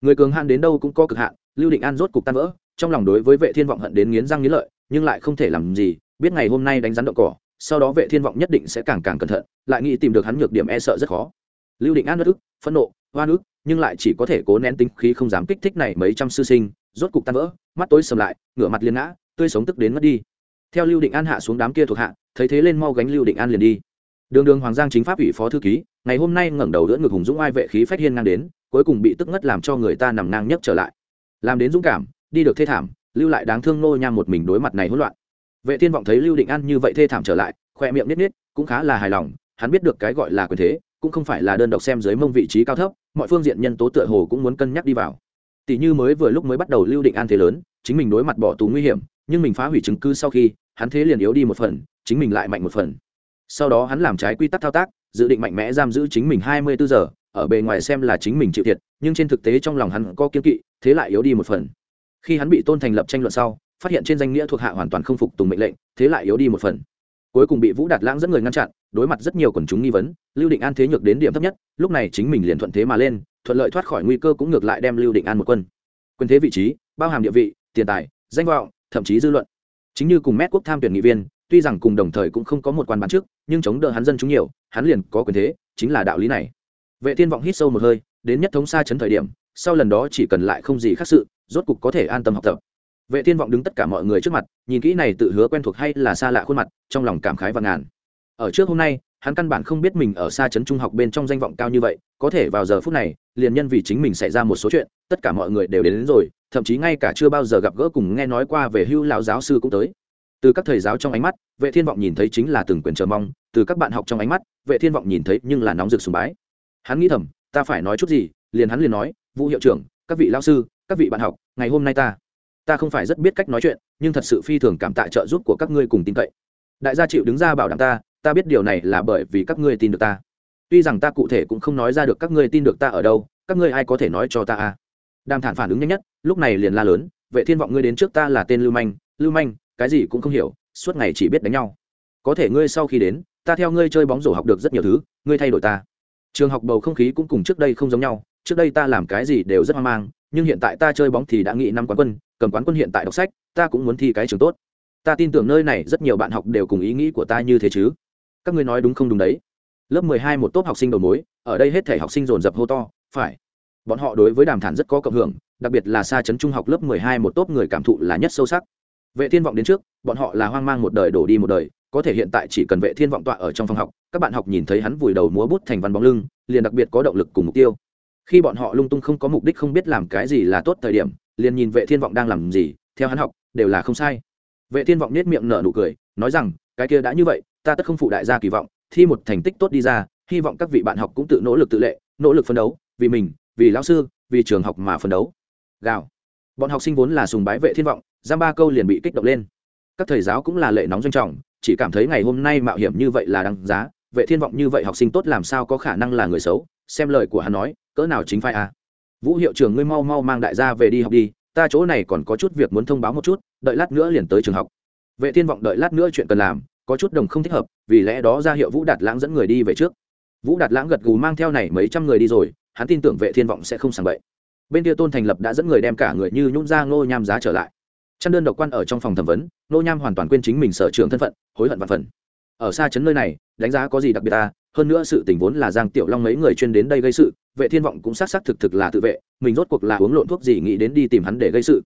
Người cường hạn đến đâu cũng có cực hạn, lưu định an rốt cục tan vỡ, trong lòng đối với vệ thiên vọng hận đến nghiến răng nghiến lợi nhưng lại không thể làm gì, biết ngày hôm nay đánh rắn động cỏ, sau đó vệ thiên vọng nhất định sẽ càng càng cẩn thận, lại nghĩ tìm được hắn nhược điểm e sợ rất khó. Lưu định an ức, phẫn nộ, oan ức, nhưng lại chỉ có thể cố nén tính khí không dám kích thích này mấy trăm sư sinh, rốt cục tan vỡ, mắt tối sầm lại, ngửa mặt liền ngã, tươi sống tức đến mất đi. Theo lưu định an hạ xuống đám kia thuộc hạ, thấy thế lên mau gánh lưu định an liền đi. Đường đường hoàng giang chính pháp ủy phó thư ký, ngày hôm nay ngẩng đầu đỡ ngực hùng dũng ai vệ khí phách hiên ngang đến, cuối cùng bị tức ngất làm cho người ta nằm ngang nhấc trở lại. Làm đến dũng cảm, đi được thê thảm lưu lại đáng thương nô nham một mình đối mặt này hỗn loạn. Vệ thiên vọng thấy lưu định an như vậy thê thảm trở lại, khoe miệng nít nít, cũng khá là hài lòng, hắn biết được cái gọi là quyền thế, cũng không phải là đơn độc xem dưới mông vị trí cao thấp, mọi phương diện nhân tố tựa hồ cũng muốn cân nhắc đi vào. Tỷ như mới vừa lúc mới bắt đầu lưu định an thế lớn, chính mình đối mặt bỏ tù nguy hiểm, nhưng mình phá hủy chứng cứ sau khi, hắn thế liền yếu đi một phần, chính mình lại mạnh một phần. Sau đó hắn làm trái quy tắc thao tác, dự định mạnh mẽ giam giữ chính mình hai mươi bốn giờ, ở bề ngoài xem là chính mình chịu thiệt, nhưng trên thực tế trong lòng hắn có kiên kỵ, thế lại yếu đi một phần khi hắn bị tôn thành lập tranh luận sau, phát hiện trên danh nghĩa thuộc hạ hoàn toàn không phục tùng mệnh lệnh, thế lại yếu đi một phần. Cuối cùng bị vũ đạt lãng dẫn người ngăn chặn, đối mặt rất nhiều quần chúng nghi vấn, lưu định an thế nhược đến điểm thấp nhất, lúc này chính mình liền thuận thế mà lên, thuận lợi thoát khỏi nguy cơ cũng ngược lại đem lưu định an một quân. Quyền thế vị trí, bao hàm địa vị, tiền tài, danh vọng, thậm chí dư luận. Chính như cùng mét quốc tham tuyển nghị viên, tuy rằng cùng đồng thời cũng không có một quan bán trước, nhưng chống đỡ hắn dân chúng nhiều, hắn liền có quyền thế, chính là đạo lý này. Vệ thiên vọng hít sâu một hơi, đến nhất thống xa chấn thời điểm, sau lần đó chỉ cần lại không gì khác sự rốt cục có thể an tâm học tập. Vệ thiên vọng đứng tất cả mọi người trước mặt nhìn kỹ này tự hứa quen thuộc hay là xa lạ khuôn mặt trong lòng cảm khái và ngàn. Ở trước hôm nay hắn căn bản không biết mình ở xa trấn trung học bên trong danh vọng cao như vậy có thể vào giờ phút này liền nhân vì chính mình xảy ra một số chuyện tất cả mọi người đều đến, đến rồi thậm chí ngay cả chưa bao giờ gặp gỡ cùng nghe nói qua về hưu lão giáo sư cũng tới. Từ các thầy giáo trong ánh mắt vệ thiên vọng nhìn thấy chính là từng quyền chờ mong từ các bạn học trong ánh mắt vệ thiên vọng nhìn thấy nhưng là nóng rực sùng bái. Hắn nghĩ thầm ta phải nói chút gì liền hắn liền nói vũ hiệu trưởng các vị lao sư các vị bạn học, ngày hôm nay ta ta không phải rất biết cách nói chuyện, nhưng thật sự phi thường cảm tạ trợ giúp của các ngươi cùng tin cậy. Đại gia chịu đứng ra bảo đảm ta ta biết điều này là bởi vì các ngươi tin được ta. Tuy rằng ta cụ thể cũng không nói ra được các ngươi tin được ta ở đâu, các ngươi ai có thể nói cho ta à? Đàm thản phản ứng nhanh nhất, lúc này liền la lớn, vệ thiên vọng ngươi đến trước ta là tên lưu manh lưu manh, cái gì cũng không hiểu, suốt ngày chỉ biết đánh nhau. Có thể ngươi sau khi đến, ta theo ngươi chơi bóng rổ học được rất nhiều thứ, ngươi thay đổi ta. Trường học bầu không khí cũng cùng trước đây không giống nhau, trước đây ta làm cái gì đều rất hoang mang nhưng hiện tại ta chơi bóng thì đã nghĩ năm quán quân, cầm quán quân hiện tại đọc sách, ta cũng muốn thi cái trường tốt. Ta tin tưởng nơi này rất nhiều bạn học đều cùng ý nghĩ của ta như thế chứ. Các ngươi nói đúng không đúng đấy? Lớp mười hai một tốt học sinh đầu mối, ở đây hết thể học sinh dồn dập hô to, phải. Bọn họ đối với đàm thản rất có cộng hưởng, đặc biệt là xa chấn trung học lớp mười hai một tốt người cảm thụ là nhất sâu sắc. Vệ thiên vọng đến trước, bọn họ là hoang mang một đời đổ đi một đời, có thể hiện tại chỉ cần vệ thiên vọng tọa ở trong phòng học, các bạn học nhìn thấy hắn vùi đầu múa bút thành văn bóng lưng, liền đặc biệt có động lực cùng mục tiêu khi bọn họ lung tung không có mục đích không biết làm cái gì là tốt thời điểm, liền nhìn vệ thiên vọng đang làm gì, theo hắn học, đều là không sai. Vệ thiên vọng nết miệng nở nụ cười, nói rằng, cái kia đã như vậy, ta tất không phụ đại gia kỳ vọng, thi một thành tích tốt đi ra, hy vọng các vị bạn học cũng tự nỗ lực tự lệ, nỗ lực phấn đấu, vì mình, vì lão sư, vì trường học mà phấn đấu. Gào. Bọn học sinh vốn là sùng bái vệ thiên vọng, giam ba câu liền bị kích động lên. Các thầy giáo cũng là lệ nóng doanh trọng, chỉ cảm thấy ngày hôm nay mạo hiểm như vậy là đáng giá, vệ thiên vọng như vậy học sinh tốt làm sao có khả năng là người xấu? Xem lời của hắn nói, cỡ nào chính phai à? Vũ hiệu trưởng ngươi mau mau mang đại gia về đi học đi, ta chỗ này còn có chút việc muốn thông báo một chút, đợi lát nữa liền tới trường học. Vệ thiên vọng đợi lát nữa chuyện cần làm, có chút đồng không thích hợp, vì lẽ đó ra hiệu vũ đạt lãng dẫn người đi về trước. Vũ đạt lãng gật gù mang theo này mấy trăm người đi rồi, hắn tin tưởng vệ thiên vọng sẽ không sàng bậy. Bên kia tôn thành lập đã dẫn người đem cả người như nhún ra ngô nham giá trở lại. Chăn đơn độc quan ở trong phòng thẩm vấn, ngô nham hoàn toàn quên chính mình sở trường thân phận, hối hận và phần. Ở xa chấn nơi này, đánh giá có gì đặc biệt ta hơn nữa sự tình vốn là giang tiểu long mấy người chuyên đến đây gây sự, vệ thiên vọng cũng xác xác thực thực là tự vệ, mình rốt cuộc là uống lộn thuốc gì nghĩ đến đi tìm hắn để gây sự.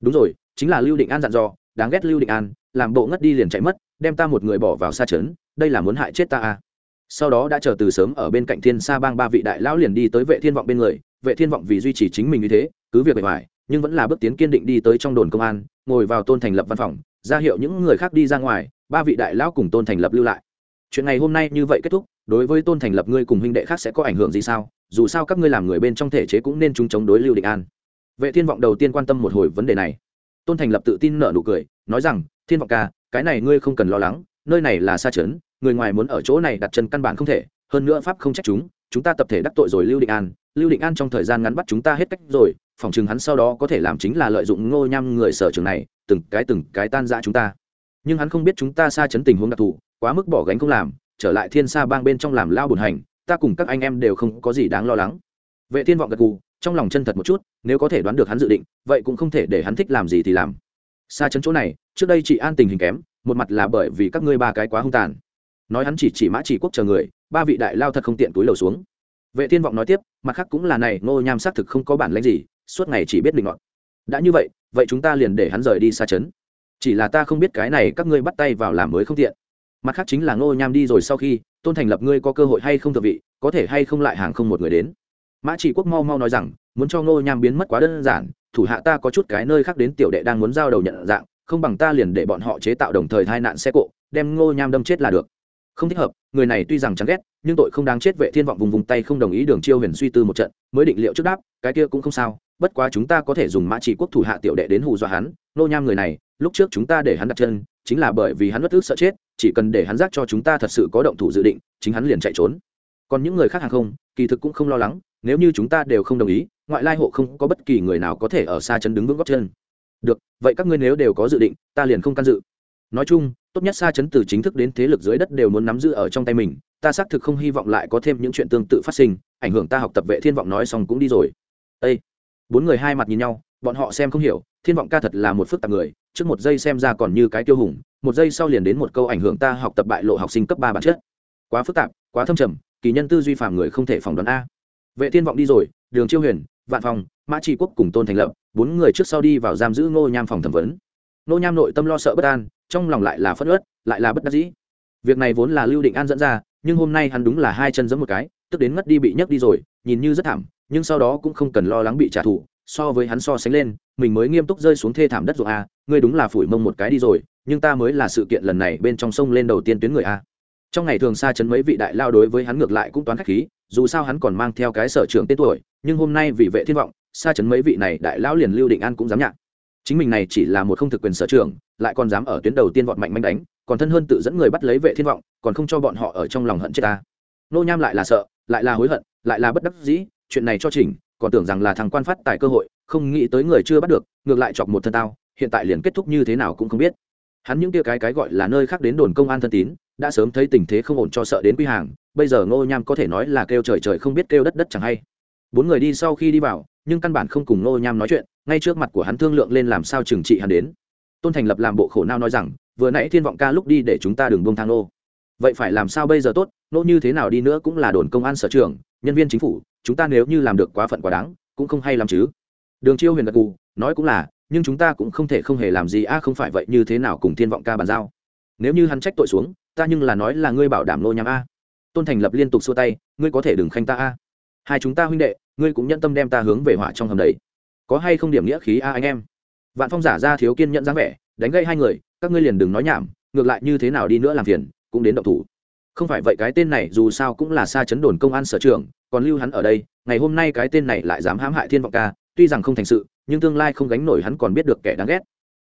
Đúng rồi, chính là lưu định an dặn dò, đáng ghét lưu định an, làm bộ ngất đi liền chạy mất, đem ta một người bỏ vào xa trấn, đây là muốn hại chết ta à. Sau đó đã chờ từ sớm ở bên cạnh thiên sa bang ba vị đại lão liền đi tới vệ thiên vọng bên người, vệ thiên vọng vì duy trì chính mình như thế, cứ việc bề ngoài, nhưng vẫn là bước tiến kiên định đi tới trong đồn công an, ngồi vào tôn thành lập văn phòng, ra hiệu những người khác đi ra ngoài, ba vị đại lão cùng tôn thành lập lưu lại chuyện ngày hôm nay như vậy kết thúc, đối với tôn thành lập ngươi cùng huynh đệ khác sẽ có ảnh hưởng gì sao? Dù sao các ngươi làm người bên trong thể chế cũng nên chúng chống đối lưu định an. Vệ thiên vọng đầu tiên quan tâm một hồi vấn đề này. Tôn thành lập tự tin nở nụ cười, nói rằng, thiên vọng ca, cái này ngươi không cần lo lắng, nơi này là xa trấn, người ngoài muốn ở chỗ này đặt chân căn bản không thể, hơn nữa pháp không trách chúng chúng ta tập thể đắc tội rồi lưu định an. Lưu định an trong thời gian ngắn bắt chúng ta hết cách rồi, phòng chừng hắn sau đó có thể làm chính là lợi dụng ngô nham người sở trường này, từng cái từng cái tan ra chúng ta. Nhưng hắn không biết chúng ta xa chấn tình huống đặc thù quá mức bỏ gánh không làm, trở lại thiên sa bang bên trong làm lao bùn hành, ta cùng các anh em đều không có gì đáng lo lắng. Vệ thiên vọng gật gù, trong lòng chân thật một chút, nếu có thể đoán được hắn dự định, vậy cũng không thể để hắn thích làm gì thì làm. Xa chấn chỗ này, trước đây chị an tình hình kém, một mặt là bởi vì các ngươi ba cái quá hung tàn. Nói hắn chỉ chỉ mã chỉ quốc chờ người, ba vị đại lao thật không tiện túi lầu xuống. Vệ thiên vọng nói tiếp, mặt khác cũng là này, ngô nham xác thực không có bản lãnh gì, suốt ngày chỉ biết định ngọn đã như vậy vậy chúng ta liền để hắn rời đi xa chấn. Chỉ là ta không biết cái này các ngươi bắt tay vào làm mới không tiện mặt khác chính là ngô nham đi rồi sau khi, tôn thành lập ngươi có cơ hội hay không thợ vị, có thể hay không lại hàng không một người đến? Mã chỉ quốc mau mau nói rằng, muốn cho ngô nham biến mất quá đơn giản, thủ hạ ta có chút cái nơi khác đến tiểu đệ đang muốn giao đầu nhận dạng, không bằng ta liền để bọn họ chế tạo đồng thời tai nạn xe cộ, đem ngô nham đâm chết là được. Không thích hợp, người này tuy rằng chán ghét, nhưng tội không đáng chết vệ thiên vọng vùng vùng tay không đồng ý đường chiêu huyền suy tư một trận, mới định liệu trước đáp, cái kia cũng không sao, bất quá chúng ta có thể dùng mã chỉ quốc thủ hạ tiểu đệ đến hù dọa hắn nô nham người này, lúc trước chúng ta để hắn đặt chân chính là bởi vì hắn bất tức sợ chết, chỉ cần để hắn giác cho chúng ta thật sự có động thủ dự định, chính hắn liền chạy trốn. Còn những người khác hàng không, kỳ thực cũng không lo lắng, nếu như chúng ta đều không đồng ý, ngoại lai hộ không có bất kỳ người nào có thể ở xa chân đứng vững góc chân. Được, vậy các ngươi nếu đều có dự định, ta liền không can dự. Nói chung, tốt nhất xa chấn từ chính thức đến thế lực dưới đất đều muốn nắm giữ ở trong tay mình, ta xác thực không hy vọng lại có thêm những chuyện tương tự phát sinh, ảnh hưởng ta học tập vệ thiên vọng nói xong cũng đi rồi. Ê! bốn người hai mặt nhìn nhau, bọn họ xem không hiểu, thiên vọng ca thật là một phức tạp người trước một giây xem ra còn như cái tiêu hùng, một giây sau liền đến một câu ảnh hưởng ta học tập bại lộ học sinh cấp ba bản chất. Quá phức tạp, quá thâm trầm, kỳ nhân tư duy phàm người không thể phỏng đoán a. Vệ thiên vọng đi rồi, đường chiêu huyền, vạn phòng mã tri quốc cùng tôn thành lập, bốn người trước sau đi vào giam giữ ngô nham phòng thẩm vấn. Ngô nham nội tâm lo sợ bất an, trong lòng lại là phất ớt lại là bất đắc dĩ. Việc này vốn là lưu định an dẫn ra, nhưng hôm nay hắn đúng là hai chân giẫm một cái, tức đến ngất đi bị nhấc đi rồi, nhìn như rất thảm, nhưng sau đó cũng không cần lo lắng bị trả thù so với hắn so sánh lên, mình mới nghiêm túc rơi xuống thê thảm đất ruộng a, ngươi đúng là phủi mông một cái đi rồi, nhưng ta mới là sự kiện lần này bên trong sông lên đầu tiên tuyến người a. Trong ngày thường xa chấn mấy vị đại lao đối với hắn ngược lại cũng toán khách khí, dù sao hắn còn mang theo cái sở trường tên tuổi, nhưng hôm nay vì vệ thiên vọng, xa chấn mấy vị này đại lão liền lưu định an cũng dám nhạc chính mình này chỉ là một không thực quyền sở trường lại còn dám ở tuyến đầu tiên vọt mạnh manh đánh, còn thân hơn tự dẫn người bắt lấy vệ thiên vọng, còn không cho bọn họ ở trong lòng hận chết ta. Nô nham lại là sợ, lại là hối hận, lại là bất đắc dĩ, chuyện này cho chỉnh còn tưởng rằng là thằng quan phát tài cơ hội, không nghĩ tới người chưa bắt được, ngược lại chọc một thân tao, hiện tại liền kết thúc như thế nào cũng không biết. Hắn những kia cái cái gọi là nơi khác đến đồn công an thân tín, đã sớm thấy tình thế không ổn cho sợ đến quy hàng, bây giờ ngô nham có thể nói là kêu trời trời không biết kêu đất đất chẳng hay. Bốn người đi sau khi đi vào, nhưng căn bản không cùng Ngô nham nói chuyện, ngay trước mặt của hắn thương lượng lên làm sao trừng trị hắn đến. Tôn thành lập làm bộ khổ nao nói rằng, vừa nãy thiên vọng ca lúc đi để chúng ta đừng bông thang nô vậy phải làm sao bây giờ tốt? Nô như thế nào đi nữa cũng là đồn công an sở trường nhân viên chính phủ chúng ta nếu như làm được quá phận quá đáng, cũng không hay làm chứ. Đường chiêu huyền gật cù nói cũng là, nhưng chúng ta cũng không thể không hề làm gì, a, không phải vậy, như thế nào cùng thiên vọng ca bàn giao? Nếu như hắn trách tội xuống, ta nhưng là nói là ngươi bảo đảm nô nhắm, a. Tôn thành lập liên tục xua tay, ngươi có thể đừng khanh ta, a. Hai chúng ta huynh đệ, ngươi cũng nhận tâm đem ta hướng về hỏa trong hầm đấy có hay không điểm nghĩa khí, a, anh em? Vạn phong giả ra thiếu kiên nhận dáng vẻ, đánh gây hai người, các ngươi liền đừng nói nhảm, ngược lại như thế nào đi nữa làm phiền, cũng đến động thủ. Không phải vậy, cái tên này dù sao cũng là xa chấn đồn công an sở trường còn lưu hắn ở đây ngày hôm nay cái tên này lại dám hãm hại thiên vọng ca tuy rằng không thành sự nhưng tương lai không gánh nổi hắn còn biết được kẻ đáng ghét.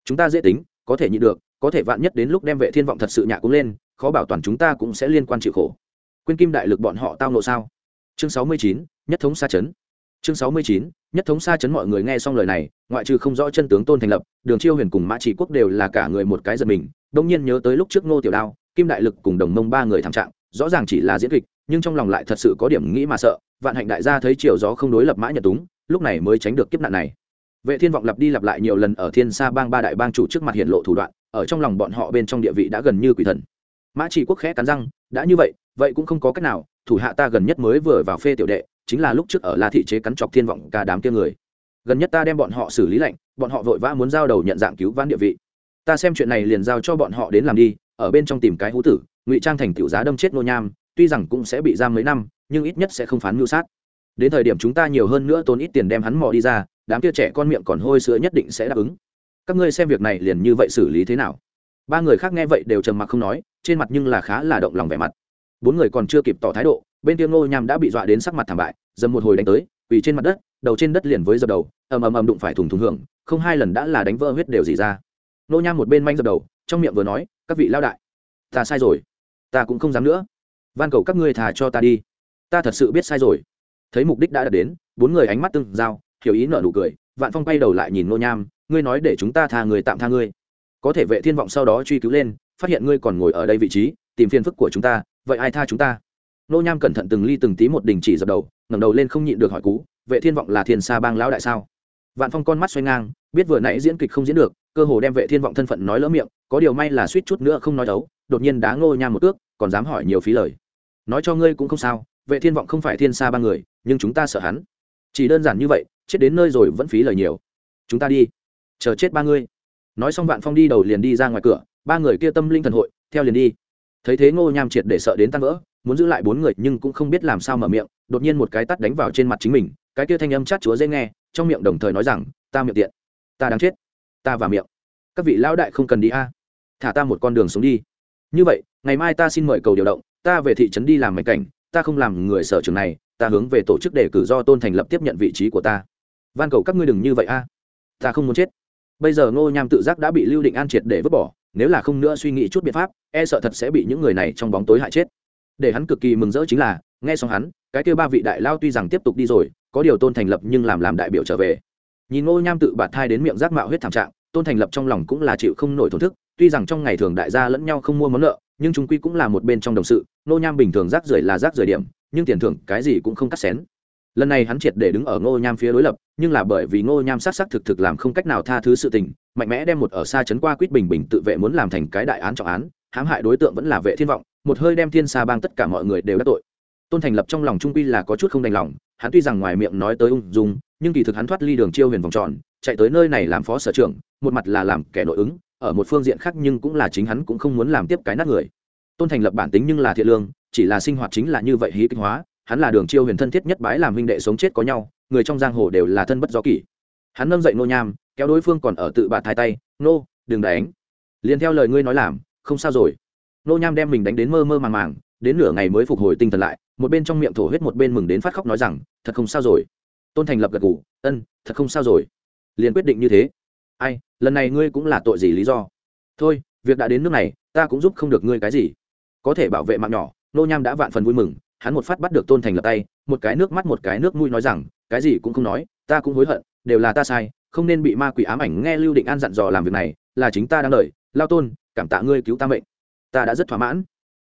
Chúng ta dễ tính có thể nhịn được có thể vạn nhất đến lúc đem vệ thiên vọng thật sự nhạ cũng lên khó bảo toàn chúng ta cũng sẽ liên quan chịu khổ. Quên kim đại lực bọn họ tao nộ sao? Chương 69, nhất thống xa chấn. Chương 69, nhất thống xa chấn mọi người nghe xong lời này ngoại trừ không rõ chân tướng tôn thành lập đường chiêu huyền cùng mã chỉ quốc đều là cả người một cái giật mình đông nhiên nhớ tới lúc trước ngô tiểu đao kim đại lực cùng đồng mông ba người thảm trạng rõ ràng chỉ là diễn kịch nhưng trong lòng lại thật sự có điểm nghĩ mà sợ, vạn hạnh đại gia thấy chiều gió không đối lập mã nhật túng, lúc này mới tránh được kiếp nạn này. Vệ thiên vọng lặp đi lặp lại nhiều lần ở thiên sa bang ba đại bang chủ trước mặt hiện lộ thủ đoạn, ở trong lòng bọn họ bên trong địa vị đã gần như quỷ thần. Mã chỉ quốc khẽ cắn răng, đã như vậy vậy cũng không có cách nào, thủ hạ ta gần nhất mới vừa vào phê tiểu đệ, chính là lúc trước ở la thị chế cắn chọc thiên vọng cả đám kia người. Gần nhất ta đem bọn họ xử lý lạnh, bọn họ vội vã muốn giao đầu nhận dạng cứu vãn địa vị. Ta xem chuyện này liền giao cho bọn họ đến làm đi, ở bên trong tìm cái hú tử, ngụy trang thành tiểu giá đâm chết nô nham tuy rằng cũng sẽ bị giam mấy năm, nhưng ít nhất sẽ không phán mưu sát. Đến thời điểm chúng ta nhiều hơn nữa tốn ít tiền đem hắn mò đi ra, đám kia trẻ con miệng còn hôi sữa nhất định sẽ đáp ứng. Các ngươi xem việc này liền như vậy xử lý thế nào? Ba người khác nghe vậy đều trầm mặc không nói, trên mặt nhưng là khá là động lòng vẻ mặt. Bốn người còn chưa kịp tỏ thái độ, bên kia ngô nham đã bị dọa đến sắc mặt thảm bại, dầm một hồi đánh tới vì trên mặt đất, đầu trên đất liền với dập đầu, ầm ầm ầm đụng phải thùng thùng hưởng, không hai lần đã là đánh vỡ huyết đều gì ra. Ngô nham một bên manh dập đầu, trong miệng vừa nói, các vị lao đại, ta sai rồi, ta cũng không dám nữa van cầu các ngươi thà cho ta đi. Ta thật sự biết sai rồi. Thấy mục đích đã đạt đến, bốn người ánh mắt tương giao, hiểu ý nợ nụ cười, vạn phong quay đầu lại nhìn nô nham, ngươi nói để chúng ta tha người tạm tha ngươi. Có thể vệ thiên vọng sau đó truy cứu lên, phát hiện ngươi còn ngồi ở đây vị trí, tìm phiền phức của chúng ta, vậy ai tha chúng ta? Nô nham cẩn thận từng ly từng tí một đình chỉ dập đầu, ngẩng đầu lên không nhịn được hỏi cú, vệ thiên vọng là thiên sa bang lão đại sao? Vạn phong con mắt xoay ngang, biết vừa nãy diễn kịch không diễn được, cơ hồ đem vệ thiên vọng thân phận nói lỡ miệng, có điều may là suýt chút nữa không nói đấu, đột nhiên đá ngô nham một ước còn dám hỏi nhiều phí lời. Nói cho ngươi cũng không sao, vệ thiên vọng không phải thiên xa ba người, nhưng chúng ta sợ hắn. Chỉ đơn giản như vậy, chết đến nơi rồi vẫn phí lời nhiều. Chúng ta đi. Chờ chết ba ngươi. Nói xong vạn phong đi đầu liền đi ra ngoài cửa, ba người kia tâm linh thần hội, theo liền đi. Thấy thế ngô nham triệt để sợ đến tan vỡ, muốn giữ lại bốn người nhưng cũng không biết làm sao mở miệng, đột nhiên một cái tắt đánh vào trên mặt chính mình, cái kia thanh âm chát chúa dễ nghe, trong miệng đồng thời nói rằng, ta miệng tiện. Ta đáng chết. Ta và miệng. Các vị lão đại không cần đi a. Thả ta một con đường xuống đi như vậy, ngày mai ta xin mời cầu điều động, ta về thị trấn đi làm mạch cảnh, ta không làm người sở trường này, ta hướng về tổ chức đề cử do tôn thành lập tiếp nhận vị trí của ta. Van cầu các ngươi đừng như vậy a. Ta không muốn chết. Bây giờ ngô nham tự giác đã bị lưu định an triệt để vứt bỏ, nếu là không nữa suy nghĩ chút biện pháp e sợ thật sẽ bị những người này trong bóng tối hại chết. Để hắn cực kỳ mừng rỡ chính là, nghe xong hắn, cái kêu ba vị đại lao tuy rằng tiếp tục đi rồi, có điều tôn thành lập nhưng làm làm đại biểu trở về. Nhìn ngô nham tự bạt thai đến miệng giác mạo huyết thảm trạng tôn thành lập trong lòng cũng là chịu không nổi thổn thức, tuy rằng trong ngày thường đại gia lẫn nhau không mua món nợ, nhưng chúng quy cũng là một bên trong đồng sự ngô nham bình thường rác rưởi là rác rưởi điểm, nhưng tiền thưởng cái gì cũng không cắt xén. Lần này hắn triệt để đứng ở ngô nham phía đối lập, nhưng là bởi vì ngô nham s á c s á c thực thực làm không cách nào tha thứ sự tình, mạnh mẽ đem một ở xa chấn qua quýt bình bình tự vệ muốn làm thành cái đại án trọng án, hãm hại đối tượng vẫn là vệ thiên vọng, một hơi đem thiên xa bang tất cả mọi người đều đắc tội. Tôn thành lập trong lòng trung quy là có chút không đành lòng, hắn tuy rằng ngoài miệng nói tới ung dung, nhưng kỳ thực hắn thoát ly đường chiêu huyền vòng tròn chạy tới nơi này làm phó sở trưởng một mặt là làm kẻ nội ứng ở một phương diện khác nhưng cũng là chính hắn cũng không muốn làm tiếp cái nát người. Tôn thành lập bản tính nhưng là thiện lương chỉ là sinh hoạt chính là như vậy hí kinh hóa hắn là đường chiêu huyền thân thiết nhất bái làm huynh đệ sống chết có nhau người trong giang hồ đều là thân bất do kỷ. Hắn nâng dậy nô nham kéo đối phương còn ở tự bạt thai tay nô đừng đánh. Liền theo lời ngươi nói làm không sao rồi. Nô nham đem mình đánh đến mơ mơ màng màng đến nửa ngày mới phục hồi tinh thần lại một bên trong miệng thổ huyết một bên mừng đến phát khóc nói rằng thật không sao rồi. Tôn thành lập gật gù, ân thật không sao rồi liền quyết định như thế. Ai, lần này ngươi cũng là tội gì lý do? Thôi, việc đã đến nước này, ta cũng giúp không được ngươi cái gì. Có thể bảo vệ mạng nhỏ, nô nham đã vạn phần vui mừng, hắn một phát bắt được tôn thành lập tay, một cái nước mắt một cái nước mũi nói rằng, cái gì cũng không nói, ta cũng hối hận, đều là ta sai, không nên bị ma quỷ ám ảnh nghe lưu định an dặn dò làm việc này, là chính ta đang đợi. Lao tôn, cảm tạ ngươi cứu ta mệnh. Ta đã rất thỏa mãn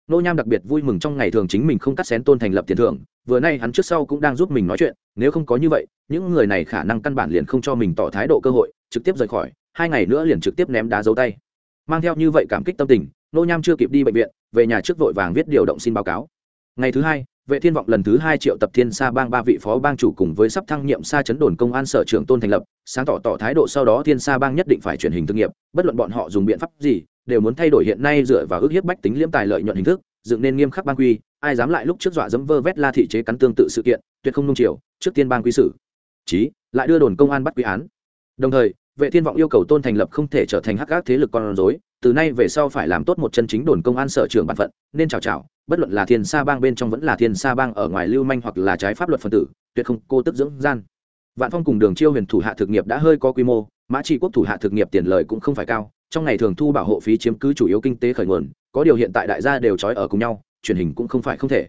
nô nham đặc biệt vui mừng trong ngày thường chính mình không cắt xén tôn thành lập tiền thưởng, vừa nay hắn trước sau cũng đang giúp mình nói chuyện, nếu không có như vậy, những người này khả năng căn bản liền không cho mình tỏ thái độ cơ hội, trực tiếp rời khỏi, hai ngày nữa liền trực tiếp ném đá dấu tay. Mang theo như vậy cảm kích tâm tình, nô nham chưa kịp đi bệnh viện, về nhà trước vội vàng viết điều động xin báo cáo. Ngày thứ hai, vệ thiên vọng lần thứ hai triệu tập thiên sa bang ba vị phó bang chủ cùng với sắp thăng nhiệm sa chấn đồn công an sở trưởng tôn thành lập, sáng tỏ tỏ thái độ sau đó thiên sa bang nhất định phải chuyển hình thương nghiệp bất luận bọn họ dùng biện pháp gì đều muốn thay đổi hiện nay dựa vào ước hiếp bách tính liễm tài lợi nhuận hình thức, dựng nên nghiêm khắc ban quy, ai dám lại lúc trước dọa dẫm vơ vét la thị chế cắn tương tự sự kiện, tuyệt không nung chiều, trước tiên ban quy sử chí, lại đưa đồn công an bắt quy án. Đồng thời, vệ thiên vọng yêu cầu tôn thành lập không thể trở thành hắc ác thế lực con rối, từ nay về sau phải làm tốt một chân chính đồn công an sở trưởng bản phận, nên chào chào, bất luận là thiên sa bang bên trong vẫn là thiên sa bang ở ngoài lưu manh hoặc là trái pháp luật phân tử, tuyệt không cô tức dưỡng gian. Vạn phong cùng đường chiêu huyền thủ hạ thực nghiệp đã hơi có quy mô, mã trị quốc thủ hạ thực nghiệp tiền lời cũng không phải cao trong ngày thường thu bảo hộ phí chiếm cứ chủ yếu kinh tế khởi nguồn, có điều hiện tại đại gia đều trói ở cùng nhau, truyền hình cũng không phải không thể.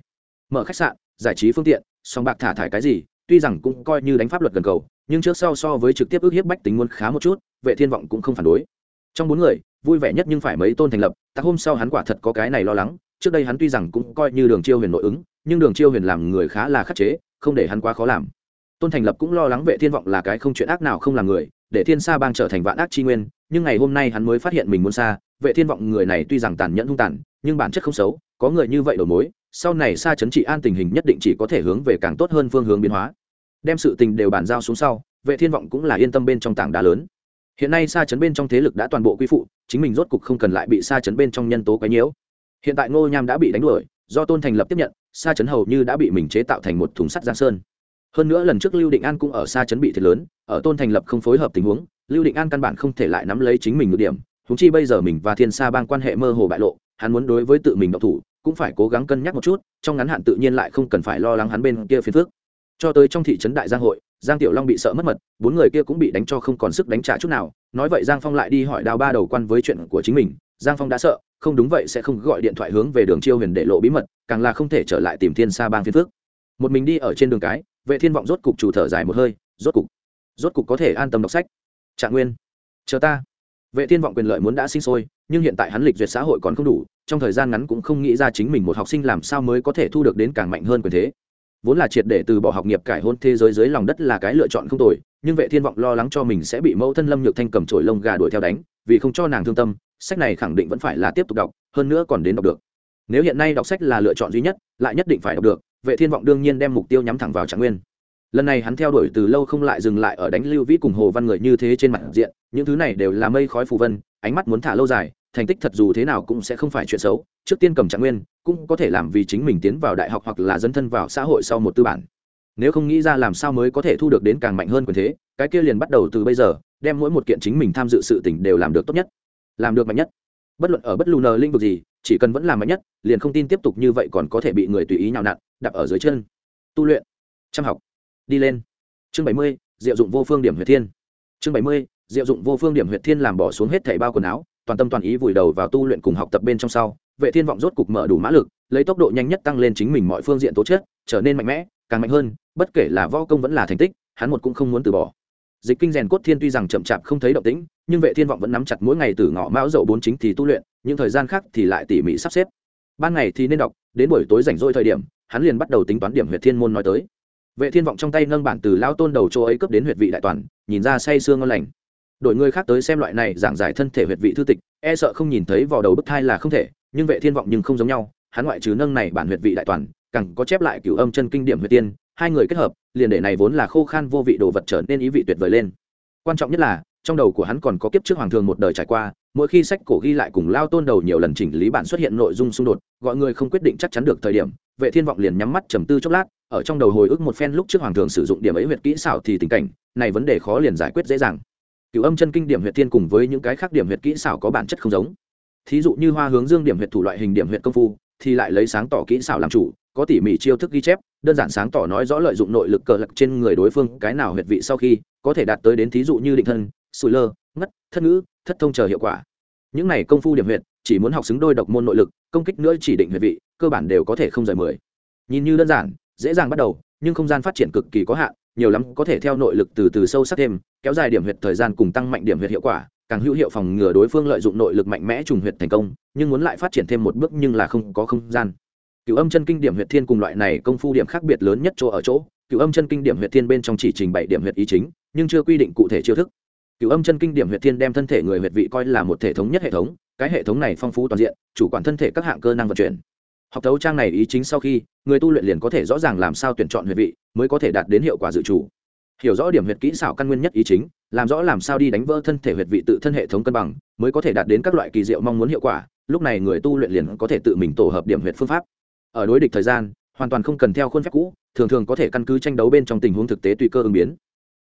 Mở khách sạn, giải trí phương tiện song bạc thả thải cái gì, tuy rằng cũng coi như đánh pháp luật gần cầu, nhưng trước sau so với trực tiếp ước hiếp bách tính muốn khá một chút, vệ thiên vọng cũng không phản đối. Trong bốn người, vui vẻ nhất nhưng phải mấy tôn thành lập tạc hôm sau hắn quả thật có cái này lo lắng, trước đây hắn tuy rằng cũng coi như đường chiêu huyền nội ứng, nhưng đường chiêu huyền làm người khá là khắc chế, không để hắn quá khó làm tôn thành lập cũng lo lắng vệ thiên vọng là cái không chuyện ác nào không làm người, để thiên sa bang trở thành vạn ác chi nguyên, nhưng ngày hôm nay hắn mới phát hiện mình muốn xa, vệ thiên vọng người này tuy rằng tàn nhẫn hung tàn, nhưng bản chất không xấu, có người như vậy đầu mối, sau này xa chấn trị an tình hình nhất định chỉ có thể hướng về càng tốt hơn phương hướng biến hóa. Đem sự tình đều bàn giao xuống sau, vệ thiên vọng cũng là yên tâm bên trong tảng đá lớn. Hiện nay xa chấn bên trong thế lực đã toàn bộ quy phụ, chính mình rốt cục không cần lại bị xa chấn bên trong nhân tố quấy nhiễu. Hiện tại ngô nham đã bị đánh đuổi, do tôn thành lập tiếp nhận xa chấn hầu như đã bị mình chế tạo thành một thùng sắt giang sơn hơn nữa lần trước lưu định an cũng ở xa chấn bị thiệt lớn, ở tôn thành lập không phối hợp tình huống, lưu định an căn bản không thể lại nắm lấy chính mình ngược điểm. Húng chi bây giờ mình và thiên sa bang quan hệ mơ hồ bại lộ, hắn muốn đối với tự mình độc thủ, cũng phải cố gắng cân nhắc một chút, trong ngắn hạn tự nhiên lại không cần phải lo lắng hắn bên kia phiền phước cho tới trong thị trấn đại giang hội, giang tiểu long bị sợ mất mật, bốn người kia cũng bị đánh cho không còn sức đánh trả chút nào. Nói vậy giang phong lại đi hỏi đào ba đầu quan với chuyện của chính mình. Giang phong đã sợ, không đúng vậy sẽ không gọi điện thoại hướng về đường chiêu huyền để lộ bí mật, càng là không thể trở lại tìm thiên sa bang phiên phước một mình đi ở trên đường cái vệ thiên vọng rốt cục chủ thở dài một hơi, rốt cục rốt cục có thể an tâm đọc sách. Trạng nguyên, chờ ta. Vệ thiên vọng quyền lợi muốn đã sinh sôi, nhưng hiện tại hắn lịch duyệt xã hội còn không đủ, trong thời gian ngắn cũng không nghĩ ra chính mình một học sinh làm sao mới có thể thu được đến càng mạnh hơn quyền thế. Vốn là triệt để từ bỏ học nghiệp cải hôn thế giới dưới lòng đất là cái lựa chọn không tồi, nhưng vệ thiên vọng lo lắng cho mình sẽ bị mẫu thân lâm nhược thanh cầm chổi lông gà đuổi theo đánh, vì không cho nàng thương tâm, sách này khẳng định vẫn phải là tiếp tục đọc, hơn nữa còn đến đọc được. Nếu hiện nay đọc sách là lựa chọn duy nhất, lại nhất định phải đọc được vệ thiên vọng đương nhiên đem mục tiêu nhắm thẳng vào trạng nguyên. Lần này hắn theo đuổi từ lâu không lại dừng lại ở đánh lưu vĩ cùng hồ văn người như thế trên mặt diện, những thứ này đều là mây khói phù vân, ánh mắt muốn thả lâu dài, thành tích thật dù thế nào cũng sẽ không phải chuyện xấu, trước tiên cầm trạng nguyên, cũng có thể làm vì chính mình tiến vào đại học hoặc là dân thân vào xã hội sau một tư bản. Nếu không nghĩ ra làm sao mới có thể thu được đến càng mạnh hơn quyền thế, cái kia liền bắt đầu từ bây giờ, đem mỗi một kiện chính mình tham dự sự tỉnh đều làm được tốt nhất. Làm được mạnh nhất. Bất luận ở bất lù nờ linh vực gì, chỉ cần vẫn làm mạnh nhất, liền không tin tiếp tục như vậy còn có thể bị người tùy ý nhào nặn đạp ở dưới chân. Tu luyện. Chăm học. Đi lên. Chương bảy mươi, diệu dụng vô phương điểm huyệt thiên. Chương bảy mươi, diệu dụng vô phương điểm huyệt thiên làm bỏ xuống hết thảy bao quần áo, toàn tâm toàn ý vùi đầu vào tu luyện cùng học tập bên trong sau, vệ thiên vọng rốt cục mở đủ mã lực, lấy tốc độ nhanh nhất tăng lên chính mình mọi phương diện tố chất, trở nên mạnh mẽ, càng mạnh hơn, bất kể là võ công vẫn là thành tích, hắn một cũng không muốn từ bỏ. Dịch kinh rèn cốt thiên tuy rằng chậm chạp không thấy động tĩnh, nhưng vệ thiên vọng vẫn nắm chặt mỗi ngày từ ngọ mão dậu bốn chính thì tu luyện, những thời gian khác thì lại tỉ mỉ sắp xếp. Ban ngày thì nên đọc, đến buổi tối rảnh rỗi thời điểm hắn liền bắt đầu tính toán điểm huyệt thiên môn nói tới. Vệ thiên vọng trong tay nâng bản từ lao tôn đầu chỗ ấy cấp đến huyệt vị đại toàn, nhìn ra say sương ngon lành. Đổi người khác tới xem loại này giảng giải thân thể huyệt vị thư tịch e sợ không nhìn thấy vào đầu bức thai là không thể, nhưng vệ thiên vọng nhưng không giống nhau, hắn ngoại trừ nâng này bản huyệt vị đại toàn, càng có chép lại cửu âm chân kinh điểm huyệt tiên, hai người kết hợp, liền để này vốn là khô khan vô vị đồ vật trở nên ý vị tuyệt vời lên. Quan trọng nhất là, trong đầu của hắn còn có kiếp trước hoàng thường một đời trải qua, mỗi khi sách cổ ghi lại cùng lao tôn đầu nhiều lần chỉnh lý bản xuất hiện nội dung xung đột, gọi người không quyết định chắc chắn được thời điểm vệ thiên vọng liền nhắm mắt trầm tư chốc lát, ở trong đầu hồi ức một phen lúc trước hoàng thường sử dụng điểm ấy huyệt kỹ xảo thì tình cảnh, này vấn đề khó liền giải quyết dễ dàng. Cựu âm chân kinh điểm huyệt thiên cùng với những cái khác điểm huyệt kỹ xảo có bản chất không giống. Thí dụ như hoa hướng dương điểm huyệt thủ loại hình điểm huyệt công phu, thì lại lấy sáng tỏ kỹ xảo làm chủ, có tỉ mỉ chiêu thức ghi chép, đơn giản sáng tỏ nói rõ lợi dụng nội lực cờ lật trên người đối phương, cái nào huyệt vị sau khi, có thể đạt tới đến thí dụ như định thân sùi lơ, ngất, thất ngữ, thất thông chờ hiệu quả. Những này công phu điểm huyệt chỉ muốn học xứng đôi độc môn nội lực, công kích nữa chỉ định huyệt vị, cơ bản đều có thể không rời mười. Nhìn như đơn giản, dễ dàng bắt đầu, nhưng không gian phát triển cực kỳ có hạn, nhiều lắm có thể theo nội lực từ từ sâu sắc thêm, kéo dài điểm huyệt thời gian cùng tăng mạnh điểm huyệt hiệu quả, càng hữu hiệu phòng ngừa đối phương lợi dụng nội lực mạnh mẽ trùng huyệt thành công, nhưng muốn lại phát triển thêm một bước nhưng là không có không gian. Cựu âm chân kinh điểm huyệt thiên cùng loại này công phu điểm khác biệt lớn nhất chỗ ở chỗ cựu âm chân kinh điểm huyệt thiên bên trong chỉ trình bày điểm huyệt ý chính, nhưng chưa quy định cụ thể chiêu thức. Cựu âm chân kinh điểm huyệt thiên đem thân thể người huyệt vị coi là một thể thống nhất hệ thống cái hệ thống này phong phú toàn diện, chủ quản thân thể các hạng cơ năng vận chuyển. Học tấu trang này ý chính sau khi, người tu luyện liền có thể rõ ràng làm sao tuyển chọn huyệt vị, mới có thể đạt đến hiệu quả dự chủ hiểu rõ điểm huyệt kỹ xảo căn nguyên nhất ý chính, làm rõ làm sao đi đánh vỡ thân thể huyệt vị tự thân hệ thống cân bằng, mới có thể đạt đến các loại kỳ diệu mong muốn hiệu quả, lúc này người tu luyện liền có thể tự mình tổ hợp điểm huyệt phương pháp. Ở đối địch thời gian, hoàn toàn không cần theo khuôn phép cũ, thường thường có thể căn cứ tranh đấu bên trong tình huống thực tế tùy cơ ứng biến.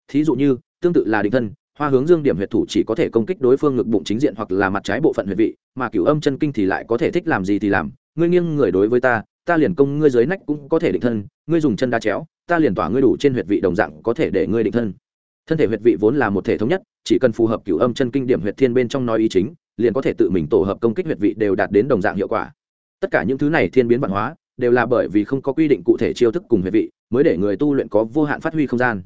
Thí dụ như, tương tự là định thân hoa hướng dương điểm huyệt thủ chỉ có thể công kích đối phương ngực bụng chính diện hoặc là mặt trái bộ phận huyệt vị, mà cửu âm chân kinh thì lại có thể thích làm gì thì làm. Ngươi nghiêng người đối với ta ta liền công ngươi dưới nách cũng có thể định thân, ngươi dùng chân đa chéo, ta liền tỏa ngươi đủ trên huyệt vị đồng dạng có thể để ngươi định thân. Thân thể huyệt vị vốn là một thể thống nhất, chỉ cần phù hợp cửu âm chân kinh điểm huyệt thiên bên trong nói ý chính, liền có thể tự mình tổ hợp công kích huyệt vị đều đạt đến đồng dạng hiệu quả. Tất cả những thứ này thiên biến văn hóa, đều là bởi vì không có quy định cụ thể chiêu thức cùng huyệt vị, mới để người tu luyện có vô hạn phát huy không gian.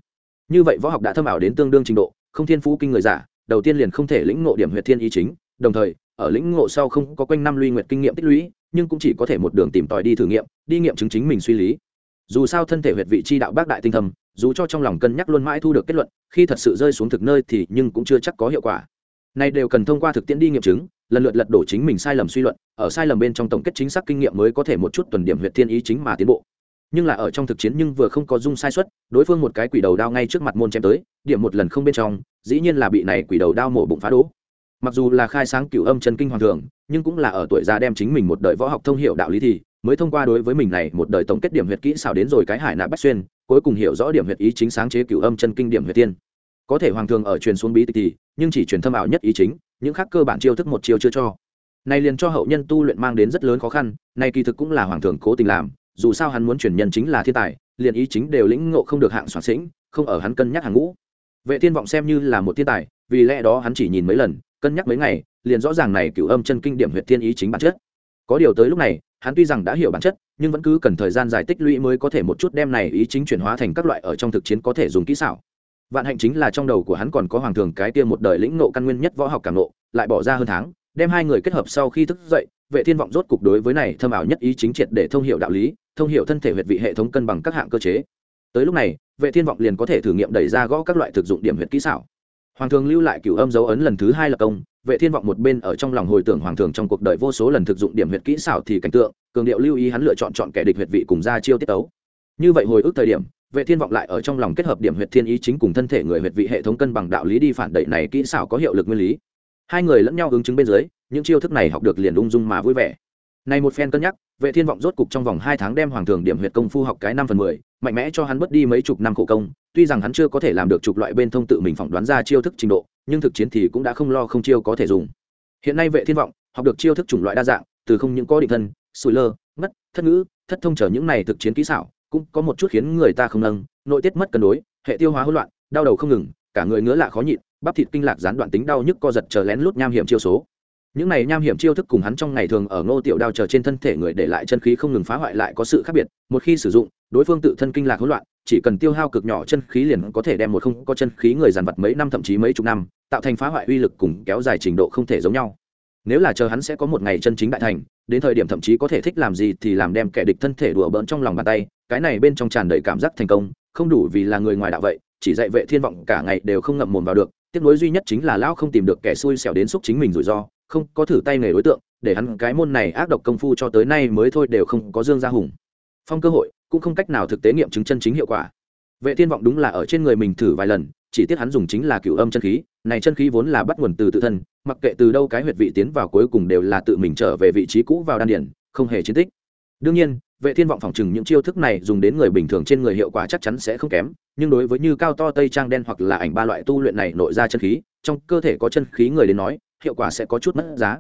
Như vậy võ học đã thâm ảo đến tương đương trình độ không thiên phú kinh người giả, đầu tiên liền không thể lĩnh ngộ điểm huyệt thiên ý chính, đồng thời, ở lĩnh ngộ sau không có quanh năm luy nguyệt kinh nghiệm tích lũy, nhưng cũng chỉ có thể một đường tìm tòi đi thử nghiệm, đi nghiệm chứng chính mình suy lý. Dù sao thân thể huyệt vị chi đạo bác đại tinh thầm, dù cho trong lòng cân nhắc luôn mãi thu được kết luận, khi thật sự rơi xuống thực nơi thì nhưng cũng chưa chắc có hiệu quả. Này đều cần thông qua thực tiễn đi nghiệm chứng, lần lượt lật đổ chính mình sai lầm suy luận, ở sai lầm bên trong tổng kết chính xác kinh nghiệm mới có thể một chút tuần điểm huyệt thiên ý chính mà tiến bộ nhưng là ở trong thực chiến nhưng vừa không có dung sai suất, đối phương một cái quỷ đầu đao ngay trước mặt môn chém tới, điểm một lần không bên trong, dĩ nhiên là bị này quỷ đầu đao mổ bụng phá đố. Mặc dù là khai sáng cửu âm chân kinh hoàng thường, nhưng cũng là ở tuổi già đem chính mình một đời võ học thông hiểu đạo lý thì, mới thông qua đối với mình này một đời tổng kết điểm huyệt kỹ xảo đến rồi cái hải nạ bách xuyên, cuối cùng hiểu rõ điểm huyệt ý chính sáng chế cửu âm chân kinh điểm huyệt tiên. Có thể hoàng thường ở truyền xuống bí tịch thì, nhưng chỉ truyền thâm ảo nhất ý chính, những khác cơ bản chiêu thức một chiêu chưa cho. Này liền cho hậu nhân tu luyện mang đến rất lớn khó khăn, này kỳ thực cũng là hoàng thường cố tình làm dù sao hắn muốn chuyển nhân chính là thiên tài, liền ý chính đều lĩnh ngộ không được hạng soạn sĩnh, không ở hắn cân nhắc hàng ngũ. Vệ thiên vọng xem như là một thiên tài, vì lẽ đó hắn chỉ nhìn mấy lần, cân nhắc mấy ngày, liền rõ ràng này cửu âm chân kinh điểm huyệt thiên ý chính bản chất. Có điều tới lúc này, hắn tuy rằng đã hiểu bản chất, nhưng vẫn cứ cần thời gian giải tích lũy mới có thể một chút đem này ý chính chuyển hóa thành các loại ở trong thực chiến có thể dùng kỹ xảo. Vạn hạnh chính là trong đầu của hắn còn có hoàng thường cái kia một đời lĩnh nộ căn nguyên nhất võ học cảm nộ lại bỏ ra hơn tháng, đem hai người kết hợp sau khi thức dậy, vệ thiên vọng rốt cục đối với này thâm ảo nhất ý chính triệt để thông hiểu đạo lý thông hiểu thân thể huyệt vị hệ thống cân bằng các hạng cơ chế. Tới lúc này, vệ thiên vọng liền có thể thử nghiệm đẩy ra gõ các loại thực dụng điểm huyệt kỹ xảo. Hoàng thường lưu lại cửu âm dấu ấn lần thứ hai là công, vệ thiên vọng một bên ở trong lòng hồi tưởng hoàng thường trong cuộc đời vô số lần thực dụng điểm huyệt kỹ xảo thì cảnh tượng, cường điệu lưu ý hắn lựa chọn chọn kẻ địch huyệt vị cùng ra chiêu tiết tấu. Như vậy hồi ức thời điểm, vệ thiên vọng lại ở trong lòng kết hợp điểm huyệt thiên ý chính cùng thân thể người huyệt vị hệ thống cân bằng đạo lý đi phản đẩy này kỹ xảo có hiệu lực nguyên lý. Hai người lẫn nhau ứng chứng bên dưới, những chiêu thức này học được liền ung dung mà vui vẻ này một phen cân nhắc, vệ thiên vọng rốt cục trong vòng hai tháng đem hoàng thường điểm huyệt công phu học cái năm phần mười, mạnh mẽ cho hắn bớt đi mấy chục năm khổ công, tuy rằng hắn chưa có thể làm được chục loại bên thông tự mình phỏng đoán ra chiêu thức trình độ, nhưng thực chiến thì cũng đã không lo không chiêu có thể dùng. Hiện nay vệ thiên vọng học được chiêu thức chủng loại đa dạng, từ không những có định thân, sủi lơ, ngất, thất ngữ, thất thông trở những này thực chiến kỹ xảo, cũng có một chút khiến người ta không nâng, nội tiết mất cân đối, hệ tiêu hóa hỗn loạn, đau đầu không ngừng, cả người ngứa lạ khó nhịn, bắp thịt kinh lạc gián đoạn tính đau nhức co giật chờ lén lút nham hiểm chiêu số những này nham hiểm chiêu thức cùng hắn trong ngày thường ở ngô tiểu đao chờ trên thân thể người để lại chân khí không ngừng phá hoại lại có sự khác biệt, một khi sử dụng, đối phương tự thân kinh lạc hỗn loạn, chỉ cần tiêu hao cực nhỏ chân khí liền có thể đem một không có chân khí người dàn vật mấy năm thậm chí mấy chục năm, tạo thành phá hoại uy lực cùng kéo dài trình độ không thể giống nhau. Nếu là chờ hắn sẽ có một ngày chân chính đại thành, đến thời điểm thậm chí có thể thích làm gì thì làm đem kẻ địch thân thể đùa bỡn trong lòng bàn tay, cái này bên trong tràn đầy cảm giác thành công, không đủ vì là người ngoài đạo vậy, chỉ dạy vệ thiên vọng cả ngày đều không ngậm mồm vào được, tiếc nối duy nhất chính là lão không tìm được kẻ xui xẻo đến xúc chính mình rủi ro không có thử tay nghề đối tượng, để hắn cái môn này ác độc công phu cho tới nay mới thôi đều không có dương gia hùng. Phong cơ hội, cũng không cách nào thực tế nghiệm chứng chân chính hiệu quả. Vệ thiên vọng đúng là ở trên người mình thử vài lần, chỉ tiếc hắn dùng chính là cửu âm chân khí, này chân khí vốn là bắt nguồn từ tự thân, mặc kệ từ đâu cái huyệt vị tiến vào cuối cùng đều là tự mình trở về vị trí cũ vào đan điển, không hề chiến tích. Đương nhiên, vệ thiên vọng phỏng chừng những chiêu thức này dùng đến người bình thường trên người hiệu quả chắc chắn sẽ không kém, nhưng đối với như cao to tây trang đen hoặc là ảnh ba loại tu luyện này nội ra chân khí, trong cơ thể có chân khí người đến nói hiệu quả sẽ có chút mất giá.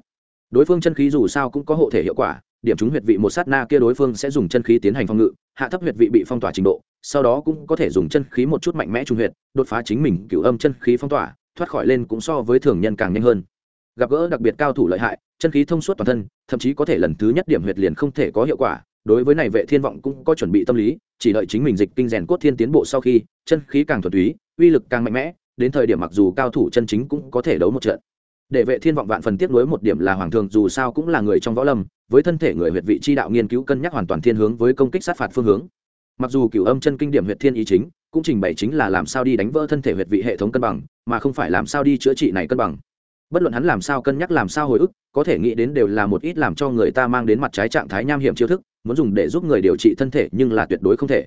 Đối phương chân khí dù sao cũng có hộ thể hiệu quả, điểm chúng huyệt vị một sát na kia đối phương sẽ dùng chân khí tiến hành phòng ngự, hạ thấp huyệt vị bị phong tỏa trình độ, sau đó cũng có thể dùng chân khí một chút mạnh mẽ trung huyệt, đột phá chính mình cửu âm chân khí phong tỏa, thoát khỏi lên cũng so với thường nhân càng nhanh hơn. Gặp gỡ đặc biệt cao thủ lợi hại, chân khí thông suốt toàn thân, thậm chí có thể lần thứ nhất điểm huyệt liền không thể có hiệu quả, đối với này vệ thiên vọng cũng có chuẩn bị tâm lý, chỉ đợi chính mình dịch kinh rèn cốt thiên tiến bộ sau khi, chân khí càng thuần túy, uy lực càng mạnh mẽ, đến thời điểm mặc dù cao thủ chân chính cũng có thể đấu một trận để vệ thiên vọng vạn phần tiếp nối một điểm là hoàng thường dù sao cũng là người trong võ lâm, với thân thể người huyệt vị chi đạo nghiên cứu cân nhắc hoàn toàn thiên hướng với công kích sát phạt phương hướng. Mặc dù cửu âm chân kinh điểm huyệt thiên ý chính, cũng trình bày chính là làm sao đi đánh vỡ thân thể huyệt vị hệ thống cân bằng, mà không phải làm sao đi chữa trị này cân bằng. Bất luận hắn làm sao cân nhắc làm sao hồi ức, có thể nghĩ đến đều là một ít làm cho người ta mang đến mặt trái trạng thái nham hiểm chiêu thức, muốn dùng để giúp người điều trị thân thể nhưng là tuyệt đối không thể.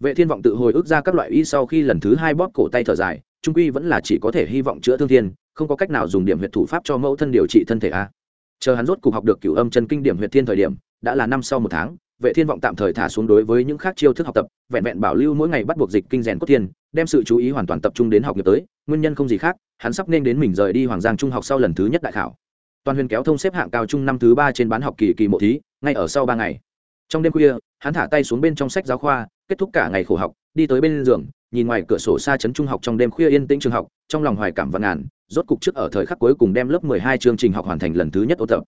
Vệ thiên vọng tự hồi ức ra các loại y sau khi lần thứ hai bóp cổ tay thở dài, trung quy vẫn là chỉ có thể hy vọng chữa thương thiên không có cách nào dùng điểm huyệt thủ pháp cho mẫu thân điều trị thân thể a. Chờ hắn rốt cục học được cửu âm chân kinh điểm huyệt thiên thời điểm, đã là năm sau một tháng, vệ thiên vọng tạm thời thả xuống đối với những khác chiêu thức học tập, vẹn vẹn bảo lưu mỗi ngày bắt buộc dịch kinh rèn cốt thiên, đem sự chú ý hoàn toàn tập trung đến học nghiệp tới, nguyên nhân không gì khác, hắn sắp nên đến mình rời đi hoàng giang trung học sau lần thứ nhất đại khảo. Toàn huyền kéo thông xếp hạng cao trung năm thứ ba trên bán học kỳ kỳ mộ thí, ngay ở sau ba ngày. Trong đêm khuya, hắn thả tay xuống bên trong sách giáo khoa, kết thúc cả ngày khổ học, đi tới bên giường, nhìn ngoài cửa sổ xa chấn trung học trong đêm khuya yên tĩnh trường học, trong lòng hoài cảm và ngàn rốt cục trước ở thời khắc cuối cùng đem lớp mười hai chương trình học hoàn thành lần thứ nhất ôn tập.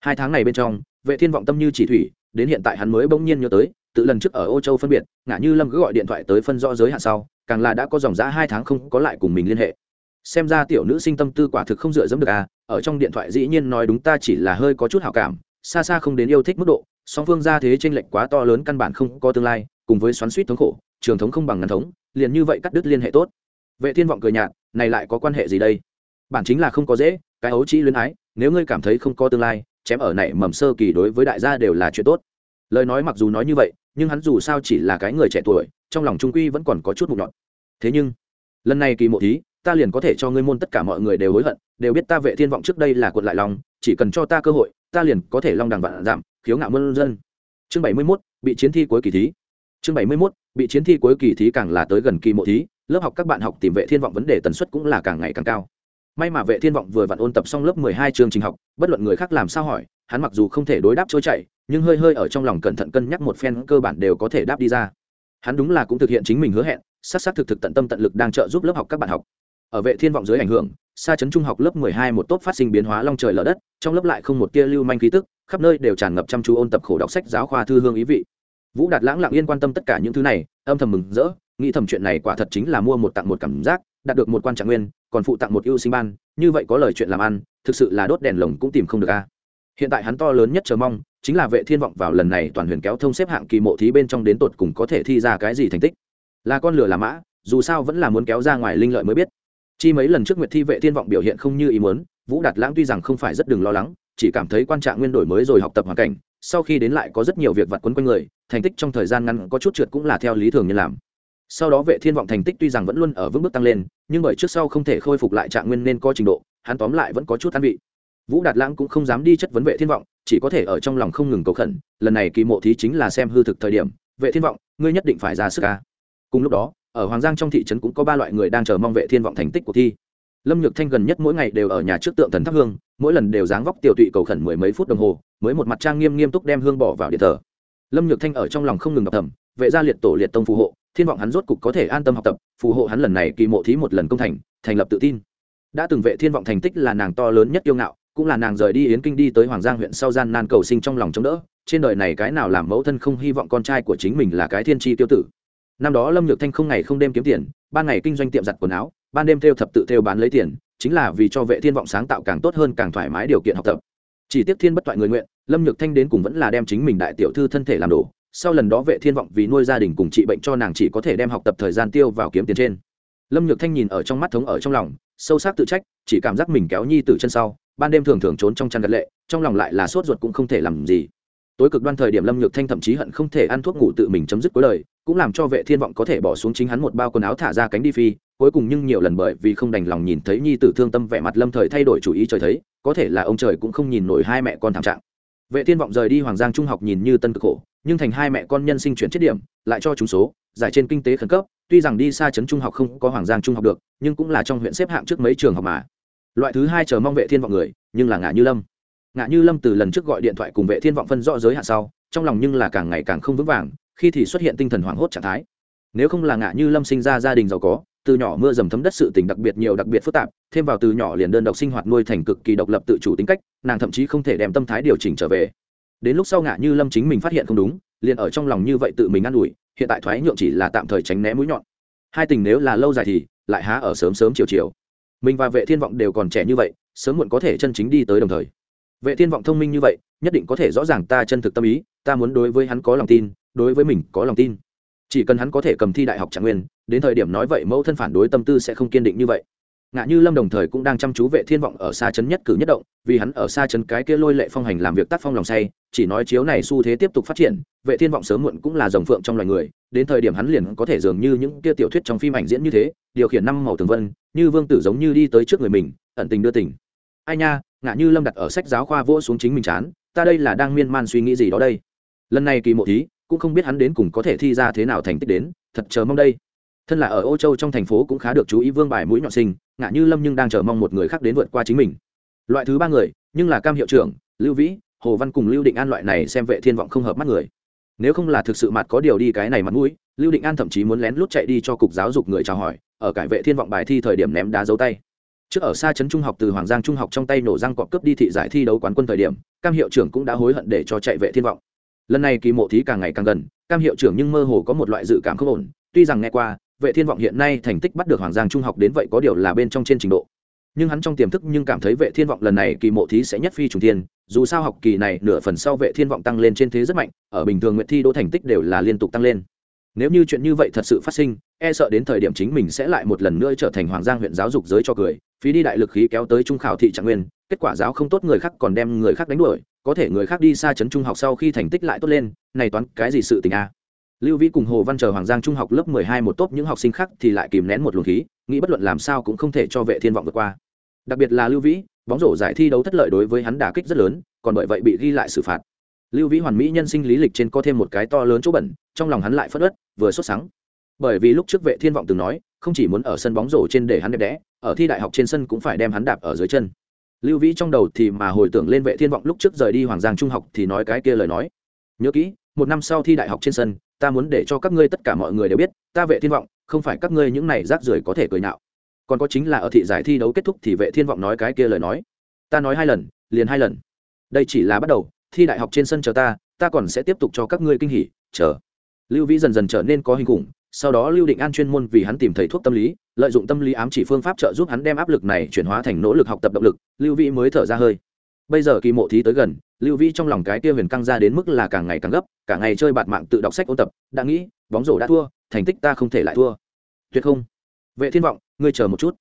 Hai tháng này bên trong, vệ thiên vọng tâm như chỉ thủy, đến hiện tại hắn mới bỗng nhiên nhớ tới, tự lần trước ở ô châu phân biệt ngã như lâm cứ gọi điện thoại tới phân rõ giới hạn sau, càng là đã có dòng giá hai tháng không có lại cùng mình liên hệ. Xem ra tiểu nữ sinh tâm tư quả thực không dựa dẫm được à ở trong điện thoại dĩ nhiên nói đúng ta chỉ là hơi có chút hảo cảm, xa xa không đến yêu thích mức độ, song phương ra thế chênh lệch quá to lớn căn bản không có tương lai, cùng với xoắn suýt thống khổ, trường thống không bằng ngắn thống, liền như vậy cắt đứt liên hệ tốt. Vệ thiên vọng cười nhạt, này lại có quan hệ gì đây? Bản chính là không có dễ cái ấu trĩ luyến ái nếu ngươi cảm thấy không có tương lai chém ở này mầm sơ kỳ đối với đại gia đều là chuyện tốt. Lời nói mặc dù nói như vậy nhưng hắn dù sao chỉ là cái người trẻ tuổi trong lòng trung quy vẫn còn có chút mục nhọn. Thế nhưng lần này kỳ mộ thí ta liền có thể cho ngươi môn tất cả mọi người đều hối hận đều biết ta vệ thiên vọng trước đây là cuộn lại lòng chỉ cần cho ta cơ hội ta liền có thể long đằng vạn giảm khiếu ngạo mân dân. Chương 71, bị chiến thi cuối kỳ thí. Chương 71, bị chiến thi cuối kỳ thí càng là tới gần kỳ mộ thí lớp học các bạn học tìm vệ thiên vọng vấn đề tần suất cũng là càng ngày càng cao may mà vệ thiên vọng vừa vặn ôn tập xong lớp 12 chương trình học, bất luận người khác làm sao hỏi, hắn mặc dù không thể đối đáp trôi chảy, nhưng hơi hơi ở trong lòng cẩn thận cân nhắc một phen cơ bản đều có thể đáp đi ra. Hắn đúng là cũng thực hiện chính mình hứa hẹn sát sát thực thực tận tâm tận lực đang trợ giúp lớp học các bạn học. Ở vệ thiên vọng dưới ảnh hưởng, xa chấn trung học lớp 12 một tốt phát sinh biến hóa long trời lở đất, trong lớp lại không một tia lưu manh khí tức, khắp nơi đều tràn ngập chăm chú ôn tập khổ đọc sách giáo khoa thư hương ý vị. Vũ đạt lãng lặng yên quan tâm tất cả những thứ này, âm thầm mừng rỡ, nghĩ thầm chuyện này quả thật chính là mua một tặng một cảm giác, đạt được một quan trạng nguyên còn phụ tặng một ưu sinh ban, như vậy có lời chuyện làm ăn, thực sự là đốt đèn lồng cũng tìm không được a. Hiện tại hắn to lớn nhất chờ mong, chính là vệ thiên vọng vào lần này toàn huyền kéo thông xếp hạng kỳ mộ thí bên trong đến tột cùng có thể thi ra cái gì thành tích. Là con lửa là mã, dù sao vẫn là muốn kéo ra ngoài linh lợi mới biết. Chi mấy lần trước nguyệt thi vệ thiên vọng biểu hiện không như ý muốn, vũ đạt lãng tuy rằng không phải rất đừng lo lắng, chỉ cảm thấy quan trạng nguyên đổi mới rồi học tập hoàn cảnh, sau khi đến lại có rất nhiều việc vặt quấn quanh người, thành tích trong thời gian ngắn có chút trượt cũng là theo lý thường như làm sau đó vệ thiên vọng thành tích tuy rằng vẫn luôn ở vững bước tăng lên, nhưng bởi trước sau không thể khôi phục lại trạng nguyên nên có trình độ, hắn tóm lại vẫn có chút an vị. Vũ đạt lãng cũng không dám đi chất vấn vệ thiên vọng, chỉ có thể ở trong lòng không ngừng cầu khẩn, lần này kỳ mộ thí chính là xem hư thực thời điểm, vệ thiên vọng, ngươi nhất định phải ra sức ca cùng lúc đó, ở hoàng giang trong thị trấn cũng có ba loại người đang chờ mong vệ thiên vọng thành tích của thi. Lâm nhược thanh gần nhất mỗi ngày đều ở nhà trước tượng thần thắp hương, mỗi lần đều dáng vóc tiểu tụy cầu khẩn mười mấy phút đồng hồ, mới một mặt trang nghiêm nghiêm túc đem hương bỏ vào điện thờ. Lâm nhược thanh ở trong lòng không ngừng đọc thầm, vệ gia liệt tổ liệt tông phù hộ thiên vọng hắn rốt cục có thể an tâm học tập, phù hộ hắn lần này kỳ mộ thí một lần công thành thành lập tự tin. Đã từng vệ thiên vọng thành tích là nàng to lớn nhất yêu ngạo, cũng là nàng rời đi yến kinh đi tới hoàng giang huyện sau gian nan cầu sinh trong lòng chống đỡ, trên đời này cái nào làm mẫu thân không hy vọng con trai của chính mình là cái thiên tri tiêu tử. Năm đó lâm nhược thanh không ngày không đêm kiếm tiền, ban ngày kinh doanh tiệm giặt quần áo, ban đêm theo thập tự theo bán lấy tiền, chính là vì cho vệ thiên vọng sáng tạo càng tốt hơn càng thoải mái điều kiện học tập. Chỉ tiếc thiên bất toại người nguyện, lâm nhược thanh đến cùng vẫn là đem chính mình đại tiểu thư thân thể làm đổ sau lần đó vệ thiên vọng vì nuôi gia đình cùng trị bệnh cho nàng chỉ có thể đem học tập thời gian tiêu vào kiếm tiền trên. Lâm nhược thanh nhìn ở trong mắt thống ở trong lòng, sâu sắc tự trách, chỉ cảm giác mình kéo nhi từ chân sau, ban đêm thường thường trốn trong chăn gật lệ, trong lòng lại là sốt ruột cũng không thể làm gì. Tối cực đoan thời điểm lâm nhược thanh thậm chí hận không thể ăn thuốc ngủ tự mình chấm dứt cuối đời cũng làm cho vệ thiên vọng có thể bỏ xuống chính hắn một bao quần áo thả ra cánh đi phi, cuối cùng nhưng nhiều lần bởi vì không đành lòng nhìn thấy nhi tử thương tâm vẻ mặt lâm thời thay đổi chủ ý trời thấy, có thể là ông trời cũng không nhìn nổi hai mẹ con thảm trạng. Vệ thiên vọng rời đi hoàng giang trung học nhìn như tân cực khổ nhưng thành hai mẹ con nhân sinh chuyển chết điểm, lại cho chúng số, giải trên kinh tế khẩn cấp, tuy rằng đi xa trấn trung học không có hoàng giang trung học được, nhưng cũng là trong huyện xếp hạng trước mấy trường học mà. Loại thứ hai chờ mong vệ thiên vọng người, nhưng là ngã như lâm. Ngã như lâm từ lần trước gọi điện thoại cùng vệ thiên vọng phân rõ giới hạn sau, trong lòng nhưng là càng ngày càng không vững vàng, khi thì xuất hiện tinh thần hoảng hốt trạng thái. Nếu không là ngã như lâm sinh ra gia đình giàu có, từ nhỏ mưa dầm thấm đất sự tình đặc biệt nhiều đặc biệt phức tạp, thêm vào từ nhỏ liền đơn độc sinh hoạt nuôi thành cực kỳ độc lập tự chủ tính cách, nàng thậm chí không thể đem tâm thái điều chỉnh trở về đến lúc sau ngã như lâm chính mình phát hiện không đúng, liền ở trong lòng như vậy tự mình ă n ủi, hiện tại thoái nhượng chỉ là tạm thời tránh né mũi nhọn. Hai tình nếu là lâu dài thì lại há ở sớm sớm chiều chiều. Mình và vệ thiên vọng đều còn trẻ như vậy, sớm muộn có thể chân chính đi tới đồng thời. Vệ thiên vọng thông minh như vậy, nhất định có thể rõ ràng ta chân thực tâm ý, ta muốn đối với hắn có lòng tin, đối với mình có lòng tin. Chỉ cần hắn có thể cầm thi đại học trạng nguyên, đến thời điểm nói vậy mẫu thân phản đối tâm tư sẽ không kiên định như vậy ngạ như lâm đồng thời cũng đang chăm chú vệ thiên vọng ở xa chấn nhất cử nhất động, vì hắn ở xa chấn cái kia lôi lệ phong hành làm việc tác phong lòng say, chỉ nói chiếu này xu thế tiếp tục phát triển, vệ thiên vọng sớm muộn cũng là dòng phượng trong loài người, đến thời điểm hắn liền có thể dường như những kia tiểu thuyết trong phim ảnh diễn như thế, điều khiển năm màu tường vân, như vương tử giống như đi tới trước người mình, ẩn tình đưa tình. Ai nha, ngạ như lâm đặt ở sách giáo khoa vỗ xuống chính mình chán, ta đây là đang miên man suy nghĩ gì đó đây. Lần này kỳ mộ thí, cũng không biết hắn đến cùng có thể thi ra thế nào thành tích đến, thật chờ mong đây. Thân là ở ô châu trong thành phố cũng khá được chú ý vương bài mũi nhọn sinh ngạ như lâm nhưng đang chờ mong một người khác đến vượt qua chính mình. Loại thứ ba người, nhưng là cam hiệu trưởng, lưu vĩ, hồ văn cùng lưu định an loại này xem vệ thiên vọng không hợp mắt người. Nếu không là thực sự mặt có điều đi cái này mặt mũi, lưu định an thậm chí muốn lén lút chạy đi cho cục giáo dục người chào hỏi, ở cải vệ thiên vọng bài thi thời điểm ném đá dấu tay. Trước ở xa trấn trung học từ hoàng giang trung học trong tay nổ răng cọp cướp đi thị giải thi đấu quán quân thời điểm, cam hiệu trưởng cũng đã hối hận để cho chạy vệ thiên vọng. Lần này kỳ mộ thí càng ngày càng gần, cam hiệu trưởng nhưng mơ hồ có một loại dự cảm không ổn, tuy rằng nghe qua vệ thiên vọng hiện nay thành tích bắt được hoàng giang trung học đến vậy có điều là bên trong trên trình độ. Nhưng hắn trong tiềm thức nhưng cảm thấy vệ thiên vọng lần này kỳ mộ thí sẽ nhất phi trùng thiên, dù sao học kỳ này nửa phần sau vệ thiên vọng tăng lên trên thế rất mạnh, ở bình thường nguyện thi đỗ thành tích đều là liên tục tăng lên. Nếu như chuyện như vậy thật sự phát sinh e sợ đến thời điểm chính mình sẽ lại một lần nữa trở thành hoàng giang huyện giáo dục giới cho cười, phí đi đại lực khí kéo tới trung khảo thị trạng nguyên, kết quả giáo không tốt người khác còn đem người khác đánh đuổi, có thể người khác đi xa trấn trung học sau khi thành tích lại tốt lên, này toán cái gì sự tình a? Lưu vĩ cùng hồ văn chờ hoàng giang trung học lớp mười hai một tốt những học sinh khác thì lại kìm nén một luồng khí, nghĩ bất luận làm sao cũng không thể cho vệ thiên vọng vượt qua. Đặc biệt là lưu vĩ, bóng rổ giải thi đấu thất lợi đối với hắn đả kích rất lớn, còn bởi vậy bị ghi lại xử phạt. Lưu vĩ hoàn mỹ nhân sinh lý lịch trên có thêm một cái to lớn chỗ bẩn, trong lòng hắn lại phất ớt vừa sốt sắng. Bởi vì lúc trước vệ thiên vọng từng nói, không chỉ muốn ở sân bóng rổ trên để hắn đẹp đẽ, ở thi đại học trên sân cũng phải đem hắn đạp ở dưới chân. Lưu vĩ trong đầu thì mà hồi tưởng lên vệ thiên vọng lúc trước rời đi hoàng giang trung học thì nói cái kia lời nói. Nhớ kỹ, một năm sau thi đại học trên sân ta muốn để cho các ngươi tất cả mọi người đều biết, ta vệ thiên vọng, không phải các ngươi những này rác rưởi có thể cười nạo còn có chính là ở thị giải thi đấu kết thúc thì vệ thiên vọng nói cái kia lời nói. Ta nói hai lần, liền hai lần. Đây chỉ là bắt đầu, thi đại học trên sân chờ ta ta còn sẽ tiếp tục cho các ngươi kinh hỉ, chờ. Lưu vĩ dần dần trở nên có hình khủng, sau đó lưu định an chuyên môn vì hắn tìm thầy thuốc tâm lý, lợi dụng tâm lý ám chỉ phương pháp trợ giúp hắn đem áp lực này chuyển hóa thành nỗ lực học tập động lực, lưu vĩ mới thở ra hơi bây giờ kỳ mộ thí tới gần, lưu vĩ trong lòng cái kia huyền căng ra đến mức là càng ngày càng gấp, cả ngày chơi bạt mạng tự đọc sách ôn tập, đã nghĩ, bóng rổ đã thua, thành tích ta không thể lại thua. Tuyệt không. Vệ thiên vọng, ngươi chờ một chút.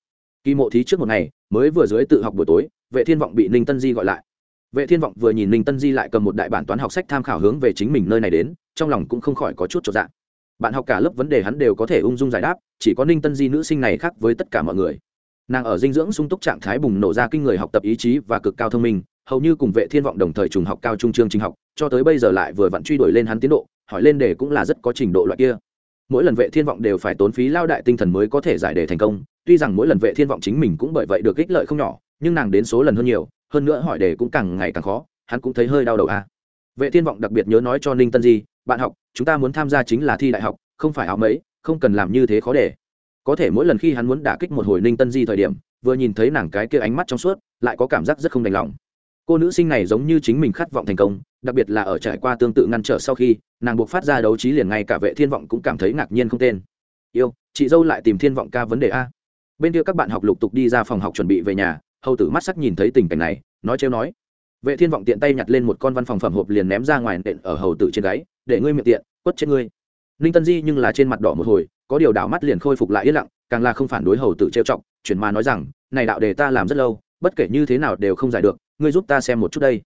Kỳ mộ thí trước một ngày, mới vừa dưới tự học buổi tối, vệ thiên vọng bị ninh tân di gọi lại. Vệ thiên vọng vừa nhìn ninh tân di lại cầm một đại bản toán học sách tham khảo hướng về chính mình nơi này đến, trong lòng cũng không khỏi có chút trọn dạng bạn học cả lớp vấn đề hắn đều có thể ung dung giải đáp, chỉ có ninh tân di nữ sinh này khác với tất cả mọi người. Nàng ở dinh dưỡng sung túc trạng thái bùng nổ ra kinh người học tập ý chí và cực cao thông minh hầu như cùng vệ thiên vọng đồng thời trùng học cao trung chương trình học, cho tới bây giờ lại vừa vặn truy đuổi lên hắn tiến độ, hỏi lên đề cũng là rất có trình độ loại kia. Mỗi lần vệ thiên vọng đều phải tốn phí lao đại tinh thần mới có thể giải đề thành công, tuy rằng mỗi lần vệ thiên vọng chính mình cũng bởi vậy được ích lợi không nhỏ, nhưng nàng đến số lần hơn nhiều, hơn nữa hỏi đề cũng càng ngày càng khó, hắn cũng thấy hơi đau đầu a. Vệ thiên vọng đặc biệt nhớ nói cho ninh tân di, bạn học, chúng ta muốn tham gia chính là thi đại học, không phải áo mấy, không cần làm như thế khó để có thể mỗi lần khi hắn muốn đả kích một hồi ninh tân di thời điểm, vừa nhìn thấy nàng cái kia ánh mắt trong suốt, lại có cảm giác rất không đành lòng cô nữ sinh này giống như chính mình khát vọng thành công, đặc biệt là ở trải qua tương tự ngăn trở sau khi, nàng buộc phát ra đấu trí liền ngay cả vệ thiên vọng cũng cảm thấy ngạc nhiên không tên. Yêu, chị dâu lại tìm thiên vọng ca vấn đề a. Bên kia các bạn học lục tục đi ra phòng học chuẩn bị về nhà, hầu tử mắt sắc nhìn thấy tình cảnh này, nói trêu nói. Vệ thiên vọng tiện tay nhặt lên một con văn phòng phẩm hộp liền ném ra ngoài nện ở hầu tử trên gáy, để ngươi miệng tiện, quất trên ngươi. Ninh tân di nhưng là trên mặt đỏ một hồi, có điều đảo mắt liền khôi phục lại yên lặng, càng là không phản đối hầu tử trêu chọc, chuyển mà nói rằng, này đạo đề ta làm rất lâu, bất kể như thế nào đều không giải được ngươi giúp ta xem một chút đây.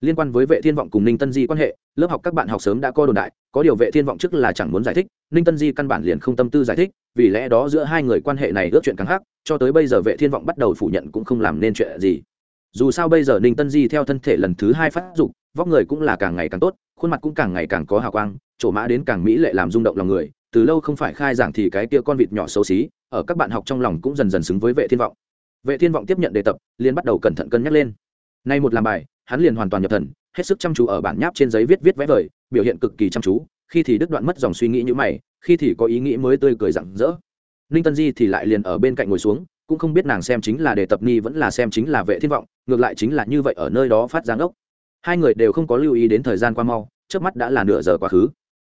Liên quan với vệ thiên vọng cùng ninh tân di quan hệ, lớp học các bạn học sớm đã co đồn đại, có điều vệ thiên vọng trước là chẳng muốn giải thích, ninh tân di căn bản liền không tâm tư giải thích, vì lẽ đó giữa hai người quan hệ này ước chuyện càng hắc, cho tới bây giờ vệ thiên vọng bắt đầu phủ nhận cũng không làm nên chuyện gì. Dù sao bây giờ ninh tân di theo thân thể lần thứ hai phát dục, vóc người cũng là càng ngày càng tốt, khuôn mặt cũng càng ngày càng có hào quang trổ mã đến càng mỹ lệ làm rung động lòng người, từ lâu không phải khai giảng thì cái kia con vịt nhỏ xấu xí, ở các bạn học trong lòng cũng dần dần xứng với vệ thiên vọng. Vệ thiên vọng tiếp nhận đề tập, liền bắt đầu cẩn thận cân nhắc lên nay một làm bài, hắn liền hoàn toàn nhập thần, hết sức chăm chú ở bản nháp trên giấy viết viết vẽ vời, biểu hiện cực kỳ chăm chú, khi thì đứt đoạn mất dòng suy nghĩ như mày, khi thì có ý nghĩ mới tươi cười rặng rỡ. Ninh tân di thì lại liền ở bên cạnh ngồi xuống, cũng không biết nàng xem chính là đề tập ni vẫn là xem chính là vệ thiên vọng, ngược lại chính là như vậy ở nơi đó phát giáng ốc. Hai người đều không có lưu ý đến thời gian qua mau trước mắt đã là nửa giờ quá khứ.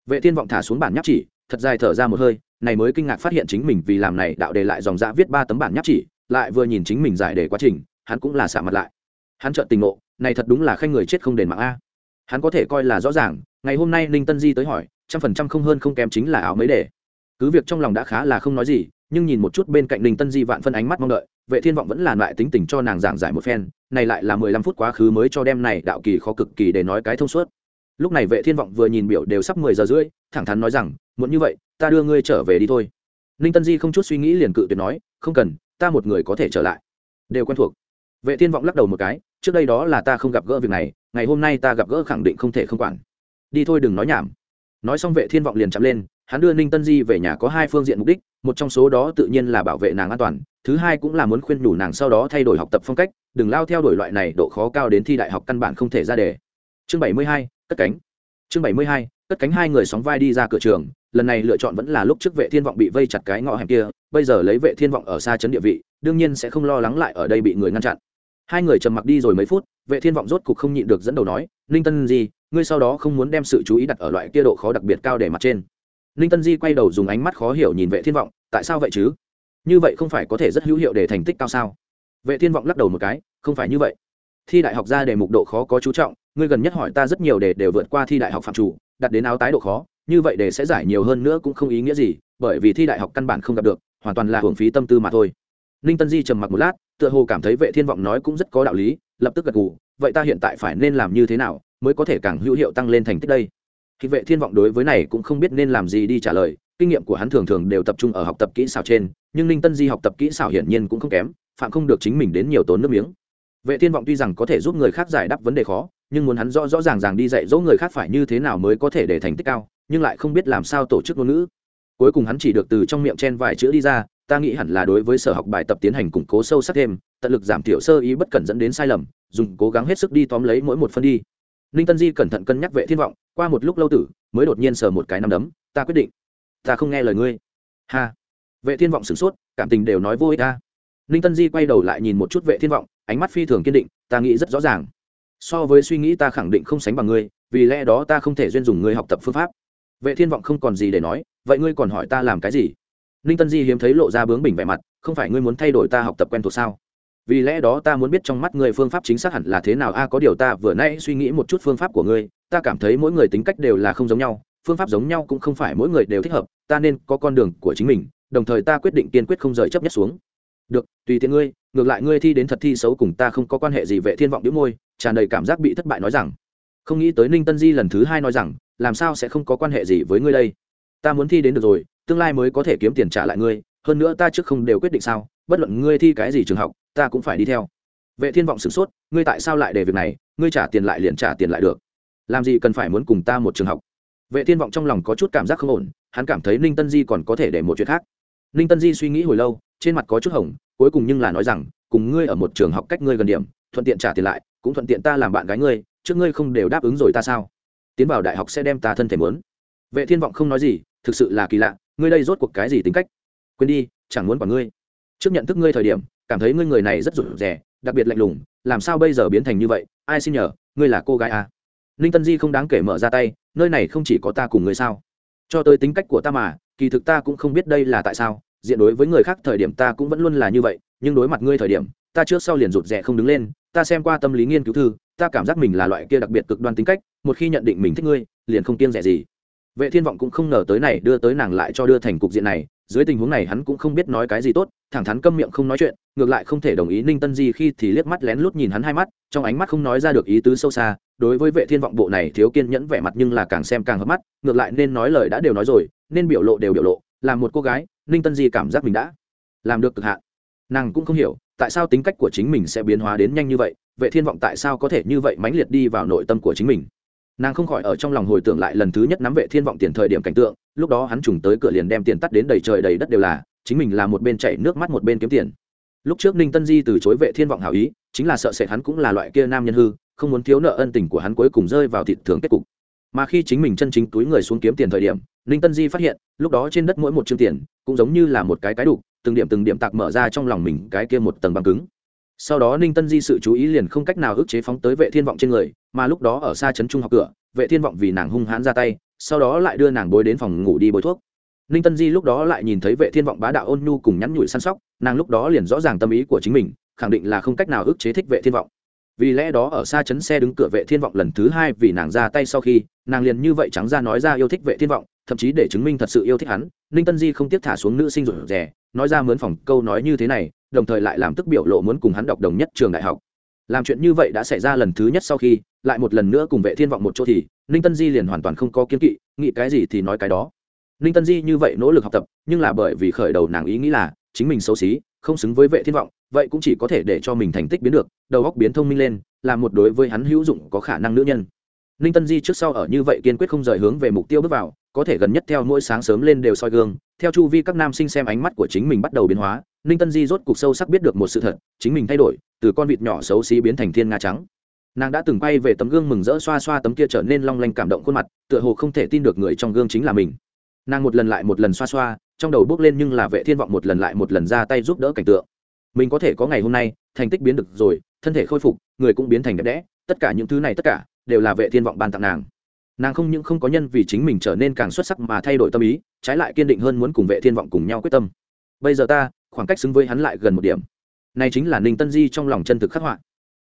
Vệ thiên vọng thả xuống bản nháp chỉ, thật dài thở ra một hơi, này mới kinh ngạc phát hiện chính mình vì làm này đạo đề lại dòng dã viết ba tấm bản nháp chỉ, lại vừa nhìn chính mình giải đề quá trình, hắn cũng là xả mặt lại hắn trợn tình ngộ, này thật đúng là khanh người chết không đền mạng a. Hắn có thể coi là rõ ràng, ngày hôm nay ninh tân di tới hỏi, trăm phần trăm không hơn không kém chính là áo mấy đề. Cứ việc trong lòng đã khá là không nói gì, nhưng nhìn một chút bên cạnh ninh tân di vạn phân ánh mắt mong đợi, vệ thiên vọng vẫn là loại tính tình cho nàng giảng giải một phen, này lại là mười lăm phút quá khứ mới cho đem này đạo kỳ khó cực kỳ để nói cái thông suốt. Lúc này vệ thiên vọng vừa nhìn biểu đều sắp mười giờ rưỡi, thẳng thắn nói rằng muốn như vậy, ta đưa ngươi trở về đi thôi. Ninh tân di không chút suy nghĩ liền cự tuyệt nói, không cần, ta một người có thể trở lại. Đều quen thuộc vệ thiên vọng lắc đầu một cái trước đây đó là ta không gặp gỡ việc này ngày hôm nay ta gặp gỡ khẳng định không thể không quản. Đi thôi đừng nói nhảm. Nói xong vệ thiên vọng liền chạm lên hắn đưa ninh tân di về nhà có hai phương diện mục đích một trong số đó tự nhiên là bảo vệ nàng an toàn thứ hai cũng là muốn khuyên nhủ nàng sau đó thay đổi học tập phong cách đừng lao theo đuổi loại này độ khó cao đến thi đại học căn bản không thể ra đề. Chương 72, cất cánh. Chương 72, cất cánh hai người sóng vai đi ra cửa trường lần này lựa chọn vẫn là lúc trước vệ thiên vọng bị vây chặt cái ngõ hẻm kia bây giờ lấy vệ thiên vọng ở xa chấn địa vị đương nhiên sẽ không lo lắng lại ở đây bị người ngăn chặn hai người trầm mặc đi rồi mấy phút, vệ thiên vọng rốt cục không nhịn được dẫn đầu nói, ninh tân di, ngươi sau đó không muốn đem sự chú ý đặt ở loại kia độ khó đặc biệt cao để mặt trên. Ninh tân di quay đầu dùng ánh mắt khó hiểu nhìn vệ thiên vọng, tại sao vậy chứ? Như vậy không phải có thể rất hữu hiệu để thành tích cao sao? Vệ thiên vọng lắc đầu một cái, không phải như vậy. Thi đại học ra đề mục độ khó có chú trọng, ngươi gần nhất hỏi ta rất nhiều đề đều vượt qua thi đại học phạm chủ, đặt đến áo tái độ khó, như vậy đề sẽ giải nhiều hơn nữa cũng không ý nghĩa gì, bởi vì thi đại học căn bản không gặp được, hoàn toàn là hưởng phí tâm tư mà thôi. Ninh tân di trầm mặc một lát tựa hồ cảm thấy vệ thiên vọng nói cũng rất có đạo lý, lập tức gật gù, vậy ta hiện tại phải nên làm như thế nào mới có thể càng hữu hiệu tăng lên thành tích đây? Khi vệ thiên vọng đối với này cũng không biết nên làm gì đi trả lời, kinh nghiệm của hắn thường thường đều tập trung ở học tập kỹ xảo trên, nhưng ninh tân di học tập kỹ xảo hiển nhiên cũng không kém, phạm không được chính mình đến nhiều tốn nước miếng. Vệ thiên vọng tuy rằng có thể giúp người khác giải đáp vấn đề khó, nhưng muốn hắn rõ rõ ràng ràng đi dạy dỗ người khác phải như thế nào mới có thể để thành tích cao, nhưng lại không biết làm sao tổ chức ngôn ngữ. Cuối cùng hắn chỉ được từ trong miệng chen vài chữ đi ra ta nghĩ hẳn là đối với sở học bài tập tiến hành củng cố sâu sắc thêm, tận lực giảm thiểu sơ ý bất cẩn dẫn đến sai lầm, dùng cố gắng hết sức đi tóm lấy mỗi một phân đi. Ninh tân di cẩn thận cân nhắc vệ thiên vọng, qua một lúc lâu tử, mới đột nhiên sờ một cái nắm đấm, ta quyết định. Ta không nghe lời ngươi. Ha. Vệ thiên vọng sửng sốt, cảm tình đều nói vô ích ta ninh tân di quay đầu lại nhìn một chút vệ thiên vọng, ánh mắt phi thường kiên định, ta nghĩ rất rõ ràng. So với suy nghĩ ta khẳng định không sánh bằng ngươi, vì lẽ đó ta không thể duyên dùng ngươi học tập phương pháp. Vệ thiên vọng không còn gì để nói, vậy ngươi còn hỏi ta làm cái gì? Ninh tân di hiếm thấy lộ ra bướng bỉnh vẻ mặt, không phải ngươi muốn thay đổi ta học tập quen thuộc sao? Vì lẽ đó ta muốn biết trong mắt ngươi phương pháp chính xác hẳn là thế nào. A, có điều ta vừa nãy suy nghĩ một chút phương pháp của ngươi, ta cảm thấy mỗi người tính cách đều là không giống nhau, phương pháp giống nhau cũng không phải mỗi người đều thích hợp, ta nên có con đường của chính mình, đồng thời ta quyết định kiên quyết không rời chấp nhất xuống. Được, tùy tiện ngươi, ngược lại ngươi thi đến thật thi xấu cùng ta không có quan hệ gì vệ thiên vọng đĩu môi, tràn đầy cảm giác bị thất bại nói rằng. Không nghĩ tới ninh tân di lần thứ hai nói rằng, làm sao sẽ không có quan hệ gì với ngươi đây? Ta muốn thi đến được rồi tương lai mới có thể kiếm tiền trả lại ngươi, hơn nữa ta trước không đều quyết định sao, bất luận ngươi thi cái gì trường học, ta cũng phải đi theo. Vệ thiên vọng sửng sốt, ngươi tại sao lại để việc này, ngươi trả tiền lại liền trả tiền lại được. Làm gì cần phải muốn cùng ta một trường học? Vệ thiên vọng trong lòng có chút cảm giác không ổn, hắn cảm thấy ninh tân di còn có thể để một chuyện khác. Ninh tân di suy nghĩ hồi lâu, trên mặt có chút hồng, cuối cùng nhưng là nói rằng, cùng ngươi ở một trường học cách ngươi gần điểm, thuận tiện trả tiền lại, cũng thuận tiện ta làm bạn gái ngươi, trước ngươi không đều đáp ứng rồi ta sao? Tiến vào đại học sẽ đem ta thân thể muốn. Vệ thiên vọng không nói gì, thực sự là kỳ lạ ngươi đây rốt cuộc cái gì tính cách? Quên đi, chẳng muốn quản ngươi. Trước nhận thức ngươi thời điểm, cảm thấy ngươi người này rất rụt rè, đặc biệt lạnh lùng, làm sao bây giờ biến thành như vậy? Ai xin nhờ, ngươi là cô gái à? ninh tân di không đáng kể mở ra tay, nơi này không chỉ có ta cùng ngươi sao? Cho tới tính cách của ta mà, kỳ thực ta cũng không biết đây là tại sao, diện đối với người khác thời điểm ta cũng vẫn luôn là như vậy, nhưng đối mặt ngươi thời điểm, ta trước sau liền rụt rè không đứng lên, ta xem qua tâm lý nghiên cứu thư, ta cảm giác mình là loại kia đặc biệt cực đoan tính cách, một khi nhận định mình thích ngươi, liền không kiêng rẻ gì vệ thiên vọng cũng không ngờ tới này, đưa tới nàng lại cho đưa thành cục diện này, dưới tình huống này hắn cũng không biết nói cái gì tốt, thẳng thắn câm miệng không nói chuyện, ngược lại không thể đồng ý ninh tân di khi thì liếc mắt lén lút nhìn hắn hai mắt, trong ánh mắt không nói ra được ý tứ sâu xa, đối với vệ thiên vọng bộ này thiếu kiên nhẫn vẻ mặt nhưng là càng xem càng hấp mắt, ngược lại nên nói lời đã đều nói rồi, nên biểu lộ đều biểu lộ, làm một cô gái, ninh tân di cảm giác mình đã làm được cực hạn. Nàng cũng không hiểu, tại sao tính cách của chính mình sẽ biến hóa đến nhanh như vậy, vệ thiên vọng tại sao có thể như vậy mãnh liệt đi vào nội tâm của chính mình? Nàng không khỏi ở trong lòng hồi tưởng lại lần thứ nhất nắm vệ thiên vọng tiền thời điểm cảnh tượng, lúc đó hắn trùng tới cửa liền đem tiền tắt đến đầy trời đầy đất đều là, chính mình là một bên chạy nước mắt một bên kiếm tiền. Lúc trước ninh tân di từ chối vệ thiên vọng hảo ý, chính là sợ sệt hắn cũng là loại kia nam nhân hư, không muốn thiếu nợ ân tình của hắn cuối cùng rơi vào thịt thường kết cục. Mà khi chính mình chân chính túi người xuống kiếm tiền thời điểm, ninh tân di phát hiện, lúc đó trên đất mỗi một chương tiền, cũng giống như là một cái cái đục từng điểm từng điểm tạc mở ra trong lòng mình cái kia một tầng băng cứng sau đó ninh tân di sự chú ý liền không cách nào ức chế phóng tới vệ thiên vọng trên người, mà lúc đó ở xa trấn trung học cửa, vệ thiên vọng vì nàng hung hãn ra tay, sau đó lại đưa nàng bối đến phòng ngủ đi bôi thuốc. Ninh tân di lúc đó lại nhìn thấy vệ thiên vọng bá đạo ôn nhu cùng nhắn nhủi săn sóc, nàng lúc đó liền rõ ràng tâm ý của chính mình, khẳng định là không cách nào ức chế thích vệ thiên vọng. Vì lẽ đó ở xa chấn xe đứng cửa vệ thiên vọng lần thứ hai vì nàng ra tay sau khi, nàng liền như vậy trắng ra nói ra yêu thích vệ thiên vọng, thậm chí để chứng minh thật sự yêu thích hắn, ninh tân di không tiếp thả xuống nữ sinh rồi rẻ nói ra mướn phòng câu nói như thế này đồng thời lại làm tức biểu lộ muốn cùng hắn đọc đồng nhất trường đại học. Làm chuyện như vậy đã xảy ra lần thứ nhất sau khi, lại một lần nữa cùng vệ thiên vọng một chỗ thì, ninh tân di liền hoàn toàn không có kiên kỵ, nghĩ cái gì thì nói cái đó. Ninh tân di như vậy nỗ lực học tập, nhưng là bởi vì khởi đầu nàng ý nghĩ là, chính mình xấu xí, không xứng với vệ thiên vọng, vậy cũng chỉ có thể để cho mình thành tích biến được, đầu óc biến thông minh lên, là một đối với hắn hữu dụng có khả năng nữ nhân. Ninh tân di trước sau ở như vậy kiên quyết không rời hướng về mục tiêu bước vào, có thể gần nhất theo mỗi sáng sớm lên đều soi gương, theo chu vi các nam sinh xem ánh mắt của chính mình bắt đầu biến hóa ninh tân di rốt cuộc sâu sắc biết được một sự thật, chính mình thay đổi, từ con vịt nhỏ xấu xí biến thành thiên nga trắng. Nàng đã từng quay về tấm gương mừng rỡ xoa xoa tấm kia trở nên long lanh cảm động khuôn mặt, tựa hồ không thể tin được người trong gương chính là mình. Nàng một lần lại một lần xoa xoa, trong đầu bước lên nhưng là vệ thiên vọng một lần lại một lần ra tay giúp đỡ cảnh tượng. Mình có thể có ngày hôm nay, thành tích biến được rồi, thân thể khôi phục, người cũng biến thành đẹp đẽ, tất cả những thứ này tất cả, đều là vệ thiên vọng ban tặng nàng. Nàng không những không có nhân vì chính mình trở nên càng xuất sắc mà thay đổi tâm ý, trái lại kiên định hơn muốn cùng vệ thiên vọng cùng nhau quyết tâm. Bây giờ ta khoảng cách xứng với hắn lại gần một điểm. Này chính là ninh tân di trong lòng chân thực khắc họa.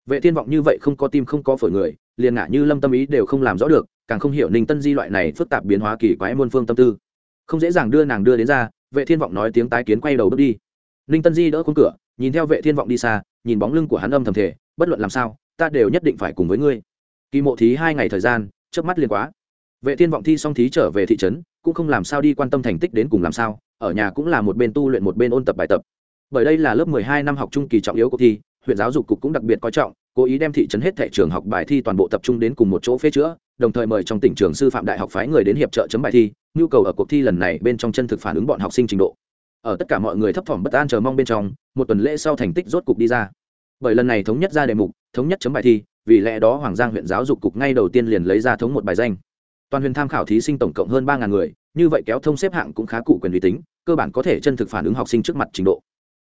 Vệ thiên vọng như vậy không có tim không có phổi người, liền ngã như lâm tâm ý đều không làm rõ được, càng không hiểu ninh tân di loại này phức tạp biến hóa kỳ quái muôn phương tâm tư. Không dễ dàng đưa nàng đưa đến ra, vệ thiên vọng nói tiếng tái kiến quay đầu bước đi. Ninh tân di đỡ khuôn cửa, nhìn theo vệ thiên vọng đi xa, nhìn bóng lưng của hắn âm thầm thể bất luận làm sao, ta đều nhất định phải cùng với ngươi. Kỳ mộ thí hai ngày thời gian trước mắt liền quá. Vệ thiên vọng thi xong thí trở về thị trấn, cũng không làm sao đi quan tâm thành tích đến cùng làm sao ở nhà cũng là một bên tu luyện một bên ôn tập bài tập. Bởi đây là lớp 12 năm học trung kỳ trọng yếu của thi, huyện giáo dục cục cũng đặc biệt coi trọng, cố ý đem thị trấn hết thẻ trường học bài thi toàn bộ tập trung đến cùng một chỗ phê chữa, đồng thời mời trong tỉnh trường sư phạm đại học phái người đến hiệp trợ chấm bài thi, nhu cầu ở cuộc thi lần này bên trong chân thực phản ứng bọn học sinh trình độ. Ở tất cả mọi người thấp thỏm bất an chờ mong bên trong, một tuần lễ sau thành tích rốt cục đi ra. Bởi lần này thống nhất ra đề mục, thống nhất chấm bài thi, vì lẽ đó hoàng giang huyện giáo dục cục ngay đầu tiên liền lấy ra thống một bài danh. Toàn huyện tham khảo thí sinh tổng cộng hơn ba người như vậy kéo thông xếp hạng cũng khá cụ quyền uy tín, cơ bản có thể chân thực phản ứng học sinh trước mặt trình độ.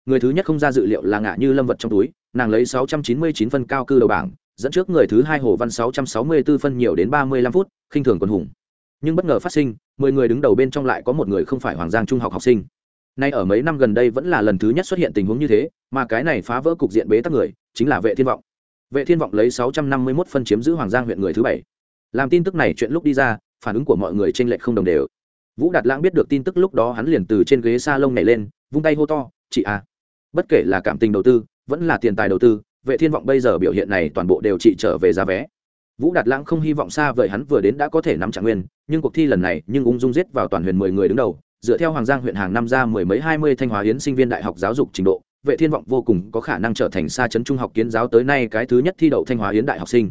Người thứ nhất không ra dự liệu là ngạ như lâm vật trong túi, nàng lấy 699 phân cao cư đầu bảng, dẫn trước người thứ hai hồ văn 664 phân nhiều đến 35 phút, khinh thường quần hùng. Nhưng bất ngờ phát sinh, mười người đứng đầu bên trong lại có một người không phải hoàng giang trung học học sinh. Nay ở mấy năm gần đây vẫn là lần thứ nhất xuất hiện tình huống như thế, mà cái này phá vỡ cục diện bế tắc người, chính là vệ thiên vọng. Vệ thiên vọng lấy 651 phân chiếm giữ hoàng giang huyện người thứ bảy. Làm tin tức này chuyện lúc đi ra, phản ứng của mọi người trên lệch không đồng đều vũ đạt lãng biết được tin tức lúc đó hắn liền từ trên ghế sa lông nhảy lên vung tay hô to chị à, bất kể là cảm tình đầu tư vẫn là tiền tài đầu tư vệ thiên vọng bây giờ biểu hiện này toàn bộ đều trị trở về giá vé. Vũ đạt lãng không hy vọng xa vời hắn vừa đến đã có thể nắm trạng nguyên nhưng cuộc thi lần này nhưng ung dung giết vào toàn huyền mười người đứng đầu dựa theo hoàng giang huyện hàng năm ra mười mấy hai mươi thanh hóa hiến sinh viên đại học giáo dục trình độ vệ thiên vọng vô cùng có khả năng trở thành xa chấn trung học kiến giáo tới nay cái thứ nhất thi đậu thanh hóa hiến đại học sinh.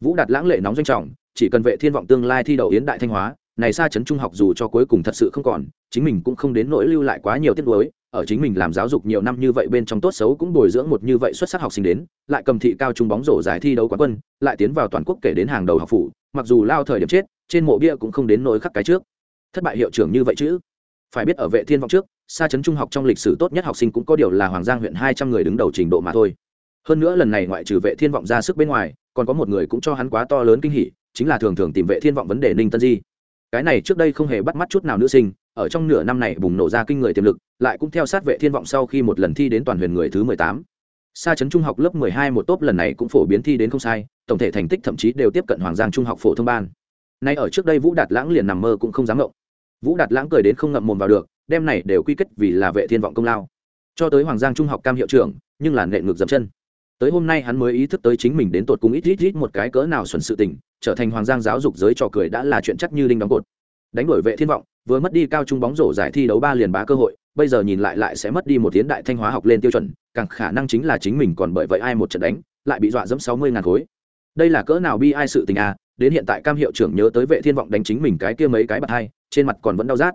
Vũ đạt lãng lệ nóng doanh trọng chỉ cần vệ thiên vọng tương lai thi đậu hiến đại thanh hóa này xa chấn trung học dù cho cuối cùng thật sự không còn, chính mình cũng không đến nỗi lưu lại quá nhiều tiết nuối, ở chính mình làm giáo dục nhiều năm như vậy bên trong tốt xấu cũng bồi dưỡng một như vậy xuất sắc học sinh đến, lại cầm thị cao trung bóng rổ giải thi đấu quán quân, lại tiến vào toàn quốc kể đến hàng đầu học phủ, mặc dù lao thời điểm chết, trên mộ bia cũng không đến nỗi khắc cái trước. Thất bại hiệu trưởng như vậy chứ? Phải biết ở vệ thiên vọng trước, xa chấn trung học trong lịch sử tốt nhất học sinh cũng có điều là hoàng giang huyện hai trăm người đứng đầu trình độ mà thôi. Hơn nữa lần này ngoại trừ vệ thiên vọng ra sức bên ngoài, còn có một người cũng cho hắn quá to lớn kinh hỉ, chính là thường thường tìm vệ thiên vọng vấn đề ninh tân di cái này trước đây không hề bắt mắt chút nào nữ sinh, ở trong nửa năm này bùng nổ ra kinh người tiềm lực, lại cũng theo sát vệ thiên vọng sau khi một lần thi đến toàn huyền người thứ mười tám. Xa chấn trung học lớp mười hai một tốp lần này cũng phổ biến thi đến không sai, tổng thể thành tích thậm chí đều tiếp cận hoàng giang trung học phổ thông ban. Nay ở trước đây vũ đạt lãng liền nằm mơ cũng không dám ngộng. Vũ đạt lãng cười đến không ngậm mồm vào được đem này đều quy kết vì là vệ thiên vọng công lao. Cho tới hoàng giang trung học cam hiệu trưởng, nhưng là nệ ngược dậm chân tới hôm nay hắn mới ý thức tới chính mình đến tột cùng ít ít ít một cái cỡ nào xuẩn sự tình, trở thành hoàng giang giáo dục giới trò cười đã là chuyện chắc như đinh đóng cột. Đánh đổi vệ thiên vọng, vừa mất đi cao trung bóng rổ giải thi đấu ba liền bá cơ hội, bây giờ nhìn lại lại sẽ mất đi một tiến đại thanh hóa học lên tiêu chuẩn, càng khả năng chính là chính mình còn bởi vậy ai một trận đánh, lại bị dọa dẫm sáu mươi ngàn khối. Đây là cỡ nào bi ai sự tình à đến hiện tại cam hiệu trưởng nhớ tới vệ thiên vọng đánh chính mình cái kia mấy cái bật hai, trên mặt còn vẫn đau rát.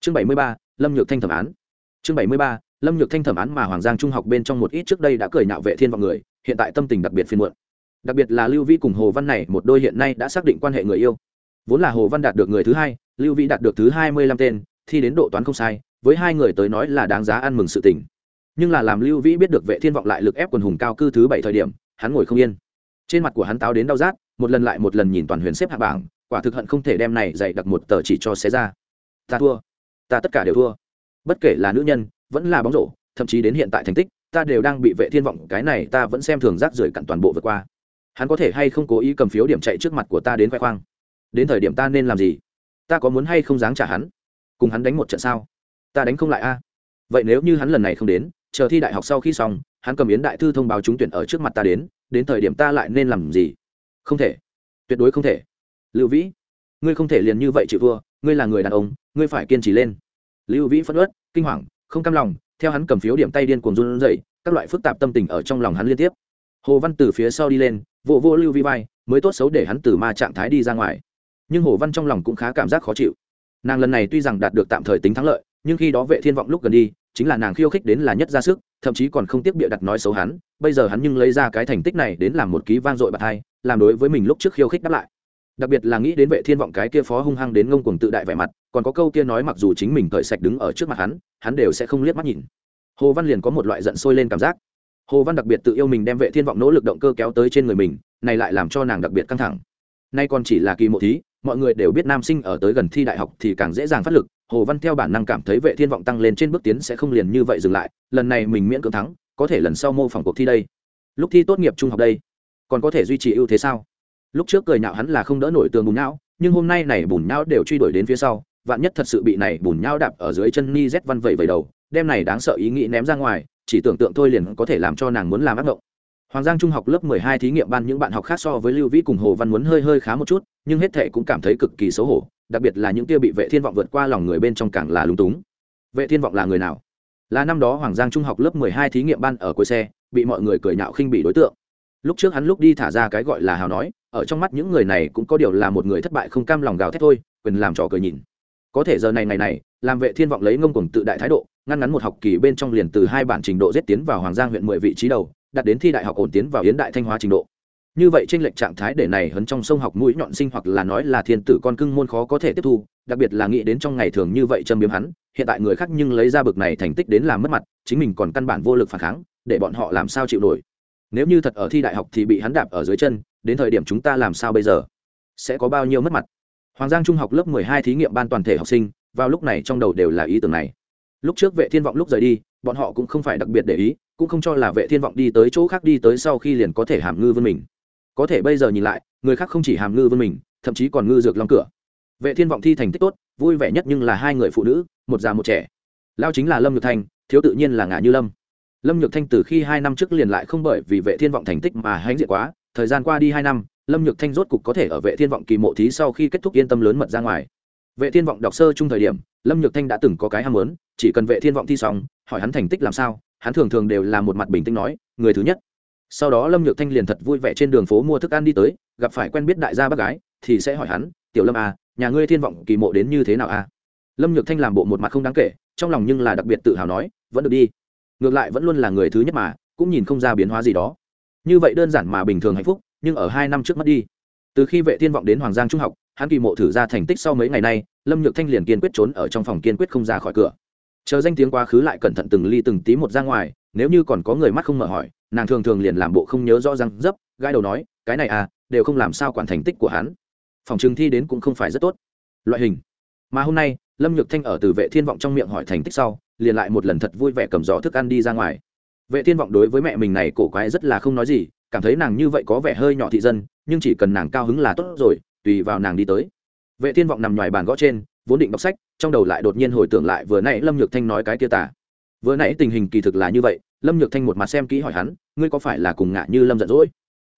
Chương bảy mươi ba, lâm nhược thanh thẩm án. Chương bảy mươi ba lâm nhược thanh thẩm án mà hoàng giang trung học bên trong một ít trước đây đã cười nhạo vệ thiên vọng người, hiện tại tâm tình đặc biệt phiên muộn. Đặc biệt là lưu vĩ cùng hồ văn này, một đôi hiện nay đã xác định quan hệ người yêu. Vốn là hồ văn đạt được người thứ hai, lưu vĩ đạt được thứ hai mươi lăm tên, thi đến độ toán không sai, với hai người tới nói là đáng giá ăn mừng sự tình. Nhưng là làm lưu vĩ biết được vệ thiên vọng lại lực ép quần hùng cao cư thứ bảy thời điểm, hắn ngồi không yên. Trên mặt của hắn táo đến đau rát, một lần lại một lần nhìn toàn huyền xếp hạ bảng, quả thực hận không thể đem này dạy đặt một tờ chỉ cho xé ra. Ta thua. Ta tất cả đều thua. Bất kể là nữ nhân vẫn là bóng rổ, thậm chí đến hiện tại thành tích, ta đều đang bị vệ thiên vọng, cái này ta vẫn xem thường rác rưởi cặn toàn bộ vượt qua. Hắn có thể hay không cố ý cầm phiếu điểm chạy trước mặt của ta đến khoe khoang? Đến thời điểm ta nên làm gì? Ta có muốn hay không dáng trả hắn? Cùng hắn đánh một trận sao? Ta đánh không lại a. Vậy nếu như hắn lần này không đến, chờ thi đại học sau khi xong, hắn cầm yến đại thư thông báo trúng tuyển ở trước mặt ta đến đến thời điểm ta lại nên làm gì? Không thể. Tuyệt đối không thể. Lưu vĩ, ngươi không thể liền như vậy chịu thua ngươi là người đàn ông, ngươi phải kiên trì lên. Lưu vĩ phất ớt kinh hoàng không cam lòng theo hắn cầm phiếu điểm tay điên cuồng run rẩy các loại phức tạp tâm tình ở trong lòng hắn liên tiếp. Hồ văn từ phía sau đi lên vụ vô, vô lưu vi vai mới tốt xấu để hắn từ ma trạng thái đi ra ngoài. Nhưng hồ văn trong lòng cũng khá cảm giác khó chịu. Nàng lần này tuy rằng đạt được tạm thời tính thắng lợi nhưng khi đó vệ thiên vọng lúc gần đi chính là nàng khiêu khích đến là nhất ra sức thậm chí còn không tiếc bịa đặt nói xấu hắn bây giờ hắn nhưng lấy ra cái thành tích này đến làm một ký vang dội bạc hai làm đối với mình lúc trước khiêu khích đáp lại. Đặc biệt là nghĩ đến vệ thiên vọng cái kia phó hung hăng đến ngông cuồng tự đại vẻ mặt còn có câu kia nói mặc dù chính mình cởi sạch đứng ở trước mặt hắn hắn đều sẽ không liếc mắt nhìn. Hồ văn liền có một loại giận sôi lên cảm giác. Hồ văn đặc biệt tự yêu mình đem vệ thiên vọng nỗ lực động cơ kéo tới trên người mình này lại làm cho nàng đặc biệt căng thẳng. Nay còn chỉ là kỳ mộ thí mọi người đều biết nam sinh ở tới gần thi đại học thì càng dễ dàng phát lực. Hồ văn theo bản năng cảm thấy vệ thiên vọng tăng lên trên bước tiến sẽ không liền như vậy dừng lại lần này mình miễn cưỡng thắng có thể lần sau mô phỏng cuộc thi đây. Lúc thi tốt nghiệp trung học đây còn có thể duy trì ưu thế sao? Lúc trước cười nhạo hắn là không đỡ nổi tường bùn não, nhưng hôm nay này bùn não đều truy đuổi đến phía sau vạn nhất thật sự bị này bùn nhão đạp ở dưới chân ni z văn vẩy vẩy đầu, đem này đáng sợ ý nghĩ ném ra ngoài, chỉ tưởng tượng thôi liền có thể làm cho nàng muốn làm ác mộng. Hoàng giang trung học lớp mười hai thí nghiệm ban những bạn học khác so với lưu vĩ cùng hồ văn muốn hơi hơi khá một chút, nhưng hết thệ cũng cảm thấy cực kỳ xấu hổ, đặc biệt là những kia bị vệ thiên vọng vượt qua lòng người bên trong càng là lúng túng. Vệ thiên vọng là người nào? Là năm đó hoàng giang trung học lớp mười hai thí nghiệm ban ở cuối xe, bị mọi người cười nhạo khinh bị đối tượng. Lúc trước hắn lúc đi thả ra cái gọi là hào nói, ở trong mắt những người này cũng có điều là một người thất bại không cam lòng gào thét thôi, quyền làm trò cười nhìn có thể giờ này này này, làm vệ thiên vọng lấy ngông cùng tự đại thái độ, ngăn ngắn một học kỳ bên trong liền từ hai bản trình độ giết tiến vào hoàng giang huyện mười vị trí đầu, đặt đến thi đại học ổn tiến vào yến đại thanh hóa trình độ. Như vậy trên lệch trạng thái để này hấn trong sông học mũi nhọn sinh hoặc là nói là thiên tử con cưng môn khó có thể tiếp thu, đặc biệt là nghĩ đến trong ngày thường như vậy châm biếm hắn, hiện tại người khác nhưng lấy ra bực này thành tích đến làm mất mặt, chính mình còn căn bản vô lực phản kháng, để bọn họ làm sao chịu nổi. Nếu như thật ở thi đại học thì bị hắn đạp ở dưới chân, đến thời điểm chúng ta làm sao bây giờ? Sẽ có bao nhiêu mất mặt? Hoàng giang trung học lớp mười hai thí nghiệm ban toàn thể học sinh, vào lúc này trong đầu đều là ý tưởng này. Lúc trước vệ thiên vọng lúc rời đi, bọn họ cũng không phải đặc biệt để ý, cũng không cho là vệ thiên vọng đi tới chỗ khác đi tới sau khi liền có thể hàm ngư vươn mình. Có thể bây giờ nhìn lại, người khác không chỉ hàm ngư vươn mình, thậm chí còn ngư dược long cửa. Vệ thiên vọng thi thành tích tốt, vui vẻ nhất nhưng là hai người phụ nữ, một già một trẻ. Lao chính là lâm nhược thanh, thiếu tự nhiên là ngã như lâm. Lâm nhược thanh từ khi hai năm trước liền lại không bởi vì vệ thiên vọng thành tích mà hãnh diện quá, thời gian qua đi hai năm lâm nhược thanh rốt cục có thể ở vệ thiên vọng kỳ mộ thí sau khi kết thúc yên tâm lớn mật ra ngoài. Vệ thiên vọng đọc sơ chung thời điểm, lâm nhược thanh đã từng có cái ham muốn, chỉ cần vệ thiên vọng thi xong, hỏi hắn thành tích làm sao, hắn thường thường đều là một mặt bình tĩnh nói, người thứ nhất. Sau đó lâm nhược thanh liền thật vui vẻ trên đường phố mua thức ăn đi tới, gặp phải quen biết đại gia bác gái, thì sẽ hỏi hắn, tiểu lâm à nhà ngươi thiên vọng kỳ mộ đến như thế nào à? Lâm nhược thanh làm bộ một mặt không đáng kể, trong lòng nhưng là đặc biệt tự hào nói, vẫn được đi. Ngược lại vẫn luôn là người thứ nhất mà, cũng nhìn không ra biến hóa gì đó. Như vậy đơn giản mà bình thường hạnh phúc nhưng ở hai năm trước mất đi. Từ khi vệ thiên vọng đến hoàng giang trung học, hắn kỳ mộ thử ra thành tích sau mấy ngày nay, lâm nhược thanh liền kiên quyết trốn ở trong phòng kiên quyết không ra khỏi cửa. Chờ danh tiếng quá khứ lại cẩn thận từng ly từng tí một ra ngoài, nếu như còn có người mắt không mở hỏi, nàng thường thường liền làm bộ không nhớ rõ răng dấp gai đầu nói, cái này à đều không làm sao quản thành tích của hắn. Phòng trường thi đến cũng không phải rất tốt. Loại hình. Mà hôm nay, lâm nhược thanh ở từ vệ thiên vọng trong miệng hỏi thành tích sau, liền lại một lần thật vui vẻ cầm giỏ thức ăn đi ra ngoài. Vệ thiên vọng đối với mẹ mình này cổ quái rất là không nói gì cảm thấy nàng như vậy có vẻ hơi nhỏ thị dân, nhưng chỉ cần nàng cao hứng là tốt rồi, tùy vào nàng đi tới. Vệ thiên vọng nằm ngoài bàn gõ trên, vốn định đọc sách, trong đầu lại đột nhiên hồi tưởng lại vừa nãy lâm nhược thanh nói cái kia tả. Vừa nãy tình hình kỳ thực là như vậy, lâm nhược thanh một mặt xem kỹ hỏi hắn, ngươi có phải là cùng ngạ như lâm giận dỗi?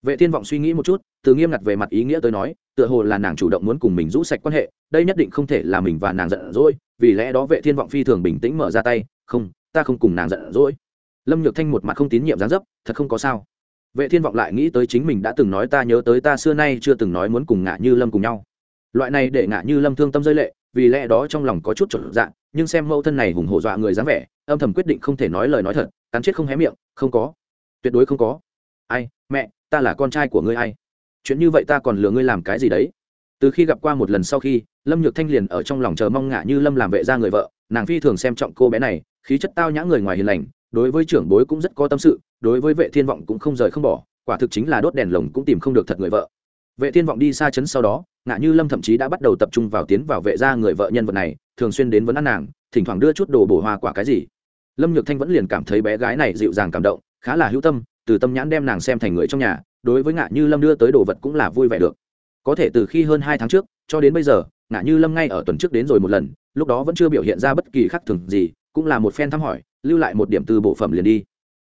Vệ thiên vọng suy nghĩ một chút, từ nghiêm ngặt về mặt ý nghĩa tới nói, tựa hồ là nàng chủ động muốn cùng mình rũ sạch quan hệ, đây nhất định không thể là mình và nàng giận dỗi, vì lẽ đó vệ thiên vọng phi thường bình tĩnh mở ra tay, không, ta không cùng nàng giận dỗi. Lâm nhược thanh một mặt không tín nhiệm dáng dấp, thật không có sao vệ thiên vọng lại nghĩ tới chính mình đã từng nói ta nhớ tới ta xưa nay chưa từng nói muốn cùng ngạ như lâm cùng nhau. Loại này để ngạ như lâm thương tâm rơi lệ, vì lẽ đó trong lòng có chút trở dạng nhưng xem mẫu thân này hùng hổ dọa người dáng vẻ, âm thầm quyết định không thể nói lời nói thật, cắn chết không hé miệng, không có. Tuyệt đối không có. Ai, mẹ, ta là con trai của ngươi ai? Chuyện như vậy ta còn lừa ngươi làm cái gì đấy? Từ khi gặp qua một lần sau khi, lâm nhược thanh liền ở trong lòng chờ mong Ngạ như lâm làm vệ ra người vợ, nàng phi thường xem trọng cô bé này, khí chất tao nhã người ngoài hiền lành, đối với trưởng bối cũng rất có tâm sự đối với vệ thiên vọng cũng không rời không bỏ, quả thực chính là đốt đèn lồng cũng tìm không được thật người vợ. Vệ thiên vọng đi xa chấn sau đó, ngạ như lâm thậm chí đã bắt đầu tập trung vào tiến vào vệ gia người vợ nhân vật này, thường xuyên đến vấn ăn nàng, thỉnh thoảng đưa chút đồ bổ hoa quả cái gì. Lâm nhược thanh vẫn liền cảm thấy bé gái này dịu dàng cảm động, khá là hữu tâm, từ tâm nhãn đem nàng xem thành người trong nhà, đối với ngạ như lâm đưa tới đồ vật cũng là vui vẻ được. Có thể từ khi hơn hai tháng trước, cho đến bây giờ, ngạ như lâm ngay ở tuần trước đến rồi một lần, lúc đó vẫn chưa biểu hiện ra bất kỳ khác thường gì, cũng là một phen thăm hỏi, lưu lại một điểm từ bộ phẩm liền đi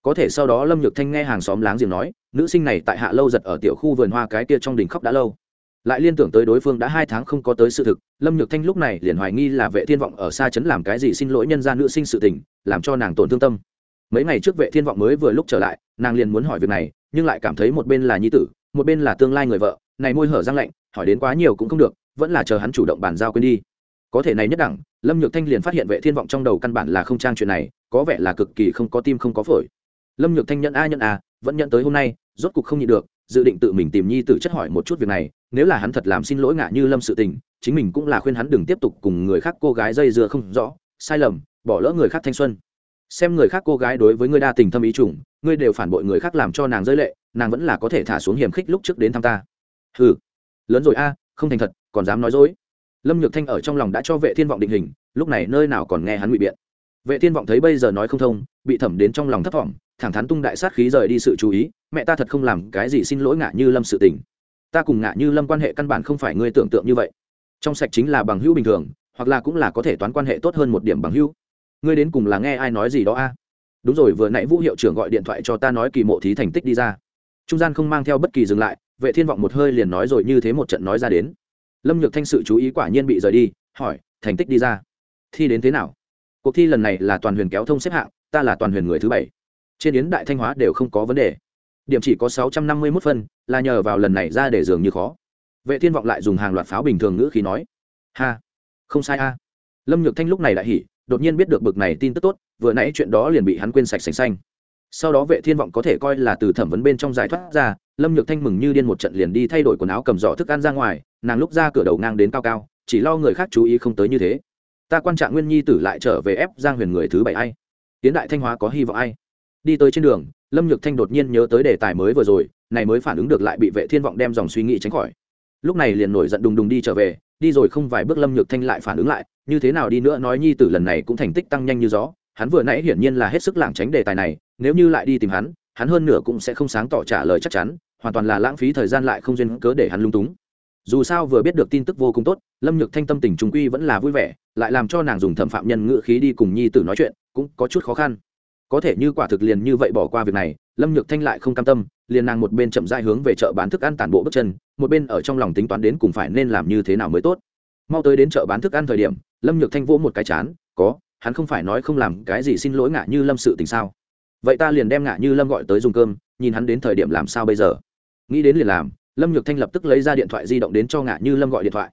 có thể sau đó lâm nhược thanh nghe hàng xóm láng giềng nói, nữ sinh này tại hạ lâu giật ở tiểu khu vườn hoa cái kia trong đình khóc đã lâu. Lại liên tưởng tới đối phương đã hai tháng không có tới sự thực, lâm nhược thanh lúc này liền hoài nghi là vệ thiên vọng ở xa chấn làm cái gì xin lỗi nhân gia nữ sinh sự tình, làm cho nàng tổn thương tâm. Mấy ngày trước vệ thiên vọng mới vừa lúc trở lại, nàng liền muốn hỏi việc này, nhưng lại cảm thấy một bên là nhi tử, một bên là tương lai người vợ, này môi hở răng lạnh, hỏi đến quá nhiều cũng không được, vẫn là chờ hắn chủ động bàn giao quên đi. Có thể này nhất đẳng, lâm nhược thanh liền phát hiện vệ thiên vọng trong đầu căn bản là không trang chuyện này, có vẻ là cực kỳ không có tim không có phổi lâm nhược thanh nhận a nhận a, vẫn nhận tới hôm nay, rốt cục không nhịn được, dự định tự mình tìm nhi tử chất hỏi một chút việc này, nếu là hắn thật làm xin lỗi ngạ như lâm sự tình, chính mình cũng là khuyên hắn đừng tiếp tục cùng người khác cô gái dây dưa không rõ, sai lầm, bỏ lỡ người khác thanh xuân. Xem người khác cô gái đối với ngươi đa tình thâm ý chủng ngươi đều phản bội người khác làm cho nàng rơi lệ, nàng vẫn là có thể thả xuống hiểm khích lúc trước đến thăm ta. Ừ lớn rồi a, không thành thật, còn dám nói dối. Lâm nhược thanh ở trong lòng đã cho vệ thiên vọng định hình, lúc này nơi nào còn nghe hắn ngụy biện. Vệ thiên vọng thấy bây giờ nói không thông, bị thẩm đến trong lòng thấp thỏm thẳng thắn tung đại sát khí rời đi sự chú ý, mẹ ta thật không làm cái gì xin lỗi ngạ như lâm sự tình. Ta cùng ngạ như lâm quan hệ căn bản không phải ngươi tưởng tượng như vậy. Trong sạch chính là bằng hữu bình thường, hoặc là cũng là có thể toán quan hệ tốt hơn một điểm bằng hữu. Ngươi đến cùng là nghe ai nói gì đó a? À? Đúng rồi, vừa nãy vũ hiệu trưởng gọi điện thoại cho ta nói kỳ mộ thí thành tích đi ra. Trung gian không mang theo bất kỳ dừng lại, vệ thiên vọng một hơi liền nói rồi như thế một trận nói ra đến. Lâm nhược thanh sự chú ý quả nhiên bị rời đi, hỏi, thành tích đi ra, thi đến thế nào? Cuộc thi lần này là toàn huyền kéo thông xếp hạng, ta là toàn huyền người thứ bảy trên yến đại thanh hóa đều không có vấn đề. Điểm chỉ có sáu trăm năm mươi 651 phân, là nhờ vào lần này ra để dường như khó. Vệ thiên vọng lại dùng hàng loạt pháo bình thường ngữ khí nói, ha, không sai a. Lâm nhược thanh lúc này lại hỉ, đột nhiên biết được bực này tin tức tốt, vừa nãy chuyện đó liền bị hắn quên sạch sành xanh. Sau đó vệ thiên vọng có thể coi là từ thẩm vấn bên trong giải thoát ra, lâm nhược thanh mừng như điên một trận liền đi thay đổi quần áo cầm giỏ thức ăn ra ngoài, nàng lúc ra cửa đầu ngang đến cao cao, chỉ lo người khác chú ý không tới như thế. Ta quan trạng nguyên nhi tử lại trở về ép giang huyền người thứ bảy ai? Tiến đại thanh hóa có hy vọng ai? Đi tới trên đường, lâm nhược thanh đột nhiên nhớ tới đề tài mới vừa rồi, này mới phản ứng được lại bị vệ thiên vọng đem dòng suy nghĩ tránh khỏi. Lúc này liền nổi giận đùng đùng đi trở về, đi rồi không vài bước lâm nhược thanh lại phản ứng lại, như thế nào đi nữa nói nhi tử lần này cũng thành tích tăng nhanh như gió, hắn vừa nãy hiển nhiên là hết sức lảng tránh đề tài này, nếu như lại đi tìm hắn hắn hơn nửa cũng sẽ không sáng tỏ trả lời chắc chắn, hoàn toàn là lãng phí thời gian lại không duyên cớ để hắn lung túng. Dù sao vừa biết được tin tức vô cùng tốt, lâm nhược thanh tâm tình trung quy vẫn là vui vẻ, lại làm cho nàng dùng thẩm phạm nhân ngữ khí đi cùng nhi tử nói chuyện, cũng có chút khó khăn có thể như quả thực liền như vậy bỏ qua việc này, lâm nhược thanh lại không cam tâm, liền nàng một bên chậm dại hướng về chợ bán thức ăn tản bộ bước chân, một bên ở trong lòng tính toán đến cùng phải nên làm như thế nào mới tốt. Mau tới đến chợ bán thức ăn thời điểm, lâm nhược thanh vỗ một cái chán, có, hắn không phải nói không làm cái gì xin lỗi ngạ như lâm sự tình sao? Vậy ta liền đem ngạ như lâm gọi tới dùng cơm, nhìn hắn đến thời điểm làm sao bây giờ? Nghĩ đến liền làm, lâm nhược thanh lập tức lấy ra điện thoại di động đến cho ngạ như lâm gọi điện thoại.